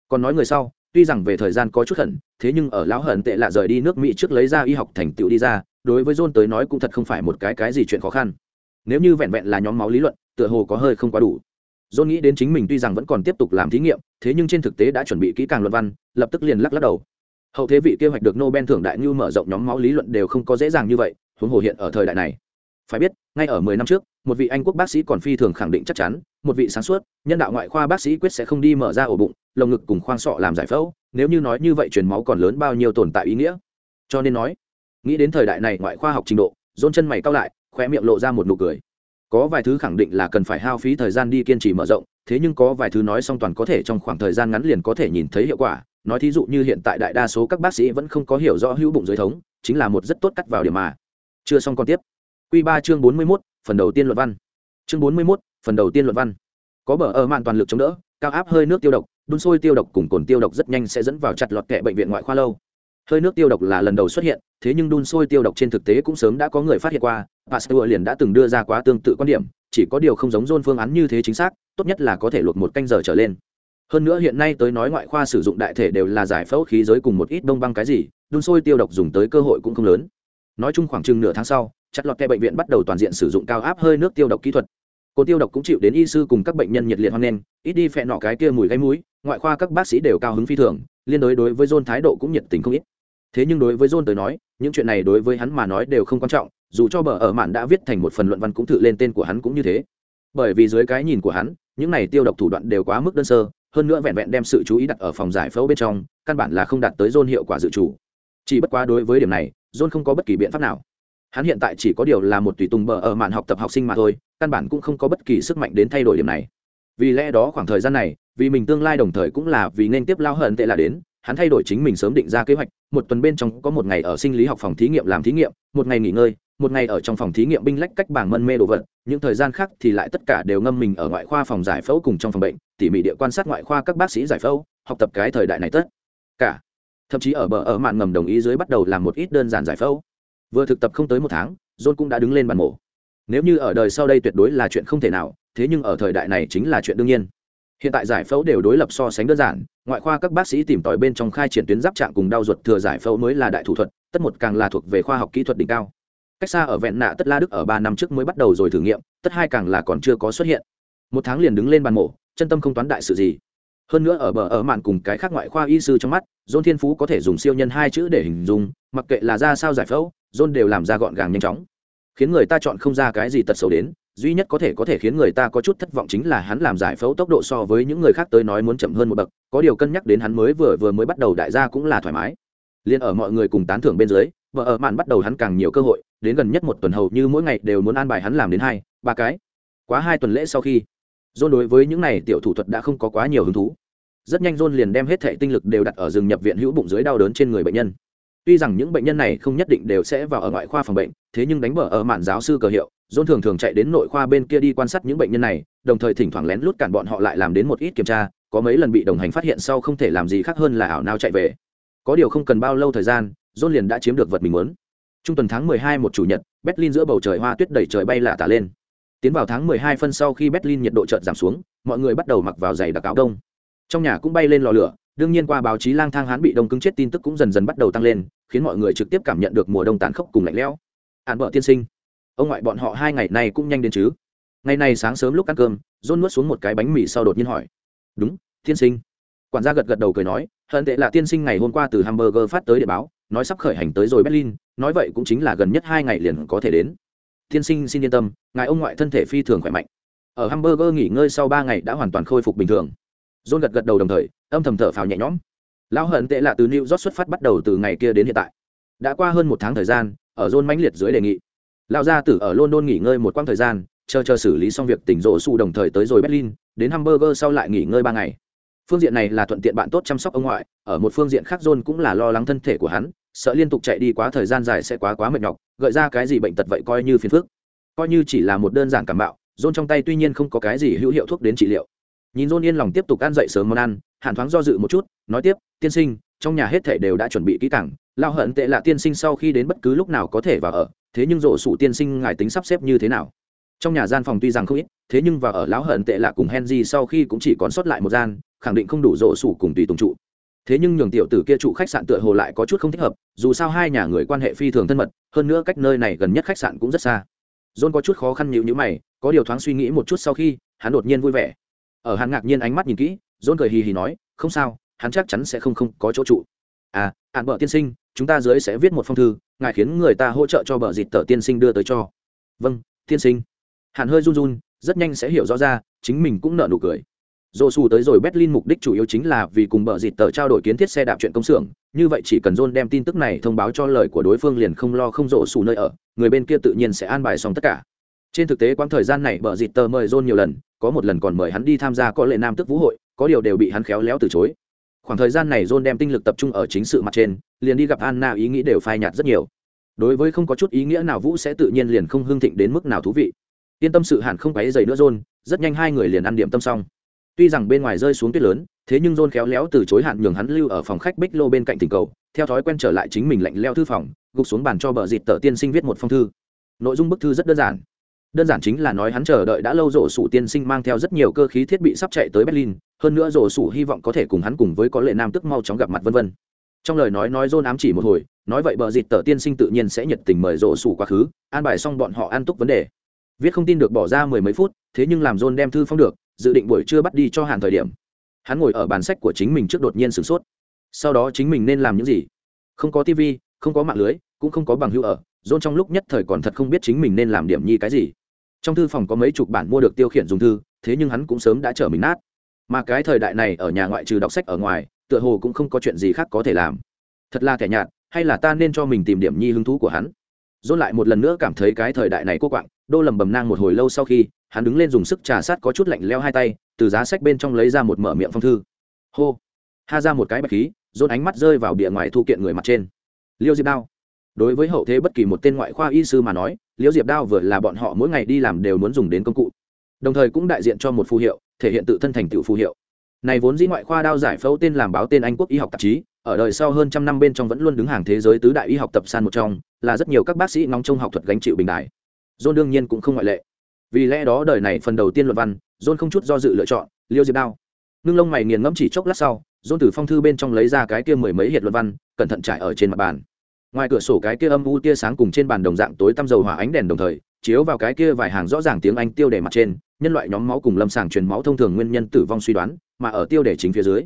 Còn nói người sau tuy rằng về thời gian có chút hận, thế nhưng ở lão hận tệ lạ rời đi nước mỹ trước lấy ra y học thành tựu đi ra, đối với john tới nói cũng thật không phải một cái cái gì chuyện khó khăn. Nếu như vẹn vẹn là nhóm máu lý luận, tựa hồ có hơi không quá đủ. John nghĩ đến chính mình tuy rằng vẫn còn tiếp tục làm thí nghiệm, thế nhưng trên thực tế đã chuẩn bị kỹ càng luận văn, lập tức liền lắc lắc đầu. Hậu thế vị kế hoạch được nobel thưởng đại như mở rộng nhóm máu lý luận đều không có dễ dàng như vậy, huống hồ hiện ở thời đại này. Phải biết, ngay ở mười năm trước, một vị anh quốc bác sĩ còn phi thường khẳng định chắc chắn, một vị sáng suốt, nhân đạo ngoại khoa bác sĩ quyết sẽ không đi mở ra ổ bụng lồng ngực cùng khoang sọ làm giải phẫu, nếu như nói như vậy truyền máu còn lớn bao nhiêu tồn tại ý nghĩa? Cho nên nói, nghĩ đến thời đại này ngoại khoa học trình độ dôn chân mày cao lại khoe miệng lộ ra một nụ cười. Có vài thứ khẳng định là cần phải hao phí thời gian đi kiên trì mở rộng, thế nhưng có vài thứ nói xong toàn có thể trong khoảng thời gian ngắn liền có thể nhìn thấy hiệu quả. Nói thí dụ như hiện tại đại đa số các bác sĩ vẫn không có hiểu rõ hữu bụng dưới thống, chính là một rất tốt cắt vào điểm mà. Chưa xong còn tiếp. Q ba chương bốn mươi mốt, phần đầu tiên luận văn. Chương bốn mươi mốt, phần đầu tiên luận văn. Có bờ ở mạn toàn lực chống đỡ, cao áp hơi nước tiêu độc đun sôi tiêu độc cùng cồn tiêu độc rất nhanh sẽ dẫn vào chặt lọt kệ bệnh viện ngoại khoa lâu. Hơi nước tiêu độc là lần đầu xuất hiện, thế nhưng đun sôi tiêu độc trên thực tế cũng sớm đã có người phát hiện qua, pasteur liền đã từng đưa ra quá tương tự quan điểm, chỉ có điều không giống dôn phương án như thế chính xác, tốt nhất là có thể luộc một canh giờ trở lên. Hơn nữa hiện nay tới nói ngoại khoa sử dụng đại thể đều là giải phẫu khí giới cùng một ít đông băng cái gì, đun sôi tiêu độc dùng tới cơ hội cũng không lớn. Nói chung khoảng chừng nửa tháng sau, chặt lọt kệ bệnh viện bắt đầu toàn diện sử dụng cao áp hơi nước tiêu độc kỹ thuật. Cồn tiêu độc cũng chịu đến y sư cùng các bệnh nhân nhiệt liệt hoan nghênh, ít đi phẹ nọ cái kia mùi gáy mũi ngoại khoa các bác sĩ đều cao hứng phi thường, liên đối đối với john thái độ cũng nhiệt tình không ít. Thế nhưng đối với john tới nói, những chuyện này đối với hắn mà nói đều không quan trọng, dù cho bờ ở mạn đã viết thành một phần luận văn cũng tự lên tên của hắn cũng như thế. Bởi vì dưới cái nhìn của hắn, những này tiêu độc thủ đoạn đều quá mức đơn sơ, hơn nữa vẹn vẹn đem sự chú ý đặt ở phòng giải phẫu bên trong, căn bản là không đạt tới john hiệu quả dự chủ chỉ bất quá đối với điểm này, john không có bất kỳ biện pháp nào. Hắn hiện tại chỉ có điều là một tùy tùng bờ ở mạn học tập học sinh mà thôi, căn bản cũng không có bất kỳ sức mạnh đến thay đổi điểm này. Vì lẽ đó khoảng thời gian này vì mình tương lai đồng thời cũng là vì nên tiếp lao hận tệ là đến, hắn thay đổi chính mình sớm định ra kế hoạch, một tuần bên trong có một ngày ở sinh lý học phòng thí nghiệm làm thí nghiệm, một ngày nghỉ ngơi, một ngày ở trong phòng thí nghiệm binh lách cách bảng mân mê đồ vật, những thời gian khác thì lại tất cả đều ngâm mình ở ngoại khoa phòng giải phẫu cùng trong phòng bệnh, tỉ mỉ địa quan sát ngoại khoa các bác sĩ giải phẫu, học tập cái thời đại này tất cả. Thậm chí ở bờ ở mạn ngầm đồng ý dưới bắt đầu làm một ít đơn giản giải phẫu. Vừa thực tập không tới một tháng, john cũng đã đứng lên bàn mổ. Nếu như ở đời sau đây tuyệt đối là chuyện không thể nào, thế nhưng ở thời đại này chính là chuyện đương nhiên hiện tại giải phẫu đều đối lập so sánh đơn giản, ngoại khoa các bác sĩ tìm tòi bên trong khai triển tuyến giáp trạng cùng đau ruột thừa giải phẫu mới là đại thủ thuật, tất một càng là thuộc về khoa học kỹ thuật đỉnh cao. Cách xa ở vẹn nạ tất la đức ở ba năm trước mới bắt đầu rồi thử nghiệm, tất hai càng là còn chưa có xuất hiện. Một tháng liền đứng lên bàn mổ, chân tâm không toán đại sự gì. Hơn nữa ở bờ ở mạn cùng cái khác ngoại khoa y sư trong mắt dôn thiên phú có thể dùng siêu nhân hai chữ để hình dung, mặc kệ là ra sao giải phẫu dôn đều làm ra gọn gàng nhanh chóng. Khiến người ta chọn không ra cái gì tật xấu đến duy nhất có thể có thể khiến người ta có chút thất vọng chính là hắn làm giải phẫu tốc độ so với những người khác tới nói muốn chậm hơn một bậc, có điều cân nhắc đến hắn mới vừa vừa mới bắt đầu đại gia cũng là thoải mái. Liền ở mọi người cùng tán thưởng bên dưới, vợ ở mạn bắt đầu hắn càng nhiều cơ hội, đến gần nhất một tuần hầu như mỗi ngày đều muốn an bài hắn làm đến hai, ba cái. Quá hai tuần lễ sau khi, john đối với những này tiểu thủ thuật đã không có quá nhiều hứng thú. Rất nhanh john liền đem hết thệ tinh lực đều đặt ở rừng nhập viện hữu bụng dưới đau đớn trên người bệnh nhân. Tuy rằng những bệnh nhân này không nhất định đều sẽ vào ở ngoại khoa phòng bệnh, thế nhưng đánh bờ ở mạn giáo sư cờ hiệu john thường thường chạy đến nội khoa bên kia đi quan sát những bệnh nhân này, đồng thời thỉnh thoảng lén lút cản bọn họ lại làm đến một ít kiểm tra, có mấy lần bị đồng hành phát hiện sau không thể làm gì khác hơn là ảo nao chạy về. Có điều không cần bao lâu thời gian, john liền đã chiếm được vật mình muốn. Trung tuần tháng 12 một chủ nhật, berlin giữa bầu trời hoa tuyết đầy trời bay lả tả lên. Tiến vào tháng 12 phân sau khi berlin nhiệt độ chợt giảm xuống, mọi người bắt đầu mặc vào giày đặc áo đông. Trong nhà cũng bay lên lò lửa, đương nhiên qua báo chí lang thang hán bị đông cứng chết tin tức cũng dần dần bắt đầu tăng lên, khiến mọi người trực tiếp cảm nhận được mùa đông tàn khốc cùng lạnh lẽo. Ạn vợ tiên sinh ông ngoại bọn họ hai ngày này cũng nhanh đến chứ? Ngày nay sáng sớm lúc ăn cơm dôn nuốt xuống một cái bánh mì sau đột nhiên hỏi. Đúng, tiên sinh. Quản gia gật gật đầu cười nói, hận tệ là tiên sinh ngày hôm qua từ hamburger phát tới để báo, nói sắp khởi hành tới rồi berlin, nói vậy cũng chính là gần nhất hai ngày liền có thể đến. Tiên sinh xin yên tâm, ngài ông ngoại thân thể phi thường khỏe mạnh. Ở hamburger nghỉ ngơi sau ba ngày đã hoàn toàn khôi phục bình thường. John gật gật đầu đồng thời, âm thầm thở phào nhẹ nhõm. Lão hận tệ là từ new york xuất phát bắt đầu từ ngày kia đến hiện tại. Đã qua hơn một tháng thời gian, ở john mãnh liệt dưới đề nghị lão gia tử ở london nghỉ ngơi một quãng thời gian, chờ chờ xử lý xong việc tỉnh rộ su đồng thời tới rồi berlin, đến hamburger sau lại nghỉ ngơi ba ngày. Phương diện này là thuận tiện bạn tốt chăm sóc ông ngoại, ở một phương diện khác john cũng là lo lắng thân thể của hắn, sợ liên tục chạy đi quá thời gian dài sẽ quá quá mệt nhọc, gợi ra cái gì bệnh tật vậy coi như phiền phức. Coi như chỉ là một đơn giản cảm bạo, john trong tay tuy nhiên không có cái gì hữu hiệu thuốc đến trị liệu. Nhìn john yên lòng tiếp tục ăn dậy sớm món ăn hàn thoáng do dự một chút, nói tiếp, tiên sinh, trong nhà hết thể đều đã chuẩn bị kỹ càng lao hận tệ là tiên sinh sau khi đến bất cứ lúc nào có thể vào ở thế nhưng rổ sủ tiên sinh ngài tính sắp xếp như thế nào? Trong nhà gian phòng tuy rằng không ít, thế nhưng vào ở lão hận tệ lạ cùng henry sau khi cũng chỉ còn sót lại một gian, khẳng định không đủ rổ sủ cùng tùy tùng trụ. Thế nhưng nhường tiểu tử kia trụ khách sạn tựa hồ lại có chút không thích hợp, dù sao hai nhà người quan hệ phi thường thân mật, hơn nữa cách nơi này gần nhất khách sạn cũng rất xa. John có chút khó khăn nhịu nhữ mày, có điều thoáng suy nghĩ một chút sau khi, hắn đột nhiên vui vẻ. Ở hắn ngạc nhiên ánh mắt nhìn kỹ, john cười hì hì nói, không sao, hắn chắc chắn sẽ không không có chỗ trụ. À ạn bợ tiên sinh, chúng ta dưới sẽ viết một phong thư, ngài khiến người ta hỗ trợ cho bờ dịt tờ tiên sinh đưa tới cho. Vâng tiên sinh. Hàn hơi run run, rất nhanh sẽ hiểu rõ ra, chính mình cũng nợ nụ cười. Dồ xù tới rồi berlin mục đích chủ yếu chính là vì cùng bờ dịt tờ trao đổi kiến thiết xe đạp chuyện công xưởng. Như vậy chỉ cần john đem tin tức này thông báo cho lời của đối phương liền không lo không dồ xù nơi ở, người bên kia tự nhiên sẽ an bài xong tất cả. Trên thực tế quãng thời gian này bờ dịt tờ mời john nhiều lần, có một lần còn mời hắn đi tham gia có lệ nam tức vũ hội, có điều đều bị hắn khéo léo từ chối khoảng thời gian này john đem tinh lực tập trung ở chính sự mặt trên, liền đi gặp anna ý nghĩ đều phai nhạt rất nhiều. Đối với không có chút ý nghĩa nào vũ sẽ tự nhiên liền không hưng thịnh đến mức nào thú vị. Yên tâm sự hẳn không quấy dày nữa john, rất nhanh hai người liền ăn điểm tâm xong. Tuy rằng bên ngoài rơi xuống tuyết lớn, thế nhưng john khéo léo từ chối hạn nhường hắn lưu ở phòng khách bích lô bên cạnh tình cầu, theo thói quen trở lại chính mình lạnh leo thư phòng, gục xuống bàn cho bờ dịt tờ tiên sinh viết một phong thư. Nội dung bức thư rất đơn giản đơn giản chính là nói hắn chờ đợi đã lâu rổ sủ tiên sinh mang theo rất nhiều cơ khí thiết bị sắp chạy tới berlin, hơn nữa rổ sủ hy vọng có thể cùng hắn cùng với có lệ nam tức mau chóng gặp mặt vân vân. Trong lời nói nói john ám chỉ một hồi, nói vậy bờ dịt tờ tiên sinh tự nhiên sẽ nhiệt tình mời rổ sủ quá khứ, an bài xong bọn họ an túc vấn đề. Viết không tin được bỏ ra mười mấy phút, thế nhưng làm john đem thư phong được, dự định buổi trưa bắt đi cho hàn thời điểm. Hắn ngồi ở bàn sách của chính mình trước đột nhiên sửng sốt. Sau đó chính mình nên làm những gì? Không có tv không có mạng lưới, cũng không có bằng hữu ở john trong lúc nhất thời còn thật không biết chính mình nên làm điểm nhi cái gì trong thư phòng có mấy chục bản mua được tiêu khiển dùng thư, thế nhưng hắn cũng sớm đã trở mình nát. Mà cái thời đại này ở nhà ngoại trừ đọc sách ở ngoài, tựa hồ cũng không có chuyện gì khác có thể làm. Thật là thẻ nhạt, hay là ta nên cho mình tìm điểm nhi hứng thú của hắn? Dôn lại một lần nữa cảm thấy cái thời đại này cô quạng, đô lầm bầm nang một hồi lâu sau khi, hắn đứng lên dùng sức trà sát có chút lạnh leo hai tay, từ giá sách bên trong lấy ra một mở miệng phong thư. Hô! Ha ra một cái bạch khí, dôn ánh mắt rơi vào bìa ngoài thu kiện người mặt trên. Liêu diệp đao. Đối với hậu thế bất kỳ một tên ngoại khoa y sư mà nói liễu diệp đao vừa là bọn họ mỗi ngày đi làm đều muốn dùng đến công cụ. Đồng thời cũng đại diện cho một phù hiệu, thể hiện tự thân thành tựu phù hiệu. Này vốn dĩ ngoại khoa đao giải phẫu tên làm báo tên anh quốc y học tạp chí, ở đời sau hơn trăm năm bên trong vẫn luôn đứng hàng thế giới tứ đại y học tập san một trong, là rất nhiều các bác sĩ nóng trông học thuật gánh chịu bình đại. John đương nhiên cũng không ngoại lệ. Vì lẽ đó đời này phần đầu tiên luận văn, john không chút do dự lựa chọn liêu diệp đao. Ngưng lông mày nghiền ngẫm chỉ chốc lát sau, john từ phong thư bên trong lấy ra cái kia mười mấy hiệt luận văn, cẩn thận trải ở trên mặt bàn ngoài cửa sổ cái kia âm u tia sáng cùng trên bàn đồng dạng tối tăm dầu hỏa ánh đèn đồng thời, chiếu vào cái kia vài hàng rõ ràng tiếng anh tiêu đề mặt trên, nhân loại nhóm máu cùng lâm sàng truyền máu thông thường nguyên nhân tử vong suy đoán, mà ở tiêu đề chính phía dưới,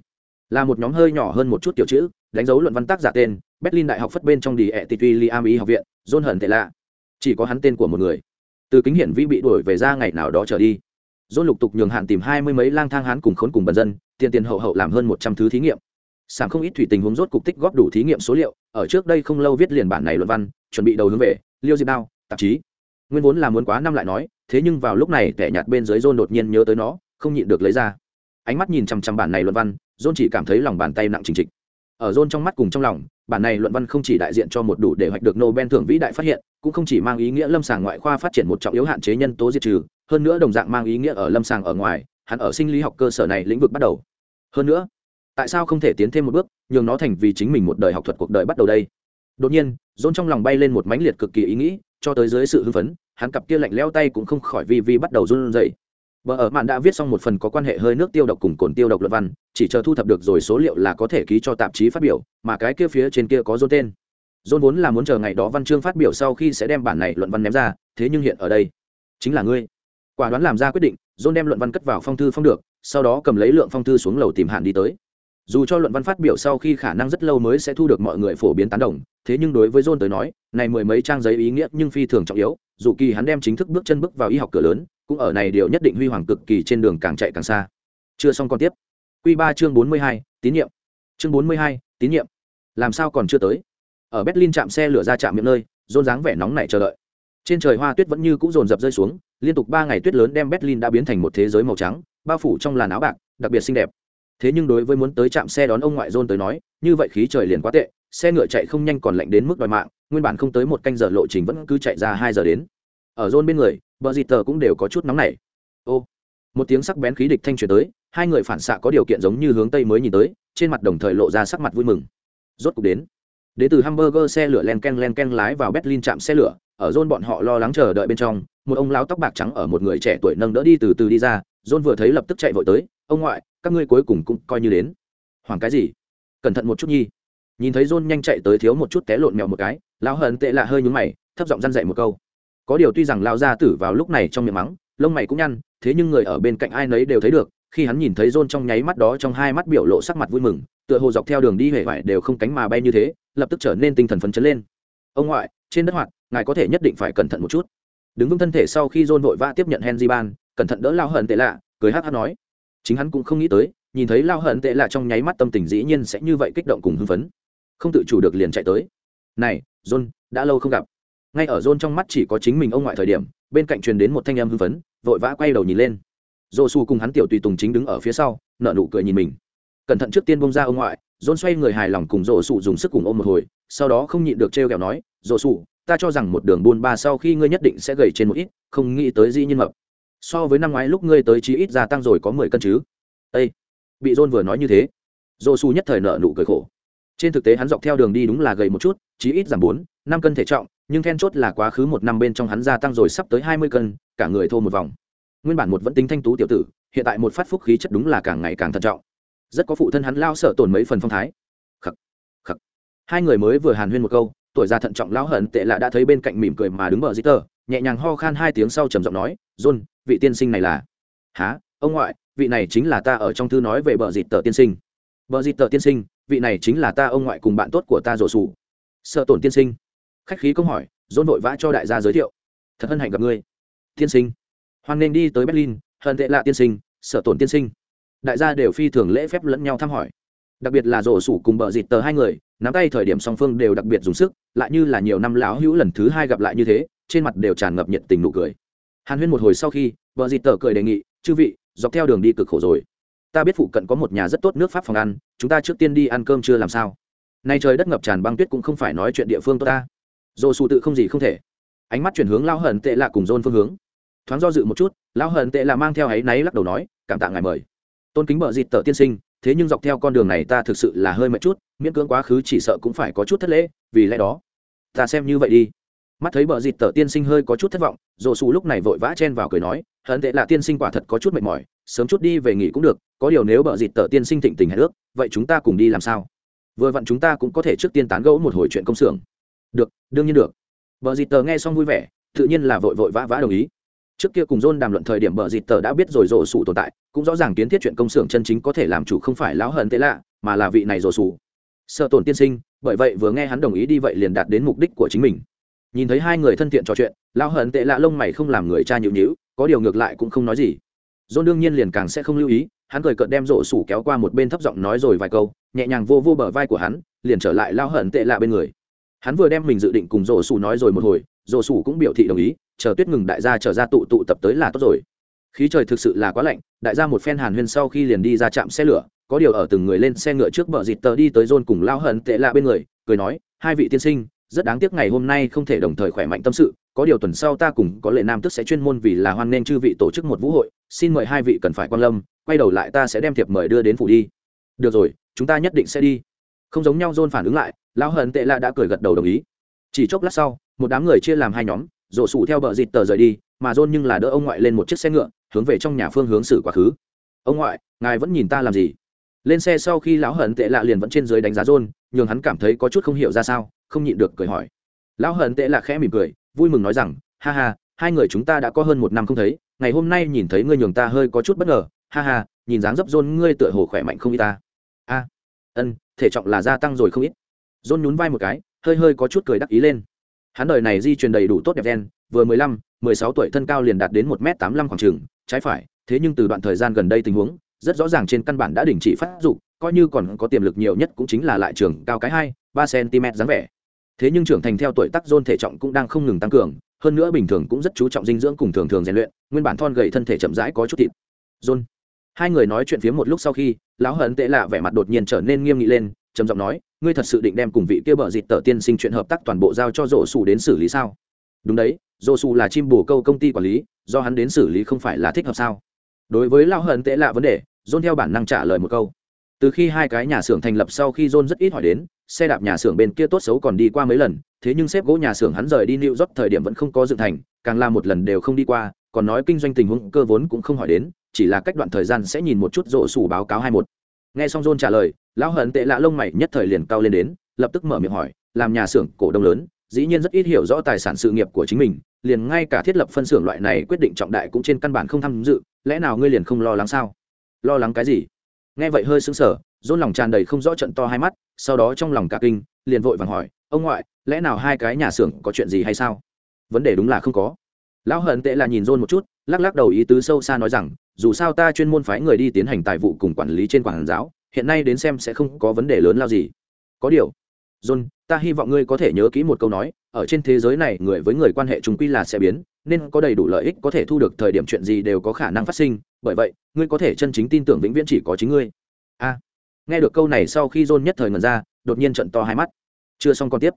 là một nhóm hơi nhỏ hơn một chút kiểu chữ, đánh dấu luận văn tác giả tên, berlin đại học phất bên trong đi ẹ tịch liam y e. học viện, john hận tệ lạ. Chỉ có hắn tên của một người. Từ kính hiển vi bị đuổi về ra ngày nào đó trở đi. John lục tục nhường hạn tìm hai mươi mấy lang thang hắn cùng khốn cùng bần dân, tiền tiền hậu hậu làm hơn một trăm thứ thí nghiệm sàng không ít thủy tình huống rốt cục tích góp đủ thí nghiệm số liệu, ở trước đây không lâu viết liền bản này luận văn, chuẩn bị đầu hướng về liêu diệp đao, tạp chí. Nguyên vốn là muốn quá năm lại nói, thế nhưng vào lúc này kẻ nhạt bên dưới john đột nhiên nhớ tới nó, không nhịn được lấy ra. Ánh mắt nhìn chằm chằm bản này luận văn john chỉ cảm thấy lòng bàn tay nặng trình trịch. Ở john trong mắt cùng trong lòng, bản này luận văn không chỉ đại diện cho một đủ để hoạch được nobel thưởng vĩ đại phát hiện, cũng không chỉ mang ý nghĩa lâm sàng ngoại khoa phát triển một trọng yếu hạn chế nhân tố diệt trừ, hơn nữa đồng dạng mang ý nghĩa ở lâm sàng ở ngoài, hắn ở sinh lý học cơ sở này lĩnh vực bắt đầu. Hơn nữa tại sao không thể tiến thêm một bước nhường nó thành vì chính mình một đời học thuật cuộc đời bắt đầu đây đột nhiên dôn trong lòng bay lên một mãnh liệt cực kỳ ý nghĩ cho tới dưới sự hưng phấn hắn cặp kia lạnh leo tay cũng không khỏi vi vi bắt đầu run rẩy Bờ ở mạn đã viết xong một phần có quan hệ hơi nước tiêu độc cùng cồn tiêu độc luận văn, chỉ chờ thu thập được rồi số liệu là có thể ký cho tạp chí phát biểu, mà cái kia phía trên kia có dôn tên. Dôn vốn là muốn chờ ngày đó văn chương phát biểu sau khi sẽ đem bản này luận văn ném ra, thế nhưng hiện ở đây, chính là ngươi. Quả đoán làm ra quyết định, Dôn đem luận văn cất vào phong thư phong được, sau đó cầm lấy lượng phong thư xuống lầu tìm hạn đi tới dù cho luận văn phát biểu sau khi khả năng rất lâu mới sẽ thu được mọi người phổ biến tán đồng, thế nhưng đối với john tới nói, này mười mấy trang giấy ý nghĩa nhưng phi thường trọng yếu, dù kỳ hắn đem chính thức bước chân bước vào y học cửa lớn, cũng ở này điều nhất định huy hoàng cực kỳ trên đường càng chạy càng xa. Chưa xong còn tiếp. Q ba chương bốn mươi hai, tín nhiệm. Chương bốn mươi hai, tín nhiệm. Làm sao còn chưa tới? Ở berlin chạm xe lửa ra chạm miệng nơi, John dáng vẻ nóng này chờ đợi. Trên trời hoa tuyết vẫn như cũ dồn dập rơi xuống, liên tục ba ngày tuyết lớn đem berlin đã biến thành một thế giới màu trắng, bao phủ trong làn áo bạc, đặc biệt xinh đẹp thế nhưng đối với muốn tới trạm xe đón ông ngoại dôn tới nói, như vậy khí trời liền quá tệ, xe ngựa chạy không nhanh còn lạnh đến mức đòi mạng, nguyên bản không tới một canh giờ lộ trình vẫn cứ chạy ra hai giờ đến. Ở dôn bên người, bờ dịt tờ cũng đều có chút nóng nảy. Ô, một tiếng sắc bén khí địch thanh truyền tới, hai người phản xạ có điều kiện giống như hướng tây mới nhìn tới, trên mặt đồng thời lộ ra sắc mặt vui mừng. Rốt cục đến. Đến từ hamburger xe lửa len ken len ken lái vào berlin chạm xe lửa, ở dôn bọn họ lo lắng chờ đợi bên trong, một ông lão tóc bạc trắng ở một người trẻ tuổi nâng đỡ đi từ từ đi ra dôn vừa thấy lập tức chạy vội tới, ông ngoại các ngươi cuối cùng cũng coi như đến. Hoảng cái gì? Cẩn thận một chút nhi. Nhìn thấy john nhanh chạy tới thiếu một chút té lộn mèo một cái, lão hận tệ lạ hơi nhúng mày, thấp giọng răn dậy một câu. Có điều tuy rằng lão gia tử vào lúc này trong miệng mắng, lông mày cũng nhăn, thế nhưng người ở bên cạnh ai nấy đều thấy được, khi hắn nhìn thấy john trong nháy mắt đó trong hai mắt biểu lộ sắc mặt vui mừng, tựa hồ dọc theo đường đi hề vải đều không cánh mà bay như thế, lập tức trở nên tinh thần phấn chấn lên. Ông ngoại, trên đất hoạt, ngài có thể nhất định phải cẩn thận một chút. Đứng vững thân thể sau khi john vội vã tiếp nhận henry ban, cẩn thận đỡ lao hận tệ lạ, cười hắc hắc nói chính hắn cũng không nghĩ tới, nhìn thấy lao hận tệ lạ trong nháy mắt tâm tình dĩ nhiên sẽ như vậy kích động cùng hưng phấn. Không tự chủ được liền chạy tới. Này, john, đã lâu không gặp. Ngay ở john trong mắt chỉ có chính mình ông ngoại thời điểm, bên cạnh truyền đến một thanh em hưng phấn, vội vã quay đầu nhìn lên. Dô su cùng hắn tiểu tùy tùng chính đứng ở phía sau nợ nụ cười nhìn mình. Cẩn thận trước tiên bông ra ông ngoại, john xoay người hài lòng cùng dô su dùng sức cùng ôm một hồi, sau đó không nhịn được trêu kẹo nói dô su ta cho rằng một đường buôn ba sau khi ngươi nhất định sẽ gầy trên một ít, không nghĩ tới dĩ nhiên mập so với năm ngoái lúc ngươi tới chí ít gia tăng rồi có mười cân chứ? Ây bị john vừa nói như thế dô su nhất thời nợ nụ cười khổ. Trên thực tế hắn dọc theo đường đi đúng là gầy một chút, chí ít giảm bốn, năm cân thể trọng, nhưng then chốt là quá khứ một năm bên trong hắn gia tăng rồi sắp tới hai mươi cân, cả người thô một vòng. Nguyên bản một vẫn tính thanh tú tiểu tử, hiện tại một phát phúc khí chất đúng là càng ngày càng thận trọng. Rất có phụ thân hắn lao sợ tổn mấy phần phong thái. Khắc khắc. Hai người mới vừa hàn huyên một câu, tuổi già thận trọng lão hận tệ lạ đã thấy bên cạnh mỉm cười mà đứng bờ dít tờ nhẹ nhàng ho khan hai tiếng sau trầm giọng nói, john vị tiên sinh này là? Há ông ngoại, vị này chính là ta ở trong thư nói về bờ dịt tờ tiên sinh. Bờ dịt tờ tiên sinh, vị này chính là ta ông ngoại cùng bạn tốt của ta rổ sủ. Sợ tổn tiên sinh. Khách khí câu hỏi, dôn vội vã cho đại gia giới thiệu. Thật hân hạnh gặp ngươi. Tiên sinh. Hoan nên đi tới berlin hận tệ lạ tiên sinh, sợ tổn tiên sinh. Đại gia đều phi thường lễ phép lẫn nhau thăm hỏi. Đặc biệt là rổ sủ cùng bờ dịt tờ hai người, nắm tay thời điểm song phương đều đặc biệt dùng sức, lại như là nhiều năm lão hữu lần thứ hai gặp lại như thế, trên mặt đều tràn ngập nhiệt tình nụ cười hàn huyên một hồi sau khi, vợ dịt tờ cười đề nghị, chư vị, dọc theo đường đi cực khổ rồi. Ta biết phụ cận có một nhà rất tốt nước pháp phòng ăn, chúng ta trước tiên đi ăn cơm chưa làm sao? Nay trời đất ngập tràn băng tuyết cũng không phải nói chuyện địa phương tốt ta. Dồ sụ tự không gì không thể. Ánh mắt chuyển hướng lao hận tệ lạ cùng dôn phương hướng. Thoáng do dự một chút lao hận tệ lạ mang theo áy náy lắc đầu nói, cảm tạ ngài mời. Tôn kính bợ dịt tờ tiên sinh, thế nhưng dọc theo con đường này ta thực sự là hơi mệt chút, miễn cưỡng quá khứ chỉ sợ cũng phải có chút thất lễ, vì lẽ đó, ta xem như vậy đi mắt thấy bờ dịt tờ tiên sinh hơi có chút thất vọng dồ xù lúc này vội vã chen vào cười nói, hận tệ là tiên sinh quả thật có chút mệt mỏi, sớm chút đi về nghỉ cũng được, có điều nếu bờ dịt tờ tiên sinh thịnh tình hẹn ước, vậy chúng ta cùng đi làm sao? Vừa vặn chúng ta cũng có thể trước tiên tán gẫu một hồi chuyện công xưởng. Được, đương nhiên được. Bờ dịt tờ nghe xong vui vẻ, tự nhiên là vội vội vã vã đồng ý. Trước kia cùng John đàm luận thời điểm bờ dịt tờ đã biết rồi rổ sủ tồn tại, cũng rõ ràng kiến thiết chuyện công xưởng chân chính có thể làm chủ không phải lão hận tệ lạ, mà là vị này rổ sủ sợ tổn tiên sinh, bởi vậy vừa nghe hắn đồng ý đi vậy liền đạt đến mục đích của chính mình nhìn thấy hai người thân thiện trò chuyện lao hận tệ lạ lông mày không làm người cha nhịu nhịu, có điều ngược lại cũng không nói gì. John đương nhiên liền càng sẽ không lưu ý, hắn cười cợt đem rổ sủ kéo qua một bên thấp giọng nói rồi vài câu, nhẹ nhàng vô vô bờ vai của hắn, liền trở lại lao hận tệ lạ bên người. Hắn vừa đem mình dự định cùng rổ sủ nói rồi một hồi, rổ sủ cũng biểu thị đồng ý, chờ tuyết ngừng đại gia trở ra tụ tụ tập tới là tốt rồi. Khí trời thực sự là quá lạnh, đại gia một phen hàn huyên sau khi liền đi ra trạm xe lửa, có điều ở từng người lên xe ngựa trước bờ dịt tờ đi tới John cùng lao hận tệ lạ bên người, cười nói, hai vị tiên sinh rất đáng tiếc ngày hôm nay không thể đồng thời khỏe mạnh tâm sự, có điều tuần sau ta cùng có lệ nam tức sẽ chuyên môn vì là hoan nên chư vị tổ chức một vũ hội, xin mời hai vị cần phải quan lâm, quay đầu lại ta sẽ đem thiệp mời đưa đến phủ đi. Được rồi, chúng ta nhất định sẽ đi. Không giống nhau dôn phản ứng lại, lão hận tệ lạ đã cười gật đầu đồng ý. Chỉ chốc lát sau, một đám người chia làm hai nhóm rổ sủ theo bờ dịt tờ rời đi, mà dôn nhưng là đỡ ông ngoại lên một chiếc xe ngựa, hướng về trong nhà phương hướng xử quá khứ. Ông ngoại, ngài vẫn nhìn ta làm gì? Lên xe sau khi lão hận tệ lạ liền vẫn trên dưới đánh giá dôn nhường hắn cảm thấy có chút không hiểu ra sao không nhịn được cười hỏi. Lão hận tệ là khẽ mỉm cười, vui mừng nói rằng, ha ha, hai người chúng ta đã có hơn một năm không thấy, ngày hôm nay nhìn thấy ngươi nhường ta hơi có chút bất ngờ, ha ha, nhìn dáng dấp dôn ngươi tựa hồ khỏe mạnh không y ta. A, ân, thể trọng là gia tăng rồi không ít. John nhún vai một cái, hơi hơi có chút cười đắc ý lên. Hắn đời này di truyền đầy đủ tốt đẹp gen, vừa mười lăm, mười sáu tuổi thân cao liền đạt đến một m tám mươi lăm khoảng trường, trái phải, thế nhưng từ đoạn thời gian gần đây tình huống, rất rõ ràng trên căn bản đã đình chỉ phát dục, coi như còn có tiềm lực nhiều nhất cũng chính là lại trường cao cái hai, ba cm dáng vẻ thế nhưng trưởng thành theo tuổi tác dôn thể trọng cũng đang không ngừng tăng cường, hơn nữa bình thường cũng rất chú trọng dinh dưỡng cùng thường thường rèn luyện, nguyên bản thon gầy thân thể chậm rãi có chút thịt. Dôn hai người nói chuyện phía một lúc sau khi, lão hận tệ lạ vẻ mặt đột nhiên trở nên nghiêm nghị lên, trầm giọng nói, ngươi thật sự định đem cùng vị kia bợ dịt tờ tiên sinh chuyện hợp tác toàn bộ giao cho rổ xù đến xử lý sao? Đúng đấy rổ xù là chim bồ câu công ty quản lý, do hắn đến xử lý không phải là thích hợp sao? Đối với lão hận tệ lạ vấn đề, john theo bản năng trả lời một câu từ khi hai cái nhà xưởng thành lập sau khi john rất ít hỏi đến xe đạp nhà xưởng bên kia tốt xấu còn đi qua mấy lần thế nhưng xếp gỗ nhà xưởng hắn rời đi New York thời điểm vẫn không có dựng thành, càng là một lần đều không đi qua, còn nói kinh doanh tình huống cơ vốn cũng không hỏi đến, chỉ là cách đoạn thời gian sẽ nhìn một chút rộ sủ báo cáo hai một. Nghe xong John trả lời, lão hận tệ lạ lông mày nhất thời liền cao lên đến, lập tức mở miệng hỏi, làm nhà xưởng cổ đông lớn, dĩ nhiên rất ít hiểu rõ tài sản sự nghiệp của chính mình, liền ngay cả thiết lập phân xưởng loại này quyết định trọng đại cũng trên căn bản không tham dự, lẽ nào ngươi liền không lo lắng sao? Lo lắng cái gì? Nghe vậy hơi sững sờ, John lòng tràn đầy không rõ trận to hai mắt, sau đó trong lòng cả kinh, liền vội vàng hỏi, ông ngoại, lẽ nào hai cái nhà xưởng có chuyện gì hay sao? Vấn đề đúng là không có. Lão hận tệ là nhìn dôn một chút lắc lắc đầu ý tứ sâu xa nói rằng dù sao ta chuyên môn phái người đi tiến hành tài vụ cùng quản lý trên quảng giáo hiện nay đến xem sẽ không có vấn đề lớn lao gì. Có điều john ta hy vọng ngươi có thể nhớ kỹ một câu nói ở trên thế giới này người với người quan hệ chúng quy là sẽ biến nên có đầy đủ lợi ích có thể thu được thời điểm chuyện gì đều có khả năng phát sinh bởi vậy ngươi có thể chân chính tin tưởng vĩnh viễn chỉ có chính ngươi a nghe được câu này sau khi john nhất thời ngần ra đột nhiên trận to hai mắt chưa xong còn tiếp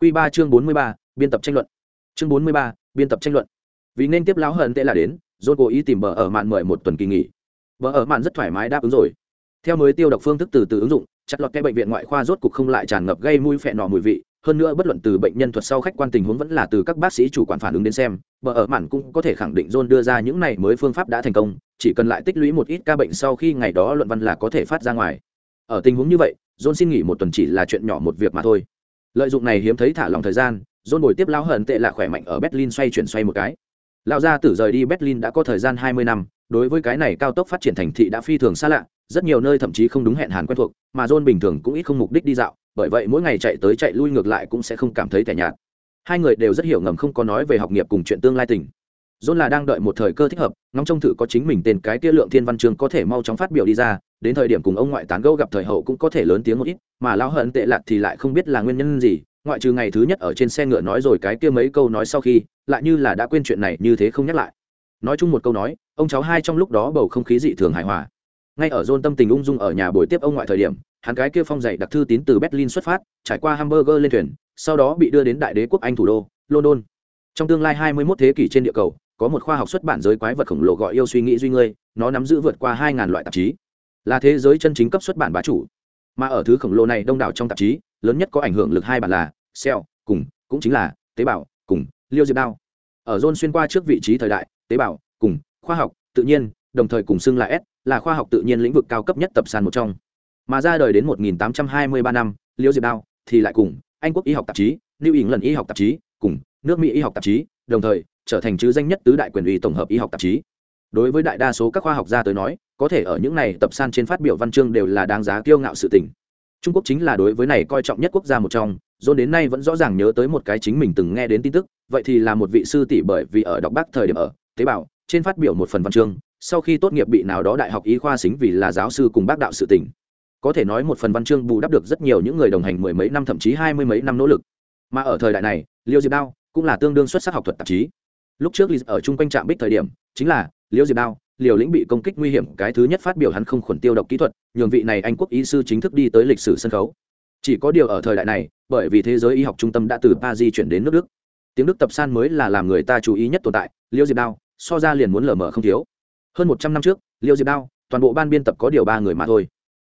Quy ba chương 43, biên tập tranh luận. Chương 43, biên tập tranh luận. Vì nên tiếp lão hận tệ là đến, John cố ý tìm bờ ở mạn mời một tuần kỳ nghỉ. Bờ ở mạn rất thoải mái đáp ứng rồi. Theo mới tiêu độc phương thức từ từ ứng dụng, chặt lọt cái bệnh viện ngoại khoa rốt cục không lại tràn ngập gây mùi phẹn nọ mùi vị, hơn nữa bất luận từ bệnh nhân thuật sau khách quan tình huống vẫn là từ các bác sĩ chủ quản phản ứng đến xem, bờ ở mạn cũng có thể khẳng định John đưa ra những này mới phương pháp đã thành công, chỉ cần lại tích lũy một ít ca bệnh sau khi ngày đó luận văn là có thể phát ra ngoài. Ở tình huống như vậy, John xin nghỉ một tuần chỉ là chuyện nhỏ một việc mà thôi. Lợi dụng này hiếm thấy thả lòng thời gian John bồi tiếp lão hận tệ lạ khỏe mạnh ở berlin xoay chuyển xoay một cái. Lão gia tử rời đi berlin đã có thời gian hai mươi năm đối với cái này cao tốc phát triển thành thị đã phi thường xa lạ rất nhiều nơi thậm chí không đúng hẹn hàn quen thuộc mà john bình thường cũng ít không mục đích đi dạo bởi vậy mỗi ngày chạy tới chạy lui ngược lại cũng sẽ không cảm thấy tẻ nhạt. Hai người đều rất hiểu ngầm không có nói về học nghiệp cùng chuyện tương lai tình john là đang đợi một thời cơ thích hợp, ngóng trông thử có chính mình tên cái kia lượng thiên văn chương có thể mau chóng phát biểu đi ra, đến thời điểm cùng ông ngoại tán gẫu gặp thời hậu cũng có thể lớn tiếng một ít, mà lão hận tệ lạt thì lại không biết là nguyên nhân gì, ngoại trừ ngày thứ nhất ở trên xe ngựa nói rồi cái kia mấy câu nói sau khi, lại như là đã quên chuyện này như thế không nhắc lại. Nói chung một câu nói, ông cháu hai trong lúc đó bầu không khí dị thường hài hòa. Ngay ở John tâm tình ung dung ở nhà buổi tiếp ông ngoại thời điểm, hắn cái kia phong dạy đặc thư tín từ berlin xuất phát, trải qua hamburger lên thuyền, sau đó bị đưa đến đại đế quốc anh thủ đô, london. Trong tương lai 21 thế kỷ trên địa cầu có một khoa học xuất bản giới quái vật khổng lồ gọi yêu suy nghĩ duy ngươi, nó nắm giữ vượt qua hai ngàn loại tạp chí. Là thế giới chân chính cấp xuất bản bá chủ. Mà ở thứ khổng lồ này đông đảo trong tạp chí, lớn nhất có ảnh hưởng lực hai bản là cell cùng, cũng chính là tế bào, cùng, liêu diệp đao. Ở zone xuyên qua trước vị trí thời đại, tế bào, cùng, khoa học, tự nhiên, đồng thời cùng xưng là s, là khoa học tự nhiên lĩnh vực cao cấp nhất tập sàn một trong. Mà ra đời đến 1823 năm, liêu diệp đao thì lại cùng anh quốc y học tạp chí lưu ý lần y học tạp chí, cùng nước mỹ y học tạp chí, đồng thời trở thành chứ danh nhất tứ đại quyền uy tổng hợp y học tạp chí. Đối với đại đa số các khoa học gia tới nói, có thể ở những này tập san trên phát biểu văn chương đều là đáng giá kiêu ngạo sự tình. Trung quốc chính là đối với này coi trọng nhất quốc gia một trong dồn đến nay vẫn rõ ràng nhớ tới một cái chính mình từng nghe đến tin tức, vậy thì là một vị sư tỷ bởi vì ở đọc bác thời điểm ở, tế bào, trên phát biểu một phần văn chương, sau khi tốt nghiệp bị nào đó đại học y khoa xính vì là giáo sư cùng bác đạo sự tỉnh có thể nói một phần văn chương bù đắp được rất nhiều những người đồng hành mười mấy năm thậm chí hai mươi mấy năm nỗ lực. Mà ở thời đại này, liêu diệp đao cũng là tương đương xuất sắc học thuật tạp chí lúc trước ở chung quanh trạm bích thời điểm, chính là, Liễu diệp đao, liều lĩnh bị công kích nguy hiểm, cái thứ nhất phát biểu hắn không khuẩn tiêu độc kỹ thuật, nhường vị này anh quốc y sư chính thức đi tới lịch sử sân khấu. Chỉ có điều ở thời đại này, bởi vì thế giới y học trung tâm đã từ paris chuyển đến nước đức. Tiếng đức tập san mới là làm người ta chú ý nhất tồn tại liêu diệp đao, so ra liền muốn lở mờ không thiếu. Hơn một trăm năm trước liêu diệp đao, toàn bộ ban biên tập có điều ba người mà thôi.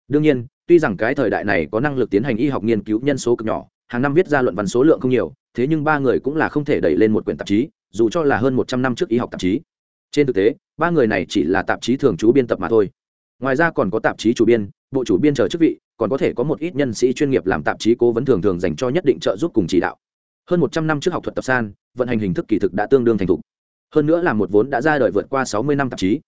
Đương nhiên, tuy rằng cái thời đại này có năng lực tiến hành y học nghiên cứu nhân số cực nhỏ, hàng năm viết ra luận văn số lượng không nhiều, thế nhưng ba người cũng là không thể đẩy lên một quyển tạp chí dù cho là hơn một trăm năm trước y học tạp chí. Trên thực tế, ba người này chỉ là tạp chí thường trú biên tập mà thôi. Ngoài ra còn có tạp chí chủ biên, bộ chủ biên chờ chức vị, còn có thể có một ít nhân sĩ chuyên nghiệp làm tạp chí cố vấn thường thường dành cho nhất định trợ giúp cùng chỉ đạo. Hơn một trăm năm trước học thuật tập san, vận hành hình thức kỳ thực đã tương đương thành thục. Hơn nữa là một vốn đã ra đời vượt qua sáu mươi năm tạp chí.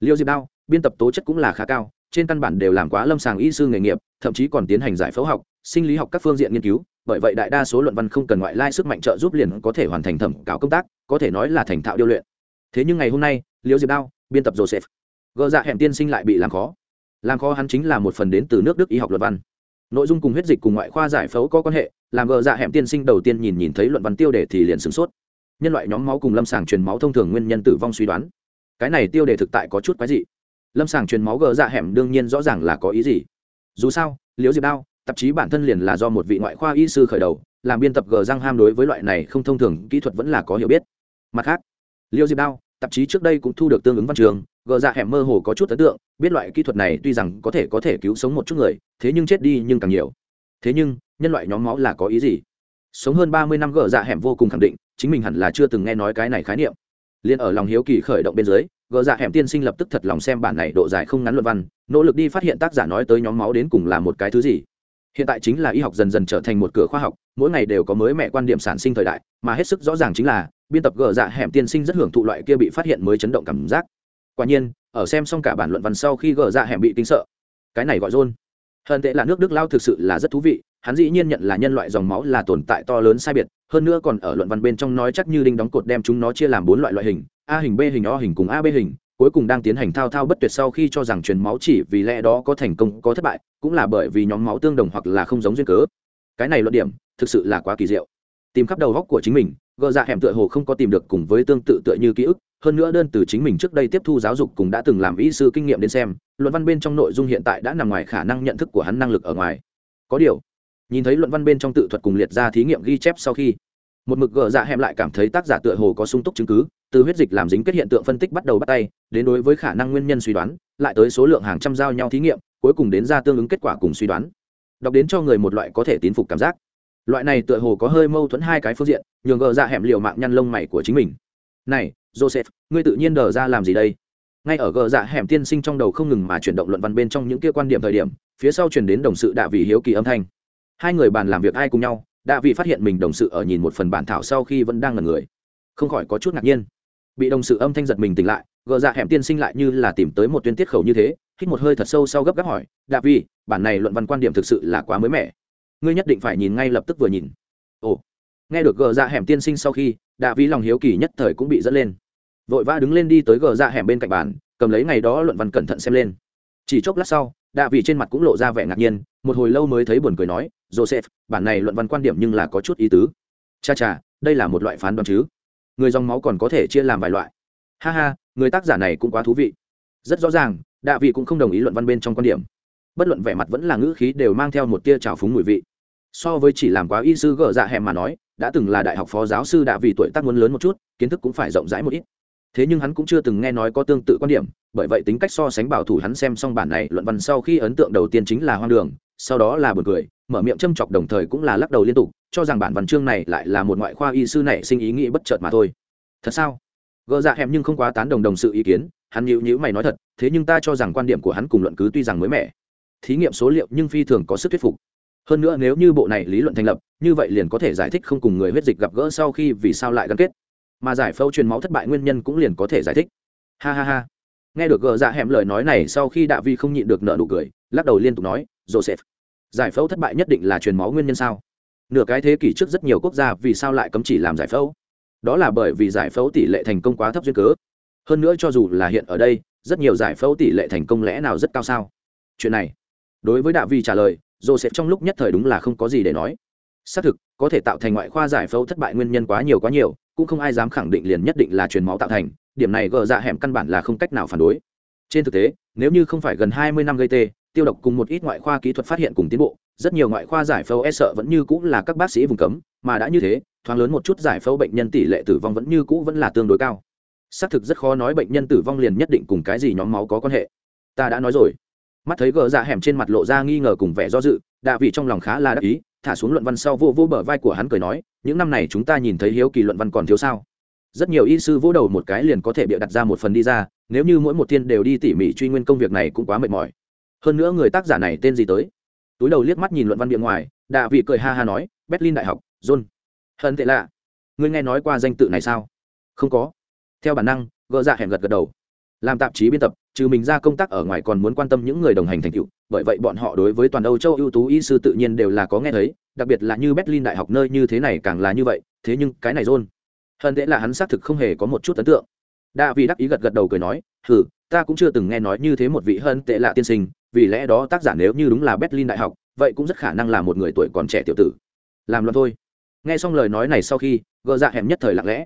Liêu diệp đao, biên tập tố chất cũng là khá cao, trên căn bản đều làm quá lâm sàng y sư nghề nghiệp, thậm chí còn tiến hành giải phẫu học, sinh lý học các phương diện nghiên cứu bởi vậy đại đa số luận văn không cần ngoại lai sức mạnh trợ giúp liền có thể hoàn thành thẩm cáo công tác, có thể nói là thành thạo điêu luyện. Thế nhưng ngày hôm nay, liễu diệp đao, biên tập joseph. Gỡ dạ hẻm tiên sinh lại bị làm khó. Làm khó hắn chính là một phần đến từ nước đức y học luận văn. Nội dung cùng huyết dịch cùng ngoại khoa giải phẫu có quan hệ, làm gờ dạ hẻm tiên sinh đầu tiên nhìn nhìn thấy luận văn tiêu đề thì liền sửng sốt. Nhân loại nhóm máu cùng lâm sàng truyền máu thông thường nguyên nhân tử vong suy đoán. Cái này tiêu đề thực tại có chút quái dị. Lâm sàng truyền máu gờ dạ hẻm đương nhiên rõ ràng là có ý gì. Dù sao, liễu diệp đao tạp chí bản thân liền là do một vị ngoại khoa y sư khởi đầu, làm biên tập gờ răng ham đối với loại này không thông thường kỹ thuật vẫn là có hiểu biết. Mặt khác, liêu diệp đao, tạp chí trước đây cũng thu được tương ứng văn trường gờ dạ hẻm mơ hồ có chút ấn tượng, biết loại kỹ thuật này tuy rằng có thể có thể cứu sống một chút người, thế nhưng chết đi nhưng càng nhiều. Thế nhưng, nhân loại nhóm máu là có ý gì? Sống hơn ba mươi năm gờ dạ hẻm vô cùng khẳng định, chính mình hẳn là chưa từng nghe nói cái này khái niệm. Liền ở lòng hiếu kỳ khởi động bên dưới gờ dạ hẻm tiên sinh lập tức thật lòng xem bản này độ dài không ngắn luận văn, nỗ lực đi phát hiện tác giả nói tới nhóm máu đến cùng là một cái thứ gì hiện tại chính là y học dần dần trở thành một cửa khoa học, mỗi ngày đều có mới mẹ quan điểm sản sinh thời đại, mà hết sức rõ ràng chính là, biên tập gờ dạ hẻm tiên sinh rất hưởng thụ loại kia bị phát hiện mới chấn động cảm giác. Quả nhiên, ở xem xong cả bản luận văn sau khi gờ dạ hẻm bị kinh sợ. Cái này gọi rôn. Hơn tệ là nước đức lao thực sự là rất thú vị, hắn dĩ nhiên nhận là nhân loại dòng máu là tồn tại to lớn sai biệt, hơn nữa còn ở luận văn bên trong nói chắc như đinh đóng cột đem chúng nó chia làm bốn loại loại hình, a hình, b hình, o hình cùng ab hình cuối cùng đang tiến hành thao thao bất tuyệt sau khi cho rằng truyền máu chỉ vì lẽ đó có thành công, có thất bại, cũng là bởi vì nhóm máu tương đồng hoặc là không giống duyên cớ. Cái này luận điểm thực sự là quá kỳ diệu. Tìm khắp đầu góc của chính mình, gờ dạ hẻm tựa hồ không có tìm được cùng với tương tự tựa như ký ức, hơn nữa đơn từ chính mình trước đây tiếp thu giáo dục cũng đã từng làm ý sư kinh nghiệm đến xem, luận văn bên trong nội dung hiện tại đã nằm ngoài khả năng nhận thức của hắn năng lực ở ngoài. Có điều, nhìn thấy luận văn bên trong tự thuật cùng liệt ra thí nghiệm ghi chép sau khi một mực gờ dạ hẻm lại cảm thấy tác giả tựa hồ có sung túc chứng cứ, từ huyết dịch làm dính kết hiện tượng phân tích bắt đầu bắt tay, đến đối với khả năng nguyên nhân suy đoán, lại tới số lượng hàng trăm giao nhau thí nghiệm, cuối cùng đến ra tương ứng kết quả cùng suy đoán. Đọc đến cho người một loại có thể tín phục cảm giác. Loại này tựa hồ có hơi mâu thuẫn hai cái phương diện, nhường gờ dạ hẻm liều mạng nhăn lông mày của chính mình. Này, joseph, ngươi tự nhiên đờ ra làm gì đây? Ngay ở gờ dạ hẻm tiên sinh trong đầu không ngừng mà chuyển động luận văn bên trong những kia quan điểm thời điểm, phía sau chuyển đến đồng sự đạ vị hiếu kỳ âm thanh. Hai người bàn làm việc ai cùng nhau? Đã vì phát hiện mình đồng sự ở nhìn một phần bản thảo sau khi vẫn đang là người. Không khỏi có chút ngạc nhiên. Bị đồng sự âm thanh giật mình tỉnh lại gờ dạ hẻm tiên sinh lại như là tìm tới một tuyên tiết khẩu như thế hít một hơi thật sâu sau gấp gáp hỏi đạ Vi, bản này luận văn quan điểm thực sự là quá mới mẻ. Ngươi nhất định phải nhìn ngay lập tức vừa nhìn. Ồ. Nghe được gờ dạ hẻm tiên sinh sau khi đạ Vi lòng hiếu kỳ nhất thời cũng bị dẫn lên. Vội vã đứng lên đi tới gờ dạ hẻm bên cạnh bàn cầm lấy ngày đó luận văn cẩn thận xem lên. Chỉ chốc lát sau đạ Vi trên mặt cũng lộ ra vẻ ngạc nhiên một hồi lâu mới thấy buồn cười nói joseph, bản này luận văn quan điểm nhưng là có chút ý tứ. Cha cha, đây là một loại phán đoán chứ. Người dòng máu còn có thể chia làm vài loại. Ha ha, người tác giả này cũng quá thú vị. Rất rõ ràng, đạ vị cũng không đồng ý luận văn bên trong quan điểm. Bất luận vẻ mặt vẫn là ngữ khí đều mang theo một tia trào phúng mùi vị. So với chỉ làm quá y sư gỡ dạ hẹm mà nói, đã từng là đại học phó giáo sư đạ vị tuổi tác muốn lớn một chút, kiến thức cũng phải rộng rãi một ít. Thế nhưng hắn cũng chưa từng nghe nói có tương tự quan điểm, bởi vậy tính cách so sánh bảo thủ hắn xem xong bản này luận văn sau khi ấn tượng đầu tiên chính là hoang đường sau đó là buồn cười, mở miệng châm chọc đồng thời cũng là lắc đầu liên tục, cho rằng bản văn chương này lại là một ngoại khoa y sư này sinh ý nghĩ bất chợt mà thôi. Thật sao? Gỡ dạ hẻm nhưng không quá tán đồng đồng sự ý kiến, hắn nhíu nhíu mày nói thật, thế nhưng ta cho rằng quan điểm của hắn cùng luận cứ tuy rằng mới mẻ. Thí nghiệm số liệu nhưng phi thường có sức thuyết phục. Hơn nữa nếu như bộ này lý luận thành lập, như vậy liền có thể giải thích không cùng người huyết dịch gặp gỡ sau khi vì sao lại gắn kết. Mà giải phẫu truyền máu thất bại nguyên nhân cũng liền có thể giải thích. Ha ha ha. Nghe được gờ dạ hẻm lời nói này sau khi đạ vi không nhịn được nợ nụ cười, lắc đầu liên tục nói joseph. Giải phẫu thất bại nhất định là truyền máu nguyên nhân sao? Nửa cái thế kỷ trước rất nhiều quốc gia vì sao lại cấm chỉ làm giải phẫu? Đó là bởi vì giải phẫu tỷ lệ thành công quá thấp duyên cớ. Hơn nữa cho dù là hiện ở đây, rất nhiều giải phẫu tỷ lệ thành công lẽ nào rất cao sao? Chuyện này, đối với đạ vi trả lời, joseph trong lúc nhất thời đúng là không có gì để nói. Xác thực, có thể tạo thành ngoại khoa giải phẫu thất bại nguyên nhân quá nhiều quá nhiều, cũng không ai dám khẳng định liền nhất định là truyền máu tạo thành, điểm này gờ dạ hẻm căn bản là không cách nào phản đối. Trên thực tế, nếu như không phải gần hai mươi năm gây tê tiêu độc cùng một ít ngoại khoa kỹ thuật phát hiện cùng tiến bộ, rất nhiều ngoại khoa giải phẫu e sợ vẫn như cũ là các bác sĩ vùng cấm, mà đã như thế, thoáng lớn một chút giải phẫu bệnh nhân tỷ lệ tử vong vẫn như cũ vẫn là tương đối cao. Xác thực rất khó nói bệnh nhân tử vong liền nhất định cùng cái gì nhóm máu có quan hệ. Ta đã nói rồi. Mắt thấy gờ dạ hẻm trên mặt lộ ra nghi ngờ cùng vẻ do dự, đạ vị trong lòng khá là đắc ý, thả xuống luận văn sau vô vô bờ vai của hắn cười nói, những năm này chúng ta nhìn thấy hiếu kỳ luận văn còn thiếu sao? Rất nhiều y sư vỗ đầu một cái liền có thể bịa đặt ra một phần đi ra, nếu như mỗi một thiên đều đi tỉ mỉ truy nguyên công việc này cũng quá mệt mỏi hơn nữa người tác giả này tên gì tới? Túi đầu liếc mắt nhìn luận văn biện ngoài, đạ vị cười ha ha nói, berlin đại học, john. Hận tệ lạ. Ngươi nghe nói qua danh tự này sao? Không có. Theo bản năng, gỡ dạ hẻm gật gật đầu. Làm tạp chí biên tập, trừ mình ra công tác ở ngoài còn muốn quan tâm những người đồng hành thành tựu, bởi vậy bọn họ đối với toàn âu châu ưu tú y sư tự nhiên đều là có nghe thấy, đặc biệt là như berlin đại học nơi như thế này càng là như vậy, thế nhưng cái này john. Hơn tệ là hắn xác thực không hề có một chút ấn tượng. Đa vị đắc ý gật gật đầu cười nói, hừ, ta cũng chưa từng nghe nói như thế một vị hơn tệ lạ tiên sinh vì lẽ đó tác giả nếu như đúng là berlin đại học, vậy cũng rất khả năng là một người tuổi còn trẻ tiểu tử. Làm loạn thôi. Nghe xong lời nói này sau khi, gờ dạ hẻm nhất thời lặng lẽ.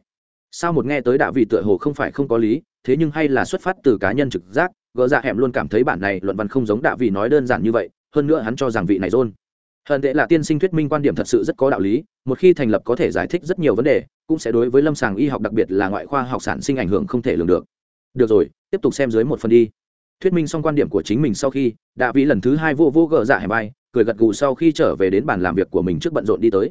Sao một nghe tới đạ vị tựa hồ không phải không có lý, thế nhưng hay là xuất phát từ cá nhân trực giác, gờ dạ hẻm luôn cảm thấy bản này luận văn không giống đạ vị nói đơn giản như vậy, hơn nữa hắn cho rằng vị này rôn. Hận tệ là tiên sinh thuyết minh quan điểm thật sự rất có đạo lý, một khi thành lập có thể giải thích rất nhiều vấn đề, cũng sẽ đối với lâm sàng y học đặc biệt là ngoại khoa học sản sinh ảnh hưởng không thể lường được. Được rồi, tiếp tục xem dưới một phần đi thuyết minh xong quan điểm của chính mình sau khi, đạ vị lần thứ hai vô vô gờ dạ hẻm bay cười gật gù sau khi trở về đến bàn làm việc của mình trước bận rộn đi tới.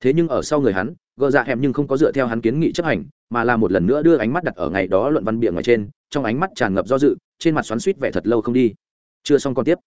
Thế nhưng ở sau người hắn, gờ dạ hẻm nhưng không có dựa theo hắn kiến nghị chấp hành, mà là một lần nữa đưa ánh mắt đặt ở ngày đó luận văn bịa ngoài trên, trong ánh mắt tràn ngập do dự, trên mặt xoắn suýt vẻ thật lâu không đi. Chưa xong còn tiếp.